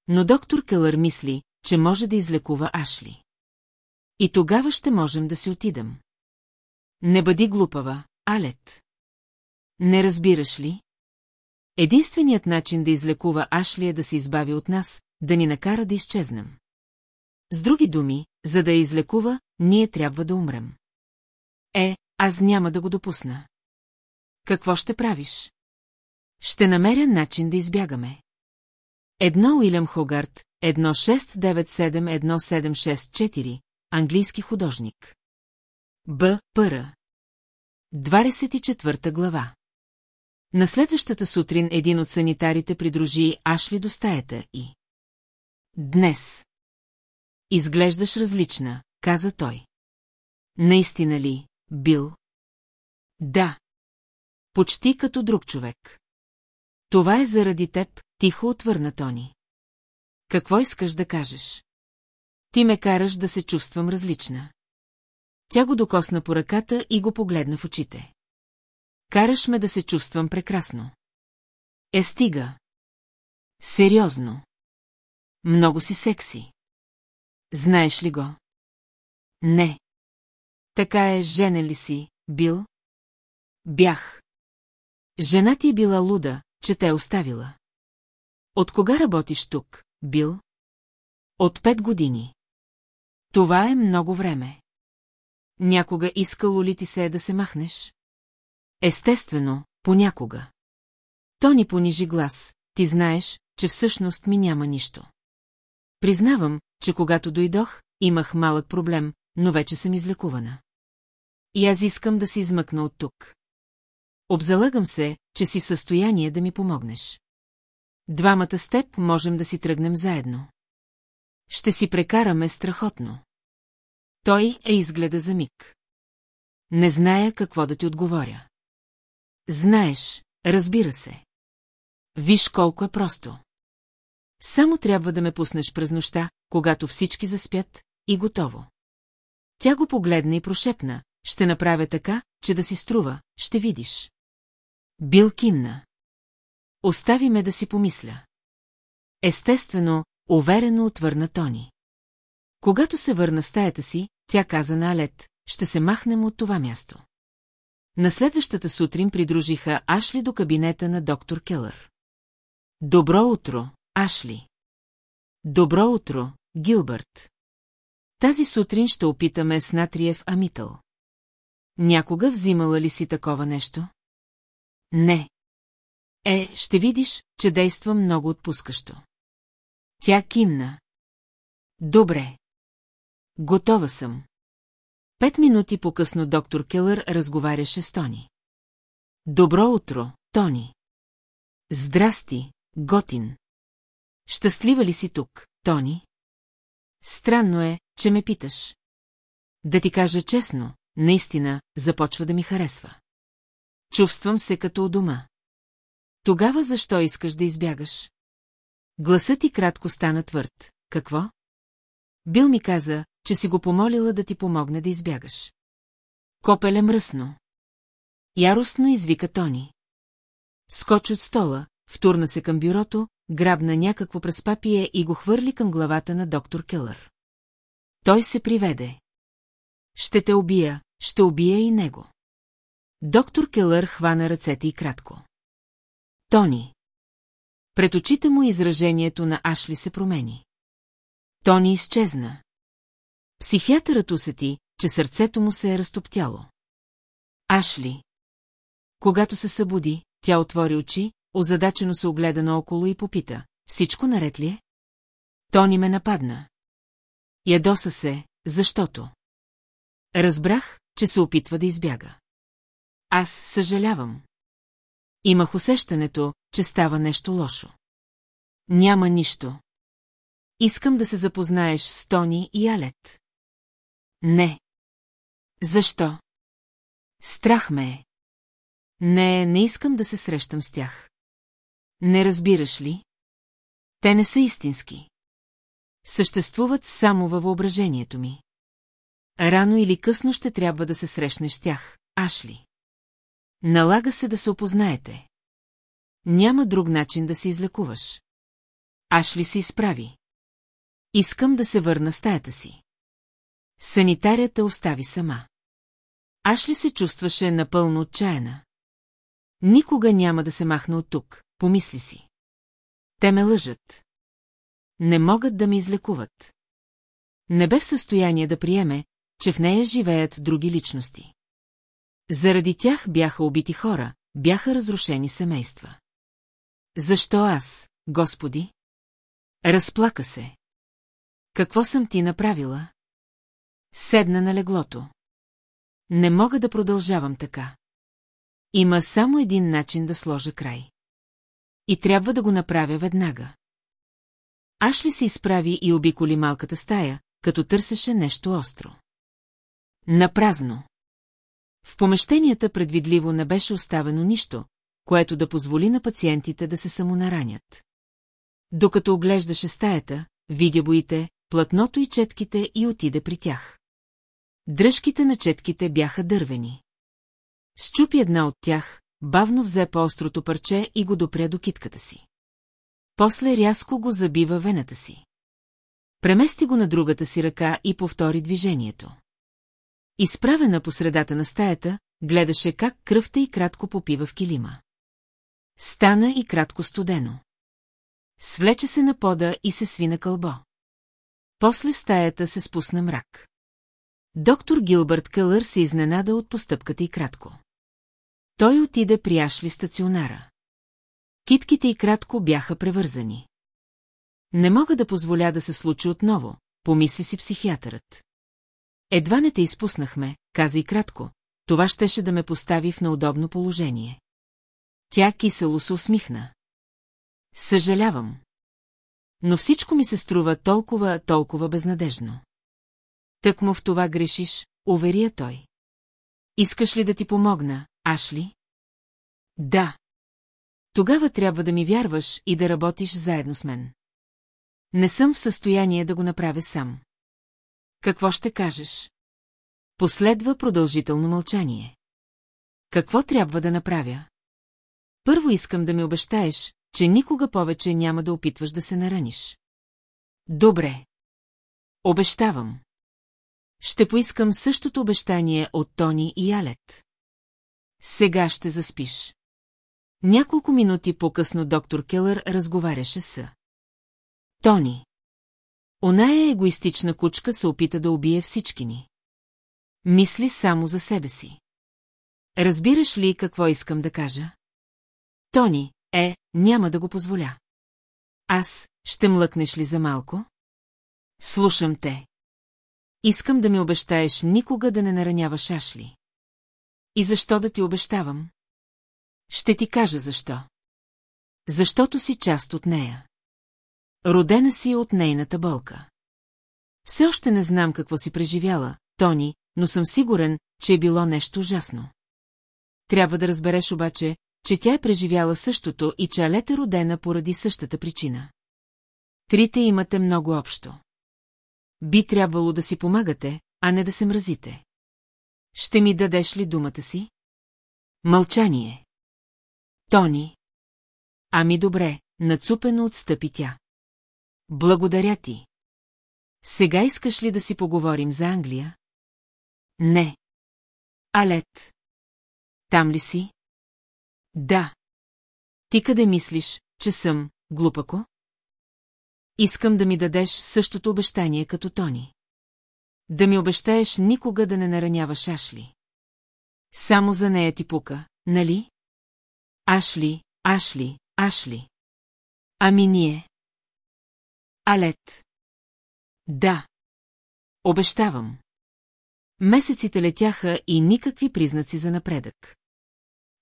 Но доктор Келър мисли, че може да излекува Ашли. И тогава ще можем да си отидем. Не бъди глупава, Алет. Не разбираш ли? Единственият начин да излекува Ашли е да се избави от нас, да ни накара да изчезнем. С други думи, за да я излекува, ние трябва да умрем. Е, аз няма да го допусна. Какво ще правиш? Ще намеря начин да избягаме. Едно Уилям Хогарт, 1697-1764, английски художник. Б. Пъра. 24 глава На следващата сутрин един от санитарите придружи Ашли до стаята и... Днес. Изглеждаш различна, каза той. Наистина ли, Бил? Да. Почти като друг човек. Това е заради теб, тихо отвърна Тони. Какво искаш да кажеш? Ти ме караш да се чувствам различна. Тя го докосна по ръката и го погледна в очите. Караш ме да се чувствам прекрасно. Е, стига. Сериозно. Много си секси. Знаеш ли го? Не. Така е, женен ли си, бил? Бях. Жена ти е била луда, че те е оставила. От кога работиш тук, Бил? От пет години. Това е много време. Някога искало ли ти се е да се махнеш? Естествено, понякога. Тони понижи глас, ти знаеш, че всъщност ми няма нищо. Признавам, че когато дойдох, имах малък проблем, но вече съм излекувана. И аз искам да се измъкна от тук. Обзалагам се, че си в състояние да ми помогнеш. Двамата с теб можем да си тръгнем заедно. Ще си прекараме страхотно. Той е изгледа за миг. Не зная какво да ти отговоря. Знаеш, разбира се. Виж колко е просто. Само трябва да ме пуснеш през нощта, когато всички заспят, и готово. Тя го погледна и прошепна, ще направя така, че да си струва, ще видиш. Бил кимна. Остави ме да си помисля. Естествено, уверено отвърна Тони. Когато се върна стаята си, тя каза на Алет, ще се махнем от това място. На следващата сутрин придружиха Ашли до кабинета на доктор Келър. Добро утро, Ашли. Добро утро, Гилбърт. Тази сутрин ще опитаме с натриев амитъл. Някога взимала ли си такова нещо? Не. Е, ще видиш, че действа много отпускащо. Тя кимна. Добре. Готова съм. Пет минути по-късно доктор Келър разговаряше с Тони. Добро утро, Тони. Здрасти, Готин. Щастлива ли си тук, Тони? Странно е, че ме питаш. Да ти кажа честно, наистина, започва да ми харесва. Чувствам се като у дома. Тогава защо искаш да избягаш? Гласът ти кратко стана твърд. Какво? Бил ми каза, че си го помолила да ти помогне да избягаш. Копеле мръсно. Яростно извика Тони. Скочи от стола, втурна се към бюрото, грабна някакво през папие и го хвърли към главата на доктор Келър. Той се приведе. Ще те убия, ще убия и него. Доктор Келър хвана ръцете и кратко. Тони. Пред очите му изражението на Ашли се промени. Тони изчезна. Психиатърът усети, че сърцето му се е разтоптяло. Ашли. Когато се събуди, тя отвори очи, озадачено се огледа наоколо и попита. Всичко наред ли е? Тони ме нападна. Ядоса се, защото. Разбрах, че се опитва да избяга. Аз съжалявам. Имах усещането, че става нещо лошо. Няма нищо. Искам да се запознаеш с Тони и Алет. Не. Защо? Страх ме е. Не, не искам да се срещам с тях. Не разбираш ли? Те не са истински. Съществуват само във въображението ми. Рано или късно ще трябва да се срещнеш с тях, Ашли. Налага се да се опознаете. Няма друг начин да се излекуваш. Ашли се изправи. Искам да се върна стаята си. Санитарията остави сама. Ашли се чувстваше напълно отчаяна. Никога няма да се махна от тук, помисли си. Те ме лъжат. Не могат да ме излекуват. Не бе в състояние да приеме, че в нея живеят други личности. Заради тях бяха убити хора, бяха разрушени семейства. Защо аз, Господи? Разплака се. Какво съм ти направила? Седна на леглото. не мога да продължавам така. Има само един начин да сложа край. И трябва да го направя веднага. Ашли се изправи и обиколи малката стая, като търсеше нещо остро. Напразно. В помещенията предвидливо не беше оставено нищо, което да позволи на пациентите да се самонаранят. Докато оглеждаше стаята, видя боите, платното и четките и отиде при тях. Дръжките на четките бяха дървени. Счупи една от тях, бавно взе по-острото парче и го допря до китката си. После рязко го забива вената си. Премести го на другата си ръка и повтори движението. Изправена по средата на стаята, гледаше как кръвта и кратко попива в килима. Стана и кратко студено. Свлече се на пода и се свина кълбо. После в стаята се спусна мрак. Доктор Гилбърт Кълър се изненада от постъпката и кратко. Той отиде при Ашли стационара. Китките и кратко бяха превързани. Не мога да позволя да се случи отново, помисли си психиатърът. Едва не те изпуснахме, каза и кратко, това щеше да ме постави в неудобно положение. Тя кисело се усмихна. Съжалявам. Но всичко ми се струва толкова, толкова безнадежно. Тък му в това грешиш, уверия той. Искаш ли да ти помогна, Ашли? Да. Тогава трябва да ми вярваш и да работиш заедно с мен. Не съм в състояние да го направя сам. Какво ще кажеш? Последва продължително мълчание. Какво трябва да направя? Първо искам да ми обещаеш, че никога повече няма да опитваш да се нараниш. Добре. Обещавам. Ще поискам същото обещание от Тони и Алет. Сега ще заспиш. Няколко минути по-късно доктор Келър разговаряше с... Тони. Оная егоистична кучка се опита да убие всички ни. Мисли само за себе си. Разбираш ли какво искам да кажа? Тони, е, няма да го позволя. Аз, ще млъкнеш ли за малко? Слушам те. Искам да ми обещаеш никога да не нараняваш Ашли. И защо да ти обещавам? Ще ти кажа защо. Защото си част от нея. Родена си от нейната болка. Все още не знам какво си преживяла, Тони, но съм сигурен, че е било нещо ужасно. Трябва да разбереш обаче, че тя е преживяла същото и че Алет е родена поради същата причина. Трите имате много общо. Би трябвало да си помагате, а не да се мразите. Ще ми дадеш ли думата си? Мълчание. Тони. Ами добре, нацупено отстъпи тя. Благодаря ти. Сега искаш ли да си поговорим за Англия? Не. Алет. Там ли си? Да. Ти къде мислиш, че съм, глупако? Искам да ми дадеш същото обещание като Тони. Да ми обещаеш никога да не нараняваш Ашли. Само за нея ти пука, нали? Ашли, Ашли, Ашли. Ами ние. Алет. Да. Обещавам. Месеците летяха и никакви признаци за напредък.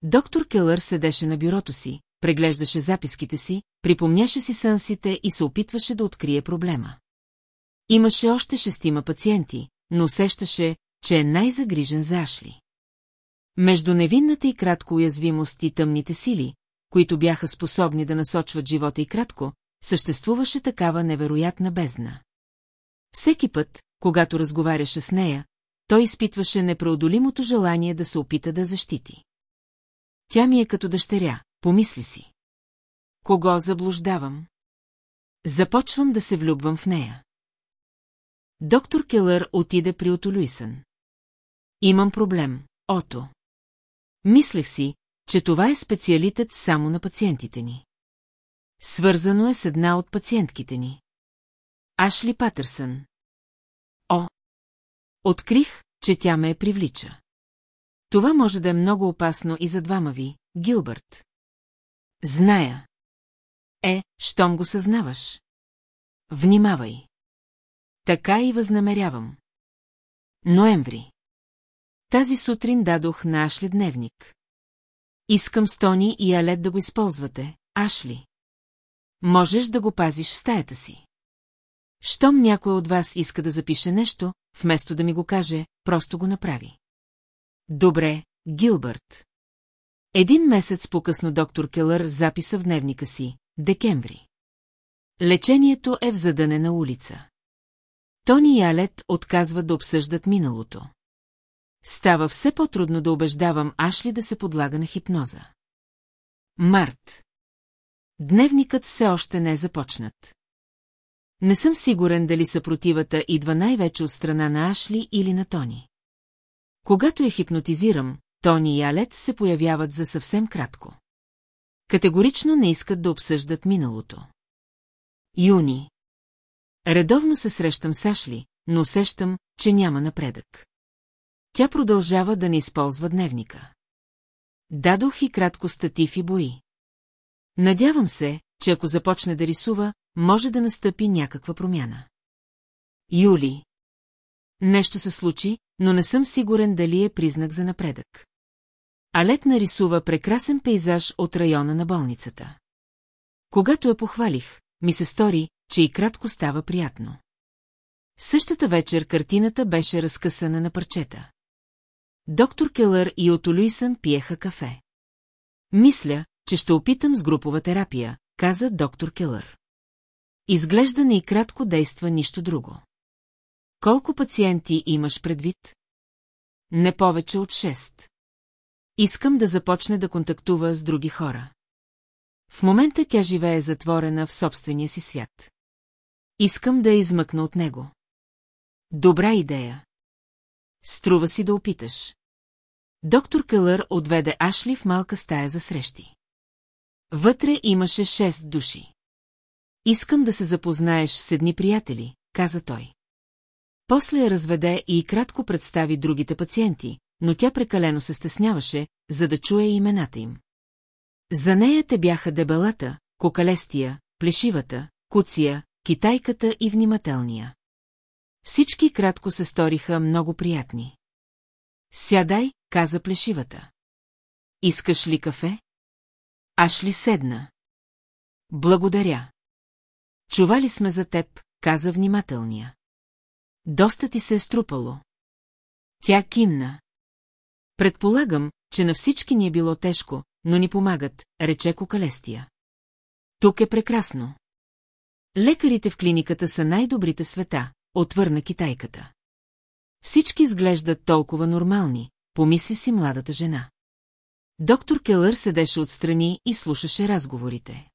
Доктор Келър седеше на бюрото си, преглеждаше записките си, припомняше си сънсите и се опитваше да открие проблема. Имаше още шестима пациенти, но усещаше, че е най-загрижен за Ашли. Между невинната и кратко уязвимост и тъмните сили, които бяха способни да насочват живота и кратко, съществуваше такава невероятна бездна. Всеки път, когато разговаряше с нея, той изпитваше непреодолимото желание да се опита да защити. Тя ми е като дъщеря, помисли си. Кого заблуждавам? Започвам да се влюбвам в нея. Доктор Келър отиде при Ото Люисън. Имам проблем, Ото. Мислех си, че това е специалитет само на пациентите ни. Свързано е с една от пациентките ни. Ашли Патърсън. О! Открих, че тя ме е привлича. Това може да е много опасно и за двама ви, Гилбърт. Зная. Е, щом го съзнаваш. Внимавай. Така и възнамерявам. Ноември. Тази сутрин дадох на Ашли дневник. Искам с Тони и Алет да го използвате, Ашли. Можеш да го пазиш в стаята си. Щом някой от вас иска да запише нещо, вместо да ми го каже, просто го направи. Добре, Гилбърт. Един месец по-късно доктор Келър записа в дневника си – декември. Лечението е в задънена улица. Тони и Алет отказват да обсъждат миналото. Става все по-трудно да убеждавам Ашли да се подлага на хипноза. Март. Дневникът все още не е започнат. Не съм сигурен дали съпротивата идва най-вече от страна на Ашли или на Тони. Когато я хипнотизирам, Тони и Алет се появяват за съвсем кратко. Категорично не искат да обсъждат миналото. Юни. Редовно се срещам с Ашли, но усещам, че няма напредък. Тя продължава да не използва дневника. Дадох и кратко статив и бои. Надявам се, че ако започне да рисува, може да настъпи някаква промяна. Юли. Нещо се случи, но не съм сигурен дали е признак за напредък. Алет нарисува прекрасен пейзаж от района на болницата. Когато я похвалих, ми се стори, че и кратко става приятно. Същата вечер картината беше разкъсана на парчета. Доктор Келър и Ото Луисън пиеха кафе. Мисля, че ще опитам с групова терапия, каза доктор Келър. Изглежда не и кратко действа нищо друго. Колко пациенти имаш предвид? Не повече от шест. Искам да започне да контактува с други хора. В момента тя живее затворена в собствения си свят. Искам да я измъкна от него. Добра идея. Струва си да опиташ. Доктор Келър отведе Ашли в малка стая за срещи. Вътре имаше шест души. Искам да се запознаеш с едни приятели, каза той. После я разведе и кратко представи другите пациенти, но тя прекалено се стесняваше, за да чуе имената им. За нея те бяха дебелата, кокалестия, плешивата, куция, китайката и внимателния. Всички кратко се сториха много приятни. Сядай, каза плешивата. Искаш ли кафе? Аш ли седна? Благодаря. Чували сме за теб, каза внимателния. Доста ти се е струпало. Тя кимна. Предполагам, че на всички ни е било тежко, но ни помагат, рече Кокалестия. Тук е прекрасно. Лекарите в клиниката са най-добрите света, отвърна китайката. Всички изглеждат толкова нормални, помисли си младата жена. Доктор Келър седеше отстрани и слушаше разговорите.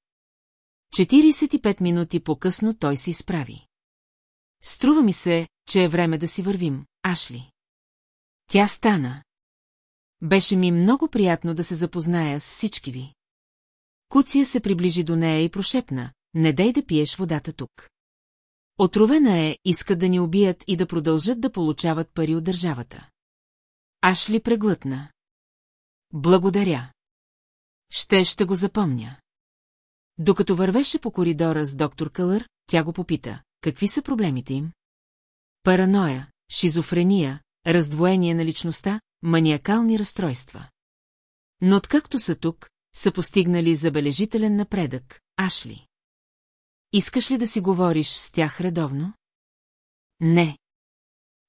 45 минути по-късно той се изправи. Струва ми се, че е време да си вървим, Ашли. Тя стана. Беше ми много приятно да се запозная с всички ви. Куция се приближи до нея и прошепна, не дай да пиеш водата тук. Отровена е, искат да ни убият и да продължат да получават пари от държавата. Ашли преглътна. Благодаря. Ще, ще го запомня. Докато вървеше по коридора с доктор Кълър, тя го попита, какви са проблемите им? Параноя, шизофрения, раздвоение на личността, маниакални разстройства. Но откакто са тук, са постигнали забележителен напредък, Ашли. Искаш ли да си говориш с тях редовно? Не.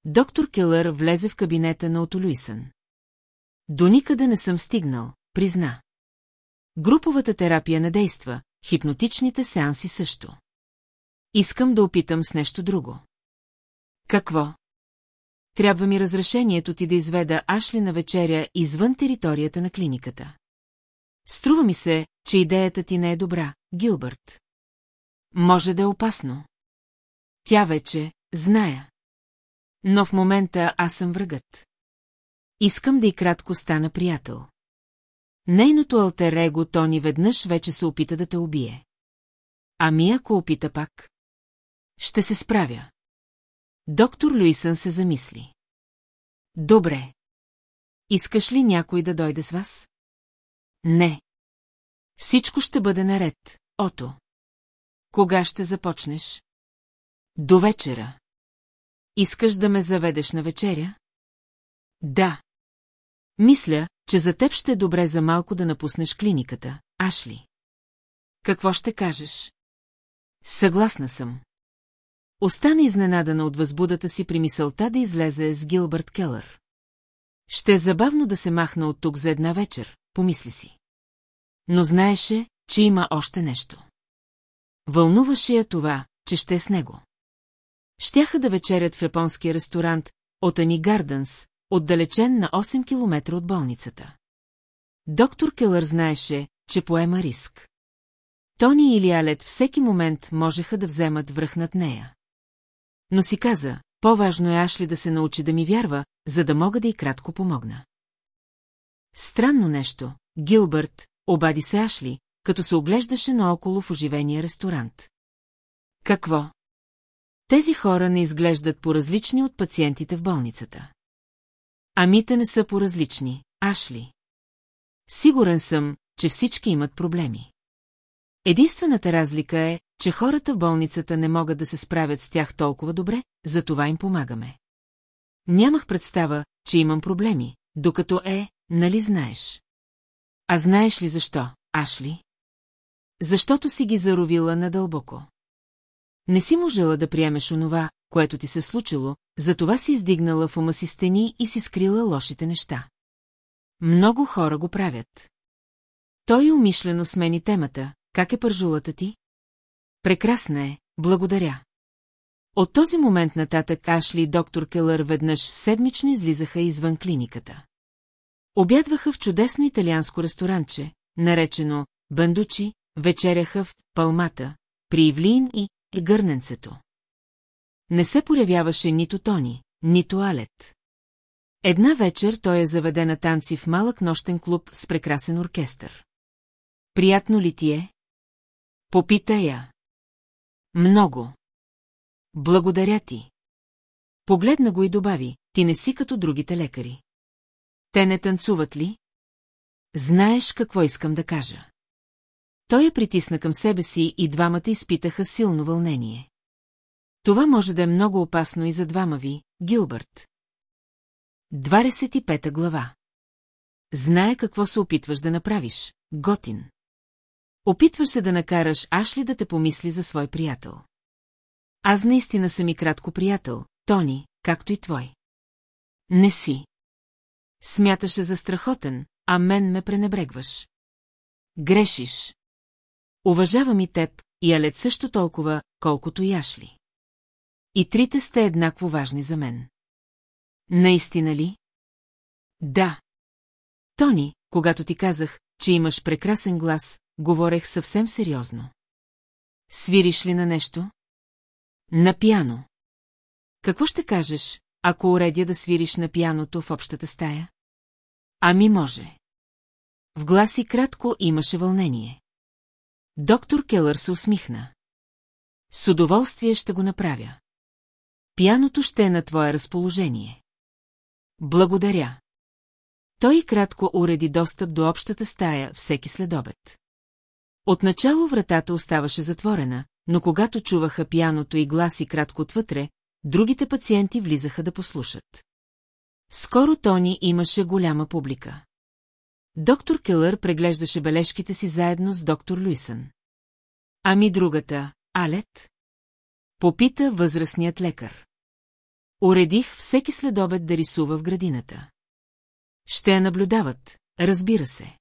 Доктор Келър влезе в кабинета на Отолюисън. До никъде не съм стигнал, призна. Груповата терапия не действа, хипнотичните сеанси също. Искам да опитам с нещо друго. Какво? Трябва ми разрешението ти да изведа Ашли на вечеря извън територията на клиниката. Струва ми се, че идеята ти не е добра, Гилбърт. Може да е опасно. Тя вече, зная. Но в момента аз съм врагът. Искам да и кратко стана приятел. Нейното алтерего Тони веднъж вече се опита да те убие. Ами ако опита пак? Ще се справя. Доктор Луисън се замисли. Добре. Искаш ли някой да дойде с вас? Не. Всичко ще бъде наред, Ото. Кога ще започнеш? До вечера. Искаш да ме заведеш на вечеря? Да. Мисля, че за теб ще е добре за малко да напуснеш клиниката, Ашли. Какво ще кажеш? Съгласна съм. Остана изненадана от възбудата си при мисълта да излезе с Гилбърт Келър. Ще е забавно да се махна от тук за една вечер, помисли си. Но знаеше, че има още нещо. Вълнуваше я това, че ще е с него. Щяха да вечерят в японския ресторант от Ани Гарденс, отдалечен на 8 км от болницата. Доктор Келър знаеше, че поема риск. Тони или Алет всеки момент можеха да вземат връх над нея. Но си каза, по-важно е Ашли да се научи да ми вярва, за да мога да и кратко помогна. Странно нещо, Гилбърт, обади се Ашли, като се оглеждаше наоколо в оживения ресторант. Какво? Тези хора не изглеждат по-различни от пациентите в болницата. Ами те не са по-различни, Ашли. Сигурен съм, че всички имат проблеми. Единствената разлика е, че хората в болницата не могат да се справят с тях толкова добре, затова им помагаме. Нямах представа, че имам проблеми, докато е, нали знаеш? А знаеш ли защо, Ашли? Защото си ги заровила надълбоко. Не си можела да приемеш онова, което ти се случило, затова си издигнала в ума си стени и си скрила лошите неща. Много хора го правят. Той умишлено смени темата, как е пържулата ти? Прекрасна е, благодаря. От този момент нататък Ашли и доктор Келър веднъж седмично излизаха извън клиниката. Обядваха в чудесно италианско ресторанче, наречено Бандучи, вечеряха в Палмата, при Ивлин и Гърненцето. Не се появяваше нито Тони, нито Алет. Една вечер той е заведе на танци в малък нощен клуб с прекрасен оркестър. Приятно ли ти е? Попита я. Много. Благодаря ти. Погледна го и добави, ти не си като другите лекари. Те не танцуват ли? Знаеш какво искам да кажа. Той я притисна към себе си и двамата изпитаха силно вълнение. Това може да е много опасно и за двама ви, Гилбърт. 25 глава Знае какво се опитваш да направиш, Готин. Опитваш се да накараш Ашли да те помисли за свой приятел. Аз наистина съм и кратко приятел, Тони, както и твой. Не си. Смяташе за страхотен, а мен ме пренебрегваш. Грешиш. Уважавам и теб, и Алет също толкова, колкото и Ашли. И трите сте еднакво важни за мен. Наистина ли? Да. Тони, когато ти казах, че имаш прекрасен глас, говорех съвсем сериозно. Свириш ли на нещо? На пяно. Какво ще кажеш, ако уредя да свириш на пяното в общата стая? Ами може. В гласи кратко имаше вълнение. Доктор Келър се усмихна. С удоволствие ще го направя. Пяното ще е на твое разположение. Благодаря. Той кратко уреди достъп до общата стая всеки следобед. Отначало вратата оставаше затворена, но когато чуваха пяното и гласи кратко отвътре, другите пациенти влизаха да послушат. Скоро Тони имаше голяма публика. Доктор Келър преглеждаше бележките си заедно с доктор Люисън. Ами другата, Алет? Попита възрастният лекар. Уредих всеки следобед да рисува в градината. Ще я наблюдават, разбира се.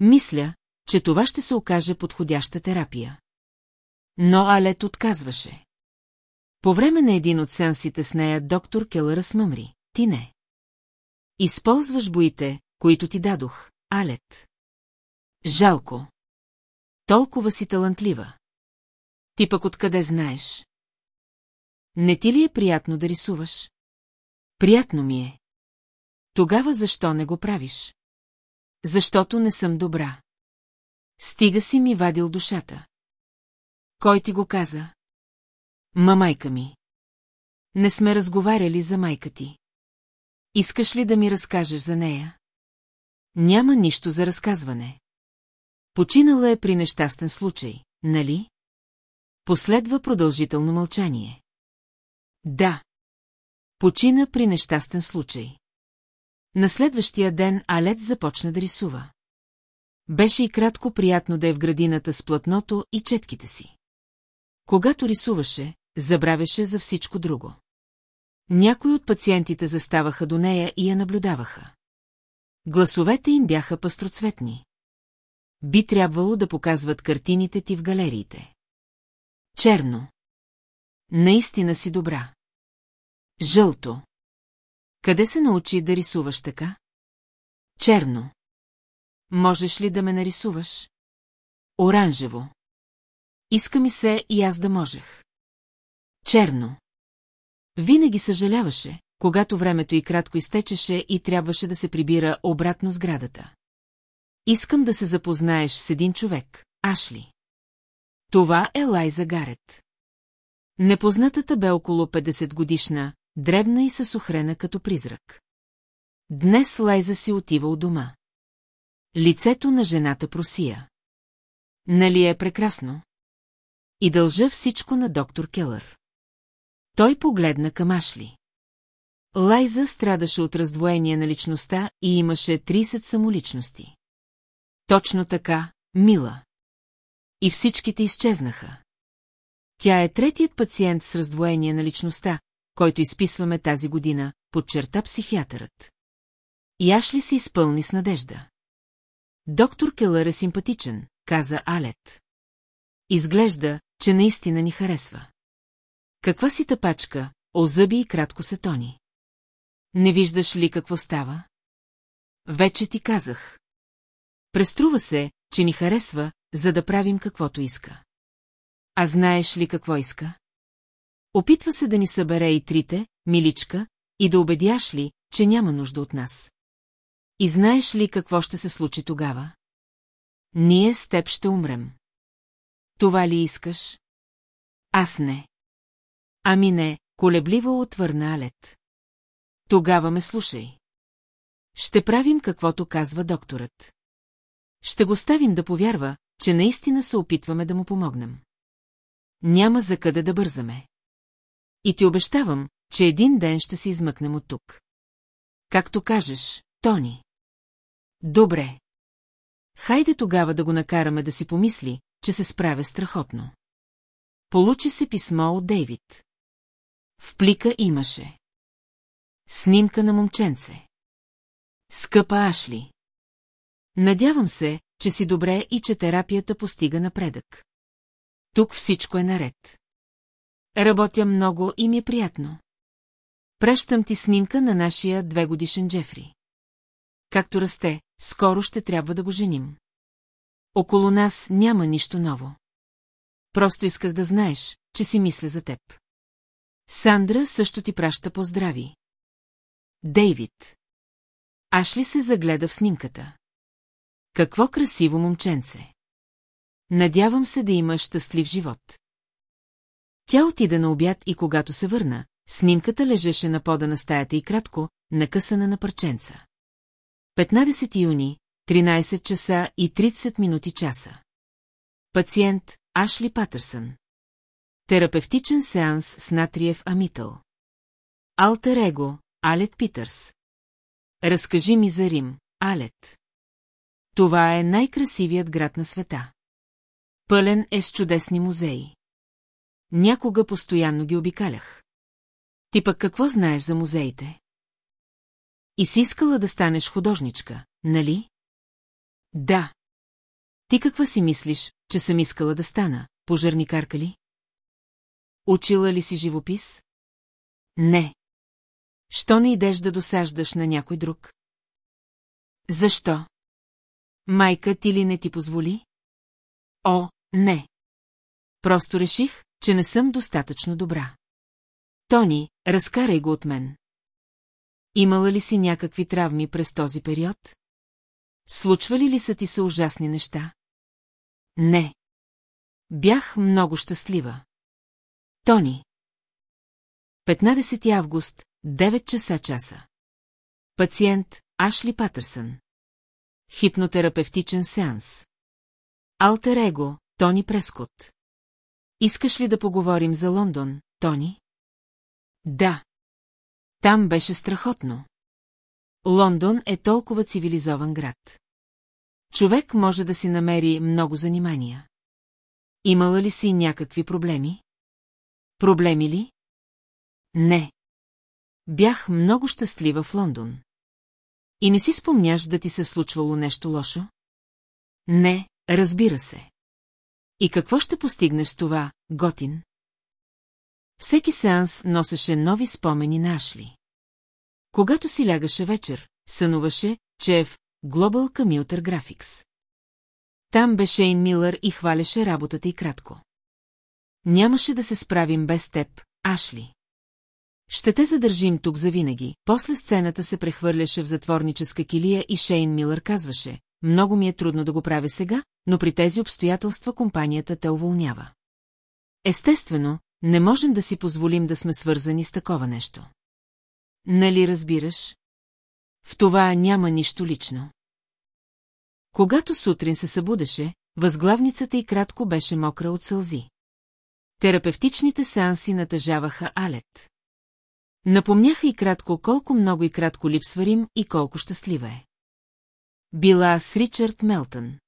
Мисля, че това ще се окаже подходяща терапия. Но Алет отказваше. По време на един от сеансите с нея доктор Келър смъмри. Ти не. Използваш боите, които ти дадох, Алет. Жалко. Толкова си талантлива. Ти пък откъде знаеш? Не ти ли е приятно да рисуваш? Приятно ми е. Тогава защо не го правиш? Защото не съм добра. Стига си ми вадил душата. Кой ти го каза? Мамайка ми. Не сме разговаряли за майка ти. Искаш ли да ми разкажеш за нея? Няма нищо за разказване. Починала е при нещастен случай, нали? Последва продължително мълчание. Да. Почина при нещастен случай. На следващия ден Алет започна да рисува. Беше и кратко приятно да е в градината с платното и четките си. Когато рисуваше, забравяше за всичко друго. Някои от пациентите заставаха до нея и я наблюдаваха. Гласовете им бяха пастроцветни. Би трябвало да показват картините ти в галериите. Черно. Наистина си добра. Жълто. Къде се научи да рисуваш така? Черно. Можеш ли да ме нарисуваш? Оранжево. Иска ми се и аз да можех. Черно. Винаги съжаляваше, когато времето и кратко изтечеше и трябваше да се прибира обратно сградата. Искам да се запознаеш с един човек, Ашли. Това е Лайза Гарет. Непознатата бе около 50 годишна, дребна и съсохрена като призрак. Днес Лайза си отива от дома. Лицето на жената просия. Нали е прекрасно? И дължа всичко на доктор Келър. Той погледна към Ашли. Лайза страдаше от раздвоение на личността и имаше 30 самоличности. Точно така, мила. И всичките изчезнаха. Тя е третият пациент с раздвоение на личността, който изписваме тази година, подчерта психиатърът. И Ашли се изпълни с надежда. Доктор Келър е симпатичен, каза Алет. Изглежда, че наистина ни харесва. Каква си тъпачка, озъби и кратко се тони. Не виждаш ли какво става? Вече ти казах. Преструва се, че ни харесва, за да правим каквото иска. А знаеш ли какво иска? Опитва се да ни събере и трите, миличка, и да убедяш ли, че няма нужда от нас. И знаеш ли какво ще се случи тогава? Ние с теб ще умрем. Това ли искаш? Аз не. Ами не, колебливо отвърна Алет. Тогава ме слушай. Ще правим каквото казва докторът. Ще го ставим да повярва, че наистина се опитваме да му помогнем. Няма за къде да бързаме. И ти обещавам, че един ден ще се измъкнем от тук. Както кажеш, Тони. Добре. Хайде тогава да го накараме да си помисли, че се справя страхотно. Получи се писмо от Дейвид. В плика имаше. Снимка на момченце. Скъпа Ашли. Надявам се, че си добре и че терапията постига напредък. Тук всичко е наред. Работя много и ми е приятно. Пращам ти снимка на нашия двегодишен Джефри. Както расте, скоро ще трябва да го женим. Около нас няма нищо ново. Просто исках да знаеш, че си мисля за теб. Сандра също ти праща поздрави. Дейвид. Ашли се загледа в снимката. Какво красиво момченце. Надявам се да има щастлив живот. Тя отида на обяд и когато се върна, снимката лежеше на пода на стаята и кратко, накъсана на парченца. 15 юни, 13 часа и 30 минути часа. Пациент Ашли Патърсън. Терапевтичен сеанс с натриев амитъл. Алтер Его, Алет Питърс. Разкажи ми за Рим, Алет. Това е най-красивият град на света. Пълен е с чудесни музеи. Някога постоянно ги обикалях. Ти пък какво знаеш за музеите? И си искала да станеш художничка, нали? Да. Ти каква си мислиш, че съм искала да стана, пожарникарка ли? Учила ли си живопис? Не. Що не идеш да досаждаш на някой друг? Защо? Майка ти ли не ти позволи? О, не. Просто реших, че не съм достатъчно добра. Тони, разкарай го от мен. Имала ли си някакви травми през този период? Случвали ли са ти се ужасни неща? Не. Бях много щастлива. Тони. 15 август, 9 часа часа. Пациент Ашли Патърсън. Хипнотерапевтичен сеанс. Алтер Его, Тони Прескот. Искаш ли да поговорим за Лондон, Тони? Да. Там беше страхотно. Лондон е толкова цивилизован град. Човек може да си намери много занимания. Имала ли си някакви проблеми? Проблеми ли? Не. Бях много щастлива в Лондон. И не си спомняш да ти се случвало нещо лошо? Не, разбира се. И какво ще постигнеш това, Готин? Всеки сеанс носеше нови спомени на Ашли. Когато си лягаше вечер, сънуваше, че е в Global Commuter Graphics. Там беше Ин Милър и хваляше работата и кратко. Нямаше да се справим без теб, Ашли. Ще те задържим тук завинаги. После сцената се прехвърляше в затворническа килия и Шейн Милър казваше, много ми е трудно да го правя сега, но при тези обстоятелства компанията те уволнява. Естествено, не можем да си позволим да сме свързани с такова нещо. Нали разбираш? В това няма нищо лично. Когато сутрин се събудеше, възглавницата и кратко беше мокра от сълзи. Терапевтичните сеанси натъжаваха Алет. Напомняха и кратко колко много и кратко липсва Рим и колко щастлива е. Била с Ричард Мелтън.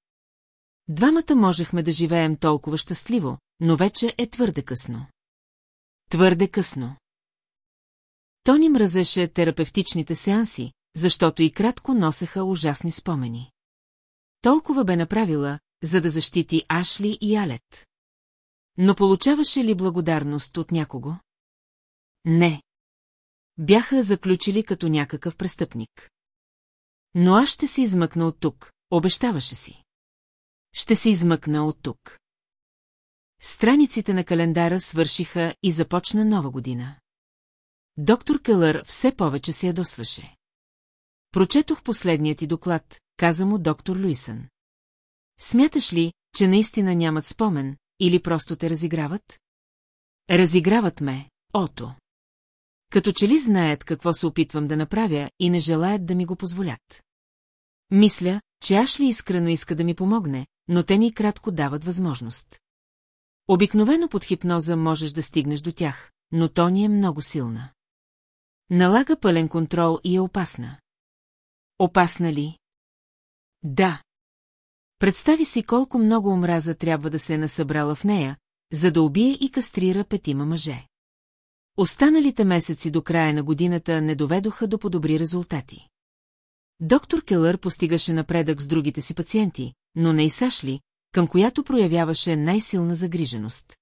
Двамата можехме да живеем толкова щастливо, но вече е твърде късно. Твърде късно. Тони мразеше терапевтичните сеанси, защото и кратко носеха ужасни спомени. Толкова бе направила, за да защити Ашли и Алет. Но получаваше ли благодарност от някого? Не. Бяха заключили като някакъв престъпник. Но аз ще се измъкна от тук, обещаваше си. Ще се измъкна от тук. Страниците на календара свършиха и започна нова година. Доктор Келър все повече се ядосваше. Прочетох последният ти доклад, каза му доктор Луисън. Смяташ ли, че наистина нямат спомен, или просто те разиграват? Разиграват ме, Ото. Като че ли знаят какво се опитвам да направя и не желаят да ми го позволят. Мисля, че Ашли искрено иска да ми помогне, но те ни кратко дават възможност. Обикновено под хипноза можеш да стигнеш до тях, но то ни е много силна. Налага пълен контрол и е опасна. Опасна ли? Да. Представи си колко много омраза трябва да се е насъбрала в нея, за да убие и кастрира петима мъже. Останалите месеци до края на годината не доведоха до подобри резултати. Доктор Келър постигаше напредък с другите си пациенти, но не и Сашли, към която проявяваше най-силна загриженост.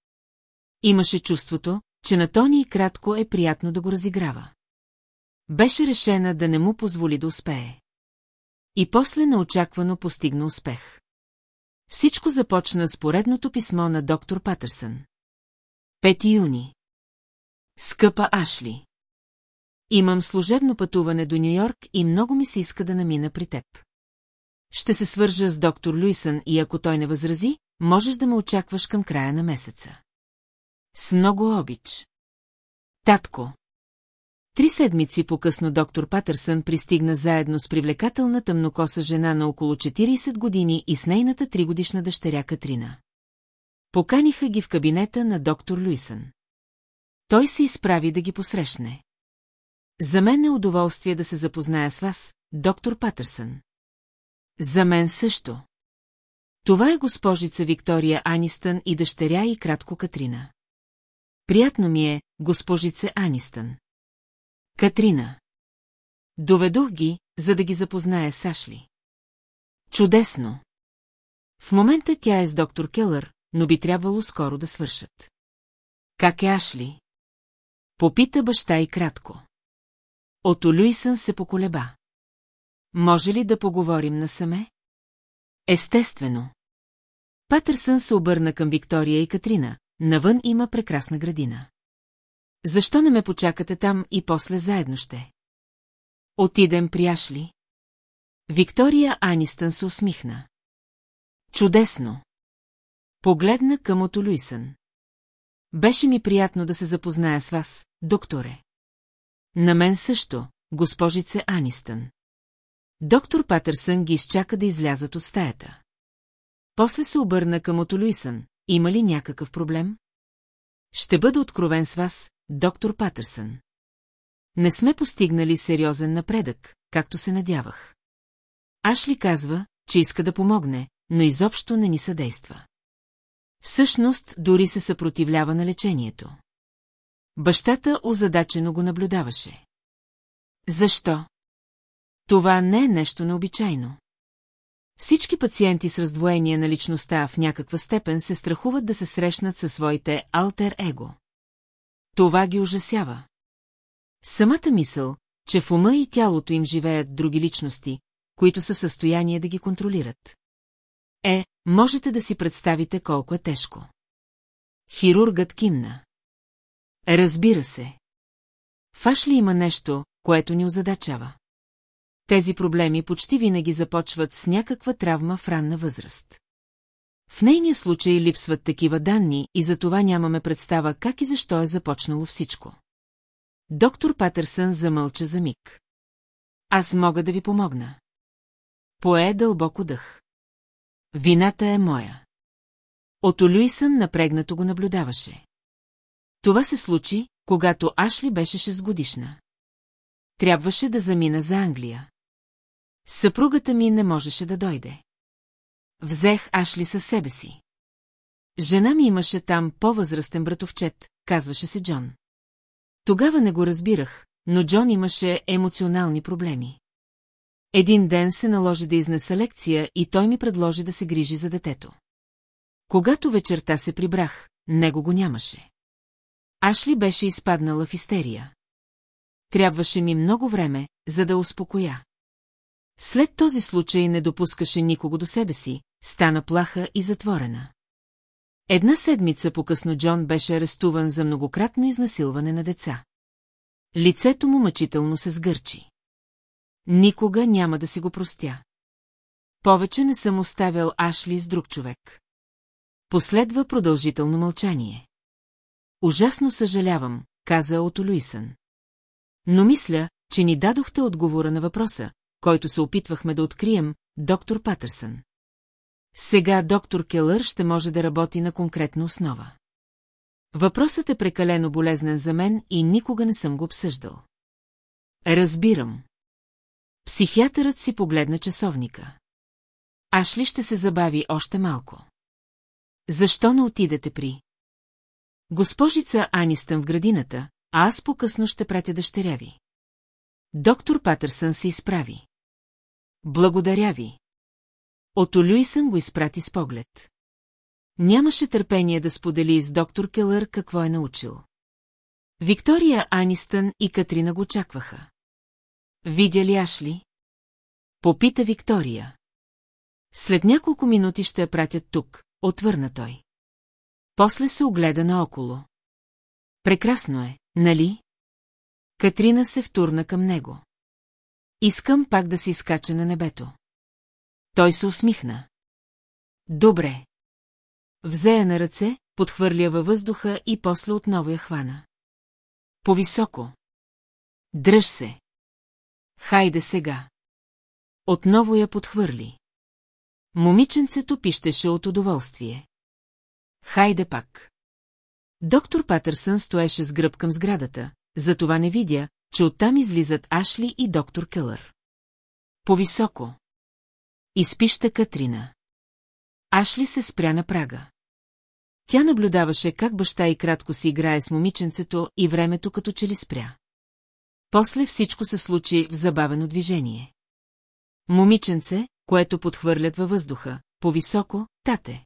Имаше чувството, че на Тони и кратко е приятно да го разиграва. Беше решена да не му позволи да успее. И после неочаквано постигна успех. Всичко започна с поредното писмо на доктор Патърсън. 5 юни. Скъпа Ашли. Имам служебно пътуване до Нью-Йорк и много ми се иска да намина при теб. Ще се свържа с доктор Луисън и ако той не възрази, можеш да ме очакваш към края на месеца. С много обич. Татко. Три седмици по-късно доктор Патърсън пристигна заедно с привлекателна тъмнокоса жена на около 40 години и с нейната тригодишна дъщеря Катрина. Поканиха ги в кабинета на доктор Луисън. Той се изправи да ги посрещне. За мен е удоволствие да се запозная с вас, доктор Патърсън. За мен също. Това е госпожица Виктория Анистън и дъщеря и кратко Катрина. Приятно ми е, госпожице Анистън. Катрина. Доведох ги, за да ги запозная с Ашли. Чудесно. В момента тя е с доктор Келър, но би трябвало скоро да свършат. Как е Ашли? Попита баща и кратко. Ото Люисън се поколеба. Може ли да поговорим насаме? Естествено. Патърсън се обърна към Виктория и Катрина. Навън има прекрасна градина. Защо не ме почакате там и после заедно ще? Отидем прияшли. Виктория Анистън се усмихна. Чудесно. Погледна към Ото Люисън. Беше ми приятно да се запозная с вас, докторе. На мен също, госпожице Анистън. Доктор Патърсън ги изчака да излязат от стаята. После се обърна към Ото Люисън. Има ли някакъв проблем? Ще бъда откровен с вас, доктор Патърсън. Не сме постигнали сериозен напредък, както се надявах. Ашли казва, че иска да помогне, но изобщо не ни съдейства. Всъщност, дори се съпротивлява на лечението. Бащата озадачено го наблюдаваше. Защо? Това не е нещо необичайно. Всички пациенти с раздвоение на личността в някаква степен се страхуват да се срещнат със своите алтер-его. Това ги ужасява. Самата мисъл, че в ума и тялото им живеят други личности, които са в състояние да ги контролират. Е, можете да си представите колко е тежко. Хирургът кимна. Разбира се. Фаш ли има нещо, което ни озадачава? Тези проблеми почти винаги започват с някаква травма в ранна възраст. В нейния случай липсват такива данни и за това нямаме представа как и защо е започнало всичко. Доктор Патърсън замълча за миг. Аз мога да ви помогна. Пое дълбоко дъх. Вината е моя. Ото Люисън напрегнато го наблюдаваше. Това се случи, когато Ашли беше 6 годишна. Трябваше да замина за Англия. Съпругата ми не можеше да дойде. Взех Ашли със себе си. Жена ми имаше там по-възрастен братовчет, казваше се Джон. Тогава не го разбирах, но Джон имаше емоционални проблеми. Един ден се наложи да изнеса лекция и той ми предложи да се грижи за детето. Когато вечерта се прибрах, него го нямаше. Ашли беше изпаднала в истерия. Трябваше ми много време, за да успокоя. След този случай не допускаше никого до себе си, стана плаха и затворена. Една седмица по-късно Джон беше арестуван за многократно изнасилване на деца. Лицето му мъчително се сгърчи. Никога няма да си го простя. Повече не съм оставял Ашли с друг човек. Последва продължително мълчание. Ужасно съжалявам, каза Ото Луисън. Но мисля, че ни дадохте отговора на въпроса, който се опитвахме да открием, доктор Патърсън. Сега доктор Келър ще може да работи на конкретна основа. Въпросът е прекалено болезнен за мен и никога не съм го обсъждал. Разбирам. Психиатърът си погледна часовника. Ашли ще се забави още малко. Защо не отидете при? Госпожица Анистън в градината, а аз по-късно ще пратя дъщеря ви. Доктор Патърсън се изправи. Благодаря ви. Ото Люисън го изпрати с поглед. Нямаше търпение да сподели с доктор Келър какво е научил. Виктория Анистън и Катрина го очакваха. Видя ли Ашли? Попита Виктория. След няколко минути ще я пратят тук, отвърна той. После се огледа наоколо. Прекрасно е, нали? Катрина се втурна към него. Искам пак да се изкача на небето. Той се усмихна. Добре. Взе я на ръце, подхвърля във въздуха и после отново я хвана. Повисоко. Дръж се. Хайде сега. Отново я подхвърли. Момиченцето пищеше от удоволствие. Хайде пак. Доктор Патърсън стоеше с гръб към сградата, затова не видя, че оттам излизат Ашли и доктор Келър. Повисоко. Изпища Катрина. Ашли се спря на прага. Тя наблюдаваше как баща и кратко си играе с момиченцето и времето като че ли спря. После всичко се случи в забавено движение. Момиченце, което подхвърлят във въздуха, по-високо, тате.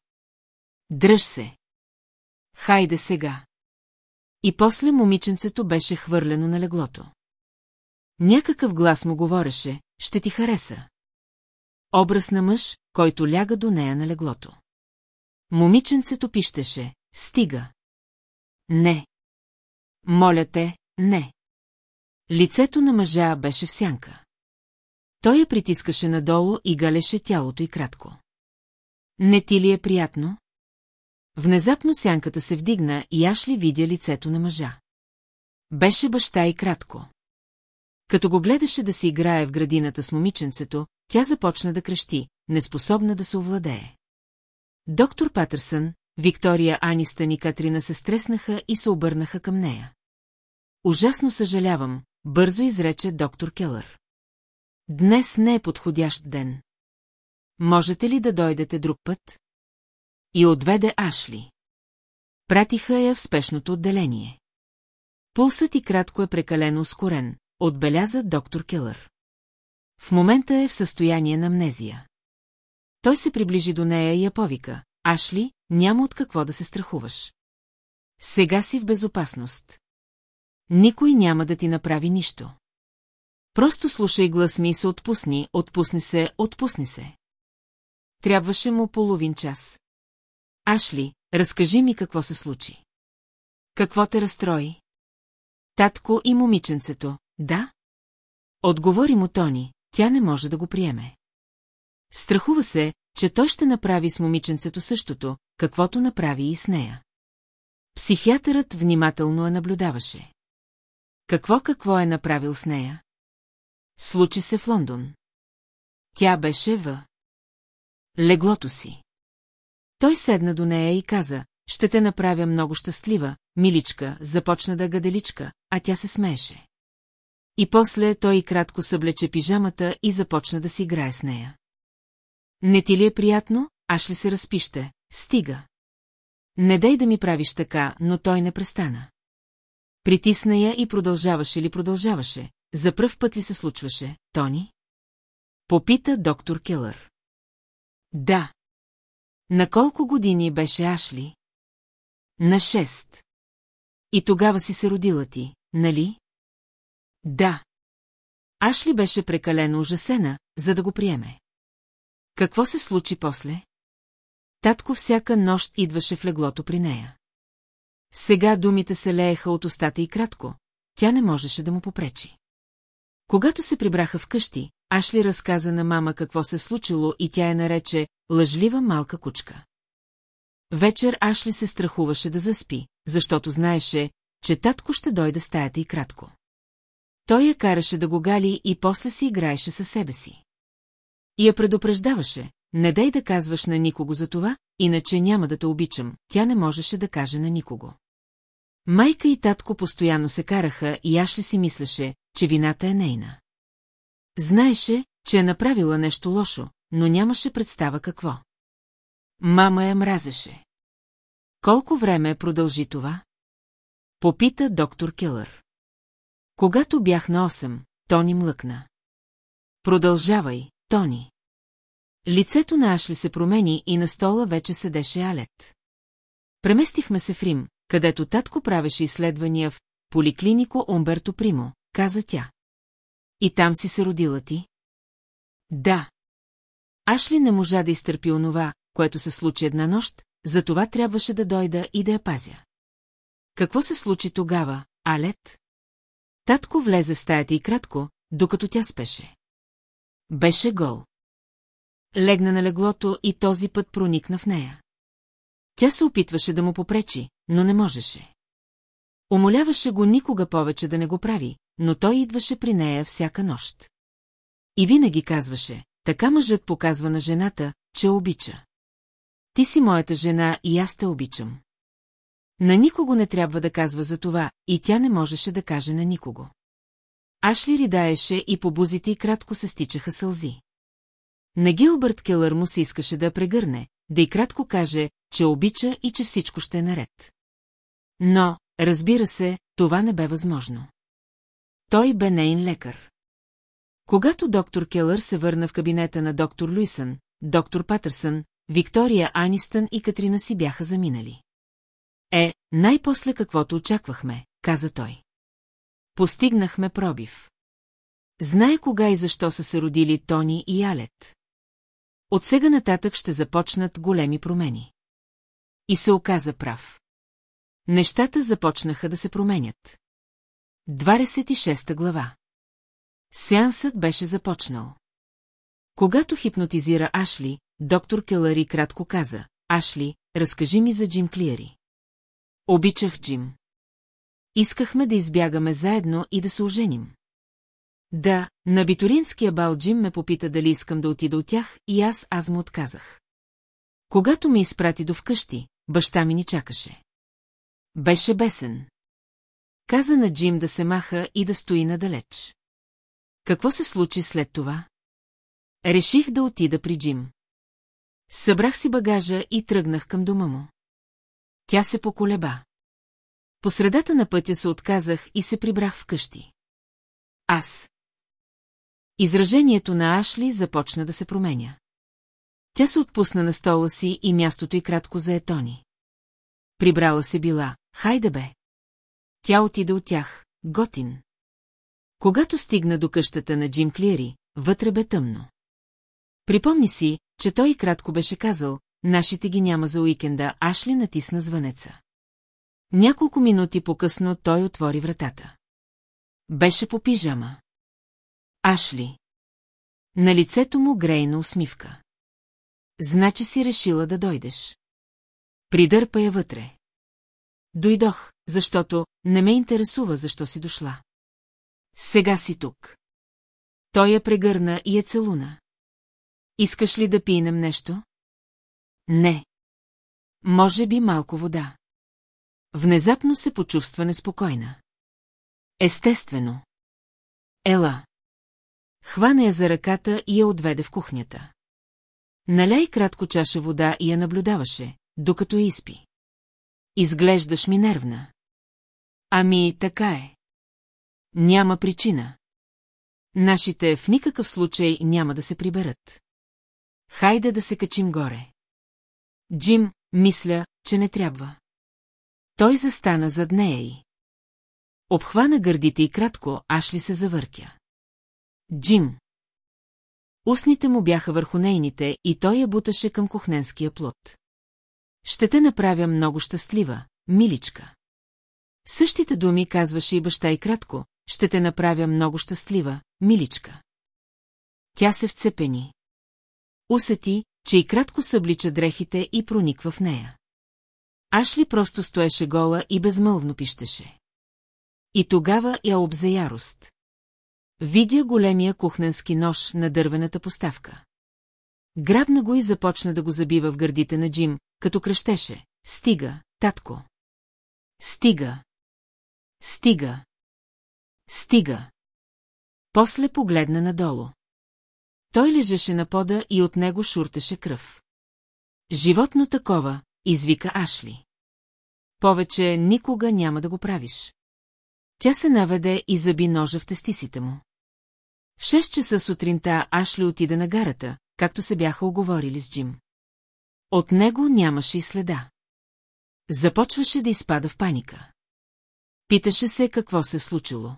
Дръж се. Хайде сега. И после момиченцето беше хвърлено на леглото. Някакъв глас му говореше, ще ти хареса. Образ на мъж, който ляга до нея на леглото. Момиченцето пищеше, стига. Не. Моля те, не. Лицето на мъжа беше в сянка. Той я притискаше надолу и галеше тялото й кратко. Не ти ли е приятно? Внезапно сянката се вдигна и Ашли видя лицето на мъжа. Беше баща и кратко. Като го гледаше да си играе в градината с момиченцето, тя започна да крещи, неспособна да се овладее. Доктор Патърсън, Виктория Анистън и Катрина се стреснаха и се обърнаха към нея. Ужасно съжалявам, бързо изрече доктор Келър. Днес не е подходящ ден. Можете ли да дойдете друг път? И отведе Ашли. Пратиха я в спешното отделение. Пулсът и кратко е прекалено ускорен, отбеляза доктор Келър. В момента е в състояние на амнезия. Той се приближи до нея и я повика. Ашли, няма от какво да се страхуваш. Сега си в безопасност. Никой няма да ти направи нищо. Просто слушай глас ми и се отпусни, отпусни се, отпусни се. Трябваше му половин час. Ашли, разкажи ми какво се случи. Какво те разстрои? Татко и момиченцето, да? Отговори му Тони, тя не може да го приеме. Страхува се, че той ще направи с момиченцето същото, каквото направи и с нея. Психиатърът внимателно я наблюдаваше. Какво какво е направил с нея? Случи се в Лондон. Тя беше в... Леглото си. Той седна до нея и каза, ще те направя много щастлива, миличка, започна да гаделичка, а тя се смееше. И после той и кратко съблече пижамата и започна да си играе с нея. Не ти ли е приятно, аж ли се разпище, стига. Не дай да ми правиш така, но той не престана. Притисна я и продължаваше ли продължаваше. За пръв път ли се случваше, Тони? Попита доктор Келър. Да. На колко години беше Ашли? На шест. И тогава си се родила ти, нали? Да. Ашли беше прекалено ужасена, за да го приеме. Какво се случи после? Татко всяка нощ идваше в леглото при нея. Сега думите се лееха от устата и кратко, тя не можеше да му попречи. Когато се прибраха вкъщи, Ашли разказа на мама какво се случило и тя я нарече лъжлива малка кучка. Вечер Ашли се страхуваше да заспи, защото знаеше, че татко ще дойде стаята и кратко. Той я караше да го гали и после си играеше със себе си. И я предупреждаваше, не дай да казваш на никого за това, иначе няма да те обичам, тя не можеше да каже на никого. Майка и татко постоянно се караха и Ашли си мислеше, че вината е нейна. Знаеше, че е направила нещо лошо, но нямаше представа какво. Мама я мразеше. Колко време продължи това? Попита доктор Келър. Когато бях на 8, Тони млъкна. Продължавай, Тони. Лицето на Ашли се промени и на стола вече седеше Алет. Преместихме се в Рим, където татко правеше изследвания в поликлинико Умберто Примо, каза тя. И там си се родила ти? Да. Ашли не можа да изтърпи онова, което се случи една нощ, затова трябваше да дойда и да я пазя. Какво се случи тогава, Алет? Татко влезе в стаята и кратко, докато тя спеше. Беше гол. Легна на леглото и този път проникна в нея. Тя се опитваше да му попречи, но не можеше. Умоляваше го никога повече да не го прави, но той идваше при нея всяка нощ. И винаги казваше, така мъжът показва на жената, че обича. Ти си моята жена и аз те обичам. На никого не трябва да казва за това, и тя не можеше да каже на никого. Ашли ридаеше и по бузите й кратко се стичаха сълзи. На Гилбърт Келър му се искаше да прегърне, да и кратко каже, че обича и че всичко ще е наред. Но, разбира се, това не бе възможно. Той бе нейн лекар. Когато доктор Келър се върна в кабинета на доктор Луисън, доктор Патърсън, Виктория Анистън и Катрина си бяха заминали. Е, най-после каквото очаквахме, каза той. Постигнахме пробив. Знае кога и защо са се родили Тони и Алет. От сега нататък ще започнат големи промени. И се оказа прав. Нещата започнаха да се променят. 26 глава Сеансът беше започнал. Когато хипнотизира Ашли, доктор Келари кратко каза, Ашли, разкажи ми за Джим Клиери. Обичах Джим. Искахме да избягаме заедно и да се оженим. Да, на битуринския бал Джим ме попита дали искам да отида от тях и аз аз му отказах. Когато ме изпрати до вкъщи, баща ми ни чакаше. Беше бесен. Каза на Джим да се маха и да стои надалеч. Какво се случи след това? Реших да отида при Джим. Събрах си багажа и тръгнах към дома му. Тя се поколеба. По средата на пътя се отказах и се прибрах вкъщи. Аз. Изражението на Ашли започна да се променя. Тя се отпусна на стола си и мястото й кратко за Етони. Прибрала се била, хайде бе. Тя отида от тях, готин. Когато стигна до къщата на Джим Клиери, вътре бе тъмно. Припомни си, че той и кратко беше казал, нашите ги няма за уикенда, Ашли натисна звънеца. Няколко минути по-късно той отвори вратата. Беше по пижама. Ашли. На лицето му грейна усмивка. Значи си решила да дойдеш. Придърпа я вътре. Дойдох, защото не ме интересува защо си дошла. Сега си тук. Той я прегърна и е целуна. Искаш ли да пинем нещо? Не. Може би малко вода. Внезапно се почувства неспокойна. Естествено. Ела. Хвана я за ръката и я отведе в кухнята. Наляй кратко чаша вода и я наблюдаваше, докато я изпи. Изглеждаш ми нервна. Ами, така е. Няма причина. Нашите в никакъв случай няма да се приберат. Хайде да се качим горе. Джим, мисля, че не трябва. Той застана зад нея и. Обхвана гърдите и кратко, аж ли се завъртя. Джим. Устните му бяха върху нейните и той я буташе към кухненския плод. Ще те направя много щастлива, миличка. Същите думи казваше и баща и кратко, ще те направя много щастлива, миличка. Тя се вцепени. Усети, че и кратко съблича дрехите и прониква в нея. Ашли просто стоеше гола и безмълвно пищеше. И тогава я обзе ярост. Видя големия кухненски нож на дървената поставка. Грабна го и започна да го забива в гърдите на Джим, като кръщеше. Стига, татко. Стига. Стига. Стига. После погледна надолу. Той лежеше на пода и от него шуртеше кръв. Животно такова, извика Ашли. Повече никога няма да го правиш. Тя се наведе и заби ножа в тестисите му. В 6 часа сутринта Ашли отида на гарата, както се бяха оговорили с Джим. От него нямаше и следа. Започваше да изпада в паника. Питаше се какво се случило.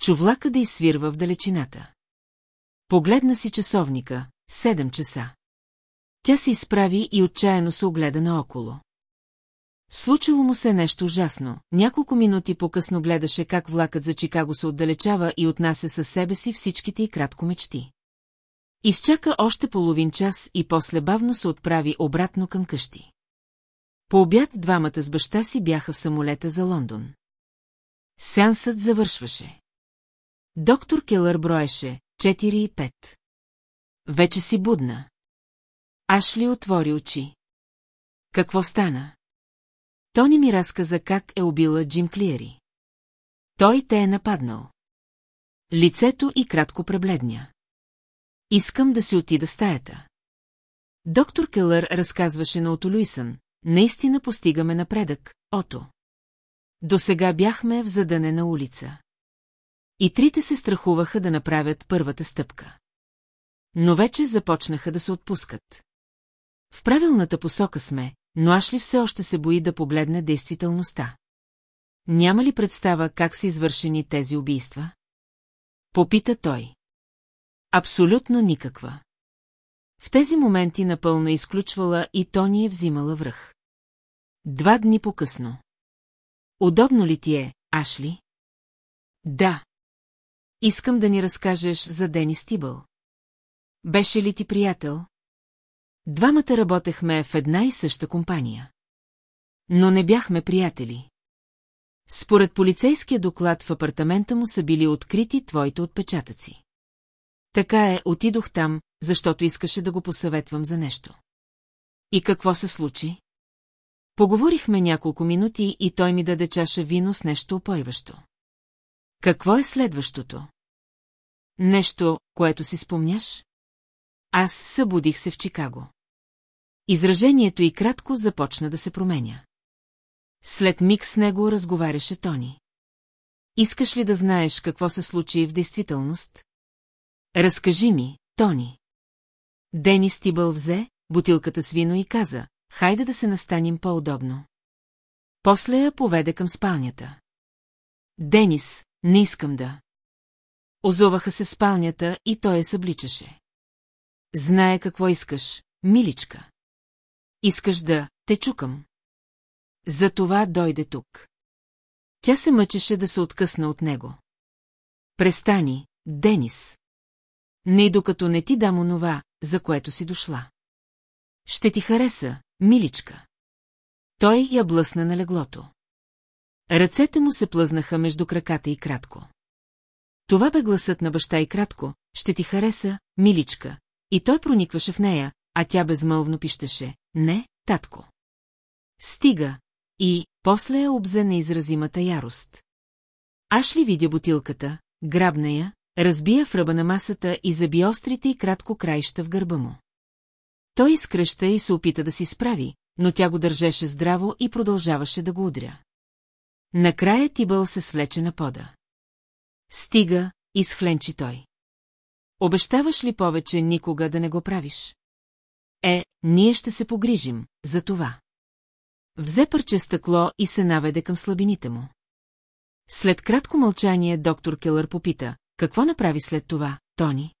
Чувлака да изсвирва в далечината. Погледна си часовника, седем часа. Тя се изправи и отчаяно се огледа наоколо. Случило му се нещо ужасно. Няколко минути по-късно гледаше как влакът за Чикаго се отдалечава и отнася със себе си всичките и кратко мечти. Изчака още половин час и после бавно се отправи обратно към къщи. По обяд двамата с баща си бяха в самолета за Лондон. Сеансът завършваше. Доктор Келър броеше 4 и 5. Вече си будна. Ашли отвори очи. Какво стана? Тони ми разказа как е убила Джим Клиери. Той те е нападнал. Лицето и кратко пребледня. Искам да си отида стаята. Доктор Келър разказваше на Ото Луисън. Наистина постигаме напредък, Ото. До сега бяхме в задънена улица. И трите се страхуваха да направят първата стъпка. Но вече започнаха да се отпускат. В правилната посока сме, но Ашли все още се бои да погледне действителността. Няма ли представа как са извършени тези убийства? Попита той. Абсолютно никаква. В тези моменти напълно изключвала и Тони е взимала връх. Два дни по-късно. Удобно ли ти е, Ашли? Да. Искам да ни разкажеш за Дени Стибъл. Беше ли ти приятел? Двамата работехме в една и съща компания. Но не бяхме приятели. Според полицейския доклад в апартамента му са били открити твоите отпечатъци. Така е, отидох там, защото искаше да го посъветвам за нещо. И какво се случи? Поговорихме няколко минути и той ми даде чаша вино с нещо опойващо. Какво е следващото? Нещо, което си спомняш? Аз събудих се в Чикаго. Изражението и кратко започна да се променя. След миг с него разговаряше Тони. Искаш ли да знаеш какво се случи в действителност? Разкажи ми, Тони. Дени Стибъл взе бутилката с вино и каза, хайде да се настаним по-удобно. После я поведе към спалнята. Денис, не искам да. Озоваха се спалнята и той я събличаше. Знае какво искаш, миличка. Искаш да те чукам. За това дойде тук. Тя се мъчеше да се откъсна от него. Престани, Денис. Не докато не ти дам онова, за което си дошла. Ще ти хареса, миличка. Той я блъсна на леглото. Ръцете му се плъзнаха между краката и кратко. Това бе гласът на баща и кратко, ще ти хареса, миличка. И той проникваше в нея, а тя безмълвно пищеше. Не, татко. Стига. И после я обзе на изразимата ярост. Аш ли видя бутилката, грабна я, разбия в ръба на масата и заби острите и кратко краища в гърба му. Той изкръща и се опита да си справи, но тя го държеше здраво и продължаваше да го удря. Накрая Тибъл се свлече на пода. Стига, изхленчи той. Обещаваш ли повече никога да не го правиш? Е, ние ще се погрижим, за това. Взе парче стъкло и се наведе към слабините му. След кратко мълчание доктор Келър попита, какво направи след това, Тони?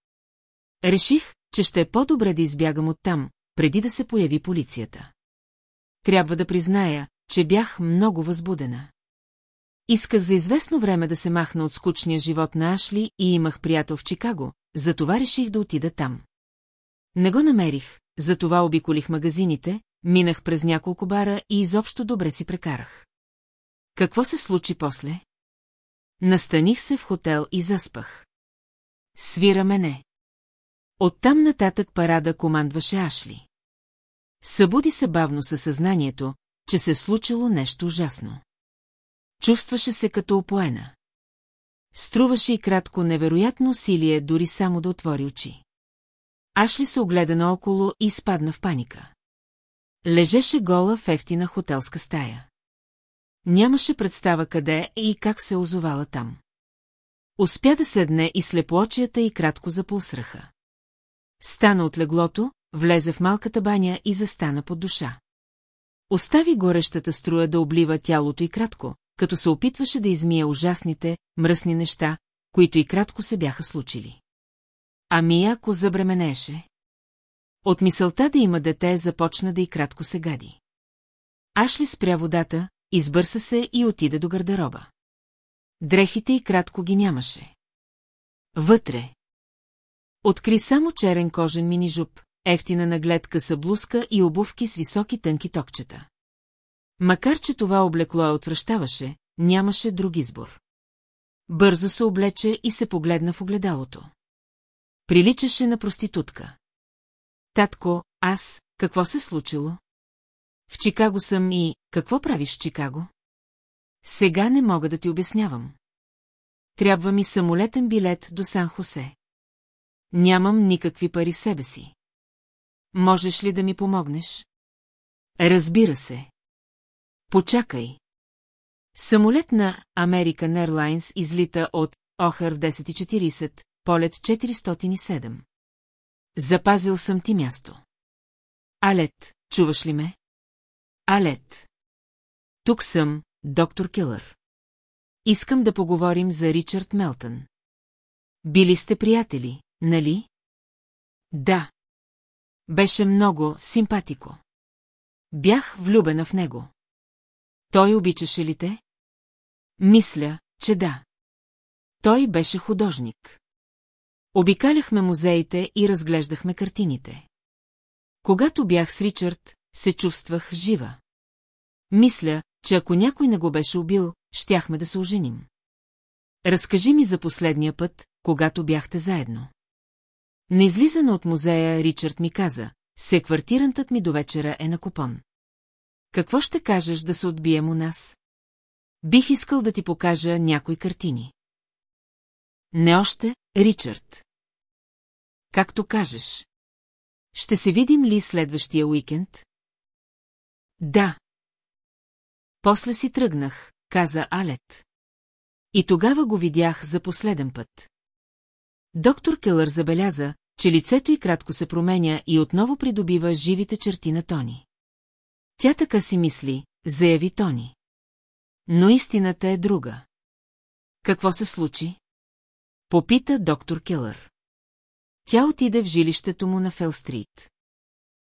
Реших, че ще е по-добре да избягам оттам, преди да се появи полицията. Трябва да призная, че бях много възбудена. Исках за известно време да се махна от скучния живот на Ашли и имах приятел в Чикаго, затова реших да отида там. Не го намерих, затова обиколих магазините, минах през няколко бара и изобщо добре си прекарах. Какво се случи после? Настаних се в хотел и заспах. Свира мене. Оттам нататък парада командваше Ашли. Събуди се бавно със съзнанието, че се случило нещо ужасно. Чувстваше се като опоена. Струваше и кратко невероятно усилие дори само да отвори очи. Ашли се огледа наоколо и спадна в паника. Лежеше гола в ефтина хотелска стая. Нямаше представа къде и как се озовала там. Успя да седне и слепоочията и кратко запулсраха. Стана от леглото, влезе в малката баня и застана под душа. Остави горещата струя да облива тялото и кратко, като се опитваше да измие ужасните, мръсни неща, които и кратко се бяха случили. Ами ако забременеше? От мисълта да има дете започна да и кратко се гади. Ашли спря водата, избърса се и отида до гардероба. Дрехите и кратко ги нямаше. Вътре. Откри само черен кожен мини-жуп, ефтина наглед къса блузка и обувки с високи тънки токчета. Макар, че това облекло я отвръщаваше, нямаше друг избор. Бързо се облече и се погледна в огледалото. Приличаше на проститутка. Татко, аз, какво се случило? В Чикаго съм и... Какво правиш в Чикаго? Сега не мога да ти обяснявам. Трябва ми самолетен билет до Сан-Хосе. Нямам никакви пари в себе си. Можеш ли да ми помогнеш? Разбира се. Почакай. Самолет на American Airlines излита от Охър в 10.40, полет 407. Запазил съм ти място. Алет, чуваш ли ме? Алет. Тук съм, доктор Килър. Искам да поговорим за Ричард Мелтън. Били сте приятели, нали? Да. Беше много симпатико. Бях влюбена в него. Той обичаше ли те? Мисля, че да. Той беше художник. Обикаляхме музеите и разглеждахме картините. Когато бях с Ричард, се чувствах жива. Мисля, че ако някой не го беше убил, щяхме да се оженим. Разкажи ми за последния път, когато бяхте заедно. На излизане от музея Ричард ми каза, се квартирантът ми до вечера е на купон. Какво ще кажеш да се отбием у нас? Бих искал да ти покажа някои картини. Не още, Ричард. Както кажеш. Ще се видим ли следващия уикенд? Да. После си тръгнах, каза Алет. И тогава го видях за последен път. Доктор Келър забеляза, че лицето й кратко се променя и отново придобива живите черти на Тони. Тя така си мисли, заяви Тони. Но истината е друга. Какво се случи? Попита доктор Келър. Тя отиде в жилището му на Фелстрит.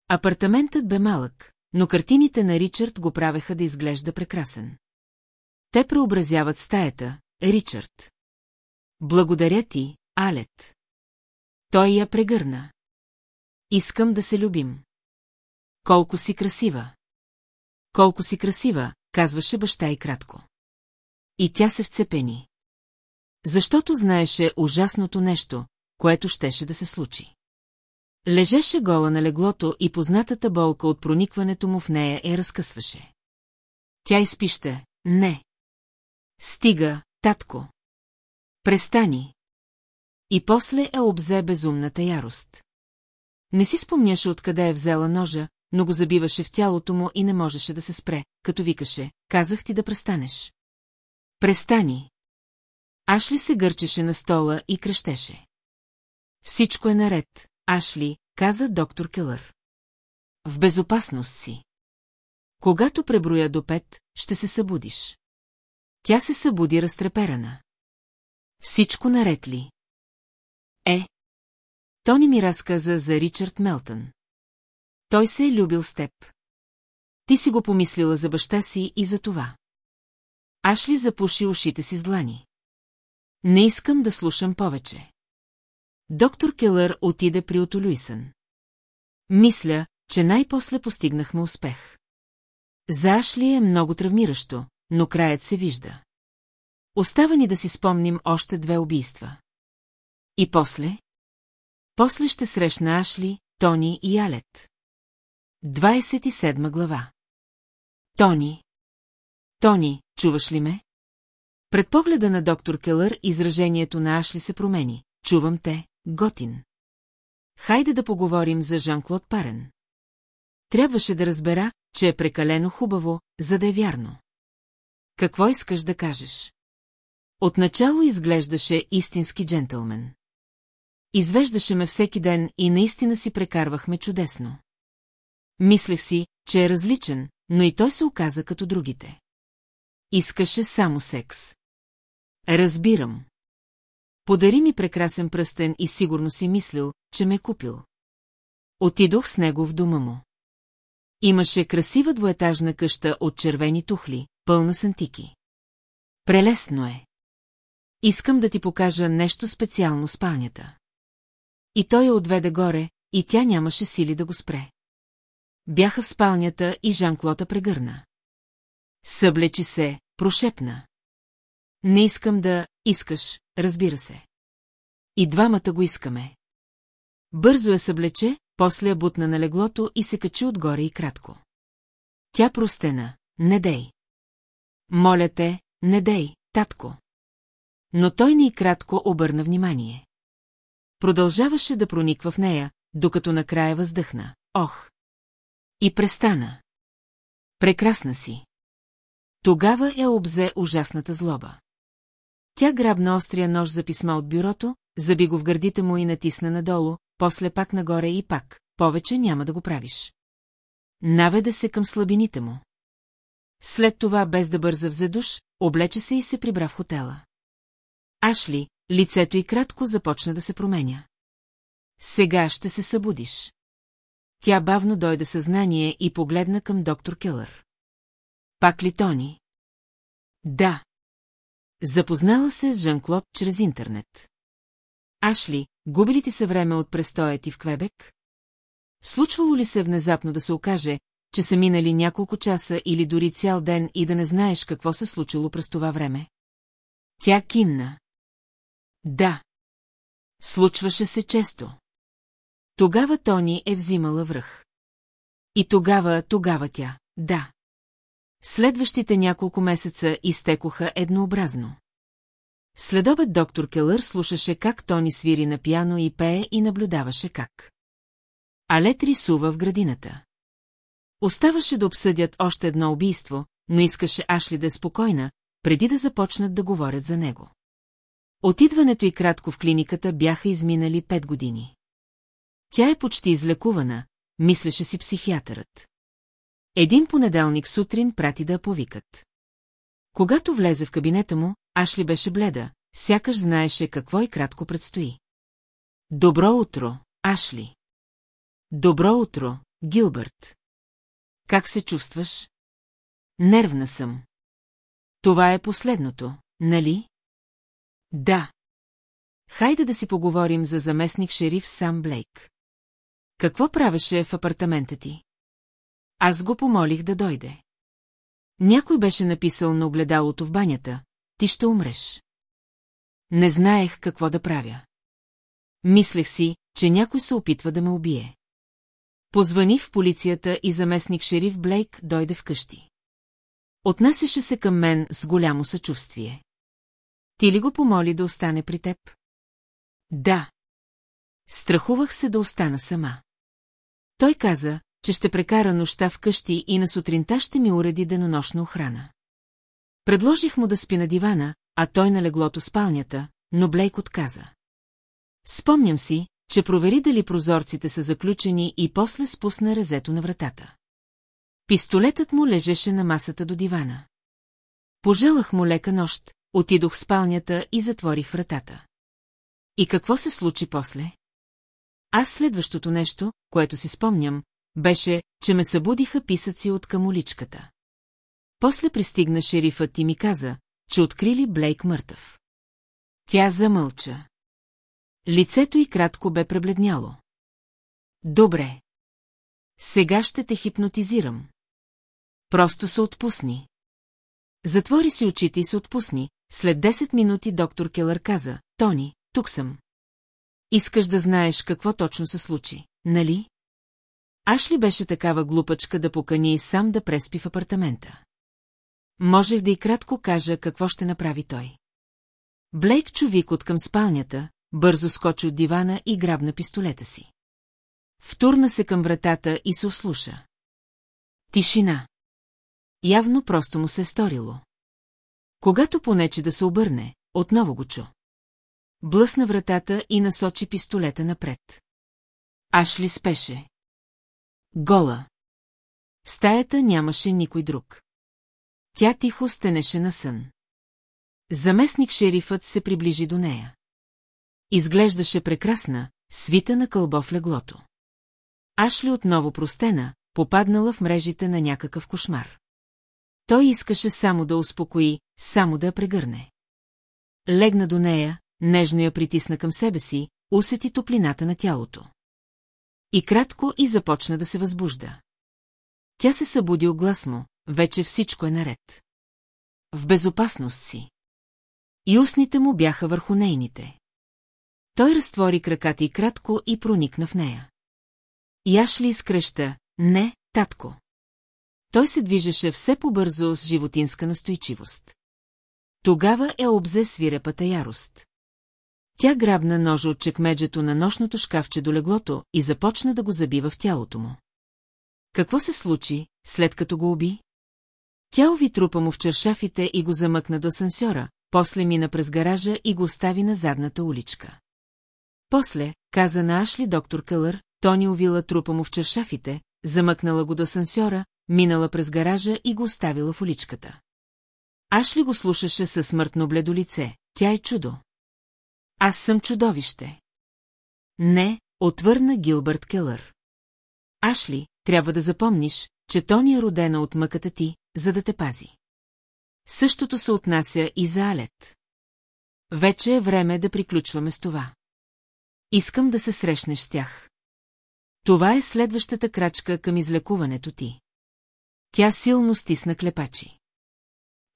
Апартаментът бе малък, но картините на Ричард го правеха да изглежда прекрасен. Те преобразяват стаята, Ричард. Благодаря ти, Алет. Той я прегърна. Искам да се любим. Колко си красива. Колко си красива, казваше баща и кратко. И тя се вцепени. Защото знаеше ужасното нещо, което щеше да се случи. Лежеше гола на леглото и познатата болка от проникването му в нея я разкъсваше. Тя изпища. Не. Стига, татко. Престани. И после е обзе безумната ярост. Не си спомняше откъде е взела ножа, но го забиваше в тялото му и не можеше да се спре, като викаше, казах ти да престанеш. Престани. Ашли се гърчеше на стола и крещеше. Всичко е наред, Ашли, каза доктор Келър. В безопасност си. Когато преброя до пет, ще се събудиш. Тя се събуди разтреперана. Всичко наред ли? Е. Тони ми разказа за Ричард Мелтън. Той се е любил с теб. Ти си го помислила за баща си и за това. Ашли запуши ушите си с длани. Не искам да слушам повече. Доктор Келър отиде при Ото Люисън. Мисля, че най-после постигнахме успех. За Ашли е много травмиращо, но краят се вижда. Остава ни да си спомним още две убийства. И после? После ще срещна Ашли, Тони и Алет. 27 глава Тони Тони, чуваш ли ме? Пред погледа на доктор Келър изражението на Ашли се промени. Чувам те, готин. Хайде да поговорим за Жан-Клод Парен. Трябваше да разбера, че е прекалено хубаво, за да е вярно. Какво искаш да кажеш? Отначало изглеждаше истински джентълмен. Извеждаше ме всеки ден и наистина си прекарвахме чудесно. Мислех си, че е различен, но и той се оказа като другите. Искаше само секс. Разбирам. Подари ми прекрасен пръстен и сигурно си мислил, че ме е купил. Отидох с него в дома му. Имаше красива двоетажна къща от червени тухли, пълна с антики. Прелесно е. Искам да ти покажа нещо специално с панята. И той я отведе горе, и тя нямаше сили да го спре. Бяха в спалнята и Жан-Клота прегърна. Съблечи се, прошепна. Не искам да искаш, разбира се. И двамата го искаме. Бързо я съблече, после я бутна на леглото и се качи отгоре и кратко. Тя простена, не дей. Моля те, не дей, татко. Но той ни и кратко обърна внимание. Продължаваше да прониква в нея, докато накрая въздъхна. Ох! И престана. Прекрасна си. Тогава я обзе ужасната злоба. Тя грабна острия нож за писма от бюрото, заби го в гърдите му и натисна надолу, после пак нагоре и пак. Повече няма да го правиш. Наведе се към слабините му. След това, без да бърза взе душ, облече се и се прибра в хотела. Ашли, лицето й кратко започна да се променя. Сега ще се събудиш. Тя бавно дойде съзнание и погледна към доктор Келър. Пак ли Тони? Да. Запознала се с Жан-Клод чрез интернет. Ашли, губи ли ти се време от престоя ти в Квебек? Случвало ли се внезапно да се окаже, че са минали няколко часа или дори цял ден и да не знаеш какво се случило през това време? Тя кимна. Да. Случваше се често. Тогава Тони е взимала връх. И тогава, тогава тя, да. Следващите няколко месеца изтекоха еднообразно. Следобед доктор Келър слушаше как Тони свири на пяно и пее и наблюдаваше как. Алет рисува в градината. Оставаше да обсъдят още едно убийство, но искаше Ашли да е спокойна, преди да започнат да говорят за него. Отидването и кратко в клиниката бяха изминали пет години. Тя е почти излекувана, мислеше си психиатърът. Един понеделник сутрин прати да я повикат. Когато влезе в кабинета му, Ашли беше бледа, сякаш знаеше какво и кратко предстои. Добро утро, Ашли. Добро утро, Гилбърт. Как се чувстваш? Нервна съм. Това е последното, нали? Да. Хайде да си поговорим за заместник шериф Сам Блейк. Какво правеше в апартамента ти? Аз го помолих да дойде. Някой беше написал на огледалото в банята, ти ще умреш. Не знаех какво да правя. Мислех си, че някой се опитва да ме убие. Позваних в полицията и заместник шериф Блейк дойде вкъщи. Отнасяше се към мен с голямо съчувствие. Ти ли го помоли да остане при теб? Да. Страхувах се да остана сама. Той каза, че ще прекара нощта вкъщи и на сутринта ще ми уреди денонощна охрана. Предложих му да спи на дивана, а той на леглото спалнята, но Блейк отказа. Спомням си, че провери дали прозорците са заключени и после спусна резето на вратата. Пистолетът му лежеше на масата до дивана. Пожелах му лека нощ, отидох в спалнята и затворих вратата. И какво се случи после? Аз следващото нещо, което си спомням, беше, че ме събудиха писъци от камоличката. После пристигна шерифът и ми каза, че открили Блейк мъртъв. Тя замълча. Лицето й кратко бе пребледняло. Добре. Сега ще те хипнотизирам. Просто се отпусни. Затвори си очите и се отпусни. След 10 минути доктор Келър каза, Тони, тук съм. Искаш да знаеш какво точно се случи, нали? Аш ли беше такава глупачка да покани сам да преспи в апартамента? Можех да и кратко кажа какво ще направи той. Блейк човик от към спалнята, бързо скочи от дивана и грабна пистолета си. Втурна се към вратата и се ослуша. Тишина. Явно просто му се е сторило. Когато понече да се обърне, отново го чу. Блъсна вратата и насочи пистолета напред. Ашли спеше. Гола. В стаята нямаше никой друг. Тя тихо стенеше на сън. Заместник шерифът се приближи до нея. Изглеждаше прекрасна, свита на кълбо в леглото. Ашли отново простена, попаднала в мрежите на някакъв кошмар. Той искаше само да успокои, само да я прегърне. Легна до нея, нежно я притисна към себе си, усети топлината на тялото. И кратко и започна да се възбужда. Тя се събуди от глас му, вече всичко е наред. В безопасност си. И устните му бяха върху нейните. Той разтвори краката и кратко и проникна в нея. Яш ли изкръща, не, татко. Той се движеше все по-бързо с животинска настойчивост. Тогава е обзе свирепата ярост. Тя грабна ножа от чекмеджето на нощното шкафче до леглото и започна да го забива в тялото му. Какво се случи, след като го уби? Тя уви трупа му в чершафите и го замъкна до сансьора, после мина през гаража и го остави на задната уличка. После, каза на Ашли доктор Кълър, Тони увила трупа му в чершафите, замъкнала го до сансьора, минала през гаража и го оставила в уличката. Ашли го слушаше със смъртно бледо лице, тя е чудо. Аз съм чудовище. Не, отвърна Гилбърт Келър. Ашли, трябва да запомниш, че Тони е родена от мъката ти, за да те пази. Същото се отнася и за Алет. Вече е време да приключваме с това. Искам да се срещнеш с тях. Това е следващата крачка към излекуването ти. Тя силно стисна клепачи.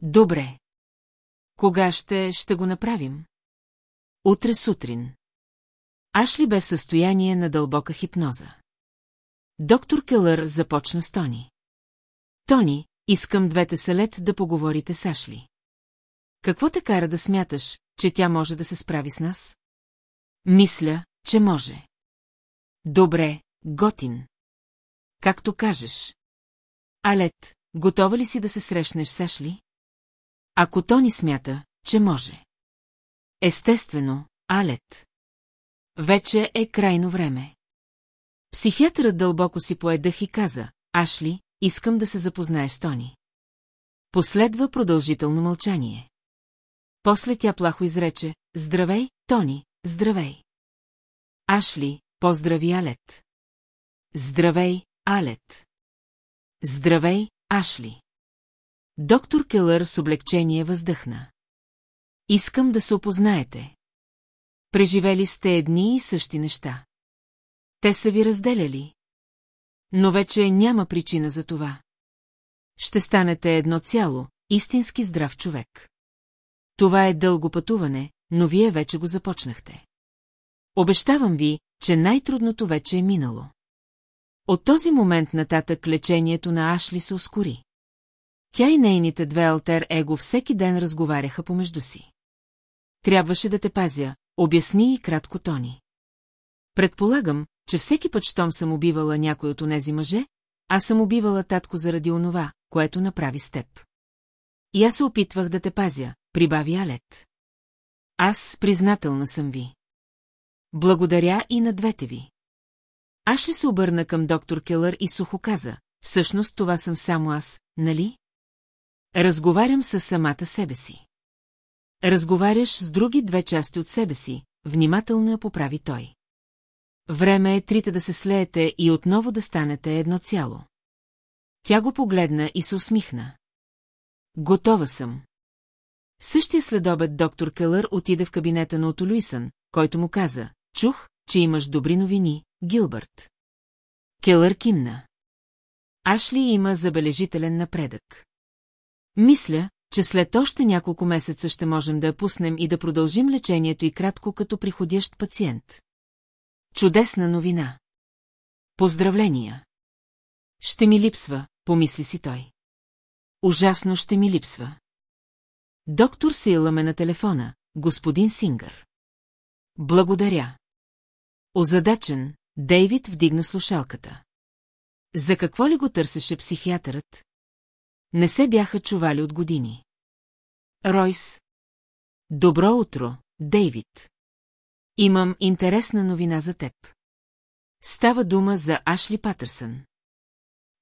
Добре. Кога ще, ще го направим? Утре сутрин. Ашли бе в състояние на дълбока хипноза. Доктор Келър започна с Тони. Тони, искам двете салет да поговорите с Ашли. Какво те кара да смяташ, че тя може да се справи с нас? Мисля, че може. Добре, готин. Както кажеш. Алет, готова ли си да се срещнеш с Ашли? Ако Тони смята, че може. Естествено, Алет. Вече е крайно време. Психиатърът дълбоко си поедах и каза, Ашли, искам да се запознаеш с Тони. Последва продължително мълчание. После тя плахо изрече, здравей, Тони, здравей. Ашли, поздрави Алет. Здравей, Алет. Здравей, Ашли. Доктор Келър с облегчение въздъхна. Искам да се опознаете. Преживели сте едни и същи неща. Те са ви разделяли. Но вече няма причина за това. Ще станете едно цяло, истински здрав човек. Това е дълго пътуване, но вие вече го започнахте. Обещавам ви, че най-трудното вече е минало. От този момент нататък лечението на Ашли се ускори. Тя и нейните две алтер его всеки ден разговаряха помежду си. Трябваше да те пазя, обясни и кратко Тони. Предполагам, че всеки път, щом съм убивала някой от онези мъже, аз съм убивала татко заради онова, което направи с теб. И аз се опитвах да те пазя, прибави Алет. Аз признателна съм ви. Благодаря и на двете ви. Аз ли се обърна към доктор Келър и сухо каза, всъщност това съм само аз, нали? Разговарям с самата себе си. Разговаряш с други две части от себе си, внимателно я поправи той. Време е трите да се слеете и отново да станете едно цяло. Тя го погледна и се усмихна. Готова съм. Същия следобед доктор Келър отиде в кабинета на Ото Луисън, който му каза, чух, че имаш добри новини, Гилбърт. Келър кимна. Ашли има забележителен напредък. Мисля, че след още няколко месеца ще можем да я пуснем и да продължим лечението и кратко като приходящ пациент. Чудесна новина. Поздравления. Ще ми липсва, помисли си той. Ужасно ще ми липсва. Доктор Сила ме на телефона, господин Сингър. Благодаря. Озадачен, Дейвид вдигна слушалката. За какво ли го търсеше психиатърът? Не се бяха чували от години. Ройс. Добро утро, Дейвид. Имам интересна новина за теб. Става дума за Ашли Патърсън.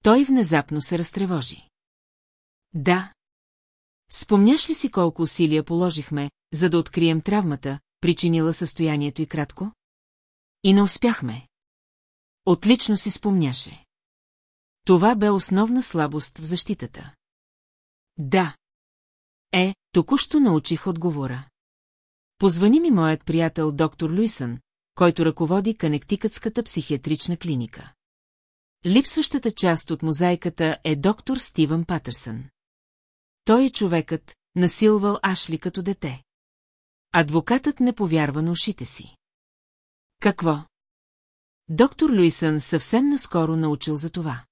Той внезапно се разтревожи. Да. Спомняш ли си колко усилия положихме, за да открием травмата, причинила състоянието и кратко? И не успяхме. Отлично си спомняше. Това бе основна слабост в защитата. Да. Е, току-що научих отговора. Позвани ми моят приятел доктор Луисън, който ръководи Канектикътската психиатрична клиника. Липсващата част от мозайката е доктор Стивън Патърсън. Той е човекът, насилвал Ашли като дете. Адвокатът не повярва на ушите си. Какво? Доктор Луисън съвсем наскоро научил за това.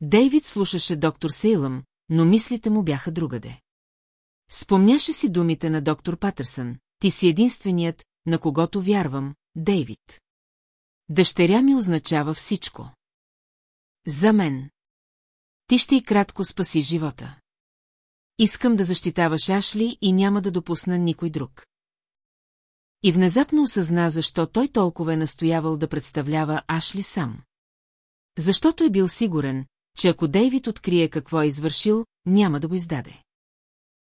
Дейвид слушаше доктор Сейлъм, но мислите му бяха другаде. Спомняше си думите на доктор Патърсън, ти си единственият, на когото вярвам, Дейвид. Дъщеря ми означава всичко. За мен. Ти ще и кратко спаси живота. Искам да защитаваш Ашли и няма да допусна никой друг. И внезапно осъзна, защо той толкова е настоявал да представлява Ашли сам. Защото е бил сигурен, че ако Дейвид открие какво е извършил, няма да го издаде.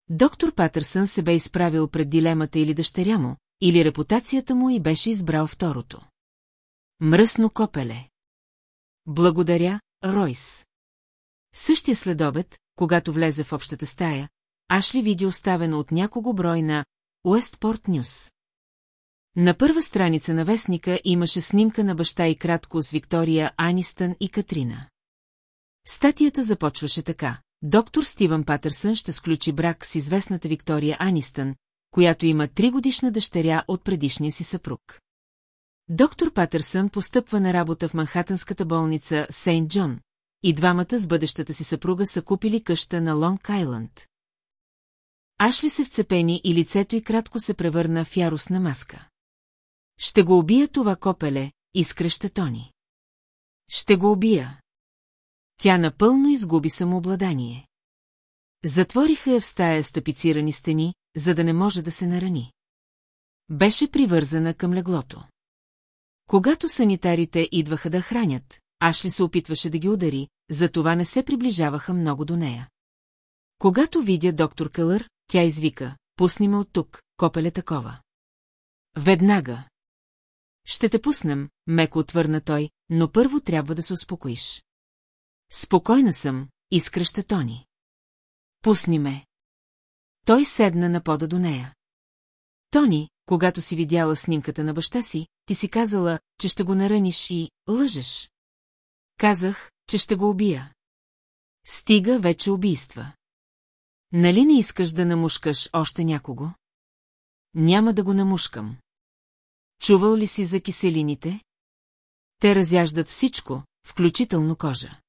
Доктор Патърсън се бе изправил пред дилемата или дъщеря му, или репутацията му и беше избрал второто. Мръсно копеле. Благодаря, Ройс. Същия следобед, когато влезе в общата стая, Ашли види оставено от някого брой на Уестпорт Нюс. На първа страница на вестника имаше снимка на баща и кратко с Виктория Анистън и Катрина. Статията започваше така. Доктор Стивън Патърсън ще сключи брак с известната Виктория Анистън, която има тригодишна дъщеря от предишния си съпруг. Доктор Патърсън постъпва на работа в Манхатънската болница Сейнт Джон, и двамата с бъдещата си съпруга са купили къща на Лонг Айланд. Ашли се вцепени и лицето й кратко се превърна в яростна маска. Ще го убия това копеле, изкръща Тони. Ще го убия. Тя напълно изгуби самообладание. Затвориха я в стая с тапицирани стени, за да не може да се нарани. Беше привързана към леглото. Когато санитарите идваха да хранят, Ашли се опитваше да ги удари, затова не се приближаваха много до нея. Когато видя доктор Кълър, тя извика, пусни ме от тук, копеле такова. Веднага. Ще те пуснем, меко отвърна той, но първо трябва да се успокоиш. Спокойна съм, изкръща Тони. Пусни ме. Той седна на пода до нея. Тони, когато си видяла снимката на баща си, ти си казала, че ще го нараниш и лъжеш. Казах, че ще го убия. Стига вече убийства. Нали не искаш да намушкаш още някого? Няма да го намушкам. Чувал ли си за киселините? Те разяждат всичко, включително кожа.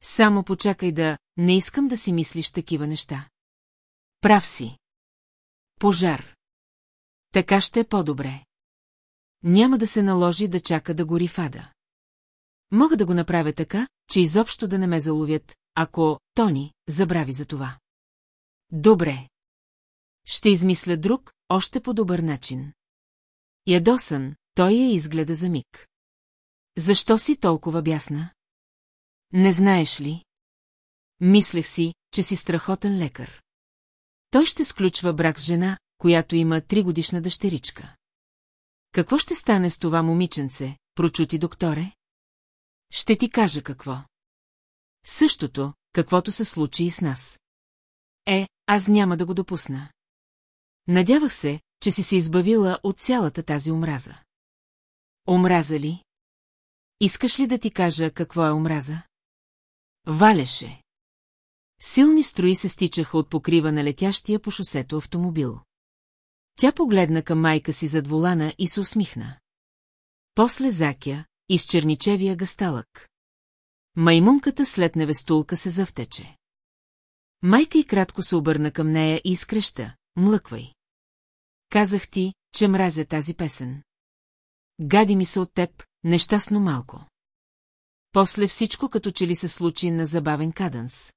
Само почакай да, не искам да си мислиш такива неща. Прав си. Пожар. Така ще е по-добре. Няма да се наложи да чака да гори фада. Мога да го направя така, че изобщо да не ме заловят, ако Тони забрави за това. Добре. Ще измисля друг, още по добър начин. Ядосан, той я изгледа за миг. Защо си толкова бясна? Не знаеш ли? Мислех си, че си страхотен лекар. Той ще сключва брак с жена, която има тригодишна дъщеричка. Какво ще стане с това момиченце, прочути докторе? Ще ти кажа какво. Същото, каквото се случи и с нас. Е, аз няма да го допусна. Надявах се, че си се избавила от цялата тази омраза. Омраза ли? Искаш ли да ти кажа какво е омраза? Валеше. Силни строи се стичаха от покрива на летящия по шосето автомобил. Тя погледна към майка си зад волана и се усмихна. После закя, из черничевия гасталък. Маймунката след невестулка се завтече. Майка и кратко се обърна към нея и изкреща, млъквай. Казах ти, че мразя тази песен. Гади ми се от теб, нещастно малко. После всичко като че ли се случи на забавен каданс.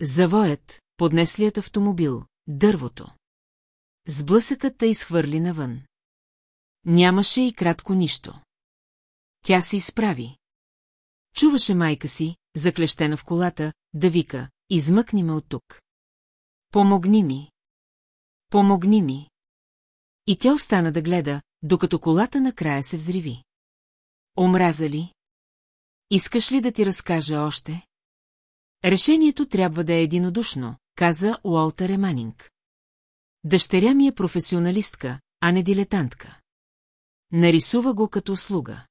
Завоят, поднеслият автомобил, дървото. Сблъсъкът те изхвърли навън. Нямаше и кратко нищо. Тя се изправи. Чуваше майка си, заклещена в колата, да вика, измъкни ме от тук. Помогни ми. Помогни ми. И тя остана да гледа, докато колата накрая се взриви. Омраза ли? Искаш ли да ти разкажа още? Решението трябва да е единодушно, каза Уолтер Еманинг. Дъщеря ми е професионалистка, а не дилетантка. Нарисува го като услуга.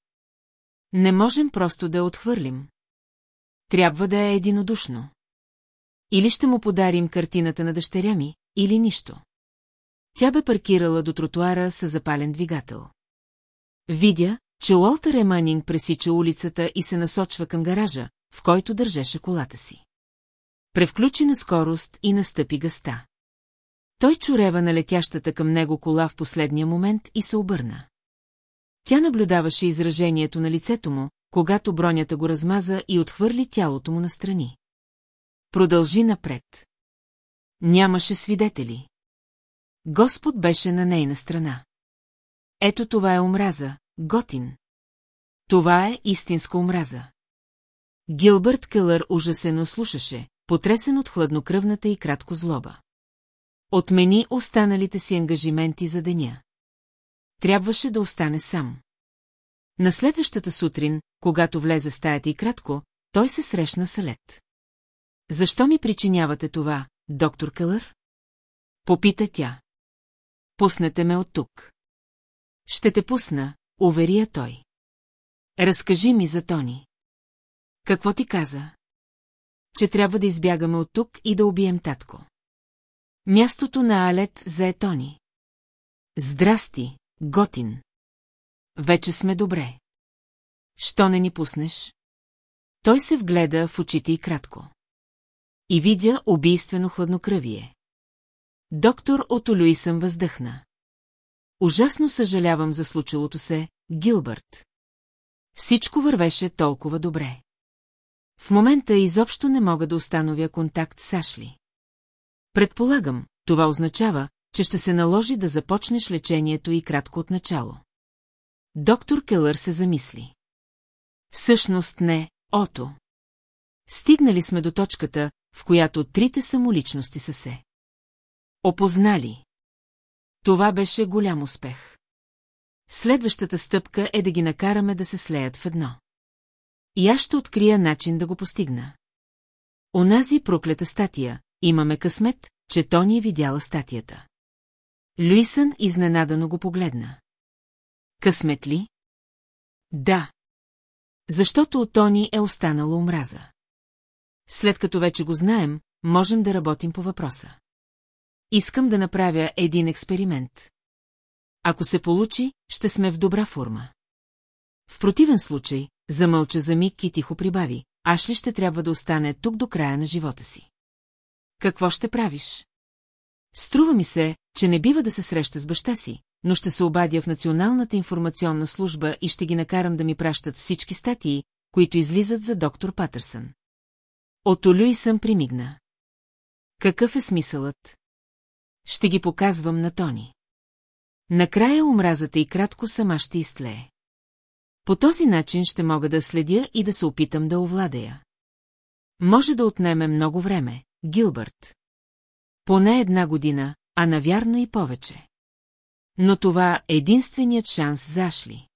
Не можем просто да я отхвърлим. Трябва да е единодушно. Или ще му подарим картината на дъщеря ми, или нищо. Тя бе паркирала до тротуара с запален двигател. Видя, че Уолтер Еманинг пресича улицата и се насочва към гаража, в който държеше колата си. Превключи на скорост и настъпи гъста. Той чурева на летящата към него кола в последния момент и се обърна. Тя наблюдаваше изражението на лицето му, когато бронята го размаза и отхвърли тялото му настрани. Продължи напред. Нямаше свидетели. Господ беше на нейна страна. Ето това е омраза, Готин. Това е истинска омраза. Гилбърт Келър ужасено слушаше, потресен от хладнокръвната и кратко злоба. Отмени останалите си ангажименти за деня. Трябваше да остане сам. На следващата сутрин, когато влезе стаята и кратко, той се срещна с Алет. Защо ми причинявате това, доктор Кълър? Попита тя. Пуснете ме от тук. Ще те пусна, уверия той. Разкажи ми за Тони. Какво ти каза? Че трябва да избягаме от тук и да убием татко. Мястото на Алет за Етони. Здрасти, Готин. Вече сме добре. Що не ни пуснеш? Той се вгледа в очите и кратко. И видя убийствено хладнокръвие. Доктор Ото Люисън въздъхна. Ужасно съжалявам за случилото се, Гилбърт. Всичко вървеше толкова добре. В момента изобщо не мога да установя контакт с Ашли. Предполагам, това означава, че ще се наложи да започнеш лечението и кратко от начало. Доктор Келър се замисли. Всъщност не, Ото. Стигнали сме до точката, в която трите самоличности са се. Опознали. Това беше голям успех. Следващата стъпка е да ги накараме да се слеят в едно. И аз ще открия начин да го постигна. Онази проклета статия, имаме късмет, че Тони е видяла статията. Люисън изненадано го погледна. Късмет ли? Да. Защото от Тони е останала омраза. След като вече го знаем, можем да работим по въпроса. Искам да направя един експеримент. Ако се получи, ще сме в добра форма. В противен случай, замълча за миг и тихо прибави, аз ли ще трябва да остане тук до края на живота си. Какво ще правиш? Струва ми се, че не бива да се среща с баща си, но ще се обадя в Националната информационна служба и ще ги накарам да ми пращат всички статии, които излизат за доктор Патърсън. Ото Люи съм примигна. Какъв е смисълът? Ще ги показвам на Тони. Накрая омразата и кратко сама ще изтлее. По този начин ще мога да следя и да се опитам да овладея. Може да отнеме много време, Гилбърт. Поне една година, а навярно и повече. Но това е единственият шанс за Ашли.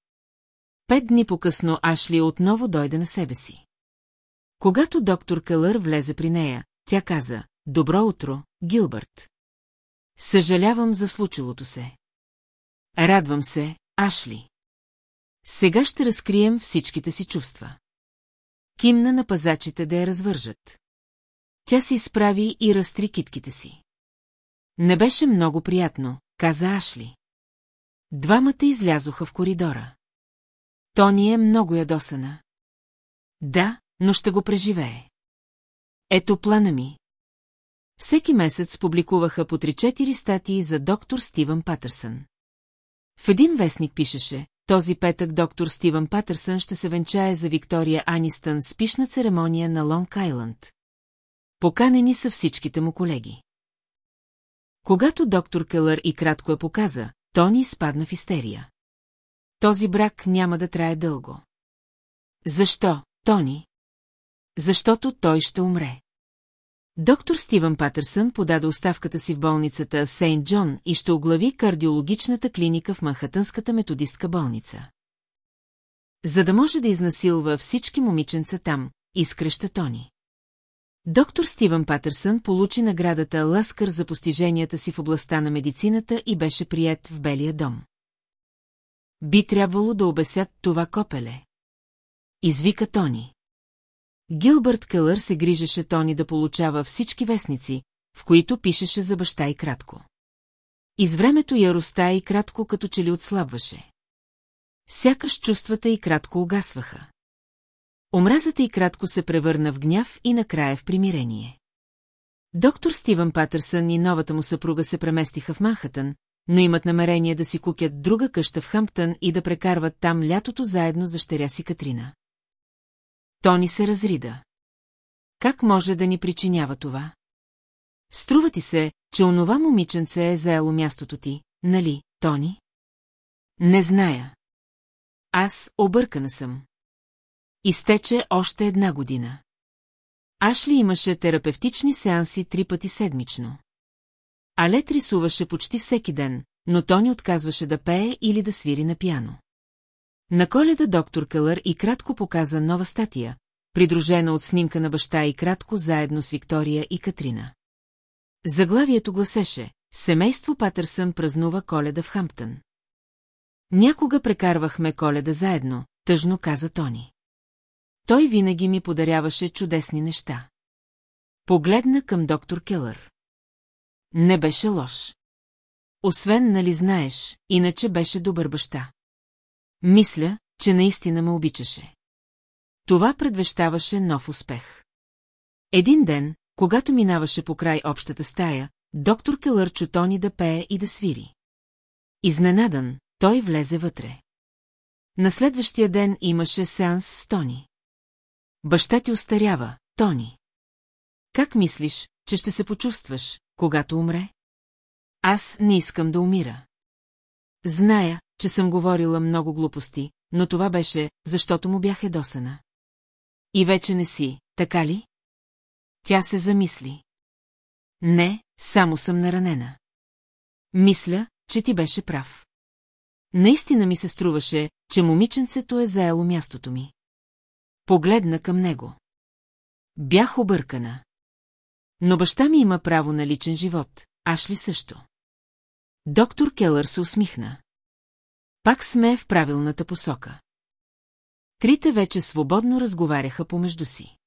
Пет дни по-късно Ашли отново дойде на себе си. Когато доктор Кълър влезе при нея, тя каза, «Добро утро, Гилбърт». Съжалявам за случилото се. Радвам се, Ашли. Сега ще разкрием всичките си чувства. Кимна на пазачите да я развържат. Тя се изправи и разтри китките си. Не беше много приятно, каза Ашли. Двамата излязоха в коридора. Тони е много ядосана. Да, но ще го преживее. Ето плана ми. Всеки месец публикуваха по 3-4 статии за доктор Стивън Патърсън. В един вестник пишеше, този петък доктор Стивън Патърсън ще се венчае за Виктория Анистън с пишна церемония на Лонг Айланд. Поканени са всичките му колеги. Когато доктор Келър и кратко я показа, Тони изпадна в истерия. Този брак няма да трае дълго. Защо, Тони? Защото той ще умре. Доктор Стивън Патърсън подаде оставката си в болницата Сейнт Джон и ще оглави кардиологичната клиника в Манхатънската методистка болница. За да може да изнасилва всички момиченца там, изкреща Тони. Доктор Стивън Патърсън получи наградата Ласкър за постиженията си в областта на медицината и беше прият в Белия дом. Би трябвало да обесят това копеле. Извика Тони. Гилбърт Кълър се грижеше Тони да получава всички вестници, в които пишеше за баща и кратко. Из времето яростта и кратко като че ли отслабваше. Сякаш чувствата и кратко угасваха. Омразата и кратко се превърна в гняв и накрая в примирение. Доктор Стивън Патърсън и новата му съпруга се преместиха в Манхатън, но имат намерение да си кукят друга къща в Хамптън и да прекарват там лятото заедно с дъщеря си Катрина. Тони се разрида. Как може да ни причинява това? Струва ти се, че онова момиченце е заело мястото ти, нали, Тони? Не зная. Аз объркана съм. Изтече още една година. Ашли имаше терапевтични сеанси три пъти седмично. Алет рисуваше почти всеки ден, но Тони отказваше да пее или да свири на пяно. На коледа доктор Кълър и кратко показа нова статия, придружена от снимка на баща и кратко заедно с Виктория и Катрина. Заглавието гласеше «Семейство Патърсън празнува коледа в Хамптън». Някога прекарвахме коледа заедно, тъжно каза Тони. Той винаги ми подаряваше чудесни неща. Погледна към доктор Келър. Не беше лош. Освен, нали знаеш, иначе беше добър баща. Мисля, че наистина ме обичаше. Това предвещаваше нов успех. Един ден, когато минаваше по край общата стая, доктор Келър чу Тони да пее и да свири. Изненадан, той влезе вътре. На следващия ден имаше сеанс с Тони. Баща ти устарява, Тони. Как мислиш, че ще се почувстваш, когато умре? Аз не искам да умира. Зная, че съм говорила много глупости, но това беше, защото му бях едосана. И вече не си, така ли? Тя се замисли. Не, само съм наранена. Мисля, че ти беше прав. Наистина ми се струваше, че момиченцето е заело мястото ми. Погледна към него. Бях объркана. Но баща ми има право на личен живот, аш ли също? Доктор Келър се усмихна. Пак сме в правилната посока. Трите вече свободно разговаряха помежду си.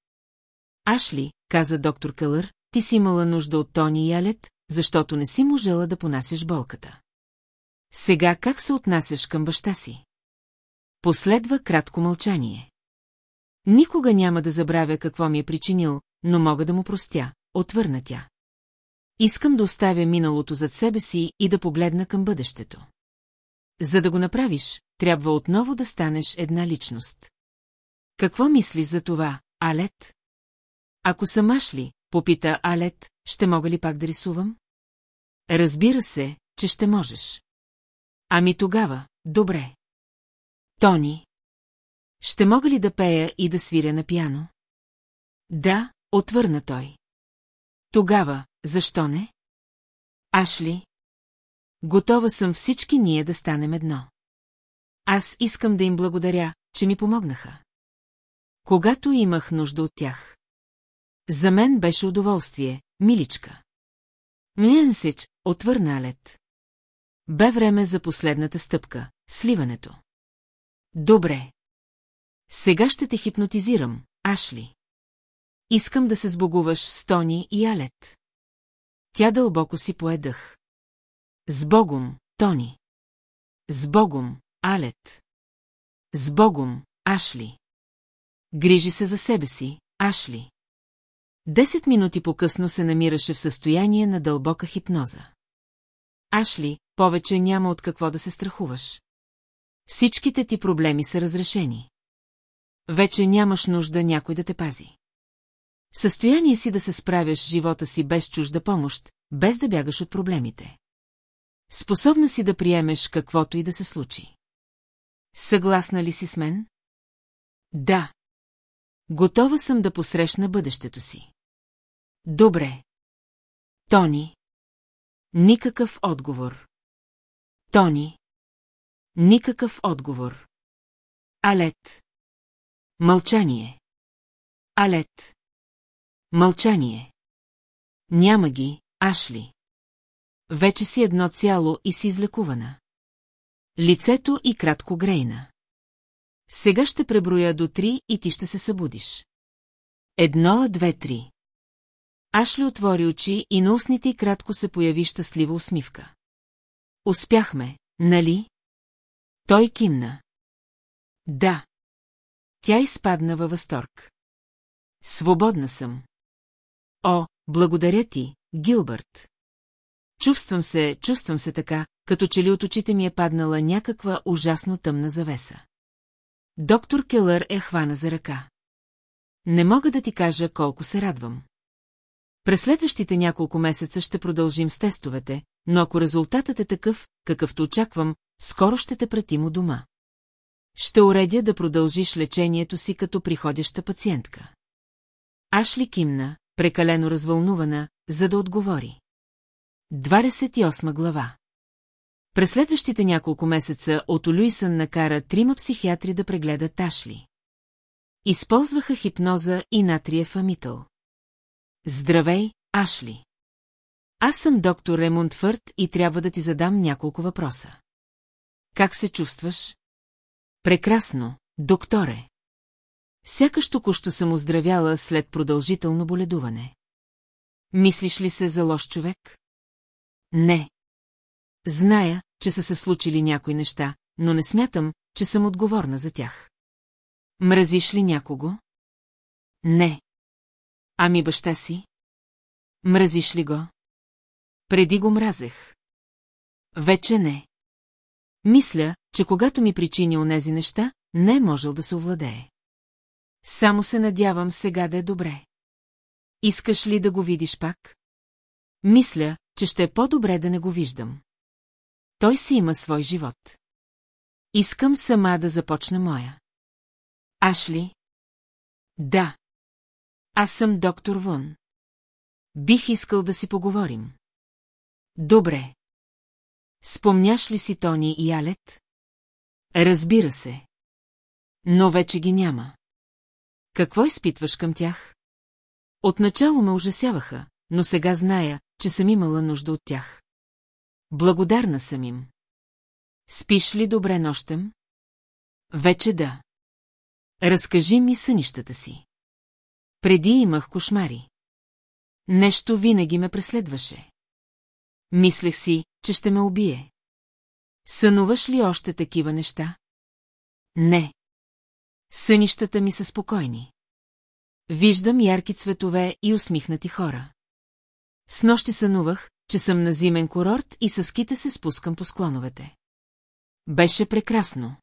Ашли, каза доктор Келър, ти си имала нужда от Тони и Алет, защото не си можела да понасяш болката. Сега как се отнасяш към баща си? Последва кратко мълчание. Никога няма да забравя какво ми е причинил, но мога да му простя, отвърна тя. Искам да оставя миналото зад себе си и да погледна към бъдещето. За да го направиш, трябва отново да станеш една личност. Какво мислиш за това, Алет? Ако съм Ашли, попита Алет, ще мога ли пак да рисувам? Разбира се, че ще можеш. Ами тогава, добре. Тони. Ще мога ли да пея и да свиря на пиано? Да, отвърна той. Тогава, защо не? Ашли? Готова съм всички ние да станем едно. Аз искам да им благодаря, че ми помогнаха. Когато имах нужда от тях. За мен беше удоволствие, миличка. Мленсич, отвърна Алет. Бе време за последната стъпка – сливането. Добре. Сега ще те хипнотизирам, Ашли. Искам да се сбогуваш с Тони и Алет. Тя дълбоко си поедах. С Богом, Тони. С Богом, Алет. С Богом, Ашли. Грижи се за себе си, Ашли. Десет минути по-късно се намираше в състояние на дълбока хипноза. Ашли, повече няма от какво да се страхуваш. Всичките ти проблеми са разрешени. Вече нямаш нужда някой да те пази. В състояние си да се справяш живота си без чужда помощ, без да бягаш от проблемите. Способна си да приемеш каквото и да се случи. Съгласна ли си с мен? Да. Готова съм да посрещна бъдещето си. Добре. Тони. Никакъв отговор. Тони. Никакъв отговор. Алет. Мълчание. Алет. Мълчание. Няма ги, Ашли. Вече си едно цяло и си излекувана. Лицето и кратко грейна. Сега ще преброя до три и ти ще се събудиш. Едно, две, три. Ашли отвори очи и на устните й кратко се появи щастлива усмивка. Успяхме, нали? Той кимна. Да. Тя изпадна във възторг. Свободна съм. О, благодаря ти, Гилбърт. Чувствам се, чувствам се така, като че ли от очите ми е паднала някаква ужасно тъмна завеса. Доктор Келър е хвана за ръка. Не мога да ти кажа колко се радвам. През следващите няколко месеца ще продължим с тестовете, но ако резултатът е такъв, какъвто очаквам, скоро ще те пратим у дома. Ще уредя да продължиш лечението си като приходяща пациентка. Ашли кимна, прекалено развълнувана, за да отговори. 28 глава През следващите няколко месеца от Олюисън накара трима психиатри да прегледат Ашли. Използваха хипноза и натриев амитъл. Здравей, Ашли! Аз съм доктор Ремонт Фърт и трябва да ти задам няколко въпроса. Как се чувстваш? Прекрасно, докторе. Сякаш току-що съм оздравяла след продължително боледуване. Мислиш ли се за лош човек? Не. Зная, че са се случили някои неща, но не смятам, че съм отговорна за тях. Мразиш ли някого? Не. Ами баща си? Мразиш ли го? Преди го мразех. Вече не. Мисля, че когато ми причини онези неща, не е можел да се овладее. Само се надявам сега да е добре. Искаш ли да го видиш пак? Мисля, че ще е по-добре да не го виждам. Той си има свой живот. Искам сама да започна моя. Ашли? Да. Аз съм доктор Вон. Бих искал да си поговорим. Добре. Спомняш ли си Тони и Алет? Разбира се. Но вече ги няма. Какво изпитваш към тях? Отначало ме ужасяваха, но сега зная, че съм имала нужда от тях. Благодарна съм им. Спиш ли добре нощем? Вече да. Разкажи ми сънищата си. Преди имах кошмари. Нещо винаги ме преследваше. Мислех си, че ще ме убие. Сънуваш ли още такива неща? Не. Сънищата ми са спокойни. Виждам ярки цветове и усмихнати хора. С нощи сънувах, че съм на зимен курорт и с ските се спускам по склоновете. Беше прекрасно.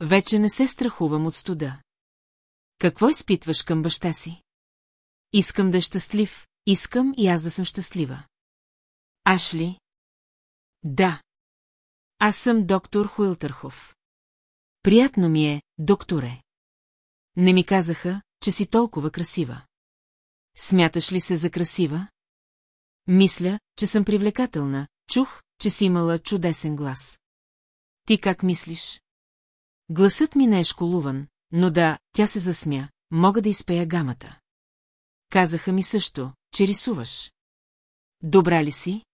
Вече не се страхувам от студа. Какво изпитваш към баща си? Искам да е щастлив, искам и аз да съм щастлива. Ашли? Да. Аз съм доктор Хуилтърхов. Приятно ми е, докторе. Не ми казаха, че си толкова красива. Смяташ ли се за красива? Мисля, че съм привлекателна, чух, че си имала чудесен глас. Ти как мислиш? Гласът ми не е школуван, но да, тя се засмя, мога да изпея гамата. Казаха ми също, че рисуваш. Добра ли си?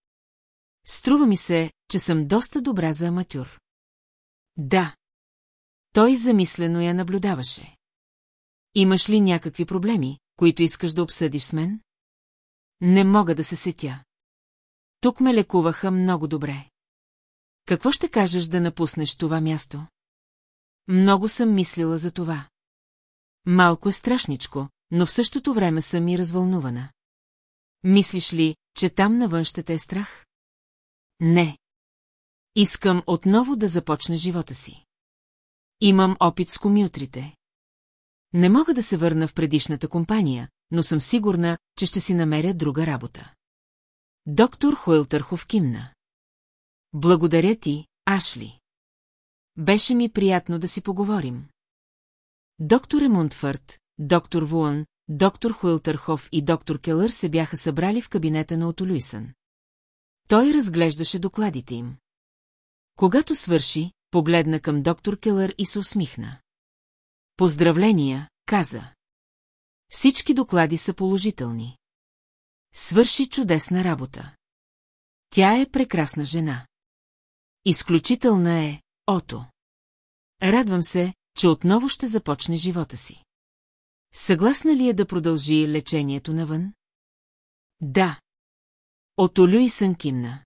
Струва ми се, че съм доста добра за аматюр. Да. Той замислено я наблюдаваше. Имаш ли някакви проблеми, които искаш да обсъдиш с мен? Не мога да се сетя. Тук ме лекуваха много добре. Какво ще кажеш да напуснеш това място? Много съм мислила за това. Малко е страшничко, но в същото време съм и развълнувана. Мислиш ли, че там навън ще те е страх? Не. Искам отново да започна живота си. Имам опит с комютрите. Не мога да се върна в предишната компания, но съм сигурна, че ще си намеря друга работа. Доктор Хуилтърхов кимна. Благодаря ти, Ашли. Беше ми приятно да си поговорим. Доктор Емунтфърд, доктор Вуан, доктор Хуилтърхов и доктор Келър се бяха събрали в кабинета на Отолюйсън. Той разглеждаше докладите им. Когато свърши, погледна към доктор Келър и се усмихна. Поздравления, каза. Всички доклади са положителни. Свърши чудесна работа. Тя е прекрасна жена. Изключителна е, Ото. Радвам се, че отново ще започне живота си. Съгласна ли е да продължи лечението навън? Да. Ото Люи сън кимна.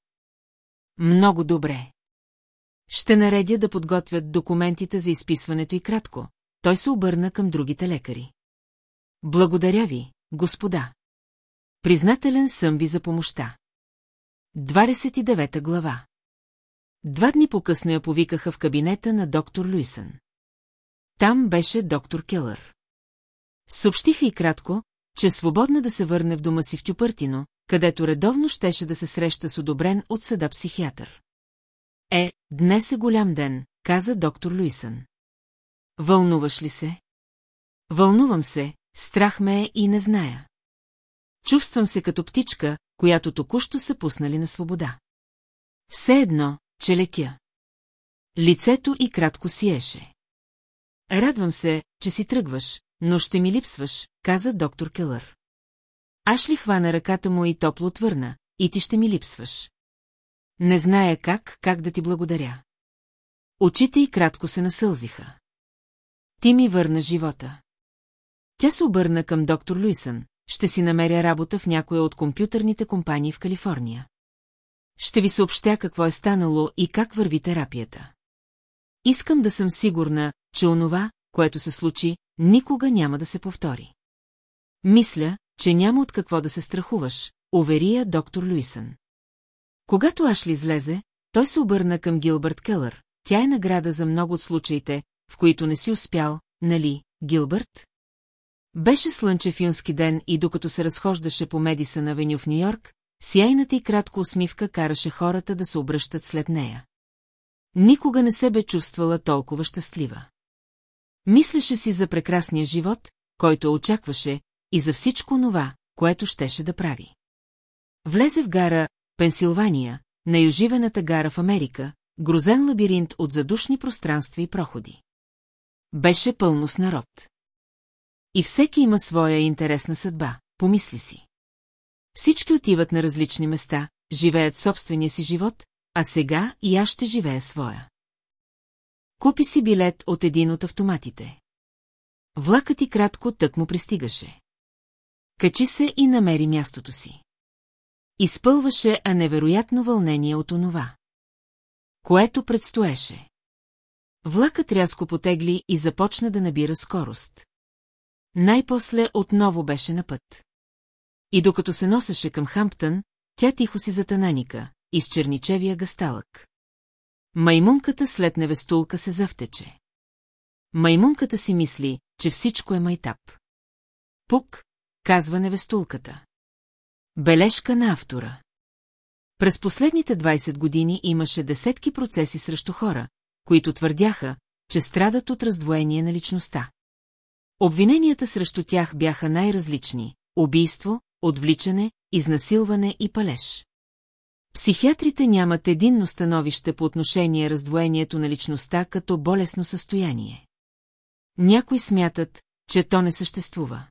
Много добре. Ще наредя да подготвят документите за изписването и кратко. Той се обърна към другите лекари. Благодаря ви, господа. Признателен съм ви за помощта. 29 глава Два дни по-късно я повикаха в кабинета на доктор Люисън. Там беше доктор Келър. Съобщиха и кратко, че свободна да се върне в дома си в Тюпъртино, където редовно щеше да се среща с одобрен от съда психиатър. Е, днес е голям ден, каза доктор Люисън. Вълнуваш ли се? Вълнувам се, страх ме е и не зная. Чувствам се като птичка, която току-що са пуснали на свобода. Все едно, че лекя. Лицето и кратко сиеше. Радвам се, че си тръгваш, но ще ми липсваш, каза доктор Келър. Аш ли хвана ръката му и топло отвърна, и ти ще ми липсваш. Не зная как, как да ти благодаря. Очите й кратко се насълзиха. Ти ми върна живота. Тя се обърна към доктор Луисън. Ще си намеря работа в някоя от компютърните компании в Калифорния. Ще ви съобщя какво е станало и как върви терапията. Искам да съм сигурна, че онова, което се случи, никога няма да се повтори. Мисля, че няма от какво да се страхуваш, увери я доктор Луисън. Когато Ашли излезе, той се обърна към Гилбърт Келър. Тя е награда за много от случаите, в които не си успял, нали, Гилбърт? Беше слънчев юнски ден и докато се разхождаше по Медисън авеню в Нью-Йорк, сияйната и кратко усмивка караше хората да се обръщат след нея. Никога не се бе чувствала толкова щастлива. Мислеше си за прекрасния живот, който очакваше, и за всичко това, което щеше да прави. Влезе в гара Пенсилвания, на юживената гара в Америка, грозен лабиринт от задушни пространства и проходи. Беше пълно с народ. И всеки има своя интересна съдба, помисли си. Всички отиват на различни места, живеят собствения си живот, а сега и аз ще живея своя. Купи си билет от един от автоматите. Влакът и кратко тък му пристигаше. Качи се и намери мястото си. Изпълваше, а невероятно вълнение от онова. Което предстоеше. Влакът рязко потегли и започна да набира скорост. Най-после отново беше на път. И докато се носеше към Хамптън, тя тихо си затананика, из черничевия гасталък. Маймунката след невестулка се завтече. Маймунката си мисли, че всичко е майтап. Пук, казва невестулката. Бележка на автора. През последните 20 години имаше десетки процеси срещу хора, които твърдяха, че страдат от раздвоение на личността. Обвиненията срещу тях бяха най-различни – убийство, отвличане, изнасилване и палеж. Психиатрите нямат единно становище по отношение раздвоението на личността като болесно състояние. Някои смятат, че то не съществува.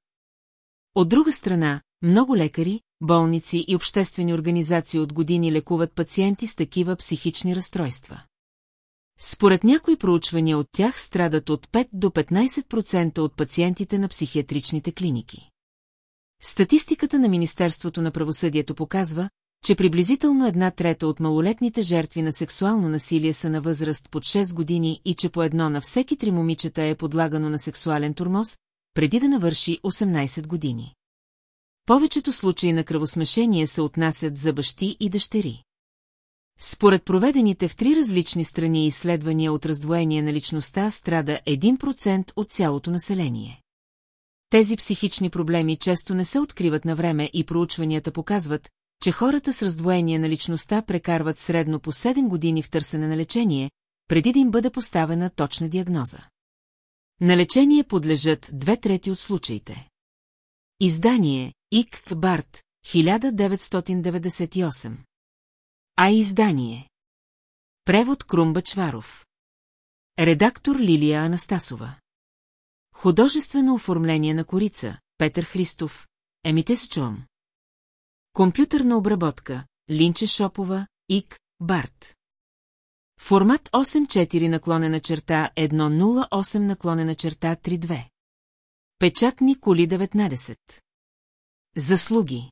От друга страна, много лекари, болници и обществени организации от години лекуват пациенти с такива психични разстройства. Според някои проучвания от тях страдат от 5 до 15% от пациентите на психиатричните клиники. Статистиката на Министерството на правосъдието показва, че приблизително една трета от малолетните жертви на сексуално насилие са на възраст под 6 години и че по едно на всеки три момичета е подлагано на сексуален турмоз, преди да навърши 18 години. Повечето случаи на кръвосмешение се отнасят за бащи и дъщери. Според проведените в три различни страни изследвания от раздвоение на личността страда 1% от цялото население. Тези психични проблеми често не се откриват на време и проучванията показват, че хората с раздвоение на личността прекарват средно по 7 години в търсене на лечение, преди да им бъде поставена точна диагноза. На лечение подлежат две трети от случаите. Издание Ик Барт, 1998 А издание. Превод Крумба Чваров Редактор Лилия Анастасова. Художествено оформление на корица Петър Христов. Емите се чувам. Компютърна обработка Линче Шопова Ик Барт. Формат 8.4 наклонена черта 1.08 наклонена черта 3.2 Печатни коли 19 Заслуги